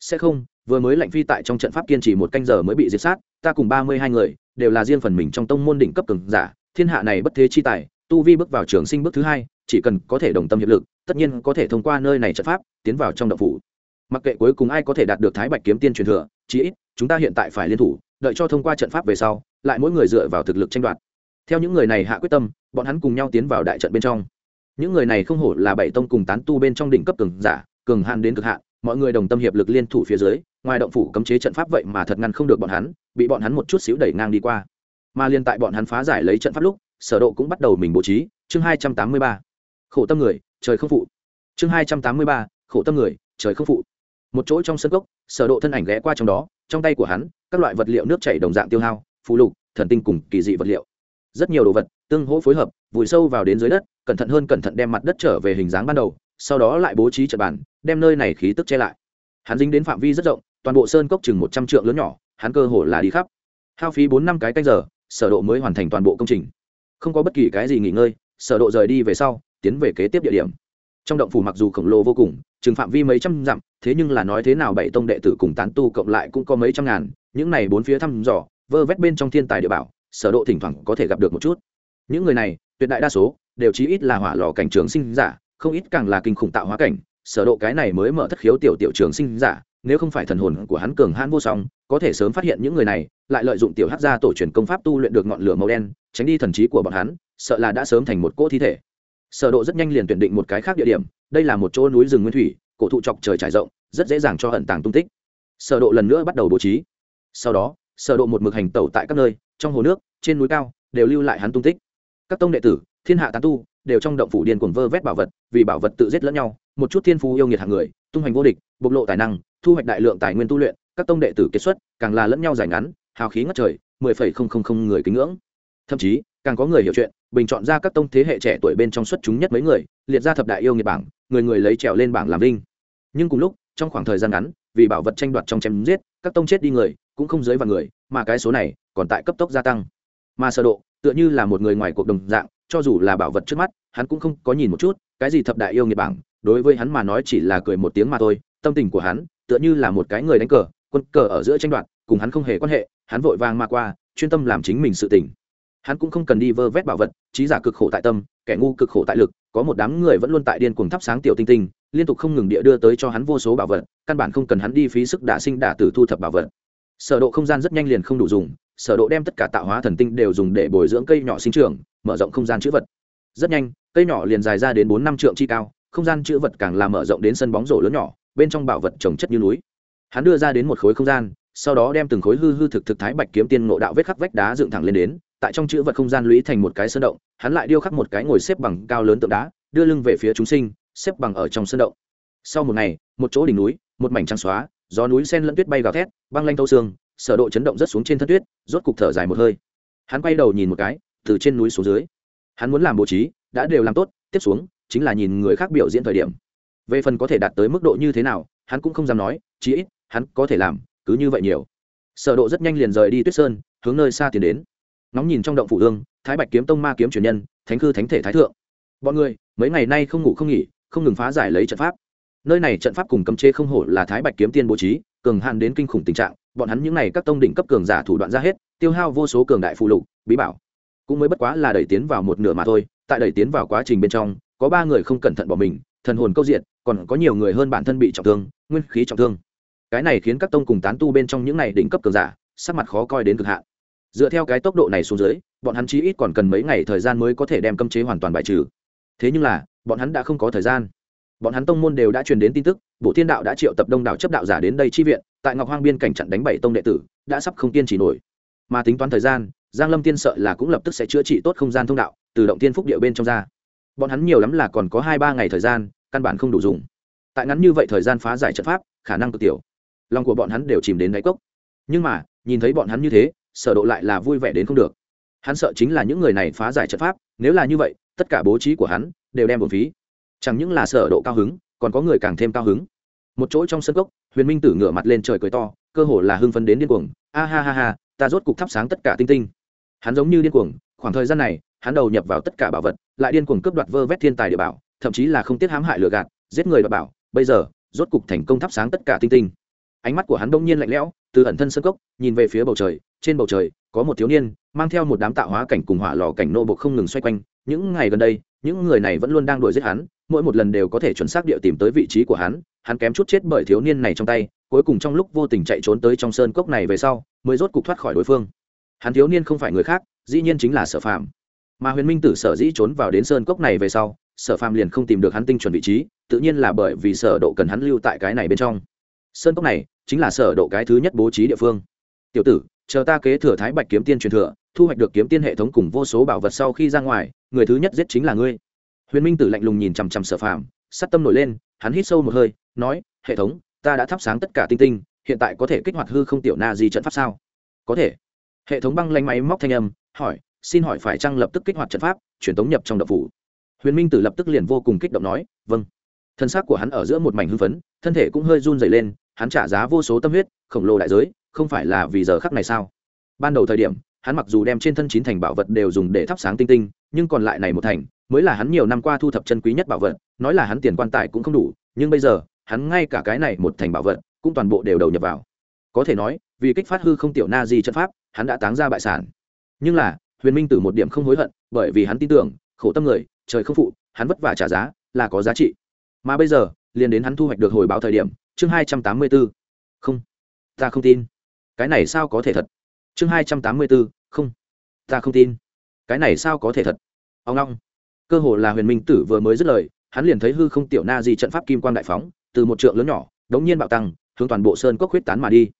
Sẽ không, vừa mới lệnh phi tại trong trận pháp kiên trì một canh giờ mới bị diệt sát, ta cùng ba mươi hai người, đều là riêng phần mình trong tông môn đỉnh cấp cường giả, thiên hạ này bất thế chi tài, tu vi bước vào trường sinh bước thứ hai, chỉ cần có thể đồng tâm hiệp lực, tất nhiên có thể thông qua nơi này trận pháp, tiến vào trong động phủ mặc kệ cuối cùng ai có thể đạt được thái bạch kiếm tiên truyền thừa, chí ít, chúng ta hiện tại phải liên thủ, đợi cho thông qua trận pháp về sau, lại mỗi người dựa vào thực lực tranh đoạt theo những người này hạ quyết tâm, bọn hắn cùng nhau tiến vào đại trận bên trong những người này không hổ là bảy tông cùng tán tu bên trong đỉnh cấp cường giả, cường hạn đến cực hạn, mọi người đồng tâm hiệp lực liên thủ phía dưới, ngoài động phủ cấm chế trận pháp vậy mà thật ngăn không được bọn hắn, bị bọn hắn một chút xíu đẩy ngang đi qua mà liên tại bọn hắn phá giải lấy trận pháp lúc, sở độ cũng bắt đầu mình bố trí, chương 283. khổ tâm người, trời không phụ chương 283. khổ tâm người, trời không phụ một chỗ trong sân cốc, sở độ thân ảnh ghé qua trong đó, trong tay của hắn, các loại vật liệu nước chảy đồng dạng tiêu hao, phù lục, thần tinh cùng kỳ dị vật liệu. Rất nhiều đồ vật, tương hỗ phối hợp, vùi sâu vào đến dưới đất, cẩn thận hơn cẩn thận đem mặt đất trở về hình dáng ban đầu, sau đó lại bố trí trận bàn, đem nơi này khí tức che lại. Hắn dính đến phạm vi rất rộng, toàn bộ sơn cốc chừng một trăm trượng lớn nhỏ, hắn cơ hồ là đi khắp. Hao phí bốn năm cái canh giờ, sở độ mới hoàn thành toàn bộ công trình. Không có bất kỳ cái gì nghỉ ngơi, sở độ rời đi về sau, tiến về kế tiếp địa điểm. Trong động phủ mặc dù khổng lồ vô cùng, chừng phạm vi mấy trăm dặm thế nhưng là nói thế nào bảy tông đệ tử cùng tán tu cộng lại cũng có mấy trăm ngàn, những này bốn phía thăm dò, vơ vét bên trong thiên tài địa bảo, sở độ thỉnh thoảng có thể gặp được một chút. Những người này, tuyệt đại đa số, đều chí ít là hỏa lò cảnh trường sinh giả, không ít càng là kinh khủng tạo hóa cảnh, sở độ cái này mới mở thất khiếu tiểu tiểu trường sinh giả, nếu không phải thần hồn của hắn cường hãn vô song, có thể sớm phát hiện những người này, lại lợi dụng tiểu hắc gia tổ truyền công pháp tu luyện được ngọn lửa màu đen, tránh đi thần trí của bọn hắn, sợ là đã sớm thành một cỗ thi thể. Sở độ rất nhanh liền tuyển định một cái khác địa điểm, đây là một chỗ núi rừng nguyên thủy cổ thụ chọc trời trải rộng, rất dễ dàng cho hận tàng tung tích. Sở độ lần nữa bắt đầu bố trí. Sau đó, sở độ một mực hành tẩu tại các nơi, trong hồ nước, trên núi cao, đều lưu lại hắn tung tích. Các tông đệ tử, thiên hạ tán tu, đều trong động phủ điên cuồng vơ vét bảo vật, vì bảo vật tự giết lẫn nhau, một chút thiên phú yêu nghiệt hạng người, tung hoành vô địch, bộc lộ tài năng, thu hoạch đại lượng tài nguyên tu luyện, các tông đệ tử kết xuất, càng là lẫn nhau giải ngắn, hào khí ngất trời, mười phẩy không không không người kính ngưỡng. Thậm chí, càng có người hiểu chuyện, bình chọn ra các tông thế hệ trẻ tuổi bên trong xuất chúng nhất mấy người, liệt ra thập đại yêu nghiệt bảng, người người lấy trèo lên bảng làm linh nhưng cùng lúc, trong khoảng thời gian ngắn, vì bảo vật tranh đoạt trong chém giết, các tông chết đi người, cũng không dưới vài người, mà cái số này còn tại cấp tốc gia tăng. Mà sơ độ, tựa như là một người ngoài cuộc đồng dạng, cho dù là bảo vật trước mắt, hắn cũng không có nhìn một chút, cái gì thập đại yêu nghiệt bảng, đối với hắn mà nói chỉ là cười một tiếng mà thôi, tâm tình của hắn, tựa như là một cái người đánh cờ, quân cờ ở giữa tranh đoạt, cùng hắn không hề quan hệ, hắn vội vàng mà qua, chuyên tâm làm chính mình sự tỉnh hắn cũng không cần đi vơ vét bảo vật, trí giả cực khổ tại tâm, kẻ ngu cực khổ tại lực có một đám người vẫn luôn tại điên cuồng thắp sáng tiểu tinh tinh, liên tục không ngừng địa đưa tới cho hắn vô số bảo vật, căn bản không cần hắn đi phí sức đả sinh đả tử thu thập bảo vật. Sở độ không gian rất nhanh liền không đủ dùng, sở độ đem tất cả tạo hóa thần tinh đều dùng để bồi dưỡng cây nhỏ sinh trưởng, mở rộng không gian chữ vật. Rất nhanh, cây nhỏ liền dài ra đến bốn năm trượng chi cao, không gian chữ vật càng làm mở rộng đến sân bóng rổ lớn nhỏ, bên trong bảo vật trồng chất như núi. Hắn đưa ra đến một khối không gian, sau đó đem từng khối hư hư thực thực thái bạch kiếm tiên ngộ đạo vết khắc vách đá dựng thẳng lên đến tại trong chữ vật không gian lũy thành một cái sơn động, hắn lại điêu khắc một cái ngồi xếp bằng cao lớn tượng đá, đưa lưng về phía chúng sinh, xếp bằng ở trong sơn động. Sau một ngày, một chỗ đỉnh núi, một mảnh trắng xóa, gió núi sen lẫn tuyết bay gào thét, băng lanh thâu xương, sở độ chấn động rất xuống trên thân tuyết, rốt cục thở dài một hơi. Hắn quay đầu nhìn một cái, từ trên núi xuống dưới. Hắn muốn làm bố trí, đã đều làm tốt, tiếp xuống, chính là nhìn người khác biểu diễn thời điểm. Về phần có thể đạt tới mức độ như thế nào, hắn cũng không dám nói, chí ít, hắn có thể làm, cứ như vậy nhiều. Sở độ rất nhanh liền rời đi tuyết sơn, hướng nơi xa tiến đến nóng nhìn trong động phủ ương thái bạch kiếm tông ma kiếm truyền nhân, thánh cư thánh thể thái thượng. Bọn người, mấy ngày nay không ngủ không nghỉ, không ngừng phá giải lấy trận pháp. Nơi này trận pháp cùng cấm chế không hổ là thái bạch kiếm tiên bố trí, cường hạn đến kinh khủng tình trạng, bọn hắn những này các tông đỉnh cấp cường giả thủ đoạn ra hết, tiêu hao vô số cường đại phụ lục, bí bảo. Cũng mới bất quá là đẩy tiến vào một nửa mà thôi, tại đẩy tiến vào quá trình bên trong, có ba người không cẩn thận bỏ mình, thần hồn câu diện còn có nhiều người hơn bản thân bị trọng thương, nguyên khí trọng thương. Cái này khiến các tông cùng tán tu bên trong những này đỉnh cấp cường giả, sắc mặt khó coi đến cực hạn dựa theo cái tốc độ này xuống dưới, bọn hắn chí ít còn cần mấy ngày thời gian mới có thể đem cấm chế hoàn toàn bài trừ. Thế nhưng là, bọn hắn đã không có thời gian. Bọn hắn tông môn đều đã truyền đến tin tức bộ thiên đạo đã triệu tập đông đảo chấp đạo giả đến đây chi viện, tại ngọc hoang biên cảnh trận đánh bảy tông đệ tử, đã sắp không kiên trì nổi. Mà tính toán thời gian, giang lâm tiên sợ là cũng lập tức sẽ chữa trị tốt không gian thông đạo, từ động tiên phúc địa bên trong ra. Bọn hắn nhiều lắm là còn có hai ba ngày thời gian, căn bản không đủ dùng. Tại ngắn như vậy thời gian phá giải trận pháp, khả năng cực tiểu. Lòng của bọn hắn đều chìm đến đáy cốc. Nhưng mà, nhìn thấy bọn hắn như thế sở độ lại là vui vẻ đến không được. Hắn sợ chính là những người này phá giải trận pháp, nếu là như vậy, tất cả bố trí của hắn đều đem bổn phí. Chẳng những là sở độ cao hứng, còn có người càng thêm cao hứng. Một chỗ trong sân cốc, huyền minh tử ngửa mặt lên trời cười to, cơ hồ là hưng phấn đến điên cuồng. A ha ha ha, ta rốt cục thắp sáng tất cả tinh tinh. Hắn giống như điên cuồng, khoảng thời gian này, hắn đầu nhập vào tất cả bảo vật, lại điên cuồng cướp đoạt vơ vét thiên tài địa bảo, thậm chí là không tiếc hãm hại lừa gạt, giết người đoạt bảo. Bây giờ, rốt cục thành công thắp sáng tất cả tinh tinh. Ánh mắt của hắn đông nhiên lạnh lẽo từ ẩn thân sân cốc, nhìn về phía bầu trời, trên bầu trời, có một thiếu niên, mang theo một đám tạo hóa cảnh cùng hỏa lò cảnh nô bộc không ngừng xoay quanh. Những ngày gần đây, những người này vẫn luôn đang đuổi giết hắn, mỗi một lần đều có thể chuẩn xác địa tìm tới vị trí của hắn. Hắn kém chút chết bởi thiếu niên này trong tay, cuối cùng trong lúc vô tình chạy trốn tới trong sơn cốc này về sau, mới rốt cục thoát khỏi đối phương. Hắn thiếu niên không phải người khác, dĩ nhiên chính là sở phạm mà huyền minh tử sở dĩ trốn vào đến sơn cốc này về sau, sở phạm liền không tìm được hắn tinh chuẩn vị trí, tự nhiên là bởi vì sở độ cần hắn lưu tại cái này bên trong. Sơn cốc này chính là sở độ cái thứ nhất bố trí địa phương. Tiểu tử, chờ ta kế thừa thái bạch kiếm tiên truyền thừa, thu hoạch được kiếm tiên hệ thống cùng vô số bảo vật sau khi ra ngoài, người thứ nhất giết chính là ngươi. Huyền minh tử lạnh lùng nhìn chằm chằm sở phàm sắt tâm nổi lên, hắn hít sâu một hơi, nói, hệ thống, ta đã thắp sáng tất cả tinh tinh, hiện tại có thể kích hoạt hư không tiểu na di trận pháp sao? Có thể. Hệ thống băng lanh máy móc thanh âm, hỏi, xin hỏi phải chăng lập tức kích hoạt trận pháp, truyền tống nhập trong đập phủ? Huyền minh tử lập tức liền vô cùng kích động nói vâng. Thân xác của hắn ở giữa một mảnh hưng phấn, thân thể cũng hơi run dày lên hắn trả giá vô số tâm huyết, khổng lồ đại giới, không phải là vì giờ khắc này sao? Ban đầu thời điểm, hắn mặc dù đem trên thân chín thành bảo vật đều dùng để thắp sáng tinh tinh, nhưng còn lại này một thành, mới là hắn nhiều năm qua thu thập chân quý nhất bảo vật, nói là hắn tiền quan tài cũng không đủ, nhưng bây giờ, hắn ngay cả cái này một thành bảo vật, cũng toàn bộ đều đầu nhập vào. Có thể nói, vì kích phát hư không tiểu na di trận pháp, hắn đã táng ra bại sản. Nhưng là, huyền minh từ một điểm không hối hận, bởi vì hắn tin tưởng, khổ tâm người, trời không phụ, hắn vất vả trả giá, là có giá trị. Mà bây giờ, liền đến hắn thu hoạch được hồi báo thời điểm chương hai trăm tám mươi b ố không. Ta không tin. Cái này sao có thể thật? Chương hai trăm tám mươi b ố không. Ta không tin. Cái này sao có thể thật? Ông long. Cơ hồ là huyền minh tử vừa mới dứt lời, hắn liền thấy hư không tiểu na di trận pháp kim quang đại phóng, từ một trượng lớn nhỏ, đống nhiên bạo tăng, hướng toàn bộ sơn cốc huyết tán mà đi.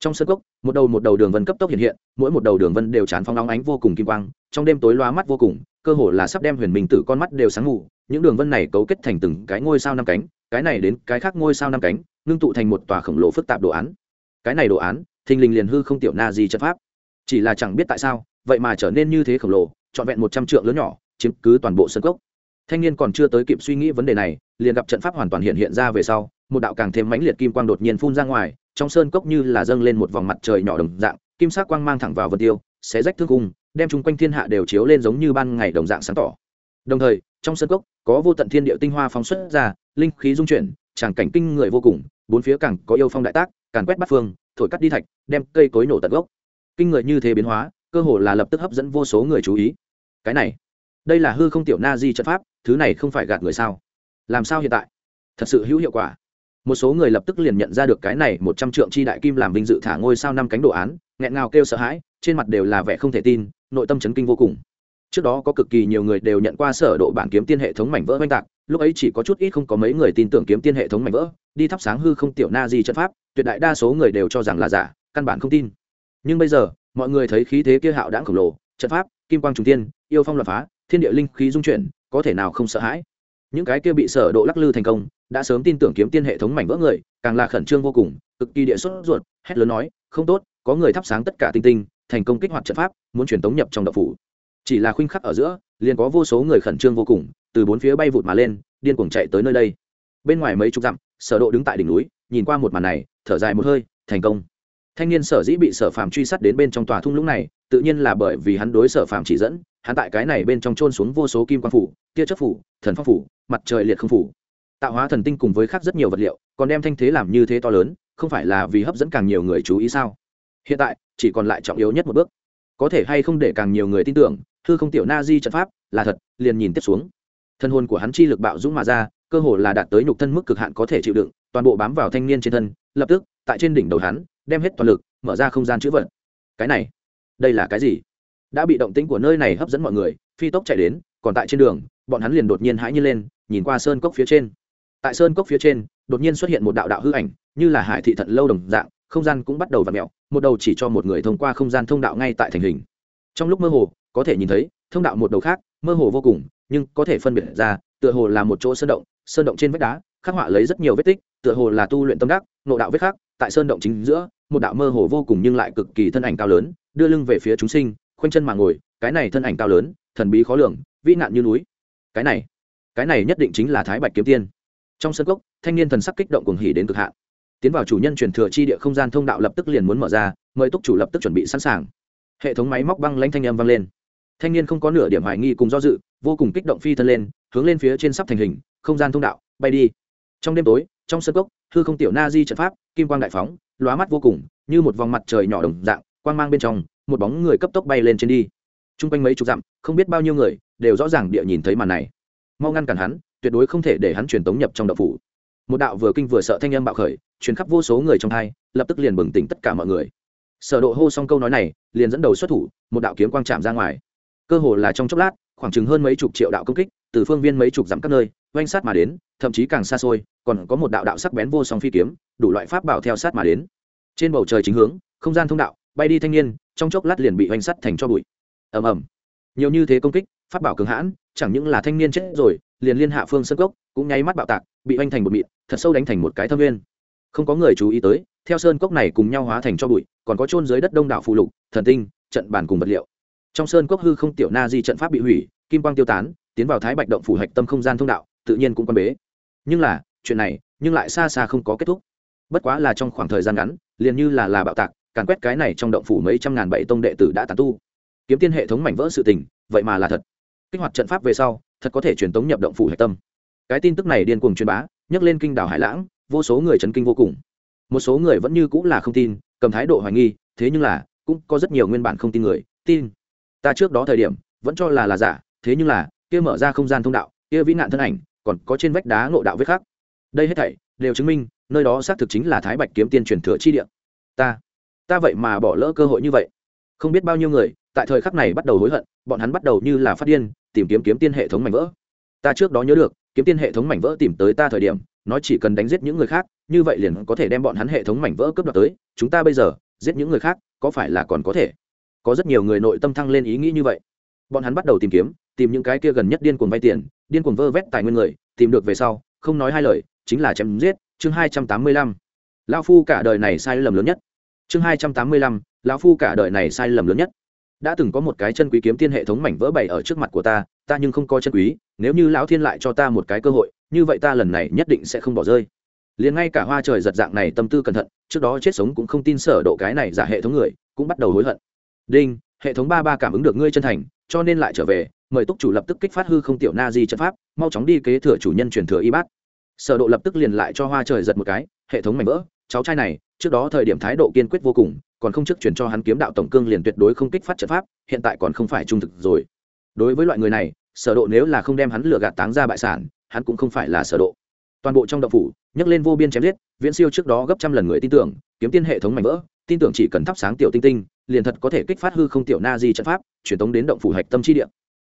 Trong sơn cốc, một đầu một đầu đường vân cấp tốc hiện hiện, mỗi một đầu đường vân đều chán phong nóng ánh vô cùng kim quang, trong đêm tối loa mắt vô cùng, cơ hồ là sắp đem huyền minh tử con mắt đều sáng ngủ, những đường vân này cấu kết thành từng cái ngôi sao năm cánh, cái này đến cái khác ngôi sao năm cánh ngưng tụ thành một tòa khổng lồ phức tạp đồ án. Cái này đồ án, thình lình liền hư không tiểu na di chất pháp. Chỉ là chẳng biết tại sao, vậy mà trở nên như thế khổng lồ, trọn vẹn một trăm trượng lớn nhỏ, chiếm cứ toàn bộ sân cốc. Thanh niên còn chưa tới kịp suy nghĩ vấn đề này, liền gặp trận pháp hoàn toàn hiện hiện ra về sau, một đạo càng thêm mãnh liệt kim quang đột nhiên phun ra ngoài, trong sơn cốc như là dâng lên một vòng mặt trời nhỏ đồng dạng, kim sắc quang mang thẳng vào vân tiêu, xé rách thương cung, đem chung quanh thiên hạ đều chiếu lên giống như ban ngày đồng dạng sáng tỏ. Đồng thời, trong sơn cốc, có vô tận thiên địa tinh hoa phóng xuất ra, linh khí dung chuyển, tràng cảnh kinh người vô cùng bốn phía càng có yêu phong đại tác, càn quét bắt phương, thổi cắt đi thạch, đem cây cối nổ tận gốc. Kinh người như thế biến hóa, cơ hồ là lập tức hấp dẫn vô số người chú ý. Cái này, đây là hư không tiểu na di trận pháp, thứ này không phải gạt người sao? Làm sao hiện tại? Thật sự hữu hiệu quả. Một số người lập tức liền nhận ra được cái này một trăm trượng chi đại kim làm vinh dự thả ngôi sao năm cánh đồ án, nghẹn ngào kêu sợ hãi, trên mặt đều là vẻ không thể tin, nội tâm chấn kinh vô cùng. Trước đó có cực kỳ nhiều người đều nhận qua sở độ bản kiếm tiên hệ thống mảnh vỡ oanh tạc, lúc ấy chỉ có chút ít không có mấy người tin tưởng kiếm tiên hệ thống mảnh vỡ đi thắp sáng hư không tiểu na di trận pháp, tuyệt đại đa số người đều cho rằng là giả, căn bản không tin. Nhưng bây giờ, mọi người thấy khí thế kia hạo đãng khổng lồ, trận pháp, kim quang trung tiên yêu phong loạn phá, thiên địa linh khí dung chuyển, có thể nào không sợ hãi? Những cái kia bị sở độ lắc lư thành công, đã sớm tin tưởng kiếm tiên hệ thống mảnh vỡ người, càng là khẩn trương vô cùng, cực kỳ địa xuất ruột, hét lớn nói, không tốt, có người thắp sáng tất cả tinh tinh, thành công kích hoạt trận pháp, muốn truyền tống nhập trong đậu phủ. Chỉ là khuynh khắc ở giữa, liền có vô số người khẩn trương vô cùng, từ bốn phía bay vụt mà lên, điên cuồng chạy tới nơi đây bên ngoài mấy chục dặm, sở độ đứng tại đỉnh núi, nhìn qua một màn này, thở dài một hơi, thành công. Thanh niên sở dĩ bị sở phàm truy sát đến bên trong tòa thung lũng này, tự nhiên là bởi vì hắn đối sở phàm chỉ dẫn, hắn tại cái này bên trong trôn xuống vô số kim quang phủ, tia chất phủ, thần phong phủ, mặt trời liệt không phủ. Tạo hóa thần tinh cùng với khác rất nhiều vật liệu, còn đem thanh thế làm như thế to lớn, không phải là vì hấp dẫn càng nhiều người chú ý sao? Hiện tại, chỉ còn lại trọng yếu nhất một bước. Có thể hay không để càng nhiều người tin tưởng thư không tiểu na di trận pháp, là thật, liền nhìn tiếp xuống. Thân hồn của hắn chi lực bạo dũng mà ra cơ hồ là đạt tới nhục thân mức cực hạn có thể chịu đựng, toàn bộ bám vào thanh niên trên thân, lập tức, tại trên đỉnh đầu hắn, đem hết toàn lực, mở ra không gian chữ vật. Cái này, đây là cái gì? Đã bị động tĩnh của nơi này hấp dẫn mọi người, phi tốc chạy đến, còn tại trên đường, bọn hắn liền đột nhiên hãi nhiên lên, nhìn qua sơn cốc phía trên. Tại sơn cốc phía trên, đột nhiên xuất hiện một đạo đạo hư ảnh, như là hải thị thận lâu đồng dạng, không gian cũng bắt đầu v ặ mẹo một đầu chỉ cho một người thông qua không gian thông đạo ngay tại thành hình. Trong lúc mơ hồ, có thể nhìn thấy, thông đạo một đầu khác, mơ hồ vô cùng, nhưng có thể phân biệt ra, tựa hồ là một chỗ sơn động sơn động trên vách đá, khắc họa lấy rất nhiều vết tích, tựa hồ là tu luyện tâm đắc nộ đạo vết khác tại sơn động chính giữa, một đạo mơ hồ vô cùng nhưng lại cực kỳ thân ảnh cao lớn, đưa lưng về phía chúng sinh, khoanh chân mà ngồi, cái này thân ảnh cao lớn, thần bí khó lường, vĩ nạn như núi. Cái này cái này nhất định chính là thái bạch kiếm tiên. Trong sân cốc, thanh niên thần sắc kích động cuồng hỉ đến cực hạn. Tiến vào chủ nhân truyền thừa chi địa không gian thông đạo lập tức liền muốn mở ra, mời túc chủ lập tức chuẩn bị sẵn sàng. Hệ thống máy móc băng lanh thanh âm vang lên. Thanh niên không có nửa điểm hoài nghi cùng do dự, vô cùng kích động phi thân lên, hướng lên phía trên sắp thành hình không gian thông đạo, bay đi. Trong đêm tối, trong sân cốc, hư không tiểu na di trận pháp, kim quang đại phóng, lóa mắt vô cùng, như một vòng mặt trời nhỏ đồng dạng, quang mang bên trong, một bóng người cấp tốc bay lên trên đi. T r u n g quanh mấy chục dặm, không biết bao nhiêu người, đều rõ ràng địa nhìn thấy màn này. Mau ngăn cản hắn, tuyệt đối không thể để hắn truyền tống nhập trong đậu phủ. Một đạo vừa kinh vừa sợ thanh âm bạo khởi, truyền khắp vô số người trong hai, lập tức liền bừng tỉnh tất cả mọi người. Sở độ hô xong câu nói này, liền dẫn đầu xuất thủ, một đạo kiếm quang chạm ra ngoài. Cơ hồ là trong chốc lát, khoảng chừng hơn mấy chục triệu đạo công kích, từ phương viên mấy chục dặm các nơi oanh sát mà đến, thậm chí càng xa xôi, còn có một đạo đạo sắc bén vô song phi kiếm, đủ loại pháp bảo theo sát mà đến. Trên bầu trời chính hướng, không gian thông đạo, bay đi thanh niên, trong chốc lát liền bị oanh sắt thành cho bụi. Ầm ầm. Nhiều như thế công kích, pháp bảo cường hãn, chẳng những là thanh niên chết rồi, liền liên hạ phương sân cốc, cũng nháy mắt bạo tạc, bị oanh thành một mịn, thật sâu đánh thành một cái thâm nguyên. Không có người chú ý tới, theo sơn cốc này cùng nhau hóa thành cho bụi, còn có chôn dưới đất đông đảo phụ lục, thần tinh, trận bản cùng vật liệu. Trong sơn cốc hư không tiểu na di trận pháp bị hủy, kim quang tiêu tán, tiến vào thái bạch động phủ hạch tâm không gian thông đạo tự nhiên cũng quan bế. Nhưng là, chuyện này, nhưng lại xa xa không có kết thúc. Bất quá là trong khoảng thời gian ngắn, liền như là là bạo tạc, càn quét cái này trong động phủ mấy trăm ngàn bảy tông đệ tử đã tàn tu. Kiếm tiên hệ thống mảnh vỡ sự tình, vậy mà là thật. Kích hoạt trận pháp về sau, thật có thể truyền tống nhập động phủ hạch tâm. Cái tin tức này điên cuồng truyền bá nhấc lên kinh đảo hải lãng, vô số người chấn kinh vô cùng. Một số người vẫn như cũng là không tin, cầm thái độ hoài nghi, thế nhưng là, cũng có rất nhiều nguyên bản không tin người, tin. Ta trước đó thời điểm, vẫn cho là là giả, thế nhưng là, kia mở ra không gian thông đạo, kia vĩ nạn thân ảnh còn có trên vách đá ngộ đạo vết khác đây hết thảy đều chứng minh, nơi đó xác thực chính là thái bạch kiếm tiên truyền thừa chi địa. Ta ta vậy mà bỏ lỡ cơ hội như vậy. Không biết bao nhiêu người, tại thời khắc này bắt đầu hối hận, bọn hắn bắt đầu như là phát điên, tìm kiếm kiếm tiên hệ thống mảnh vỡ. Ta trước đó nhớ được, kiếm tiên hệ thống mảnh vỡ tìm tới ta thời điểm nó chỉ cần đánh giết những người khác, như vậy liền có thể đem bọn hắn hệ thống mảnh vỡ cướp đoạt tới. Chúng ta bây giờ, giết những người khác, có phải là còn có thể? Có rất nhiều người nội tâm thăng lên ý nghĩ như vậy. Bọn hắn bắt đầu tìm kiếm, tìm những cái kia gần nhất điên cuồng vay tiền điên cuồng vơ vét tài nguyên người, tìm được về sau, không nói hai lời, chính là chém giết, chương hai trăm tám mươi lăm. Lao phu cả đời này sai lầm lớn nhất. Chương hai trăm tám mươi lăm, lão phu cả đời này sai lầm lớn nhất. Đã từng có một cái chân quý kiếm tiên hệ thống mảnh vỡ bày ở trước mặt của ta ta nhưng không có chân quý, nếu như lão thiên lại cho ta một cái cơ hội, như vậy ta lần này nhất định sẽ không bỏ rơi. Liền ngay cả hoa trời giật dạng này tâm tư cẩn thận, trước đó chết sống cũng không tin sở độ cái này giả hệ thống người, cũng bắt đầu hối hận. Đinh, hệ thống ba ba cảm ứng được ngươi chân thành, cho nên lại trở về mời túc chủ lập tức kích phát hư không tiểu na di trận pháp, mau chóng đi kế thừa chủ nhân truyền thừa y bát. Sở độ lập tức liền lại cho hoa trời giật một cái, hệ thống mảnh vỡ, cháu trai này, trước đó thời điểm thái độ kiên quyết vô cùng, còn không trước truyền cho hắn kiếm đạo tổng cương liền tuyệt đối không kích phát trận pháp, hiện tại còn không phải trung thực rồi. Đối với loại người này, sở độ nếu là không đem hắn lừa gạt táng ra bại sản, hắn cũng không phải là sở độ. Toàn bộ trong động phủ, nhấc lên vô biên chém giết, viễn siêu trước đó gấp trăm lần người tin tưởng, kiếm tiên hệ thống mảnh vỡ, tin tưởng chỉ cần thắp sáng tiểu tinh tinh, liền thật có thể kích phát hư không tiểu na di trận pháp, truyền tống đến động phủ hạch tâm chi địa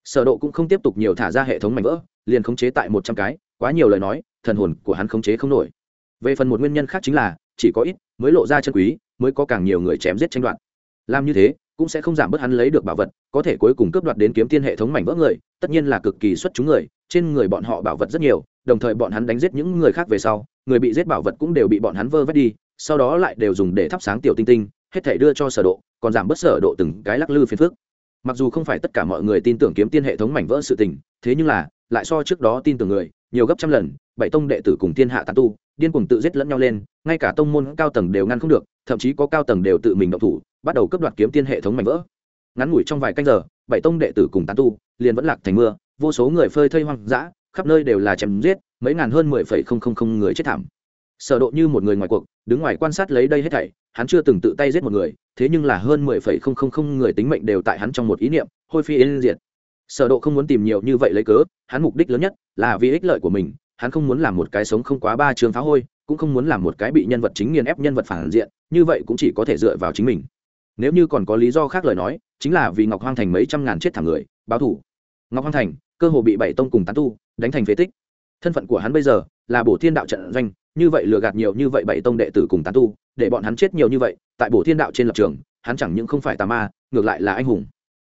sở độ cũng không tiếp tục nhiều thả ra hệ thống mảnh vỡ, liền khống chế tại một trăm cái, quá nhiều lời nói, thần hồn của hắn khống chế không nổi. Về phần một nguyên nhân khác chính là, chỉ có ít mới lộ ra chân quý, mới có càng nhiều người chém giết tranh đoạt. Làm như thế, cũng sẽ không giảm bớt hắn lấy được bảo vật, có thể cuối cùng cướp đoạt đến kiếm tiên hệ thống mảnh vỡ người, tất nhiên là cực kỳ xuất chúng người, trên người bọn họ bảo vật rất nhiều, đồng thời bọn hắn đánh giết những người khác về sau, người bị giết bảo vật cũng đều bị bọn hắn vơ vét đi, sau đó lại đều dùng để thắp sáng tiểu tinh tinh, hết thể đưa cho sở độ, còn giảm bớt sở độ từng cái lắc lư phiền phức mặc dù không phải tất cả mọi người tin tưởng kiếm tiên hệ thống mảnh vỡ sự tình, thế nhưng là, lại so trước đó tin tưởng người, nhiều gấp trăm lần, bảy tông đệ tử cùng thiên hạ tán tu, điên cuồng tự giết lẫn nhau lên, ngay cả tông môn cao tầng đều ngăn không được, thậm chí có cao tầng đều tự mình động thủ, bắt đầu cướp đoạt kiếm tiên hệ thống mảnh vỡ. Ngắn ngủi trong vài canh giờ, bảy tông đệ tử cùng tán tu, liền vẫn lạc thành mưa, vô số người phơi thây hoang dã, khắp nơi đều là chém giết, mấy ngàn hơn mười phẩy không không không người chết thảm sở độ như một người ngoài cuộc, đứng ngoài quan sát lấy đây hết thảy, hắn chưa từng tự tay giết một người, thế nhưng là hơn mười phẩy không không không người tính mệnh đều tại hắn trong một ý niệm, hôi phi yên diệt. Sở độ không muốn tìm nhiều như vậy lấy cớ, hắn mục đích lớn nhất là vì ích lợi của mình, hắn không muốn làm một cái sống không quá ba trường phá hôi, cũng không muốn làm một cái bị nhân vật chính nghiền ép nhân vật phản diện, như vậy cũng chỉ có thể dựa vào chính mình. Nếu như còn có lý do khác lời nói, chính là vì ngọc hoang thành mấy trăm ngàn chết thảm người, báo thủ ngọc hoang thành, cơ hồ bị bảy tông cùng tán tu, đánh thành phế tích. Thân phận của hắn bây giờ là bổ thiên đạo trận doanh như vậy lừa gạt nhiều như vậy bảy tông đệ tử cùng tán tu, để bọn hắn chết nhiều như vậy, tại bổ thiên đạo trên lập trường, hắn chẳng những không phải tà ma, ngược lại là anh hùng.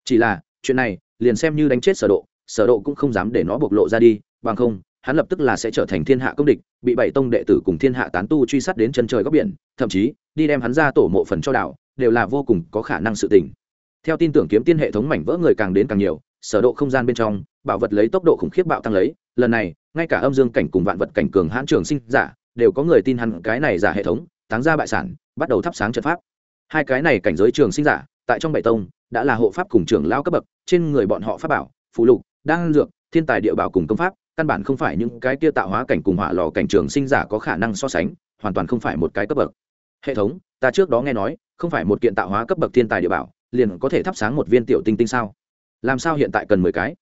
Chỉ là, chuyện này, liền xem như đánh chết sở độ sở độ cũng không dám để nó bộc lộ ra đi, bằng không, hắn lập tức là sẽ trở thành thiên hạ công địch, bị bảy tông đệ tử cùng thiên hạ tán tu truy sát đến chân trời góc biển, thậm chí, đi đem hắn ra tổ mộ phần cho đảo, đều là vô cùng có khả năng sự tình. Theo tin tưởng kiếm tiên hệ thống mảnh vỡ người càng đến càng nhiều, sở độ không gian bên trong, bảo vật lấy tốc độ khủng khiếp bạo tăng lấy, lần này, ngay cả âm dương cảnh cùng vạn vật cảnh cường hãn trường sinh giả đều có người tin hắn cái này giả hệ thống, táng ra bại sản, bắt đầu thắp sáng trận pháp. Hai cái này cảnh giới trường sinh giả, tại trong bảy tông, đã là hộ pháp cùng trưởng lao cấp bậc, trên người bọn họ pháp bảo phụ lục đang dược, thiên tài địa bảo cùng công pháp, căn bản không phải những cái kia tạo hóa cảnh cùng hỏa lò cảnh trường sinh giả có khả năng so sánh, hoàn toàn không phải một cái cấp bậc. Hệ thống, ta trước đó nghe nói, không phải một kiện tạo hóa cấp bậc thiên tài địa bảo, liền có thể thắp sáng một viên tiểu tinh tinh sao? Làm sao hiện tại cần mười cái?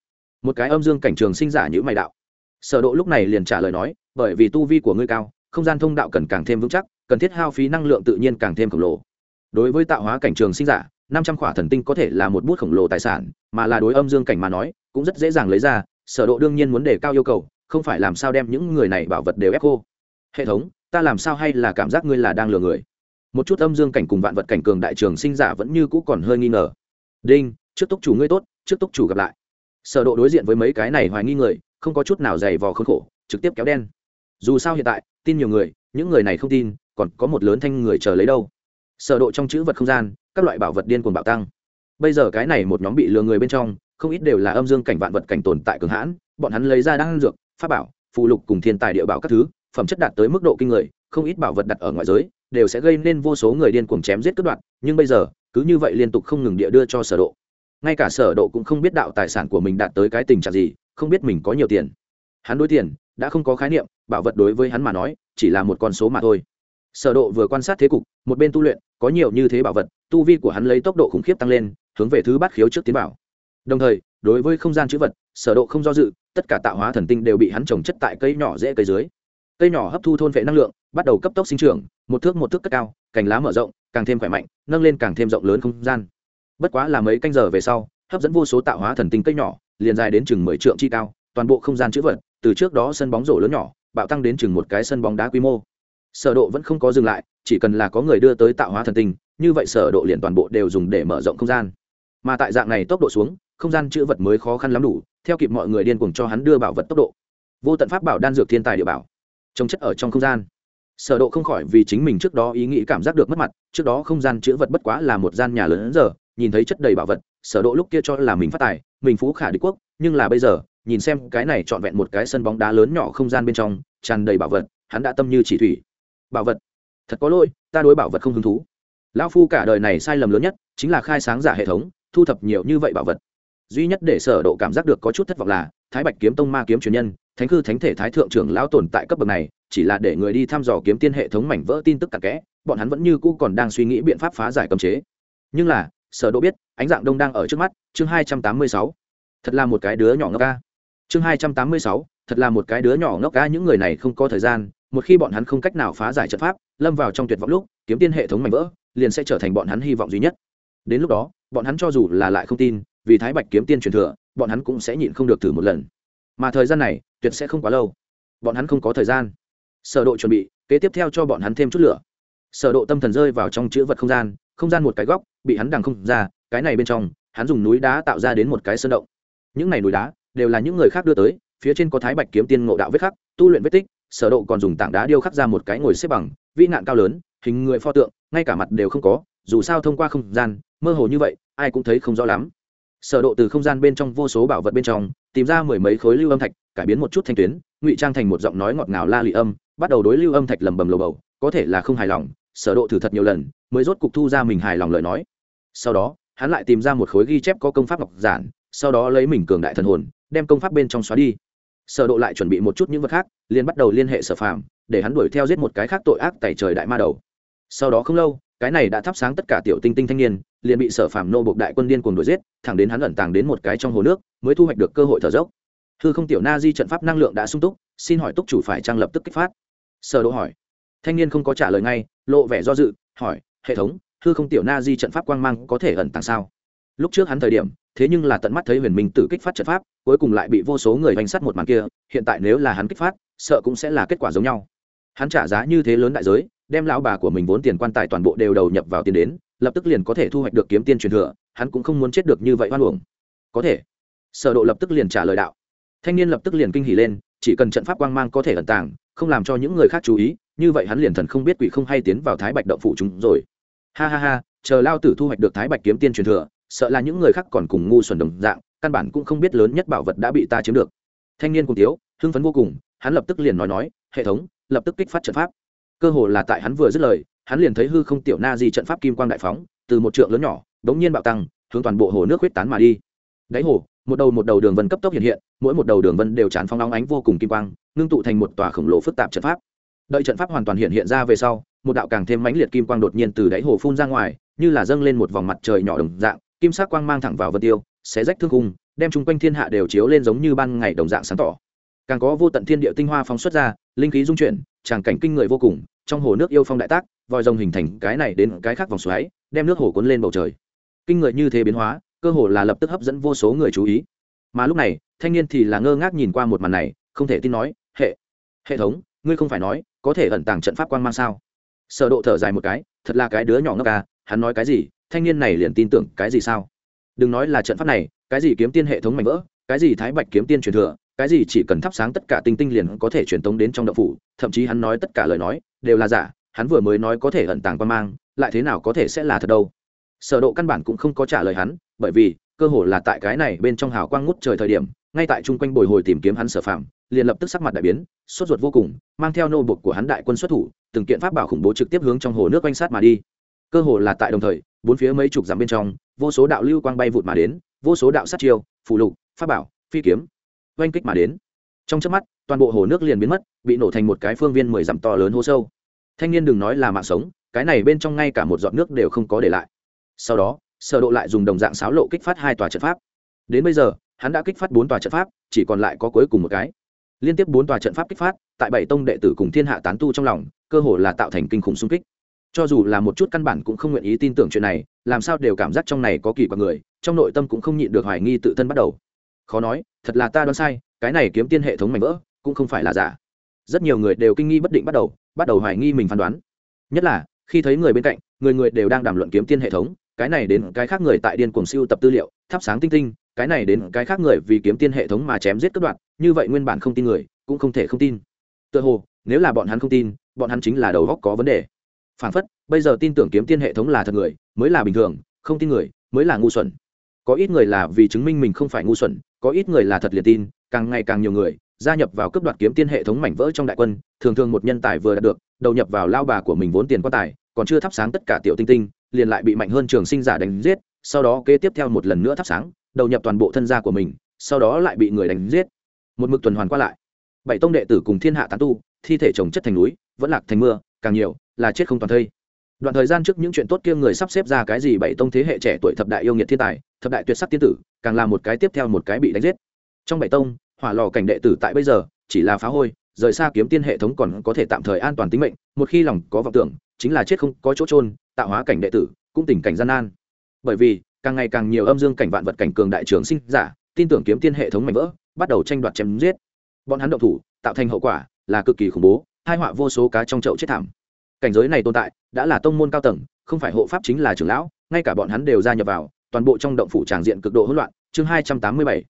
Một cái âm dương cảnh trường sinh giả như mày đạo. Sở độ lúc này liền trả lời nói, bởi vì tu vi của ngươi cao không gian thông đạo cần càng thêm vững chắc, cần thiết hao phí năng lượng tự nhiên càng thêm khổng lồ. Đối với tạo hóa cảnh trường sinh giả, năm trăm khỏa thần tinh có thể là một bút khổng lồ tài sản, mà là đối âm dương cảnh mà nói, cũng rất dễ dàng lấy ra, sở độ đương nhiên muốn đề cao yêu cầu, không phải làm sao đem những người này bảo vật đều ép cô. Hệ thống, ta làm sao hay là cảm giác ngươi là đang lừa người? Một chút âm dương cảnh cùng vạn vật cảnh cường đại trường sinh giả vẫn như cũ còn hơi nghi ngờ. Đinh, trước túc chủ ngươi tốt, trước túc chủ gặp lại. Sở độ đối diện với mấy cái này hoài nghi người, không có chút nào dày vò khốn khổ, trực tiếp kéo đen dù sao hiện tại, tin nhiều người, những người này không tin, còn có một lớn thanh người chờ lấy đâu. Sở độ trong chữ vật không gian, các loại bảo vật điên cuồng bạo tăng. Bây giờ cái này một nhóm bị lừa người bên trong, không ít đều là âm dương cảnh vạn vật cảnh tồn tại cường hãn, bọn hắn lấy ra đan dược, pháp bảo phụ lục cùng thiên tài địa bảo các thứ, phẩm chất đạt tới mức độ kinh người, không ít bảo vật đặt ở ngoại giới, đều sẽ gây nên vô số người điên cuồng chém giết cướp đoạt, nhưng bây giờ, cứ như vậy liên tục không ngừng địa đưa cho sở độ. Ngay cả sở độ cũng không biết đạo tài sản của mình đạt tới cái tình trạng gì, không biết mình có nhiều tiền. Hắn đối tiền đã không có khái niệm, bảo vật đối với hắn mà nói, chỉ là một con số mà thôi. Sở độ vừa quan sát thế cục, một bên tu luyện, có nhiều như thế bảo vật, tu vi của hắn lấy tốc độ khủng khiếp tăng lên, hướng về thứ bát khiếu trước tiến bảo đồng thời, đối với không gian chữ vật, sở độ không do dự, tất cả tạo hóa thần tinh đều bị hắn trồng chất tại cây nhỏ dễ cây dưới. Cây nhỏ hấp thu thôn vệ năng lượng, bắt đầu cấp tốc sinh trưởng, một thước một thước cất cao, cành lá mở rộng, càng thêm khỏe mạnh, nâng lên càng thêm rộng lớn không gian. Bất quá là mấy canh giờ về sau, hấp dẫn vô số tạo hóa thần tinh cây nhỏ, liền dài đến chừng mười trượng chi cao, toàn bộ không gian chữ vật từ trước đó sân bóng rổ lớn nhỏ, bạo tăng đến chừng một cái sân bóng đá quy mô. Sở độ vẫn không có dừng lại, chỉ cần là có người đưa tới tạo hóa thần tinh, như vậy sở độ liền toàn bộ đều dùng để mở rộng không gian. Mà tại dạng này tốc độ xuống, không gian chữ vật mới khó khăn lắm đủ, theo kịp mọi người điên cuồng cho hắn đưa bảo vật tốc độ. Vô tận pháp bảo đan dược thiên tài địa bảo, trồng chất ở trong không gian. Sở độ không khỏi vì chính mình trước đó ý nghĩ cảm giác được mất mặt, trước đó không gian chữ vật bất quá là một gian nhà lớn hơn giờ, nhìn thấy chất đầy bảo vật, sở độ lúc kia cho là mình phát tài, mình phú khả địch quốc, nhưng là bây giờ nhìn xem cái này trọn vẹn một cái sân bóng đá lớn nhỏ không gian bên trong, tràn đầy bảo vật, hắn đã tâm như chỉ thủy. Bảo vật? Thật có lỗi, ta đối bảo vật không hứng thú. Lão phu cả đời này sai lầm lớn nhất chính là khai sáng giả hệ thống, thu thập nhiều như vậy bảo vật. Duy nhất để sở độ cảm giác được có chút thất vọng là, thái bạch kiếm tông ma kiếm truyền nhân, thánh cư thánh thể thái thượng trưởng lão tồn tại cấp bậc này, chỉ là để người đi thăm dò kiếm tiên hệ thống mảnh vỡ tin tức cặn kẽ, bọn hắn vẫn như cũ còn đang suy nghĩ biện pháp phá giải cấm chế. Nhưng là, sở độ biết, ánh dạng đông đang ở trước mắt, chương 286 thật là một cái đứa nhỏ ngốc ca chương 286 thật là một cái đứa nhỏ ngốc cá những người này không có thời gian, một khi bọn hắn không cách nào phá giải trận pháp, lâm vào trong tuyệt vọng lúc, kiếm tiên hệ thống mảnh vỡ, liền sẽ trở thành bọn hắn hy vọng duy nhất. Đến lúc đó, bọn hắn cho dù là lại không tin, vì thái bạch kiếm tiên truyền thừa, bọn hắn cũng sẽ nhịn không được thử một lần. Mà thời gian này, tuyệt sẽ không quá lâu. Bọn hắn không có thời gian. Sở độ chuẩn bị, kế tiếp theo cho bọn hắn thêm chút lửa. Sở độ tâm thần rơi vào trong chữ vật không gian không gian một cái góc, bị hắn đằng không ra, cái này bên trong, hắn dùng núi đá tạo ra đến một cái sơn động. Những này núi đá đều là những người khác đưa tới, phía trên có thái bạch kiếm tiên ngộ đạo vết khắc, tu luyện vết tích, sở độ còn dùng tảng đá điêu khắc ra một cái ngồi xếp bằng, vĩ nạn cao lớn, hình người pho tượng, ngay cả mặt đều không có, dù sao thông qua không gian, mơ hồ như vậy, ai cũng thấy không rõ lắm. Sở độ từ không gian bên trong vô số bảo vật bên trong, tìm ra mười mấy khối lưu âm thạch, cải biến một chút thanh tuyến, ngụy trang thành một giọng nói ngọt ngào la lị âm, bắt đầu đối lưu âm thạch lầm bầm lầu bầu, có thể là không hài lòng, sở độ thử thật nhiều lần, mới rốt cục thu ra mình hài lòng lời nói. Sau đó, hắn lại tìm ra một khối ghi chép có công pháp ngọc giản, sau đó lấy mình cường đại thần hồn đem công pháp bên trong xóa đi. Sở độ lại chuẩn bị một chút những vật khác, liền bắt đầu liên hệ sở phàm, để hắn đuổi theo giết một cái khác tội ác tẩy trời đại ma đầu. Sau đó không lâu, cái này đã thắp sáng tất cả tiểu tinh tinh thanh niên, liền bị sở phàm nô buộc đại quân điên cuồng đuổi giết, thẳng đến hắn ẩn tàng đến một cái trong hồ nước, mới thu hoạch được cơ hội thở dốc. Hư không tiểu na di trận pháp năng lượng đã sung túc, xin hỏi túc chủ phải trang lập tức kích phát. Sở độ hỏi. Thanh niên không có trả lời ngay, lộ vẻ do dự, hỏi, hệ thống, hư không tiểu na di trận pháp quang mang có thể ẩn tàng sao? Lúc trước hắn thời điểm, thế nhưng là tận mắt thấy huyền minh tử kích phát trận pháp cuối cùng lại bị vô số người bánh sắt một màn kia, hiện tại nếu là hắn kích phát, sợ cũng sẽ là kết quả giống nhau. Hắn trả giá như thế lớn đại giới, đem lão bà của mình vốn tiền quan tài toàn bộ đều đầu nhập vào tiền đến, lập tức liền có thể thu hoạch được kiếm tiên truyền thừa, hắn cũng không muốn chết được như vậy hoan uổng. có thể. Sở độ lập tức liền trả lời đạo. Thanh niên lập tức liền kinh hỉ lên, chỉ cần trận pháp quang mang có thể ẩn tàng, không làm cho những người khác chú ý, như vậy hắn liền thần không biết quỷ không hay tiến vào thái bạch động phủ chúng rồi. Ha ha ha, chờ lao tử thu hoạch được thái bạch kiếm tiên truyền thừa, sợ là những người khác còn cùng ngu xuẩn đồng dạng căn bản cũng không biết lớn nhất bảo vật đã bị ta chiếm được. Thanh niên cùng thiếu, hưng phấn vô cùng hắn lập tức liền nói nói hệ thống lập tức kích phát trận pháp. Cơ hồ là tại hắn vừa dứt lời hắn liền thấy hư không tiểu na di trận pháp kim quang đại phóng từ một trượng lớn nhỏ đống nhiên bạo tăng hướng toàn bộ hồ nước huyết tán mà đi. Đáy hồ một đầu một đầu đường vân cấp tốc hiện hiện mỗi một đầu đường vân đều tràn phong long ánh vô cùng kim quang ngưng tụ thành một tòa khổng lồ phức tạp trận pháp. Đợi trận pháp hoàn toàn hiện hiện ra về sau một đạo càng thêm mãnh liệt kim quang đột nhiên từ đáy hồ phun ra ngoài như là dâng lên một vòng mặt trời nhỏ đồng dạng kim sắc quang mang thẳng vào vân tiêu xé rách thương khung, đem chung quanh thiên hạ đều chiếu lên giống như ban ngày đồng dạng sáng tỏ. Càng có vô tận thiên địa tinh hoa phóng xuất ra, linh khí dung chuyển, tràng cảnh kinh người vô cùng, trong hồ nước yêu phong đại tác, vòi rồng hình thành cái này đến cái khác vòng xoáy, đem nước hồ cuốn lên bầu trời. Kinh người như thế biến hóa, cơ hồ là lập tức hấp dẫn vô số người chú ý. Mà lúc này, thanh niên thì là ngơ ngác nhìn qua một màn này, không thể tin nói, hệ hệ thống, ngươi không phải nói, có thể ẩn tàng trận pháp quan mang sao? Sở độ thở dài một cái, thật là cái đứa nhỏ ngốc à hắn nói cái gì, thanh niên này liền tin tưởng cái gì sao? Đừng nói là trận pháp này, cái gì kiếm tiên hệ thống mạnh vỡ, cái gì thái bạch kiếm tiên truyền thừa, cái gì chỉ cần thắp sáng tất cả tinh tinh liền có thể truyền tống đến trong đậu phủ, thậm chí hắn nói tất cả lời nói, đều là giả, hắn vừa mới nói có thể ẩn tàng quan mang, lại thế nào có thể sẽ là thật đâu. Sở độ căn bản cũng không có trả lời hắn, bởi vì, cơ hồ là tại cái này bên trong hào quang ngút trời thời điểm, ngay tại trung quanh bồi hồi tìm kiếm hắn sở phạm liền lập tức sắc mặt đại biến, sốt ruột vô cùng, mang theo nô buộc của hắn đại quân xuất thủ, từng kiện pháp bảo khủng bố trực tiếp hướng trong hồ nước quanh sát mà đi cơ hồ là tại đồng thời, bốn phía mấy chục dặm bên trong, vô số đạo lưu quang bay vụt mà đến, vô số đạo sát chiêu phụ lục, pháp bảo, phi kiếm, oanh kích mà đến. Trong chớp mắt, toàn bộ hồ nước liền biến mất, bị nổ thành một cái phương viên mười dặm to lớn hố sâu. Thanh niên đừng nói là mạng sống, cái này bên trong ngay cả một giọt nước đều không có để lại. Sau đó, sở độ lại dùng đồng dạng sáo lộ kích phát hai tòa trận pháp. Đến bây giờ, hắn đã kích phát bốn tòa trận pháp, chỉ còn lại có cuối cùng một cái. Liên tiếp bốn tòa trận pháp kích phát, tại bảy tông đệ tử cùng thiên hạ tán tu trong lòng, cơ hồ là tạo thành kinh khủng xung kích cho dù là một chút căn bản cũng không nguyện ý tin tưởng chuyện này, làm sao đều cảm giác trong này có kỳ quặc người, trong nội tâm cũng không nhịn được hoài nghi tự thân bắt đầu. Khó nói, thật là ta đoán sai, cái này kiếm tiên hệ thống mảnh vỡ, cũng không phải là giả. Rất nhiều người đều kinh nghi bất định bắt đầu bắt đầu hoài nghi mình phán đoán. Nhất là, khi thấy người bên cạnh, người người đều đang đàm luận kiếm tiên hệ thống, cái này đến cái khác người tại điên cuồng siêu tập tư liệu, thắp sáng tinh tinh, cái này đến cái khác người vì kiếm tiên hệ thống mà chém giết cất đoạn như vậy nguyên bản không tin người, cũng không thể không tin. Tựa hồ, nếu là bọn hắn không tin, bọn hắn chính là đầu góc có vấn đề phản phất, bây giờ tin tưởng kiếm tiên hệ thống là thật người, mới là bình thường, không tin người, mới là ngu xuẩn. Có ít người là vì chứng minh mình không phải ngu xuẩn, có ít người là thật liền tin, càng ngày càng nhiều người gia nhập vào cấp đoạt kiếm tiên hệ thống mảnh vỡ trong đại quân, thường thường một nhân tài vừa đạt được, đầu nhập vào lao bà của mình vốn tiền quan tài, còn chưa thắp sáng tất cả tiểu tinh tinh, liền lại bị mạnh hơn trường sinh giả đánh giết, sau đó kế tiếp theo một lần nữa thắp sáng, đầu nhập toàn bộ thân gia của mình, sau đó lại bị người đánh giết. Một mực tuần hoàn qua lại, bảy tông đệ tử cùng thiên hạ tán tu, thi thể trồng chất thành núi, vẫn lạc thành mưa, càng nhiều là chết không toàn thây. Đoạn thời gian trước những chuyện tốt kia người sắp xếp ra cái gì bảy tông thế hệ trẻ tuổi thập đại yêu nghiệt thiên tài, thập đại tuyệt sắc tiên tử, càng là một cái tiếp theo một cái bị đánh giết. Trong bảy tông, hỏa lò cảnh đệ tử tại bây giờ chỉ là phá hôi, rời xa kiếm tiên hệ thống còn có thể tạm thời an toàn tính mệnh, một khi lòng có vọng tưởng, chính là chết không có chỗ trôn tạo hóa cảnh đệ tử, cũng tình cảnh gian nan. Bởi vì, càng ngày càng nhiều âm dương cảnh vạn vật cảnh cường đại trường sinh giả, tin tưởng kiếm tiên hệ thống mạnh vỡ, bắt đầu tranh đoạt chém giết. Bọn hắn động thủ, tạo thành hậu quả là cực kỳ khủng bố hai họa vô số cá trong chậu chết thảm cảnh giới này tồn tại, đã là tông môn cao tầng, không phải hộ pháp chính là trưởng lão, ngay cả bọn hắn đều gia nhập vào, toàn bộ trong động phủ tràng diện cực độ hỗn loạn. Chương hai trăm tám mươi bảy,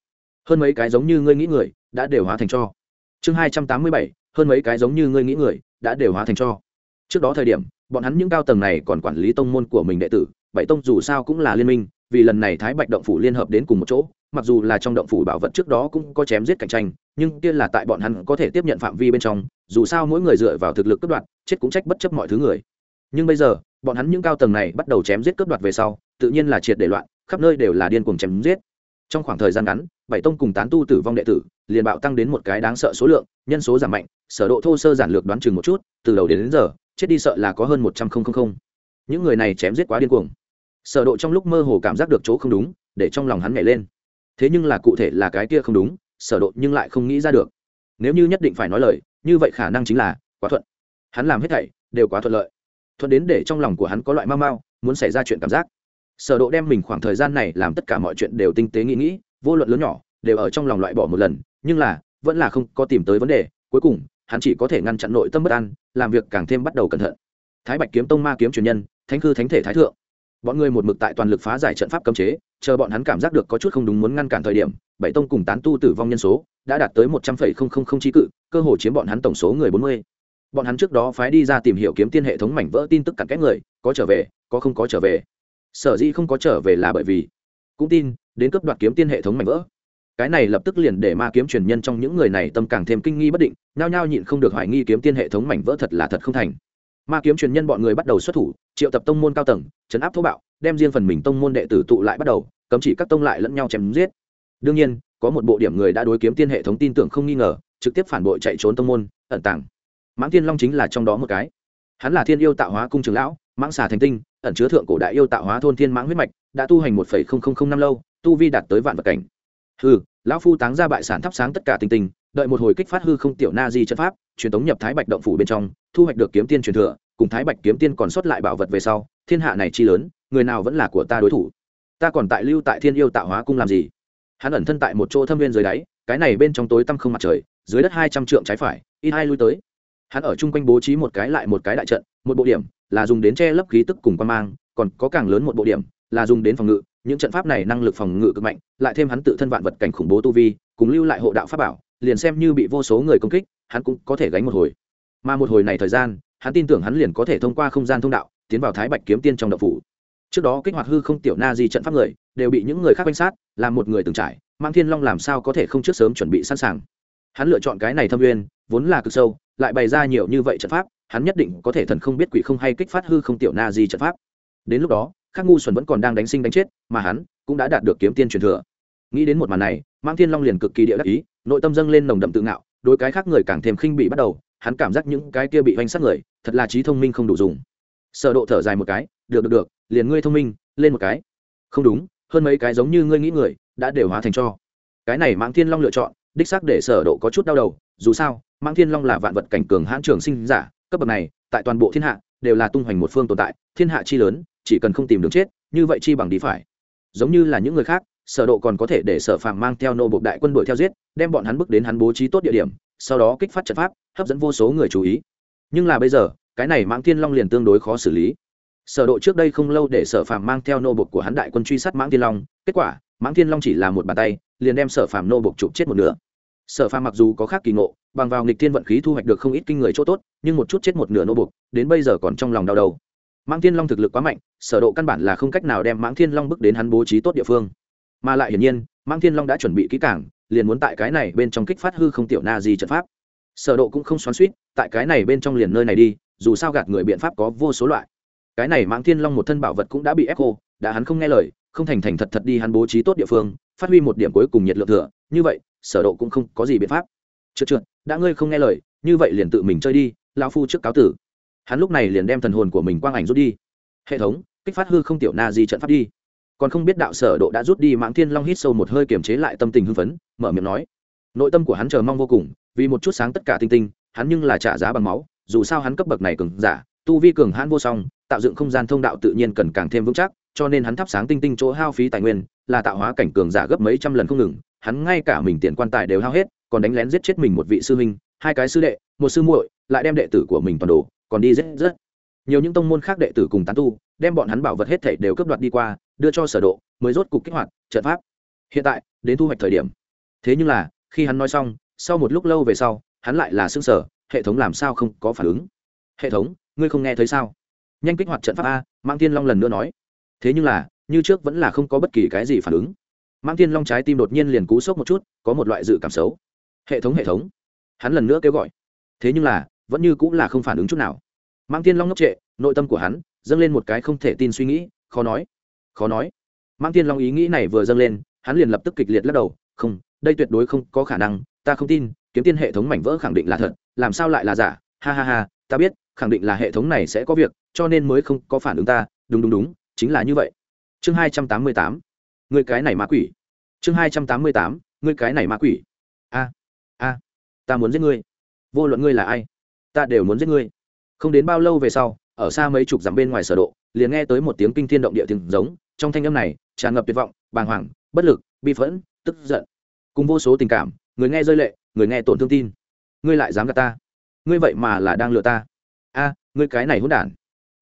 hơn mấy cái giống như ngươi nghĩ người, đã đều hóa thành cho. Chương hai trăm tám mươi bảy, hơn mấy cái giống như ngươi nghĩ người, đã đều hóa thành cho. Trước đó thời điểm, bọn hắn những cao tầng này còn quản lý tông môn của mình đệ tử, bảy tông dù sao cũng là liên minh, vì lần này thái bạch động phủ liên hợp đến cùng một chỗ, mặc dù là trong động phủ bảo vật trước đó cũng có chém giết cạnh tranh, nhưng kia là tại bọn hắn có thể tiếp nhận phạm vi bên trong, dù sao mỗi người dựa vào thực lực cất đoạt chết cũng trách bất chấp mọi thứ người. Nhưng bây giờ bọn hắn những cao tầng này bắt đầu chém giết cướp đoạt về sau tự nhiên là triệt để loạn khắp nơi đều là điên cuồng chém giết. Trong khoảng thời gian ngắn bảy tông cùng tán tu tử vong đệ tử liền bạo tăng đến một cái đáng sợ số lượng nhân số giảm mạnh sở độ thô sơ giản lược đoán chừng một chút từ đầu đến, đến giờ chết đi sợ là có hơn một trăm không. Những người này chém giết quá điên cuồng. Sở độ trong lúc mơ hồ cảm giác được chỗ không đúng để trong lòng hắn nhảy lên. Thế nhưng là cụ thể là cái kia không đúng sở độ nhưng lại không nghĩ ra được. Nếu như nhất định phải nói lời như vậy khả năng chính là quá thuận hắn làm hết thảy đều quá thuận lợi. Thuận đến để trong lòng của hắn có loại mau mau, muốn xảy ra chuyện cảm giác. Sở độ đem mình khoảng thời gian này làm tất cả mọi chuyện đều tinh tế nghĩ nghĩ, vô luận lớn nhỏ, đều ở trong lòng loại bỏ một lần, nhưng là, vẫn là không có tìm tới vấn đề. Cuối cùng, hắn chỉ có thể ngăn chặn nội tâm bất an, làm việc càng thêm bắt đầu cẩn thận. Thái bạch kiếm tông ma kiếm truyền nhân, thánh cư thánh thể thái thượng. Bọn người một mực tại toàn lực phá giải trận pháp cấm chế, chờ bọn hắn cảm giác được có chút không đúng muốn ngăn cản thời điểm, bảy tông cùng tán tu tử vong nhân số đã đạt tới một trăm phẩy không không không cự, cơ hồ chiếm bọn hắn tổng số người bốn mươi bọn hắn trước đó phái đi ra tìm hiểu kiếm tiên hệ thống mảnh vỡ tin tức cặn kẽ người, có trở về, có không có trở về. Sở dĩ không có trở về là bởi vì, cũng tin, đến cấp đoạt kiếm tiên hệ thống mảnh vỡ. Cái này lập tức liền để ma kiếm truyền nhân trong những người này tâm càng thêm kinh nghi bất định, nhao nhao nhịn không được hoài nghi kiếm tiên hệ thống mảnh vỡ thật là thật không thành. Ma kiếm truyền nhân bọn người bắt đầu xuất thủ, triệu tập tông môn cao tầng chấn áp thô bạo, đem riêng phần mình tông môn đệ tử tụ lại bắt đầu, cấm chỉ các tông lại lẫn nhau chém giết. Đương nhiên, có một bộ điểm người đã đối kiếm tiên hệ thống tin tưởng không nghi ngờ, trực tiếp phản bội chạy trốn tông môn, ẩn tàng mãng thiên long chính là trong đó một cái. Hắn là thiên yêu tạo hóa cung trường lão, mãng xà thành tinh, ẩn chứa thượng cổ đại yêu tạo hóa thôn thiên mãng huyết mạch, đã tu hành một năm lâu, tu vi đạt tới vạn vật cảnh. Hư lão phu táng ra bại sản thắp sáng tất cả tinh tinh, đợi một hồi kích phát hư không tiểu na di chân pháp, truyền tống nhập thái bạch động phủ bên trong, thu hoạch được kiếm tiên truyền thừa, cùng thái bạch kiếm tiên còn sót lại bảo vật về sau, thiên hạ này chi lớn, người nào vẫn là của ta đối thủ? Ta còn tại lưu tại thiên yêu tạo hóa cung làm gì? Hắn ẩn thân tại một chỗ thâm viên dưới đáy, cái này bên trong tối tăm không mặt trời, dưới đất hai trăm trượng trái phải ít hai lui tới hắn ở chung quanh bố trí một cái lại một cái đại trận, một bộ điểm là dùng đến che lấp khí tức cùng quan mang, còn có càng lớn một bộ điểm là dùng đến phòng ngự, những trận pháp này năng lực phòng ngự cực mạnh, lại thêm hắn tự thân vạn vật cảnh khủng bố tu vi, cùng lưu lại hộ đạo pháp bảo, liền xem như bị vô số người công kích, hắn cũng có thể gánh một hồi. Mà một hồi này thời gian, hắn tin tưởng hắn liền có thể thông qua không gian thông đạo, tiến vào thái bạch kiếm tiên trong đậu phủ. Trước đó kích hoạt hư không tiểu na di trận pháp người, đều bị những người khác quan sát, làm một người từng trải mang thiên long làm sao có thể không trước sớm chuẩn bị sẵn sàng? Hắn lựa chọn cái này thâm uyên, vốn là cực sâu lại bày ra nhiều như vậy trận pháp, hắn nhất định có thể thần không biết quỷ không hay kích phát hư không tiểu na di trận pháp. Đến lúc đó, khắc ngu xuẩn vẫn còn đang đánh sinh đánh chết, mà hắn cũng đã đạt được kiếm tiên truyền thừa. Nghĩ đến một màn này mang thiên long liền cực kỳ địa đắc ý, nội tâm dâng lên nồng đậm tự ngạo đôi cái khác người càng thêm khinh bị bắt đầu, hắn cảm giác những cái kia bị oanh sát người, thật là trí thông minh không đủ dùng. Sở độ thở dài một cái, được được được, liền ngươi thông minh, lên một cái. Không đúng, hơn mấy cái giống như ngươi nghĩ người, đã đều hóa thành cho. Cái này mãng thiên long lựa chọn, đích xác để sở độ có chút đau đầu dù sao, mãng thiên long là vạn vật cảnh cường hãn trường sinh giả, cấp bậc này, tại toàn bộ thiên hạ, đều là tung hoành một phương tồn tại, thiên hạ chi lớn, chỉ cần không tìm đường chết, như vậy chi bằng đi phải. Giống như là những người khác, sở độ còn có thể để sở phàm mang theo nô bộc đại quân đuổi theo giết, đem bọn hắn bước đến hắn bố trí tốt địa điểm, sau đó kích phát trận pháp, hấp dẫn vô số người chú ý. Nhưng là bây giờ, cái này mãng thiên long liền tương đối khó xử lý. Sở độ trước đây không lâu để sở phàm mang theo nô bộc của hắn đại quân truy sát mãng thiên long, kết quả, mãng thiên long chỉ là một bàn tay, liền đem sở phàm nô bộc chụp chết một nửa sở phàm mặc dù có khác kỳ ngộ bằng vào nghịch thiên vận khí thu hoạch được không ít kinh người chỗ tốt nhưng một chút chết một nửa nô buộc, đến bây giờ còn trong lòng đau đầu. Mãng thiên long thực lực quá mạnh sở độ căn bản là không cách nào đem mãng thiên long bước đến hắn bố trí tốt địa phương. Mà lại hiển nhiên mãng thiên long đã chuẩn bị kỹ càng liền muốn tại cái này bên trong kích phát hư không tiểu na gì trận pháp. Sở độ cũng không xoắn xuýt tại cái này bên trong liền nơi này đi dù sao gạt người biện pháp có vô số loại. Cái này mãng thiên long một thân bảo vật cũng đã bị ép khô đã hắn không nghe lời không thành thành thật thật đi hắn bố trí tốt địa phương phát huy một điểm cuối cùng nhiệt lượng thừa như vậy, sở độ cũng không có gì biện pháp. Trượt trượt, đã ngươi không nghe lời, như vậy liền tự mình chơi đi, lão phu trước cáo tử. Hắn lúc này liền đem thần hồn của mình quang ảnh rút đi. Hệ thống, kích phát hư không tiểu na di trận pháp đi. Còn không biết đạo sở độ đã rút đi mãng thiên long hít sâu một hơi kiềm chế lại tâm tình hưng phấn, mở miệng nói. Nội tâm của hắn chờ mong vô cùng, vì một chút sáng tất cả tinh tinh, hắn nhưng là trả giá bằng máu, dù sao hắn cấp bậc này cường giả, tu vi cường hãn vô song, tạo dựng không gian thông đạo tự nhiên cần càng thêm vững chắc, cho nên hắn thắp sáng tinh tinh chỗ hao phí tài nguyên, là tạo hóa cảnh cường giả gấp mấy trăm lần không ngừng hắn ngay cả mình tiền quan tài đều hao hết, còn đánh lén giết chết mình một vị sư huynh, hai cái sư đệ, một sư muội, lại đem đệ tử của mình toàn đồ còn đi rất rất nhiều những tông môn khác đệ tử cùng tán tu, đem bọn hắn bảo vật hết thảy đều cướp đoạt đi qua, đưa cho sở độ, mới rốt cục kích hoạt, trận pháp. Hiện tại, đến thu hoạch thời điểm. Thế nhưng là, khi hắn nói xong, sau một lúc lâu về sau, hắn lại là sững sờ, hệ thống làm sao không có phản ứng? Hệ thống, ngươi không nghe thấy sao? Nhanh kích hoạt trận pháp a mang tiên long lần nữa nói. Thế nhưng là, như trước vẫn là không có bất kỳ cái gì phản ứng mang Thiên long trái tim đột nhiên liền cú sốc một chút, có một loại dự cảm xấu. Hệ thống hệ thống. Hắn lần nữa kêu gọi. Thế nhưng là, vẫn như cũng là không phản ứng chút nào. Mang Thiên long ngốc trệ, nội tâm của hắn dâng lên một cái không thể tin suy nghĩ, khó nói khó nói. Mang Thiên long ý nghĩ này vừa dâng lên, hắn liền lập tức kịch liệt lắc đầu, không, đây tuyệt đối không có khả năng, ta không tin, kiếm tiên hệ thống mảnh vỡ khẳng định là thật, làm sao lại là giả? Ha ha ha, ta biết, khẳng định là hệ thống này sẽ có việc, cho nên mới không có phản ứng ta, đúng đúng đúng, chính là như vậy. Chương hai trăm tám mươi tám. Người cái này ma quỷ chương hai trăm tám mươi tám, ngươi cái này ma quỷ. A a, ta muốn giết ngươi. Vô luận ngươi là ai, ta đều muốn giết ngươi. Không đến bao lâu về sau, ở xa mấy chục dặm bên ngoài sở độ, liền nghe tới một tiếng kinh thiên động địa tiếng giống, trong thanh âm này tràn ngập tuyệt vọng, bàng hoàng, bất lực, bi phẫn, tức giận. Cùng vô số tình cảm, người nghe rơi lệ, người nghe tổn thương tin. Ngươi lại dám gạt ta. Ngươi vậy mà là đang lừa ta. A, ngươi cái này hỗn đản.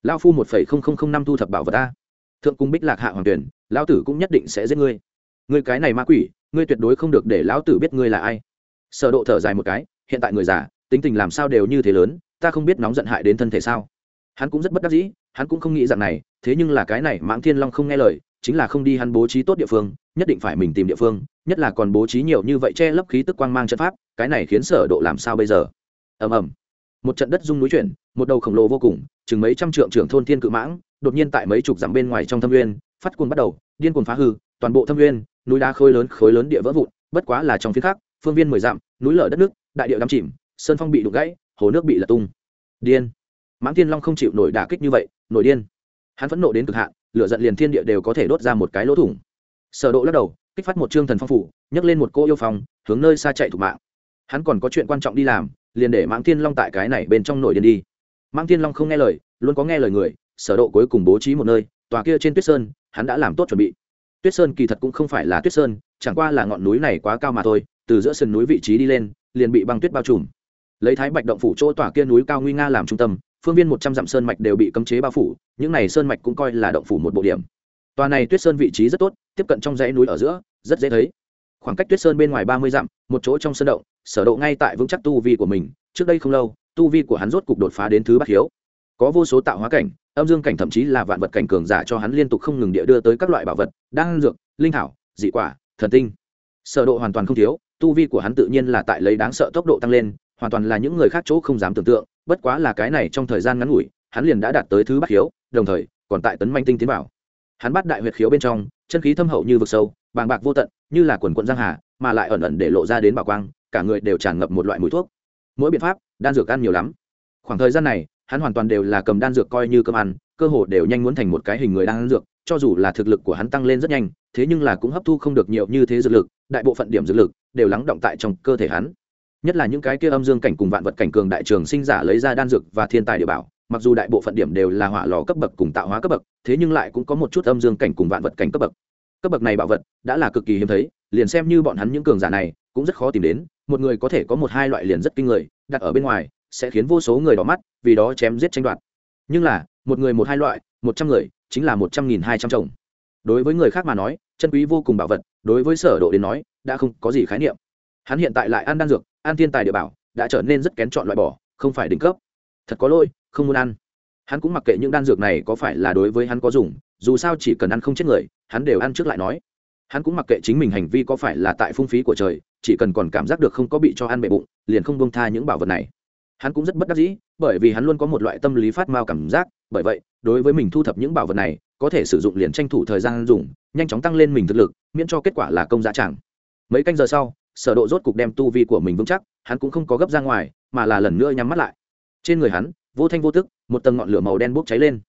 Lao phu một phẩy không không không năm thu thập bảo vật ta thượng cung bích lạc hạ hoàng tuyển, lão tử cũng nhất định sẽ giết ngươi ngươi cái này ma quỷ, ngươi tuyệt đối không được để lão tử biết ngươi là ai. Sở độ thở dài một cái, hiện tại người già, tính tình làm sao đều như thế lớn, ta không biết nóng giận hại đến thân thể sao. Hắn cũng rất bất đắc dĩ, hắn cũng không nghĩ rằng này, thế nhưng là cái này mãng thiên long không nghe lời, chính là không đi hắn bố trí tốt địa phương, nhất định phải mình tìm địa phương, nhất là còn bố trí nhiều như vậy che lấp khí tức quang mang trận pháp, cái này khiến sở độ làm sao bây giờ? Ầm ầm. Một trận đất rung núi chuyển, một đầu khổng lồ vô cùng, chừng mấy trăm trượng trưởng thôn thiên cự mãng, đột nhiên tại mấy chục dặm bên ngoài trong thâm nguyên, phát cuồng bắt đầu, điên cuồng phá hư, toàn bộ thâm nguyên núi đá khối lớn khối lớn địa vỡ vụn, bất quá là trong phía khác, phương viên mười dặm, núi lở đất nước, đại địa đắm chìm, sơn phong bị đục gãy, hồ nước bị lật tung. Điên. Mãng thiên long không chịu nổi đả kích như vậy, nổi điên. Hắn phẫn nộ đến cực hạn, lửa giận liền thiên địa đều có thể đốt ra một cái lỗ thủng. Sở độ lắc đầu, kích phát một trương thần phong phủ, nhấc lên một cô yêu phòng hướng nơi xa chạy thủ mạng. Hắn còn có chuyện quan trọng đi làm, liền để mãng thiên long tại cái này bên trong nổi điên đi. Mãng thiên long không nghe lời, luôn có nghe lời người, sở độ cuối cùng bố trí một nơi, tòa kia trên tuyết sơn, hắn đã làm tốt chuẩn bị tuyết sơn kỳ thật cũng không phải là tuyết sơn, chẳng qua là ngọn núi này quá cao mà thôi, từ giữa sườn núi vị trí đi lên, liền bị băng tuyết bao trùm. Lấy thái bạch động phủ chỗ tòa kia núi cao nguy nga làm trung tâm, phương viên một trăm dặm sơn mạch đều bị cấm chế bao phủ, những này sơn mạch cũng coi là động phủ một bộ điểm. Tòa này tuyết sơn vị trí rất tốt, tiếp cận trong dãy núi ở giữa, rất dễ thấy. Khoảng cách tuyết sơn bên ngoài ba mươi dặm, một chỗ trong sơn động, sở độ ngay tại vững chắc tu vi của mình, trước đây không lâu, tu vi của hắn rốt cục đột phá đến thứ bát hiếu. Có vô số tạo hóa cảnh âm dương cảnh thậm chí là vạn vật cảnh cường giả cho hắn liên tục không ngừng địa đưa tới các loại bảo vật, đan dược, linh thảo, dị quả, thần tinh. Sở độ hoàn toàn không thiếu, tu vi của hắn tự nhiên là tại lấy đáng sợ tốc độ tăng lên, hoàn toàn là những người khác chỗ không dám tưởng tượng, bất quá là cái này trong thời gian ngắn ngủi, hắn liền đã đạt tới thứ bát khiếu, đồng thời còn tại tấn manh tinh tiến bảo. Hắn bắt đại huyệt khiếu bên trong, chân khí thâm hậu như vực sâu, bàng bạc vô tận, như là quần quận giang hà, mà lại ẩn ẩn để lộ ra đến bảo quang, cả người đều tràn ngập một loại mùi thuốc. Mỗi biện pháp, đan dược ăn nhiều lắm. Khoảng thời gian này hắn hoàn toàn đều là cầm đan dược coi như cơm ăn, cơ hồ đều nhanh muốn thành một cái hình người đan dược, cho dù là thực lực của hắn tăng lên rất nhanh, thế nhưng là cũng hấp thu không được nhiều như thế dược lực, đại bộ phận điểm dược lực đều lắng động tại trong cơ thể hắn. Nhất là những cái kia âm dương cảnh cùng vạn vật cảnh cường đại trường sinh giả lấy ra đan dược và thiên tài địa bảo, mặc dù đại bộ phận điểm đều là hỏa lò cấp bậc cùng tạo hóa cấp bậc, thế nhưng lại cũng có một chút âm dương cảnh cùng vạn vật cảnh cấp bậc. Cấp bậc này bảo vật đã là cực kỳ hiếm thấy, liền xem như bọn hắn những cường giả này cũng rất khó tìm đến, một người có thể có một hai loại liền rất kinh người, đặt ở bên ngoài sẽ khiến vô số người đỏ mắt vì đó chém giết tranh đoạt. Nhưng là, một người một hai loại, một trăm người, chính là một trăm nghìn hai trăm chồng. Đối với người khác mà nói, chân quý vô cùng bảo vật, đối với sở độ đến nói, đã không có gì khái niệm. Hắn hiện tại lại ăn đan dược, ăn thiên tài địa bảo, đã trở nên rất kén chọn loại bỏ, không phải đỉnh cấp. Thật có lỗi, không muốn ăn. Hắn cũng mặc kệ những đan dược này có phải là đối với hắn có dùng, dù sao chỉ cần ăn không chết người, hắn đều ăn trước lại nói. Hắn cũng mặc kệ chính mình hành vi có phải là tại phung phí của trời, chỉ cần còn cảm giác được không có bị cho ăn bệ bụng, liền không bông tha những bảo vật này hắn cũng rất bất đắc dĩ, bởi vì hắn luôn có một loại tâm lý phát mao cảm giác, bởi vậy, đối với mình thu thập những bảo vật này, có thể sử dụng liền tranh thủ thời gian dùng, nhanh chóng tăng lên mình thực lực, miễn cho kết quả là công giá chẳng mấy canh giờ sau, sở độ rốt cục đem tu vi của mình vững chắc, hắn cũng không có gấp ra ngoài, mà là lần nữa nhắm mắt lại. Trên người hắn, vô thanh vô tức, một tầng ngọn lửa màu đen bốc cháy lên.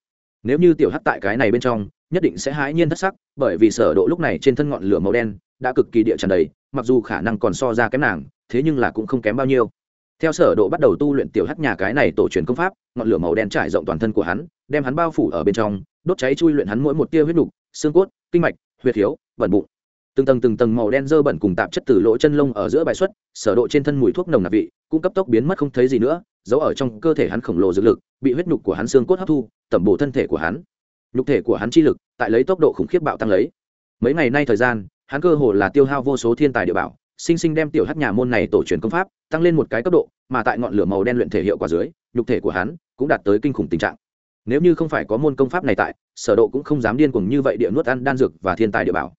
Nếu như tiểu hắc tại cái này bên trong, nhất định sẽ hãi nhiên thất sắc, bởi vì sở độ lúc này trên thân ngọn lửa màu đen đã cực kỳ địa tràn đầy, mặc dù khả năng còn so ra kém nàng, thế nhưng là cũng không kém bao nhiêu theo sở độ bắt đầu tu luyện tiểu hắc nhà cái này tổ truyền công pháp, ngọn lửa màu đen trải rộng toàn thân của hắn, đem hắn bao phủ ở bên trong, đốt cháy chui luyện hắn mỗi một tia huyết nục, xương cốt, kinh mạch huyệt thiếu, bẩn bụng. Từng tầng từng tầng màu đen dơ bẩn cùng tạp chất từ lỗ chân lông ở giữa bài xuất, sở độ trên thân mùi thuốc nồng nặc vị, cũng cấp tốc biến mất không thấy gì nữa, giấu ở trong cơ thể hắn khổng lồ dược lực, bị huyết nhục của hắn xương cốt hấp thu, tẩm bổ thân thể của hắn. Nhục thể của hắn chi lực, tại lấy tốc độ khủng khiếp bạo tăng lấy. Mấy ngày nay thời gian, hắn cơ hồ là tiêu hao vô số thiên tài địa bảo sinh sinh đem tiểu hắc nhà môn này tổ truyền công pháp, tăng lên một cái cấp độ, mà tại ngọn lửa màu đen luyện thể hiệu quả dưới, nhục thể của hắn cũng đạt tới kinh khủng tình trạng. Nếu như không phải có môn công pháp này tại, sở độ cũng không dám điên cuồng như vậy địa nuốt ăn đan dược và thiên tài địa bảo.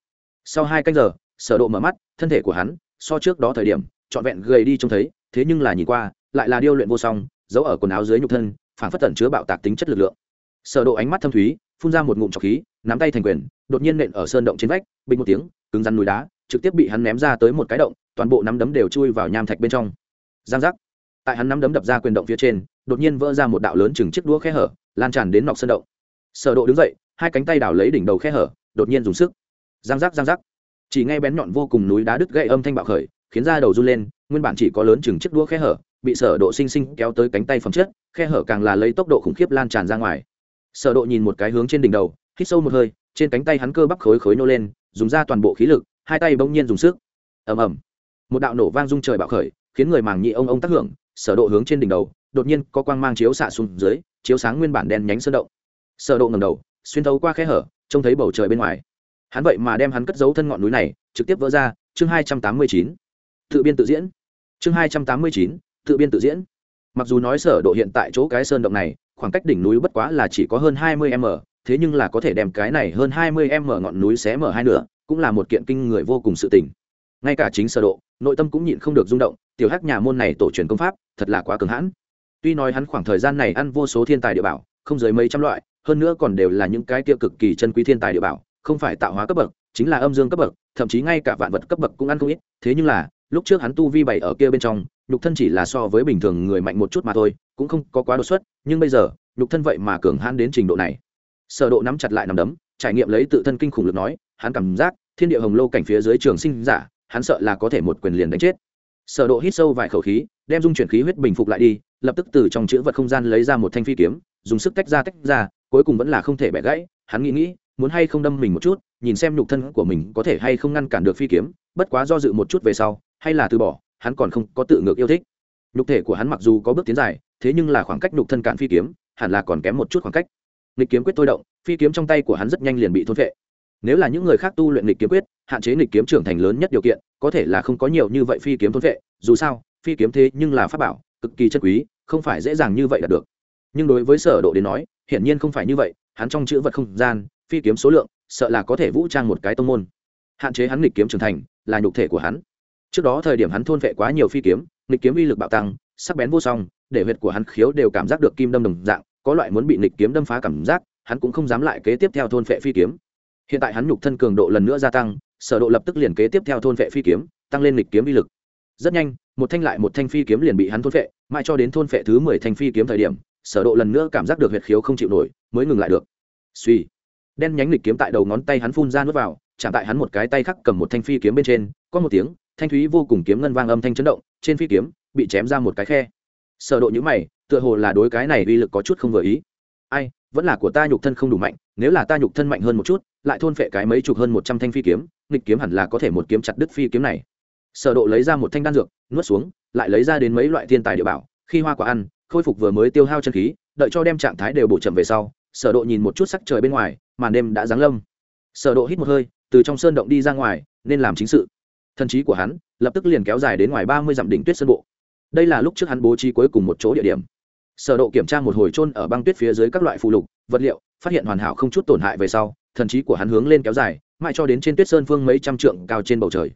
Sau hai canh giờ, sở độ mở mắt, thân thể của hắn, so trước đó thời điểm, trọn vẹn gầy đi trông thấy, thế nhưng là nhìn qua, lại là điêu luyện vô song, giấu ở quần áo dưới nhục thân phản phất tẩn chứa bạo tạc tính chất lực lượng. Sở độ ánh mắt thâm thúy, phun ra một ngụm trọc khí, nắm tay thành quyền, đột nhiên nện ở sơn động trên vách, bình một tiếng, cứng rắn núi đá trực tiếp bị hắn ném ra tới một cái động, toàn bộ nắm đấm đều chui vào nham thạch bên trong. Giang giác. Tại hắn nắm đấm đập ra quyền động phía trên, đột nhiên vỡ ra một đạo lớn chừng chiếc đũa khe hở, lan tràn đến nọc sơn động. Sở độ đứng dậy, hai cánh tay đảo lấy đỉnh đầu khe hở, đột nhiên dùng sức. Giang giác giang giác. Chỉ nghe bén nhọn vô cùng núi đá đứt gãy âm thanh bạo khởi, khiến da đầu run lên, nguyên bản chỉ có lớn chừng chiếc đũa khe hở, bị sở độ sinh sinh kéo tới cánh tay phẩm chất, khe hở càng là lấy tốc độ khủng khiếp lan tràn ra ngoài. Sở độ nhìn một cái hướng trên đỉnh đầu, hít sâu một hơi, trên cánh tay hắn cơ bắp khối khối nô lên, dùng ra toàn bộ khí lực hai tay bỗng nhiên dùng sức. Ầm ầm. Một đạo nổ vang rung trời bạo khởi, khiến người màng nhị ông ông tác hưởng, sở độ hướng trên đỉnh đầu, đột nhiên có quang mang chiếu xạ xuống dưới, chiếu sáng nguyên bản đen nhánh sơn động. Sở độ ngẩng đầu, xuyên thấu qua khe hở, trông thấy bầu trời bên ngoài. Hắn vậy mà đem hắn cất giấu thân ngọn núi này, trực tiếp vỡ ra, chương 289 tự biên tự diễn. Chương 289 tự biên tự diễn. Mặc dù nói sở độ hiện tại chỗ cái sơn động này, khoảng cách đỉnh núi bất quá là chỉ có hơn 20 m, thế nhưng là có thể đem cái này hơn 20 m ngọn núi xé mở hai nửa cũng là một kiện kinh người vô cùng sự tình. Ngay cả chính sở độ, nội tâm cũng nhịn không được rung động, tiểu hắc nhà môn này tổ truyền công pháp, thật là quá cường hãn. Tuy nói hắn khoảng thời gian này ăn vô số thiên tài địa bảo, không dưới mấy trăm loại, hơn nữa còn đều là những cái kia cực kỳ chân quý thiên tài địa bảo, không phải tạo hóa cấp bậc, chính là âm dương cấp bậc, thậm chí ngay cả vạn vật cấp bậc cũng ăn không ít, thế nhưng là, lúc trước hắn tu vi bảy ở kia bên trong, nhục thân chỉ là so với bình thường người mạnh một chút mà thôi, cũng không có quá đột xuất, nhưng bây giờ, nhục thân vậy mà cường hãn đến trình độ này. Sở độ nắm chặt lại nắm đấm, trải nghiệm lấy tự thân kinh khủng lực nói hắn cảm giác thiên địa hồng lô cảnh phía dưới trường sinh giả, hắn sợ là có thể một quyền liền đánh chết. Sở độ hít sâu vài khẩu khí, đem dung chuyển khí huyết bình phục lại đi, lập tức từ trong chữ vật không gian lấy ra một thanh phi kiếm, dùng sức tách ra tách ra, cuối cùng vẫn là không thể bẻ gãy. Hắn nghĩ nghĩ, muốn hay không đâm mình một chút, nhìn xem nhục thân của mình có thể hay không ngăn cản được phi kiếm, bất quá do dự một chút về sau, hay là từ bỏ, hắn còn không có tự ngược yêu thích. Nhục thể của hắn mặc dù có bước tiến dài, thế nhưng là khoảng cách nhục thân cản phi kiếm, hẳn là còn kém một chút khoảng cách. Nghịch kiếm quyết thôi động, phi kiếm trong tay của hắn rất nhanh liền bị thôn vệ nếu là những người khác tu luyện nghịch kiếm quyết, hạn chế nghịch kiếm trưởng thành lớn nhất điều kiện, có thể là không có nhiều như vậy phi kiếm thôn vệ. Dù sao, phi kiếm thế nhưng là pháp bảo, cực kỳ chân quý, không phải dễ dàng như vậy đạt được. Nhưng đối với sở độ đến nói, hiển nhiên không phải như vậy, hắn trong chữ vật không gian, phi kiếm số lượng, sợ là có thể vũ trang một cái tông môn. Hạn chế hắn nghịch kiếm trưởng thành, là nhục thể của hắn. Trước đó thời điểm hắn thôn vệ quá nhiều phi kiếm, nghịch kiếm uy lực bạo tăng, sắc bén vô song, để huyệt của hắn khiếu đều cảm giác được kim đâm đồng dạng, có loại muốn bị nghịch kiếm đâm phá cảm giác, hắn cũng không dám lại kế tiếp theo thôn vệ phi kiếm hiện tại hắn nhục thân cường độ lần nữa gia tăng, sở độ lập tức liền kế tiếp theo thôn vệ phi kiếm, tăng lên lịch kiếm uy lực. Rất nhanh, một thanh lại một thanh phi kiếm liền bị hắn thôn vệ, mãi cho đến thôn vệ thứ mười thanh phi kiếm thời điểm, sở độ lần nữa cảm giác được huyệt khiếu không chịu nổi, mới ngừng lại được. Suy. Đen nhánh lịch kiếm tại đầu ngón tay hắn phun ra nuốt vào, chạm tại hắn một cái tay khác cầm một thanh phi kiếm bên trên, có một tiếng, thanh thúy vô cùng kiếm ngân vang âm thanh chấn động, trên phi kiếm, bị chém ra một cái khe. Sở độ nhíu mày, tựa hồ là đối cái này uy lực có chút không vừa ý. Ai, vẫn là của ta nhục thân không đủ mạnh nếu là ta nhục thân mạnh hơn một chút, lại thôn phệ cái mấy chục hơn một trăm thanh phi kiếm, nghịch kiếm hẳn là có thể một kiếm chặt đứt phi kiếm này. Sở độ lấy ra một thanh đan dược, nuốt xuống, lại lấy ra đến mấy loại thiên tài địa bảo, khi hoa quả ăn, khôi phục vừa mới tiêu hao chân khí, đợi cho đem trạng thái đều bổ chậm về sau, sở độ nhìn một chút sắc trời bên ngoài, màn đêm đã giáng lâm. Sở độ hít một hơi, từ trong sơn động đi ra ngoài, nên làm chính sự. Thần trí của hắn lập tức liền kéo dài đến ngoài 30 dặm đỉnh tuyết sơn bộ. Đây là lúc trước hắn bố trí cuối cùng một chỗ địa điểm. Sở độ kiểm tra một hồi trôn ở băng tuyết phía dưới các loại phù lục vật liệu, phát hiện hoàn hảo không chút tổn hại về sau, thần trí của hắn hướng lên kéo dài, mãi cho đến trên tuyết sơn phương mấy trăm trượng cao trên bầu trời.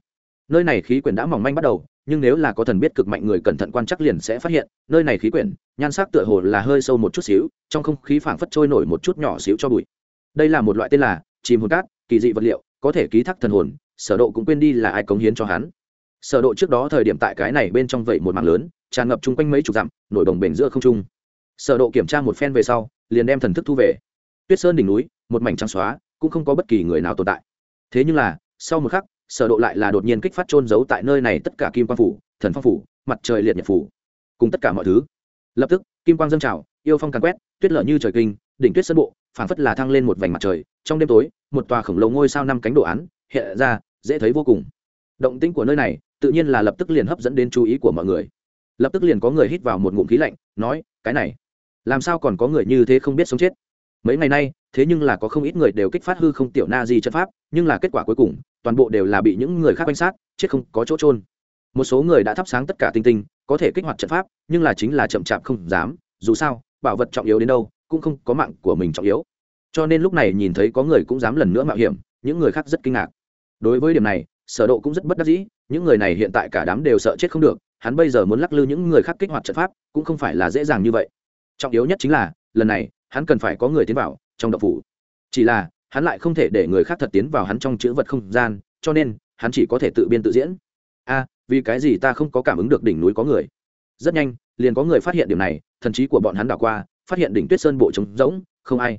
Nơi này khí quyển đã mỏng manh bắt đầu, nhưng nếu là có thần biết cực mạnh người cẩn thận quan chắc liền sẽ phát hiện, nơi này khí quyển, nhan sắc tựa hồ là hơi sâu một chút xíu, trong không khí phảng phất trôi nổi một chút nhỏ xíu cho bụi. Đây là một loại tên là chìm hồn cát, kỳ dị vật liệu, có thể ký thác thần hồn, sở độ cũng quên đi là ai cống hiến cho hắn. Sở độ trước đó thời điểm tại cái này bên trong vậy một mảng lớn, tràn ngập chung quanh mấy chục dặm, nổi đồng bền giữa không trung. Sở độ kiểm tra một phen về sau liền đem thần thức thu về. Tuyết sơn đỉnh núi, một mảnh trắng xóa, cũng không có bất kỳ người nào tồn tại. Thế nhưng là, sau một khắc, sở độ lại là đột nhiên kích phát trôn giấu tại nơi này tất cả kim quang phủ, thần phong phủ, mặt trời liệt nhật phủ, cùng tất cả mọi thứ. Lập tức, kim quang dâng trào, yêu phong càn quét, tuyết lở như trời kinh, đỉnh tuyết sơn bộ, phảng phất là thăng lên một vành mặt trời. Trong đêm tối, một tòa khổng lồ ngôi sao năm cánh đồ án hiện ra, dễ thấy vô cùng. Động tĩnh của nơi này, tự nhiên là lập tức liền hấp dẫn đến chú ý của mọi người. Lập tức liền có người hít vào một ngụm khí lạnh, nói, cái này làm sao còn có người như thế không biết sống chết? Mấy ngày nay, thế nhưng là có không ít người đều kích phát hư không tiểu na di trận pháp, nhưng là kết quả cuối cùng, toàn bộ đều là bị những người khác quan sát, chết không có chỗ trôn một số người đã thắp sáng tất cả tinh tinh, có thể kích hoạt trận pháp, nhưng là chính là chậm chạp không dám, dù sao, bảo vật trọng yếu đến đâu, cũng không có mạng của mình trọng yếu. Cho nên lúc này nhìn thấy có người cũng dám lần nữa mạo hiểm, những người khác rất kinh ngạc. Đối với điểm này, sở độ cũng rất bất đắc dĩ, những người này hiện tại cả đám đều sợ chết không được, hắn bây giờ muốn lắc lư những người khác kích hoạt trận pháp, cũng không phải là dễ dàng như vậy trọng yếu nhất chính là, lần này, hắn cần phải có người tiến vào trong độc phủ. Chỉ là, hắn lại không thể để người khác thật tiến vào hắn trong chữ vật không gian, cho nên, hắn chỉ có thể tự biên tự diễn. A, vì cái gì ta không có cảm ứng được đỉnh núi có người? Rất nhanh, liền có người phát hiện điểm này, thần trí của bọn hắn đảo qua, phát hiện đỉnh tuyết sơn bộ trống rỗng, không ai.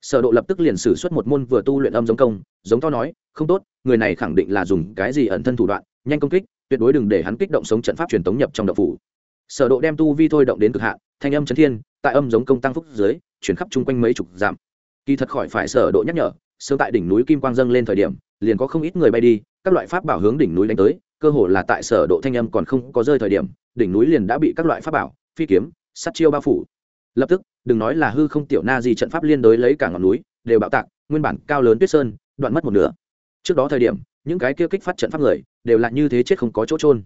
Sở độ lập tức liền sử xuất một môn vừa tu luyện âm giống công, giống to nói, không tốt, người này khẳng định là dùng cái gì ẩn thân thủ đoạn, nhanh công kích, tuyệt đối đừng để hắn kích động sống trận pháp truyền tống nhập trong độc phủ. Sở độ đem tu vi thôi động đến cực hạn thanh âm chấn thiên, tại âm giống công tăng phúc dưới, chuyển khắp chung quanh mấy chục dặm. Kỳ thật khỏi phải sở độ nhắc nhở, sớm tại đỉnh núi kim quang dâng lên thời điểm, liền có không ít người bay đi, các loại pháp bảo hướng đỉnh núi đánh tới, cơ hồ là tại sở độ thanh âm còn không có rơi thời điểm, đỉnh núi liền đã bị các loại pháp bảo, phi kiếm, sắt chiêu bao phủ. Lập tức, đừng nói là hư không tiểu na gì trận pháp liên đối lấy cả ngọn núi, đều bạo tạc, nguyên bản cao lớn tuyết sơn, đoạn mất một nửa. Trước đó thời điểm, những cái kia kích phát trận pháp người, đều là như thế chết không có chỗ trôn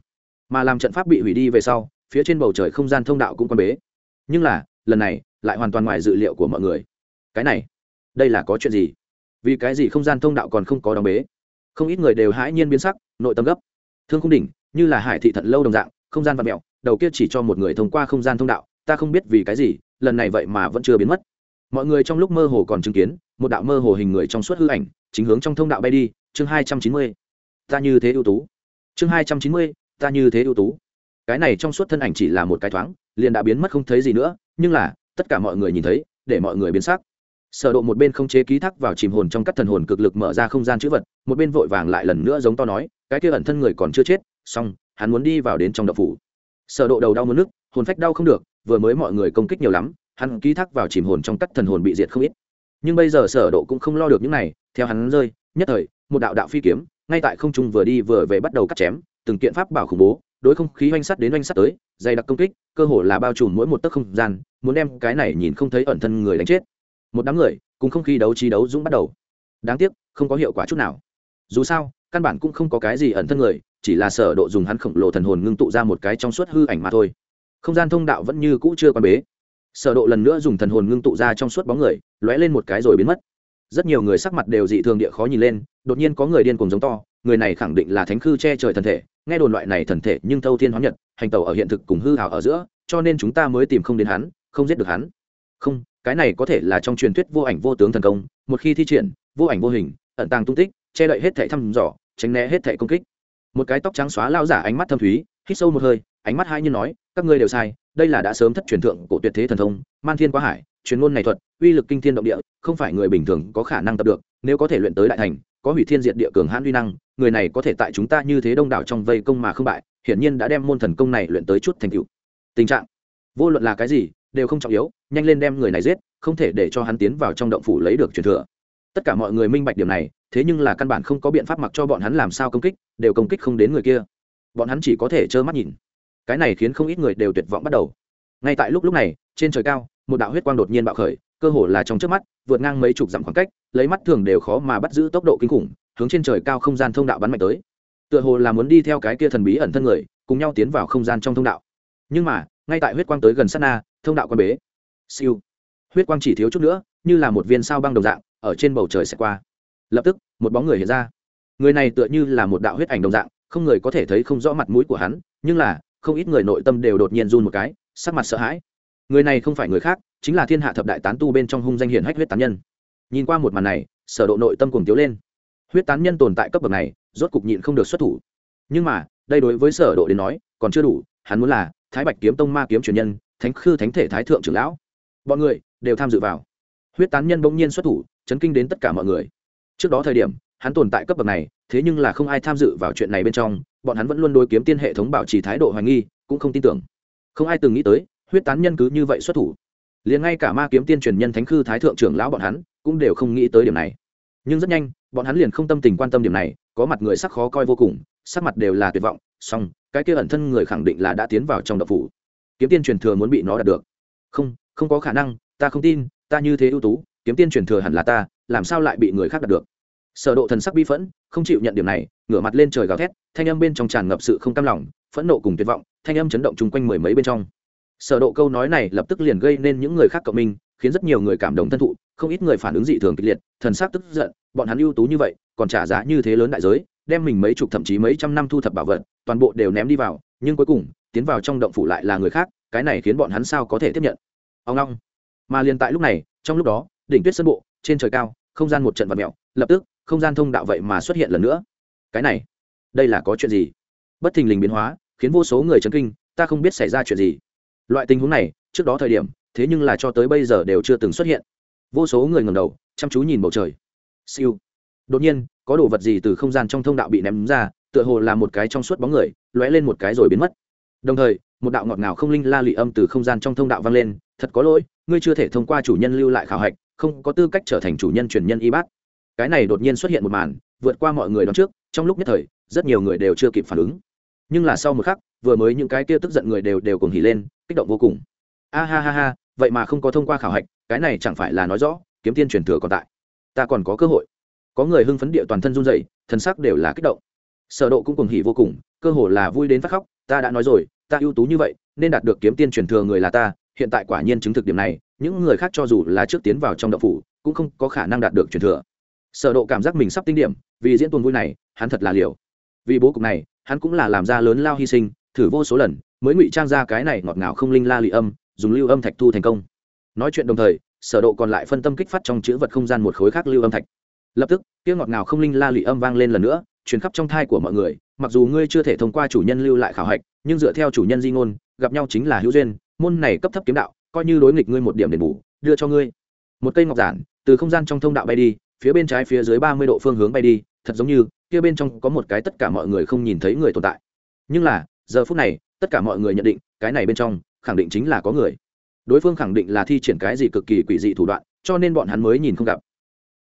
mà làm trận pháp bị hủy đi về sau, phía trên bầu trời không gian thông đạo cũng quan bế nhưng là, lần này, lại hoàn toàn ngoài dự liệu của mọi người. Cái này, đây là có chuyện gì? Vì cái gì không gian thông đạo còn không có đóng bế? Không ít người đều hãi nhiên biến sắc, nội tâm gấp. Thương không đỉnh, như là hải thị thận lâu đồng dạng, không gian và mẹo đầu kia chỉ cho một người thông qua không gian thông đạo, ta không biết vì cái gì, lần này vậy mà vẫn chưa biến mất. Mọi người trong lúc mơ hồ còn chứng kiến, một đạo mơ hồ hình người trong suốt hư ảnh, chính hướng trong thông đạo bay đi, chương hai trăm chín mươi. Ta như thế ưu tú. Chương hai trăm chín mươi, ta như thế ưu tú cái này trong suốt thân ảnh chỉ là một cái thoáng, liền đã biến mất không thấy gì nữa, nhưng là, tất cả mọi người nhìn thấy, để mọi người biến sắc. Sở độ một bên không chế ký thác vào chìm hồn trong các thần hồn cực lực mở ra không gian chữ vật, một bên vội vàng lại lần nữa giống to nói, cái kia ẩn thân người còn chưa chết, xong, hắn muốn đi vào đến trong động phủ. Sở độ đầu đau muốn nước, hồn phách đau không được, vừa mới mọi người công kích nhiều lắm, hắn ký thác vào chìm hồn trong các thần hồn bị diệt không ít. Nhưng bây giờ sở độ cũng không lo được những này, theo hắn rơi, nhất thời, một đạo đạo phi kiếm, ngay tại không trung vừa đi vừa về bắt đầu cắt chém, từng kiện pháp bảo khủng bố đối không khí oanh sắt đến oanh sắt tới, dày đặc công kích, cơ hồ là bao trùm mỗi một tấc không gian, muốn đem cái này nhìn không thấy ẩn thân người đánh chết. Một đám người, cùng không khí đấu trí đấu dũng bắt đầu. Đáng tiếc, không có hiệu quả chút nào. Dù sao, căn bản cũng không có cái gì ẩn thân người, chỉ là sở độ dùng hắn khổng lồ thần hồn ngưng tụ ra một cái trong suốt hư ảnh mà thôi. Không gian thông đạo vẫn như cũ chưa quan bế. Sở độ lần nữa dùng thần hồn ngưng tụ ra trong suốt bóng người, lóe lên một cái rồi biến mất. Rất nhiều người sắc mặt đều dị thường địa khó nhìn lên, đột nhiên có người điên cuồng giống to, người này khẳng định là thánh khư che trời thần thể nghe đồn loại này thần thể nhưng thâu thiên hóa nhật, hành tẩu ở hiện thực cùng hư hào ở giữa, cho nên chúng ta mới tìm không đến hắn, không giết được hắn. Không, cái này có thể là trong truyền thuyết vô ảnh vô tướng thần công, một khi thi triển, vô ảnh vô hình, ẩn tàng tung tích, che đậy hết thẻ thăm dò, tránh né hết thẻ công kích. Một cái tóc trắng xóa lao giả ánh mắt thâm thúy, hít sâu một hơi, ánh mắt hai như nói, các ngươi đều sai, đây là đã sớm thất truyền thượng cổ tuyệt thế thần thông, man thiên quá hải truyền ngôn này thuật, uy lực kinh thiên động địa, không phải người bình thường có khả năng tập được, nếu có thể luyện tới đại thành, có hủy thiên diệt địa cường hãn uy năng, người này có thể tại chúng ta như thế đông đảo trong vây công mà không bại, hiển nhiên đã đem môn thần công này luyện tới chút thành tựu. Tình trạng. Vô luận là cái gì, đều không trọng yếu, nhanh lên đem người này giết, không thể để cho hắn tiến vào trong động phủ lấy được truyền thừa. Tất cả mọi người minh bạch điểm này, thế nhưng là căn bản không có biện pháp mặc cho bọn hắn làm sao công kích, đều công kích không đến người kia. Bọn hắn chỉ có thể trơ mắt nhìn. Cái này khiến không ít người đều tuyệt vọng bắt đầu. Ngay tại lúc lúc này, trên trời cao một đạo huyết quang đột nhiên bạo khởi, cơ hồ là trong trước mắt, vượt ngang mấy chục dặm khoảng cách, lấy mắt thường đều khó mà bắt giữ tốc độ kinh khủng, hướng trên trời cao không gian thông đạo bắn mạnh tới. Tựa hồ là muốn đi theo cái kia thần bí ẩn thân người, cùng nhau tiến vào không gian trong thông đạo. Nhưng mà, ngay tại huyết quang tới gần sát na, thông đạo quan bế. Siêu. Huyết quang chỉ thiếu chút nữa, như là một viên sao băng đồng dạng, ở trên bầu trời sẽ qua. Lập tức, một bóng người hiện ra. Người này tựa như là một đạo huyết ảnh đồng dạng, không người có thể thấy không rõ mặt mũi của hắn, nhưng là, không ít người nội tâm đều đột nhiên run một cái, sắc mặt sợ hãi người này không phải người khác, chính là thiên hạ thập đại tán tu bên trong hung danh hiển hách huyết tán nhân. Nhìn qua một màn này, sở độ nội tâm cùng tiếu lên. Huyết tán nhân tồn tại cấp bậc này, rốt cục nhịn không được xuất thủ. Nhưng mà, đây đối với sở độ đến nói, còn chưa đủ, hắn muốn là thái bạch kiếm tông ma kiếm truyền nhân, thánh khư thánh thể thái thượng trưởng lão. Bọn người đều tham dự vào. Huyết tán nhân bỗng nhiên xuất thủ, chấn kinh đến tất cả mọi người. Trước đó thời điểm, hắn tồn tại cấp bậc này, thế nhưng là không ai tham dự vào chuyện này bên trong, bọn hắn vẫn luôn đối kiếm tiên hệ thống bảo trì thái độ hoài nghi, cũng không tin tưởng. Không ai từng nghĩ tới huyết tán nhân cứ như vậy xuất thủ. Liền ngay cả ma kiếm tiên truyền nhân thánh khư thái thượng trưởng lão bọn hắn cũng đều không nghĩ tới điểm này. Nhưng rất nhanh, bọn hắn liền không tâm tình quan tâm điểm này, có mặt người sắc khó coi vô cùng, sắc mặt đều là tuyệt vọng song cái kia ẩn thân người khẳng định là đã tiến vào trong đập phủ. Kiếm tiên truyền thừa muốn bị nó đạt được. Không không có khả năng, ta không tin, ta như thế ưu tú, kiếm tiên truyền thừa hẳn là ta, làm sao lại bị người khác đạt được? Sở độ thần sắc bi phẫn, không chịu nhận điểm này, ngửa mặt lên trời gào thét, thanh âm bên trong tràn ngập sự không cam lòng, phẫn nộ cùng tuyệt vọng, thanh âm chấn động chung quanh mười mấy bên trong sở độ câu nói này lập tức liền gây nên những người khác cộng minh, khiến rất nhiều người cảm động thân thụ, không ít người phản ứng dị thường kịch liệt, thần sắc tức giận, bọn hắn ưu tú như vậy, còn trả giá như thế lớn đại giới, đem mình mấy chục thậm chí mấy trăm năm thu thập bảo vật, toàn bộ đều ném đi vào, nhưng cuối cùng, tiến vào trong động phủ lại là người khác, cái này khiến bọn hắn sao có thể tiếp nhận? Ông long mà liền tại lúc này, trong lúc đó, đỉnh tuyết sân bộ, trên trời cao, không gian một trận vật mèo, lập tức, không gian thông đạo vậy mà xuất hiện lần nữa. Cái này, đây là có chuyện gì? Bất thình lình biến hóa, khiến vô số người chấn kinh, ta không biết xảy ra chuyện gì loại tình huống này, trước đó thời điểm, thế nhưng là cho tới bây giờ đều chưa từng xuất hiện. Vô số người ngầm đầu, chăm chú nhìn bầu trời. Siêu. Đột nhiên, có đồ vật gì từ không gian trong thông đạo bị ném ra, tựa hồ là một cái trong suốt bóng người, lóe lên một cái rồi biến mất. Đồng thời, một đạo ngọt ngào không linh la lị âm từ không gian trong thông đạo vang lên, thật có lỗi, ngươi chưa thể thông qua chủ nhân lưu lại khảo hạch, không có tư cách trở thành chủ nhân truyền nhân y bát. Cái này đột nhiên xuất hiện một màn, vượt qua mọi người đón trước, trong lúc nhất thời, rất nhiều người đều chưa kịp phản ứng. Nhưng là sau một khắc, vừa mới những cái kia tức giận người đều đều cùng hỉ lên kích động vô cùng. A ha ha ha, vậy mà không có thông qua khảo hạch, cái này chẳng phải là nói rõ, kiếm tiên truyền thừa còn tại. Ta còn có cơ hội. Có người hưng phấn địa toàn thân run rẩy, thần sắc đều là kích động. Sở độ cũng cùng hỉ vô cùng, cơ hồ là vui đến phát khóc, ta đã nói rồi, ta ưu tú như vậy, nên đạt được kiếm tiên truyền thừa người là ta, hiện tại quả nhiên chứng thực điểm này, những người khác cho dù là trước tiến vào trong động phủ, cũng không có khả năng đạt được truyền thừa. Sở độ cảm giác mình sắp tinh điểm, vì diễn tuần vui này, hắn thật là liều. Vì bố cục này, hắn cũng là làm ra lớn lao hy sinh thử vô số lần, mới ngụy trang ra cái này ngọt ngào không linh la lị âm, dùng lưu âm thạch thu thành công. Nói chuyện đồng thời, sở độ còn lại phân tâm kích phát trong chữ vật không gian một khối khác lưu âm thạch. Lập tức tiếng ngọt ngào không linh la lị âm vang lên lần nữa, truyền khắp trong thai của mọi người, mặc dù ngươi chưa thể thông qua chủ nhân lưu lại khảo hạch, nhưng dựa theo chủ nhân di ngôn, gặp nhau chính là hữu duyên, môn này cấp thấp kiếm đạo, coi như đối nghịch ngươi một điểm đền bù, đưa cho ngươi. Một cây ngọc giản, từ không gian trong thông đạo bay đi, phía bên trái phía dưới ba mươi độ phương hướng bay đi, thật giống như, kia bên trong có một cái tất cả mọi người không nhìn thấy người tồn tại. Nhưng là giờ phút này, tất cả mọi người nhận định, cái này bên trong, khẳng định chính là có người. Đối phương khẳng định là thi triển cái gì cực kỳ quỷ dị thủ đoạn, cho nên bọn hắn mới nhìn không gặp.